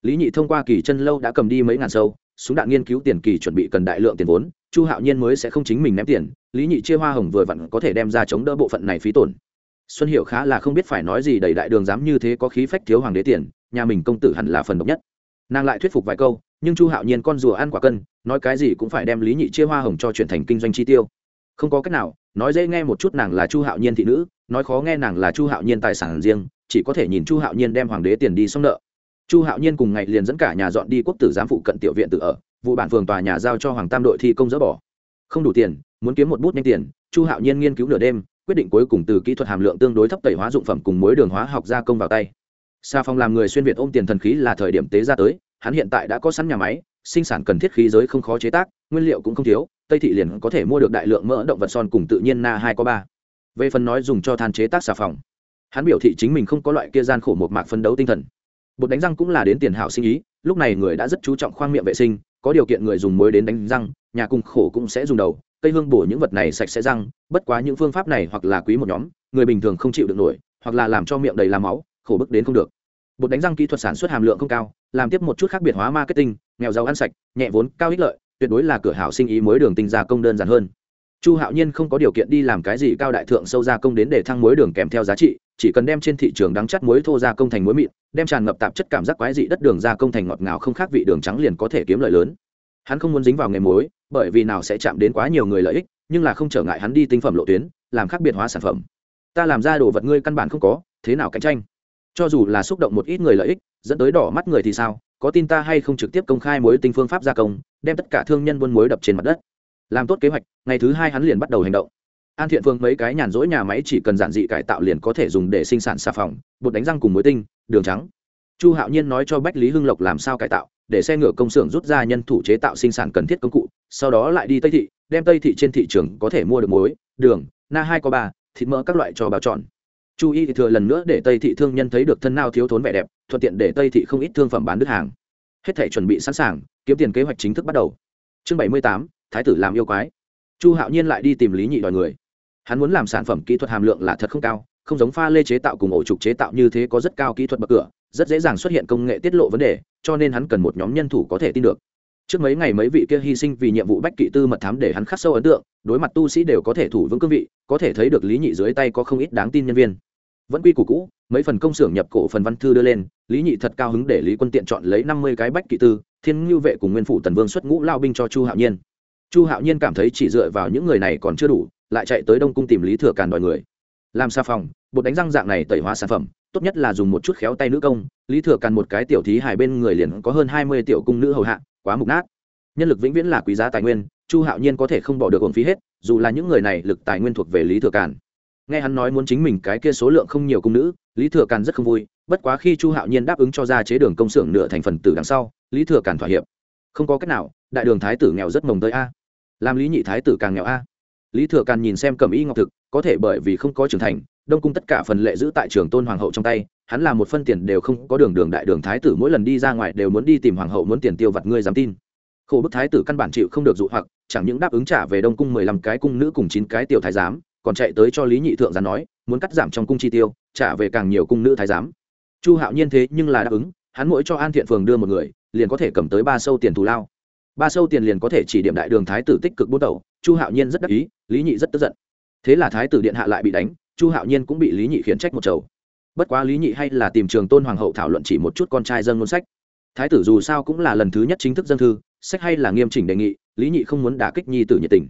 Lý nhị thông qua kỳ chân lâu đã cầm đi mấy ngàn sâu súng đạn nghiên cứu tiền kỳ chuẩn bị cần đại lượng tiền vốn, chu hạo nhiên mới sẽ không chính mình ném tiền, lý nhị chia hoa hồng vừa vặn có thể đem ra chống đỡ bộ phận này phí tổn. Xuân hiệu khá là không biết phải nói gì đầy đại đường dám như thế có khí phách thiếu hoàng đế tiền, nhà mình công tử hẳn là phần độc nhất. Nàng lại thuyết phục vài câu, nhưng chu hạo nhiên con rùa ăn quả cân, nói cái gì cũng phải đem lý nhị chia hoa hồng cho chuyển thành kinh doanh chi tiêu. Không có cách nào, nói dễ nghe một chút nàng là chu hạo nhiên thị nữ, nói khó nghe nàng là chu hạo nhiên tài sản riêng, chỉ có thể nhìn chu hạo nhiên đem hoàng đế tiền đi xong nợ chu hạo nhiên cùng ngày liền dẫn cả nhà dọn đi quốc tử giám phụ cận tiểu viện tự ở vụ bản phường tòa nhà giao cho hoàng tam đội thi công dỡ bỏ không đủ tiền muốn kiếm một bút nhanh tiền chu hạo nhiên nghiên cứu nửa đêm quyết định cuối cùng từ kỹ thuật hàm lượng tương đối thấp tẩy hóa dụng phẩm cùng mối đường hóa học gia công vào tay Sa Phong làm người xuyên việt ôm tiền thần khí là thời điểm tế ra tới, hắn hiện tại đã có sẵn nhà máy, sinh sản cần thiết khí giới không khó chế tác, nguyên liệu cũng không thiếu, Tây thị liền có thể mua được đại lượng mỡ động vật son cùng tự nhiên na hai có ba. Về phần nói dùng cho than chế tác xà phòng, hắn biểu thị chính mình không có loại kia gian khổ một mạc phân đấu tinh thần. Bột đánh răng cũng là đến tiền hảo sinh ý, lúc này người đã rất chú trọng khoang miệng vệ sinh, có điều kiện người dùng muối đến đánh răng, nhà cùng khổ cũng sẽ dùng đầu, cây hương bổ những vật này sạch sẽ răng, bất quá những phương pháp này hoặc là quý một nhóm, người bình thường không chịu được nổi, hoặc là làm cho miệng đầy làm máu, khổ bức đến không được. Bột đánh răng kỹ thuật sản xuất hàm lượng không cao làm tiếp một chút khác biệt hóa marketing nghèo giàu ăn sạch nhẹ vốn cao ích lợi tuyệt đối là cửa hảo sinh ý mới đường tinh gia công đơn giản hơn chu hạo nhiên không có điều kiện đi làm cái gì cao đại thượng sâu gia công đến để thăng muối đường kèm theo giá trị, chỉ cần đem trên thị trường đắng chắt muối thô gia công thành muối mịn, đem tràn ngập tạp chất cảm giác quái dị đất đường gia công thành ngọt ngào không khác vị đường trắng liền có thể kiếm lợi lớn. Hắn không muốn dính vào nghề muối, bởi vì nào sẽ chạm đến quá nhiều người lợi ích, nhưng là không trở ngại hắn đi tinh phẩm lộ tuyến, làm khác biệt hóa sản phẩm. Ta làm ra đồ vật ngươi căn bản không có, thế nào cạnh tranh? Cho dù là xúc động một ít người lợi ích, dẫn tới đỏ mắt người thì sao? Có tin ta hay không trực tiếp công khai mối tinh phương pháp gia công, đem tất cả thương nhân buôn mối đập trên mặt đất? Làm tốt kế hoạch, ngày thứ hai hắn liền bắt đầu hành động. An thiện phương mấy cái nhàn rỗi nhà máy chỉ cần giản dị cải tạo liền có thể dùng để sinh sản xà phòng, bột đánh răng cùng muối tinh, đường trắng. Chu hạo nhiên nói cho bách lý hưng lộc làm sao cải tạo, để xe ngựa công xưởng rút ra nhân thủ chế tạo sinh sản cần thiết công cụ, sau đó lại đi tây thị, đem tây thị trên thị trường có thể mua được muối, đường, na hai có ba, thịt mỡ các loại cho bào tròn chu y thì thừa lần nữa để tây thị thương nhân thấy được thân nào thiếu thốn vẻ đẹp, thuận tiện để tây thị không ít thương phẩm bán đứt hàng. Hết thể chuẩn bị sẵn sàng, kiếm tiền kế hoạch chính thức bắt đầu. Chương bảy mươi tám thái tử làm yêu quái. Chu hạo nhiên lại đi tìm lý nhị đòi người. Hắn muốn làm sản phẩm kỹ thuật hàm lượng là thật không cao, không giống pha lê chế tạo cùng ổ trục chế tạo như thế có rất cao kỹ thuật bậc cửa, rất dễ dàng xuất hiện công nghệ tiết lộ vấn đề, cho nên hắn cần một nhóm nhân thủ có thể tin được. Trước mấy ngày mấy vị kia hy sinh vì nhiệm vụ bách kỵ tư mật thám để hắn khắc sâu ấn tượng, đối mặt tu sĩ đều có thể thủ vững cương vị, có thể thấy được lý nhị dưới tay có không ít đáng tin nhân viên. Vẫn quy củ cũ, mấy phần công xưởng nhập cổ phần văn thư đưa lên, lý nhị thật cao hứng để lý quân tiện chọn lấy năm mươi cái bách kỵ tư, thiên ngưu vệ cùng nguyên phủ tần vương xuất ngũ lao binh cho chu hạo nhiên chu hạo nhiên cảm thấy chỉ dựa vào những người này còn chưa đủ, lại chạy tới đông cung tìm lý thừa càn đòi người. Làm xà phòng, bột đánh răng dạng này tẩy hóa sản phẩm, tốt nhất là dùng một chút khéo tay nữ công, lý thừa càn một cái tiểu thí hài bên người liền có hơn hai mươi tiểu cung nữ hầu hạ, quá mục nát. Nhân lực vĩnh viễn là quý giá tài nguyên, chu hạo nhiên có thể không bỏ được hồn phí hết, dù là những người này lực tài nguyên thuộc về lý thừa càn. Nghe hắn nói muốn chính mình cái kia số lượng không nhiều cung nữ, lý thừa càn rất không vui, bất quá khi chu hạo nhiên đáp ứng cho ra chế đường công xưởng nửa thành phần tử đằng sau, lý thừa càn thỏa hiệp. Không có cách nào, đại đường thái tử nghèo rất mồng tới a làm lý nhị thái tử càng nghèo a. Lý thừa càn nhìn xem cầm y ngọc thực, có thể bởi vì không có trưởng thành, đông cung tất cả phần lệ giữ tại trường tôn hoàng hậu trong tay, hắn là một phân tiền đều không có đường đường đại đường thái tử, mỗi lần đi ra ngoài đều muốn đi tìm hoàng hậu muốn tiền tiêu vặt ngươi dám tin. Khổ bức thái tử căn bản chịu không được dụ hoặc, chẳng những đáp ứng trả về đông cung mười lăm cái cung nữ cùng chín cái tiểu thái giám, còn chạy tới cho lý nhị thượng gián nói, muốn cắt giảm trong cung chi tiêu, trả về càng nhiều cung nữ thái giám. Chu hạo nhiên thế nhưng là đáp ứng, hắn mỗi cho an thiện phường đưa một người, liền có thể cầm tới ba sâu tiền thù lao ba sâu tiền liền có thể chỉ điểm đại đường thái tử tích cực bút đầu chu hạo nhiên rất đắc ý, lý nhị rất tức giận. Thế là thái tử điện hạ lại bị đánh, chu hạo nhiên cũng bị lý nhị khiển trách một chầu. Bất quá lý nhị hay là tìm trường tôn hoàng hậu thảo luận chỉ một chút con trai dân ngôn sách. Thái tử dù sao cũng là lần thứ nhất chính thức dân thư, sách hay là nghiêm chỉnh đề nghị, lý nhị không muốn đả kích nhi tử nhiệt tình.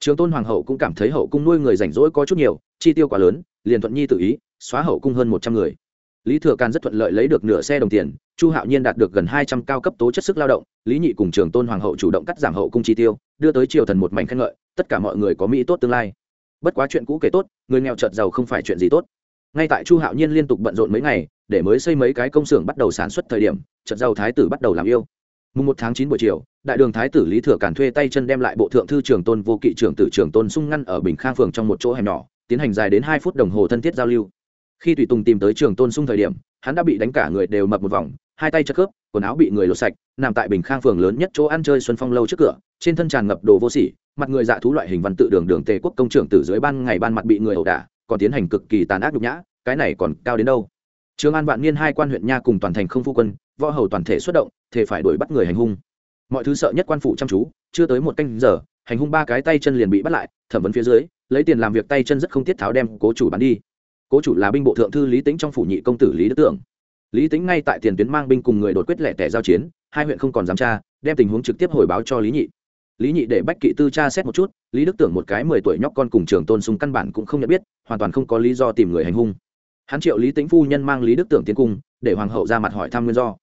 Trường tôn hoàng hậu cũng cảm thấy hậu cung nuôi người rảnh rỗi có chút nhiều, chi tiêu quá lớn, liền thuận nhi tự ý, xóa hậu cung hơn một trăm người lý thừa càn rất thuận lợi lấy được nửa xe đồng tiền, chu hạo nhiên đạt được gần hai trăm cao cấp tố chất sức lao động, lý nhị cùng trường tôn hoàng hậu chủ động cắt giảm hậu cung chi tiêu, đưa tới triều thần một mảnh khen ngợi, tất cả mọi người có mỹ tốt tương lai. Bất quá chuyện cũ kể tốt, người nghèo chợt giàu không phải chuyện gì tốt. Ngay tại chu hạo nhiên liên tục bận rộn mấy ngày, để mới xây mấy cái công xưởng bắt đầu sản xuất thời điểm, chợt giàu thái tử bắt đầu làm yêu. Mùng một tháng chín buổi chiều, đại đường thái tử lý thừa càn thuê tay chân đem lại bộ thượng thư trường tôn vô kỵ trưởng tử trường tôn sung ngăn ở bình khang phường trong một chỗ hẻm nhỏ, tiến hành dài đến hai phút đồng hồ thân thiết giao lưu khi tùy tùng tìm tới trường tôn sung thời điểm, hắn đã bị đánh cả người đều mập một vòng, hai tay chất khớp, quần áo bị người lột sạch, nằm tại bình khang phường lớn nhất chỗ ăn chơi xuân phong lâu trước cửa, trên thân tràn ngập đồ vô sỉ, mặt người dạ thú loại hình văn tự đường đường tề quốc công trưởng từ dưới ban ngày ban mặt bị người ẩu đả, còn tiến hành cực kỳ tàn ác nhục nhã, cái này còn cao đến đâu? Trường an vạn niên hai quan huyện nha cùng toàn thành không phu quân, võ hầu toàn thể xuất động thể phải đuổi bắt người hành hung. Mọi thứ sợ nhất quan phụ chăm chú, chưa tới một canh giờ, hành hung ba cái tay chân liền bị bắt lại, thẩm vấn phía dưới, lấy tiền làm việc tay chân rất không tiết tháo đem cố chủ bán đi cố chủ là binh bộ thượng thư lý tính trong phủ nhị công tử lý đức tưởng. Lý tính ngay tại tiền tuyến mang binh cùng người đột quyết lẻ tẻ giao chiến, hai huyện không còn dám tra, đem tình huống trực tiếp hồi báo cho lý nhị. Lý nhị để bách kỵ tư tra xét một chút, lý đức tưởng một cái mười tuổi nhóc con cùng trường tôn súng căn bản cũng không nhận biết, hoàn toàn không có lý do tìm người hành hung. Hắn triệu lý tính phu nhân mang lý đức tưởng tiến cung, để hoàng hậu ra mặt hỏi thăm nguyên do.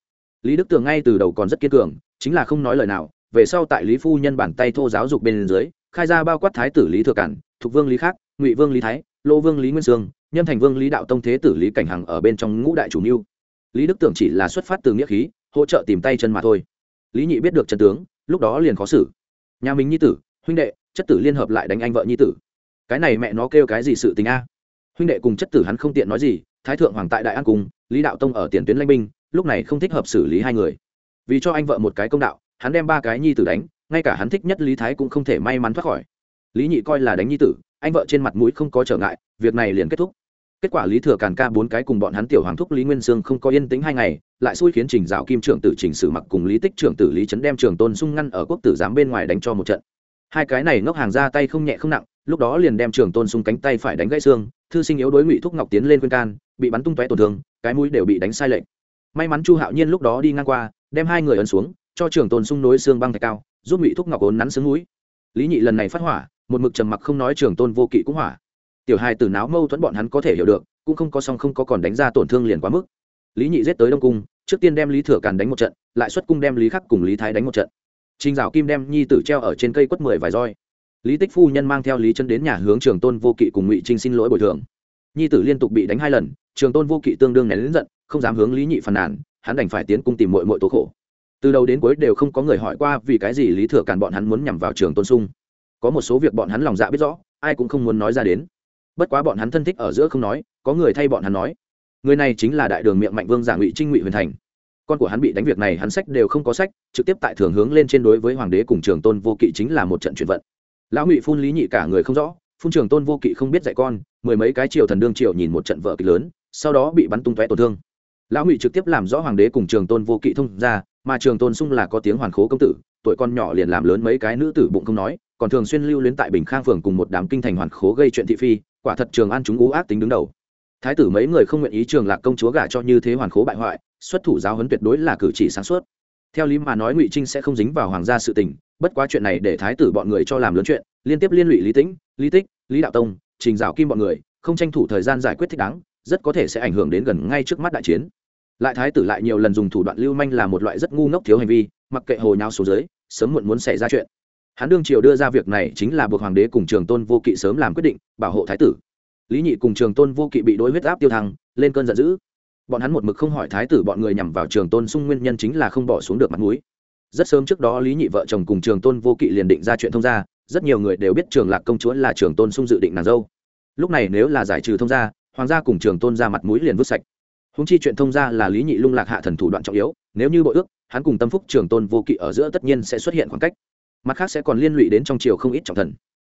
Lý đức tưởng ngay từ đầu còn rất kiên cường, chính là không nói lời nào, về sau tại lý phu nhân bàn tay thô giáo dục bên dưới, khai ra bao quát thái tử lý thừa cản thục vương lý khác, ngụy vương lý thái lô vương lý nguyên sương, nhân thành vương lý đạo tông thế tử lý cảnh hằng ở bên trong ngũ đại chủ mưu. Lý đức tưởng chỉ là xuất phát từ nghĩa khí, hỗ trợ tìm tay chân mà thôi. Lý nhị biết được chân tướng, lúc đó liền khó xử. Nhà mình nhi tử, huynh đệ, chất tử liên hợp lại đánh anh vợ nhi tử. Cái này mẹ nó kêu cái gì sự tình a? Huynh đệ cùng chất tử hắn không tiện nói gì, thái thượng hoàng tại đại an cùng lý đạo tông ở tiền tuyến lãnh binh, lúc này không thích hợp xử lý hai người. Vì cho anh vợ một cái công đạo, hắn đem ba cái nhi tử đánh, ngay cả hắn thích nhất lý thái cũng không thể may mắn thoát khỏi. Lý nhị coi là đánh nhi tử anh vợ trên mặt mũi không có trở ngại, việc này liền kết thúc. Kết quả lý thừa càn ca bốn cái cùng bọn hắn tiểu hoàng thúc lý nguyên sương không có yên tĩnh hai ngày, lại xui khiến trình dạo kim trưởng tử trình sử mặc cùng lý tích trưởng tử lý trấn đem trường tôn sung ngăn ở quốc tử giám bên ngoài đánh cho một trận. Hai cái này ngốc hàng ra tay không nhẹ không nặng, lúc đó liền đem trường tôn sung cánh tay phải đánh gãy xương, thư sinh yếu đối ngụy thúc ngọc tiến lên khuyên can, bị bắn tung tóe tổn thương, cái mũi đều bị đánh sai lệch. May mắn chu hạo nhiên lúc đó đi ngang qua, đem hai người ấn xuống, cho trường tôn sung nối xương băng thạch cao, giúp ngụy thúc ngọc ốn nắn xương mũi. lý nhị lần này phát hỏa một mực trầm mặc không nói trường tôn vô kỵ cũng hỏa. Tiểu hai từ náo mâu thuẫn bọn hắn có thể hiểu được, cũng không có song không có còn đánh ra tổn thương liền quá mức. Lý nhị giết tới đông cung, trước tiên đem lý thừa càn đánh một trận, lại xuất cung đem lý khắc cùng lý thái đánh một trận. Trình dạo kim đem nhi tử treo ở trên cây quất mười vài roi. Lý tích phu nhân mang theo lý chân đến nhà hướng trường tôn vô kỵ cùng ngụy trinh xin lỗi bồi thường. Nhi tử liên tục bị đánh hai lần, trường tôn vô kỵ tương đương nén lính giận, không dám hướng lý nhị phàn nàn, hắn đành phải tiến cung tìm muội muội tố khổ. Từ đầu đến cuối đều không có người hỏi qua vì cái gì lý thừa càn bọn hắn muốn nhằm vào trường tôn sung có một số việc bọn hắn lòng dạ biết rõ, ai cũng không muốn nói ra đến. Bất quá bọn hắn thân thích ở giữa không nói, có người thay bọn hắn nói. Người này chính là đại đường miệng mạnh vương giả ngụy trinh ngụy huyền thành. Con của hắn bị đánh việc này hắn sách đều không có sách, trực tiếp tại thường hướng lên trên đối với hoàng đế cùng trường tôn vô kỵ chính là một trận chuyển vận. Lão ngụy phun lý nhị cả người không rõ, phun trường tôn vô kỵ không biết dạy con, mười mấy cái triều thần đương triều nhìn một trận vợ kịch lớn, sau đó bị bắn tung tóe tổn thương lão ngụy trực tiếp làm rõ hoàng đế cùng trường tôn vô kỵ thông ra mà trường tôn sung là có tiếng hoàn khố công tử, tuổi con nhỏ liền làm lớn mấy cái nữ tử bụng không nói, còn thường xuyên lưu luyến tại bình khang phường cùng một đám kinh thành hoàn khố gây chuyện thị phi, quả thật trường an chúng ú ác tính đứng đầu. Thái tử mấy người không nguyện ý trường lạc công chúa gả cho như thế hoàn khố bại hoại, xuất thủ giáo huấn tuyệt đối là cử chỉ sáng suốt. Theo lý mà nói ngụy trinh sẽ không dính vào hoàng gia sự tình, bất quá chuyện này để thái tử bọn người cho làm lớn chuyện, liên tiếp liên lụy lý tĩnh, lý tích, lý đạo tông, trình dạo kim bọn người, không tranh thủ thời gian giải quyết thích đáng, rất có thể sẽ ảnh hưởng đến gần ngay trước mắt đại chiến lại thái tử lại nhiều lần dùng thủ đoạn lưu manh là một loại rất ngu ngốc thiếu hành vi, mặc kệ hồ nhau số dưới, sớm muộn muốn xảy ra chuyện. Hắn đương triều đưa ra việc này chính là buộc hoàng đế cùng trường tôn vô kỵ sớm làm quyết định, bảo hộ thái tử. Lý nhị cùng trường tôn vô kỵ bị đối huyết áp tiêu thăng, lên cơn giận dữ. Bọn hắn một mực không hỏi thái tử bọn người nhằm vào trường tôn sung nguyên nhân chính là không bỏ xuống được mặt mũi. Rất sớm trước đó lý nhị vợ chồng cùng trường tôn vô kỵ liền định ra chuyện thông gia, rất nhiều người đều biết trường lạc công chúa là trường tôn sung dự định nàng dâu. Lúc này nếu là giải trừ thông gia, hoàng gia cùng trường tôn ra mặt mũi liền vứt sạch húng chi chuyện thông ra là lý nhị lung lạc hạ thần thủ đoạn trọng yếu, nếu như bội ước, hắn cùng tâm phúc trường tôn vô kỵ ở giữa tất nhiên sẽ xuất hiện khoảng cách. Mặt khác sẽ còn liên lụy đến trong triều không ít trọng thần.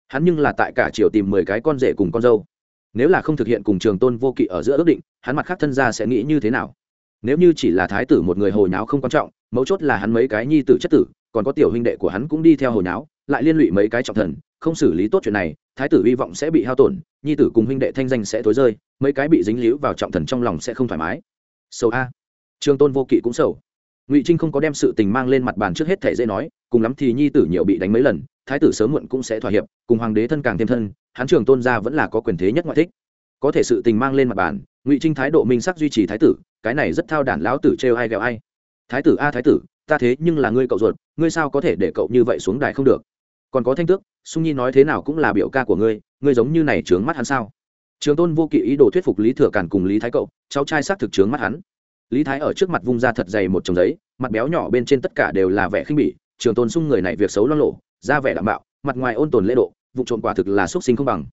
Hắn nhưng là tại cả triều tìm mười cái con rể cùng con dâu. Nếu là không thực hiện cùng trường tôn vô kỵ ở giữa ước định, hắn mặt khác thân gia sẽ nghĩ như thế nào? Nếu như chỉ là thái tử một người hồi nháo không quan trọng, mấu chốt là hắn mấy cái nhi tử chất tử, còn có tiểu huynh đệ của hắn cũng đi theo hồi nháo, lại liên lụy mấy cái trọng thần không xử lý tốt chuyện này, thái tử hy vọng sẽ bị hao tổn, nhi tử cùng huynh đệ thanh danh sẽ tối rơi, mấy cái bị dính líu vào trọng thần trong lòng sẽ không thoải mái. Sầu a. Trường tôn vô kỵ cũng sầu. Ngụy trinh không có đem sự tình mang lên mặt bàn trước hết thể dễ nói, cùng lắm thì nhi tử nhiều bị đánh mấy lần, thái tử sớm muộn cũng sẽ thỏa hiệp, cùng hoàng đế thân càng thêm thân, hắn trường tôn gia vẫn là có quyền thế nhất ngoại thích. Có thể sự tình mang lên mặt bàn, ngụy trinh thái độ minh sắc duy trì thái tử, cái này rất thao đản lão tử trêu ai ghẹo ai. Thái tử a thái tử, ta thế nhưng là ngươi cậu ruột, ngươi sao có thể để cậu như vậy xuống đài không được? Còn có thanh tước, sung nhi nói thế nào cũng là biểu ca của ngươi ngươi giống như này trướng mắt hắn sao? Trường tôn vô kỵ ý đồ thuyết phục lý thừa càn cùng lý thái cậu, cháu trai xác thực trướng mắt hắn. Lý thái ở trước mặt vung ra thật dày một chồng giấy, mặt béo nhỏ bên trên tất cả đều là vẻ khinh bỉ, trường tôn sung người này việc xấu lo lộ, ra vẻ đảm bảo mặt ngoài ôn tồn lễ độ, vụ trộm quả thực là xuất sinh không bằng.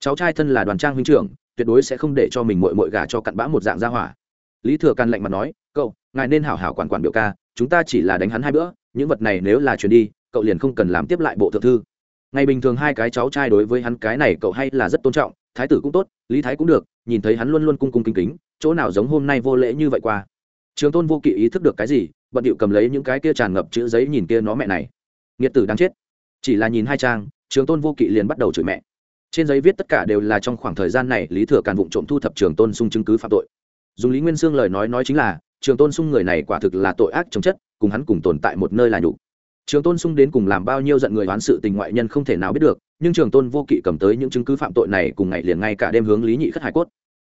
Cháu trai thân là đoàn trang huynh trưởng, tuyệt đối sẽ không để cho mình mội mội gà cho cặn bã một dạng gia hỏa. Lý thừa càn lạnh mặt nói, cậu, ngài nên hảo hảo quản quản biểu ca, chúng ta chỉ là đánh hắn hai bữa, những vật này nếu là chuyển đi cậu liền không cần làm tiếp lại bộ thượng thư. Ngày bình thường hai cái cháu trai đối với hắn cái này cậu hay là rất tôn trọng, thái tử cũng tốt, lý thái cũng được, nhìn thấy hắn luôn luôn cung cung kính kính, chỗ nào giống hôm nay vô lễ như vậy qua. Trường tôn vô kỵ ý thức được cái gì, bận điệu cầm lấy những cái kia tràn ngập chữ giấy nhìn kia nó mẹ này. Nghiệt tử đang chết. Chỉ là nhìn hai trang, trường tôn vô kỵ liền bắt đầu chửi mẹ. Trên giấy viết tất cả đều là trong khoảng thời gian này lý thừa càn vụng trộm thu thập trường tôn sung chứng cứ phạm tội. Dùng lý nguyên sương lời nói nói chính là, trường tôn sung người này quả thực là tội ác chống chất, cùng hắn cùng tồn tại một nơi là nhục trường tôn sung đến cùng làm bao nhiêu giận người oán sự tình ngoại nhân không thể nào biết được, nhưng trường tôn vô kỵ cầm tới những chứng cứ phạm tội này cùng ngày liền ngay cả đêm hướng lý nhị khất hải cốt.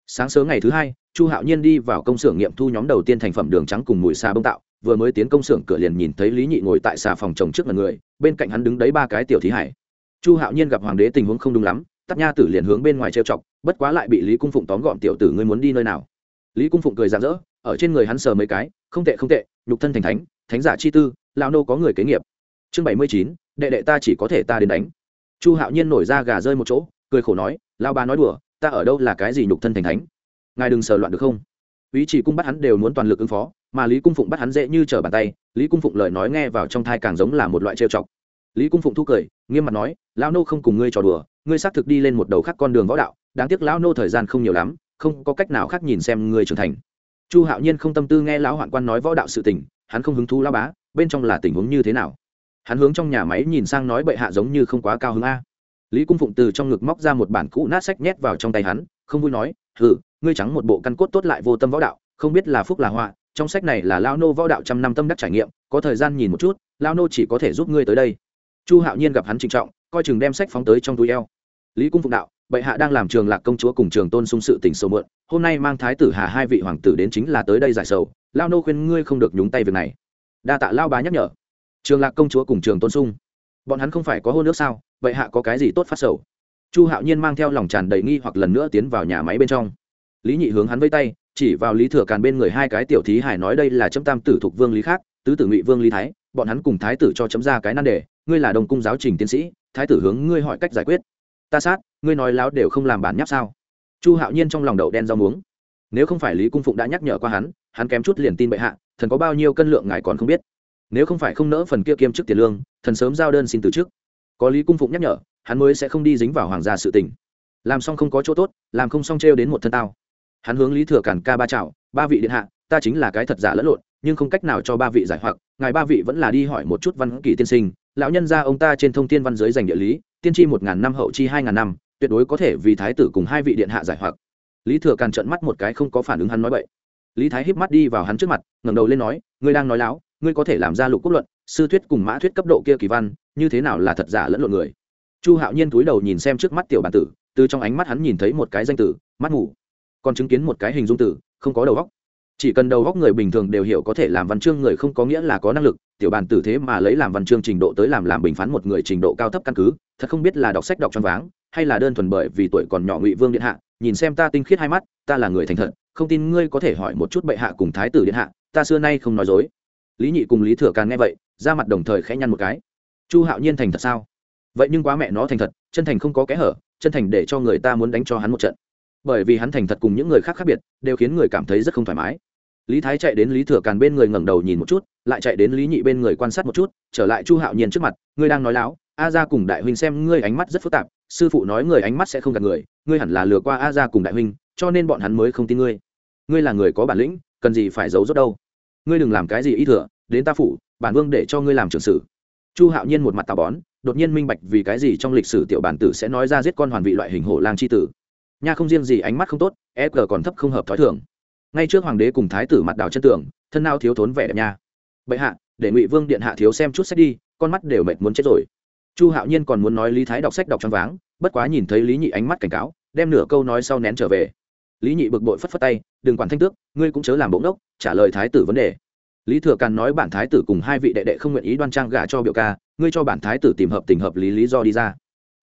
Sáng sớm ngày thứ hai, chu hạo nhiên đi vào công xưởng nghiệm thu nhóm đầu tiên thành phẩm đường trắng cùng mùi xà bông tạo, vừa mới tiến công xưởng cửa liền nhìn thấy lý nhị ngồi tại xà phòng chồng trước mặt người, bên cạnh hắn đứng đấy ba cái tiểu thí hải. Chu hạo nhiên gặp hoàng đế tình huống không đúng lắm tắt nha tử liền hướng bên ngoài trêu chọc, bất quá lại bị lý cung phụng tóm gọn, tiểu tử ngươi muốn đi nơi nào? Lý cung phụng cười rạng rỡ, ở trên người hắn sờ mấy cái, không tệ không tệ, nhục thân thành thánh thánh giả chi tư lao nô có người kế nghiệp chương bảy mươi chín, đệ đệ ta chỉ có thể ta đến đánh. Chu hạo nhiên nổi ra gà rơi một chỗ, cười khổ nói lao ba nói đùa, ta ở đâu là cái gì nhục thân thành thánh? Ngài đừng sờ loạn được không? Ý chỉ cung bắt hắn đều muốn toàn lực ứng phó, mà lý cung phụng bắt hắn dễ như trở bàn tay, lý cung phụng lời nói nghe vào trong thai càng giống là một loại trêu chọc. Lý cung phụng thu cười, nghiêm mặt nói, lão nô không cùng ngươi trò đùa, ngươi xác thực đi lên một đầu khác con đường võ đạo, đáng tiếc lão nô thời gian không nhiều lắm, không có cách nào khác nhìn xem ngươi trưởng thành. Chu hạo nhiên không tâm tư nghe lão hoạn quan nói võ đạo sự tình, hắn không hứng thú lao bá, bên trong là tình huống như thế nào? Hắn hướng trong nhà máy nhìn sang nói bệ hạ giống như không quá cao hứng a. Lý cung phụng từ trong ngực móc ra một bản cũ nát sách nhét vào trong tay hắn, không vui nói, hừ, ngươi trắng một bộ căn cốt tốt lại vô tâm võ đạo, không biết là phúc là họa, trong sách này là lao nô võ đạo trăm năm tâm đắc trải nghiệm, có thời gian nhìn một chút lao nô chỉ có thể giúp ngươi tới đây. Chu hạo nhiên gặp hắn trịnh trọng, coi chừng đem sách phóng tới trong túi eo. Lý cung phụng đạo, bệ hạ đang làm trường lạc công chúa cùng trường tôn sung sự tình sâu mượn hôm nay mang thái tử hà hai vị hoàng tử đến chính là tới đây giải sầu lao nô khuyên ngươi không được nhúng tay việc này. Đa tạ lao bá nhắc nhở trường lạc công chúa cùng trường tôn sung. Bọn hắn không phải có hôn nước sao? Bệ hạ có cái gì tốt phát sầu? Chu hạo nhiên mang theo lòng tràn đầy nghi hoặc lần nữa tiến vào nhà máy bên trong. Lý nhị hướng hắn vây tay, chỉ vào lý thừa càn bên người hai cái tiểu thí hải nói đây là chấm tam tử thuộc vương lý khác, tứ tử ngụy vương lý thái, bọn hắn cùng thái tử cho chấm ra cái nan đề, ngươi là đồng cung giáo trình tiến sĩ, thái tử hướng ngươi hỏi cách giải quyết. Ta sát, ngươi nói láo đều không làm bản nháp sao? Chu hạo nhiên trong lòng đậu đen rau muống. Nếu không phải lý cung phụng đã nhắc nhở qua hắn hắn kém chút liền tin bệ hạ, thần có bao nhiêu cân lượng ngài còn không biết nếu không phải không nỡ phần kia kiêm chức tiền lương, thần sớm giao đơn xin từ chức. Có lý cung phụng nhắc nhở, hắn mới sẽ không đi dính vào hoàng gia sự tình. Làm xong không có chỗ tốt, làm không xong trêu đến một thân tao. Hắn hướng lý thừa cản ca ba chào, ba vị điện hạ, ta chính là cái thật giả lẫn lộn, nhưng không cách nào cho ba vị giải hoặc, ngài ba vị vẫn là đi hỏi một chút văn kỷ tiên sinh. Lão nhân gia ông ta trên thông tin văn giới dành địa lý, tiên tri một ngàn năm, hậu chi hai ngàn năm, tuyệt đối có thể vì thái tử cùng hai vị điện hạ giải hoặc. Lý thừa càn trợn mắt một cái không có phản ứng hắn nói vậy lý thái híp mắt đi vào hắn trước mặt, ngẩng đầu lên nói, ngươi đang nói láo? Ngươi có thể làm ra lục quốc luận, sư thuyết cùng mã thuyết cấp độ kia kỳ văn, như thế nào là thật giả lẫn lộn người? Chu hạo nhiên túi đầu nhìn xem trước mắt tiểu bản tử, từ trong ánh mắt hắn nhìn thấy một cái danh tử, mắt ngủ. Còn chứng kiến một cái hình dung tử, không có đầu góc chỉ cần đầu góc người bình thường đều hiểu có thể làm văn chương người không có nghĩa là có năng lực, tiểu bản tử thế mà lấy làm văn chương trình độ tới làm làm bình phán một người trình độ cao thấp căn cứ, thật không biết là đọc sách đọc trong váng, hay là đơn thuần bởi vì tuổi còn nhỏ ngụy vương điện hạ, nhìn xem ta tinh khiết hai mắt, ta là người thành thật, không tin ngươi có thể hỏi một chút bệ hạ cùng thái tử điện hạ, ta xưa nay không nói dối lý nhị cùng lý thừa càng nghe vậy, ra mặt đồng thời khẽ nhăn một cái. Chu hạo nhiên thành thật sao? Vậy nhưng quá mẹ nó thành thật, chân thành không có kẽ hở, chân thành để cho người ta muốn đánh cho hắn một trận. Bởi vì hắn thành thật cùng những người khác khác biệt, đều khiến người cảm thấy rất không thoải mái. Lý thái chạy đến lý thừa càn bên người ngẩng đầu nhìn một chút, lại chạy đến lý nhị bên người quan sát một chút, trở lại chu hạo nhiên trước mặt, ngươi đang nói láo, a ra cùng đại huynh xem ngươi ánh mắt rất phức tạp, sư phụ nói người ánh mắt sẽ không gạt người, ngươi hẳn là lừa qua a ra cùng đại huynh, cho nên bọn hắn mới không tin ngươi. Ngươi là người có bản lĩnh, cần gì phải giấu rốt đâu? Ngươi đừng làm cái gì ý thừa, đến ta phủ, bản vương để cho ngươi làm trưởng sử. Chu hạo nhiên một mặt tà bón, đột nhiên minh bạch vì cái gì trong lịch sử tiểu bản tử sẽ nói ra giết con hoàn vị loại hình hổ lang c h i tử. Nha không riêng gì ánh mắt không tốt e g còn thấp không hợp t h ó i thường. Ngay trước hoàng đế cùng thái tử mặt đào chân tường, thân nào thiếu thốn vẻ đẹp nha. Bệ hạ, để ngụy vương điện hạ thiếu xem chút sách đi, con mắt đều mệt muốn chết rồi. Chu hạo nhiên còn muốn nói lý thái đọc sách đọc trong váng, bất quá nhìn thấy lý nhị ánh mắt cảnh cáo, đem nửa câu nói sau nén trở về. Lý nhị bực bội phất phất tay đừng quản thanh tước, ngươi cũng chớ làm bỗng đốc, trả lời thái tử vấn đề. Lý thừa càn nói bản thái tử cùng hai vị đệ đệ không nguyện ý đoan trang gả cho biểu ca, ngươi cho bản thái tử tìm hợp tình hợp lý lý do đi ra.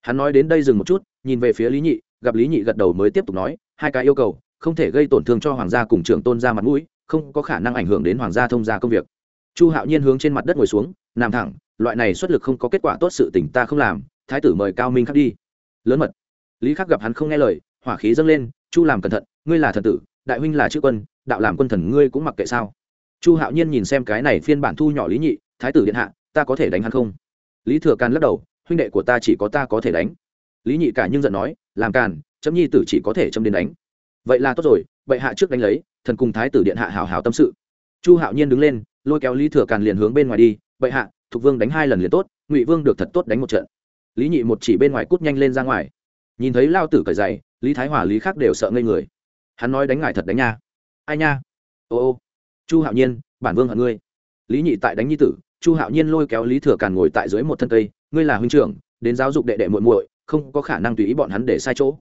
Hắn nói đến đây dừng một chút, nhìn về phía lý nhị, gặp lý nhị gật đầu mới tiếp tục nói, hai cái yêu cầu, không thể gây tổn thương cho hoàng gia cùng trưởng tôn ra mặt mũi, không có khả năng ảnh hưởng đến hoàng gia thông gia công việc. Chu hạo nhiên hướng trên mặt đất ngồi xuống, nằm thẳng, loại này xuất lực không có kết quả tốt sự tỉnh ta không làm, thái tử mời cao minh khắc đi. Lớn mật. Lý khắc gặp hắn không nghe lời, hỏa khí dâng lên, chu làm cẩn thận, ngươi là thần tử đại huynh là chữ quân, đạo làm quân thần ngươi cũng mặc kệ sao? Chu hạo nhiên nhìn xem cái này phiên bản thu nhỏ lý nhị, thái tử điện hạ, ta có thể đánh hắn không? Lý thừa càn lắc đầu, huynh đệ của ta chỉ có ta có thể đánh. Lý nhị cả nhưng giận nói, làm càn, chấm nhi tử chỉ có thể chấm đến đánh. Vậy là tốt rồi bệ hạ trước đánh lấy, thần cùng thái tử điện hạ hào hào tâm sự. Chu hạo nhiên đứng lên, lôi kéo lý thừa càn liền hướng bên ngoài đi bệ hạ, thục vương đánh hai lần liền tốt, ngụy vương được thật tốt đánh một trận. Lý nhị một chỉ bên ngoài cút nhanh lên ra ngoài. Nhìn thấy lao tử cởi dày lý thái hòa, lý khác đều sợ ngây người hắn nói đánh ngài thật đánh nha. Ai nha? Ô ô. Chu hạo nhiên, bản vương hận ngươi. Lý nhị tại đánh nhi tử, chu hạo nhiên lôi kéo lý thừa càn ngồi tại dưới một thân cây. Ngươi là huynh trưởng, đến giáo dục đệ đệ muội muội, không có khả năng tùy ý bọn hắn để sai chỗ.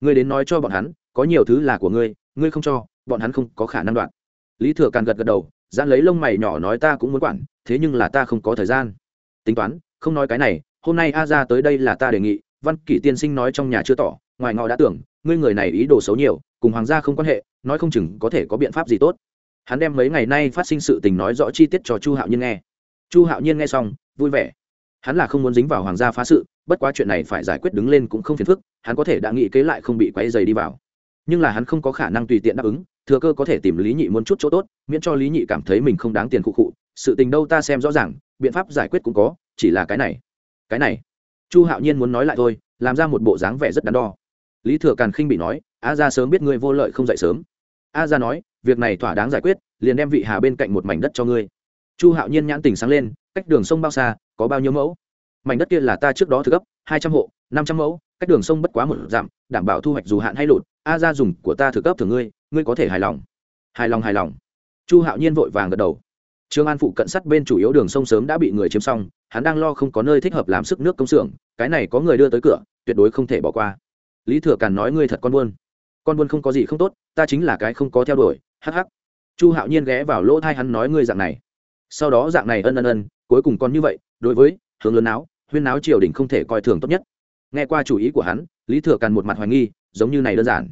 Ngươi đến nói cho bọn hắn, có nhiều thứ là của ngươi ngươi không cho, bọn hắn không có khả năng đoạn lý thừa càn gật gật đầu, giãn lấy lông mày nhỏ nói ta cũng muốn quản, thế nhưng là ta không có thời gian. Tính toán, không nói cái này, hôm nay a ra tới đây là ta đề nghị, văn kỷ tiên sinh nói trong nhà chưa tỏ ngoài ngọ đã tưởng, ngươi người này ý đồ xấu nhiều, cùng hoàng gia không quan hệ, nói không chừng có thể có biện pháp gì tốt. Hắn đem mấy ngày nay phát sinh sự tình nói rõ chi tiết cho chu hạo nhiên nghe. Chu hạo nhiên nghe xong, vui vẻ. Hắn là không muốn dính vào hoàng gia phá sự, bất quá chuyện này phải giải quyết đứng lên cũng không phiền phức, hắn có thể đã nghĩ kế lại không bị quay dày đi vào. Nhưng là hắn không có khả năng tùy tiện đáp ứng, thừa cơ có thể tìm lý nhị muốn chút chỗ tốt, miễn cho lý nhị cảm thấy mình không đáng tiền khụ khụ sự tình đâu ta xem rõ ràng, biện pháp giải quyết cũng có, chỉ là cái này. Cái này. Chu hạo nhiên muốn nói lại thôi, làm ra một bộ dáng vẻ rất đắn đo lý thừa càn khinh bị nói a ra sớm biết ngươi vô lợi không dậy sớm. A ra nói việc này thỏa đáng giải quyết liền đem vị hà bên cạnh một mảnh đất cho ngươi. Chu hạo nhiên nhãn tình sáng lên cách đường sông bao xa có bao nhiêu mẫu? Mảnh đất kia là ta trước đó thực gấp, hai trăm hộ năm trăm mẫu cách đường sông bất quá một dặm đảm bảo thu hoạch dù hạn hay lụt a ra dùng của ta thực gấp thường ngươi ngươi có thể hài lòng. Hài lòng hài lòng. Chu hạo nhiên vội vàng gật đầu. Trương an phụ cận sắt bên chủ yếu đường sông sớm đã bị người chiếm xong hắn đang lo không có nơi thích hợp làm sức nước công xưởng cái này có người đưa tới cửa tuyệt đối không thể bỏ qua lý thừa càn nói ngươi thật con buôn. Con buôn không có gì không tốt, ta chính là cái không có theo đuổi, hắc hắc. Chu hạo nhiên ghé vào lỗ thai hắn nói ngươi dạng này. Sau đó dạng này ân ân ân, cuối cùng con như vậy, đối với hướng lớn áo huyên áo triều đình không thể coi thường tốt nhất. Nghe qua chủ ý của hắn, lý thừa càn một mặt hoài nghi, giống như này đơn giản.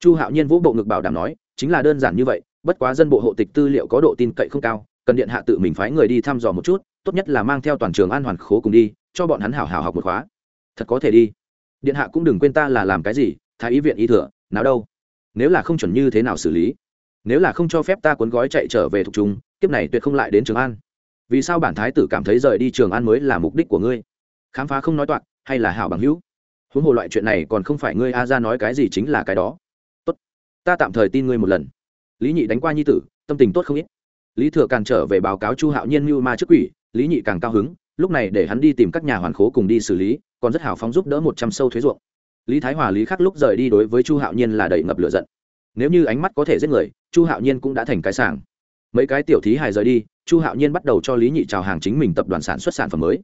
Chu hạo nhiên vũ bộ ngực bảo đảm nói, chính là đơn giản như vậy, bất quá dân bộ hộ tịch tư liệu có độ tin cậy không cao, cần điện hạ tự mình phái người đi thăm dò một chút, tốt nhất là mang theo toàn trường an hoàn khố cùng đi, cho bọn hắn hảo hảo học một khóa. Thật có thể đi điện hạ cũng đừng quên ta là làm cái gì, thái ý viện y thừa, nào đâu. Nếu là không chuẩn như thế nào xử lý, nếu là không cho phép ta cuốn gói chạy trở về thuộc chúng kiếp này tuyệt không lại đến trường an. Vì sao bản thái tử cảm thấy rời đi trường an mới là mục đích của ngươi? Khám phá không nói toạc, hay là hảo bằng hữu? Huống hồ loại chuyện này còn không phải ngươi a ra nói cái gì chính là cái đó. Tốt, ta tạm thời tin ngươi một lần. Lý nhị đánh qua nhi tử, tâm tình tốt không ít. Lý thừa càng trở về báo cáo chu hạo nhiên mưu ma trước quỷ, lý nhị càng cao hứng, lúc này để hắn đi tìm các nhà hoàn khố cùng đi xử lý còn rất hào phóng giúp đỡ một trăm sâu thuế ruộng. Lý thái hòa, lý khắc lúc rời đi đối với chu hạo nhiên là đầy ngập lửa giận. Nếu như ánh mắt có thể giết người, chu hạo nhiên cũng đã thành cái sàng mấy cái tiểu thí hài rời đi, chu hạo nhiên bắt đầu cho lý nhị trào hàng chính mình tập đoàn sản xuất sản phẩm mới.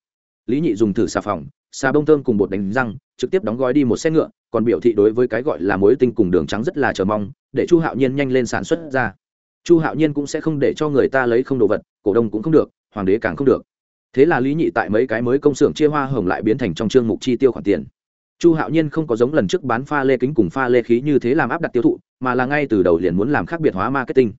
Lý nhị dùng thử xà phòng, xà bông thơm cùng bột đánh răng, trực tiếp đóng gói đi một xe ngựa, còn biểu thị đối với cái gọi là mối tinh cùng đường trắng rất là chờ mong, để chu hạo nhiên nhanh lên sản xuất ra. Chu hạo nhiên cũng sẽ không để cho người ta lấy không đồ vật, cổ đông cũng không được, hoàng đế càng không được thế là lý nhị tại mấy cái mới công xưởng chia hoa hồng lại biến thành trong chương mục chi tiêu khoản tiền. Chu hạo nhiên không có giống lần trước bán pha lê kính cùng pha lê khí như thế làm áp đặt tiêu thụ, mà là ngay từ đầu liền muốn làm khác biệt hóa marketing.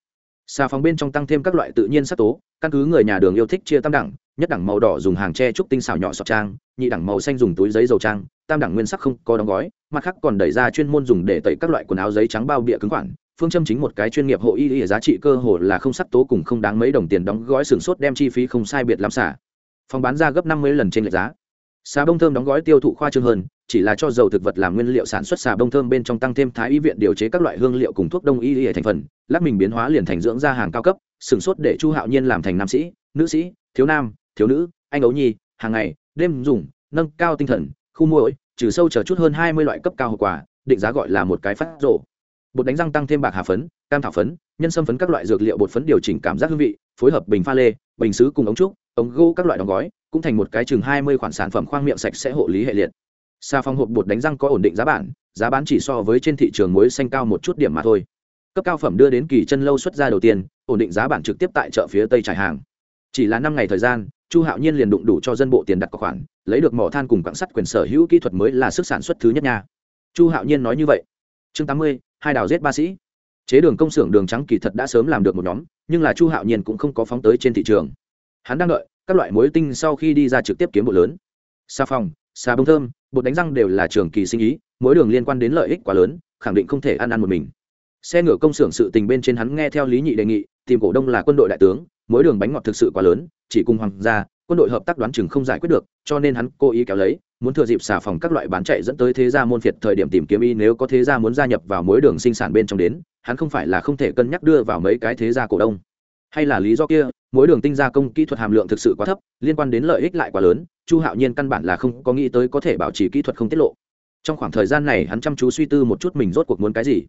Xà phòng bên trong tăng thêm các loại tự nhiên sắc tố, căn cứ người nhà đường yêu thích chia tam đẳng, nhất đẳng màu đỏ dùng hàng tre trúc tinh xào nhỏ sọt trang, nhị đẳng màu xanh dùng túi giấy dầu trang, tam đẳng nguyên sắc không có đóng gói, mặt khác còn đẩy ra chuyên môn dùng để tẩy các loại quần áo giấy trắng bao bịa cứng khoản, phương châm chính một cái chuyên nghiệp hộ y y giá trị cơ hồ là không sắc tố cùng không đáng mấy đồng tiền đóng gói sừng sốt đem chi phí không sai biệt lắm xả phòng bán ra gấp năm mươi lần trên lệch giá. Xà bông thơm đóng gói tiêu thụ khoa trương hơn, chỉ là cho dầu thực vật làm nguyên liệu sản xuất xà bông thơm bên trong tăng thêm thái y viện điều chế các loại hương liệu cùng thuốc đông y y thành phần, lát mình biến hóa liền thành dưỡng da hàng cao cấp, sừng sốt để chu hạo nhiên làm thành nam sĩ, nữ sĩ, thiếu nam, thiếu nữ, anh ấu nhi, hàng ngày, đêm dùng, nâng cao tinh thần, khu muỗi, trừ sâu chờ chút hơn hai mươi loại cấp cao hậu quả, định giá gọi là một cái phát rổ bột đánh răng tăng thêm bạc hà phấn, cam thảo phấn, nhân sâm phấn các loại dược liệu bột phấn điều chỉnh cảm giác hương vị, phối hợp bình pha lê, bình xứ cùng ống trúc ống gỗ các loại đóng gói, cũng thành một cái chừng hai mươi khoản sản phẩm khoang miệng sạch sẽ hộ lý hệ liệt. Xà phòng hộp bột đánh răng có ổn định giá bản giá bán chỉ so với trên thị trường muối xanh cao một chút điểm mà thôi. Cấp cao phẩm đưa đến kỳ chân lâu xuất ra đầu tiên, ổn định giá bản trực tiếp tại chợ phía tây trải hàng. Chỉ là năm ngày thời gian, chu hạo nhiên liền đụng đủ cho dân bộ tiền đặt cọc khoản, lấy được mỏ than cùng quảng sắt quyền sở hữu kỹ thuật mới là sức sản xuất thứ nhất nha. Chu hạo nhiên nói như vậy. Chương tám mươi, hai đào giết ba sĩ. Chế đường công xưởng đường trắng kỳ thật đã sớm làm được một nhóm, nhưng là chu hạo nhiên cũng không có phóng tới trên thị trường hắn đang đợi, các loại muối tinh sau khi đi ra trực tiếp kiếm bộ lớn. Xà phòng, xà bông thơm, bột đánh răng đều là trường kỳ sinh ý, mỗi đường liên quan đến lợi ích quá lớn, khẳng định không thể ăn ăn một mình. Xe ngựa công xưởng sự tình bên trên hắn nghe theo lý nhị đề nghị, tìm cổ đông là quân đội đại tướng, mỗi đường bánh ngọt thực sự quá lớn, chỉ cùng hoàng gia, quân đội hợp tác đoán chừng không giải quyết được, cho nên hắn cố ý kéo lấy, muốn thừa dịp xà phòng các loại bán chạy dẫn tới thế gia môn phiệt thời điểm tìm kiếm y nếu có thế gia muốn gia nhập vào mối đường sinh sản bên trong đến, hắn không phải là không thể cân nhắc đưa vào mấy cái thế gia cổ đông hay là lý do kia, mỗi đường tinh gia công kỹ thuật hàm lượng thực sự quá thấp, liên quan đến lợi ích lại quá lớn, chu hạo nhiên căn bản là không có nghĩ tới có thể bảo trì kỹ thuật không tiết lộ. Trong khoảng thời gian này hắn chăm chú suy tư một chút mình rốt cuộc muốn cái gì.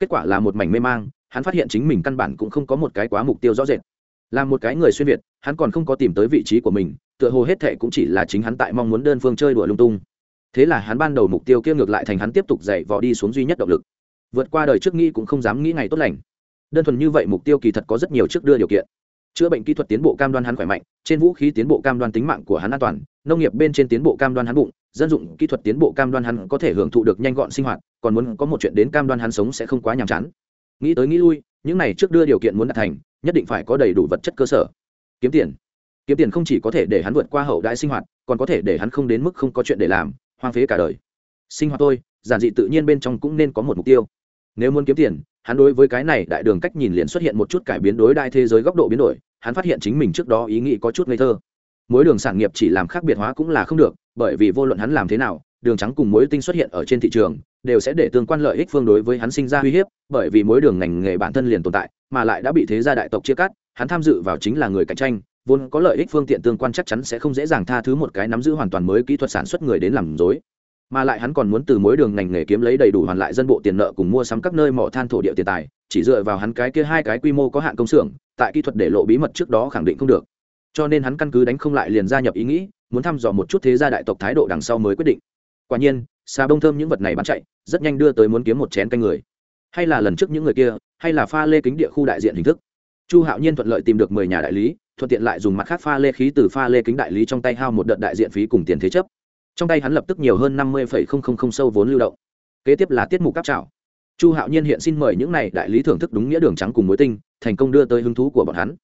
Kết quả là một mảnh mê mang, hắn phát hiện chính mình căn bản cũng không có một cái quá mục tiêu rõ rệt. Là một cái người xuyên việt, hắn còn không có tìm tới vị trí của mình, tựa hồ hết thệ cũng chỉ là chính hắn tại mong muốn đơn phương chơi đùa lung tung. Thế là hắn ban đầu mục tiêu kia ngược lại thành hắn tiếp tục dạy vò đi xuống duy nhất động lực. Vượt qua đời trước nghĩ cũng không dám nghĩ ngày tốt lành đơn thuần như vậy mục tiêu kỳ thật có rất nhiều trước đưa điều kiện. Chữa bệnh kỹ thuật tiến bộ cam đoan hắn khỏe mạnh, trên vũ khí tiến bộ cam đoan tính mạng của hắn an toàn, nông nghiệp bên trên tiến bộ cam đoan hắn bụng, dân dụng kỹ thuật tiến bộ cam đoan hắn có thể hưởng thụ được nhanh gọn sinh hoạt, còn muốn có một chuyện đến cam đoan hắn sống sẽ không quá nhàm chán. Nghĩ tới nghĩ lui, những này trước đưa điều kiện muốn đạt thành, nhất định phải có đầy đủ vật chất cơ sở. Kiếm tiền. Kiếm tiền không chỉ có thể để hắn vượt qua hậu đại sinh hoạt, còn có thể để hắn không đến mức không có chuyện để làm, hoang phế cả đời. Sinh hoạt tôi giản dị tự nhiên bên trong cũng nên có một mục tiêu. Nếu muốn kiếm tiền hắn đối với cái này đại đường cách nhìn liền xuất hiện một chút cải biến đối đại thế giới góc độ biến đổi, hắn phát hiện chính mình trước đó ý nghĩ có chút ngây thơ. Mỗi đường sản nghiệp chỉ làm khác biệt hóa cũng là không được, bởi vì vô luận hắn làm thế nào, đường trắng cùng muối tinh xuất hiện ở trên thị trường, đều sẽ để tương quan lợi ích phương đối với hắn sinh ra uy hiếp, bởi vì mối đường ngành nghề bản thân liền tồn tại, mà lại đã bị thế gia đại tộc chia cắt, hắn tham dự vào chính là người cạnh tranh, vốn có lợi ích phương tiện tương quan chắc chắn sẽ không dễ dàng tha thứ một cái nắm giữ hoàn toàn mới kỹ thuật sản xuất người đến làm dối mà lại hắn còn muốn từ mối đường ngành nghề kiếm lấy đầy đủ hoàn lại dân bộ tiền nợ cùng mua sắm các nơi mỏ than thổ địa tiền tài, chỉ dựa vào hắn cái kia hai cái quy mô có hạn công xưởng, tại kỹ thuật để lộ bí mật trước đó khẳng định không được. Cho nên hắn căn cứ đánh không lại liền gia nhập ý nghĩ, muốn thăm dò một chút thế gia đại tộc thái độ đằng sau mới quyết định. Quả nhiên xà bông thơm những vật này bán chạy, rất nhanh đưa tới muốn kiếm một chén canh người. Hay là lần trước những người kia, hay là pha lê kính địa khu đại diện hình thức. Chu hạo nhiên thuận lợi tìm được mười nhà đại lý, thuận tiện lại dùng mặt khác pha lê khí từ pha lê kính đại lý trong tay hao một đợt đại diện phí cùng tiền thế chấp trong tay hắn lập tức nhiều hơn năm mươi sâu vốn lưu động. Kế tiếp là tiết mục cáp trào chu hạo nhiên hiện xin mời những này đại lý thưởng thức đúng nghĩa đường trắng cùng mối tinh, thành công đưa tới hứng thú của bọn hắn.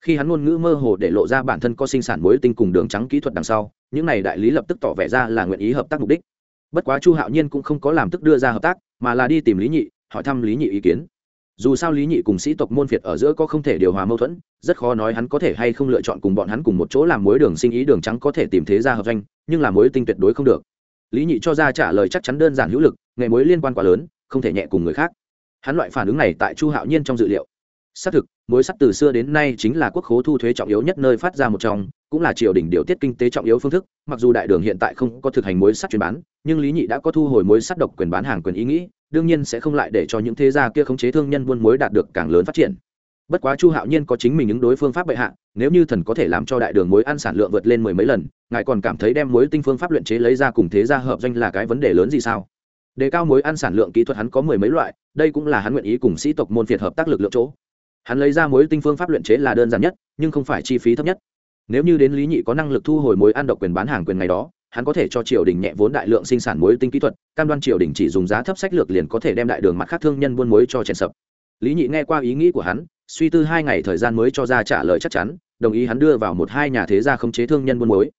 Khi hắn ngôn ngữ mơ hồ để lộ ra bản thân có sinh sản mối tinh cùng đường trắng kỹ thuật đằng sau, những này đại lý lập tức tỏ vẻ ra là nguyện ý hợp tác mục đích. Bất quá chu hạo nhiên cũng không có làm tức đưa ra hợp tác, mà là đi tìm lý nhị, hỏi thăm lý nhị ý kiến dù sao lý nhị cùng sĩ tộc môn phiệt ở giữa có không thể điều hòa mâu thuẫn, rất khó nói hắn có thể hay không lựa chọn cùng bọn hắn cùng một chỗ làm mối đường sinh ý đường trắng có thể tìm thế ra hợp danh nhưng làm mối tinh tuyệt đối không được. Lý nhị cho ra trả lời chắc chắn đơn giản hữu lực, nghề mối liên quan quá lớn, không thể nhẹ cùng người khác. Hắn loại phản ứng này tại chu hạo nhiên trong dự liệu. Xác thực mối sắt từ xưa đến nay chính là quốc khố thu thuế trọng yếu nhất nơi phát ra một trong, cũng là triều đình điều tiết kinh tế trọng yếu phương thức, mặc dù đại đường hiện tại không có thực hành mối sắt chuyên bán, nhưng lý nhị đã có thu hồi mối sắt độc quyền bán hàng quyền ý nghĩ, đương nhiên sẽ không lại để cho những thế gia kia khống chế thương nhân buôn mối đạt được càng lớn phát triển. Bất quá chu hạo nhiên có chính mình những đối phương pháp bệ hạ, nếu như thần có thể làm cho đại đường mối ăn sản lượng vượt lên mười mấy lần, ngài còn cảm thấy đem mối tinh phương pháp luyện chế lấy ra cùng thế gia hợp doanh là cái vấn đề lớn gì sao? Đề cao mối ăn sản lượng kỹ thuật hắn có mười mấy loại, đây cũng là hắn nguyện ý cùng sĩ tộc môn phiệt hợp tác lực lượng chỗ hắn lấy ra mối tinh phương pháp luyện chế là đơn giản nhất, nhưng không phải chi phí thấp nhất. Nếu như đến lý nhị có năng lực thu hồi mối ăn độc quyền bán hàng quyền ngày đó, hắn có thể cho triều đình nhẹ vốn đại lượng sinh sản mối tinh kỹ thuật, cam đoan triều đình chỉ dùng giá thấp sách lược liền có thể đem đại đường mặt khác thương nhân buôn mối cho chèn sập. Lý nhị nghe qua ý nghĩ của hắn, suy tư hai ngày thời gian mới cho ra trả lời chắc chắn, đồng ý hắn đưa vào một hai nhà thế gia khống chế thương nhân buôn mối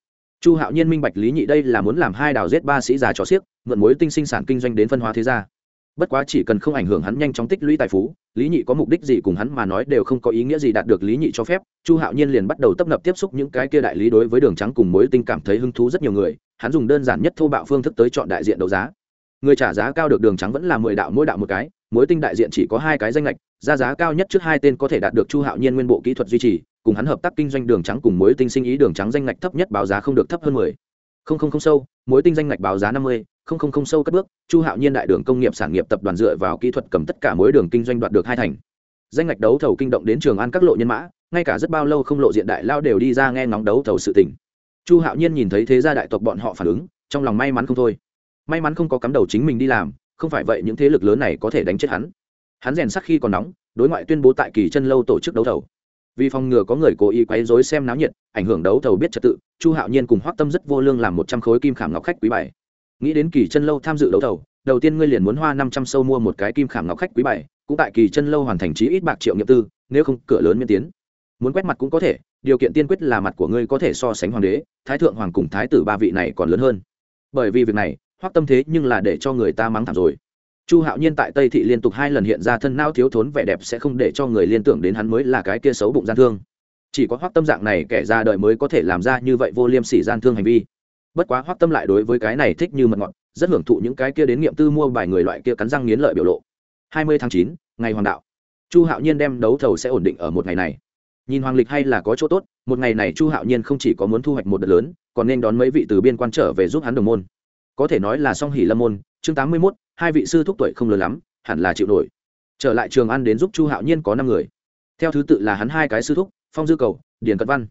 chu hạo nhiên minh bạch lý nhị đây là muốn làm hai đào giết ba sĩ già trò xiếc mượn mối tinh sinh sản kinh doanh đến phân hóa thế gia bất quá chỉ cần không ảnh hưởng hắn nhanh chóng tích lũy tài phú, lý nhị có mục đích gì cùng hắn mà nói đều không có ý nghĩa gì đạt được lý nhị cho phép. Chu hạo nhiên liền bắt đầu tấp nập tiếp xúc những cái kia đại lý đối với đường trắng cùng mối tinh cảm thấy hứng thú rất nhiều người, hắn dùng đơn giản nhất thô bạo phương thức tới chọn đại diện đấu giá. Người trả giá cao được đường trắng vẫn là mười đạo mỗi đạo một cái, mối tinh đại diện chỉ có hai cái danh lệch ra giá cao nhất trước hai tên có thể đạt được chu hạo nhiên nguyên bộ kỹ thuật duy trì, cùng hắn hợp tác kinh doanh đường trắng cùng mối tinh sinh ý đường trắng danh lệch thấp nhất báo giá không được thấp hơn mười. Không không không sâu, mối tinh danh lệch báo giá năm mươi không không không sâu cất bước, chu hạo nhiên đại đường công nghiệp sản nghiệp tập đoàn dựa vào kỹ thuật cầm tất cả mối đường kinh doanh đoạt được hai thành. Danh ngạch đấu thầu kinh động đến trường an các lộ nhân mã, ngay cả rất bao lâu không lộ diện đại lao đều đi ra nghe ngóng đấu thầu sự tình. Chu hạo nhiên nhìn thấy thế gia đại tộc bọn họ phản ứng, trong lòng may mắn không thôi. May mắn không có cắm đầu chính mình đi làm, không phải vậy những thế lực lớn này có thể đánh chết hắn. Hắn rèn sắc khi còn nóng, đối ngoại tuyên bố tại kỳ chân lâu tổ chức đấu thầu. Vì phòng ngừa có người cố ý quấy rối xem náo nhiệt, ảnh hưởng đấu thầu biết trật tự, chu hạo nhiên cùng hoác tâm rất vô lương làm một trăm khối kim khảm ngọc khách quý bảy nghĩ đến kỳ chân lâu tham dự đấu thầu, đầu tiên ngươi liền muốn hoa năm trăm sâu mua một cái kim khảm ngọc khách quý bảy cũng tại kỳ chân lâu hoàn thành trí ít bạc triệu nghiệp tư, nếu không, cửa lớn miễn tiến. Muốn quét mặt cũng có thể, điều kiện tiên quyết là mặt của ngươi có thể so sánh hoàng đế, thái thượng hoàng cùng thái tử ba vị này còn lớn hơn. Bởi vì việc này hoác tâm thế nhưng là để cho người ta mắng thảm rồi. Chu hạo nhiên tại tây thị liên tục hai lần hiện ra thân nao thiếu thốn vẻ đẹp sẽ không để cho người liên tưởng đến hắn mới là cái kia xấu bụng gian thương. Chỉ có hoác tâm dạng này kẻ ra đời mới có thể làm ra như vậy vô liêm sỉ gian thương hành vi bất quá hoắc tâm lại đối với cái này thích như mật ngọt, rất hưởng thụ những cái kia đến nghiệm tư mua bài người loại kia cắn răng nghiến lợi biểu lộ. Hai mươi tháng chín, ngày hoàng đạo. Chu hạo nhiên đem đấu thầu sẽ ổn định ở một ngày này. Nhìn hoàng lịch hay là có chỗ tốt, một ngày này chu hạo nhiên không chỉ có muốn thu hoạch một đợt lớn, còn nên đón mấy vị từ biên quan trở về giúp hắn đồng môn. Có thể nói là song hỉ lâm môn, chương tám mươi mốt, hai vị sư thúc tuổi không lớn lắm, hẳn là chịu nổi. Trở lại trường ăn đến giúp chu hạo nhiên có năm người. Theo thứ tự là hắn hai cái sư thúc, phong dư cầu, điền cận văn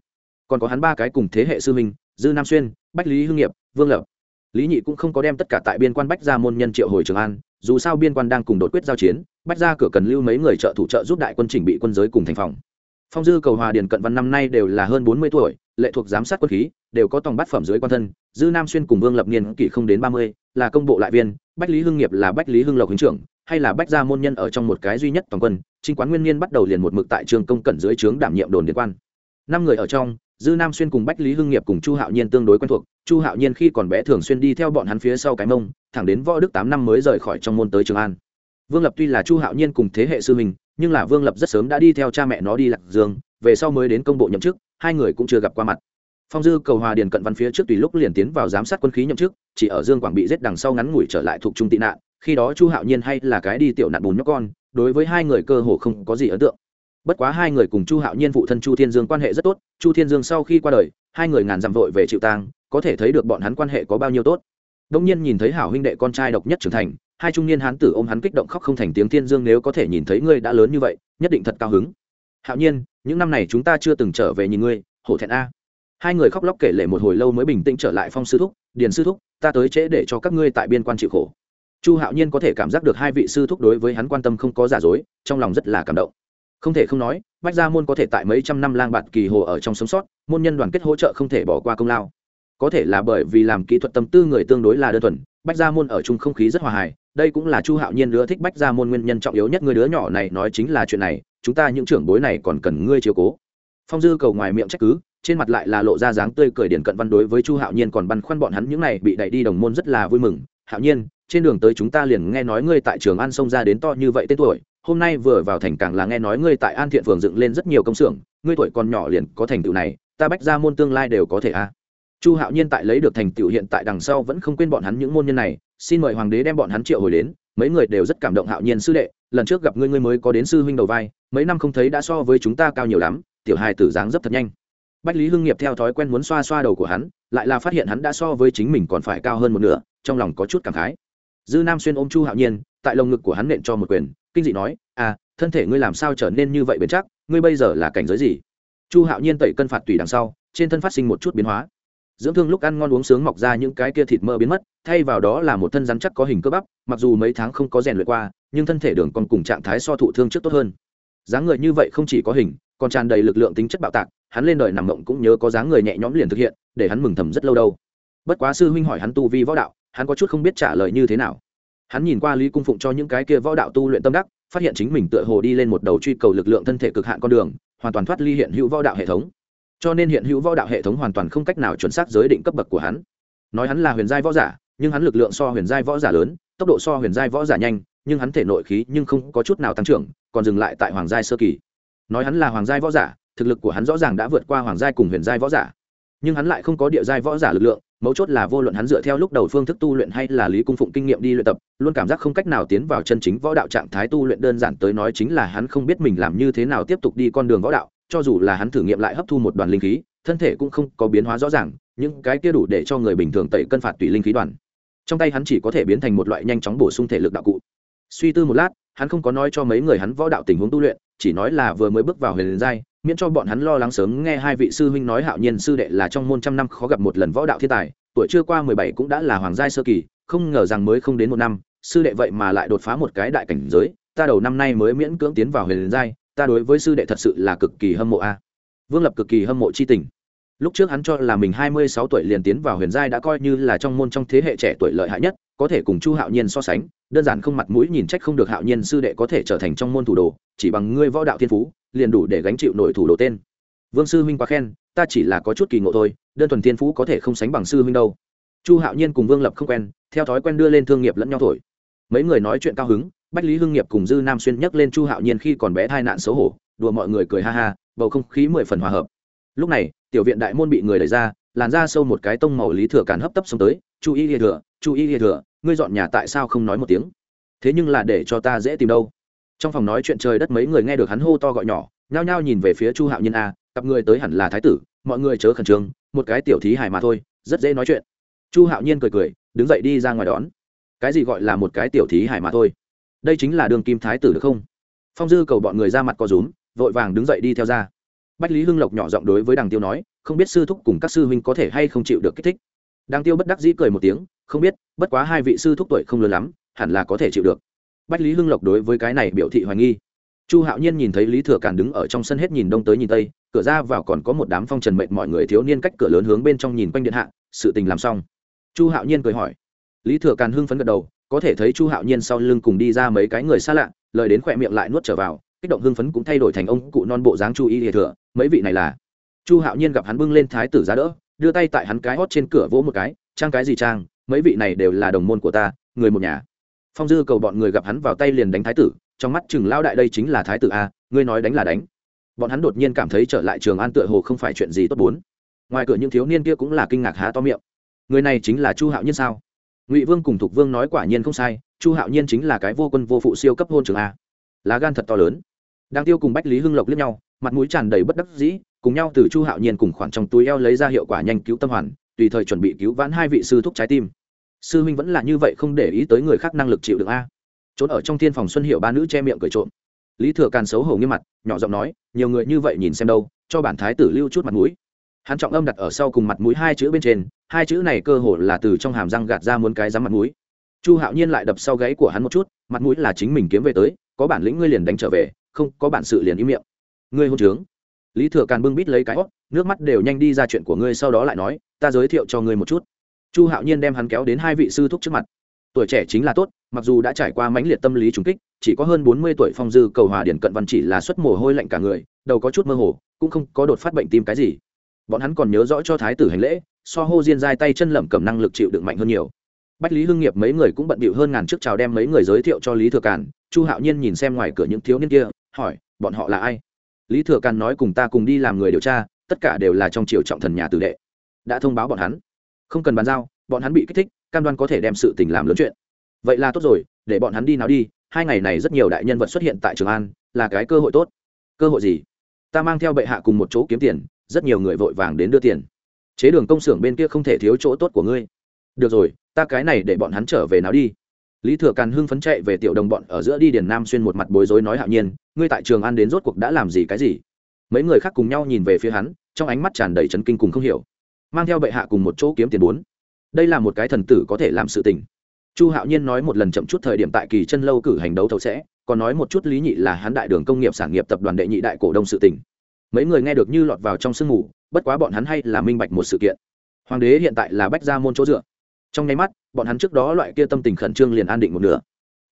còn có hắn ba cái cùng thế hệ sư minh dư nam xuyên, bách lý hưng nghiệp, vương lập. Lý nhị cũng không có đem tất cả tại biên quan bách ra môn nhân triệu hồi trường an, dù sao biên quan đang cùng đột quyết giao chiến, bách ra cửa cần lưu mấy người trợ thủ trợ giúp đại quân chỉnh bị quân giới cùng thành phòng. Phong dư cầu hòa điền cận văn năm nay đều là hơn bốn mươi tuổi, lệ thuộc giám sát quân khí, đều có tòng bát phẩm dưới quan thân, dư nam xuyên cùng vương lập niên kỷ không đến ba mươi, là công bộ lại viên, bách lý hưng nghiệp là bách lý hưng lộc hướng trưởng, hay là bách gia môn nhân ở trong một cái duy nhất toàn quân chính quán nguyên niên bắt đầu liền một mực tại trường công cẩn dưới trướng đảm nhiệm đồn điện quan. Năm người ở trong dư nam xuyên cùng bách lý hưng nghiệp cùng chu hạo nhiên tương đối quen thuộc, chu hạo nhiên khi còn bé thường xuyên đi theo bọn hắn phía sau cái mông, thẳng đến võ đức tám năm mới rời khỏi trong môn tới trường an. Vương lập tuy là chu hạo nhiên cùng thế hệ sư mình nhưng là vương lập rất sớm đã đi theo cha mẹ nó đi lạc dương, về sau mới đến công bộ nhậm chức, hai người cũng chưa gặp qua mặt. Phong dư cầu hòa điền cận văn phía trước tùy lúc liền tiến vào giám sát quân khí nhậm chức, chỉ ở dương quảng bị giết đằng sau ngắn ngủi trở lại thuộc trung tị nạn, khi đó chu hạo nhiên hay là cái đi tiểu nạn bùn nhóc con, đối với hai người cơ hồ không có gì ấn tượng bất quá hai người cùng chu hạo nhiên phụ thân chu thiên dương quan hệ rất tốt, chu thiên dương sau khi qua đời, hai người ngàn dặm vội về chịu tang, có thể thấy được bọn hắn quan hệ có bao nhiêu tốt. Đông nhiên nhìn thấy hảo huynh đệ con trai độc nhất trưởng thành, hai trung niên hán tử ôm hắn kích động khóc không thành tiếng thiên dương nếu có thể nhìn thấy ngươi đã lớn như vậy, nhất định thật cao hứng. Hạo nhiên, những năm này chúng ta chưa từng trở về nhìn ngươi, hổ thẹn a. Hai người khóc lóc kể lể một hồi lâu mới bình tĩnh trở lại phong sư thúc, điền sư thúc, ta tới trễ để cho các ngươi tại biên quan chịu khổ. Chu hạo nhiên có thể cảm giác được hai vị sư thúc đối với hắn quan tâm không có giả dối, trong lòng rất là cảm động không thể không nói, bách gia môn có thể tại mấy trăm năm lang bạt kỳ hồ ở trong sống sót, môn nhân đoàn kết hỗ trợ không thể bỏ qua công lao. Có thể là bởi vì làm kỹ thuật tâm tư người tương đối là đơn thuần, bách gia môn ở chung không khí rất hòa hài, đây cũng là chu hạo nhiên đứa thích bách gia môn nguyên nhân trọng yếu nhất người đứa nhỏ này nói chính là chuyện này, chúng ta những trưởng bối này còn cần ngươi chiếu cố. Phong dư cầu ngoài miệng trách cứ, trên mặt lại là lộ ra dáng tươi cười điển cận văn đối với chu hạo nhiên còn băn khoăn bọn hắn những này bị đẩy đi đồng môn rất là vui mừng. Hạo nhiên, trên đường tới chúng ta liền nghe nói ngươi tại trường an sông ra đến to như vậy tên tuổi hôm nay vừa vào thành càng là nghe nói ngươi tại an thiện phường dựng lên rất nhiều công xưởng, ngươi tuổi còn nhỏ liền có thành tựu này, ta bách ra môn tương lai đều có thể a. Chu hạo nhiên tại lấy được thành tựu hiện tại đằng sau vẫn không quên bọn hắn những môn nhân này, xin mời hoàng đế đem bọn hắn triệu hồi đến, mấy người đều rất cảm động hạo nhiên sư đệ, lần trước gặp ngươi ngươi mới có đến sư huynh đầu vai, mấy năm không thấy đã so với chúng ta cao nhiều lắm, tiểu hài tử dáng dấp thật nhanh. Bách lý hưng nghiệp theo thói quen muốn xoa xoa đầu của hắn, lại là phát hiện hắn đã so với chính mình còn phải cao hơn một nửa, trong lòng có chút cảm khái. Dư nam xuyên ôm chu hạo nhiên, tại lồng ngực của hắn nện cho một quyền kinh dị nói à thân thể ngươi làm sao trở nên như vậy bền chắc? Ngươi bây giờ là cảnh giới gì? Chu hạo nhiên tẩy cân phạt tùy đằng sau, trên thân phát sinh một chút biến hóa. Dưỡng thương lúc ăn ngon uống sướng mọc ra những cái kia thịt mỡ biến mất, thay vào đó là một thân rắn chắc có hình cơ bắp, mặc dù mấy tháng không có rèn luyện qua, nhưng thân thể đường còn cùng trạng thái so thụ thương trước tốt hơn. Dáng người như vậy không chỉ có hình, còn tràn đầy lực lượng tính chất bạo tạc, hắn lên đời nằm mộng cũng nhớ có dáng người nhẹ nhõm liền thực hiện, để hắn mừng thầm rất lâu đâu. Bất quá sư huynh hỏi hắn tu vi võ đạo, hắn có chút không biết trả lời như thế nào hắn nhìn qua lý cung phụng cho những cái kia võ đạo tu luyện tâm đắc, phát hiện chính mình tựa hồ đi lên một đầu truy cầu lực lượng thân thể cực hạn con đường, hoàn toàn thoát ly hiện hữu võ đạo hệ thống. Cho nên hiện hữu võ đạo hệ thống hoàn toàn không cách nào chuẩn xác giới định cấp bậc của hắn. Nói hắn là huyền giai võ giả, nhưng hắn lực lượng so huyền giai võ giả lớn, tốc độ so huyền giai võ giả nhanh, nhưng hắn thể nội khí nhưng không có chút nào tăng trưởng, còn dừng lại tại hoàng giai sơ kỳ. Nói hắn là hoàng giai võ giả, thực lực của hắn rõ ràng đã vượt qua hoàng giai cùng huyền giai võ giả nhưng hắn lại không có địa giai võ giả lực lượng, mấu chốt là vô luận hắn dựa theo lúc đầu phương thức tu luyện hay là lý cung phụng kinh nghiệm đi luyện tập, luôn cảm giác không cách nào tiến vào chân chính võ đạo trạng thái tu luyện. Đơn giản tới nói chính là hắn không biết mình làm như thế nào tiếp tục đi con đường võ đạo, cho dù là hắn thử nghiệm lại hấp thu một đoàn linh khí, thân thể cũng không có biến hóa rõ ràng, những cái kia đủ để cho người bình thường tẩy cân phạt tùy linh khí đoàn. Trong tay hắn chỉ có thể biến thành một loại nhanh chóng bổ sung thể lực đạo cụ. Suy tư một lát, hắn không có nói cho mấy người hắn võ đạo tình huống tu luyện, chỉ nói là vừa mới bước vào huyền giai miễn cho bọn hắn lo lắng sớm nghe hai vị sư huynh nói hạo nhiên sư đệ là trong môn trăm năm khó gặp một lần võ đạo thiên tài, tuổi chưa qua mười bảy cũng đã là hoàng giai sơ kỳ, không ngờ rằng mới không đến một năm, sư đệ vậy mà lại đột phá một cái đại cảnh giới, ta đầu năm nay mới miễn cưỡng tiến vào huyền giai, ta đối với sư đệ thật sự là cực kỳ hâm mộ a. Vương lập cực kỳ hâm mộ c h i tình. Lúc trước hắn cho là mình hai mươi sáu tuổi liền tiến vào huyền giai đã coi như là trong môn trong thế hệ trẻ tuổi lợi hại nhất có thể cùng chu hạo nhiên so sánh, đơn giản không mặt mũi nhìn trách không được hạo nhiên sư đệ có thể trở thành trong môn thủ đồ, chỉ bằng ngươi võ đạo thiên phú, liền đủ để gánh chịu nổi thủ đồ tên. Vương sư huynh quá khen, ta chỉ là có chút kỳ ngộ thôi, đơn thuần thiên phú có thể không sánh bằng sư huynh đâu. Chu hạo nhiên cùng vương lập không quen, theo thói quen đưa lên thương nghiệp lẫn nhau thổi. Mấy người nói chuyện cao hứng, bách lý hưng nghiệp cùng dư nam xuyên nhắc lên chu hạo nhiên khi còn bé thai nạn xấu hổ, đùa mọi người cười ha ha, bầu không khí mười phần hòa hợp. Lúc này, tiểu viện đại môn bị người đẩy ra, làn ra sâu một cái tông màu lý thừa càn hấp tấp xông tới, chu y lìa thừa, chu y lìa thừa ngươi dọn nhà tại sao không nói một tiếng? Thế nhưng là để cho ta dễ tìm đâu. Trong phòng nói chuyện trời đất mấy người nghe được hắn hô to gọi nhỏ, nhao nhao nhìn về phía chu hạo nhiên a, cặp người tới hẳn là thái tử, mọi người chớ khẩn trương, một cái tiểu thí hài mà thôi, rất dễ nói chuyện. Chu hạo nhiên cười cười, đứng dậy đi ra ngoài đón. Cái gì gọi là một cái tiểu thí hài mà thôi? Đây chính là đường kim thái tử được không? Phong dư cầu bọn người ra mặt có rúm, vội vàng đứng dậy đi theo ra. Bách lý hưng lộc nhỏ giọng đối với đằng tiêu nói, không biết sư thúc cùng các sư huynh có thể hay không chịu được kích thích? Đằng tiêu bất đắc dĩ cười một tiếng không biết, bất quá hai vị sư thúc tuổi không lớn lắm, hẳn là có thể chịu được. Bách lý hưng lộc đối với cái này biểu thị hoài nghi. Chu hạo nhiên nhìn thấy lý thừa càn đứng ở trong sân hết nhìn đông tới nhìn tây, cửa ra vào còn có một đám phong trần mệnh mọi người thiếu niên cách cửa lớn hướng bên trong nhìn quanh điện hạ, sự tình làm xong. Chu hạo nhiên cười hỏi. Lý thừa càn hưng phấn gật đầu, có thể thấy chu hạo nhiên sau lưng cùng đi ra mấy cái người xa lạ, lời đến khỏe miệng lại nuốt trở vào, kích động hưng phấn cũng thay đổi thành ông cụ non bộ dáng chu y lìa thừa, mấy vị này là. Chu hạo nhiên gặp hắn bưng lên thái tử giá đỡ, đưa tay tại hắn cái hót trên cửa vỗ một cái, trang cái gì trang mấy vị này đều là đồng môn của ta, người một nhà. Phong dư cầu bọn người gặp hắn vào tay liền đánh thái tử, trong mắt chừng lao đại đây chính là thái tử a, ngươi nói đánh là đánh. Bọn hắn đột nhiên cảm thấy trở lại trường an tựa hồ không phải chuyện gì tốt bốn. Ngoài cửa những thiếu niên kia cũng là kinh ngạc há to miệng. Người này chính là chu hạo nhiên sao? Ngụy vương cùng thục vương nói quả nhiên không sai, chu hạo nhiên chính là cái vô quân vô phụ siêu cấp hôn trường a. Lá gan thật to lớn. Đang tiêu cùng bách lý hưng lộc lướt nhau, mặt mũi tràn đầy bất đắc dĩ, cùng nhau từ chu hạo nhiên cùng khoản trong túi eo lấy ra hiệu quả nhanh cứu tâm hoàn, tùy thời chuẩn bị cứu vãn hai vị sư thúc trái tim sư huynh vẫn là như vậy không để ý tới người khác năng lực chịu được a. Trốn ở trong thiên phòng xuân hiệu ba nữ che miệng cười trộm. Lý thừa càn xấu hổ nghiêm mặt, nhỏ giọng nói, nhiều người như vậy nhìn xem đâu, cho bản thái tử lưu chút mặt mũi. Hắn trọng âm đặt ở sau cùng mặt mũi hai chữ bên trên, hai chữ này cơ hồ là từ trong hàm răng gạt ra muốn cái dám mặt mũi. Chu hạo nhiên lại đập sau gáy của hắn một chút, mặt mũi là chính mình kiếm về tới, có bản lĩnh ngươi liền đánh trở về, không, có bản sự liền im miệng. Ngươi hôn trướng. Lý thừa càn bưng bít lấy cái hót nước mắt đều nhanh đi ra chuyện của ngươi sau đó lại nói, ta giới thiệu cho ngươi một chút chu hạo nhiên đem hắn kéo đến hai vị sư thúc trước mặt. Tuổi trẻ chính là tốt, mặc dù đã trải qua mãnh liệt tâm lý trùng kích, chỉ có hơn bốn mươi tuổi phong dư cầu hòa điển cận văn chỉ là xuất mồ hôi lạnh cả người, đầu có chút mơ hồ, cũng không có đột phát bệnh tim cái gì. Bọn hắn còn nhớ rõ cho thái tử hành lễ, so hô diên dai tay chân lẩm cầm năng lực chịu đựng mạnh hơn nhiều. Bách lý hưng nghiệp mấy người cũng bận bịu hơn ngàn trước chào đem mấy người giới thiệu cho lý thừa càn. Chu hạo nhiên nhìn xem ngoài cửa những thiếu niên kia, hỏi, bọn họ là ai? Lý thừa càn nói, cùng ta cùng đi làm người điều tra, tất cả đều là trong triều trọng thần nhà tử đệ. Đã thông báo bọn hắn không cần bàn giao, bọn hắn bị kích thích, cam đoan có thể đem sự tình làm lớn chuyện. Vậy là tốt rồi, để bọn hắn đi nào đi, hai ngày này rất nhiều đại nhân vật xuất hiện tại trường an, là cái cơ hội tốt. Cơ hội gì? Ta mang theo bệ hạ cùng một chỗ kiếm tiền, rất nhiều người vội vàng đến đưa tiền. Chế đường công xưởng bên kia không thể thiếu chỗ tốt của ngươi. Được rồi, ta cái này để bọn hắn trở về nào đi. Lý thừa càn hưng phấn chạy về tiểu đồng bọn ở giữa đi điền nam xuyên một mặt bối rối nói hạo nhiên, ngươi tại trường an đến rốt cuộc đã làm gì cái gì? Mấy người khác cùng nhau nhìn về phía hắn, trong ánh mắt tràn đầy trấn kinh cùng không hiểu mang theo bệ hạ cùng một chỗ kiếm tiền bốn. Đây là một cái thần tử có thể làm sự tình. Chu hạo nhiên nói một lần chậm chút thời điểm tại kỳ chân lâu cử hành đấu thầu sẽ, còn nói một chút lý nhị là hắn đại đường công nghiệp sản nghiệp tập đoàn đệ nhị đại cổ đông sự tình. mấy người nghe được như lọt vào trong sương mù, bất quá bọn hắn hay là minh bạch một sự kiện. Hoàng đế hiện tại là bách gia môn chỗ dựa. Trong nháy mắt, bọn hắn trước đó loại kia tâm tình khẩn trương liền an định một nửa.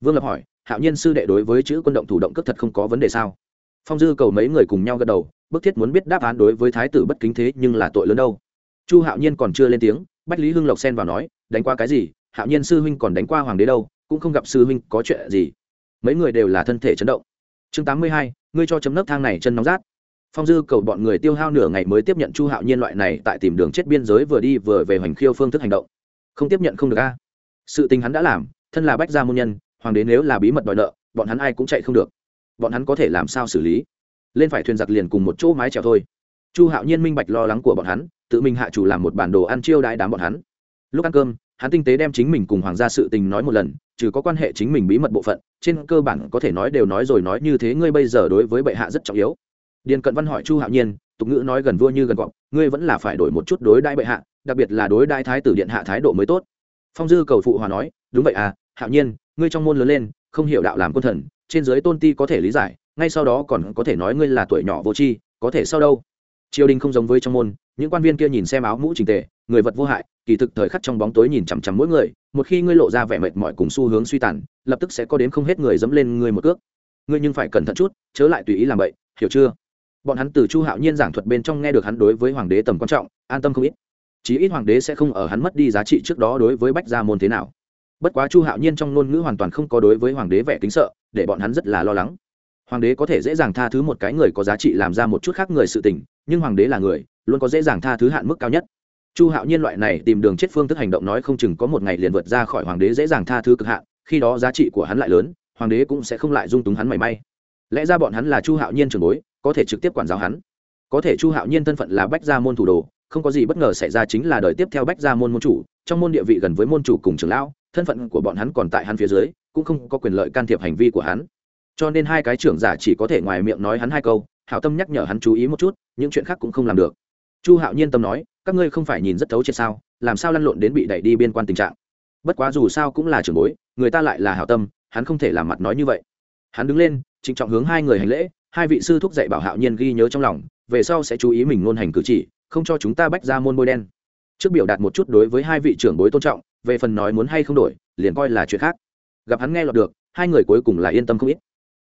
Vương lập hỏi, hạo nhiên sư đệ đối với chữ quân động thủ động cất thật không có vấn đề sao? Phong dư cầu mấy người cùng nhau gật đầu, bức thiết muốn biết đáp án đối với thái tử bất kính thế nhưng là tội lớn đâu chu hạo nhiên còn chưa lên tiếng, bách lý hưng lộc xen vào nói, đánh qua cái gì? Hạo nhiên sư huynh còn đánh qua hoàng đế đâu, cũng không gặp sư huynh có chuyện gì. Mấy người đều là thân thể chấn động. Chương tám mươi hai, ngươi cho chấm nấc thang này chân nóng rát. Phong dư cầu bọn người tiêu hao nửa ngày mới tiếp nhận chu hạo nhiên loại này tại tìm đường chết biên giới vừa đi vừa về hoành khiêu phương thức hành động. Không tiếp nhận không được a. Sự tình hắn đã làm, thân là bách gia môn nhân, hoàng đế nếu là bí mật đòi nợ, bọn hắn ai cũng chạy không được. Bọn hắn có thể làm sao xử lý? Lên phải thuyền giặc liền cùng một chỗ mái trèo thôi chu hạo nhiên minh bạch lo lắng của bọn hắn, tự mình hạ chủ làm một bản đồ ăn chiêu đãi đám bọn hắn. Lúc ăn cơm, hắn tinh tế đem chính mình cùng hoàng gia sự tình nói một lần, trừ có quan hệ chính mình bí mật bộ phận, trên cơ bản có thể nói đều nói rồi nói như thế ngươi bây giờ đối với bệ hạ rất trọng yếu. Điền cận văn hỏi chu hạo nhiên, tục ngữ nói gần vua như gần gọn ngươi vẫn là phải đổi một chút đối đại bệ hạ, đặc biệt là đối đại thái tử điện hạ thái độ mới tốt. Phong dư cầu phụ hòa nói, đúng vậy à hạo nhiên, ngươi trong môn lớn lên, không hiểu đạo làm quân thần, trên dưới tôn ti có thể lý giải, ngay sau đó còn có thể nói ngươi là tuổi nhỏ vô tri, có thể sau đâu? Triều đình không giống với trong môn, những quan viên kia nhìn xem áo mũ trình tề, người vật vô hại, kỳ thực thời khắc trong bóng tối nhìn chằm chằm mỗi người, một khi ngươi lộ ra vẻ mệt mỏi cùng xu hướng suy tàn, lập tức sẽ có đến không hết người dẫm lên ngươi một cước. Ngươi nhưng phải cẩn thận chút, chớ lại tùy ý làm vậy hiểu chưa? Bọn hắn từ chu hạo nhiên giảng thuật bên trong nghe được hắn đối với hoàng đế tầm quan trọng, an tâm không ít. Chí ít hoàng đế sẽ không ở hắn mất đi giá trị trước đó đối với bách gia môn thế nào. Bất quá chu hạo nhiên trong ngôn ngữ hoàn toàn không có đối với hoàng đế vẻ kính sợ, để bọn hắn rất là lo lắng. Hoàng đế có thể dễ dàng tha thứ một cái người có giá trị làm ra một chút khác người sự tình nhưng hoàng đế là người, luôn có dễ dàng tha thứ hạn mức cao nhất. Chu hạo nhiên loại này tìm đường chết phương thức hành động nói không chừng có một ngày liền vượt ra khỏi hoàng đế dễ dàng tha thứ cực hạn, khi đó giá trị của hắn lại lớn, hoàng đế cũng sẽ không lại dung túng hắn mảy may. Lẽ ra bọn hắn là chu hạo nhiên trường bối, có thể trực tiếp quản giáo hắn. Có thể chu hạo nhiên thân phận là bách gia môn thủ đồ, không có gì bất ngờ xảy ra chính là đời tiếp theo bách gia môn môn chủ, trong môn địa vị gần với môn chủ cùng trường lão, thân phận của bọn hắn còn tại hắn phía dưới, cũng không có quyền lợi can thiệp hành vi của hắn. Cho nên hai cái trưởng giả chỉ có thể ngoài miệng nói hắn hai câu hảo tâm nhắc nhở hắn chú ý một chút, những chuyện khác cũng không làm được. Chu hạo nhiên tâm nói, các ngươi không phải nhìn rất thấu triệt sao, làm sao lăn lộn đến bị đẩy đi biên quan tình trạng? Bất quá dù sao cũng là trưởng bối, người ta lại là hảo tâm, hắn không thể làm mặt nói như vậy. Hắn đứng lên, trịnh trọng hướng hai người hành lễ, hai vị sư thúc dạy bảo hạo nhiên ghi nhớ trong lòng, về sau sẽ chú ý mình ngôn hành cử chỉ, không cho chúng ta bách ra môn bôi đen. Trước biểu đạt một chút đối với hai vị trưởng bối tôn trọng, về phần nói muốn hay không đổi, liền coi là chuyện khác. Gặp hắn nghe lọt được, hai người cuối cùng là yên tâm không ít.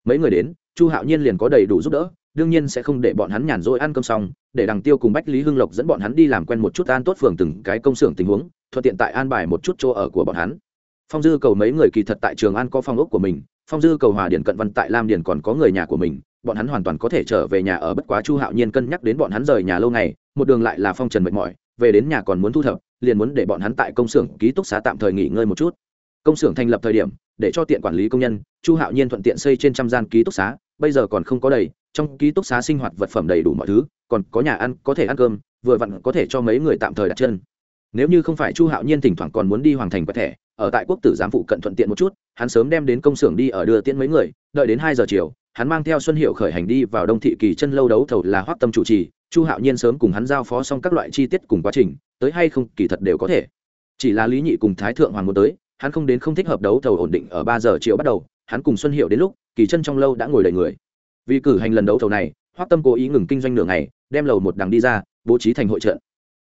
Mấy người đến, chu hạo nhiên liền có đầy đủ giúp đỡ đương nhiên sẽ không để bọn hắn nhàn rỗi ăn cơm xong, để đằng tiêu cùng bách lý hưng lộc dẫn bọn hắn đi làm quen một chút an tốt phường từng cái công xưởng tình huống, thuận tiện tại an bài một chút chỗ ở của bọn hắn. Phong dư cầu mấy người kỳ thật tại trường an có phong ốc của mình, phong dư cầu, hòa điển cận văn tại lam điển còn có người nhà của mình, bọn hắn hoàn toàn có thể trở về nhà ở bất quá chu hạo nhiên cân nhắc đến bọn hắn rời nhà lâu ngày, một đường lại là phong trần mệt mỏi, về đến nhà còn muốn thu thập, liền muốn để bọn hắn tại công xưởng ký túc xá tạm thời nghỉ ngơi một chút. Công xưởng thành lập thời điểm, để cho tiện quản lý công nhân, chu hạo nhiên thuận tiện xây trên trăm gian ký túc xá bây giờ còn không có đầy, trong ký túc xá sinh hoạt vật phẩm đầy đủ mọi thứ, còn có nhà ăn, có thể ăn cơm, vừa vặn có thể cho mấy người tạm thời đặt chân. Nếu như không phải chu hạo nhiên thỉnh thoảng còn muốn đi hoàng thành quẹt thẻ, ở tại quốc tử giám phụ cận thuận tiện một chút, hắn sớm đem đến công xưởng đi ở đưa tiễn mấy người, đợi đến hai giờ chiều, hắn mang theo xuân hiệu khởi hành đi vào đông thị kỳ chân lâu đấu thầu là hoác tâm chủ trì, chu hạo nhiên sớm cùng hắn giao phó xong các loại chi tiết cùng quá trình, tới hay không kỳ thật đều có thể. Chỉ là lý nhị cùng thái thượng hoàng muốn tới, hắn không đến không thích hợp đấu thầu ổn định ở ba giờ chiều bắt đầu hắn cùng xuân hiệu đến lúc, kỳ chân trong lâu đã ngồi đầy người. Vì cử hành lần đấu thầu này hoác tâm cố ý ngừng kinh doanh nửa ngày, đem lầu một đằng đi ra, bố trí thành hội trợ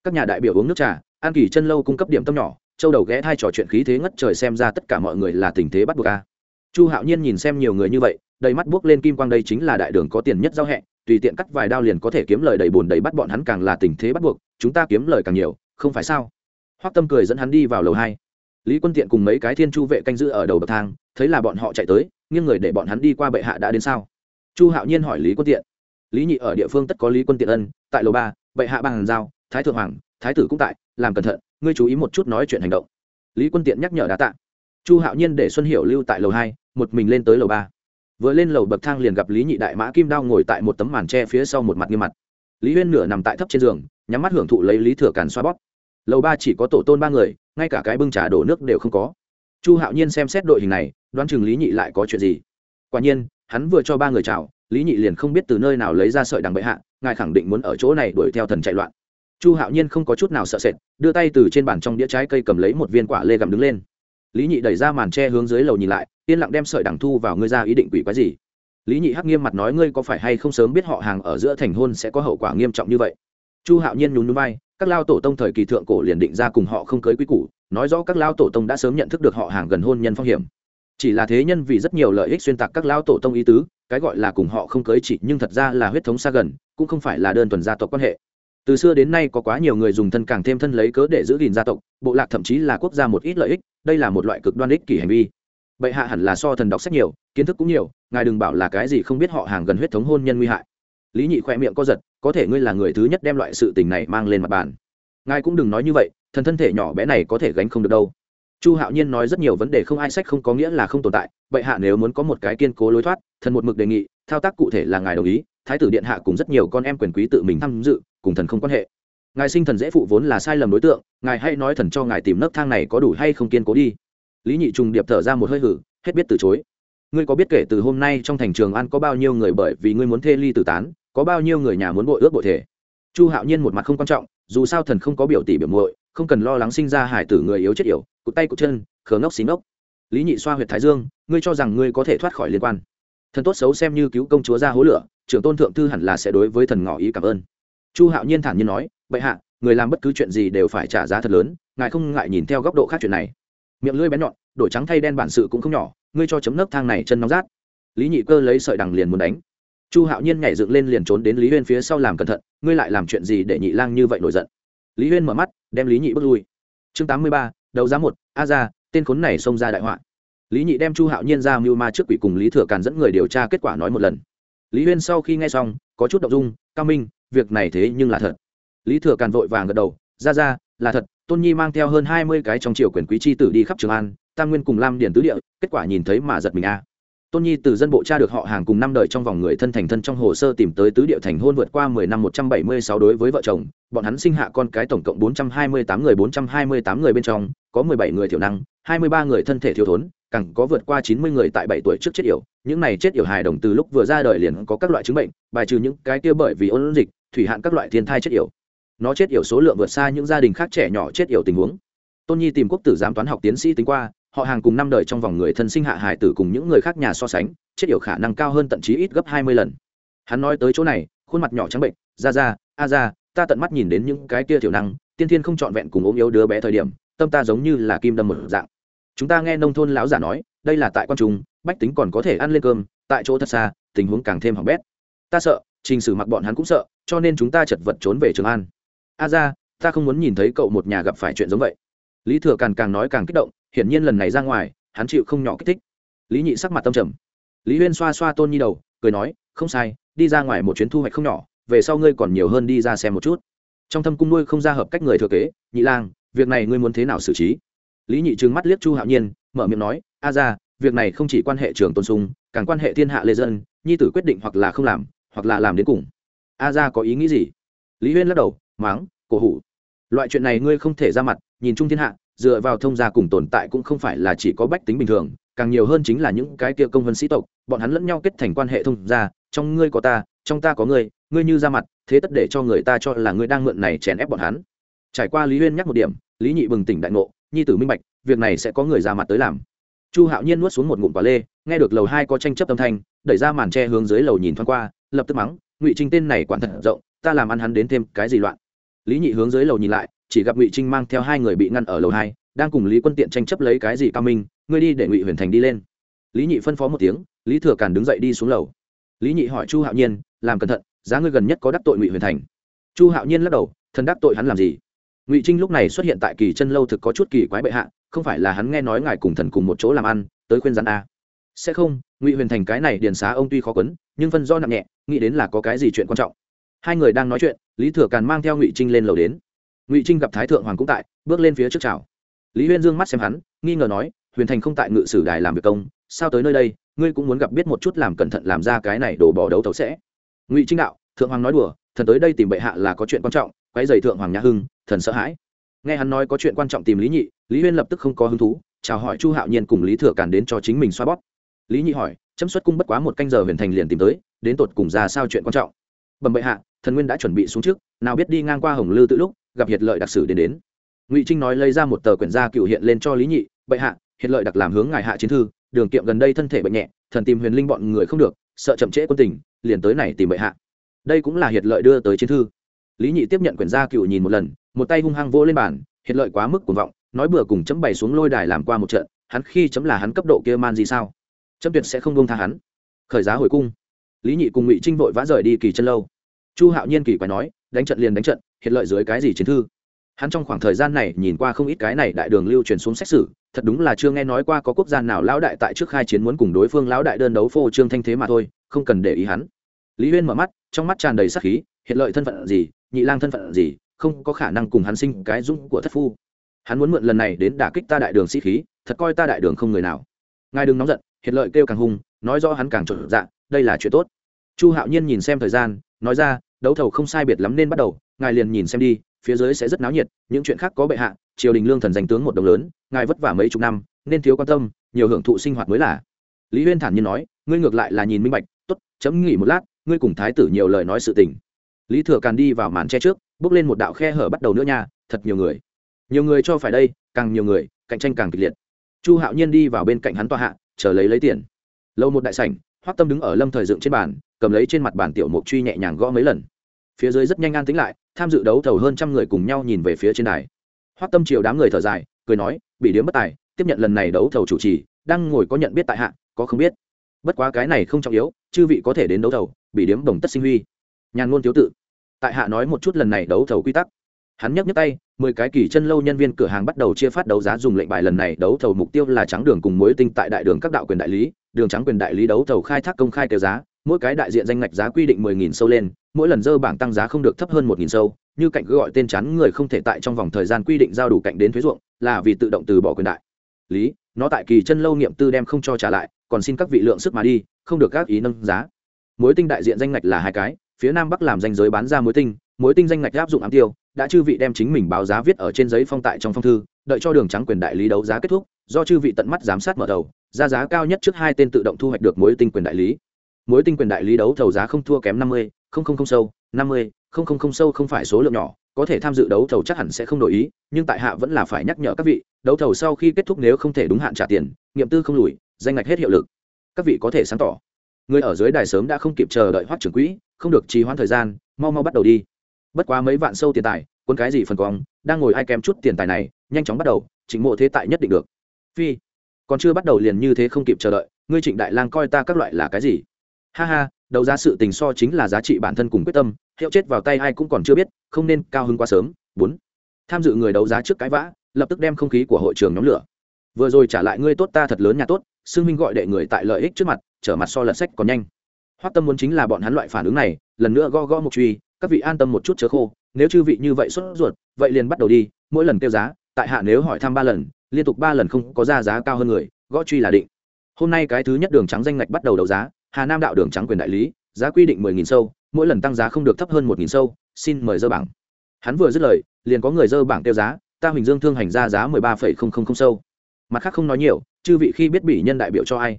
các nhà đại biểu uống nước trà, an kỳ chân lâu cung cấp điểm tâm nhỏ, châu đầu ghé thai trò chuyện khí thế ngất trời xem ra tất cả mọi người là tình thế bắt buộc a. Chu hạo nhiên nhìn xem nhiều người như vậy, đầy mắt buốc lên kim quang đây chính là đại đường có tiền nhất giao hẹ, tùy tiện cắt vài đao liền có thể kiếm lời đầy bùn đầy bắt bọn hắn càng là tình thế bắt buộc, chúng ta kiếm lời càng nhiều, không phải sao? Hoác tâm cười dẫn hắn đi vào lầu hai. Lý quân tiện cùng mấy cái thiên chu vệ canh giữ ở đầu bậc thang thấy là bọn họ chạy tới, nghiêng người để bọn hắn đi qua bệ hạ đã đến sao? Chu hạo nhiên hỏi lý quân tiện. Lý nhị ở địa phương tất có lý quân tiện ân, tại lầu ba, bệ hạ bằng giao, thái thượng hoàng, thái tử cũng tại, làm cẩn thận, ngươi chú ý một chút nói chuyện hành động. Lý quân tiện nhắc nhở đá tạ. Chu hạo nhiên để xuân hiểu lưu tại lầu hai, một mình lên tới lầu ba. Vừa lên lầu bậc thang liền gặp lý nhị đại mã kim đao ngồi tại một tấm màn tre phía sau một mặt nghiêm mặt. Lý huyên nửa nằm tại thấp trên giường, nhắm mắt hưởng thụ lấy lý thừa càn xoa bóp. Lầu ba chỉ có tổ tôn ba người, ngay cả cái bưng trà đổ nước đều không có chu hạo nhiên xem xét đội hình này, đoán chừng lý nhị lại có chuyện gì. Quả nhiên, hắn vừa cho ba người chào, lý nhị liền không biết từ nơi nào lấy ra sợi đằng bệ hạ, ngài khẳng định muốn ở chỗ này đuổi theo thần chạy loạn. Chu hạo nhiên không có chút nào sợ sệt, đưa tay từ trên bàn trong đĩa trái cây cầm lấy một viên quả lê gặm đứng lên. Lý nhị đẩy ra màn tre hướng dưới lầu nhìn lại, yên lặng đem sợi đằng thu vào, ngươi ra ý định quỷ quái gì? Lý nhị hắc nghiêm mặt nói, ngươi có phải hay không sớm biết họ hàng ở giữa thành hôn sẽ có hậu quả nghiêm trọng như vậy? Chu hạo nhiên nhún núi bay các lao tổ tông thời kỳ thượng cổ liền định ra cùng họ không cưới quý củ, nói rõ các lao tổ tông đã sớm nhận thức được họ hàng gần hôn nhân phong hiểm. Chỉ là thế nhân vì rất nhiều lợi ích xuyên tạc các lao tổ tông ý tứ, cái gọi là cùng họ không cưới chỉ, nhưng thật ra là huyết thống xa gần, cũng không phải là đơn thuần gia tộc quan hệ. Từ xưa đến nay có quá nhiều người dùng thân càng thêm thân lấy cớ để giữ gìn gia tộc, bộ lạc thậm chí là quốc gia một ít lợi ích, đây là một loại cực đoan ích kỷ hành vi. Bệ hạ hẳn là so thần đọc sách nhiều, kiến thức cũng nhiều, ngài đừng bảo là cái gì không biết họ hàng gần huyết thống hôn nhân nguy hại lý nhị khoe miệng co giật, có thể ngươi là người thứ nhất đem loại sự tình này mang lên mặt bàn. Ngài cũng đừng nói như vậy, thần thân thể nhỏ bé này có thể gánh không được đâu. Chu hạo nhiên nói rất nhiều vấn đề không ai sách không có nghĩa là không tồn tại bệ hạ nếu muốn có một cái kiên cố lối thoát, thần một mực đề nghị, thao tác cụ thể là ngài đồng ý, thái tử điện hạ cùng rất nhiều con em quyền quý tự mình tham dự, cùng thần không quan hệ. Ngài sinh thần dễ phụ vốn là sai lầm đối tượng, ngài hãy nói thần cho ngài tìm nấc thang này có đủ hay không kiên cố đi. Lý nhị trùng điệp thở ra một hơi hử, hết biết từ chối. Ngươi có biết kể từ hôm nay trong thành trường an có bao nhiêu người bởi vì ngươi muốn thê ly tử tán có bao nhiêu người nhà muốn bội ước bội thể? Chu hạo nhiên một mặt không quan trọng, dù sao thần không có biểu tỷ biểu muội, không cần lo lắng sinh ra hải tử người yếu chết yểu, cụt tay cụt chân, khờ ngốc xí ngốc. Lý nhị xoa huyệt thái dương, ngươi cho rằng ngươi có thể thoát khỏi liên quan. Thần tốt xấu xem như cứu công chúa ra hố lửa, trưởng tôn thượng thư hẳn là sẽ đối với thần ngỏ ý cảm ơn. Chu hạo nhiên thản nhiên nói, bệ hạ, người làm bất cứ chuyện gì đều phải trả giá thật lớn, ngài không ngại nhìn theo góc độ khác chuyện này. Miệng lưỡi bén nhọn, đổi trắng thay đen bản sự cũng không nhỏ, ngươi cho chấm nấc thang này chân nóng rát. Lý nhị cơ lấy sợi đằng liền muốn đánh chu hạo nhiên nhảy dựng lên liền trốn đến lý huyên phía sau làm cẩn thận, ngươi lại làm chuyện gì để nhị lang như vậy nổi giận? Lý huyên mở mắt, đem lý nhị bước lui. Chương tám mươi ba đầu giá một, a ra, tên khốn này xông ra đại họa. Lý nhị đem chu hạo nhiên ra mưu ma trước quỷ cùng lý thừa càn dẫn người điều tra kết quả nói một lần. Lý huyên sau khi nghe xong, có chút động dung, cao minh, việc này thế nhưng là thật. Lý thừa càn vội vàng gật đầu, ra ra, là thật, tôn nhi mang theo hơn hai mươi cái trong triều quyền quý c tử đi khắp trường an, tam nguyên cùng lam điển tứ địa, kết quả nhìn thấy mà giật mình a tôn nhi từ dân bộ cha được họ hàng cùng năm đời trong vòng người thân thành thân trong hồ sơ tìm tới tứ địa thành hôn vượt qua mười năm một trăm bảy mươi sáu đối với vợ chồng. Bọn hắn sinh hạ con cái tổng cộng bốn trăm hai mươi tám người, bốn trăm hai mươi tám người bên trong, có mười bảy người thiểu năng, hai mươi ba người thân thể thiếu thốn, càng có vượt qua chín mươi người tại bảy tuổi trước chết yểu. Những này chết yểu hài đồng từ lúc vừa ra đời liền có các loại chứng bệnh, bài trừ những cái kia bởi vì ôn dịch, thủy hạn các loại thiên thai chết yểu. Nó chết yểu số lượng vượt xa những gia đình khác trẻ nhỏ chết yểu tình huống. Tôn nhi tìm quốc tử giám toán học tiến sĩ tính qua họ hàng cùng năm đời trong vòng người thân sinh hạ hải tử cùng những người khác nhà so sánh, chết yểu khả năng cao hơn tận chí ít gấp hai mươi lần. Hắn nói tới chỗ này, khuôn mặt nhỏ trắng bệnh, ra ra, a ra, ta tận mắt nhìn đến những cái kia thiểu năng, tiên thiên không trọn vẹn cùng ốm yếu đứa bé thời điểm, tâm ta giống như là kim đâm một dạng. Chúng ta nghe nông thôn lão giả nói, đây là tại quan trung, bách tính còn có thể ăn lên cơm, tại chỗ thật xa, tình huống càng thêm hỏng bét. Ta sợ, trình sử mặc bọn hắn cũng sợ, cho nên chúng ta chật vật trốn về trường an. A ra, ta không muốn nhìn thấy cậu một nhà gặp phải chuyện giống vậy lý thừa càng càng nói càng kích động, hiển nhiên lần này ra ngoài, hắn chịu không nhỏ kích thích. Lý nhị sắc mặt tâm trầm. Lý huyên xoa xoa tôn nhi đầu, cười nói, không sai, đi ra ngoài một chuyến thu hoạch không nhỏ, về sau ngươi còn nhiều hơn đi ra xem một chút. Trong thâm cung nuôi không ra hợp cách người thừa kế, nhị lang, việc này ngươi muốn thế nào xử trí? Lý nhị trừng mắt liếc chu hạo nhiên, mở miệng nói, a ra, việc này không chỉ quan hệ trường tôn sung càng quan hệ thiên hạ lê dân, nhi tử quyết định hoặc là không làm, hoặc là làm đến cùng. A ra có ý nghĩ gì? Lý huyên lắc đầu, máng, cổ hủ loại chuyện này ngươi không thể ra mặt, nhìn chung thiên hạ, dựa vào thông gia cùng tồn tại cũng không phải là chỉ có bách tính bình thường, càng nhiều hơn chính là những cái kia công vân sĩ tộc, bọn hắn lẫn nhau kết thành quan hệ thông gia, trong ngươi có ta, trong ta có ngươi ngươi như ra mặt, thế tất để cho người ta cho là ngươi đang mượn này chèn ép bọn hắn. Trải qua lý huyên nhắc một điểm, lý nhị bừng tỉnh đại ngộ, nhi tử minh bạch, việc này sẽ có người ra mặt tới làm. Chu hạo nhiên nuốt xuống một ngụm quả lê, nghe được lầu hai có tranh chấp âm thanh, đẩy ra màn tre hướng dưới lầu nhìn thoáng qua, lập tức mắng, ngụy trinh tên này quản thật rộng, ta làm ăn hắn đến thêm cái gì loạn? Lý nhị hướng dưới lầu nhìn lại, chỉ gặp ngụy trinh mang theo hai người bị ngăn ở lầu hai, đang cùng lý quân tiện tranh chấp lấy cái gì cao minh, ngươi đi để ngụy huyền thành đi lên. Lý nhị phân phó một tiếng, lý thừa càn đứng dậy đi xuống lầu. Lý nhị hỏi chu hạo nhiên, làm cẩn thận, giá ngươi gần nhất có đắc tội ngụy huyền thành? Chu hạo nhiên lắc đầu, thần đắc tội hắn làm gì? Ngụy trinh lúc này xuất hiện tại kỳ chân lâu thực có chút kỳ quái bệ hạ, không phải là hắn nghe nói ngài cùng thần cùng một chỗ làm ăn, tới khuyên rắn a. Sẽ không, ngụy huyền thành cái này điền xá ông tuy khó quấn, nhưng phân do nặng nhẹ, nghĩ đến là có cái gì chuyện quan trọng. Hai người đang nói chuyện lý thừa càn mang theo ngụy trinh lên lầu đến. Ngụy trinh gặp thái thượng hoàng cũng tại, bước lên phía trước chào. Lý huyên dương mắt xem hắn, nghi ngờ nói, huyền thành không tại ngự sử đài làm việc công, sao tới nơi đây, ngươi cũng muốn gặp biết một chút làm cẩn thận làm ra cái này đổ bỏ đấu tấu sẽ. Ngụy trinh đạo, thượng hoàng nói đùa, thần tới đây tìm bệ hạ là có chuyện quan trọng quay dày thượng hoàng nhà hưng, thần sợ hãi. Nghe hắn nói có chuyện quan trọng tìm lý nhị, lý huyên lập tức không có hứng thú, chào hỏi chu hạo nhiên cùng lý thừa càn đến cho chính mình xoa bóp. Lý nhị hỏi, chấm xuất cung bất quá một canh giờ huyền thành liền tìm tới, đến tột cùng ra sao chuyện quan trọng? Bẩm bệ hạ thần nguyên đã chuẩn bị xuống trước, nào biết đi ngang qua hồng lư tự lúc, gặp hiệt lợi đặc sử đến đến. Ngụy trinh nói lấy ra một tờ quyển gia cựu hiện lên cho lý nhị, bệ hạ, hiệt lợi đặc làm hướng ngài hạ chiến thư, đường kiệm gần đây thân thể bệnh nhẹ, thần tìm huyền linh bọn người không được, sợ chậm trễ quân tình, liền tới này tìm bệ hạ. Đây cũng là hiệt lợi đưa tới chiến thư. Lý nhị tiếp nhận quyển gia cựu nhìn một lần, một tay hung hăng vỗ lên bàn, hiệt lợi quá mức cuồng vọng, nói bừa cùng chấm bày xuống lôi đài làm qua một trận, hắn khi chấm là hắn cấp độ kia man gì sao? Chấm tuyệt sẽ không buông tha hắn. Khởi giá hồi cung. Lý nhị cùng ngụy trinh vội vã rời đi kỳ chân lâu chu hạo nhiên kỳ quái nói, đánh trận liền đánh trận, hiện lợi dưới cái gì chiến thư? Hắn trong khoảng thời gian này nhìn qua không ít cái này đại đường lưu truyền xuống xét xử thật đúng là chưa nghe nói qua có quốc gia nào lão đại tại trước khai chiến muốn cùng đối phương lão đại đơn đấu phô trương thanh thế mà thôi, không cần để ý hắn. Lý huyên mở mắt, trong mắt tràn đầy sắc khí, hiện lợi thân phận gì, nhị lang thân phận gì, không có khả năng cùng hắn sinh cái dũng của thất phu. Hắn muốn mượn lần này đến đả kích ta đại đường sĩ khí, thật coi ta đại đường không người nào. Ngài đừng nóng giận, hiện lợi kêu càng hung, nói rõ hắn càng trộn dạ đây là chuyện tốt. Chu hạo nhiên nhìn xem thời gian nói ra, đấu thầu không sai biệt lắm nên bắt đầu, ngài liền nhìn xem đi, phía dưới sẽ rất náo nhiệt, những chuyện khác có bệ hạ, triều đình lương thần danh tướng một đồng lớn, ngài vất vả mấy chục năm, nên thiếu quan tâm, nhiều hưởng thụ sinh hoạt mới là. Lý huyên thản nhiên nói, ngươi ngược lại là nhìn minh bạch t ố t chấm nghỉ một lát, ngươi cùng thái tử nhiều lời nói sự tình. Lý thừa càn đi vào màn che trước, bước lên một đạo khe hở bắt đầu nữa nha, thật nhiều người. Nhiều người cho phải đây, càng nhiều người, cạnh tranh càng kịch liệt. Chu hạo nhiên đi vào bên cạnh hắn tòa hạ, chờ lấy lấy tiền. Lâu một đại sảnh hoắc tâm đứng ở lâm thời dựng trên bàn, cầm lấy trên mặt bàn tiểu mục truy nhẹ nhàng gõ mấy lần. Phía dưới rất nhanh an tính lại, tham dự đấu thầu hơn trăm người cùng nhau nhìn về phía trên đài. Hoắc tâm chiều đám người thở dài, cười nói, bị điếm bất tài, tiếp nhận lần này đấu thầu chủ trì, đang ngồi có nhận biết tại hạ, có không biết. Bất quá cái này không trọng yếu, chư vị có thể đến đấu thầu, bị điếm đồng tất sinh huy. Nhàn ngôn thiếu tự, tại hạ nói một chút lần này đấu thầu quy tắc. Hắn nhấc nhấc tay mười cái kỳ chân lâu nhân viên cửa hàng bắt đầu chia phát đấu giá dùng lệnh bài lần này. Đấu thầu mục tiêu là trắng đường cùng mối tinh tại đại đường các đạo quyền đại lý, đường trắng quyền đại lý đấu thầu khai thác công khai kêu giá, mỗi cái đại diện danh ngạch giá quy định mười nghìn sâu lên, mỗi lần dơ bảng tăng giá không được thấp hơn một nghìn sâu, như cạnh cứ gọi tên chắn người không thể tại trong vòng thời gian quy định giao đủ cạnh đến thuế ruộng, là vì tự động từ bỏ quyền đại lý. Nó tại kỳ chân lâu nghiệm tư đem không cho trả lại, còn xin các vị lượng sức mà đi, không được các ý nâng giá. Mối tinh đại diện danh ngạch là hai cái, phía nam bắc làm danh giới bán ra mối tinh mối tinh danh ngạch áp dụng ám tiêu đã chư vị đem chính mình báo giá viết ở trên giấy phong tại trong phong thư, đợi cho đường trắng quyền đại lý đấu giá kết thúc, do chư vị tận mắt giám sát mở đầu, ra giá cao nhất trước hai tên tự động thu hoạch được mối tinh quyền đại lý. Mối tinh quyền đại lý đấu thầu giá không thua kém năm mươi, không không không sâu, năm mươi, không không không sâu không phải số lượng nhỏ, có thể tham dự đấu thầu chắc hẳn sẽ không đổi ý, nhưng tại hạ vẫn là phải nhắc nhở các vị, đấu thầu sau khi kết thúc nếu không thể đúng hạn trả tiền, nghiệm tư không lùi, danh ngạch hết hiệu lực. Các vị có thể sáng tỏ. Người ở dưới đài sớm đã không kịp chờ đợi hoắt trưởng quỹ, không được trì hoãn thời gian, mau mau bắt đầu đi bất quá mấy vạn sâu tiền tài quân cái gì phần cong, đang ngồi ai kém chút tiền tài này, nhanh chóng bắt đầu chỉnh mộ thế tại nhất định được. Phi, còn chưa bắt đầu liền như thế không kịp chờ đợi, ngươi trịnh đại lang coi ta các loại là cái gì? Ha ha đấu giá sự tình so chính là giá trị bản thân cùng quyết tâm, hiệu chết vào tay ai cũng còn chưa biết, không nên cao hứng quá sớm. Bốn, tham dự người đấu giá trước cái vã, lập tức đem không khí của hội trường nhóm lửa. Vừa rồi trả lại ngươi tốt ta thật lớn nhà tốt, xưng minh gọi đệ người tại lợi ích trước mặt, trở mặt so lật sách còn nhanh. Hoát tâm muốn chính là bọn hắn loại phản ứng này, lần nữa go go một truy các vị an tâm một chút chớ khô, nếu chư vị như vậy xuất ruột, vậy liền bắt đầu đi, mỗi lần kêu giá, tại hạ nếu hỏi thăm ba lần, liên tục ba lần không có ra giá cao hơn người, gõ truy là định. Hôm nay cái thứ nhất đường trắng danh ngạch bắt đầu đấu giá, hà nam đạo đường trắng quyền đại lý, giá quy định mười nghìn sâu, mỗi lần tăng giá không được thấp hơn một nghìn sâu, xin mời dơ bảng. Hắn vừa dứt lời, liền có người dơ bảng tiêu giá, ta huỳnh dương thương hành ra giá mười ba phẩy không không không sâu. Mặt khác không nói nhiều, chư vị khi biết bị nhân đại biểu cho ai?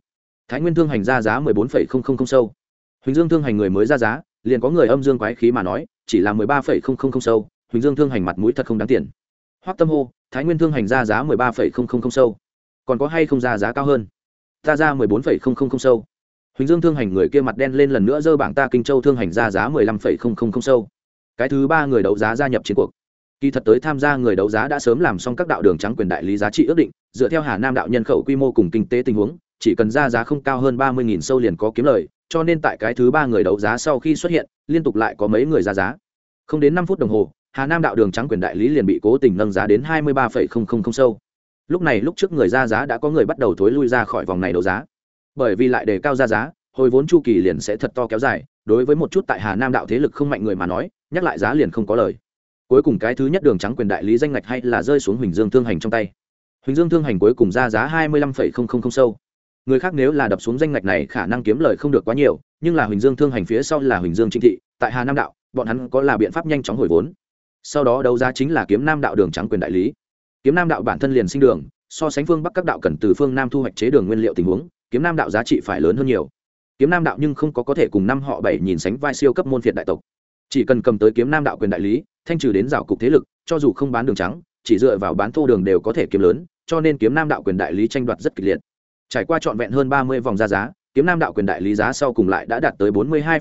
Thái nguyên thương hành ra giá mười bốn phẩy không không không sâu. Huỳnh dương thương hành người mới ra giá liền có người âm dương quái khí mà nói, chỉ là mười ba phẩy không không không sâu, huỳnh dương thương hành mặt mũi thật không đáng tiền. Hoắc tâm hô, thái nguyên thương hành ra giá mười ba phẩy không không không sâu, còn có hay không ra giá cao hơn? Ta ra mười bốn phẩy không không không sâu. Huỳnh dương thương hành người kia mặt đen lên lần nữa dơ bảng ta kinh châu thương hành ra giá mười lăm phẩy không không không sâu. Cái thứ ba người đấu giá gia nhập chiến cuộc. Kỳ thật tới tham gia người đấu giá đã sớm làm xong các đạo đường trắng quyền đại lý giá trị ước định, dựa theo hà nam đạo nhân khẩu quy mô cùng kinh tế tình huống, chỉ cần ra giá không cao hơn ba mươi sâu liền có kiếm lời cho nên tại cái thứ ba người đấu giá sau khi xuất hiện, liên tục lại có mấy người ra giá. Không đến năm phút đồng hồ, hà nam đạo đường trắng quyền đại lý liền bị cố tình nâng giá đến hai mươi ba sâu. Lúc này lúc trước người ra giá đã có người bắt đầu thối lui ra khỏi vòng này đấu giá. Bởi vì lại đề cao ra giá, hồi vốn chu kỳ liền sẽ thật to kéo dài, đối với một chút tại hà nam đạo thế lực không mạnh người mà nói, nhắc lại giá liền không có lời. Cuối cùng cái thứ nhất đường trắng quyền đại lý danh ngạch hay là rơi xuống huỳnh dương thương hành trong tay. Huỳnh dương thương hành cuối cùng ra giá hai mươi lăm phẩy không không không sâu người khác nếu là đập xuống danh ngạch này khả năng kiếm lời không được quá nhiều, nhưng là huỳnh dương thương hành phía sau là huỳnh dương trịnh thị, tại hà nam đạo, bọn hắn có là biện pháp nhanh chóng hồi vốn. Sau đó đấu giá chính là kiếm nam đạo đường trắng quyền đại lý. Kiếm nam đạo bản thân liền sinh đường, so sánh phương bắc các đạo cần từ phương nam thu hoạch chế đường nguyên liệu tình huống, kiếm nam đạo giá trị phải lớn hơn nhiều. Kiếm nam đạo nhưng không có có thể cùng năm họ bảy nhìn sánh vai siêu cấp môn phiệt đại tộc. Chỉ cần cầm tới kiếm nam đạo quyền đại lý, thanh trừ đến rào cục thế lực, cho dù không bán đường trắng, chỉ dựa vào bán thô đường đều có thể kiếm lớn, cho nên kiếm nam đạo quyền đại lý tranh đoạt rất kịch liệt trải qua trọn vẹn hơn ba mươi vòng ra giá, kiếm nam đạo quyền đại lý giá sau cùng lại đã đạt tới bốn mươi hai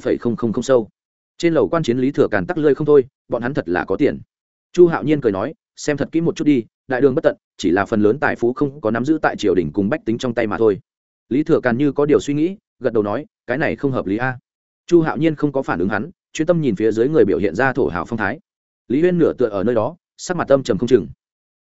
sâu. Trên lầu quan chiến lý thừa càn tắc lơi không thôi, bọn hắn thật là có tiền. Chu hạo nhiên cười nói, xem thật kỹ một chút đi, đại đường bất tận, chỉ là phần lớn tài phú không có nắm giữ tại triều đình cùng bách tính trong tay mà thôi. Lý thừa càn như có điều suy nghĩ, gật đầu nói, cái này không hợp lý a. Chu hạo nhiên không có phản ứng hắn, chuyên tâm nhìn phía dưới người biểu hiện ra thổ hào phong thái. Lý huyên nửa tựa ở nơi đó, sắc mặt tâm trầm không chừng.